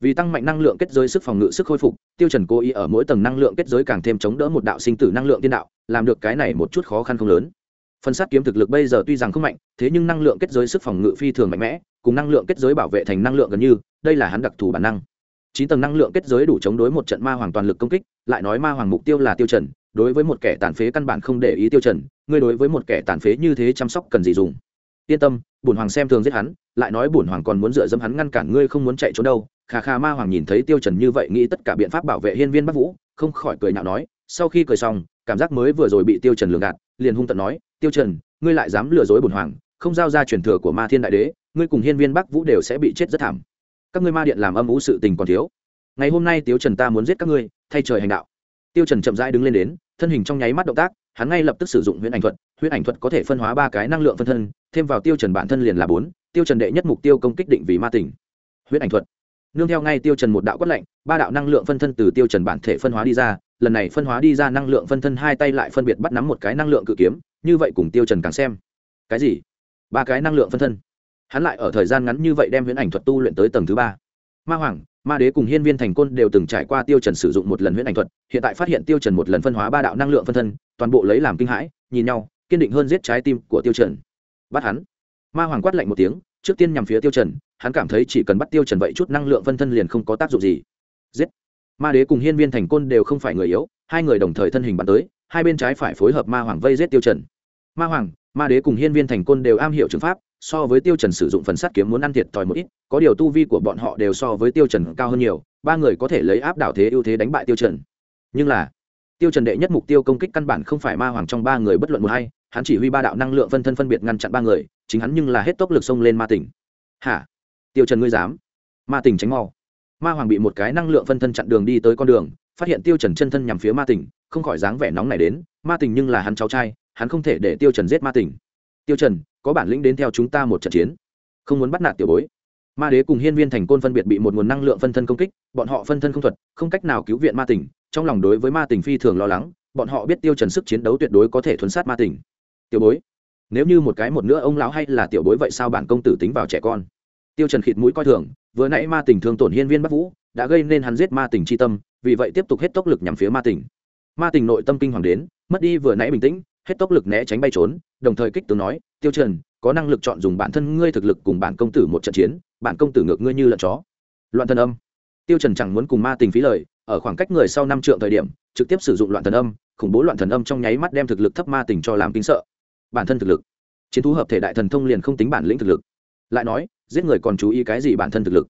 Vì tăng mạnh năng lượng kết giới sức phòng ngự sức khôi phục, tiêu trần cố ý ở mỗi tầng năng lượng kết giới càng thêm chống đỡ một đạo sinh tử năng lượng tiên đạo, làm được cái này một chút khó khăn không lớn. Phần sát kiếm thực lực bây giờ tuy rằng không mạnh, thế nhưng năng lượng kết giới sức phòng ngự phi thường mạnh mẽ, cùng năng lượng kết giới bảo vệ thành năng lượng gần như, đây là hắn đặc thù bản năng chín tầng năng lượng kết giới đủ chống đối một trận ma hoàng toàn lực công kích, lại nói ma hoàng mục tiêu là tiêu trần, đối với một kẻ tàn phế căn bản không để ý tiêu trần, ngươi đối với một kẻ tàn phế như thế chăm sóc cần gì dùng? Yên tâm, bổn hoàng xem thường giết hắn, lại nói bổn hoàng còn muốn dựa dẫm hắn ngăn cản ngươi không muốn chạy trốn đâu. Khà khà ma hoàng nhìn thấy tiêu trần như vậy nghĩ tất cả biện pháp bảo vệ hiên viên bắc vũ, không khỏi cười nhạo nói, sau khi cười xong, cảm giác mới vừa rồi bị tiêu trần lừa gạt, liền hung tận nói, tiêu trần, ngươi lại dám lừa dối bổn hoàng, không giao ra truyền thừa của ma thiên đại đế, ngươi cùng hiên viên bắc vũ đều sẽ bị chết rất thảm các ngươi ma điện làm âm ủ sự tình còn thiếu. Ngày hôm nay tiêu trần ta muốn giết các ngươi, thay trời hành đạo. Tiêu trần chậm rãi đứng lên đến, thân hình trong nháy mắt động tác, hắn ngay lập tức sử dụng huyễn ảnh thuật, huyễn ảnh thuật có thể phân hóa ba cái năng lượng phân thân, thêm vào tiêu trần bản thân liền là bốn, tiêu trần đệ nhất mục tiêu công kích định vì ma tỉnh huyễn ảnh thuật. Nương theo ngay tiêu trần một đạo quát lạnh, ba đạo năng lượng phân thân từ tiêu trần bản thể phân hóa đi ra, lần này phân hóa đi ra năng lượng phân thân hai tay lại phân biệt bắt nắm một cái năng lượng cự kiếm, như vậy cùng tiêu trần càng xem. Cái gì? Ba cái năng lượng phân thân hắn lại ở thời gian ngắn như vậy đem huyễn ảnh thuật tu luyện tới tầng thứ ba. Ma hoàng, ma đế cùng hiên viên thành côn đều từng trải qua tiêu trần sử dụng một lần huyễn ảnh thuật, hiện tại phát hiện tiêu trần một lần phân hóa ba đạo năng lượng phân thân, toàn bộ lấy làm kinh hãi, nhìn nhau, kiên định hơn giết trái tim của tiêu trần. Bắt hắn. Ma hoàng quát lạnh một tiếng, trước tiên nhằm phía tiêu trần, hắn cảm thấy chỉ cần bắt tiêu trần vậy chút năng lượng phân thân liền không có tác dụng gì. Giết. Ma đế cùng hiên viên thành côn đều không phải người yếu, hai người đồng thời thân hình bắn tới, hai bên trái phải phối hợp ma hoàng vây giết tiêu trần. Ma hoàng, ma đế cùng hiên viên thành côn đều am hiểu trường pháp so với tiêu trần sử dụng phần sắt kiếm muốn ăn thiệt thòi một ít, có điều tu vi của bọn họ đều so với tiêu trần cao hơn nhiều, ba người có thể lấy áp đảo thế ưu thế đánh bại tiêu trần. Nhưng là, tiêu trần đệ nhất mục tiêu công kích căn bản không phải ma hoàng trong ba người bất luận một hay hắn chỉ huy ba đạo năng lượng phân thân phân biệt ngăn chặn ba người, chính hắn nhưng là hết tốc lực xông lên ma tỉnh. Hả? Tiêu trần ngươi dám? Ma tỉnh tránh mau. Ma hoàng bị một cái năng lượng phân thân chặn đường đi tới con đường, phát hiện tiêu trần chân thân nhằm phía ma tỉnh, không khỏi dáng vẻ nóng này đến, ma tỉnh nhưng là hắn cháu trai, hắn không thể để tiêu trần giết ma tỉnh tiêu trần, có bản lĩnh đến theo chúng ta một trận chiến. Không muốn bắt nạt tiểu bối. Ma đế cùng hiên viên thành côn phân biệt bị một nguồn năng lượng phân thân công kích, bọn họ phân thân không thuật, không cách nào cứu viện ma tỉnh trong lòng đối với ma tỉnh phi thường lo lắng, bọn họ biết tiêu trần sức chiến đấu tuyệt đối có thể thuấn sát ma tỉnh tiểu bối, nếu như một cái một nữa ông lão hay là tiểu bối vậy sao bản công tử tính vào trẻ con? Tiêu trần khịt mũi coi thường, vừa nãy ma tỉnh thương tổn hiên viên bắc vũ, đã gây nên hắn giết ma tỉnh chi tâm, vì vậy tiếp tục hết tốc lực nhằm phía ma tỉnh ma tỉnh nội tâm kinh hoàng đến, mất đi vừa nãy bình tĩnh hết tốc lực né tránh bay trốn, đồng thời kích tướng nói, tiêu trần, có năng lực chọn dùng bản thân ngươi thực lực cùng bản công tử một trận chiến, bản công tử ngược ngươi như lợn chó. Loạn thần âm. Tiêu trần chẳng muốn cùng ma tình phí lời, ở khoảng cách người sau năm trượng thời điểm, trực tiếp sử dụng loạn thần âm, khủng bố loạn thần âm trong nháy mắt đem thực lực thấp ma tình cho làm kinh sợ. Bản thân thực lực. Chiến thú hợp thể đại thần thông liền không tính bản lĩnh thực lực. Lại nói, giết người còn chú ý cái gì bản thân thực lực?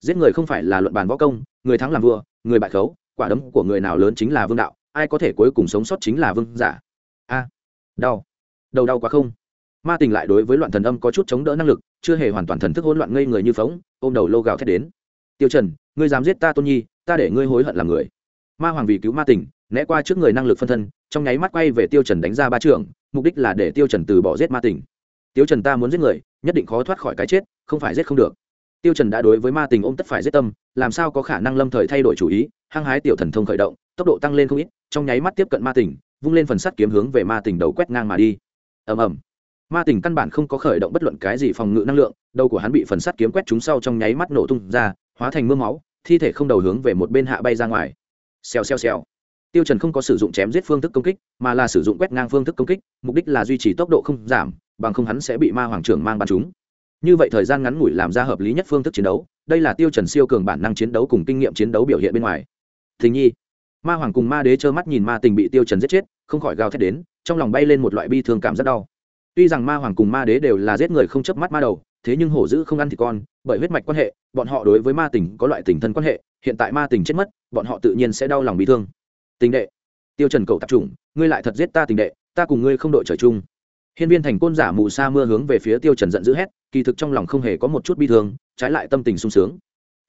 Giết người không phải là luận bàn võ công, người thắng làm vua, người bại khấu, quả đấm của người nào lớn chính là vương đạo, ai có thể cuối cùng sống sót chính là vương giả đau. Đầu đau quá không. Ma tình lại đối với loạn thần âm có chút chống đỡ năng lực, chưa hề hoàn toàn thần thức hỗn loạn ngây người như phóng, ôm đầu lô gào thét đến. Tiêu trần, ngươi dám giết ta tôn nhi, ta để ngươi hối hận làm người. Ma hoàng vì cứu ma tình, né qua trước người năng lực phân thân, trong nháy mắt quay về tiêu trần đánh ra ba trường, mục đích là để tiêu trần từ bỏ giết ma tình. Tiêu trần ta muốn giết người, nhất định khó thoát khỏi cái chết, không phải giết không được. Tiêu trần đã đối với ma tình ôm tất phải giết tâm, làm sao có khả năng lâm thời thay đổi chủ ý, hăng hái tiểu thần thông khởi động, tốc độ tăng lên không ít, trong nháy mắt tiếp cận ma tình vung lên phần sắt kiếm hướng về ma tình đầu quét ngang mà đi. Ầm ầm. Ma tình căn bản không có khởi động bất luận cái gì phòng ngự năng lượng, đầu của hắn bị phần sắt kiếm quét trúng sau trong nháy mắt nổ tung ra, hóa thành mưa máu, thi thể không đầu hướng về một bên hạ bay ra ngoài. Xèo xèo xèo. Tiêu trần không có sử dụng chém giết phương thức công kích, mà là sử dụng quét ngang phương thức công kích, mục đích là duy trì tốc độ không giảm, bằng không hắn sẽ bị ma hoàng trưởng mang bắn trúng. Như vậy thời gian ngắn ngủi làm ra hợp lý nhất phương thức chiến đấu, đây là tiêu trần siêu cường bản năng chiến đấu cùng kinh nghiệm chiến đấu biểu hiện bên ngoài. Thình nhi. Ma hoàng cùng ma đế trơ mắt nhìn ma tình bị tiêu trần giết chết không khỏi gào thét đến, trong lòng bay lên một loại bi thương cảm rất đau. Tuy rằng ma hoàng cùng ma đế đều là giết người không chớp mắt ma đầu, thế nhưng hổ dữ không ăn thì con, bởi huyết mạch quan hệ, bọn họ đối với ma tình có loại tình thân quan hệ, hiện tại ma tình chết mất, bọn họ tự nhiên sẽ đau lòng bị thương. Tình đệ, tiêu trần cầu tập trung ngươi lại thật giết ta tình đệ, ta cùng ngươi không đội trời chung. Hiên viên thành côn giả mù sa mưa hướng về phía tiêu trần giận dữ hét, kỳ thực trong lòng không hề có một chút bi thương, trái lại tâm tình sung sướng.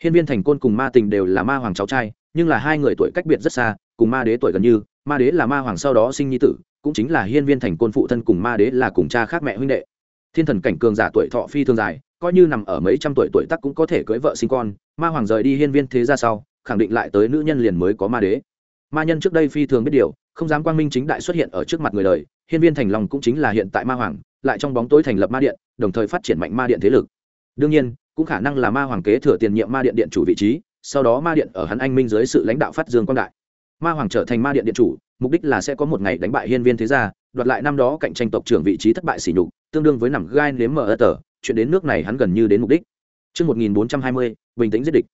Hiên viên thành côn cùng ma tình đều là ma hoàng cháu trai, nhưng là hai người tuổi cách biệt rất xa, cùng ma đế tuổi gần như ma đế là ma hoàng sau đó sinh nhi tử, cũng chính là hiên viên thành côn phụ thân cùng ma đế là cùng cha khác mẹ huynh đệ. Thiên thần cảnh cường giả tuổi thọ phi thường dài, coi như nằm ở mấy trăm tuổi tuổi tắc cũng có thể cưới vợ sinh con, ma hoàng rời đi hiên viên thế ra sau, khẳng định lại tới nữ nhân liền mới có ma đế. Ma nhân trước đây phi thường biết điều, không dám quang minh chính đại xuất hiện ở trước mặt người đời, hiên viên thành long cũng chính là hiện tại ma hoàng, lại trong bóng tối thành lập ma điện, đồng thời phát triển mạnh ma điện thế lực. Đương nhiên, cũng khả năng là ma hoàng kế thừa tiền nhiệm ma điện điện chủ vị trí, sau đó ma điện ở hắn anh minh dưới sự lãnh đạo phát dương quang đại ma hoàng trở thành ma điện điện chủ mục đích là sẽ có một ngày đánh bại hiên viên thế gia đoạt lại năm đó cạnh tranh tộc trưởng vị trí thất bại xỉ nhục tương đương với nằm gai nếm mở ơ tờ chuyện đến nước này hắn gần như đến mục đích Trước 1420, bình tĩnh giết địch.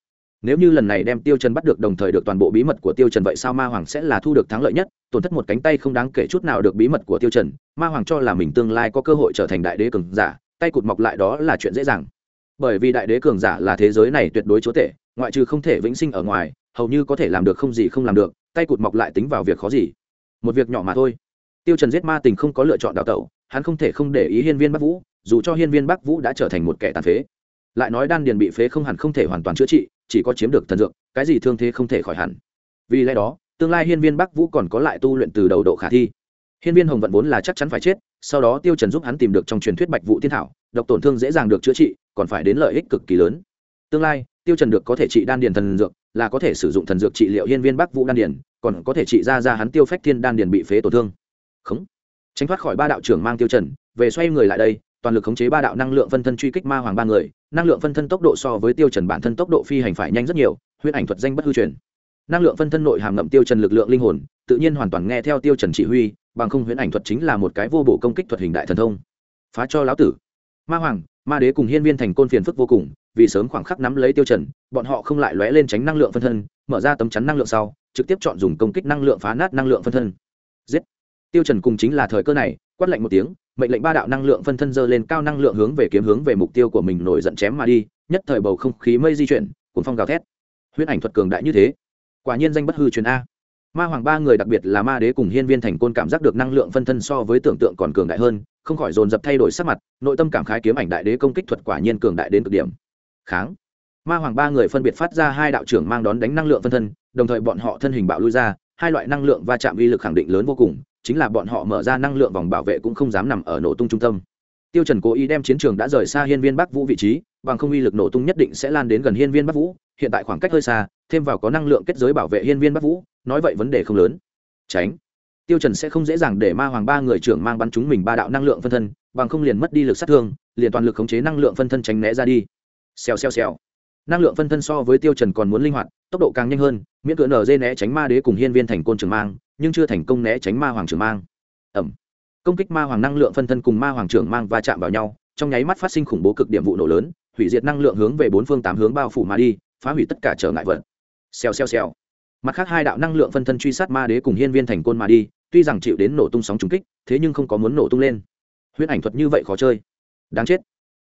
Nếu như lần này đem Tiêu Trần bắt được đồng thời được toàn bộ bí mật của Tiêu Trần vậy sao Ma Hoàng sẽ là thu được thắng lợi nhất, tổn thất một cánh tay không đáng kể chút nào được bí mật của Tiêu Trần, Ma Hoàng cho là mình tương lai có cơ hội trở thành đại đế cường giả, tay cụt mọc lại đó là chuyện dễ dàng. Bởi vì đại đế cường giả là thế giới này tuyệt đối chúa tể, ngoại trừ không thể vĩnh sinh ở ngoài, hầu như có thể làm được không gì không làm được, tay cụt mọc lại tính vào việc khó gì. Một việc nhỏ mà thôi. Tiêu Trần giết ma tình không có lựa chọn đào tẩu, hắn không thể không để ý Hiên Viên Bắc Vũ, dù cho Hiên Viên Bắc Vũ đã trở thành một kẻ tàn phế. Lại nói đan điền bị phế không hẳn không thể hoàn toàn chữa trị, chỉ có chiếm được thần dược, cái gì thương thế không thể khỏi hẳn. Vì lẽ đó, tương lai Hiên Viên Bắc Vũ còn có lại tu luyện từ đầu độ khả thi. Hiên Viên Hồng vận vốn là chắc chắn phải chết, sau đó Tiêu Trần giúp hắn tìm được trong truyền thuyết Bạch Vũ Thiên Thảo, độc tổn thương dễ dàng được chữa trị, còn phải đến lợi ích cực kỳ lớn. Tương lai, Tiêu Trần được có thể trị đan điền thần dược, là có thể sử dụng thần dược trị liệu Hiên Viên Bắc Vũ đan điền, còn có thể trị ra ra hắn Tiêu Phách Thiên đan điền bị phế tổn thương. Khống, tránh thoát khỏi ba đạo trưởng mang tiêu trần về xoay người lại đây toàn lực khống chế ba đạo năng lượng phân thân truy kích ma hoàng ba người năng lượng phân thân tốc độ so với tiêu trần bản thân tốc độ phi hành phải nhanh rất nhiều huyễn ảnh thuật danh bất hư truyền. Năng lượng phân thân nội hàm ngậm tiêu trần lực lượng linh hồn tự nhiên hoàn toàn nghe theo tiêu trần chỉ huy bằng không huyễn ảnh thuật chính là một cái vô bổ công kích thuật hình đại thần thông. Phá cho lão tử. Ma hoàng ma đế cùng hiên viên thành côn phiền phức vô cùng vì sớm khoảng khắc nắm lấy tiêu trần, bọn họ không lại lóe lên tránh năng lượng phân thân, mở ra tấm chắn năng lượng sau, trực tiếp chọn dùng công kích năng lượng phá nát năng lượng phân thân. Giết! Tiêu trần cùng chính là thời cơ này, quát lạnh một tiếng, mệnh lệnh ba đạo năng lượng phân thân dơ lên cao năng lượng hướng về kiếm hướng về mục tiêu của mình nổi giận chém mà đi, nhất thời bầu không khí mây di chuyển cuốn phong gào thét. Huyễn ảnh thuật cường đại như thế, quả nhiên danh bất hư truyền a. Ma hoàng ba người đặc biệt là ma đế cùng hiên viên thành côn cảm giác được năng lượng phân thân so với tưởng tượng còn cường đại hơn, không khỏi dồn dập thay đổi sắc mặt, nội tâm cảm khái kiếm ảnh đại đế công kích thuật quả nhiên cường đại đến cực điểm kháng. Ma hoàng ba người phân biệt phát ra hai đạo trưởng mang đón đánh năng lượng phân thân, đồng thời bọn họ thân hình bạo lui ra, hai loại năng lượng va chạm uy lực khẳng định lớn vô cùng, chính là bọn họ mở ra năng lượng vòng bảo vệ cũng không dám nằm ở nổ tung trung tâm. Tiêu trần cố ý đem chiến trường đã rời xa hiên viên bắc vũ vị trí, bằng không uy lực nổ tung nhất định sẽ lan đến gần hiên viên bắc vũ, hiện tại khoảng cách hơi xa, thêm vào có năng lượng kết giới bảo vệ hiên viên bắc vũ, nói vậy vấn đề không lớn. Tránh. Tiêu trần sẽ không dễ dàng để ma hoàng ba người trưởng mang bắn chúng mình ba đạo năng lượng phân thân, bằng không liền mất đi lực sát thương, liền toàn lực khống chế năng lượng phân thân tránh né ra đi xèo xèo xèo. Năng lượng phân thân so với tiêu trần còn muốn linh hoạt, tốc độ càng nhanh hơn, miễn cưỡng nở dê né tránh ma đế cùng hiên viên thành côn trường mang, nhưng chưa thành công né tránh ma hoàng trường mang. Ẩm. Công kích ma hoàng năng lượng phân thân cùng ma hoàng trưởng mang va chạm vào nhau, trong nháy mắt phát sinh khủng bố cực điểm vụ nổ lớn, hủy diệt năng lượng hướng về bốn phương tám hướng bao phủ ma đi, phá hủy tất cả trở ngại vật. Xèo xèo xèo. Mặt khác hai đạo năng lượng phân thân truy sát ma đế cùng hiên viên thành côn ma đi, tuy rằng chịu đến nổ tung sóng trúng kích, thế nhưng không có muốn nổ tung lên. Huyễn ảnh thuật như vậy khó chơi. Đáng chết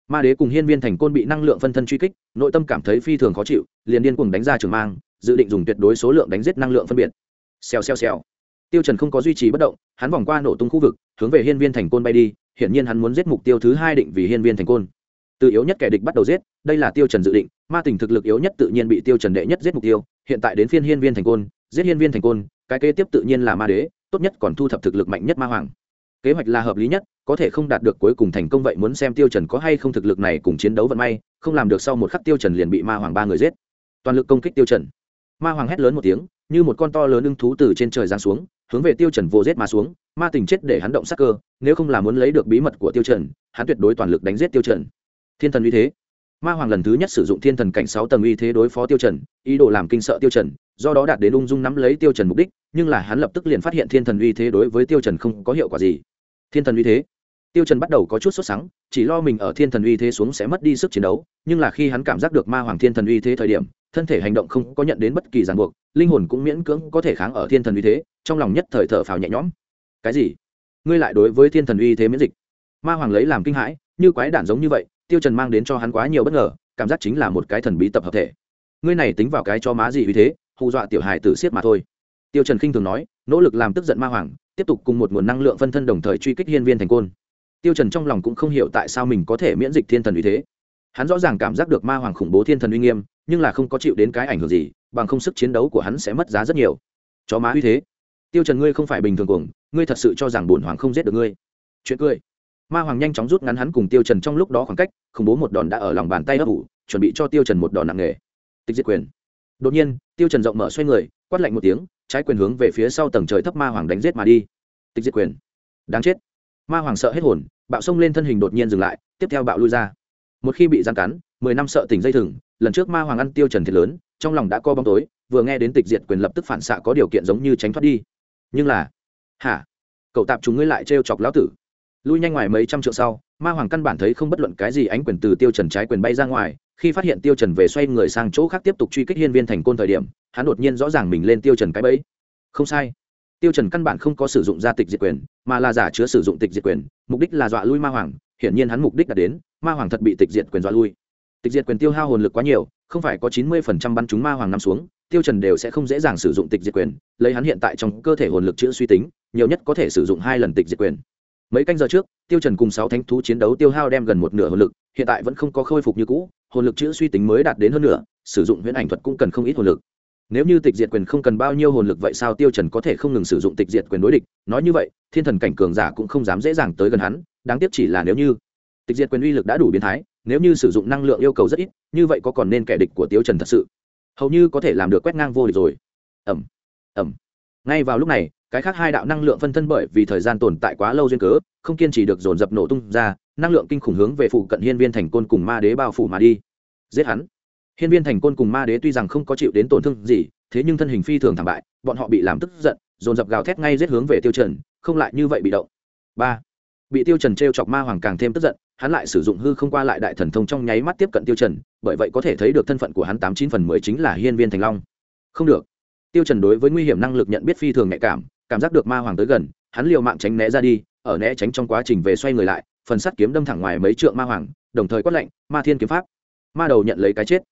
ma đế cùng hiên viên thành côn bị năng lượng phân thân truy kích, nội tâm cảm thấy phi thường khó chịu, liền điên cùng đánh ra trường mang, dự định dùng tuyệt đối số lượng đánh giết năng lượng phân biệt. Xèo xèo xèo. Tiêu trần không có duy trì bất động, hắn vòng qua nổ tung khu vực, hướng về hiên viên thành côn bay đi, hiển nhiên hắn muốn giết mục tiêu thứ hai định vì hiên viên thành côn. Từ yếu nhất kẻ địch bắt đầu giết, đây là tiêu trần dự định, ma tình thực lực yếu nhất tự nhiên bị tiêu trần đệ nhất giết mục tiêu, hiện tại đến phiên hiên viên thành côn, giết hiên viên thành côn, cái kế tiếp tự nhiên là ma đế, tốt nhất còn thu thập thực lực mạnh nhất ma hoàng kế hoạch là hợp lý nhất, có thể không đạt được cuối cùng thành công vậy muốn xem tiêu trần có hay không thực lực này cùng chiến đấu vận may, không làm được sau một khắc tiêu trần liền bị ma hoàng ba người giết. Toàn lực công kích tiêu trần. Ma hoàng hét lớn một tiếng, như một con to lớn ưng thú từ trên trời giáng xuống, hướng về tiêu trần vô giết mà xuống, ma tình chết để hắn động sát cơ, nếu không là muốn lấy được bí mật của tiêu trần, hắn tuyệt đối toàn lực đánh giết tiêu trần. Thiên thần uy thế. Ma hoàng lần thứ nhất sử dụng thiên thần cảnh sáu tầng uy thế đối phó tiêu trần, ý đồ làm kinh sợ tiêu trần, do đó đạt đến ung dung nắm lấy tiêu trần mục đích, nhưng là hắn lập tức liền phát hiện thiên thần uy thế đối với tiêu trần không có hiệu quả gì thiên thần uy thế. Tiêu trần bắt đầu có chút sốt sắng, chỉ lo mình ở thiên thần uy thế xuống sẽ mất đi sức chiến đấu, nhưng là khi hắn cảm giác được ma hoàng thiên thần uy thế thời điểm, thân thể hành động không có nhận đến bất kỳ ràng buộc, linh hồn cũng miễn cưỡng có thể kháng ở thiên thần uy thế, trong lòng nhất thời thở phào nhẹ nhõm. Cái gì? Ngươi lại đối với thiên thần uy thế miễn dịch? Ma hoàng lấy làm kinh hãi, như quái đản giống như vậy, tiêu trần mang đến cho hắn quá nhiều bất ngờ, cảm giác chính là một cái thần bí tập hợp thể. Ngươi này tính vào cái cho má gì uy thế, hù dọa tiểu hài tử siết mà thôi. Tiêu trần khinh thường nói, nỗ lực làm tức giận ma hoàng tiếp tục cùng một nguồn năng lượng phân thân đồng thời truy kích hiên viên thành côn. Tiêu trần trong lòng cũng không hiểu tại sao mình có thể miễn dịch thiên thần uy thế. Hắn rõ ràng cảm giác được ma hoàng khủng bố thiên thần uy nghiêm, nhưng là không có chịu đến cái ảnh hưởng gì, bằng không sức chiến đấu của hắn sẽ mất giá rất nhiều. Chó má uy thế. Tiêu trần ngươi không phải bình thường cuồng, ngươi thật sự cho rằng bổn hoàng không giết được ngươi. Chuyện cười. Ma hoàng nhanh chóng rút ngắn hắn cùng tiêu trần trong lúc đó khoảng cách, khủng bố một đòn đã ở lòng bàn tay ấp ủ, chuẩn bị cho tiêu trần một đòn nặng nề. Tịch diệt quyền. Đột nhiên, tiêu trần rộng mở xoay người, quát lạnh một tiếng trái quyền hướng về phía sau tầng trời thấp ma hoàng đánh giết mà đi. Tịch diệt quyền. Đáng chết. Ma hoàng sợ hết hồn, bạo xông lên thân hình đột nhiên dừng lại, tiếp theo bạo lui ra. Một khi bị gian cắn, mười năm sợ tỉnh dây thừng, lần trước ma hoàng ăn tiêu trần thiệt lớn, trong lòng đã co bóng tối, vừa nghe đến tịch diệt quyền lập tức phản xạ có điều kiện giống như tránh thoát đi. Nhưng là, hả? Cậu tạp chúng ngươi lại trêu chọc lão tử. Lui nhanh ngoài mấy trăm trượng sau ma hoàng căn bản thấy không bất luận cái gì ánh quyền từ tiêu trần trái quyền bay ra ngoài, khi phát hiện tiêu trần về xoay người sang chỗ khác tiếp tục truy kích hiên viên thành côn thời điểm, hắn đột nhiên rõ ràng mình lên tiêu trần cái bẫy. Không sai. Tiêu trần căn bản không có sử dụng gia tịch diệt quyền, mà là giả chứa sử dụng tịch diệt quyền, mục đích là dọa lui ma hoàng, hiển nhiên hắn mục đích đã đến, ma hoàng thật bị tịch diệt quyền dọa lui. Tịch diệt quyền tiêu hao hồn lực quá nhiều, không phải có chín mươi phần trăm bắn chúng ma hoàng nằm xuống, tiêu trần đều sẽ không dễ dàng sử dụng tịch diệt quyền, lấy hắn hiện tại trong cơ thể hồn lực chữa suy tính, nhiều nhất có thể sử dụng hai lần tịch diệt quyền mấy canh giờ trước, tiêu trần cùng sáu thánh thú chiến đấu tiêu hao đem gần một nửa hồn lực, hiện tại vẫn không có khôi phục như cũ, hồn lực chữa suy tính mới đạt đến hơn nửa, sử dụng huyễn ảnh thuật cũng cần không ít hồn lực. Nếu như tịch diệt quyền không cần bao nhiêu hồn lực vậy sao tiêu trần có thể không ngừng sử dụng tịch diệt quyền đối địch? Nói như vậy, thiên thần cảnh cường giả cũng không dám dễ dàng tới gần hắn, đáng tiếc chỉ là nếu như tịch diệt quyền uy lực đã đủ biến thái, nếu như sử dụng năng lượng yêu cầu rất ít, như vậy có còn nên kẻ địch của tiêu trần thật sự? Hầu như có thể làm được quét ngang vô địch rồi. Ầm ầm. ngay vào lúc này cái khác hai đạo năng lượng phân thân bởi vì thời gian tồn tại quá lâu duyên cớ, không kiên trì được dồn dập nổ tung ra, năng lượng kinh khủng hướng về phụ cận hiên viên thành côn cùng ma đế bao phủ mà đi. Giết hắn. Hiên viên thành côn cùng ma đế tuy rằng không có chịu đến tổn thương gì, thế nhưng thân hình phi thường thảm bại, bọn họ bị làm tức giận, dồn dập gào thét ngay giết hướng về tiêu trần, không lại như vậy bị động. Ba. Bị tiêu trần treo chọc ma hoàng càng thêm tức giận, hắn lại sử dụng hư không qua lại đại thần thông trong nháy mắt tiếp cận tiêu trần, bởi vậy có thể thấy được thân phận của hắn tám chín phần mười chính là hiên viên thành long. Không được. Tiêu trần đối với nguy hiểm năng lực nhận biết phi thường nhạy cảm cảm giác được ma hoàng tới gần, hắn liều mạng tránh né ra đi, ở né tránh trong quá trình về xoay người lại, phần sắt kiếm đâm thẳng ngoài mấy trượng ma hoàng, đồng thời quát lệnh ma thiên kiếm pháp! Ma đầu nhận lấy cái chết.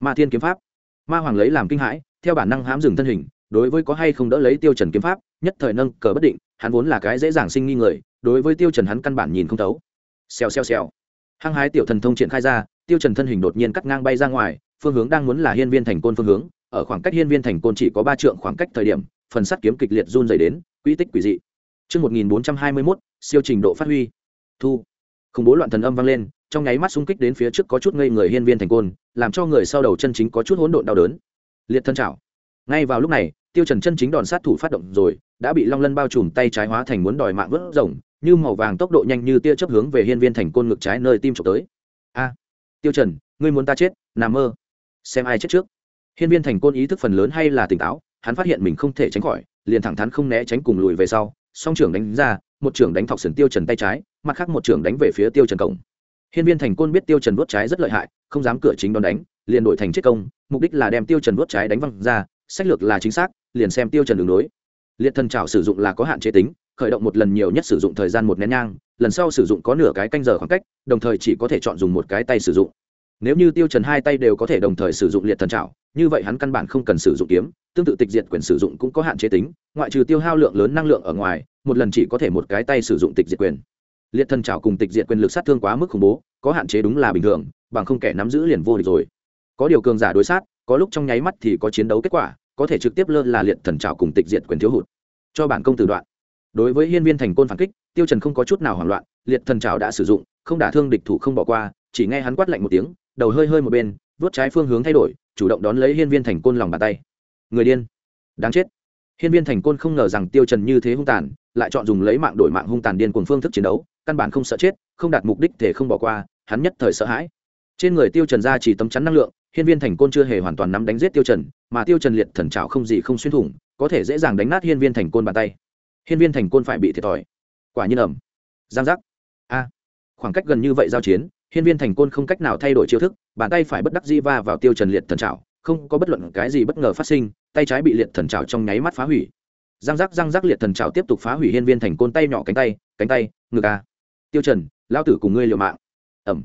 Ma thiên kiếm pháp! Ma hoàng lấy làm kinh hãi, theo bản năng hãm dừng thân hình, đối với có hay không đỡ lấy tiêu trần kiếm pháp, nhất thời nâng cờ bất định, hắn vốn là cái dễ dàng sinh nghi người, đối với tiêu trần hắn căn bản nhìn không thấu. Xèo xèo xèo. Hăng hái tiểu thần thông triển khai ra, tiêu trần thân hình đột nhiên cắt ngang bay ra ngoài, phương hướng đang muốn là hiên viên thành côn phương hướng ở khoảng cách hiên viên thành côn chỉ có ba trượng khoảng cách thời điểm phần sắt kiếm kịch liệt run dày đến quỹ tích quỷ dị Trước 1421, siêu trình độ phát huy. Thu. Không bố loạn thần âm vang lên, trong nháy mắt xung kích đến phía trước có chút ngây người hiên viên thành côn, làm cho người sau đầu chân chính có chút hỗn độn đau đớn. Liệt thân chảo. Ngay vào lúc này, Tiêu Trần chân chính đòn sát thủ phát động rồi, đã bị Long Lân bao trùm tay trái hóa thành muốn đòi mạng vớt rồng, như màu vàng tốc độ nhanh như tia chớp hướng về hiên viên thành côn ngực trái nơi tim chụp tới. A, Tiêu Trần, ngươi muốn ta chết, nằm mơ. Xem ai chết trước. Hiên viên thành côn ý thức phần lớn hay là tỉnh táo, hắn phát hiện mình không thể tránh khỏi liền thẳng thắn không né tránh cùng lùi về sau song trưởng đánh ra một trưởng đánh thọc sườn tiêu trần tay trái mặt khác một trưởng đánh về phía tiêu trần cổng. Hiên viên thành côn biết tiêu trần vuốt trái rất lợi hại không dám cửa chính đón đánh liền đổi thành chết công mục đích là đem tiêu trần vuốt trái đánh văng ra sách lược là chính xác liền xem tiêu trần đường đối liệt thần trảo sử dụng là có hạn chế tính khởi động một lần nhiều nhất sử dụng thời gian một nén nhang lần sau sử dụng có nửa cái canh giờ khoảng cách đồng thời chỉ có thể chọn dùng một cái tay sử dụng nếu như tiêu trần hai tay đều có thể đồng thời sử dụng liệt thần trảo, như vậy hắn căn bản không cần sử dụng kiếm, tương tự tịch diệt quyền sử dụng cũng có hạn chế tính, ngoại trừ tiêu hao lượng lớn năng lượng ở ngoài, một lần chỉ có thể một cái tay sử dụng tịch diệt quyền. Liệt thần trảo cùng tịch diệt quyền lực sát thương quá mức khủng bố, có hạn chế đúng là bình thường, bằng không kẻ nắm giữ liền vô địch rồi. Có điều cường giả đối sát, có lúc trong nháy mắt thì có chiến đấu kết quả, có thể trực tiếp lơ là liệt thần trảo cùng tịch diệt quyền thiếu hụt. Cho bản công từ đoạn. Đối với hiên viên thành côn phản kích, tiêu trần không có chút nào hoảng loạn, liệt thần trảo đã sử dụng, không đả thương địch thủ không bỏ qua, chỉ nghe hắn quát lạnh một tiếng đầu hơi hơi một bên vuốt trái phương hướng thay đổi, chủ động đón lấy hiên viên thành côn lòng bàn tay. Người điên. Đáng chết. Hiên viên thành côn không ngờ rằng tiêu trần như thế hung tàn, lại chọn dùng lấy mạng đổi mạng hung tàn điên cuồng phương thức chiến đấu, căn bản không sợ chết, không đạt mục đích thể không bỏ qua, hắn nhất thời sợ hãi. Trên người tiêu trần ra chỉ tấm chắn năng lượng, hiên viên thành côn chưa hề hoàn toàn nắm đánh giết tiêu trần, mà tiêu trần liệt thần trảo không gì không xuyên thủng, có thể dễ dàng đánh nát hiên viên thành côn bàn tay. Hiên viên thành côn phải bị thiệt thòi. Quả nhiên ẩm giang giác. A. Khoảng cách gần như vậy giao chiến hiên viên thành côn không cách nào thay đổi chiêu thức, bàn tay phải bất đắc dĩ va vào tiêu trần liệt thần trảo không có bất luận cái gì bất ngờ phát sinh, tay trái bị liệt thần trảo trong nháy mắt phá hủy. Răng rắc răng rắc liệt thần trảo tiếp tục phá hủy hiên viên thành côn tay nhỏ cánh tay cánh tay, ngực a. Tiêu trần, lao tử cùng ngươi liều mạng. Ẩm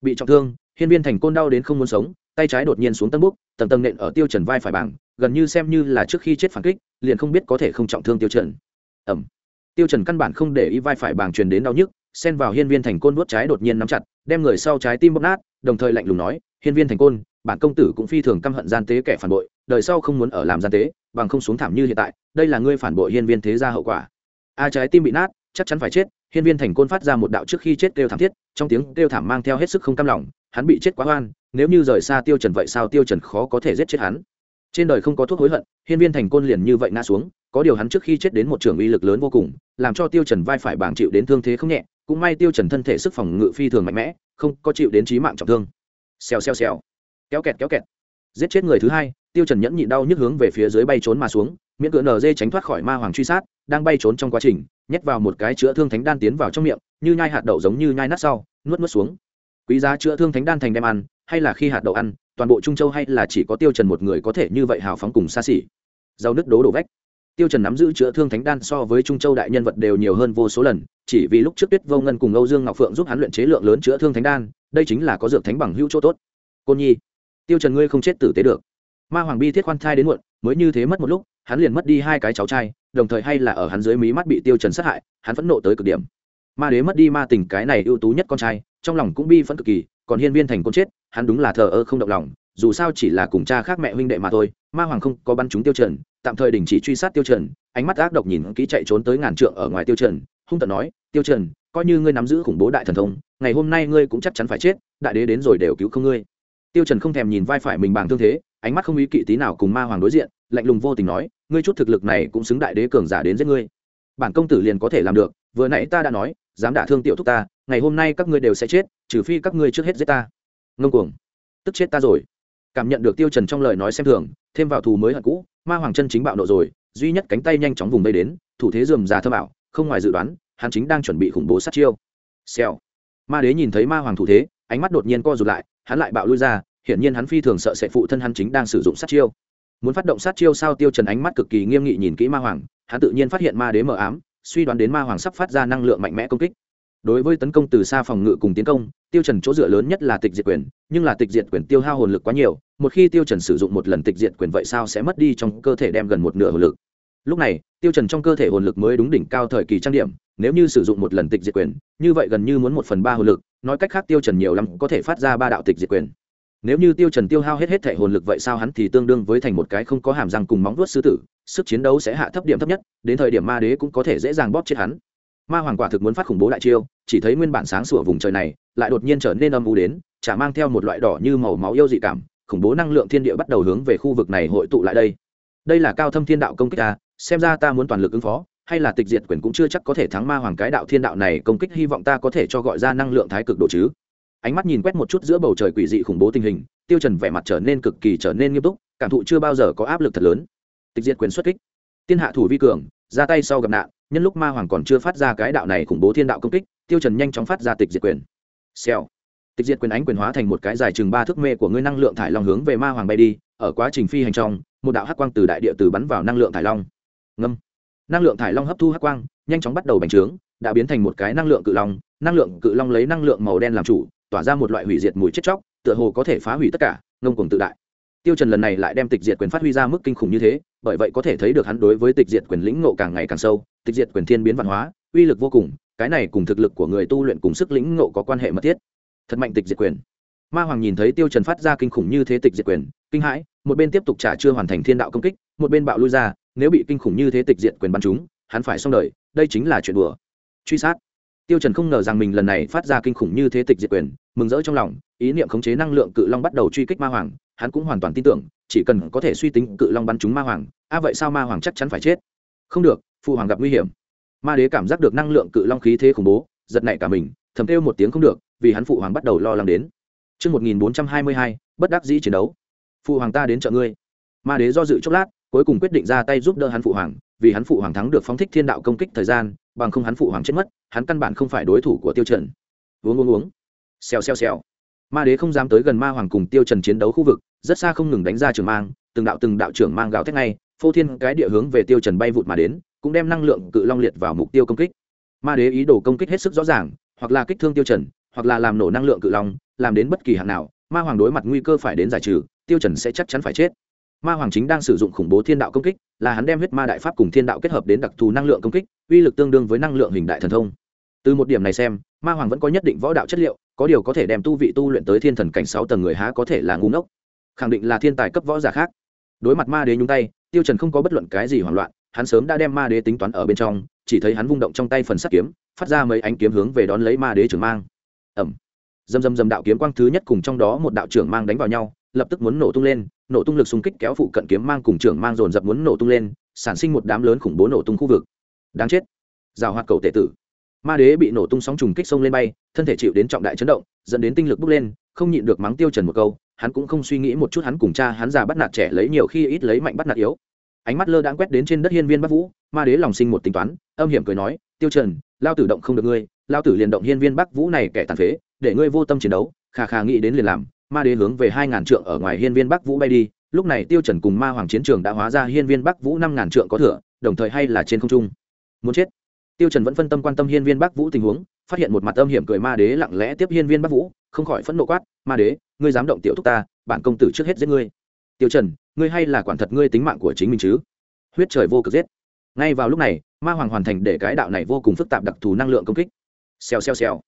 bị trọng thương, hiên viên thành côn đau đến không muốn sống, tay trái đột nhiên xuống tân búc tầng tầng nện ở tiêu trần vai phải bảng, gần như xem như là trước khi chết phản kích, liền không biết có thể không trọng thương tiêu trần. Ẩm tiêu trần căn bản không để ý vai phải bảng truyền đến đau nhức xen vào hiên viên thành côn vuốt trái đột nhiên nắm chặt, đem người sau trái tim bóp nát, đồng thời lạnh lùng nói, hiên viên thành côn, bản công tử cũng phi thường căm hận gian tế kẻ phản bội, đời sau không muốn ở làm gian tế, bằng không xuống thảm như hiện tại, đây là ngươi phản bội hiên viên thế gia hậu quả. A trái tim bị nát, chắc chắn phải chết, hiên viên thành côn phát ra một đạo trước khi chết kêu thảm thiết, trong tiếng kêu thảm mang theo hết sức không cam lòng, hắn bị chết quá oan, nếu như rời xa tiêu trần vậy sao tiêu trần khó có thể giết chết hắn. Trên đời không có thuốc hối hận, hiên viên thành côn liền như vậy ngã xuống, có điều hắn trước khi chết đến một trường uy lực lớn vô cùng, làm cho tiêu trần vai phải bảng chịu đến thương thế không nhẹ cũng may tiêu trần thân thể sức phòng ngự phi thường mạnh mẽ, không có chịu đến chí mạng trọng thương. Xèo xèo xèo. Kéo kẹt kéo kẹt. Giết chết người thứ hai, tiêu trần nhẫn nhịn đau nhức hướng về phía dưới bay trốn mà xuống miễn cưỡng nở dê tránh thoát khỏi ma hoàng truy sát, đang bay trốn trong quá trình, nhét vào một cái chữa thương thánh đan tiến vào trong miệng, như nhai hạt đậu giống như nhai nát sau, nuốt nuốt xuống. Quý giá chữa thương thánh đan thành đem ăn, hay là khi hạt đậu ăn, toàn bộ trung châu hay là chỉ có tiêu trần một người có thể như vậy hào phóng cùng xa xỉ. Rau nứt đố đổ vách tiêu trần nắm giữ chữa thương thánh đan so với trung châu đại nhân vật đều nhiều hơn vô số lần, chỉ vì lúc trước tuyết vô ngân cùng âu dương ngọc phượng giúp hắn luyện chế lượng lớn chữa thương thánh đan, đây chính là có dược thánh bằng hữu chỗ tốt. Côn nhi, tiêu trần ngươi không chết tử tế được. Ma hoàng bi thiết khoan thai đến muộn, mới như thế mất một lúc, hắn liền mất đi hai cái cháu trai, đồng thời hay là ở hắn dưới mí mắt bị tiêu trần sát hại, hắn phẫn nộ tới cực điểm. Ma đế mất đi ma tình cái này ưu tú nhất con trai, trong lòng cũng bi phẫn cực kỳ, còn hiên viên thành con chết, hắn đúng là thờ ơ không động lòng dù sao chỉ là cùng cha khác mẹ huynh đệ mà thôi, ma hoàng không có bắn chúng tiêu trần, tạm thời đình chỉ truy sát tiêu trần, ánh mắt ác độc nhìn kỹ chạy trốn tới ngàn trượng ở ngoài tiêu trần, hung tợn nói, tiêu trần, coi như ngươi nắm giữ khủng bố đại thần thông, ngày hôm nay ngươi cũng chắc chắn phải chết, đại đế đến rồi đều cứu không ngươi. Tiêu trần không thèm nhìn vai phải mình bằng thương thế, ánh mắt không ý kỵ tí nào cùng ma hoàng đối diện, lạnh lùng vô tình nói, ngươi chút thực lực này cũng xứng đại đế cường giả đến giết ngươi. Bản công tử liền có thể làm được, vừa nãy ta đã nói, dám đả thương tiểu thúc ta, ngày hôm nay các ngươi đều sẽ chết, trừ phi các ngươi trước hết giết ta. Ngông cuồng. Tức chết ta rồi cảm nhận được tiêu trần trong lời nói xem thường thêm vào thù mới hận cũ ma hoàng chân chính bạo nộ rồi duy nhất cánh tay nhanh chóng vùng đây đến thủ thế dườm già thơ bảo, không ngoài dự đoán hắn chính đang chuẩn bị khủng bố sát chiêu. Xèo. Ma đế nhìn thấy ma hoàng thủ thế ánh mắt đột nhiên co rụt lại hắn lại bạo lui ra hiển nhiên hắn phi thường sợ sẽ phụ thân hắn chính đang sử dụng sát chiêu. Muốn phát động sát chiêu sao tiêu trần ánh mắt cực kỳ nghiêm nghị nhìn kỹ ma hoàng hắn tự nhiên phát hiện ma đế mờ ám suy đoán đến ma hoàng sắp phát ra năng lượng mạnh mẽ công kích đối với tấn công từ xa phòng ngự cùng tiến công, tiêu trần chỗ dựa lớn nhất là tịch diệt quyền, nhưng là tịch diệt quyền tiêu hao hồn lực quá nhiều, một khi tiêu trần sử dụng một lần tịch diệt quyền vậy sao sẽ mất đi trong cơ thể đem gần một nửa hồn lực. Lúc này, tiêu trần trong cơ thể hồn lực mới đúng đỉnh cao thời kỳ trang điểm, nếu như sử dụng một lần tịch diệt quyền, như vậy gần như muốn một phần ba hồn lực, nói cách khác tiêu trần nhiều lắm có thể phát ra ba đạo tịch diệt quyền. Nếu như tiêu trần tiêu hao hết hết thể hồn lực vậy sao hắn thì tương đương với thành một cái không có hàm răng cùng móng vuốt sư tử, sức chiến đấu sẽ hạ thấp điểm thấp nhất, đến thời điểm ma đế cũng có thể dễ dàng bóp chết hắn ma hoàng quả thực muốn phát khủng bố đại chiêu, chỉ thấy nguyên bản sáng sủa vùng trời này lại đột nhiên trở nên âm u đến, chả mang theo một loại đỏ như màu máu yêu dị cảm, khủng bố năng lượng thiên địa bắt đầu hướng về khu vực này hội tụ lại đây. Đây là cao thâm thiên đạo công kích ta xem ra ta muốn toàn lực ứng phó, hay là tịch diệt quyền cũng chưa chắc có thể thắng ma hoàng cái đạo thiên đạo này công kích, hy vọng ta có thể cho gọi ra năng lượng thái cực độ chứ. Ánh mắt nhìn quét một chút giữa bầu trời quỷ dị khủng bố tình hình, tiêu trần vẻ mặt trở nên cực kỳ trở nên nghiêm túc, cảm thụ chưa bao giờ có áp lực thật lớn. Tịch diệt quyền xuất kích. Tiên hạ thủ vi cường ra tay sau gặp nạn, nhân lúc ma hoàng còn chưa phát ra cái đạo này khủng bố thiên đạo công kích, tiêu trần nhanh chóng phát ra tịch diệt quyền. Xèo. Tịch diệt quyền ánh quyền hóa thành một cái dài chừng ba thước mê của ngươi năng lượng thải long hướng về ma hoàng bay đi, ở quá trình phi hành trong, một đạo hắc quang từ đại địa từ bắn vào năng lượng thải long. Ngâm. Năng lượng thải long hấp thu hắc quang, nhanh chóng bắt đầu bành trướng, đã biến thành một cái năng lượng cự long, năng lượng cự long lấy năng lượng màu đen làm chủ, tỏa ra một loại hủy diệt mùi chết chóc, tựa hồ có thể phá hủy tất cả, ngông cuồng tự đại. Tiêu trần lần này lại đem tịch diệt quyền phát huy ra mức kinh khủng như thế bởi vậy có thể thấy được hắn đối với tịch diệt quyền lĩnh ngộ càng ngày càng sâu, tịch diệt quyền thiên biến văn hóa, uy lực vô cùng, cái này cùng thực lực của người tu luyện cùng sức lĩnh ngộ có quan hệ mật thiết. Thật mạnh tịch diệt quyền. Ma hoàng nhìn thấy tiêu trần phát ra kinh khủng như thế tịch diệt quyền, kinh hãi, một bên tiếp tục trả chưa hoàn thành thiên đạo công kích, một bên bạo lui ra, nếu bị kinh khủng như thế tịch diệt quyền bắn chúng hắn phải xong đời, đây chính là chuyện đùa. Truy sát. Tiêu trần không ngờ rằng mình lần này phát ra kinh khủng như thế tịch diệt quyền, mừng rỡ trong lòng, ý niệm khống chế năng lượng cự long bắt đầu truy kích ma hoàng hắn cũng hoàn toàn tin tưởng chỉ cần có thể suy tính cự long bắn chúng ma hoàng a vậy sao ma hoàng chắc chắn phải chết không được phụ hoàng gặp nguy hiểm ma đế cảm giác được năng lượng cự long khí thế khủng bố giật nảy cả mình thầm kêu một tiếng không được vì hắn phụ hoàng bắt đầu lo lắng đến Trước 1422, bất đắc dĩ chiến đấu. Phụ hoàng ta đến trợ ngươi. Ma đế do dự chốc lát, cuối cùng quyết định ra tay giúp đỡ hắn phụ hoàng, vì hắn phụ hoàng thắng được phóng thích thiên đạo công kích thời gian, bằng không hắn phụ hoàng chết mất, hắn căn bản không phải đối thủ của Tiêu Trần. Uống uống uống. Xèo xèo xèo. Ma đế không dám tới gần ma hoàng cùng Tiêu Trần chiến đấu khu vực, rất xa không ngừng đánh ra trường mang, từng đạo từng đạo trưởng mang gạo thét ngay, phô thiên cái địa hướng về Tiêu Trần bay vụt mà đến, cũng đem năng lượng cự long liệt vào mục tiêu công kích. Ma đế ý đồ công kích hết sức rõ ràng, hoặc là kích thương Tiêu Trần, hoặc là làm nổ năng lượng cự long làm đến bất kỳ hạng nào ma hoàng đối mặt nguy cơ phải đến giải trừ tiêu trần sẽ chắc chắn phải chết ma hoàng chính đang sử dụng khủng bố thiên đạo công kích là hắn đem huyết ma đại pháp cùng thiên đạo kết hợp đến đặc thù năng lượng công kích uy lực tương đương với năng lượng hình đại thần thông từ một điểm này xem ma hoàng vẫn có nhất định võ đạo chất liệu có điều có thể đem tu vị tu luyện tới thiên thần cảnh sáu tầng người há có thể là ngu ngốc. Khẳng định là thiên tài cấp võ giả khác. Đối mặt ma đế nhúng tay, tiêu trần không có bất luận cái gì hoảng loạn, hắn sớm đã đem ma đế tính toán ở bên trong, chỉ thấy hắn vung động trong tay phần sắt kiếm, phát ra mấy ánh kiếm hướng về đón lấy ma đế trưởng mang. Ầm. Dầm dầm dầm đạo kiếm quang thứ nhất cùng trong đó một đạo trưởng mang đánh vào nhau, lập tức muốn nổ tung lên, nổ tung lực xung kích kéo phụ cận kiếm mang cùng trưởng mang dồn dập muốn nổ tung lên, sản sinh một đám lớn khủng bố nổ tung khu vực. Đáng chết. Rào hoạt cầu tệ tử ma đế bị nổ tung sóng trùng kích sông lên bay, thân thể chịu đến trọng đại chấn động, dẫn đến tinh lực bốc lên, không nhịn được mắng tiêu trần một câu, hắn cũng không suy nghĩ một chút hắn cùng cha hắn già bắt nạt trẻ lấy nhiều khi ít lấy mạnh bắt nạt yếu. Ánh mắt lơ đãng quét đến trên đất hiên viên bắc vũ, ma đế lòng sinh một tính toán, âm hiểm cười nói, tiêu trần, lao tử động không được ngươi, lao tử liền động hiên viên bắc vũ này kẻ tàn phế, để ngươi vô tâm chiến đấu. Khà khà nghĩ đến liền làm, ma đế hướng về hai ngàn trượng ở ngoài hiên viên bắc vũ bay đi. Lúc này tiêu trần cùng ma hoàng chiến trường đã hóa ra hiên viên bắc vũ năm ngàn trượng có thừa, đồng thời hay là trên không trung. Muốn chết tiêu trần vẫn phân tâm quan tâm hiên viên bắc vũ tình huống, phát hiện một mặt âm hiểm cười ma đế lặng lẽ tiếp hiên viên bắc vũ, không khỏi phẫn nộ quát, ma đế, ngươi dám động tiểu thúc ta, bản công tử trước hết giết ngươi. Tiêu trần, ngươi hay là quản thật ngươi tính mạng của chính mình chứ? Huyết trời vô cực giết. Ngay vào lúc này, ma hoàng hoàn thành để cái đạo này vô cùng phức tạp đặc thù năng lượng công kích. Xèo xèo xèo.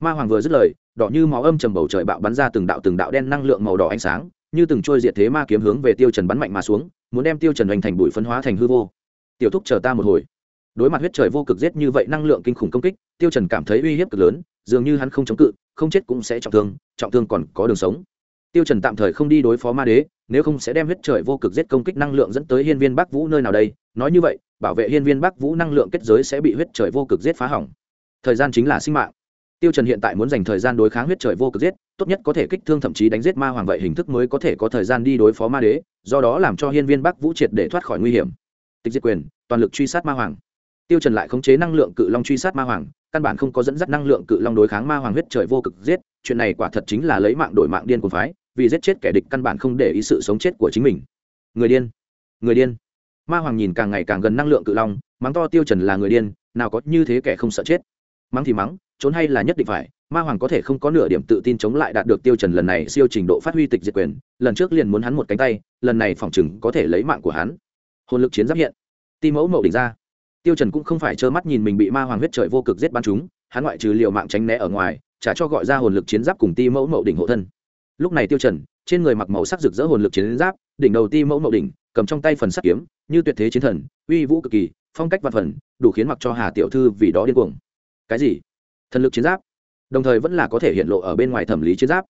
Ma hoàng vừa dứt lời, đỏ như máu âm trầm bầu trời bạo bắn ra từng đạo từng đạo đen năng lượng màu đỏ ánh sáng, như từng trôi diệt thế ma kiếm hướng về tiêu trần bắn mạnh mà xuống, muốn đem tiêu trần hoành thành bụi phấn hóa thành hư vô. Tiểu thúc chờ ta một hồi đối mặt huyết trời vô cực giết như vậy năng lượng kinh khủng công kích, tiêu trần cảm thấy uy hiếp cực lớn, dường như hắn không chống cự, không chết cũng sẽ trọng thương trọng thương còn có đường sống. Tiêu trần tạm thời không đi đối phó ma đế, nếu không sẽ đem huyết trời vô cực giết công kích năng lượng dẫn tới hiên viên bắc vũ nơi nào đây. Nói như vậy, bảo vệ hiên viên bắc vũ năng lượng kết giới sẽ bị huyết trời vô cực giết phá hỏng. Thời gian chính là sinh mạng. Tiêu trần hiện tại muốn dành thời gian đối kháng huyết trời vô cực giết, tốt nhất có thể kích thương thậm chí đánh giết ma hoàng vậy hình thức mới có thể có thời gian đi đối phó ma đế, do đó làm cho hiên viên bắc vũ triệt để thoát khỏi nguy hiểm. Tịch diệt quyền, toàn lực truy sát ma hoàng tiêu trần lại khống chế năng lượng cự long truy sát ma hoàng, căn bản không có dẫn dắt năng lượng cự long đối kháng ma hoàng huyết trời vô cực giết, chuyện này quả thật chính là lấy mạng đổi mạng điên cuồng phái, vì giết chết kẻ địch căn bản không để ý sự sống chết của chính mình. Người điên người điên. Ma hoàng nhìn càng ngày càng gần năng lượng cự long, mắng to tiêu trần là người điên, nào có như thế kẻ không sợ chết. Mắng thì mắng, trốn hay là nhất định phải, ma hoàng có thể không có nửa điểm tự tin chống lại đạt được tiêu trần lần này siêu trình độ phát huy tịch diệt quyền, lần trước liền muốn hắn một cánh tay, lần này phỏng chừng có thể lấy mạng của hắn. Hồn lực chiến giáp hiện. Ti mẫu mậu đỉnh ra tiêu trần cũng không phải trơ mắt nhìn mình bị ma hoàng huyết trời vô cực giết bắn chúng, hắn ngoại trừ liều mạng tránh né ở ngoài trả cho gọi ra hồn lực chiến giáp cùng ti mẫu mậu đỉnh hộ thân. Lúc này tiêu trần, trên người mặc màu sắc rực rỡ hồn lực chiến giáp, đỉnh đầu ti mẫu mậu đỉnh, cầm trong tay phần sắt kiếm, như tuyệt thế chiến thần, uy vũ cực kỳ, phong cách vạn phần, đủ khiến mặc cho hà tiểu thư vì đó điên cuồng. Cái gì? Thần lực chiến giáp? Đồng thời vẫn là có thể hiện lộ ở bên ngoài thẩm lý chiến giáp.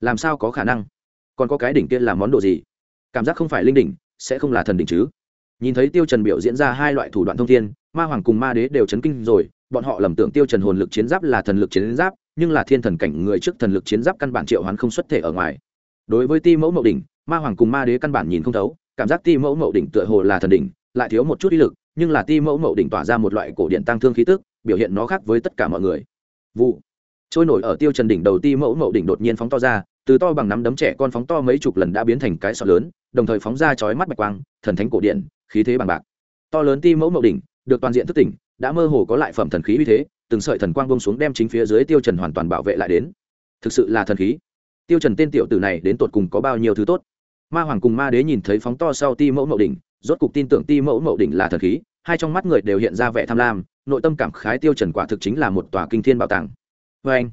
Làm sao có khả năng? Còn có cái đỉnh kia là món đồ gì? Cảm giác không phải linh đỉnh, sẽ không là thần đỉnh chứ? Nhìn thấy tiêu trần biểu diễn ra hai loại thủ đoạn thông thiên, ma hoàng cùng ma đế đều chấn kinh rồi, bọn họ lầm tưởng tiêu trần hồn lực chiến giáp là thần lực chiến giáp, nhưng là thiên thần cảnh người trước thần lực chiến giáp căn bản triệu hoán không xuất thể ở ngoài. Đối với ti mẫu mậu đỉnh, ma hoàng cùng ma đế căn bản nhìn không thấu, cảm giác ti mẫu mậu đỉnh tựa hồ là thần đỉnh, lại thiếu một chút ý lực, nhưng là ti mẫu mậu đỉnh tỏa ra một loại cổ điện tăng thương khí tức, biểu hiện nó khác với tất cả mọi người. Vụ. Trôi nổi ở tiêu trần đỉnh đầu ti mẫu mậu đỉnh đột nhiên phóng to ra, từ to bằng nắm đấm trẻ con phóng to mấy chục lần đã biến thành cái sọt lớn, đồng thời phóng ra chói mắt bạch quang, thần thánh cổ điện khí thế bằng bạc. To lớn ti mẫu mậu đỉnh, được toàn diện thức tỉnh, đã mơ hồ có lại phẩm thần khí uy thế, từng sợi thần quang bông xuống đem chính phía dưới tiêu trần hoàn toàn bảo vệ lại đến. Thực sự là thần khí. Tiêu trần tên tiểu tử này đến tột cùng có bao nhiêu thứ tốt? Ma hoàng cùng ma đế nhìn thấy phóng to sau ti mẫu mậu đỉnh, rốt cục tin tưởng ti mẫu mậu đỉnh là thần khí, hai trong mắt người đều hiện ra vẻ tham lam, nội tâm cảm khái tiêu trần quả thực chính là một tòa kinh thiên bảo tàng. Với anh,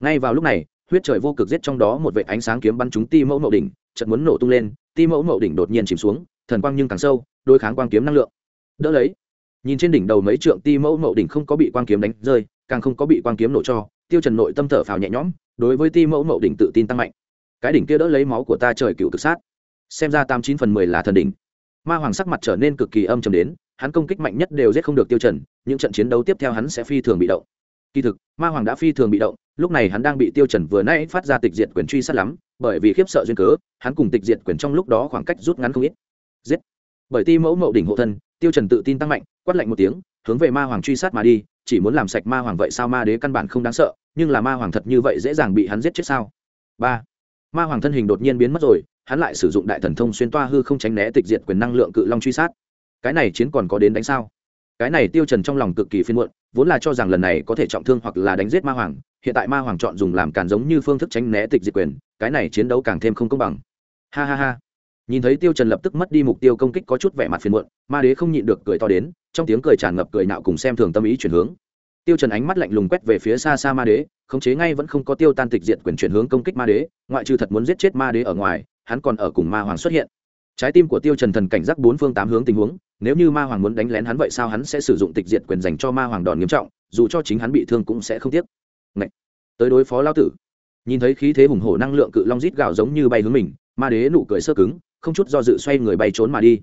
ngay vào lúc này, huyết trời vô cực giết trong đó một vệt ánh sáng kiếm bắn trúng ti mẫu mậu đỉnh, chợt muốn nổ tung lên, ti mẫu mậu đỉnh đột nhiên chìm xuống thần quang nhưng càng sâu, đối kháng quang kiếm năng lượng. Đỡ lấy. Nhìn trên đỉnh đầu mấy trượng ti mẫu mậu đỉnh không có bị quang kiếm đánh rơi, càng không có bị quang kiếm nổ cho, tiêu trần nội tâm thở phào nhẹ nhõm, đối với ti mẫu mậu đỉnh tự tin tăng mạnh. Cái đỉnh kia đỡ lấy máu của ta trời cựu cực sát. Xem ra tám chín phần mười là thần đỉnh. Ma hoàng sắc mặt trở nên cực kỳ âm trầm đến, hắn công kích mạnh nhất đều giết không được tiêu trần, những trận chiến đấu tiếp theo hắn sẽ phi thường bị động. Kỳ thực, ma hoàng đã phi thường bị động, lúc này hắn đang bị tiêu trần vừa nãy phát ra tịch diệt quyền truy sát lắm, bởi vì khiếp sợ duyên cớ, hắn cùng tịch diệt quyền trong lúc đó khoảng cách rút ngắn không ít giết. Bởi ti mẫu mậu đỉnh hộ thân, tiêu trần tự tin tăng mạnh, quát lạnh một tiếng, hướng về ma hoàng truy sát mà đi, chỉ muốn làm sạch ma hoàng vậy sao ma đế căn bản không đáng sợ, nhưng là ma hoàng thật như vậy dễ dàng bị hắn giết chết sao? Ba. Ma hoàng thân hình đột nhiên biến mất rồi, hắn lại sử dụng đại thần thông xuyên toa hư không tránh né tịch diệt quyền năng lượng cự long truy sát. Cái này chiến còn có đến đánh sao? Cái này tiêu trần trong lòng cực kỳ phiền muộn, vốn là cho rằng lần này có thể trọng thương hoặc là đánh giết ma hoàng, hiện tại ma hoàng chọn dùng làm càn giống như phương thức tránh né tịch diệt quyền, cái này chiến đấu càng thêm không công bằng. Ha ha ha nhìn thấy tiêu trần lập tức mất đi mục tiêu công kích có chút vẻ mặt phiền muộn, ma đế không nhịn được cười to đến, trong tiếng cười tràn ngập cười nạo cùng xem thường tâm ý chuyển hướng. Tiêu trần ánh mắt lạnh lùng quét về phía xa xa ma đế, khống chế ngay vẫn không có tiêu tan tịch diệt quyền chuyển hướng công kích ma đế, ngoại trừ thật muốn giết chết ma đế ở ngoài, hắn còn ở cùng ma hoàng xuất hiện. Trái tim của tiêu trần thần cảnh giác bốn phương tám hướng tình huống, nếu như ma hoàng muốn đánh lén hắn vậy sao hắn sẽ sử dụng tịch diệt quyền dành cho ma hoàng đòn nghiêm trọng, dù cho chính hắn bị thương cũng sẽ không tiếc. Ngậy! tới đối phó lao tử. Nhìn thấy khí thế hùng hổ năng lượng cự long rít gào giống như bay hướng mình, ma đế nụ cười sơ cứng không chút do dự xoay người bay trốn mà đi.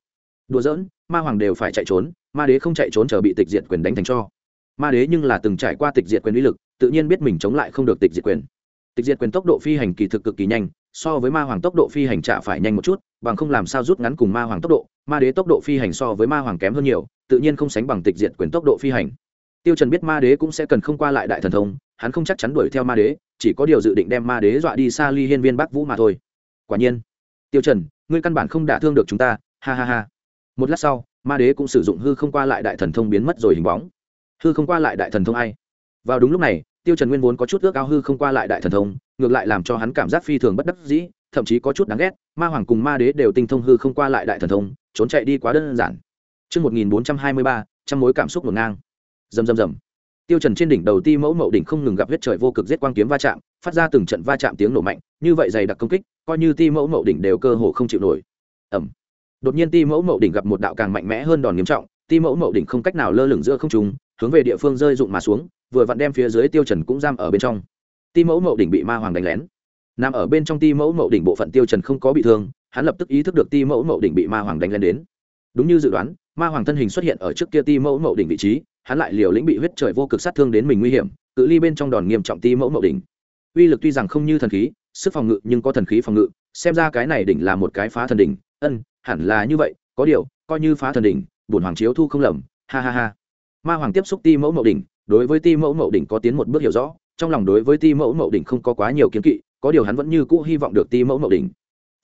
Đùa giỡn, ma hoàng đều phải chạy trốn, ma đế không chạy trốn chờ bị tịch diệt quyền đánh thành cho. Ma đế nhưng là từng trải qua tịch diệt quyền uy lực, tự nhiên biết mình chống lại không được tịch diệt quyền. Tịch diệt quyền tốc độ phi hành kỳ thực cực kỳ nhanh, so với ma hoàng tốc độ phi hành trả phải nhanh một chút, bằng không làm sao rút ngắn cùng ma hoàng tốc độ, ma đế tốc độ phi hành so với ma hoàng kém hơn nhiều, tự nhiên không sánh bằng tịch diệt quyền tốc độ phi hành. Tiêu trần biết ma đế cũng sẽ cần không qua lại đại thần thông, hắn không chắc chắn đuổi theo ma đế, chỉ có điều dự định đem ma đế dọa đi xa ly hiên viên bắc vũ mà thôi. Quả nhiên, tiêu trần ngươi căn bản không đả thương được chúng ta ha ha ha một lát sau ma đế cũng sử dụng hư không qua lại đại thần thông biến mất rồi hình bóng hư không qua lại đại thần thông ai vào đúng lúc này tiêu trần nguyên vốn có chút ước ao hư không qua lại đại thần thông ngược lại làm cho hắn cảm giác phi thường bất đắc dĩ thậm chí có chút đáng ghét ma hoàng cùng ma đế đều tinh thông hư không qua lại đại thần thông trốn chạy đi quá đơn giản Trước 1423, trăm mối cảm xúc ngổn ngang. Rầm rầm rầm. Tiêu Trần trên đỉnh đầu ti mẫu mậu đỉnh không ngừng gặp huyết trời vô cực giết quang kiếm va chạm, phát ra từng trận va chạm tiếng nổ mạnh, như vậy dày đặc công kích, coi như ti mẫu mậu đỉnh đều cơ hồ không chịu nổi. Ầm. Đột nhiên ti mẫu mậu đỉnh gặp một đạo càng mạnh mẽ hơn đòn nghiêm trọng, ti mẫu mậu đỉnh không cách nào lơ lửng giữa không trung, hướng về địa phương rơi rụng mà xuống, vừa vặn đem phía dưới Tiêu Trần cũng giam ở bên trong. Ti mẫu mậu đỉnh bị ma hoàng đánh lén nằm ở bên trong ti mẫu mậu đỉnh bộ phận tiêu trần không có bị thương hắn lập tức ý thức được ti mẫu mậu đỉnh bị ma hoàng đánh lén đến đúng như dự đoán ma hoàng thân hình xuất hiện ở trước kia ti mẫu mậu đỉnh vị trí hắn lại liều lĩnh bị huyết trời vô cực sát thương đến mình nguy hiểm cự ly bên trong đòn nghiêm trọng ti mẫu mậu đỉnh uy lực tuy rằng không như thần khí sức phòng ngự nhưng có thần khí phòng ngự, xem ra cái này đỉnh là một cái phá thần đỉnh. Ân, hẳn là như vậy, có điều, coi như phá thần đỉnh, bổn hoàng chiếu thu không lầm, ha ha ha. Ma hoàng tiếp xúc ti mẫu mậu đỉnh, đối với ti mẫu mậu đỉnh có tiến một bước hiểu rõ, trong lòng đối với ti mẫu mậu đỉnh không có quá nhiều kiến kỵ, có điều hắn vẫn như cũ hy vọng được ti mẫu mậu đỉnh.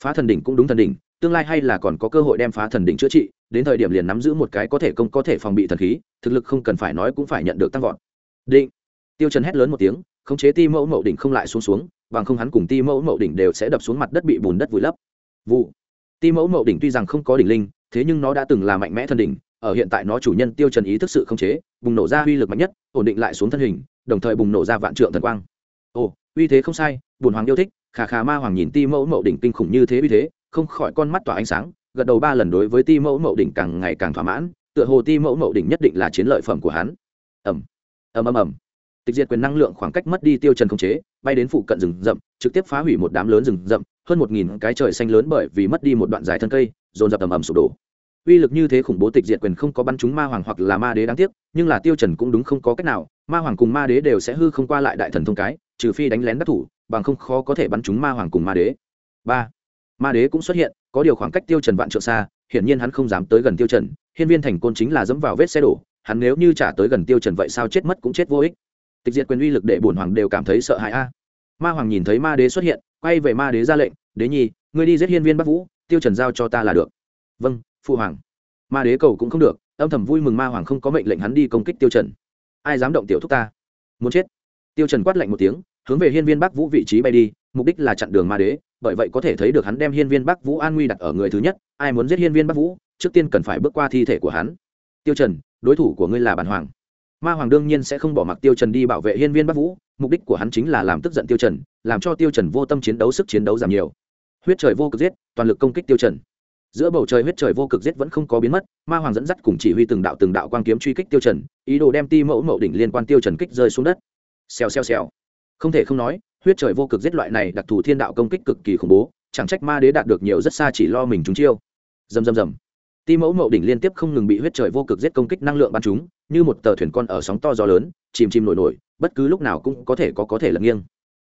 Phá thần đỉnh cũng đúng thần đỉnh, tương lai hay là còn có cơ hội đem phá thần đỉnh chữa trị, đến thời điểm liền nắm giữ một cái có thể công có thể phòng bị thần khí, thực lực không cần phải nói cũng phải nhận được tăng vọt. Định. Tiêu trần hét lớn một tiếng khống chế ti mẫu mậu đỉnh không lại xuống xuống, bằng không hắn cùng ti mẫu mậu đỉnh đều sẽ đập xuống mặt đất bị bùn đất vùi lấp. Vụ. Ti mẫu mậu đỉnh tuy rằng không có đỉnh linh, thế nhưng nó đã từng là mạnh mẽ thần đỉnh, ở hiện tại nó chủ nhân tiêu trần ý thức sự khống chế, bùng nổ ra uy lực mạnh nhất, ổn định lại xuống thân hình, đồng thời bùng nổ ra vạn trượng thần quang. Ồ, uy thế không sai, bùn hoàng yêu thích, khà khà ma hoàng nhìn ti mẫu mậu đỉnh kinh khủng như thế uy thế, không khỏi con mắt tỏa ánh sáng, gật đầu ba lần đối với ti mẫu mậu đỉnh càng ngày càng thỏa mãn, tựa hồ ti mẫu mậu đỉnh nhất định là chiến lợi phẩm của hắn. Ầm ầm ầm tịch diệt quyền năng lượng khoảng cách mất đi tiêu trần không chế, bay đến phụ cận rừng rậm, trực tiếp phá hủy một đám lớn rừng rậm, hơn một nghìn cái trời xanh lớn bởi vì mất đi một đoạn dài thân cây, dồn dập ầm ầm sụp đổ. Uy lực như thế khủng bố tịch diệt quyền không có bắn chúng ma hoàng hoặc là ma đế đáng tiếc, nhưng là tiêu trần cũng đúng không có cách nào, ma hoàng cùng ma đế đều sẽ hư không qua lại đại thần thông cái, trừ phi đánh lén đắc thủ, bằng không khó có thể bắn chúng ma hoàng cùng ma đế. Ba, ma đế cũng xuất hiện, có điều khoảng cách tiêu trần vạn trượng xa, hiển nhiên hắn không dám tới gần tiêu trần, hiên viên thành côn chính là dẫm vào vết xe đổ, hắn nếu như trả tới gần tiêu trần vậy sao chết mất cũng chết vô ích tịch diệt quyền uy lực để bổn hoàng đều cảm thấy sợ hãi a. Ma hoàng nhìn thấy ma đế xuất hiện, quay về ma đế ra lệnh, đế nhi, ngươi đi giết hiên viên bắc vũ, tiêu trần giao cho ta là được. Vâng phụ hoàng. Ma đế cầu cũng không được, âm thầm vui mừng ma hoàng không có mệnh lệnh hắn đi công kích tiêu trần. Ai dám động tiểu thúc ta? Muốn chết? Tiêu trần quát lạnh một tiếng, hướng về hiên viên bắc vũ vị trí bay đi, mục đích là chặn đường ma đế, bởi vậy có thể thấy được hắn đem hiên viên bắc vũ an nguy đặt ở người thứ nhất, ai muốn giết hiên viên bắc vũ, trước tiên cần phải bước qua thi thể của hắn. Tiêu trần, đối thủ của ngươi là bản hoàng ma hoàng đương nhiên sẽ không bỏ mặc tiêu trần đi bảo vệ hiên viên bắc vũ, mục đích của hắn chính là làm tức giận tiêu trần, làm cho tiêu trần vô tâm chiến đấu, sức chiến đấu giảm nhiều. Huyết trời vô cực giết, toàn lực công kích tiêu trần. Giữa bầu trời huyết trời vô cực giết vẫn không có biến mất, ma hoàng dẫn dắt cùng chỉ huy từng đạo từng đạo quang kiếm truy kích tiêu trần, ý đồ đem ti mẫu mậu đỉnh liên quan tiêu trần kích rơi xuống đất. Xèo xèo xèo. Không thể không nói, huyết trời vô cực giết loại này đặc thù thiên đạo công kích cực kỳ khủng bố, chẳng trách ma đế đạt được nhiều rất xa chỉ lo mình chúng chiêu. Dầm dầm dầm ti mẫu mậu đỉnh liên tiếp không ngừng bị huyết trời vô cực giết công kích năng lượng bắn chúng như một tờ thuyền con ở sóng to gió lớn, chìm chìm nổi nổi, bất cứ lúc nào cũng có thể có có thể lật nghiêng.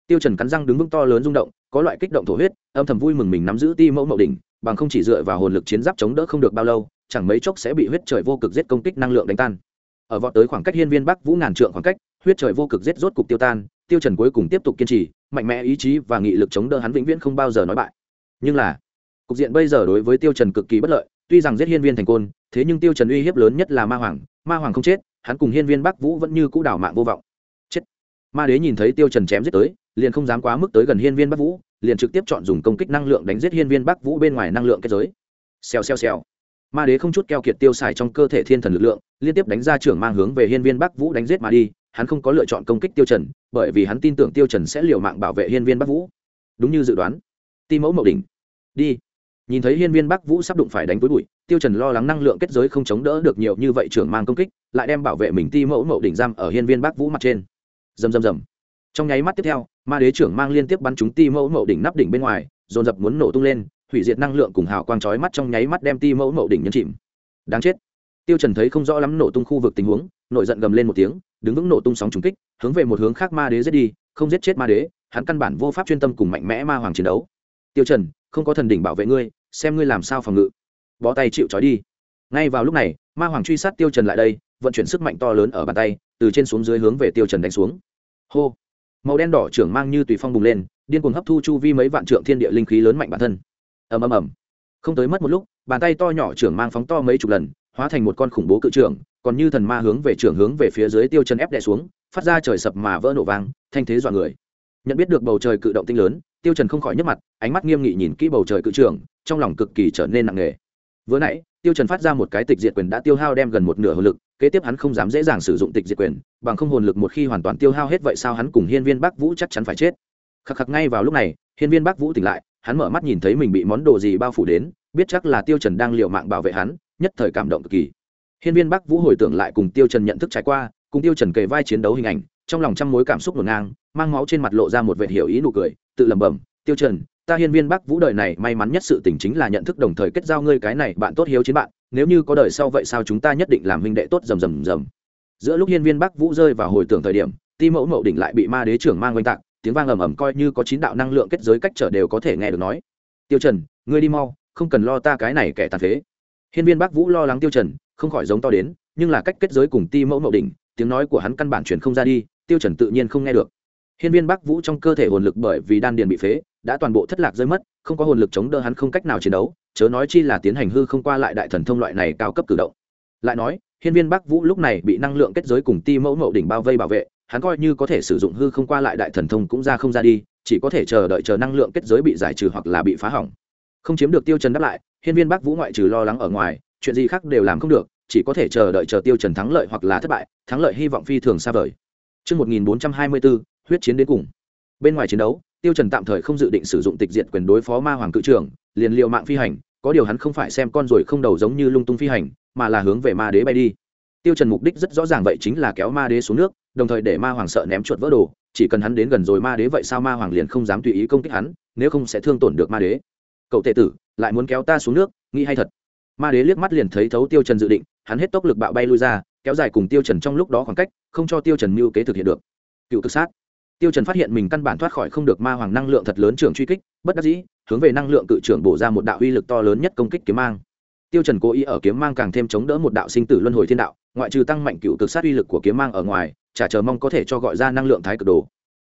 Tiêu trần cắn răng đứng vững to lớn rung động, có loại kích động thổ huyết, âm thầm vui mừng mình nắm giữ ti mẫu mậu đỉnh, bằng không chỉ dựa vào hồn lực chiến giáp chống đỡ không được bao lâu, chẳng mấy chốc sẽ bị huyết trời vô cực giết công kích năng lượng đánh tan. Ở vọt tới khoảng cách hiên viên bắc vũ ngàn trượng khoảng cách, huyết trời vô cực giết rốt cục tiêu tan, tiêu trần cuối cùng tiếp tục kiên trì, mạnh mẽ ý chí và nghị lực chống đỡ hắn vĩnh viễn không bao giờ nói bại. Nhưng là, cục diện bây giờ đối với tiêu trần cực kỳ bất lợi, tuy rằng giết hiên viên thành côn thế nhưng tiêu trần uy hiếp lớn nhất là ma hoàng ma hoàng không chết, hắn cùng hiên viên bắc vũ vẫn như cũ đảo mạng vô vọng. Chết. Ma đế nhìn thấy tiêu trần chém giết tới, liền không dám quá mức tới gần hiên viên bắc vũ, liền trực tiếp chọn dùng công kích năng lượng đánh giết hiên viên bắc vũ bên ngoài năng lượng kết giới. Xèo xèo xèo. Ma đế không chút keo kiệt tiêu xài trong cơ thể thiên thần lực lượng, liên tiếp đánh ra trưởng mang hướng về hiên viên bắc vũ đánh giết mà đi, hắn không có lựa chọn công kích tiêu trần, bởi vì hắn tin tưởng tiêu trần sẽ liều mạng bảo vệ hiên viên bắc vũ. Đúng như dự đoán. Ti mẫu mậu đỉnh. Đi. Nhìn thấy hiên viên bắc vũ sắp đụng phải đánh với bụi tiêu trần lo lắng năng lượng kết giới không chống đỡ được nhiều như vậy trưởng mang công kích, lại đem bảo vệ mình ti mẫu mậu đỉnh giam ở hiên viên bắc vũ mặt trên. Rầm rầm rầm. Trong nháy mắt tiếp theo, ma đế trưởng mang liên tiếp bắn chúng ti mẫu mậu đỉnh nắp đỉnh bên ngoài, dồn dập muốn nổ tung lên, hủy diệt năng lượng cùng hào quang chói mắt trong nháy mắt đem ti mẫu mậu đỉnh nhấn chìm. Đáng chết. Tiêu trần thấy không rõ lắm nổ tung khu vực tình huống, nội giận gầm lên một tiếng, đứng vững nổ tung sóng trùng kích, hướng về một hướng khác ma đế giết đi, không giết chết ma đế, hắn căn bản vô pháp chuyên tâm cùng mạnh mẽ ma hoàng chiến đấu. Tiêu trần, không có thần đỉnh bảo vệ ngươi, xem ngươi làm sao phòng ngự bó tay chịu trói đi. Ngay vào lúc này, ma hoàng truy sát tiêu trần lại đây, vận chuyển sức mạnh to lớn ở bàn tay, từ trên xuống dưới hướng về tiêu trần đánh xuống. Hô! Màu đen đỏ trưởng mang như tùy phong bùng lên, điên cuồng hấp thu chu vi mấy vạn trượng thiên địa linh khí lớn mạnh bản thân. Ầm ầm ầm. Không tới mất một lúc, bàn tay to nhỏ trưởng mang phóng to mấy chục lần, hóa thành một con khủng bố cự trưởng, còn như thần ma hướng về trưởng hướng về phía dưới tiêu chân ép đè xuống, phát ra trời sập mà vỡ nổ vang, thanh thế dọa người. Nhận biết được bầu trời cự động tinh lớn, tiêu trần không khỏi nhấc mặt, ánh mắt nghiêm nghị nhìn kỹ bầu trời cự trưởng, trong lòng cực kỳ trở nên nặng nề vừa nãy, tiêu trần phát ra một cái tịch diệt quyền đã tiêu hao đem gần một nửa hồn lực, kế tiếp hắn không dám dễ dàng sử dụng tịch diệt quyền, bằng không hồn lực một khi hoàn toàn tiêu hao hết vậy sao hắn cùng hiên viên bắc vũ chắc chắn phải chết. Khắc khắc, ngay vào lúc này, hiên viên bắc vũ tỉnh lại, hắn mở mắt nhìn thấy mình bị món đồ gì bao phủ đến, biết chắc là tiêu trần đang liều mạng bảo vệ hắn, nhất thời cảm động cực kỳ. Hiên viên bắc vũ hồi tưởng lại cùng tiêu trần nhận thức trải qua, cùng tiêu trần kề vai chiến đấu hình ảnh, trong lòng trăm mối cảm xúc ngổn ngang, mang máu trên mặt lộ ra một vẻ hiểu ý nụ cười, tự lẩm bẩm, tiêu trần ta hiên viên bắc vũ đời này may mắn nhất sự tình chính là nhận thức đồng thời kết giao ngươi cái này bạn tốt hiếu chiến bạn, nếu như có đời sau vậy sao chúng ta nhất định làm huynh đệ tốt rầm rầm rầm. Giữa lúc hiên viên bắc vũ rơi vào hồi tưởng thời điểm, ti mẫu mậu đỉnh lại bị ma đế trưởng mang oanh tạc, tiếng vang ầm ầm coi như có chín đạo năng lượng kết giới cách trở đều có thể nghe được nói. Tiêu trần, ngươi đi mau, không cần lo ta cái này kẻ tàn phế. Hiên viên bắc vũ lo lắng tiêu trần, không khỏi giống to đến, nhưng là cách kết giới cùng ti mẫu mậu đỉnh, tiếng nói của hắn căn bản truyền không ra đi, tiêu trần tự nhiên không nghe được. Hiên viên bắc vũ trong cơ thể hồn lực bởi vì đan điền bị phế đã toàn bộ thất lạc rơi mất không có hồn lực chống đỡ hắn không cách nào chiến đấu chớ nói chi là tiến hành hư không qua lại đại thần thông loại này cao cấp cử động. Lại nói hiên viên bắc vũ lúc này bị năng lượng kết giới cùng ti mẫu mậu đỉnh bao vây bảo vệ hắn coi như có thể sử dụng hư không qua lại đại thần thông cũng ra không ra đi chỉ có thể chờ đợi chờ năng lượng kết giới bị giải trừ hoặc là bị phá hỏng. Không chiếm được tiêu trần đáp lại hiên viên bắc vũ ngoại trừ lo lắng ở ngoài chuyện gì khác đều làm không được chỉ có thể chờ đợi chờ tiêu trần thắng lợi hoặc là thất bại thắng lợi hy vọng phi thường xa vời. Trước 1424, huyết chiến đến cùng. Bên ngoài chiến đấu, tiêu trần tạm thời không dự định sử dụng tịch diệt quyền đối phó ma hoàng cự trưởng, liền liều mạng phi hành, có điều hắn không phải xem con rồi không đầu giống như lung tung phi hành, mà là hướng về ma đế bay đi. Tiêu trần mục đích rất rõ ràng vậy chính là kéo ma đế xuống nước, đồng thời để ma hoàng sợ ném chuột vỡ đồ, chỉ cần hắn đến gần rồi ma đế vậy sao ma hoàng liền không dám tùy ý công kích hắn, nếu không sẽ thương tổn được ma đế. Cậu tệ tử, lại muốn kéo ta xuống nước, nghĩ hay thật. Ma đế liếc mắt liền thấy thấu tiêu trần dự định, hắn hết tốc lực bạo bay lui ra, kéo dài cùng tiêu trần trong lúc đó khoảng cách, không cho tiêu trần mưu kế thực hiện được. Cựu cực sát tiêu trần phát hiện mình căn bản thoát khỏi không được ma hoàng năng lượng thật lớn trưởng truy kích, bất đắc dĩ, hướng về năng lượng cự trưởng bổ ra một đạo uy lực to lớn nhất công kích kiếm mang. Tiêu trần cố ý ở kiếm mang càng thêm chống đỡ một đạo sinh tử luân hồi thiên đạo, ngoại trừ tăng mạnh cựu cực sát uy lực của kiếm mang ở ngoài, chả chờ mong có thể cho gọi ra năng lượng thái cực đồ.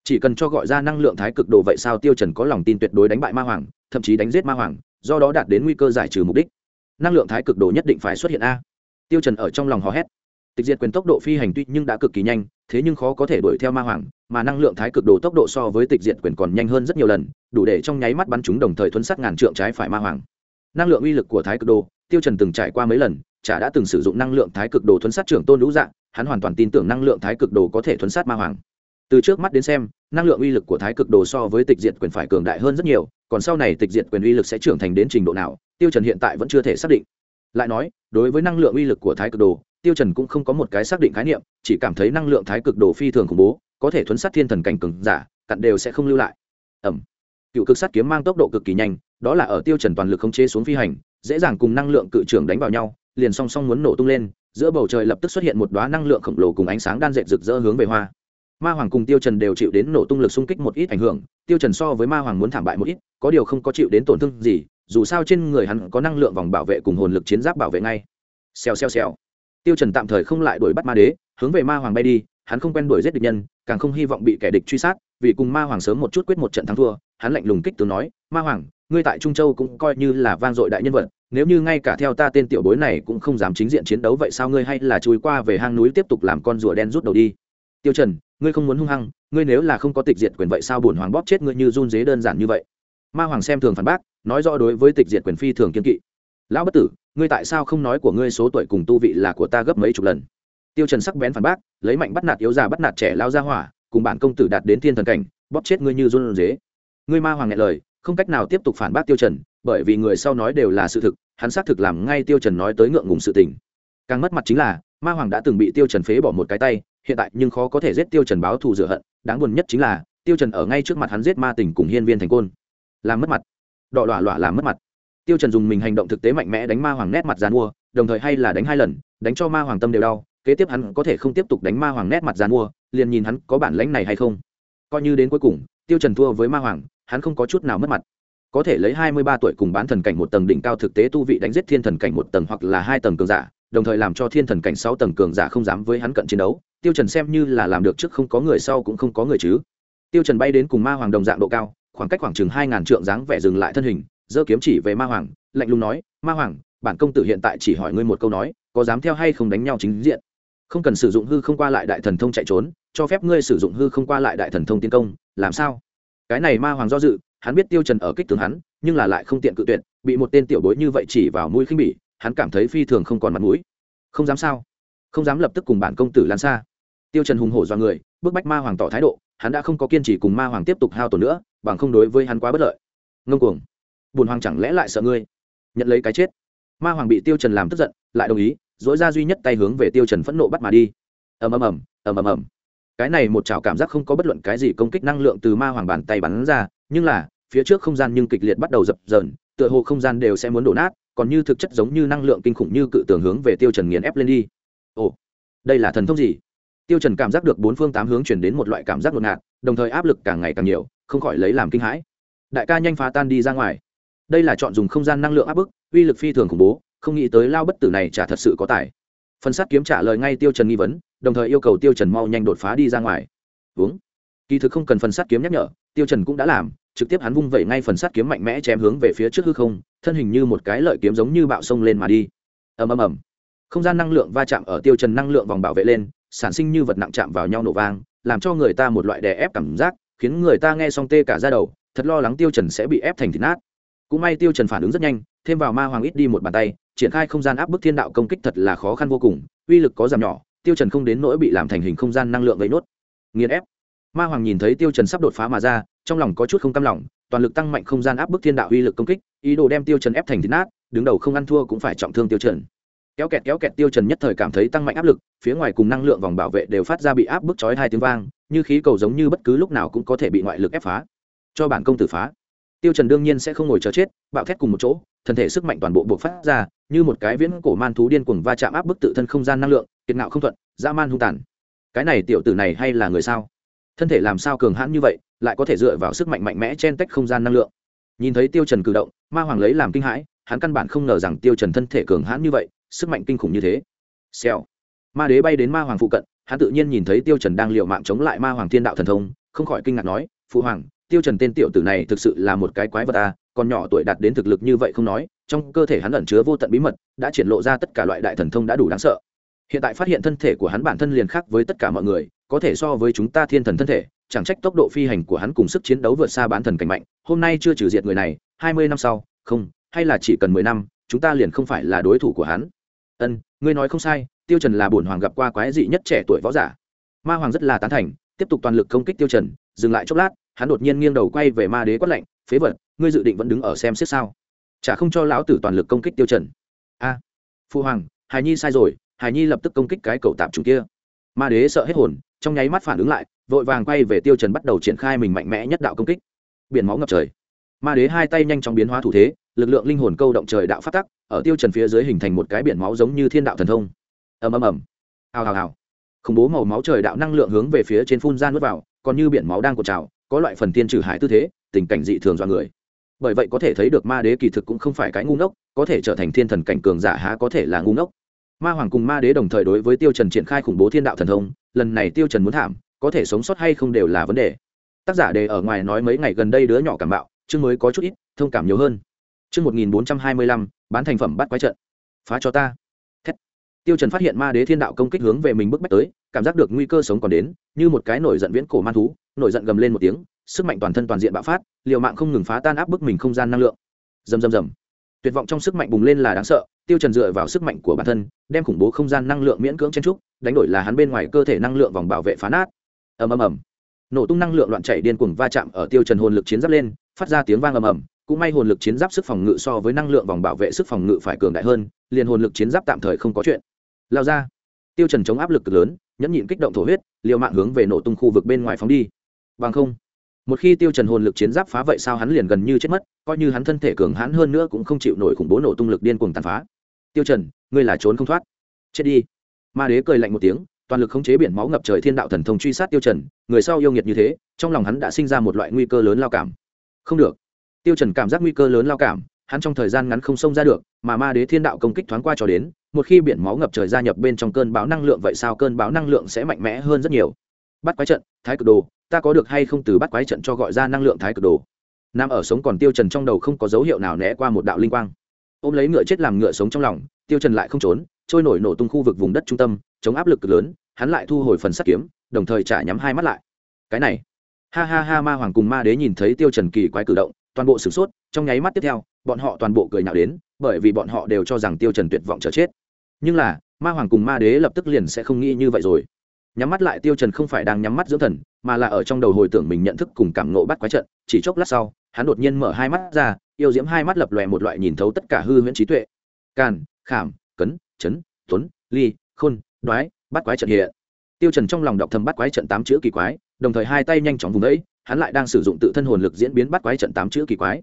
Chỉ cần cho gọi ra năng lượng thái cực đồ vậy sao tiêu trần có lòng tin tuyệt đối đánh bại ma hoàng, thậm chí đánh giết ma hoàng, do đó đạt đến nguy cơ giải trừ mục đích. Năng lượng thái cực đồ nhất định phải xuất hiện a. Tiêu trần ở trong lòng hò hét. Tịch diệt quyền tốc độ phi hành tuy nhưng đã cực kỳ nhanh, thế nhưng khó có thể đuổi theo ma hoàng mà năng lượng thái cực đồ tốc độ so với tịch diệt quyền còn nhanh hơn rất nhiều lần, đủ để trong nháy mắt bắn chúng đồng thời thuấn sát ngàn trượng trái phải ma hoàng. Năng lượng uy lực của thái cực đồ, tiêu trần từng trải qua mấy lần, chả đã từng sử dụng năng lượng thái cực đồ thuấn sát trưởng tôn lũ dạng, hắn hoàn toàn tin tưởng năng lượng thái cực đồ có thể thuấn sát ma hoàng. Từ trước mắt đến xem, năng lượng uy lực của thái cực đồ so với tịch diệt quyền phải cường đại hơn rất nhiều, còn sau này tịch diệt quyền uy lực sẽ trưởng thành đến trình độ nào, tiêu trần hiện tại vẫn chưa thể xác định. Lại nói, đối với năng lượng uy lực của thái cực đồ, tiêu trần cũng không có một cái xác định khái niệm, chỉ cảm thấy năng lượng thái cực đồ phi thường khủng bố có thể thuấn sát thiên thần cảnh cường giả, cặn đều sẽ không lưu lại. Ẩm. Cựu cực sát kiếm mang tốc độ cực kỳ nhanh, đó là ở tiêu trần toàn lực không chế xuống phi hành, dễ dàng cùng năng lượng cự trưởng đánh vào nhau, liền song song muốn nổ tung lên, giữa bầu trời lập tức xuất hiện một đóa năng lượng khổng lồ cùng ánh sáng đan dệt rực rỡ hướng về hoa. Ma hoàng cùng tiêu trần đều chịu đến nổ tung lực xung kích một ít ảnh hưởng, tiêu trần so với ma hoàng muốn thảm bại một ít, có điều không có chịu đến tổn thương gì, dù sao trên người hắn có năng lượng vòng bảo vệ cùng hồn lực chiến giáp bảo vệ ngay. Xèo xèo xèo. Tiêu trần tạm thời không lại đuổi bắt ma đế, hướng về ma hoàng bay đi hắn không quen đuổi giết địch nhân, càng không hy vọng bị kẻ địch truy sát, vì cùng ma hoàng sớm một chút quyết một trận thắng thua, hắn lạnh lùng kích từ nói, ma hoàng, ngươi tại trung châu cũng coi như là vang dội đại nhân vật, nếu như ngay cả theo ta tên tiểu bối này cũng không dám chính diện chiến đấu vậy sao ngươi hay là chui qua về hang núi tiếp tục làm con rùa đen rút đầu đi? Tiêu trần, ngươi không muốn hung hăng, ngươi nếu là không có tịch diệt quyền vậy sao bổn hoàng bóp chết ngươi như run dế đơn giản như vậy? Ma hoàng xem thường phản bác, nói rõ đối với tịch diệt quyền phi thường kiên kỵ. Lão bất tử, ngươi tại sao không nói của ngươi số tuổi cùng tu vị là của ta gấp mấy chục lần? Tiêu trần sắc bén phản bác, lấy mạnh bắt nạt yếu già bắt nạt trẻ lao ra hỏa, cùng bản công tử đạt đến thiên thần cảnh, bóp chết ngươi như run dế. Ngươi ma hoàng nghe lời, không cách nào tiếp tục phản bác tiêu trần, bởi vì người sau nói đều là sự thực, hắn xác thực làm ngay tiêu trần nói tới ngượng ngùng sự tình. Càng mất mặt chính là, ma hoàng đã từng bị tiêu trần phế bỏ một cái tay, hiện tại nhưng khó có thể giết tiêu trần báo thù rửa hận, đáng buồn nhất chính là, tiêu trần ở ngay trước mặt hắn giết ma tình cùng hiên viên thành côn. Làm mất mặt. Đỏ đọa lỏa làm mất mặt. Tiêu trần dùng mình hành động thực tế mạnh mẽ đánh ma hoàng nét mặt giàn mua, đồng thời hay là đánh hai lần, đánh cho ma hoàng tâm đều đau kế tiếp hắn có thể không tiếp tục đánh ma hoàng nét mặt giàn mua liền nhìn hắn có bản lãnh này hay không. Coi như đến cuối cùng, tiêu trần thua với ma hoàng, hắn không có chút nào mất mặt. Có thể lấy hai mươi ba tuổi cùng bán thần cảnh một tầng đỉnh cao thực tế tu vị đánh giết thiên thần cảnh một tầng hoặc là hai tầng cường giả, đồng thời làm cho thiên thần cảnh sáu tầng cường giả không dám với hắn cận chiến đấu, tiêu trần xem như là làm được trước không có người sau cũng không có người chứ. Tiêu trần bay đến cùng ma hoàng đồng dạng độ cao, khoảng cách khoảng chừng hai ngàn trượng dáng vẻ dừng lại thân hình, giơ kiếm chỉ về ma hoàng, lạnh lùng nói, ma hoàng, bản công tử hiện tại chỉ hỏi ngươi một câu nói, có dám theo hay không đánh nhau chính diện? Không cần sử dụng hư không qua lại đại thần thông chạy trốn, cho phép ngươi sử dụng hư không qua lại đại thần thông tiến công, làm sao? Cái này ma hoàng do dự, hắn biết tiêu trần ở kích tướng hắn, nhưng là lại không tiện cự tuyệt, bị một tên tiểu bối như vậy chỉ vào mũi khinh bỉ, hắn cảm thấy phi thường không còn mặt mũi. Không dám sao? Không dám lập tức cùng bản công tử lan xa. Tiêu trần hùng hổ do người, bức bách ma hoàng tỏ thái độ, hắn đã không có kiên trì cùng ma hoàng tiếp tục hao tổn nữa, bằng không đối với hắn quá bất lợi. Ngông cuồng. Buồn hoàng chẳng lẽ lại sợ ngươi? Nhận lấy cái chết. Ma hoàng bị tiêu trần làm tức giận, lại đồng ý dỗi ra duy nhất tay hướng về tiêu trần phẫn nộ bắt mà đi. Ầm ầm ầm ầm ầm ầm. Cái này một chảo cảm giác không có bất luận cái gì công kích năng lượng từ ma hoàng bàn tay bắn ra, nhưng là, phía trước không gian nhưng kịch liệt bắt đầu dập dờn, tựa hồ không gian đều sẽ muốn đổ nát, còn như thực chất giống như năng lượng kinh khủng như cự tường hướng về tiêu trần nghiền ép lên đi. Ồ, đây là thần thông gì? Tiêu trần cảm giác được bốn phương tám hướng truyền đến một loại cảm giác đột ngạt đồng thời áp lực càng ngày càng nhiều, không khỏi lấy làm kinh hãi. Đại ca nhanh phá tan đi ra ngoài. Đây là chọn dùng không gian năng lượng áp bức, uy lực phi thường khủng bố không nghĩ tới lao bất tử này chả thật sự có tài. Phần sát kiếm trả lời ngay tiêu trần nghi vấn, đồng thời yêu cầu tiêu trần mau nhanh đột phá đi ra ngoài. Uống. Kỳ thực không cần phần sát kiếm nhắc nhở, tiêu trần cũng đã làm, trực tiếp hắn vung vẩy ngay phần sát kiếm mạnh mẽ chém hướng về phía trước hư không, thân hình như một cái lợi kiếm giống như bạo sông lên mà đi. Ầm ầm ầm. Không gian năng lượng va chạm ở tiêu trần năng lượng vòng bảo vệ lên, sản sinh như vật nặng chạm vào nhau nổ vang, làm cho người ta một loại đè ép cảm giác, khiến người ta nghe xong tê cả da đầu, thật lo lắng tiêu trần sẽ bị ép thành thịt nát cũng may tiêu trần phản ứng rất nhanh, thêm vào ma hoàng ít đi một bàn tay, triển khai không gian áp bức thiên đạo công kích thật là khó khăn vô cùng, uy lực có giảm nhỏ, tiêu trần không đến nỗi bị làm thành hình không gian năng lượng gây nốt. Nghiền ép. Ma hoàng nhìn thấy tiêu trần sắp đột phá mà ra, trong lòng có chút không cam lòng, toàn lực tăng mạnh không gian áp bức thiên đạo uy lực công kích, ý đồ đem tiêu trần ép thành thịt nát, đứng đầu không ăn thua cũng phải trọng thương tiêu trần. Kéo kẹt kéo kẹt tiêu trần nhất thời cảm thấy tăng mạnh áp lực, phía ngoài cùng năng lượng vòng bảo vệ đều phát ra bị áp bức chói hai tiếng vang, như khí cầu giống như bất cứ lúc nào cũng có thể bị ngoại lực ép phá. Cho bản công tử phá tiêu trần đương nhiên sẽ không ngồi chờ chết, bạo thét cùng một chỗ, thân thể sức mạnh toàn bộ buộc phát ra, như một cái viễn cổ man thú điên cuồng va chạm áp bức tự thân không gian năng lượng, kiệt ngạo không thuận, dã man hung tàn. Cái này tiểu tử này hay là người sao? Thân thể làm sao cường hãn như vậy, lại có thể dựa vào sức mạnh mạnh mẽ chen tách không gian năng lượng? Nhìn thấy tiêu trần cử động, ma hoàng lấy làm kinh hãi, hắn căn bản không ngờ rằng tiêu trần thân thể cường hãn như vậy, sức mạnh kinh khủng như thế. Xèo. Ma đế bay đến ma hoàng phụ cận, hắn tự nhiên nhìn thấy tiêu trần đang liều mạng chống lại ma hoàng thiên đạo thần thông, không khỏi kinh ngạc nói, phụ hoàng tiêu trần tên tiểu tử này thực sự là một cái quái vật à còn nhỏ tuổi đạt đến thực lực như vậy không nói, trong cơ thể hắn ẩn chứa vô tận bí mật, đã triển lộ ra tất cả loại đại thần thông đã đủ đáng sợ. Hiện tại phát hiện thân thể của hắn bản thân liền khác với tất cả mọi người, có thể so với chúng ta thiên thần thân thể, chẳng trách tốc độ phi hành của hắn cùng sức chiến đấu vượt xa bán thần cảnh mạnh, hôm nay chưa trừ diệt người này, hai mươi năm sau, không, hay là chỉ cần mười năm, chúng ta liền không phải là đối thủ của hắn. Ân, ngươi nói không sai, tiêu trần là bổn hoàng gặp qua quái dị nhất trẻ tuổi võ giả. Ma hoàng rất là tán thành, tiếp tục toàn lực công kích tiêu trần, dừng lại chốc lát hắn đột nhiên nghiêng đầu quay về ma đế quát lạnh, phế vật, ngươi dự định vẫn đứng ở xem xét sao? Chả không cho lão tử toàn lực công kích tiêu trần. A, phu hoàng, hải nhi sai rồi, hải nhi lập tức công kích cái cầu tạm chủ kia. Ma đế sợ hết hồn, trong nháy mắt phản ứng lại, vội vàng quay về tiêu trần bắt đầu triển khai mình mạnh mẽ nhất đạo công kích. Biển máu ngập trời. Ma đế hai tay nhanh chóng biến hóa thủ thế, lực lượng linh hồn câu động trời đạo phát tắc, ở tiêu trần phía dưới hình thành một cái biển máu giống như thiên đạo thần thông. Ầm ầm ầm. Hào hào hào. Khủng bố màu máu trời đạo năng lượng hướng về phía trên phun ra nuốt vào, còn như biển máu đang cuộn trào có loại phần tiên trừ hải tư thế, tình cảnh dị thường do người. Bởi vậy có thể thấy được ma đế kỳ thực cũng không phải cái ngu ngốc, có thể trở thành thiên thần cảnh cường giả há có thể là ngu ngốc. Ma hoàng cùng ma đế đồng thời đối với tiêu trần triển khai khủng bố thiên đạo thần thông, lần này tiêu trần muốn thảm, có thể sống sót hay không đều là vấn đề. Tác giả đề ở ngoài nói mấy ngày gần đây đứa nhỏ cảm bạo, chương mới có chút ít, thông cảm nhiều hơn. Chương 1425 bán thành phẩm bắt quái trận. Phá cho ta tiêu trần phát hiện ma đế thiên đạo công kích hướng về mình bức bách tới, cảm giác được nguy cơ sống còn đến, như một cái nổi giận viễn cổ man thú, nổi giận gầm lên một tiếng, sức mạnh toàn thân toàn diện bạo phát, liều mạng không ngừng phá tan áp bức mình không gian năng lượng. Rầm rầm rầm. Tuyệt vọng trong sức mạnh bùng lên là đáng sợ, tiêu trần dựa vào sức mạnh của bản thân, đem khủng bố không gian năng lượng miễn cưỡng chen trúc, đánh đổi là hắn bên ngoài cơ thể năng lượng vòng bảo vệ phá nát. Ầm ầm ầm. Nổ tung năng lượng loạn chảy điên cuồng va chạm ở tiêu trần hồn lực chiến giáp lên, phát ra tiếng vang ầm ầm, cũng may hồn lực chiến giáp sức phòng ngự so với năng lượng vòng bảo vệ sức phòng ngự phải cường đại hơn, liền hồn lực chiến giáp tạm thời không có chuyện lao ra. Tiêu trần chống áp lực cực lớn, nhẫn nhịn kích động thổ huyết, liều mạng hướng về nổ tung khu vực bên ngoài phóng đi. Bằng không, một khi tiêu trần hồn lực chiến giáp phá vậy sao hắn liền gần như chết mất, coi như hắn thân thể cường hãn hơn nữa cũng không chịu nổi khủng bố nổ tung lực điên cuồng tàn phá. Tiêu trần, ngươi là trốn không thoát. Chết đi. Ma đế cười lạnh một tiếng, toàn lực khống chế biển máu ngập trời thiên đạo thần thông truy sát tiêu trần, người sau yêu nghiệt như thế, trong lòng hắn đã sinh ra một loại nguy cơ lớn lao cảm. Không được. Tiêu trần cảm giác nguy cơ lớn lao cảm hắn trong thời gian ngắn không xông ra được, mà ma đế thiên đạo công kích thoáng qua cho đến, một khi biển máu ngập trời gia nhập bên trong cơn bão năng lượng vậy sao cơn bão năng lượng sẽ mạnh mẽ hơn rất nhiều? Bắt quái trận, thái cực đồ, ta có được hay không từ bắt quái trận cho gọi ra năng lượng thái cực đồ? Nam ở sống còn tiêu trần trong đầu không có dấu hiệu nào né qua một đạo linh quang. Ôm lấy ngựa chết làm ngựa sống trong lòng, tiêu trần lại không trốn, trôi nổi nổ tung khu vực vùng đất trung tâm, chống áp lực cực lớn, hắn lại thu hồi phần sắt kiếm, đồng thời trả nhắm hai mắt lại. Cái này, ha ha ha, ma hoàng cùng ma đế nhìn thấy tiêu trần kỳ quái cử động, toàn bộ sửng sốt, trong nháy mắt tiếp theo bọn họ toàn bộ cười nhạo đến, bởi vì bọn họ đều cho rằng tiêu trần tuyệt vọng chờ chết. Nhưng là, ma hoàng cùng ma đế lập tức liền sẽ không nghĩ như vậy rồi. Nhắm mắt lại tiêu trần không phải đang nhắm mắt dưỡng thần, mà là ở trong đầu hồi tưởng mình nhận thức cùng cảm ngộ bắt quái trận, chỉ chốc lát sau, hắn đột nhiên mở hai mắt ra, yêu diễm hai mắt lập lòe một loại nhìn thấu tất cả hư huyễn trí tuệ. Càn, khảm, cấn, chấn, tuấn, ly, khôn, đoái, bắt quái trận hiện. Tiêu trần trong lòng đọc thầm bắt quái trận tám chữ kỳ quái, đồng thời hai tay nhanh chóng vùng đấy hắn lại đang sử dụng tự thân hồn lực diễn biến bắt quái trận tám chữ kỳ quái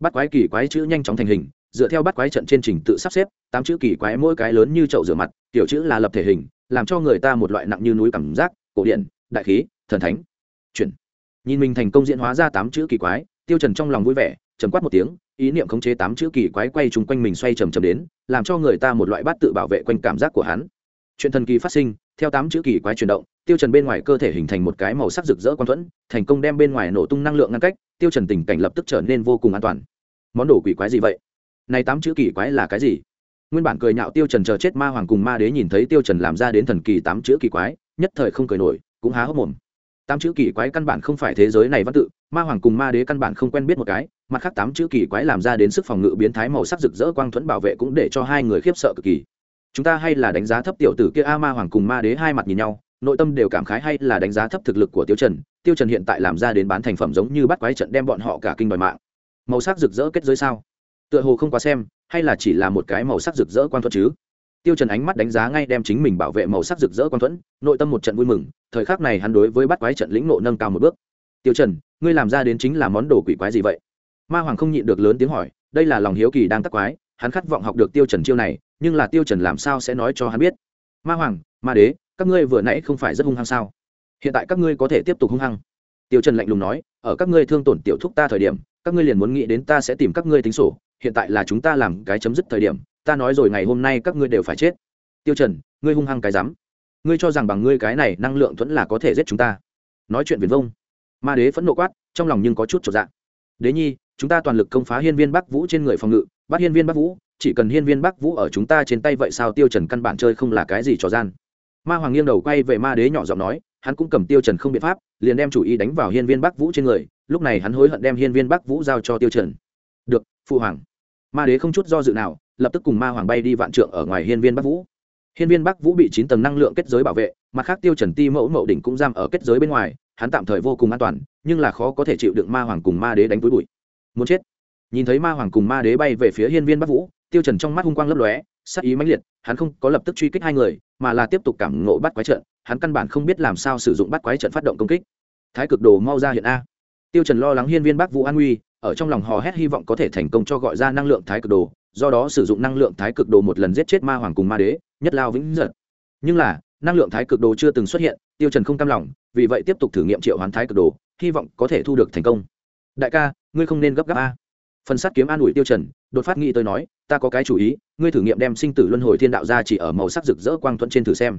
bắt quái kỳ quái chữ nhanh chóng thành hình, dựa theo bắt quái trận trên trình tự sắp xếp, tám chữ kỳ quái mỗi cái lớn như chậu rửa mặt tiểu chữ là lập thể hình, làm cho người ta một loại nặng như núi cảm giác, cổ điện đại khí, thần thánh. Chuyển. Nhìn mình thành công diễn hóa ra tám chữ kỳ quái, tiêu trần trong lòng vui vẻ, trầm quát một tiếng, ý niệm khống chế tám chữ kỳ quái quay chung quanh mình xoay trầm trầm đến, làm cho người ta một loại bát tự bảo vệ quanh cảm giác của hắn. Chuyện thần kỳ phát sinh, theo tám chữ kỳ quái chuyển động tiêu trần bên ngoài cơ thể hình thành một cái màu sắc rực rỡ quan thuẫn, thành công đem bên ngoài nổ tung năng lượng ngăn cách, tiêu trần tình cảnh lập tức trở nên vô cùng an toàn. Món đồ quỷ quái gì vậy? Này tám chữ kỳ quái là cái gì? Nguyên bản cười nhạo tiêu trần chờ chết ma hoàng cùng ma đế nhìn thấy tiêu trần làm ra đến thần kỳ tám chữ kỳ quái, nhất thời không cười nổi, cũng há hốc mồm. Tám chữ kỳ quái căn bản không phải thế giới này văn tự, ma hoàng cùng ma đế căn bản không quen biết một cái, mặt khác tám chữ kỳ quái làm ra đến sức phòng ngự biến thái màu sắc rực rỡ quang thuẫn bảo vệ cũng để cho hai người khiếp sợ cực kỳ. Chúng ta hay là đánh giá thấp tiểu tử kia a, ma hoàng cùng ma đế hai mặt nhìn nhau nội tâm đều cảm khái hay là đánh giá thấp thực lực của tiêu trần tiêu trần hiện tại làm ra đến bán thành phẩm giống như bắt quái trận đem bọn họ cả kinh đòi mạng. Màu sắc rực rỡ kết giới sao? Tựa hồ không quá xem, hay là chỉ là một cái màu sắc rực rỡ quan thuật chứ? Tiêu trần ánh mắt đánh giá ngay đem chính mình bảo vệ màu sắc rực rỡ quan thuẫn, nội tâm một trận vui mừng, thời khắc này hắn đối với bắt quái trận lĩnh nộ nâng cao một bước. Tiêu trần, ngươi làm ra đến chính là món đồ quỷ quái gì vậy? Ma hoàng không nhịn được lớn tiếng hỏi, đây là lòng hiếu kỳ đang tắc quái, hắn khát vọng học được tiêu trần chiêu này, nhưng là tiêu trần làm sao sẽ nói cho hắn biết? Ma hoàng, ma đế các ngươi vừa nãy không phải rất hung hăng sao? Hiện tại các ngươi có thể tiếp tục hung hăng. Tiêu trần lạnh lùng nói, ở các ngươi thương tổn tiểu thúc ta thời điểm, các ngươi liền muốn nghĩ đến ta sẽ tìm các ngươi tính sổ, hiện tại là chúng ta làm cái chấm dứt thời điểm, ta nói rồi ngày hôm nay các ngươi đều phải chết. Tiêu trần, ngươi hung hăng cái dám ngươi cho rằng bằng ngươi cái này năng lượng thuẫn là có thể giết chúng ta. Nói chuyện viển vông. Ma đế phẫn nộ quát, trong lòng nhưng có chút trở dạng đế nhi, chúng ta toàn lực công phá hiên viên bắc vũ trên người phòng ngự, bắt hiên viên bắc vũ, chỉ cần hiên viên bắc vũ ở chúng ta trên tay vậy sao tiêu trần căn bản chơi không là cái gì trò gian ma hoàng nghiêng đầu quay về ma đế nhỏ giọng nói, hắn cũng cầm tiêu trần không biện pháp, liền đem chủ ý đánh vào hiên viên bắc vũ trên người, lúc này hắn hối hận đem hiên viên bắc vũ giao cho tiêu trần. Được, phụ hoàng. Ma đế không chút do dự nào, lập tức cùng ma hoàng bay đi vạn trượng ở ngoài hiên viên bắc vũ. Hiên viên bắc vũ bị chín tầng năng lượng kết giới bảo vệ, mặt khác tiêu trần ti mẫu mậu đỉnh cũng giam ở kết giới bên ngoài, hắn tạm thời vô cùng an toàn, nhưng là khó có thể chịu đựng ma hoàng cùng ma đế đánh túi bụi. Muốn chết. Nhìn thấy ma hoàng cùng ma đế bay về phía hiên viên bắc vũ, tiêu trần trong mắt hung quang lấp lóe sát ý mãnh liệt, hắn không có lập tức truy kích hai người, mà là tiếp tục cảm ngộ bắt quái trận. Hắn căn bản không biết làm sao sử dụng bắt quái trận phát động công kích. Thái cực đồ mau ra hiện a. Tiêu trần lo lắng hiên viên bắc vũ an nguy, ở trong lòng hò hét hy vọng có thể thành công cho gọi ra năng lượng thái cực đồ, do đó sử dụng năng lượng thái cực đồ một lần giết chết ma hoàng cùng ma đế, nhất lao vĩnh giật nhưng là, năng lượng thái cực đồ chưa từng xuất hiện, tiêu trần không cam lòng, vì vậy tiếp tục thử nghiệm triệu hoán thái cực đồ, hy vọng có thể thu được thành công. Đại ca, ngươi không nên gấp gáp a phần sát kiếm an ủi tiêu trần, đột phát nghĩ tới nói, ta có cái chủ ý, ngươi thử nghiệm đem sinh tử luân hồi thiên đạo ra chỉ ở màu sắc rực rỡ quang thuận trên thử xem.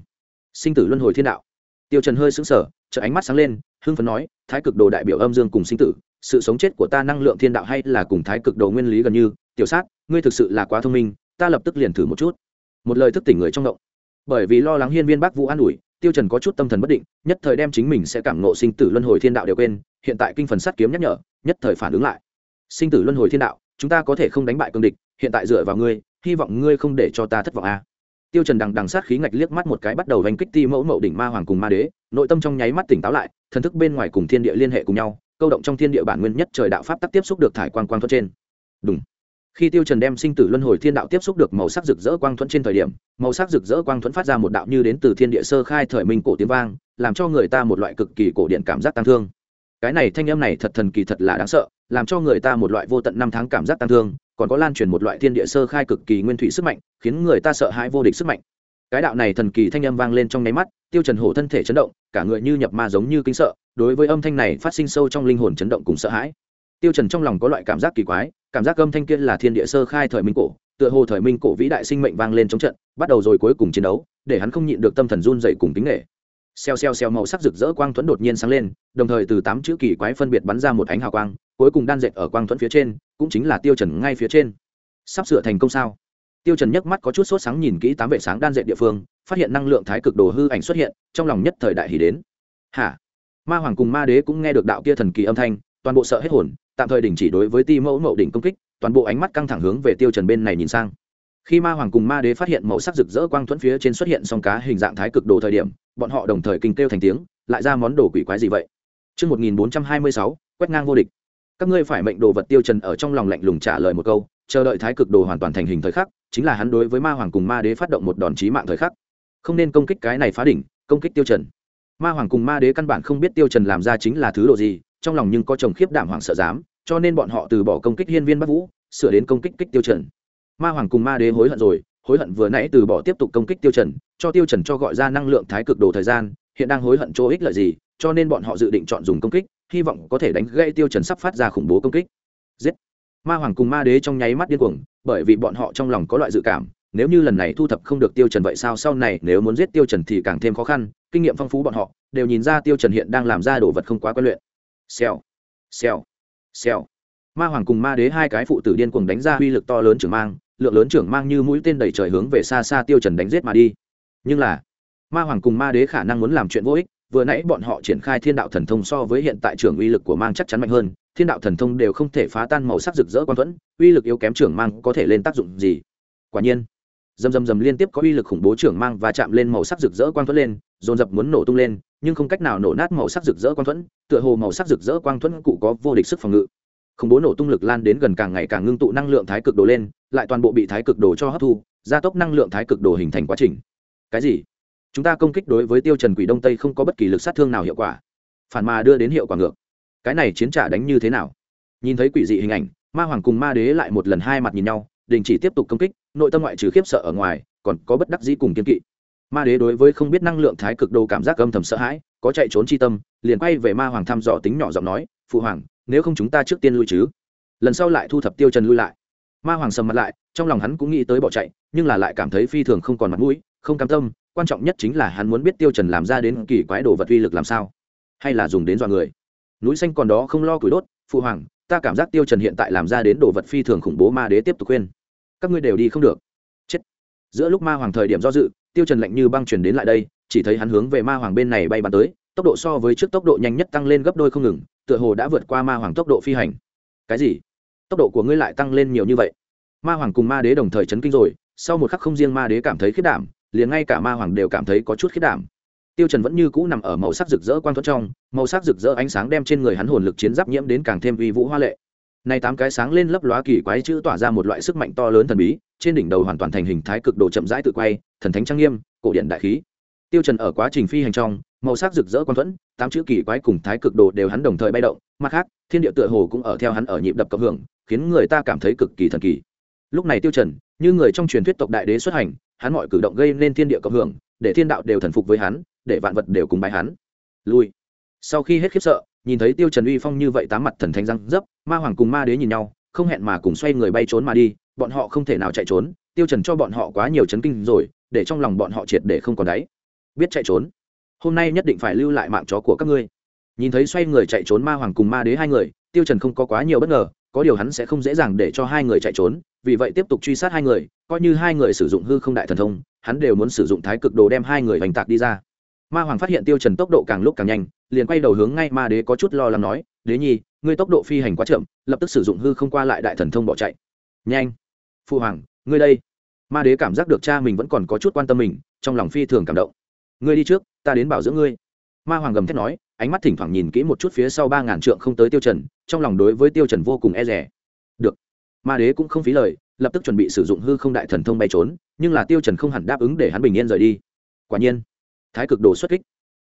Sinh tử luân hồi thiên đạo. Tiêu trần hơi sững sờ trợ ánh mắt sáng lên, hưng phấn nói, thái cực đồ đại biểu âm dương cùng sinh tử, sự sống chết của ta năng lượng thiên đạo hay là cùng thái cực đồ nguyên lý gần như? Tiểu sát, ngươi thực sự là quá thông minh, ta lập tức liền thử một chút. Một lời thức tỉnh người trong động. Bởi vì lo lắng hiên viên Bác vũ an ủi, tiêu trần có chút tâm thần bất định, nhất thời đem chính mình sẽ cảm ngộ sinh tử luân hồi thiên đạo đều quên, hiện tại kinh phần sắt kiếm nhắc nhở, nhất thời phản ứng lại sinh tử luân hồi thiên đạo, chúng ta có thể không đánh bại cương địch, hiện tại dựa vào ngươi, hy vọng ngươi không để cho ta thất vọng a tiêu trần đằng đằng sát khí ngạch liếc mắt một cái bắt đầu vành kích ti mẫu mậu đỉnh ma hoàng cùng ma đế, nội tâm trong nháy mắt tỉnh táo lại, thần thức bên ngoài cùng thiên địa liên hệ cùng nhau, câu động trong thiên địa bản nguyên nhất trời đạo pháp tắc tiếp xúc được thải quang quang thuận trên. Đúng khi tiêu trần đem sinh tử luân hồi thiên đạo tiếp xúc được màu sắc rực rỡ quang thuẫn trên thời điểm, màu sắc rực rỡ quang thuẫn phát ra một đạo như đến từ thiên địa sơ khai thời minh cổ tiếng vang, làm cho người ta một loại cực kỳ cổ điện cảm giác tăng thương. Cái này thanh âm này thật thần kỳ thật là đáng sợ làm cho người ta một loại vô tận năm tháng cảm giác tăng thương, còn có lan truyền một loại thiên địa sơ khai cực kỳ nguyên thủy sức mạnh, khiến người ta sợ hãi vô địch sức mạnh. Cái đạo này thần kỳ thanh âm vang lên trong nháy mắt, tiêu trần hổ thân thể chấn động, cả người như nhập ma giống như kinh sợ, đối với âm thanh này phát sinh sâu trong linh hồn chấn động cùng sợ hãi. Tiêu trần trong lòng có loại cảm giác kỳ quái, cảm giác âm thanh kia là thiên địa sơ khai thời minh cổ, tựa hồ thời minh cổ vĩ đại sinh mệnh vang lên trong trận, bắt đầu rồi cuối cùng chiến đấu, để hắn không nhịn được tâm thần run dậy cùng tính nghệ xèo xèo xèo màu sắc rực rỡ quang thuẫn đột nhiên sáng lên, đồng thời từ tám chữ kỳ quái phân biệt bắn ra một ánh hào quang, cuối cùng đan dệt ở quang thuẫn phía trên, cũng chính là tiêu trần ngay phía trên. Sắp sửa thành công sao? Tiêu trần nhấc mắt có chút sốt sáng nhìn kỹ tám vệ sáng đan dệt địa phương, phát hiện năng lượng thái cực đồ hư ảnh xuất hiện, trong lòng nhất thời đại hỉ đến. Hả? Ma hoàng cùng ma đế cũng nghe được đạo kia thần kỳ âm thanh, toàn bộ sợ hết hồn, tạm thời đình chỉ đối với ti mẫu mậu đỉnh công kích, toàn bộ ánh mắt căng thẳng hướng về tiêu trần bên này nhìn sang khi ma hoàng cùng ma đế phát hiện màu sắc rực rỡ quang thuẫn phía trên xuất hiện song cá hình dạng thái cực đồ thời điểm bọn họ đồng thời kinh kêu thành tiếng lại ra món đồ quỷ quái gì vậy Trước 1426, quét ngang vô địch. Các ngươi phải mệnh đồ vật tiêu trần ở trong lòng lạnh lùng trả lời một câu, chờ đợi thái cực đồ hoàn toàn thành hình thời khắc, chính là hắn đối với ma hoàng cùng ma đế phát động một đòn chí mạng thời khắc. Không nên công kích cái này phá đỉnh, công kích tiêu trần. Ma hoàng cùng ma đế căn bản không biết tiêu trần làm ra chính là thứ đồ gì, trong lòng nhưng có chồng khiếp đảm hoàng sợ dám, cho nên bọn họ từ bỏ công kích hiên viên bắc vũ sửa đến công kích kích tiêu trần ma hoàng cùng ma đế hối hận rồi, hối hận vừa nãy từ bỏ tiếp tục công kích tiêu trần, cho tiêu trần cho gọi ra năng lượng thái cực đồ thời gian, hiện đang hối hận chỗ ích lợi gì, cho nên bọn họ dự định chọn dùng công kích, hy vọng có thể đánh gãy tiêu trần sắp phát ra khủng bố công kích. Giết! Ma hoàng cùng ma đế trong nháy mắt điên cuồng, bởi vì bọn họ trong lòng có loại dự cảm, nếu như lần này thu thập không được tiêu trần vậy sao, sau này nếu muốn giết tiêu trần thì càng thêm khó khăn, kinh nghiệm phong phú bọn họ, đều nhìn ra tiêu trần hiện đang làm ra đồ vật không quá quen luyện. Xèo! Xèo! Xèo! Ma hoàng cùng ma đế hai cái phụ tử điên cuồng đánh ra uy lực to lớn trưởng mang lượng lớn trưởng mang như mũi tên đẩy trời hướng về xa xa tiêu trần đánh giết mà đi. Nhưng là, ma hoàng cùng ma đế khả năng muốn làm chuyện vô ích, vừa nãy bọn họ triển khai thiên đạo thần thông so với hiện tại trưởng uy lực của mang chắc chắn mạnh hơn, thiên đạo thần thông đều không thể phá tan màu sắc rực rỡ quan thuẫn, uy lực yếu kém trưởng mang có thể lên tác dụng gì? Quả nhiên dầm dầm dầm liên tiếp có uy lực khủng bố trưởng mang và chạm lên màu sắc rực rỡ quang thuẫn lên, dồn dập muốn nổ tung lên, nhưng không cách nào nổ nát màu sắc rực rỡ quang thuẫn, tựa hồ màu sắc rực rỡ quang thuẫn cụ có vô địch sức phòng ngự khủng bố nổ tung lực lan đến gần càng ngày càng ngưng tụ năng lượng thái cực đồ lên, lại toàn bộ bị thái cực đồ cho hấp thu, gia tốc năng lượng thái cực đồ hình thành quá trình. Cái gì? Chúng ta công kích đối với tiêu trần quỷ đông tây không có bất kỳ lực sát thương nào hiệu quả. Phản mà đưa đến hiệu quả ngược. Cái này chiến trả đánh như thế nào? Nhìn thấy quỷ dị hình ảnh, ma hoàng cùng ma đế lại một lần hai mặt nhìn nhau, đình chỉ tiếp tục công kích, nội tâm ngoại trừ khiếp sợ ở ngoài, còn có bất đắc dĩ cùng kiên kỵ. Ma đế đối với không biết năng lượng thái cực đồ cảm giác âm thầm sợ hãi, có chạy trốn chi tâm, liền quay về ma hoàng thăm dò tính nhỏ giọng nói, phụ hoàng nếu không chúng ta trước tiên lui chứ? Lần sau lại thu thập tiêu trần lui lại. Ma hoàng sầm mặt lại, trong lòng hắn cũng nghĩ tới bỏ chạy, nhưng là lại cảm thấy phi thường không còn mặt mũi, không cam tâm, quan trọng nhất chính là hắn muốn biết tiêu trần làm ra đến kỳ quái đồ vật uy lực làm sao, hay là dùng đến dọa người. Núi xanh còn đó không lo củi đốt, phụ hoàng, ta cảm giác tiêu trần hiện tại làm ra đến đồ vật phi thường khủng bố ma đế tiếp tục khuyên. Các ngươi đều đi không được. Chết. Giữa lúc ma hoàng thời điểm do dự, tiêu trần lạnh như băng truyền đến lại đây, chỉ thấy hắn hướng về ma hoàng bên này bay bắn tới, tốc độ so với trước tốc độ nhanh nhất tăng lên gấp đôi không ngừng tựa hồ đã vượt qua ma hoàng tốc độ phi hành. Cái gì? Tốc độ của ngươi lại tăng lên nhiều như vậy? Ma hoàng cùng ma đế đồng thời chấn kinh rồi, sau một khắc không riêng ma đế cảm thấy khiết đảm, liền ngay cả ma hoàng đều cảm thấy có chút khiết đảm. Tiêu trần vẫn như cũ nằm ở màu sắc rực rỡ quang thuẫn trong, màu sắc rực rỡ ánh sáng đem trên người hắn hồn lực chiến giáp nhiễm đến càng thêm uy vũ hoa lệ. Này tám cái sáng lên lấp lóa kỳ quái chữ tỏa ra một loại sức mạnh to lớn thần bí, trên đỉnh đầu hoàn toàn thành hình thái cực độ chậm rãi tự quay, thần thánh trang nghiêm, cổ điện đại khí. Tiêu trần ở quá trình phi hành trong màu sắc rực rỡ quan thuẫn, tám chữ kỳ quái cùng thái cực đồ đều hắn đồng thời bay động. Mặt khác, thiên địa tựa hồ cũng ở theo hắn ở nhịp đập cộng hưởng, khiến người ta cảm thấy cực kỳ thần kỳ. Lúc này tiêu trần, như người trong truyền thuyết tộc đại đế xuất hành, hắn mọi cử động gây nên thiên địa cộng hưởng, để thiên đạo đều thần phục với hắn, để vạn vật đều cùng bài hắn. Lui. Sau khi hết khiếp sợ, nhìn thấy tiêu trần uy phong như vậy tám mặt thần thánh răng dấp, ma hoàng cùng ma đế nhìn nhau, không hẹn mà cùng xoay người bay trốn mà đi, bọn họ không thể nào chạy trốn, tiêu trần cho bọn họ quá nhiều chấn kinh rồi, để trong lòng bọn họ triệt để không còn đáy. Biết chạy trốn hôm nay nhất định phải lưu lại mạng chó của các ngươi. Nhìn thấy xoay người chạy trốn ma hoàng cùng ma đế hai người, tiêu trần không có quá nhiều bất ngờ, có điều hắn sẽ không dễ dàng để cho hai người chạy trốn, vì vậy tiếp tục truy sát hai người, coi như hai người sử dụng hư không đại thần thông, hắn đều muốn sử dụng thái cực đồ đem hai người hoành tạc đi ra. Ma hoàng phát hiện tiêu trần tốc độ càng lúc càng nhanh, liền quay đầu hướng ngay ma đế có chút lo lắng nói, đế nhi, ngươi tốc độ phi hành quá chậm, lập tức sử dụng hư không qua lại đại thần thông bỏ chạy. Nhanh phụ hoàng, ngươi đây. Ma đế cảm giác được cha mình vẫn còn có chút quan tâm mình, trong lòng phi thường cảm động ngươi đi trước, ta đến bảo dưỡng ngươi. Ma hoàng gầm thét nói, ánh mắt thỉnh thoảng nhìn kỹ một chút phía sau ba ngàn trượng không tới tiêu trần, trong lòng đối với tiêu trần vô cùng e rẻ được. Ma đế cũng không phí lời, lập tức chuẩn bị sử dụng hư không đại thần thông bay trốn, nhưng là tiêu trần không hẳn đáp ứng để hắn bình yên rời đi. Quả nhiên, thái cực đồ xuất kích.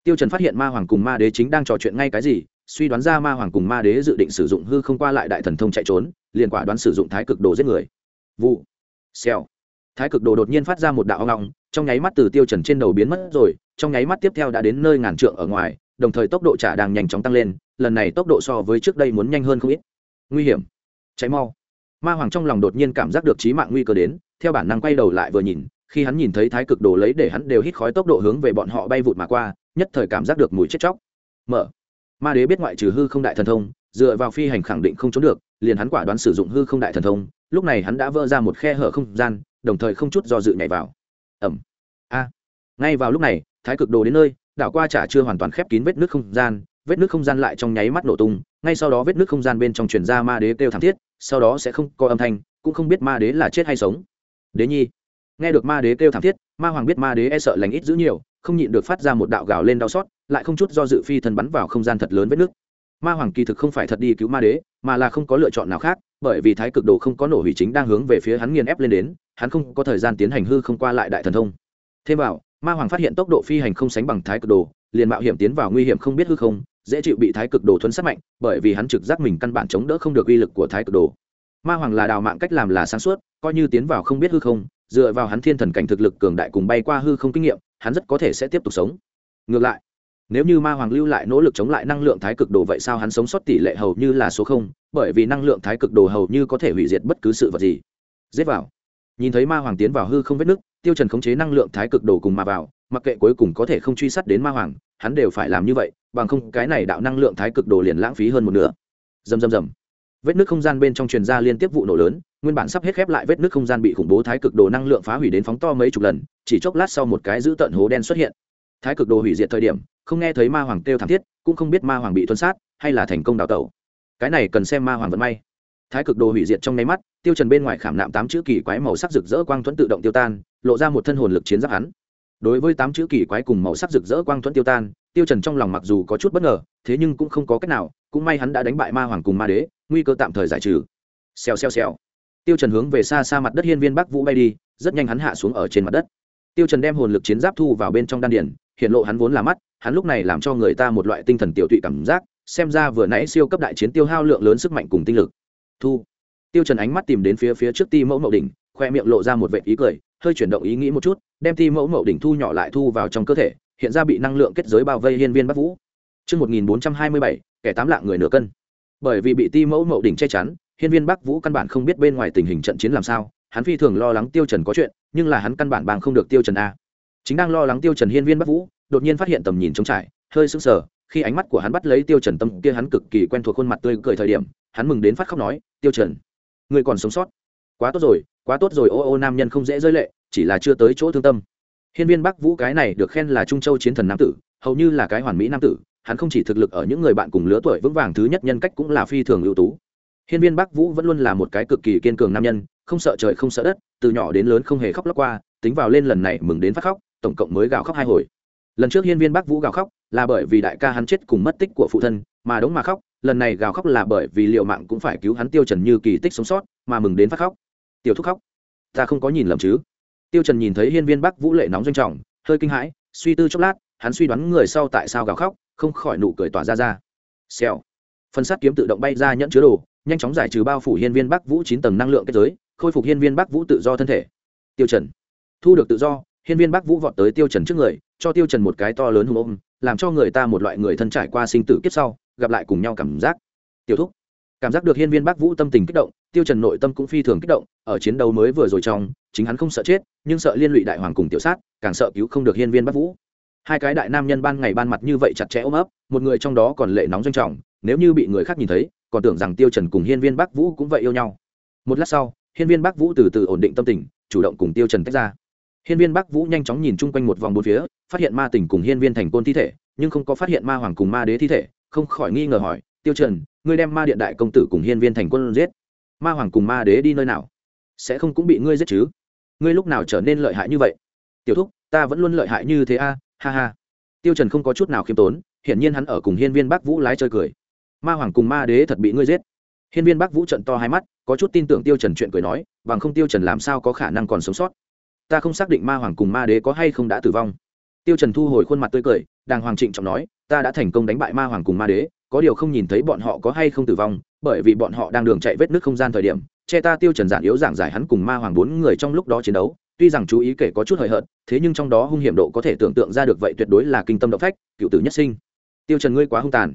Tiêu trần phát hiện ma hoàng cùng ma đế chính đang trò chuyện ngay cái gì, suy đoán ra ma hoàng cùng ma đế dự định sử dụng hư không qua lại đại thần thông chạy trốn, liền quả đoán sử dụng thái cực đồ giết người. Vụ. Xèo. Thái cực đồ đột nhiên phát ra một đạo ong long trong nháy mắt từ tiêu trần trên đầu biến mất rồi, trong nháy mắt tiếp theo đã đến nơi ngàn trượng ở ngoài, đồng thời tốc độ trả đang nhanh chóng tăng lên, lần này tốc độ so với trước đây muốn nhanh hơn không ít. Nguy hiểm. Cháy mau. Ma hoàng trong lòng đột nhiên cảm giác được chí mạng nguy cơ đến, theo bản năng quay đầu lại vừa nhìn, khi hắn nhìn thấy thái cực đồ lấy để hắn đều hít khói tốc độ hướng về bọn họ bay vụt mà qua, nhất thời cảm giác được mùi chết chóc. Mở. Ma đế biết ngoại trừ hư không đại thần thông, dựa vào phi hành khẳng định không trốn được, liền hắn quả đoán sử dụng hư không đại thần thông, lúc này hắn đã vỡ ra một khe hở không gian, đồng thời không chút do dự nhảy vào ẩm. A. Ngay vào lúc này, thái cực đồ đến nơi, đảo qua chả chưa hoàn toàn khép kín vết nước không gian, vết nước không gian lại trong nháy mắt nổ tung, ngay sau đó vết nước không gian bên trong truyền ra ma đế kêu thảm thiết, sau đó sẽ không có âm thanh, cũng không biết ma đế là chết hay sống. Đế nhi. Nghe được ma đế kêu thảm thiết, ma hoàng biết ma đế e sợ lành ít giữ nhiều, không nhịn được phát ra một đạo gào lên đau xót, lại không chút do dự phi thần bắn vào không gian thật lớn vết nước ma hoàng kỳ thực không phải thật đi cứu ma đế, mà là không có lựa chọn nào khác, bởi vì thái cực đồ không có nổ hủy chính đang hướng về phía hắn nghiền ép lên đến, hắn không có thời gian tiến hành hư không qua lại đại thần thông. Thêm vào, ma hoàng phát hiện tốc độ phi hành không sánh bằng thái cực đồ, liền mạo hiểm tiến vào nguy hiểm không biết hư không, dễ chịu bị thái cực đồ thuấn sát mạnh, bởi vì hắn trực giác mình căn bản chống đỡ không được uy lực của thái cực đồ. Ma hoàng là đào mạng cách làm là sáng suốt, coi như tiến vào không biết hư không, dựa vào hắn thiên thần cảnh thực lực cường đại cùng bay qua hư không kinh nghiệm, hắn rất có thể sẽ tiếp tục sống. Ngược lại nếu như ma hoàng lưu lại nỗ lực chống lại năng lượng thái cực đồ vậy sao hắn sống sót tỷ lệ hầu như là số không? Bởi vì năng lượng thái cực đồ hầu như có thể hủy diệt bất cứ sự vật gì. Giết vào. Nhìn thấy ma hoàng tiến vào hư không vết nứt, tiêu trần khống chế năng lượng thái cực đồ cùng mà vào, mặc kệ cuối cùng có thể không truy sát đến ma hoàng, hắn đều phải làm như vậy, bằng không cái này đạo năng lượng thái cực đồ liền lãng phí hơn một nửa. Rầm rầm rầm. Vết nứt không gian bên trong truyền ra liên tiếp vụ nổ lớn, nguyên bản sắp hết khép lại vết nứt không gian bị khủng bố thái cực đồ năng lượng phá hủy đến phóng to mấy chục lần, chỉ chốc lát sau một cái giữ tận hố đen xuất hiện thái cực đồ hủy diệt thời điểm, không nghe thấy ma hoàng kêu thảm thiết, cũng không biết ma hoàng bị tuân sát, hay là thành công đào tẩu. Cái này cần xem ma hoàng vận may. Thái cực đồ hủy diệt trong nháy mắt, tiêu trần bên ngoài khảm nạm tám chữ kỳ quái màu sắc rực rỡ quang thuẫn tự động tiêu tan, lộ ra một thân hồn lực chiến giáp hắn. Đối với tám chữ kỳ quái cùng màu sắc rực rỡ quang thuẫn tiêu tan, tiêu trần trong lòng mặc dù có chút bất ngờ, thế nhưng cũng không có cách nào, cũng may hắn đã đánh bại ma hoàng cùng ma đế, nguy cơ tạm thời giải trừ. Xèo xèo xèo. Tiêu trần hướng về xa xa mặt đất hiên viên bắc vũ bay đi, rất nhanh hắn hạ xuống ở trên mặt đất. Tiêu trần đem hồn lực chiến giáp thu vào bên trong đan điển hiện lộ hắn vốn là mắt hắn lúc này làm cho người ta một loại tinh thần tiểu tụy cảm giác xem ra vừa nãy siêu cấp đại chiến tiêu hao lượng lớn sức mạnh cùng tinh lực thu tiêu trần ánh mắt tìm đến phía phía trước ti mẫu mậu đỉnh khoe miệng lộ ra một vệt ý cười hơi chuyển động ý nghĩ một chút đem ti mẫu mậu đỉnh thu nhỏ lại thu vào trong cơ thể hiện ra bị năng lượng kết giới bao vây hiên viên bắc vũ Trước 1427, kẻ tám lạng người nửa cân. Bởi vì bị ti mẫu mậu đỉnh che chắn, hiên viên bắc vũ căn bản không biết bên ngoài tình hình trận chiến làm sao, hắn phi thường lo lắng tiêu trần có chuyện, nhưng là hắn căn bản bằng không được tiêu trần a. Chính đang lo lắng tiêu trần hiên viên bắc vũ, đột nhiên phát hiện tầm nhìn trống trải, hơi sững sờ, khi ánh mắt của hắn bắt lấy tiêu trần tâm kia hắn cực kỳ quen thuộc khuôn mặt tươi cười thời điểm, hắn mừng đến phát khóc nói, tiêu trần, ngươi còn sống sót, quá tốt rồi, quá tốt rồi ô ô nam nhân không dễ rơi lệ, chỉ là chưa tới chỗ thương tâm. Hiên viên bắc vũ cái này được khen là trung châu chiến thần nam tử hầu như là cái hoàn mỹ nam tử hắn không chỉ thực lực ở những người bạn cùng lứa tuổi vững vàng thứ nhất nhân cách cũng là phi thường ưu tú. Hiên viên bắc vũ vẫn luôn là một cái cực kỳ kiên cường nam nhân không sợ trời không sợ đất từ nhỏ đến lớn không hề khóc lóc qua tính vào lên lần này mừng đến phát khóc tổng cộng mới gào khóc hai hồi. Lần trước hiên viên bắc vũ gào khóc là bởi vì đại ca hắn chết cùng mất tích của phụ thân, mà đống mà khóc, lần này gào khóc là bởi vì liệu mạng cũng phải cứu hắn tiêu trần như kỳ tích sống sót, mà mừng đến phát khóc. Tiểu thúc khóc. Ta không có nhìn lầm chứ? Tiêu trần nhìn thấy hiên viên bắc vũ lệ nóng doanh trọng, hơi kinh hãi, suy tư chốc lát, hắn suy đoán người sau tại sao gào khóc, không khỏi nụ cười tỏa ra ra. Xèo. Phần sát kiếm tự động bay ra nhẫn chứa đồ, nhanh chóng giải trừ bao phủ hiên viên bắc vũ chín tầng năng lượng kết giới, khôi phục hiên viên bắc vũ tự do thân thể. Tiêu trần. Thu được tự do hiên viên bắc vũ vọt tới tiêu trần trước người, cho tiêu trần một cái to lớn hùng ôm, làm cho người ta một loại người thân trải qua sinh tử kiếp sau, gặp lại cùng nhau cảm giác. Tiêu thúc, cảm giác được hiên viên bắc vũ tâm tình kích động, tiêu trần nội tâm cũng phi thường kích động, ở chiến đấu mới vừa rồi trong, chính hắn không sợ chết, nhưng sợ liên lụy đại hoàng cùng tiểu sát, càng sợ cứu không được hiên viên bắc vũ. Hai cái đại nam nhân ban ngày ban mặt như vậy chặt chẽ ôm ấp, một người trong đó còn lệ nóng doanh trọng, nếu như bị người khác nhìn thấy, còn tưởng rằng tiêu trần cùng hiên viên bắc vũ cũng vậy yêu nhau. Một lát sau, hiên viên bắc vũ từ từ ổn định tâm tình, chủ động cùng tiêu trần tách ra hiên viên bắc vũ nhanh chóng nhìn chung quanh một vòng bốn phía, phát hiện ma tình cùng hiên viên thành côn thi thể, nhưng không có phát hiện ma hoàng cùng ma đế thi thể, không khỏi nghi ngờ hỏi, tiêu trần, ngươi đem ma điện đại công tử cùng hiên viên thành quân giết, ma hoàng cùng ma đế đi nơi nào? Sẽ không cũng bị ngươi giết chứ? Ngươi lúc nào trở nên lợi hại như vậy? Tiểu thúc, ta vẫn luôn lợi hại như thế a, ha ha. Tiêu trần không có chút nào khiêm tốn, hiển nhiên hắn ở cùng hiên viên bắc vũ lái chơi cười. Ma hoàng cùng ma đế thật bị ngươi giết. Hiên viên bắc vũ trận to hai mắt, có chút tin tưởng tiêu trần chuyện cười nói, bằng không tiêu trần làm sao có khả năng còn sống sót? Ta không xác định ma hoàng cùng ma đế có hay không đã tử vong. Tiêu trần thu hồi khuôn mặt tươi cười, đàng hoàng trịnh trọng nói, ta đã thành công đánh bại ma hoàng cùng ma đế, có điều không nhìn thấy bọn họ có hay không tử vong, bởi vì bọn họ đang đường chạy vết nước không gian thời điểm, che ta tiêu trần giản yếu giảng giải hắn cùng ma hoàng bốn người trong lúc đó chiến đấu, tuy rằng chú ý kể có chút hời hợt, thế nhưng trong đó hung hiểm độ có thể tưởng tượng ra được vậy tuyệt đối là kinh tâm động phách, cựu tử nhất sinh. Tiêu trần ngươi quá hung tàn.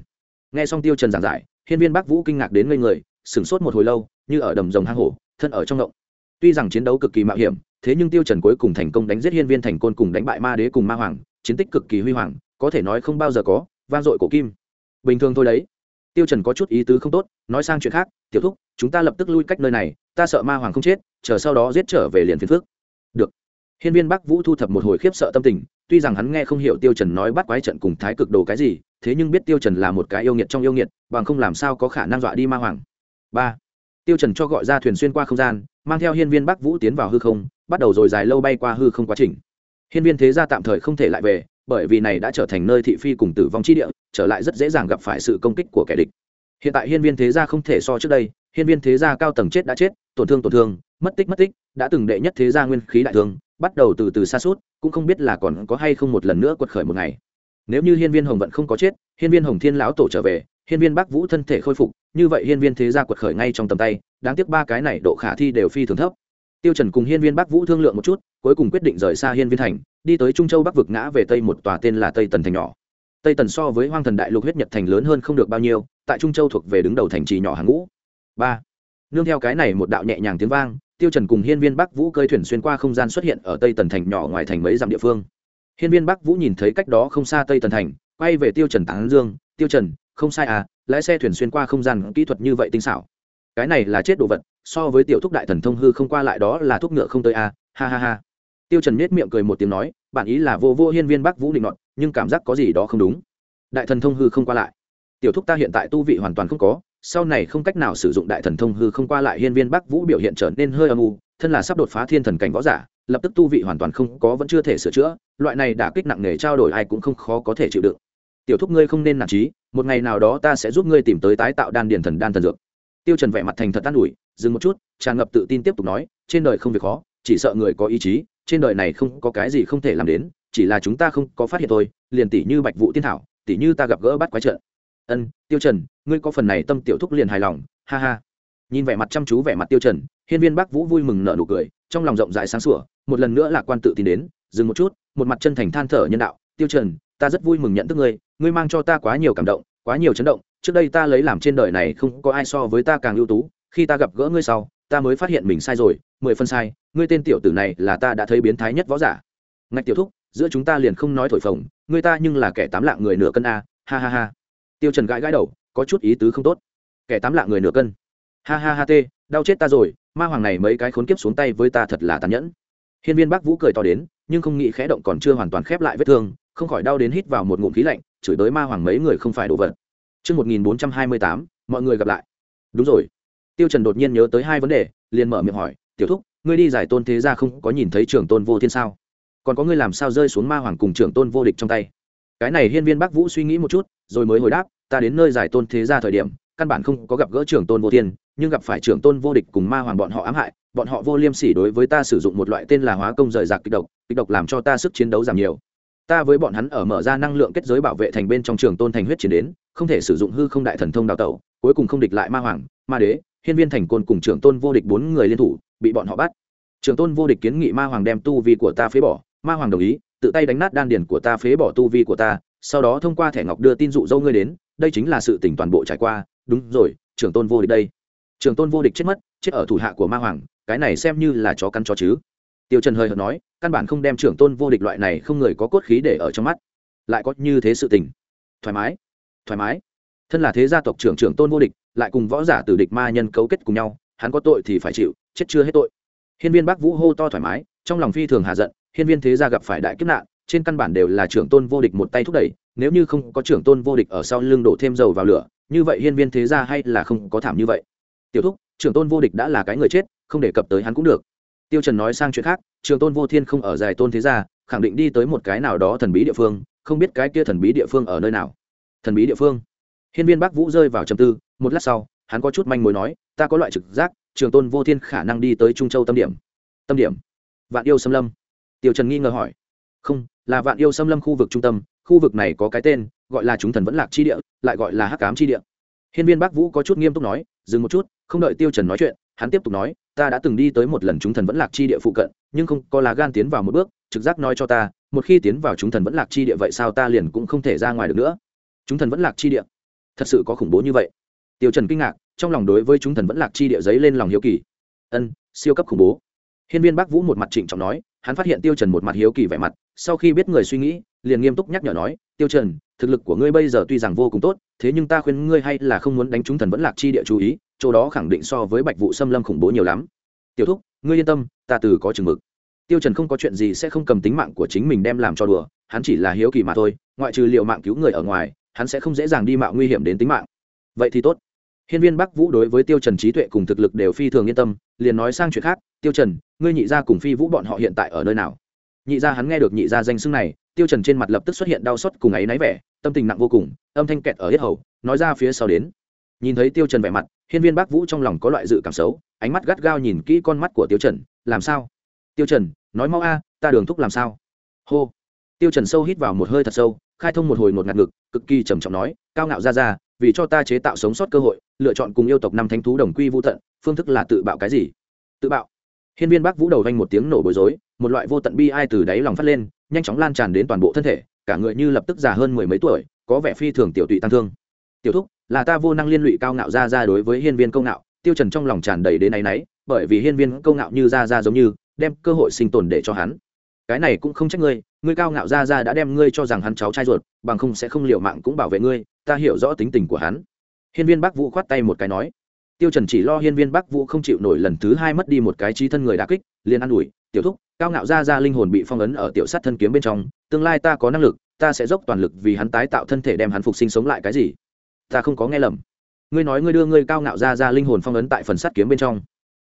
Nghe xong tiêu trần giảng giải, hiên viên bắc vũ kinh ngạc đến ngây người, sửng sốt một hồi lâu, như ở đầm rồng hang hổ, thân ở trong động. Tuy rằng chiến đấu cực kỳ mạo hiểm thế nhưng tiêu trần cuối cùng thành công đánh giết hiên viên thành côn cùng đánh bại ma đế cùng ma hoàng, chiến tích cực kỳ huy hoàng, có thể nói không bao giờ có, vang dội cổ kim. Bình thường thôi đấy. Tiêu trần có chút ý tứ không tốt, nói sang chuyện khác, tiểu thúc, chúng ta lập tức lui cách nơi này, ta sợ ma hoàng không chết, chờ sau đó giết trở về liền phiền phước được. Hiên viên bắc vũ thu thập một hồi khiếp sợ tâm tình, tuy rằng hắn nghe không hiểu tiêu trần nói bắt quái trận cùng thái cực đồ cái gì, thế nhưng biết tiêu trần là một cái yêu nghiệt trong yêu nghiệt, bằng không làm sao có khả năng dọa đi ma hoàng. Ba. Tiêu trần cho gọi ra thuyền xuyên qua không gian, mang theo hiên viên bắc vũ tiến vào hư không bắt đầu rồi dài lâu bay qua hư không quá trình. Hiên viên thế gia tạm thời không thể lại về, bởi vì này đã trở thành nơi thị phi cùng tử vong chi địa, trở lại rất dễ dàng gặp phải sự công kích của kẻ địch. Hiện tại hiên viên thế gia không thể so trước đây, hiên viên thế gia cao tầng chết đã chết, tổn thương tổn thương, mất tích mất tích, đã từng đệ nhất thế gia nguyên khí đại thương, bắt đầu từ từ xa suốt cũng không biết là còn có hay không một lần nữa quật khởi một ngày. Nếu như hiên viên hồng vận không có chết, hiên viên hồng thiên lão tổ trở về, hiên viên bắc vũ thân thể khôi phục, như vậy hiên viên thế gia quật khởi ngay trong tầm tay, đáng tiếc ba cái này độ khả thi đều phi thường thấp tiêu trần cùng hiên viên bắc vũ thương lượng một chút, cuối cùng quyết định rời xa hiên viên thành, đi tới trung châu bắc vực ngã về tây một tòa tên là tây tần thành nhỏ. Tây tần so với hoang thần đại lục huyết nhật thành lớn hơn không được bao nhiêu, tại trung châu thuộc về đứng đầu thành trì nhỏ hàng ngũ. Ba. Nương theo cái này một đạo nhẹ nhàng tiếng vang, tiêu trần cùng hiên viên bắc vũ cơi thuyền xuyên qua không gian xuất hiện ở tây tần thành nhỏ ngoài thành mấy dặm địa phương. Hiên viên bắc vũ nhìn thấy cách đó không xa tây tần thành, quay về tiêu trần tán dương, tiêu trần, không sai à lái xe thuyền xuyên qua không gian kỹ thuật như vậy tinh xảo cái này là chết đồ vật, so với tiểu thúc đại thần thông hư không qua lại đó là thuốc ngựa không tới a, ha ha ha. Tiêu trần nết miệng cười một tiếng nói, bản ý là vô vô hiên viên bắc vũ định nọt, nhưng cảm giác có gì đó không đúng. Đại thần thông hư không qua lại. Tiểu thúc ta hiện tại tu vị hoàn toàn không có, sau này không cách nào sử dụng đại thần thông hư không qua lại hiên viên bắc vũ biểu hiện trở nên hơi âm u, thân là sắp đột phá thiên thần cảnh võ giả, lập tức tu vị hoàn toàn không có vẫn chưa thể sửa chữa, loại này đã kích nặng nề trao đổi ai cũng không khó có thể chịu đựng. Tiểu thúc ngươi không nên nản trí một ngày nào đó ta sẽ giúp ngươi tìm tới tái tạo đan điền thần đan thần dược tiêu trần vẻ mặt thành thật an ủi, dừng một chút, tràn ngập tự tin tiếp tục nói, trên đời không việc khó, chỉ sợ người có ý chí, trên đời này không có cái gì không thể làm đến, chỉ là chúng ta không có phát hiện thôi, liền tỷ như bạch vụ tiên thảo tỷ như ta gặp gỡ bắt quái trận. Ân, tiêu trần, ngươi có phần này tâm tiểu thúc liền hài lòng, ha ha. Nhìn vẻ mặt chăm chú vẻ mặt tiêu trần, hiên viên bắc vũ vui mừng nở nụ cười, trong lòng rộng rãi sáng sủa, một lần nữa là quan tự tin đến, dừng một chút, một mặt chân thành than thở nhân đạo, tiêu trần, ta rất vui mừng nhận thức ngươi ngươi mang cho ta quá nhiều cảm động, quá nhiều chấn động trước đây ta lấy làm trên đời này không có ai so với ta càng ưu tú, khi ta gặp gỡ ngươi sau, ta mới phát hiện mình sai rồi, mười phân sai, ngươi tên tiểu tử này là ta đã thấy biến thái nhất võ giả. Ngạch tiểu thúc, giữa chúng ta liền không nói thổi phồng, ngươi ta nhưng là kẻ tám lạng người nửa cân a, ha ha ha. Tiêu trần gãi gãi đầu, có chút ý tứ không tốt. Kẻ tám lạng người nửa cân. Ha ha ha tê, đau chết ta rồi, ma hoàng này mấy cái khốn kiếp xuống tay với ta thật là tàn nhẫn. Hiên viên bắc vũ cười to đến, nhưng không nghĩ khẽ động còn chưa hoàn toàn khép lại vết thương, không khỏi đau đến hít vào một ngụm khí lạnh, chửi tới ma hoàng mấy người không phải đồ vật. Trước 1428, mọi người gặp lại. Đúng rồi. Tiêu Trần đột nhiên nhớ tới hai vấn đề, liền mở miệng hỏi, "Tiểu thúc, ngươi đi giải tôn thế gia không có nhìn thấy trưởng tôn vô thiên sao? Còn có ngươi làm sao rơi xuống ma hoàng cùng trưởng tôn vô địch trong tay?" Cái này Hiên Viên Bắc Vũ suy nghĩ một chút, rồi mới hồi đáp, "Ta đến nơi giải tôn thế gia thời điểm, căn bản không có gặp gỡ trưởng tôn vô thiên, nhưng gặp phải trưởng tôn vô địch cùng ma hoàng bọn họ ám hại, bọn họ vô liêm sỉ đối với ta sử dụng một loại tên là hóa công rời rạc kịch độc, kịch độc làm cho ta sức chiến đấu giảm nhiều ta với bọn hắn ở mở ra năng lượng kết giới bảo vệ thành bên trong trường tôn thành huyết chiến đến không thể sử dụng hư không đại thần thông đào tẩu, cuối cùng không địch lại ma hoàng, ma đế, hiên viên thành côn cùng trưởng tôn vô địch bốn người liên thủ, bị bọn họ bắt. Trưởng tôn vô địch kiến nghị ma hoàng đem tu vi của ta phế bỏ, ma hoàng đồng ý, tự tay đánh nát đan điền của ta phế bỏ tu vi của ta, sau đó thông qua thẻ ngọc đưa tin dụ dâu ngươi đến, đây chính là sự tỉnh toàn bộ trải qua, đúng rồi, trưởng tôn vô địch đây. Trưởng tôn vô địch chết mất, chết ở thủ hạ của ma hoàng, cái này xem như là chó căn chó chứ. Tiêu trần hơi hợt nói, căn bản không đem trưởng tôn vô địch loại này không người có cốt khí để ở trong mắt. Lại có như thế sự tình. Thoải mái thoải mái. Thân là thế gia tộc trưởng trưởng tôn vô địch, lại cùng võ giả tử địch ma nhân cấu kết cùng nhau, hắn có tội thì phải chịu, chết chưa hết tội. Hiên viên bắc vũ hô to thoải mái, trong lòng phi thường hạ giận, hiên viên thế gia gặp phải đại kiếp nạn, trên căn bản đều là trưởng tôn vô địch một tay thúc đẩy, nếu như không có trưởng tôn vô địch ở sau lưng đổ thêm dầu vào lửa, như vậy hiên viên thế gia hay là không có thảm như vậy. Tiểu thúc, trưởng tôn vô địch đã là cái người chết, không đề cập tới hắn cũng được. Tiêu trần nói sang chuyện khác, trưởng tôn vô thiên không ở dài tôn thế gia, khẳng định đi tới một cái nào đó thần bí địa phương, không biết cái kia thần bí địa phương ở nơi nào thần bí địa phương. Hiên viên bắc vũ rơi vào trầm tư, một lát sau, hắn có chút manh mối nói, ta có loại trực giác, trường tôn vô thiên khả năng đi tới trung châu tâm điểm. Tâm điểm? Vạn yêu xâm lâm. Tiêu trần nghi ngờ hỏi. Không, là vạn yêu xâm lâm khu vực trung tâm, khu vực này có cái tên, gọi là chúng thần vẫn lạc chi địa, lại gọi là hắc ám chi địa. Hiên viên bắc vũ có chút nghiêm túc nói, dừng một chút, không đợi tiêu trần nói chuyện, hắn tiếp tục nói, ta đã từng đi tới một lần chúng thần vẫn lạc chi địa phụ cận, nhưng không, có lá gan tiến vào một bước, trực giác nói cho ta, một khi tiến vào chúng thần vẫn lạc chi địa vậy sao ta liền cũng không thể ra ngoài được nữa? Chúng thần vẫn lạc chi địa. Thật sự có khủng bố như vậy. Tiêu trần kinh ngạc, trong lòng đối với chúng thần vẫn lạc chi địa giấy lên lòng hiếu kỳ. Ân, siêu cấp khủng bố. Hiên viên bắc vũ một mặt trịnh trọng nói, hắn phát hiện tiêu trần một mặt hiếu kỳ vẻ mặt, sau khi biết người suy nghĩ, liền nghiêm túc nhắc nhở nói, tiêu trần, thực lực của ngươi bây giờ tuy rằng vô cùng tốt, thế nhưng ta khuyên ngươi hay là không muốn đánh chúng thần vẫn lạc chi địa chú ý, chỗ đó khẳng định so với bạch vụ xâm lâm khủng bố nhiều lắm. Tiểu thúc, ngươi yên tâm, ta từ có chừng mực. Tiêu trần không có chuyện gì sẽ không cầm tính mạng của chính mình đem làm cho đùa, hắn chỉ là hiếu kỳ mà thôi, ngoại trừ liệu mạng cứu người ở ngoài hắn sẽ không dễ dàng đi mạo nguy hiểm đến tính mạng. Vậy thì tốt. Hiên viên bắc vũ đối với tiêu trần trí tuệ cùng thực lực đều phi thường yên tâm, liền nói sang chuyện khác, tiêu trần, ngươi nhị gia cùng phi vũ bọn họ hiện tại ở nơi nào? Nhị gia hắn nghe được nhị gia danh xưng này, tiêu trần trên mặt lập tức xuất hiện đau xót cùng ấy náy vẻ, tâm tình nặng vô cùng, âm thanh kẹt ở hết hầu, nói ra phía sau đến. Nhìn thấy tiêu trần vẻ mặt, hiên viên bắc vũ trong lòng có loại dự cảm xấu, ánh mắt gắt gao nhìn kỹ con mắt của tiêu trần, làm sao? Tiêu trần, nói mau a, ta đường thúc làm sao? Hô. Tiêu trần sâu hít vào một hơi thật sâu khai thông một hồi một ngạt ngực, cực kỳ trầm trọng nói, cao ngạo ra ra vì cho ta chế tạo sống sót cơ hội, lựa chọn cùng yêu tộc năm thánh thú đồng quy vô tận, phương thức là tự bạo cái gì? Tự bạo. Hiên viên bắc vũ đầu vang một tiếng nổ bối rối, một loại vô tận bi ai từ đáy lòng phát lên, nhanh chóng lan tràn đến toàn bộ thân thể, cả người như lập tức già hơn mười mấy tuổi, có vẻ phi thường tiểu tụy tăng thương. Tiểu thúc, là ta vô năng liên lụy cao ngạo ra ra đối với hiên viên công ngạo. Tiêu trần trong lòng tràn đầy đến náy náy, bởi vì hiên viên công ngạo như ra ra giống như, đem cơ hội sinh tồn để cho hắn. Cái này cũng không trách ngươi ngươi cao ngạo ra ra đã đem ngươi cho rằng hắn cháu trai ruột, bằng không sẽ không liều mạng cũng bảo vệ ngươi, ta hiểu rõ tính tình của hắn. Hiên viên bắc vũ khoát tay một cái nói. Tiêu trần chỉ lo hiên viên bắc vũ không chịu nổi lần thứ hai mất đi một cái trí thân người đả kích, liền ăn ủi, tiểu thúc, cao ngạo ra ra linh hồn bị phong ấn ở tiểu sát thân kiếm bên trong, tương lai ta có năng lực, ta sẽ dốc toàn lực vì hắn tái tạo thân thể đem hắn phục sinh sống lại cái gì? Ta không có nghe lầm. Ngươi nói ngươi đưa ngươi cao ngạo ra ra linh hồn phong ấn tại phần sắt kiếm bên trong.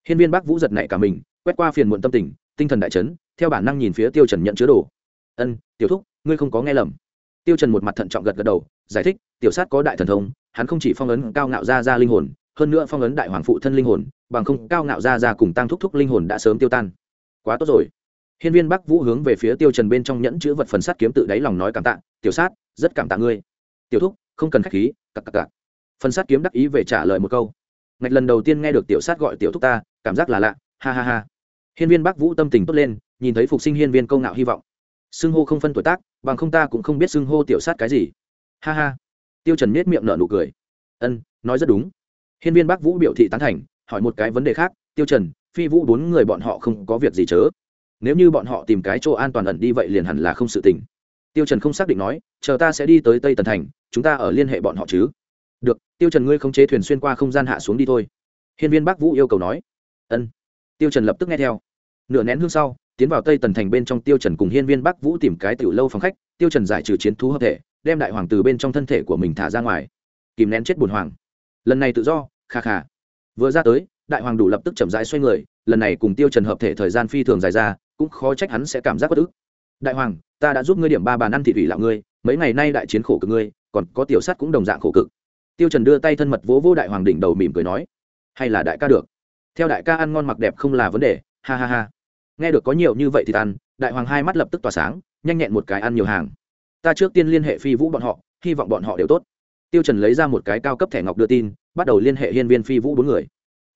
Hiên viên bắc vũ giật nảy cả mình, quét qua phiền muộn tâm tình, tinh thần đại chấn, theo bản năng nhìn phía tiêu trần nhận chứa đồ ân, tiểu thúc, ngươi không có nghe lầm. Tiêu trần một mặt thận trọng gật gật đầu, giải thích, tiểu sát có đại thần thông, hắn không chỉ phong ấn cao ngạo ra ra linh hồn, hơn nữa phong ấn đại hoàng phụ thân linh hồn, bằng không cao ngạo ra ra cùng tăng thúc thúc linh hồn đã sớm tiêu tan. Quá tốt rồi. Hiên viên bắc vũ hướng về phía tiêu trần bên trong nhẫn chứa vật phần sắt kiếm tự đáy lòng nói cảm tạ, tiểu sát, rất cảm tạ ngươi. Tiểu thúc, không cần khách khí, cặc cặc cặc. Phần sắt kiếm đắc ý về trả lời một câu. Ngạch lần đầu tiên nghe được tiểu sát gọi tiểu thúc ta, cảm giác là lạ, ha ha ha. Hiên viên bắc vũ tâm tình tốt lên, nhìn thấy phục sinh hiên viên công ngạo hy vọng xưng hô không phân tuổi tác, bằng không ta cũng không biết xưng hô tiểu sát cái gì. Ha ha. Tiêu trần nết miệng nở nụ cười. Ân, nói rất đúng. Hiên viên Bác vũ biểu thị tán thành, hỏi một cái vấn đề khác. Tiêu trần, phi vũ bốn người bọn họ không có việc gì chớ. Nếu như bọn họ tìm cái chỗ an toàn ẩn đi vậy liền hẳn là không sự tình. Tiêu trần không xác định nói, chờ ta sẽ đi tới tây tần thành, chúng ta ở liên hệ bọn họ chứ. Được, tiêu trần ngươi không chế thuyền xuyên qua không gian hạ xuống đi thôi. Hiên viên Bác vũ yêu cầu nói. Ân. Tiêu trần lập tức nghe theo. Nửa nén hương sau tiến vào tây tần thành bên trong tiêu trần cùng hiên viên bắc vũ tìm cái tiểu lâu phòng khách, tiêu trần giải trừ chiến thú hợp thể, đem đại hoàng từ bên trong thân thể của mình thả ra ngoài. Kìm nén chết buồn hoàng lần này tự do, kha kha. Vừa ra tới, đại hoàng đủ lập tức chậm rãi xoay người, lần này cùng tiêu trần hợp thể thời gian phi thường dài ra, cũng khó trách hắn sẽ cảm giác bất ức. Đại hoàng, ta đã giúp ngươi điểm ba bàn ăn thị ủy lạo ngươi, mấy ngày nay đại chiến khổ cực ngươi, còn có tiểu sát cũng đồng dạng khổ cực. Tiêu trần đưa tay thân mật vỗ vỗ đại hoàng đỉnh đầu mỉm cười nói, hay là đại ca được. Theo đại ca ăn ngon mặc đẹp không là vấn đề, ha ha ha nghe được có nhiều như vậy thì ăn đại hoàng hai mắt lập tức tỏa sáng nhanh nhẹn một cái ăn nhiều hàng. Ta trước tiên liên hệ phi vũ bọn họ hy vọng bọn họ đều tốt. Tiêu trần lấy ra một cái cao cấp thẻ ngọc đưa tin bắt đầu liên hệ hiên viên phi vũ bốn người.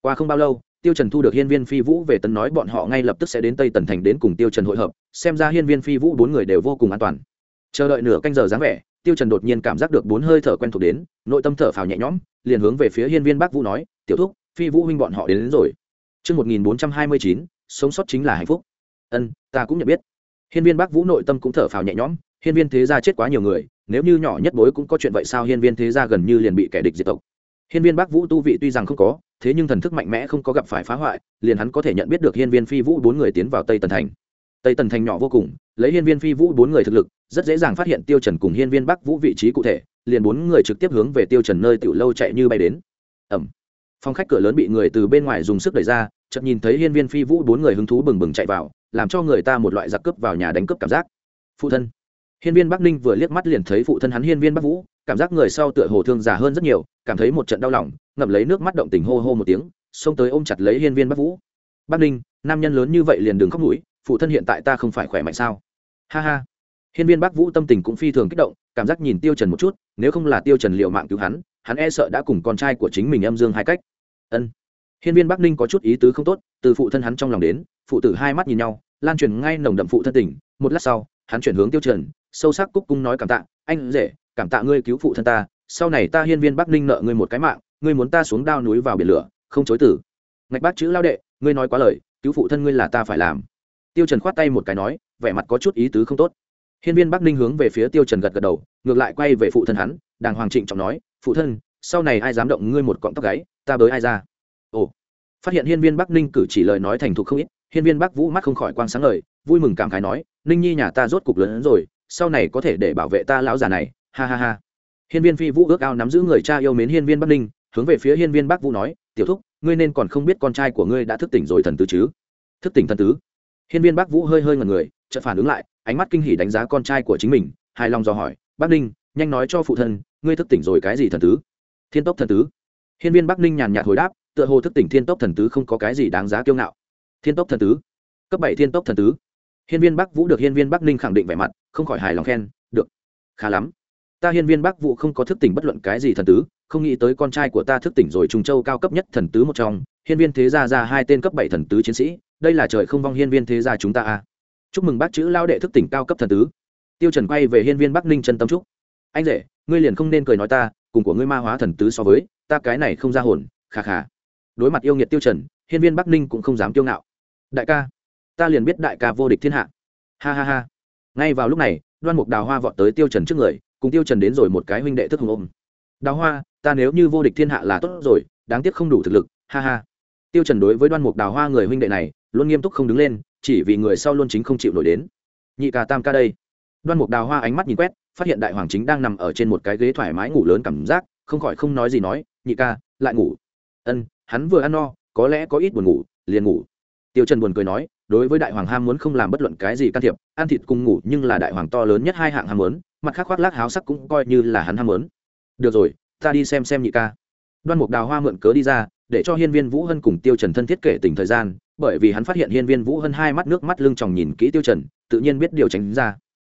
Qua không bao lâu tiêu trần thu được hiên viên phi vũ về tấn nói bọn họ ngay lập tức sẽ đến tây tần thành đến cùng tiêu trần hội hợp xem ra hiên viên phi vũ bốn người đều vô cùng an toàn. Chờ đợi nửa canh giờ dáng vẻ tiêu trần đột nhiên cảm giác được bốn hơi thở quen thuộc đến nội tâm thở phào nhẹ nhõm liền hướng về phía hiên viên bắc vũ nói tiểu thúc phi vũ huynh bọn họ đến, đến rồi. Trước 1429, sống sót chính là hạnh phúc. Ân, ta cũng nhận biết. Hiên viên Bắc Vũ nội tâm cũng thở phào nhẹ nhõm, hiên viên thế gia chết quá nhiều người, nếu như nhỏ nhất bối cũng có chuyện vậy sao hiên viên thế gia gần như liền bị kẻ địch diệt tộc. Hiên viên Bắc Vũ tu vị tuy rằng không có, thế nhưng thần thức mạnh mẽ không có gặp phải phá hoại, liền hắn có thể nhận biết được hiên viên Phi Vũ bốn người tiến vào Tây Tần thành. tây tần thành nhỏ vô cùng lấy hiên viên phi vũ bốn người thực lực rất dễ dàng phát hiện tiêu trần cùng hiên viên bắc vũ vị trí cụ thể liền bốn người trực tiếp hướng về tiêu trần nơi tiểu lâu chạy như bay đến ẩm phòng khách cửa lớn bị người từ bên ngoài dùng sức đẩy ra, chợt nhìn thấy hiên viên phi vũ bốn người hứng thú bừng bừng chạy vào, làm cho người ta một loại giặc cướp vào nhà đánh cướp cảm giác. Phụ thân. Hiên viên bắc ninh vừa liếc mắt liền thấy phụ thân hắn hiên viên bắc vũ, cảm giác người sau tựa hồ thương già hơn rất nhiều, cảm thấy một trận đau lòng, ngậm lấy nước mắt động tình hô hô một tiếng, xông tới ôm chặt lấy hiên viên bắc vũ. Bắc ninh, nam nhân lớn như vậy liền đừng khóc mũi, phụ thân hiện tại ta không phải khỏe mạnh sao? Ha ha. Hiên viên bắc vũ tâm tình cũng phi thường kích động cảm giác nhìn tiêu trần một chút, nếu không là tiêu trần liệu mạng cứu hắn hắn e sợ đã cùng con trai của chính mình âm dương hai cách. Ân. Hiên viên bắc ninh có chút ý tứ không tốt, từ phụ thân hắn trong lòng đến, phụ tử hai mắt nhìn nhau, lan truyền ngay nồng đậm phụ thân tình. Một lát sau, hắn chuyển hướng tiêu trần, sâu sắc cúc cung nói cảm tạ, anh rể, cảm tạ ngươi cứu phụ thân ta, sau này ta hiên viên bắc ninh nợ ngươi một cái mạng, ngươi muốn ta xuống đao núi vào biển lửa, không chối tử. Ngạch bác chữ lao đệ, ngươi nói quá lời, cứu phụ thân ngươi là ta phải làm. Tiêu trần khoát tay một cái nói, vẻ mặt có chút ý tứ không tốt. Hiên viên bắc ninh hướng về phía tiêu trần gật gật đầu ngược lại quay về phụ thân hắn, đàng hoàng trịnh trọng nói, phụ thân, sau này ai dám động ngươi một cọng tóc gáy, ta bới ai ra? Ồ. Phát hiện hiên viên bắc ninh cử chỉ lời nói thành thục không ít, hiên viên bắc vũ mắt không khỏi quang sáng lời vui mừng cảm khái nói, ninh nhi nhà ta rốt cục lớn hơn rồi, sau này có thể để bảo vệ ta lão già này. Ha ha ha. Hiên viên phi vũ ước ao nắm giữ người cha yêu mến hiên viên bắc ninh, hướng về phía hiên viên bắc vũ nói, tiểu thúc, ngươi nên còn không biết con trai của ngươi đã thức tỉnh rồi thần tứ chứ? Thức tỉnh thần tứ? Hiên viên bắc vũ hơi hơi ngần người, chợt phản ứng lại, ánh mắt kinh hỉ đánh giá con trai của chính mình, hài lòng do hỏi bắc ninh, nhanh nói cho phụ thân, ngươi thức tỉnh rồi cái gì thần tứ? Thiên tốc thần tứ. Hiên viên bắc ninh nhàn nhạt hồi đáp, tựa hồ thức tỉnh thiên tốc thần tứ không có cái gì đáng giá kiêu ngạo. Thiên tốc thần tứ. Cấp bảy thiên tốc thần tứ. Hiên viên bắc vũ được hiên viên bắc ninh khẳng định vẻ mặt, không khỏi hài lòng khen, được, khá lắm. Ta hiên viên bắc vũ không có thức tỉnh bất luận cái gì thần tứ, không nghĩ tới con trai của ta thức tỉnh rồi trùng châu cao cấp nhất thần tứ một trong, hiên viên thế gia ra hai tên cấp bảy thần tứ chiến sĩ, đây là trời không vong hiên viên thế gia chúng ta a. Chúc mừng bác chữ lao đệ thức tỉnh cao cấp thần tứ tiêu trần quay về hiên viên bắc ninh chân tâm trúc. Anh rể, ngươi liền không nên cười nói ta, cùng của ngươi ma hóa thần tứ so với, ta cái này không ra hồn khà khà đối mặt yêu nghiệt tiêu trần, hiên viên bắc ninh cũng không dám kiêu ngạo. Đại ca, ta liền biết đại ca vô địch thiên hạ. Ha ha ha. Ngay vào lúc này, đoan mục đào hoa vọt tới tiêu trần trước người, cùng tiêu trần đến rồi một cái huynh đệ thức hùng ôm. Đào hoa, ta nếu như vô địch thiên hạ là tốt rồi, đáng tiếc không đủ thực lực. Ha ha. Tiêu trần đối với đoan mục đào hoa người huynh đệ này, luôn nghiêm túc không đứng lên, chỉ vì người sau luôn chính không chịu nổi đến. Nhị ca tam ca đây đoan mục đào hoa ánh mắt nhìn quét, phát hiện đại hoàng chính đang nằm ở trên một cái ghế thoải mái ngủ lớn cảm giác, không khỏi không nói gì nói, nhị ca, lại ngủ. Ân, hắn vừa ăn no, có lẽ có ít buồn ngủ, liền ngủ. Tiêu trần buồn cười nói, đối với đại hoàng ham muốn không làm bất luận cái gì can thiệp, ăn thịt cùng ngủ nhưng là đại hoàng to lớn nhất hai hạng ham muốn, mặt khác khoác lác háo sắc cũng coi như là hắn ham muốn. Được rồi, ta đi xem xem nhị ca. Đoan mục đào hoa mượn cớ đi ra, để cho hiên viên vũ hân cùng tiêu trần thân thiết kể tình thời gian, bởi vì hắn phát hiện hiên viên vũ hân hai mắt nước mắt lưng tròng nhìn kỹ tiêu trần, tự nhiên biết điều tránh ra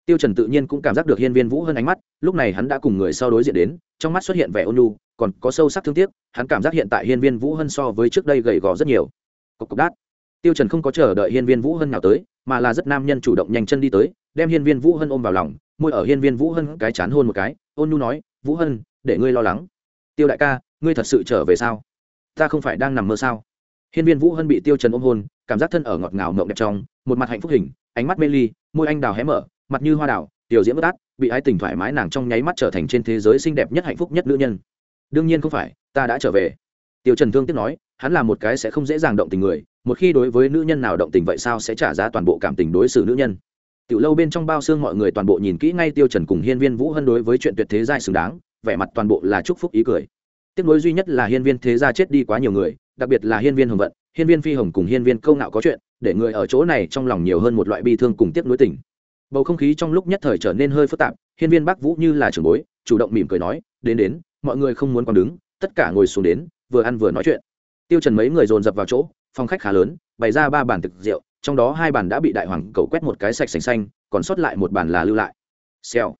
tiêu trần tự nhiên cũng cảm giác được hiên viên vũ hân ánh mắt, lúc này hắn đã cùng người sau đối diện đến, trong mắt xuất hiện vẻ ôn nhu, còn có sâu sắc thương tiếc, hắn cảm giác hiện tại hiên viên vũ hân so với trước đây gầy gò rất nhiều. Cục cục đát. Tiêu trần không có chờ đợi hiên viên vũ hân nào tới, mà là rất nam nhân chủ động nhanh chân đi tới, đem hiên viên vũ hân ôm vào lòng, môi ở hiên viên vũ hân cái chán hôn một cái, ôn nhu nói, vũ hân, để ngươi lo lắng. Tiêu đại ca, ngươi thật sự trở về sao? Ta không phải đang nằm mơ sao? Hiên viên vũ hân bị tiêu trần ôm hôn, cảm giác thân ở ngọt ngào mộng đẹp trong, một mặt hạnh phúc hình, ánh mắt mê ly, môi anh đào hé mở mặt như hoa đào, tiểu diễm bất át, bị ái tình thoải mái nàng trong nháy mắt trở thành trên thế giới xinh đẹp nhất hạnh phúc nhất nữ nhân. Đương nhiên không phải, ta đã trở về. Tiêu trần thương tiếc nói, hắn là một cái sẽ không dễ dàng động tình người, một khi đối với nữ nhân nào động tình vậy sao sẽ trả giá toàn bộ cảm tình đối xử nữ nhân? Tiểu lâu bên trong bao xương mọi người toàn bộ nhìn kỹ ngay tiêu trần cùng hiên viên vũ hân đối với chuyện tuyệt thế giai xứng đáng, vẻ mặt toàn bộ là chúc phúc ý cười. Tiếc nối duy nhất là hiên viên thế gia chết đi quá nhiều người, đặc biệt là hiên viên hồng vận, hiên viên phi hồng cùng hiên viên câu nạo có chuyện, để người ở chỗ này trong lòng nhiều hơn một loại bi thương cùng tiếc nối tình bầu không khí trong lúc nhất thời trở nên hơi phức tạp, hiên viên bắc vũ như là trưởng bối, chủ động mỉm cười nói, đến đến, mọi người không muốn còn đứng, tất cả ngồi xuống đến, vừa ăn vừa nói chuyện. Tiêu trần mấy người dồn dập vào chỗ, phòng khách khá lớn, bày ra ba bàn thực rượu, trong đó hai bàn đã bị đại hoàng cầu quét một cái sạch sành xanh, còn sót lại một bàn là lưu lại. Xèo.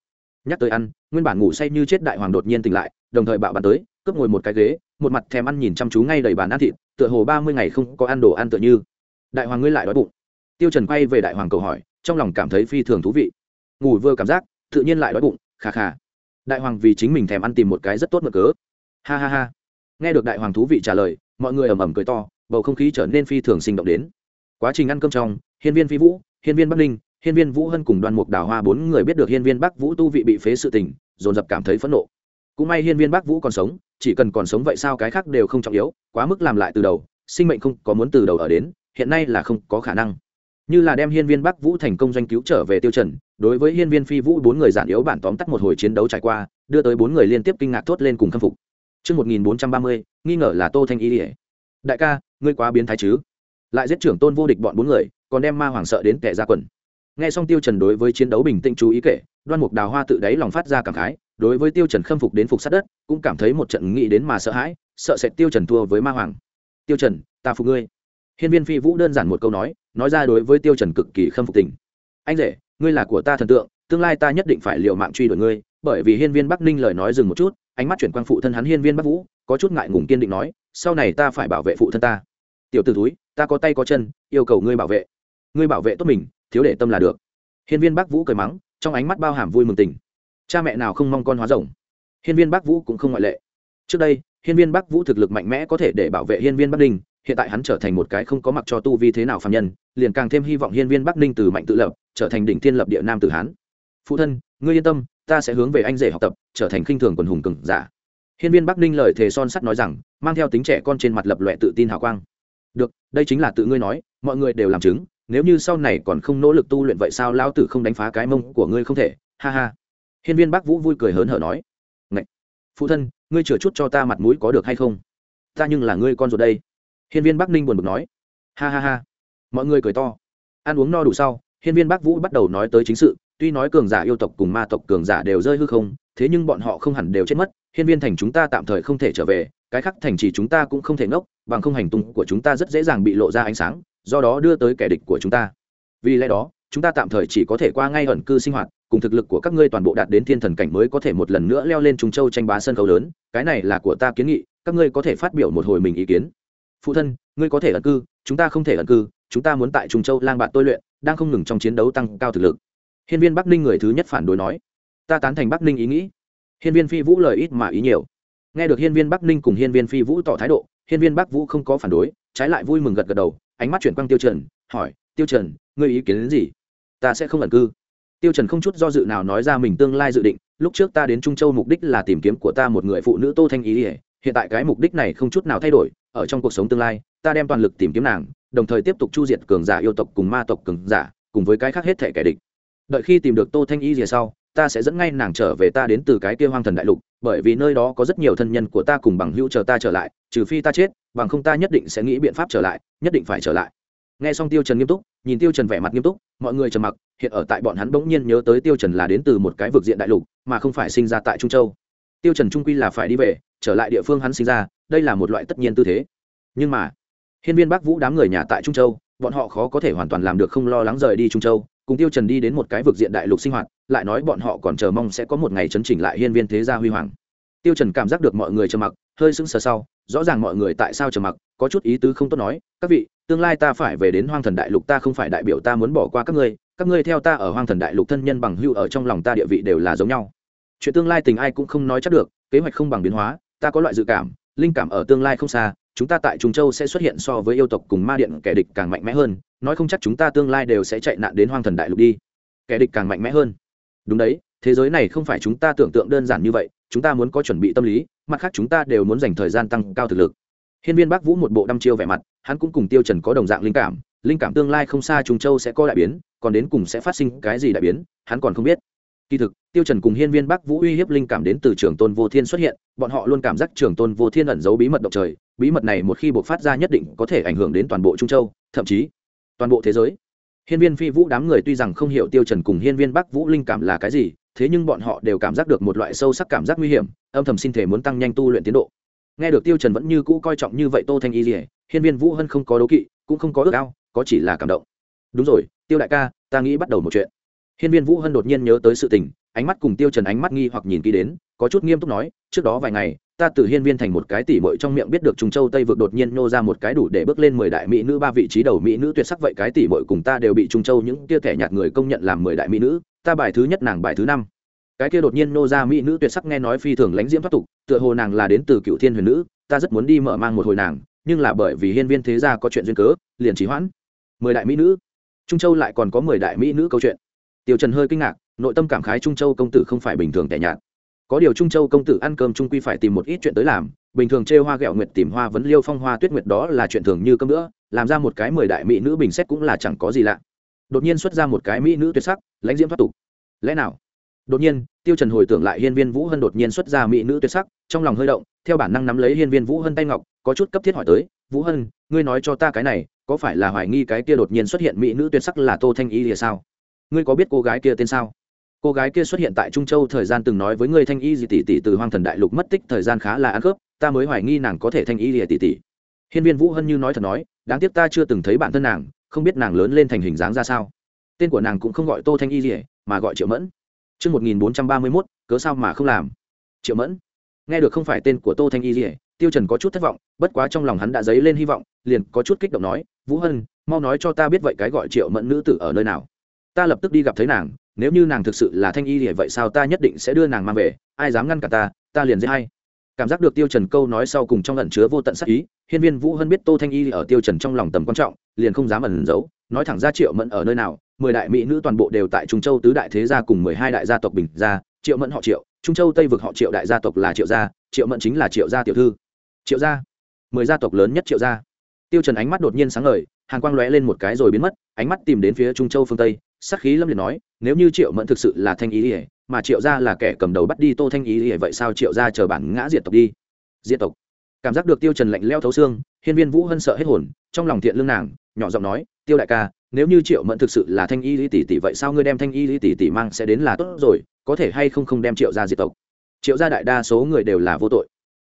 Nhắc tới ăn, nguyên bản ngủ say như chết đại hoàng đột nhiên tỉnh lại, đồng thời bạo bàn tới, cướp ngồi một cái ghế, một mặt thèm ăn nhìn chăm chú ngay đầy bàn ăn thịt, tựa hồ ba mươi ngày không có ăn đồ ăn tựa như. Đại hoàng ngươi lại đói bụng. Tiêu trần quay về đại hoàng cầu hỏi trong lòng cảm thấy phi thường thú vị. Ngủ vừa cảm giác, tự nhiên lại đói bụng khà khà đại hoàng vì chính mình thèm ăn tìm một cái rất tốt mực cớ. Ha ha ha. Nghe được đại hoàng thú vị trả lời, mọi người ầm ầm cười to, bầu không khí trở nên phi thường sinh động đến. Quá trình ăn cơm trong, hiên viên phi vũ, hiên viên bắc ninh, hiên viên vũ hân cùng đoàn mục đào hoa bốn người biết được hiên viên bắc vũ tu vị bị phế sự tình, dồn dập cảm thấy phẫn nộ. Cũng may hiên viên bắc vũ còn sống, chỉ cần còn sống vậy sao cái khác đều không trọng yếu, quá mức làm lại từ đầu, sinh mệnh không có muốn từ đầu ở đến, hiện nay là không có khả năng như là đem hiên viên bắc vũ thành công doanh cứu trở về tiêu trần đối với hiên viên phi vũ bốn người giản yếu bản tóm tắt một hồi chiến đấu trải qua đưa tới bốn người liên tiếp kinh ngạc thốt lên cùng khâm phục Trước 1430, nghi ngờ là Tô Thanh Y Điề. Đại ca, ngươi quá biến thái chứ? Lại giết trưởng tôn vô địch bọn bốn người, còn đem ma hoàng sợ đến kẻ ra quần. Nghe xong Tiêu Trần đối với chiến đấu bình tĩnh chú ý kể, Đoan Mục Đào Hoa tự đáy lòng phát ra cảm khái, đối với Tiêu Trần khâm phục đến phục sát đất, cũng cảm thấy một trận nghĩ đến mà sợ hãi, sợ sệt Tiêu Trần thua với ma hoàng. Tiêu Trần, ta phục ngươi. Hiên Viên Phi Vũ đơn giản một câu nói, nói ra đối với Tiêu Trần cực kỳ khâm phục tình. Anh rể, ngươi là của ta thần tượng, tương lai ta nhất định phải liều mạng truy đuổi ngươi, bởi vì Hiên Viên Bắc Ninh lời nói dừng một chút, ánh mắt chuyển quang phụ thân hắn Hiên Viên Bắc Vũ, có chút ngại ngùng kiên định nói, sau này ta phải bảo vệ phụ thân ta. Tiểu tử túi, ta có tay có chân, yêu cầu ngươi bảo vệ. Ngươi bảo vệ tốt mình, thiếu để tâm là được. Hiên Viên Bắc Vũ cười mắng, trong ánh mắt bao hàm vui mừng tình. Cha mẹ nào không mong con hóa rồng. Hiên Viên Bắc Vũ cũng không ngoại lệ. Trước đây, Hiên Viên Bắc Vũ thực lực mạnh mẽ có thể để bảo vệ Hiên Viên Bắc Ninh, hiện tại hắn trở thành một cái không có mặc cho tu vi thế nào phàm nhân, liền càng thêm hy vọng Hiên Viên Bắc Ninh từ mạnh tự lập, trở thành đỉnh thiên lập địa nam tử hán. Phụ thân, ngươi yên tâm, ta sẽ hướng về anh rể học tập, trở thành khinh thường quần hùng cường giả. Hiên Viên Bắc Ninh lời thề son sắt nói rằng, mang theo tính trẻ con trên mặt lập loè tự tin hào quang. Được, đây chính là tự ngươi nói, mọi người đều làm chứng, nếu như sau này còn không nỗ lực tu luyện vậy sao lão tử không đánh phá cái mông của ngươi không thể, ha ha. Hiên Viên Bắc Vũ vui cười hớn hở nói, "Ngậy, phụ thân, ngươi chừa chút cho ta mặt mũi có được hay không? Ta nhưng là ngươi con ruột đây." Hiên Viên Bắc Ninh buồn bực nói, "Ha ha ha." Mọi người cười to. Ăn uống no đủ sau, Hiên Viên Bắc Vũ bắt đầu nói tới chính sự, tuy nói cường giả yêu tộc cùng ma tộc cường giả đều rơi hư không, thế nhưng bọn họ không hẳn đều chết mất, hiên viên thành chúng ta tạm thời không thể trở về cái khác thành trì chúng ta cũng không thể ngốc bằng không hành tung của chúng ta rất dễ dàng bị lộ ra ánh sáng do đó đưa tới kẻ địch của chúng ta vì lẽ đó chúng ta tạm thời chỉ có thể qua ngay ẩn cư sinh hoạt cùng thực lực của các ngươi toàn bộ đạt đến thiên thần cảnh mới có thể một lần nữa leo lên trung châu tranh bá sân khấu lớn cái này là của ta kiến nghị các ngươi có thể phát biểu một hồi mình ý kiến phụ thân, ngươi có thể ẩn cư, chúng ta không thể ẩn cư, chúng ta muốn tại trung châu lang bạn tôi luyện, đang không ngừng trong chiến đấu tăng cao thực lực. Hiên viên bắc ninh người thứ nhất phản đối nói. Ta tán thành bắc ninh ý nghĩ. Hiên viên phi vũ lời ít mà ý nhiều. Nghe được hiên viên bắc ninh cùng hiên viên phi vũ tỏ thái độ, hiên viên bắc vũ không có phản đối, trái lại vui mừng gật gật đầu, ánh mắt chuyển quang tiêu trần, hỏi, tiêu trần, ngươi ý kiến đến gì? Ta sẽ không ẩn cư. Tiêu trần không chút do dự nào nói ra mình tương lai dự định, lúc trước ta đến trung châu mục đích là tìm kiếm của ta một người phụ nữ tô thanh ý, hiện tại cái mục đích này không chút nào thay đổi ở trong cuộc sống tương lai, ta đem toàn lực tìm kiếm nàng, đồng thời tiếp tục chu diệt cường giả yêu tộc cùng ma tộc cường giả, cùng với cái khác hết thể kẻ địch. Đợi khi tìm được tô thanh y rìa sau, ta sẽ dẫn ngay nàng trở về ta đến từ cái kia hoang thần đại lục, bởi vì nơi đó có rất nhiều thân nhân của ta cùng bằng hữu chờ ta trở lại, trừ phi ta chết, bằng không ta nhất định sẽ nghĩ biện pháp trở lại, nhất định phải trở lại. Nghe xong tiêu trần nghiêm túc, nhìn tiêu trần vẻ mặt nghiêm túc, mọi người trầm mặc, hiện ở tại bọn hắn bỗng nhiên nhớ tới tiêu trần là đến từ một cái vực diện đại lục, mà không phải sinh ra tại trung châu. Tiêu trần trung quy là phải đi về, trở lại địa phương hắn sinh ra đây là một loại tất nhiên tư thế. Nhưng mà, hiên viên bắc vũ đám người nhà tại trung châu, bọn họ khó có thể hoàn toàn làm được không lo lắng rời đi trung châu, cùng tiêu trần đi đến một cái vực diện đại lục sinh hoạt, lại nói bọn họ còn chờ mong sẽ có một ngày chấn chỉnh lại hiên viên thế gia huy hoàng. Tiêu trần cảm giác được mọi người trầm mặc, hơi sững sờ sau, rõ ràng mọi người tại sao trầm mặc, có chút ý tứ không tốt nói, các vị, tương lai ta phải về đến hoang thần đại lục, ta không phải đại biểu ta muốn bỏ qua các ngươi các ngươi theo ta ở hoang thần đại lục thân nhân bằng hữu ở trong lòng ta địa vị đều là giống nhau. Chuyện tương lai tình ai cũng không nói chắc được, kế hoạch không bằng biến hóa, ta có loại dự cảm linh cảm ở tương lai không xa, chúng ta tại trung châu sẽ xuất hiện so với yêu tộc cùng ma điện kẻ địch càng mạnh mẽ hơn, nói không chắc chúng ta tương lai đều sẽ chạy nạn đến hoang thần đại lục đi. Kẻ địch càng mạnh mẽ hơn. Đúng đấy, thế giới này không phải chúng ta tưởng tượng đơn giản như vậy, chúng ta muốn có chuẩn bị tâm lý, mặt khác chúng ta đều muốn dành thời gian tăng cao thực lực. Hiên viên bắc vũ một bộ đăm chiêu vẻ mặt, hắn cũng cùng tiêu trần có đồng dạng linh cảm linh cảm tương lai không xa trung châu sẽ có đại biến, còn đến cùng sẽ phát sinh cái gì đại biến, hắn còn không biết kỳ thực, tiêu trần cùng hiên viên bắc vũ uy hiếp linh cảm đến từ trường tôn vô thiên xuất hiện, bọn họ luôn cảm giác trường tôn vô thiên ẩn giấu bí mật động trời, bí mật này một khi bộc phát ra nhất định có thể ảnh hưởng đến toàn bộ trung châu, thậm chí toàn bộ thế giới. Hiên viên phi vũ đám người tuy rằng không hiểu tiêu trần cùng hiên viên bắc vũ linh cảm là cái gì, thế nhưng bọn họ đều cảm giác được một loại sâu sắc cảm giác nguy hiểm, âm thầm xin thể muốn tăng nhanh tu luyện tiến độ. Nghe được tiêu trần vẫn như cũ coi trọng như vậy tô thanh y lìa hiên viên vũ hân không có đấu kỵ, cũng không có ước ao, có chỉ là cảm động. Đúng rồi, tiêu đại ca, ta nghĩ bắt đầu một chuyện hiên viên vũ hân đột nhiên nhớ tới sự tình, ánh mắt cùng tiêu trần ánh mắt nghi hoặc nhìn kỹ đến, có chút nghiêm túc nói, trước đó vài ngày, ta từ hiên viên thành một cái tỷ muội trong miệng biết được trung châu tây vực đột nhiên nô ra một cái đủ để bước lên mười đại mỹ nữ, ba vị trí đầu mỹ nữ tuyệt sắc vậy cái tỷ muội cùng ta đều bị trung châu những kia kẻ nhạt người công nhận làm mười đại mỹ nữ, ta bài thứ nhất nàng bài thứ năm. Cái kia đột nhiên nô ra mỹ nữ tuyệt sắc nghe nói phi thường lãnh diễm thoát tục, tựa hồ nàng là đến từ cựu thiên huyền nữ, ta rất muốn đi mở mang một hồi nàng, nhưng là bởi vì hiên viên thế gia có chuyện duyên cớ, liền trì hoãn. Mười đại mỹ nữ? Trung châu lại còn có mười đại mỹ nữ câu chuyện tiêu trần hơi kinh ngạc, nội tâm cảm khái trung châu công tử không phải bình thường tẻ nhạt. Có điều trung châu công tử ăn cơm trung quy phải tìm một ít chuyện tới làm, bình thường trêu hoa ghẹo nguyệt tìm hoa vấn liêu phong hoa tuyết nguyệt đó là chuyện thường như cơm nữa làm ra một cái mười đại mỹ nữ bình xét cũng là chẳng có gì lạ. Đột nhiên xuất ra một cái mỹ nữ tuyệt sắc, lãnh diễm thoát tục. Lẽ nào? Đột nhiên, tiêu trần hồi tưởng lại hiên viên vũ hân đột nhiên xuất ra mỹ nữ tuyệt sắc, trong lòng hơi động, theo bản năng nắm lấy hiên viên vũ hân tay ngọc, có chút cấp thiết hỏi tới, vũ hân, ngươi nói cho ta cái này, có phải là hoài nghi cái kia đột nhiên xuất hiện mỹ nữ tuyệt sắc là tô thanh y thì sao? Ngươi có biết cô gái kia tên sao cô gái kia xuất hiện tại trung châu thời gian từng nói với ngươi thanh y gì tỷ tỷ từ hoang thần đại lục mất tích thời gian khá là ăn khớp ta mới hoài nghi nàng có thể thanh y gì tỷ tỷ hiên viên vũ hân như nói thật nói đáng tiếc ta chưa từng thấy bản thân nàng không biết nàng lớn lên thành hình dáng ra sao tên của nàng cũng không gọi tô thanh y gì mà gọi triệu mẫn Trước 1431, cớ sao mà không làm? Triệu Mẫn. Nghe được không phải tên của Tô Thanh Y gì, Tiêu Trần có chút thất vọng, bất quá trong lòng hắn đã dấy lên hy vọng, liền có chút kích động nói, "Vũ Hân, mau nói cho ta biết vậy cái gọi Triệu Mẫn nữ tử ở nơi nào? Ta lập tức đi gặp thấy nàng, nếu như nàng thực sự là Thanh Y thì vậy sao ta nhất định sẽ đưa nàng mang về, ai dám ngăn cả ta, ta liền giết hay." Cảm giác được Tiêu Trần câu nói sau cùng trong ẩn chứa vô tận sát ý, Hiên Viên Vũ Hân biết Tô Thanh Y ở Tiêu Trần trong lòng tầm quan trọng, liền không dám ẩn giấu, nói thẳng ra Triệu Mẫn ở nơi nào, mười đại mỹ nữ toàn bộ đều tại trung châu tứ đại thế gia cùng mười hai đại gia tộc bình gia triệu mẫn họ triệu trung châu tây vực họ triệu đại gia tộc là triệu gia triệu mẫn chính là triệu gia tiểu thư triệu gia mười gia tộc lớn nhất triệu gia tiêu trần ánh mắt đột nhiên sáng ngời hàng quang lóe lên một cái rồi biến mất ánh mắt tìm đến phía trung châu phương tây sắc khí lâm liệt nói, nếu như triệu mẫn thực sự là thanh ý ỉa mà triệu gia là kẻ cầm đầu bắt đi tô thanh ý ỉa vậy sao triệu gia chờ bản ngã diệt tộc đi? Diệt tộc. Cảm giác được tiêu trần lạnh leo thấu xương, hiên viên vũ hân sợ hết hồn, trong lòng thiện lương nàng, nhỏ giọng nói, tiêu đại ca, nếu như triệu mẫn thực sự là thanh y lý tỷ tỷ vậy sao ngươi đem thanh y lý tỷ tỷ mang sẽ đến là tốt rồi, có thể hay không không đem triệu gia diệt tộc? Triệu gia đại đa số người đều là vô tội.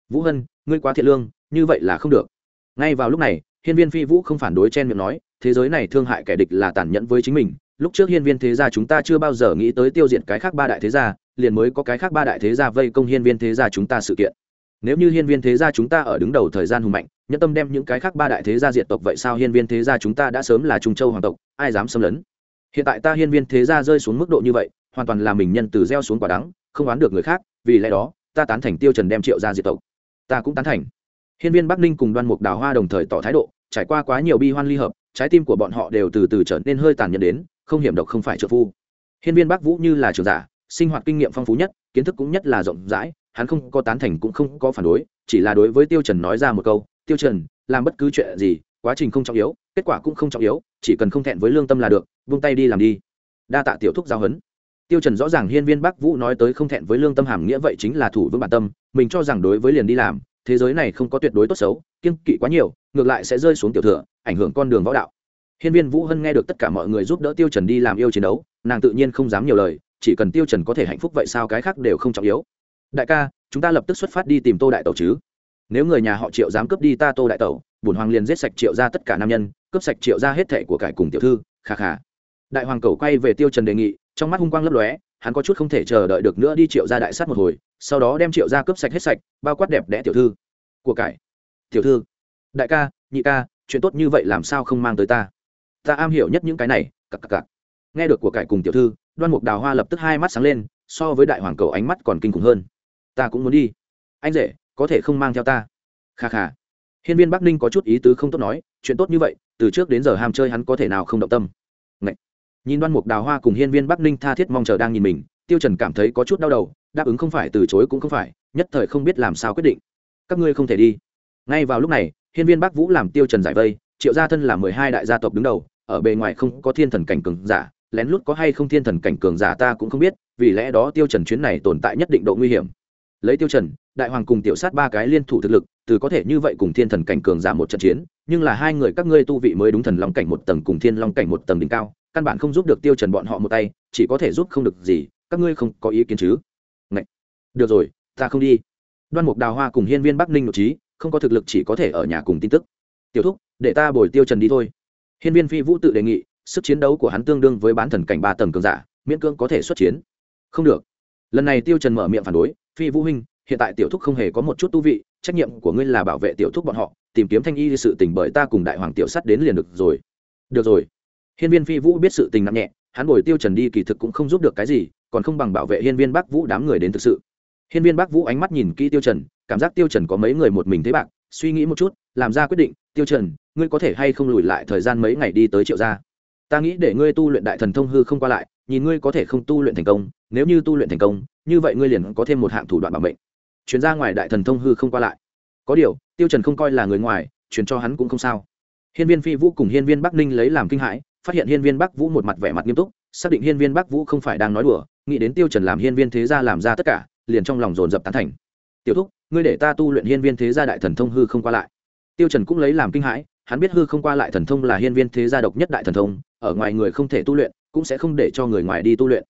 Vũ hân, ngươi quá thiện lương, như vậy là không được. Ngay vào lúc này, hiên viên phi vũ không phản đối chen miệng nói, thế giới này thương hại kẻ địch là tàn nhẫn với chính mình lúc trước hiên viên thế gia chúng ta chưa bao giờ nghĩ tới tiêu diệt cái khác ba đại thế gia, liền mới có cái khác ba đại thế gia vây công hiên viên thế gia chúng ta sự kiện. Nếu như hiên viên thế gia chúng ta ở đứng đầu thời gian hùng mạnh, nhẫn tâm đem những cái khác ba đại thế gia diệt tộc vậy sao hiên viên thế gia chúng ta đã sớm là trung châu hoàng tộc, ai dám xâm lấn? Hiện tại ta hiên viên thế gia rơi xuống mức độ như vậy, hoàn toàn là mình nhân từ gieo xuống quả đắng, không oán được người khác, vì lẽ đó, ta tán thành tiêu trần đem triệu gia diệt tộc. Ta cũng tán thành. Hiên viên bắc ninh cùng đoan mục đào hoa đồng thời tỏ thái độ, trải qua quá nhiều bi hoan ly hợp, trái tim của bọn họ đều từ từ trở nên hơi tàn nhẫn đến không hiểm độc không phải trợ phu. Hiên viên bắc vũ như là trưởng giả, sinh hoạt kinh nghiệm phong phú nhất, kiến thức cũng nhất là rộng rãi, hắn không có tán thành cũng không có phản đối, chỉ là đối với tiêu trần nói ra một câu, tiêu trần, làm bất cứ chuyện gì, quá trình không trọng yếu, kết quả cũng không trọng yếu, chỉ cần không thẹn với lương tâm là được, buông tay đi làm đi. Đa tạ tiểu thúc giao hấn tiêu trần rõ ràng hiên viên bắc vũ nói tới không thẹn với lương tâm hàm nghĩa vậy chính là thủ vững bản tâm, mình cho rằng đối với liền đi làm, thế giới này không có tuyệt đối tốt xấu kiên kỵ quá nhiều, ngược lại sẽ rơi xuống tiểu thừa, ảnh hưởng con đường võ đạo hiên viên vũ hân nghe được tất cả mọi người giúp đỡ tiêu trần đi làm yêu chiến đấu, nàng tự nhiên không dám nhiều lời, chỉ cần tiêu trần có thể hạnh phúc vậy sao cái khác đều không trọng yếu. Đại ca, chúng ta lập tức xuất phát đi tìm tô đại tẩu chứ. Nếu người nhà họ triệu dám cướp đi ta tô đại tẩu, Bổn hoàng liền giết sạch triệu gia tất cả nam nhân, cướp sạch triệu gia hết thảy của cải cùng tiểu thư khà khà đại hoàng cầu quay về tiêu trần đề nghị, trong mắt hung quang lấp lóe, hắn có chút không thể chờ đợi được nữa đi triệu gia đại sát một hồi, sau đó đem triệu gia cướp sạch hết sạch, bao quát đẹp đẽ tiểu thư. Của cải. Tiểu thư. Đại ca, nhị ca, chuyện tốt như vậy làm sao không mang tới ta? Ta am hiểu nhất những cái này cặp cặp cặp nghe được của cải cùng tiểu thư, đoan mục đào hoa lập tức hai mắt sáng lên, so với đại hoàng cầu ánh mắt còn kinh khủng hơn. Ta cũng muốn đi. Anh rể, có thể không mang theo ta? Kha kha. Hiên viên bắc ninh có chút ý tứ không tốt nói, chuyện tốt như vậy, từ trước đến giờ ham chơi hắn có thể nào không động tâm. Ngậy. nhìn đoan mục đào hoa cùng hiên viên bắc ninh tha thiết mong chờ đang nhìn mình, tiêu trần cảm thấy có chút đau đầu, đáp ứng không phải từ chối cũng không phải, nhất thời không biết làm sao quyết định. Các ngươi không thể đi. Ngay vào lúc này, hiên viên bắc vũ làm tiêu trần giải vây, triệu gia thân là mười hai đại gia tộc đứng đầu ở bề ngoài không có thiên thần cảnh cường giả, lén lút có hay không thiên thần cảnh cường giả ta cũng không biết, vì lẽ đó tiêu trần chuyến này tồn tại nhất định độ nguy hiểm. Lấy tiêu trần, đại hoàng cùng tiểu sát ba cái liên thủ thực lực, từ có thể như vậy cùng thiên thần cảnh cường giả một trận chiến, nhưng là hai người các ngươi tu vị mới đúng thần long cảnh một tầng cùng thiên long cảnh một tầng đỉnh cao, căn bản không giúp được tiêu trần bọn họ một tay, chỉ có thể giúp không được gì, các ngươi không có ý kiến chứ? Ngậy. được rồi, ta không đi. Đoan mục đào hoa cùng hiên viên bắc ninh nội trí, không có thực lực chỉ có thể ở nhà cùng tin tức. Tiểu thúc, để ta bồi tiêu trần đi thôi hiên viên phi vũ tự đề nghị, sức chiến đấu của hắn tương đương với bán thần cảnh ba tầng cường giả, miễn cưỡng có thể xuất chiến. Không được. Lần này tiêu trần mở miệng phản đối, phi vũ huynh, hiện tại tiểu thúc không hề có một chút tu vị, trách nhiệm của ngươi là bảo vệ tiểu thúc bọn họ, tìm kiếm thanh y sự tình bởi ta cùng đại hoàng tiểu sắt đến liền được rồi. Được rồi. Hiên viên phi vũ biết sự tình nặng nhẹ, hắn bồi tiêu trần đi kỳ thực cũng không giúp được cái gì, còn không bằng bảo vệ hiên viên bắc vũ đám người đến thực sự. Hiên viên bắc vũ ánh mắt nhìn kỹ tiêu trần, cảm giác tiêu trần có mấy người một mình thế bạc, suy nghĩ một chút, làm ra quyết định, tiêu trần ngươi có thể hay không lùi lại thời gian mấy ngày đi tới triệu gia? Ta nghĩ để ngươi tu luyện đại thần thông hư không qua lại, nhìn ngươi có thể không tu luyện thành công, nếu như tu luyện thành công, như vậy ngươi liền có thêm một hạng thủ đoạn bảo mệnh. Chuyển ra ngoài đại thần thông hư không qua lại. Có điều, tiêu trần không coi là người ngoài, chuyển cho hắn cũng không sao. Hiên viên phi vũ cùng hiên viên bắc ninh lấy làm kinh hãi, phát hiện hiên viên bắc vũ một mặt vẻ mặt nghiêm túc, xác định hiên viên bắc vũ không phải đang nói đùa, nghĩ đến tiêu trần làm hiên viên thế gia làm ra tất cả, liền trong lòng dồn dập tán thành. Tiểu thúc, ngươi để ta tu luyện hiên viên thế gia đại thần thông hư không qua lại. Tiêu trần cũng lấy làm kinh hãi hắn biết hư không qua lại thần thông là hiên viên thế gia độc nhất đại thần thông, ở ngoài người không thể tu luyện, cũng sẽ không để cho người ngoài đi tu luyện.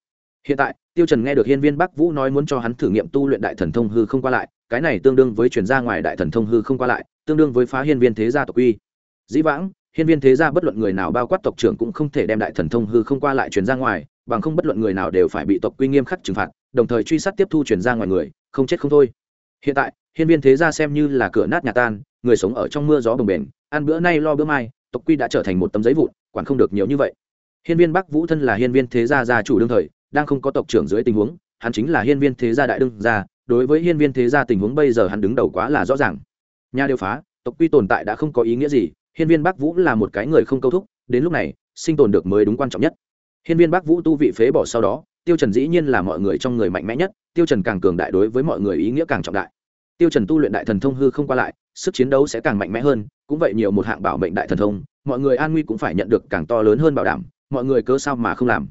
Hiện tại, tiêu trần nghe được hiên viên bắc vũ nói muốn cho hắn thử nghiệm tu luyện đại thần thông hư không qua lại, cái này tương đương với truyền ra ngoài đại thần thông hư không qua lại, tương đương với phá hiên viên thế gia tộc quy dĩ vãng, hiên viên thế gia bất luận người nào bao quát tộc trưởng cũng không thể đem đại thần thông hư không qua lại truyền ra ngoài, bằng không bất luận người nào đều phải bị tộc quy nghiêm khắc trừng phạt, đồng thời truy sát tiếp thu truyền ra ngoài người, không chết không thôi. Hiện tại, hiên viên thế gia xem như là cửa nát nhà tan, người sống ở trong mưa gió bồng bềnh ăn bữa nay lo bữa mai, tộc quy đã trở thành một tấm giấy vụn, quản không được nhiều như vậy. Hiên viên bắc vũ thân là hiên viên thế gia gia chủ đương thời, đang không có tộc trưởng dưới tình huống, hắn chính là hiên viên thế gia đại đương gia, đối với hiên viên thế gia tình huống bây giờ hắn đứng đầu quá là rõ ràng. Nhà đều phá, tộc quy tồn tại đã không có ý nghĩa gì, hiên viên bắc vũ là một cái người không câu thúc, đến lúc này, sinh tồn được mới đúng quan trọng nhất. Hiên viên bắc vũ tu vị phế bỏ sau đó, tiêu trần dĩ nhiên là mọi người trong người mạnh mẽ nhất, tiêu trần càng cường đại đối với mọi người ý nghĩa càng trọng đại tiêu trần tu luyện đại thần thông hư không qua lại, sức chiến đấu sẽ càng mạnh mẽ hơn, cũng vậy nhiều một hạng bảo mệnh đại thần thông, mọi người an nguy cũng phải nhận được càng to lớn hơn bảo đảm, mọi người cớ sao mà không làm?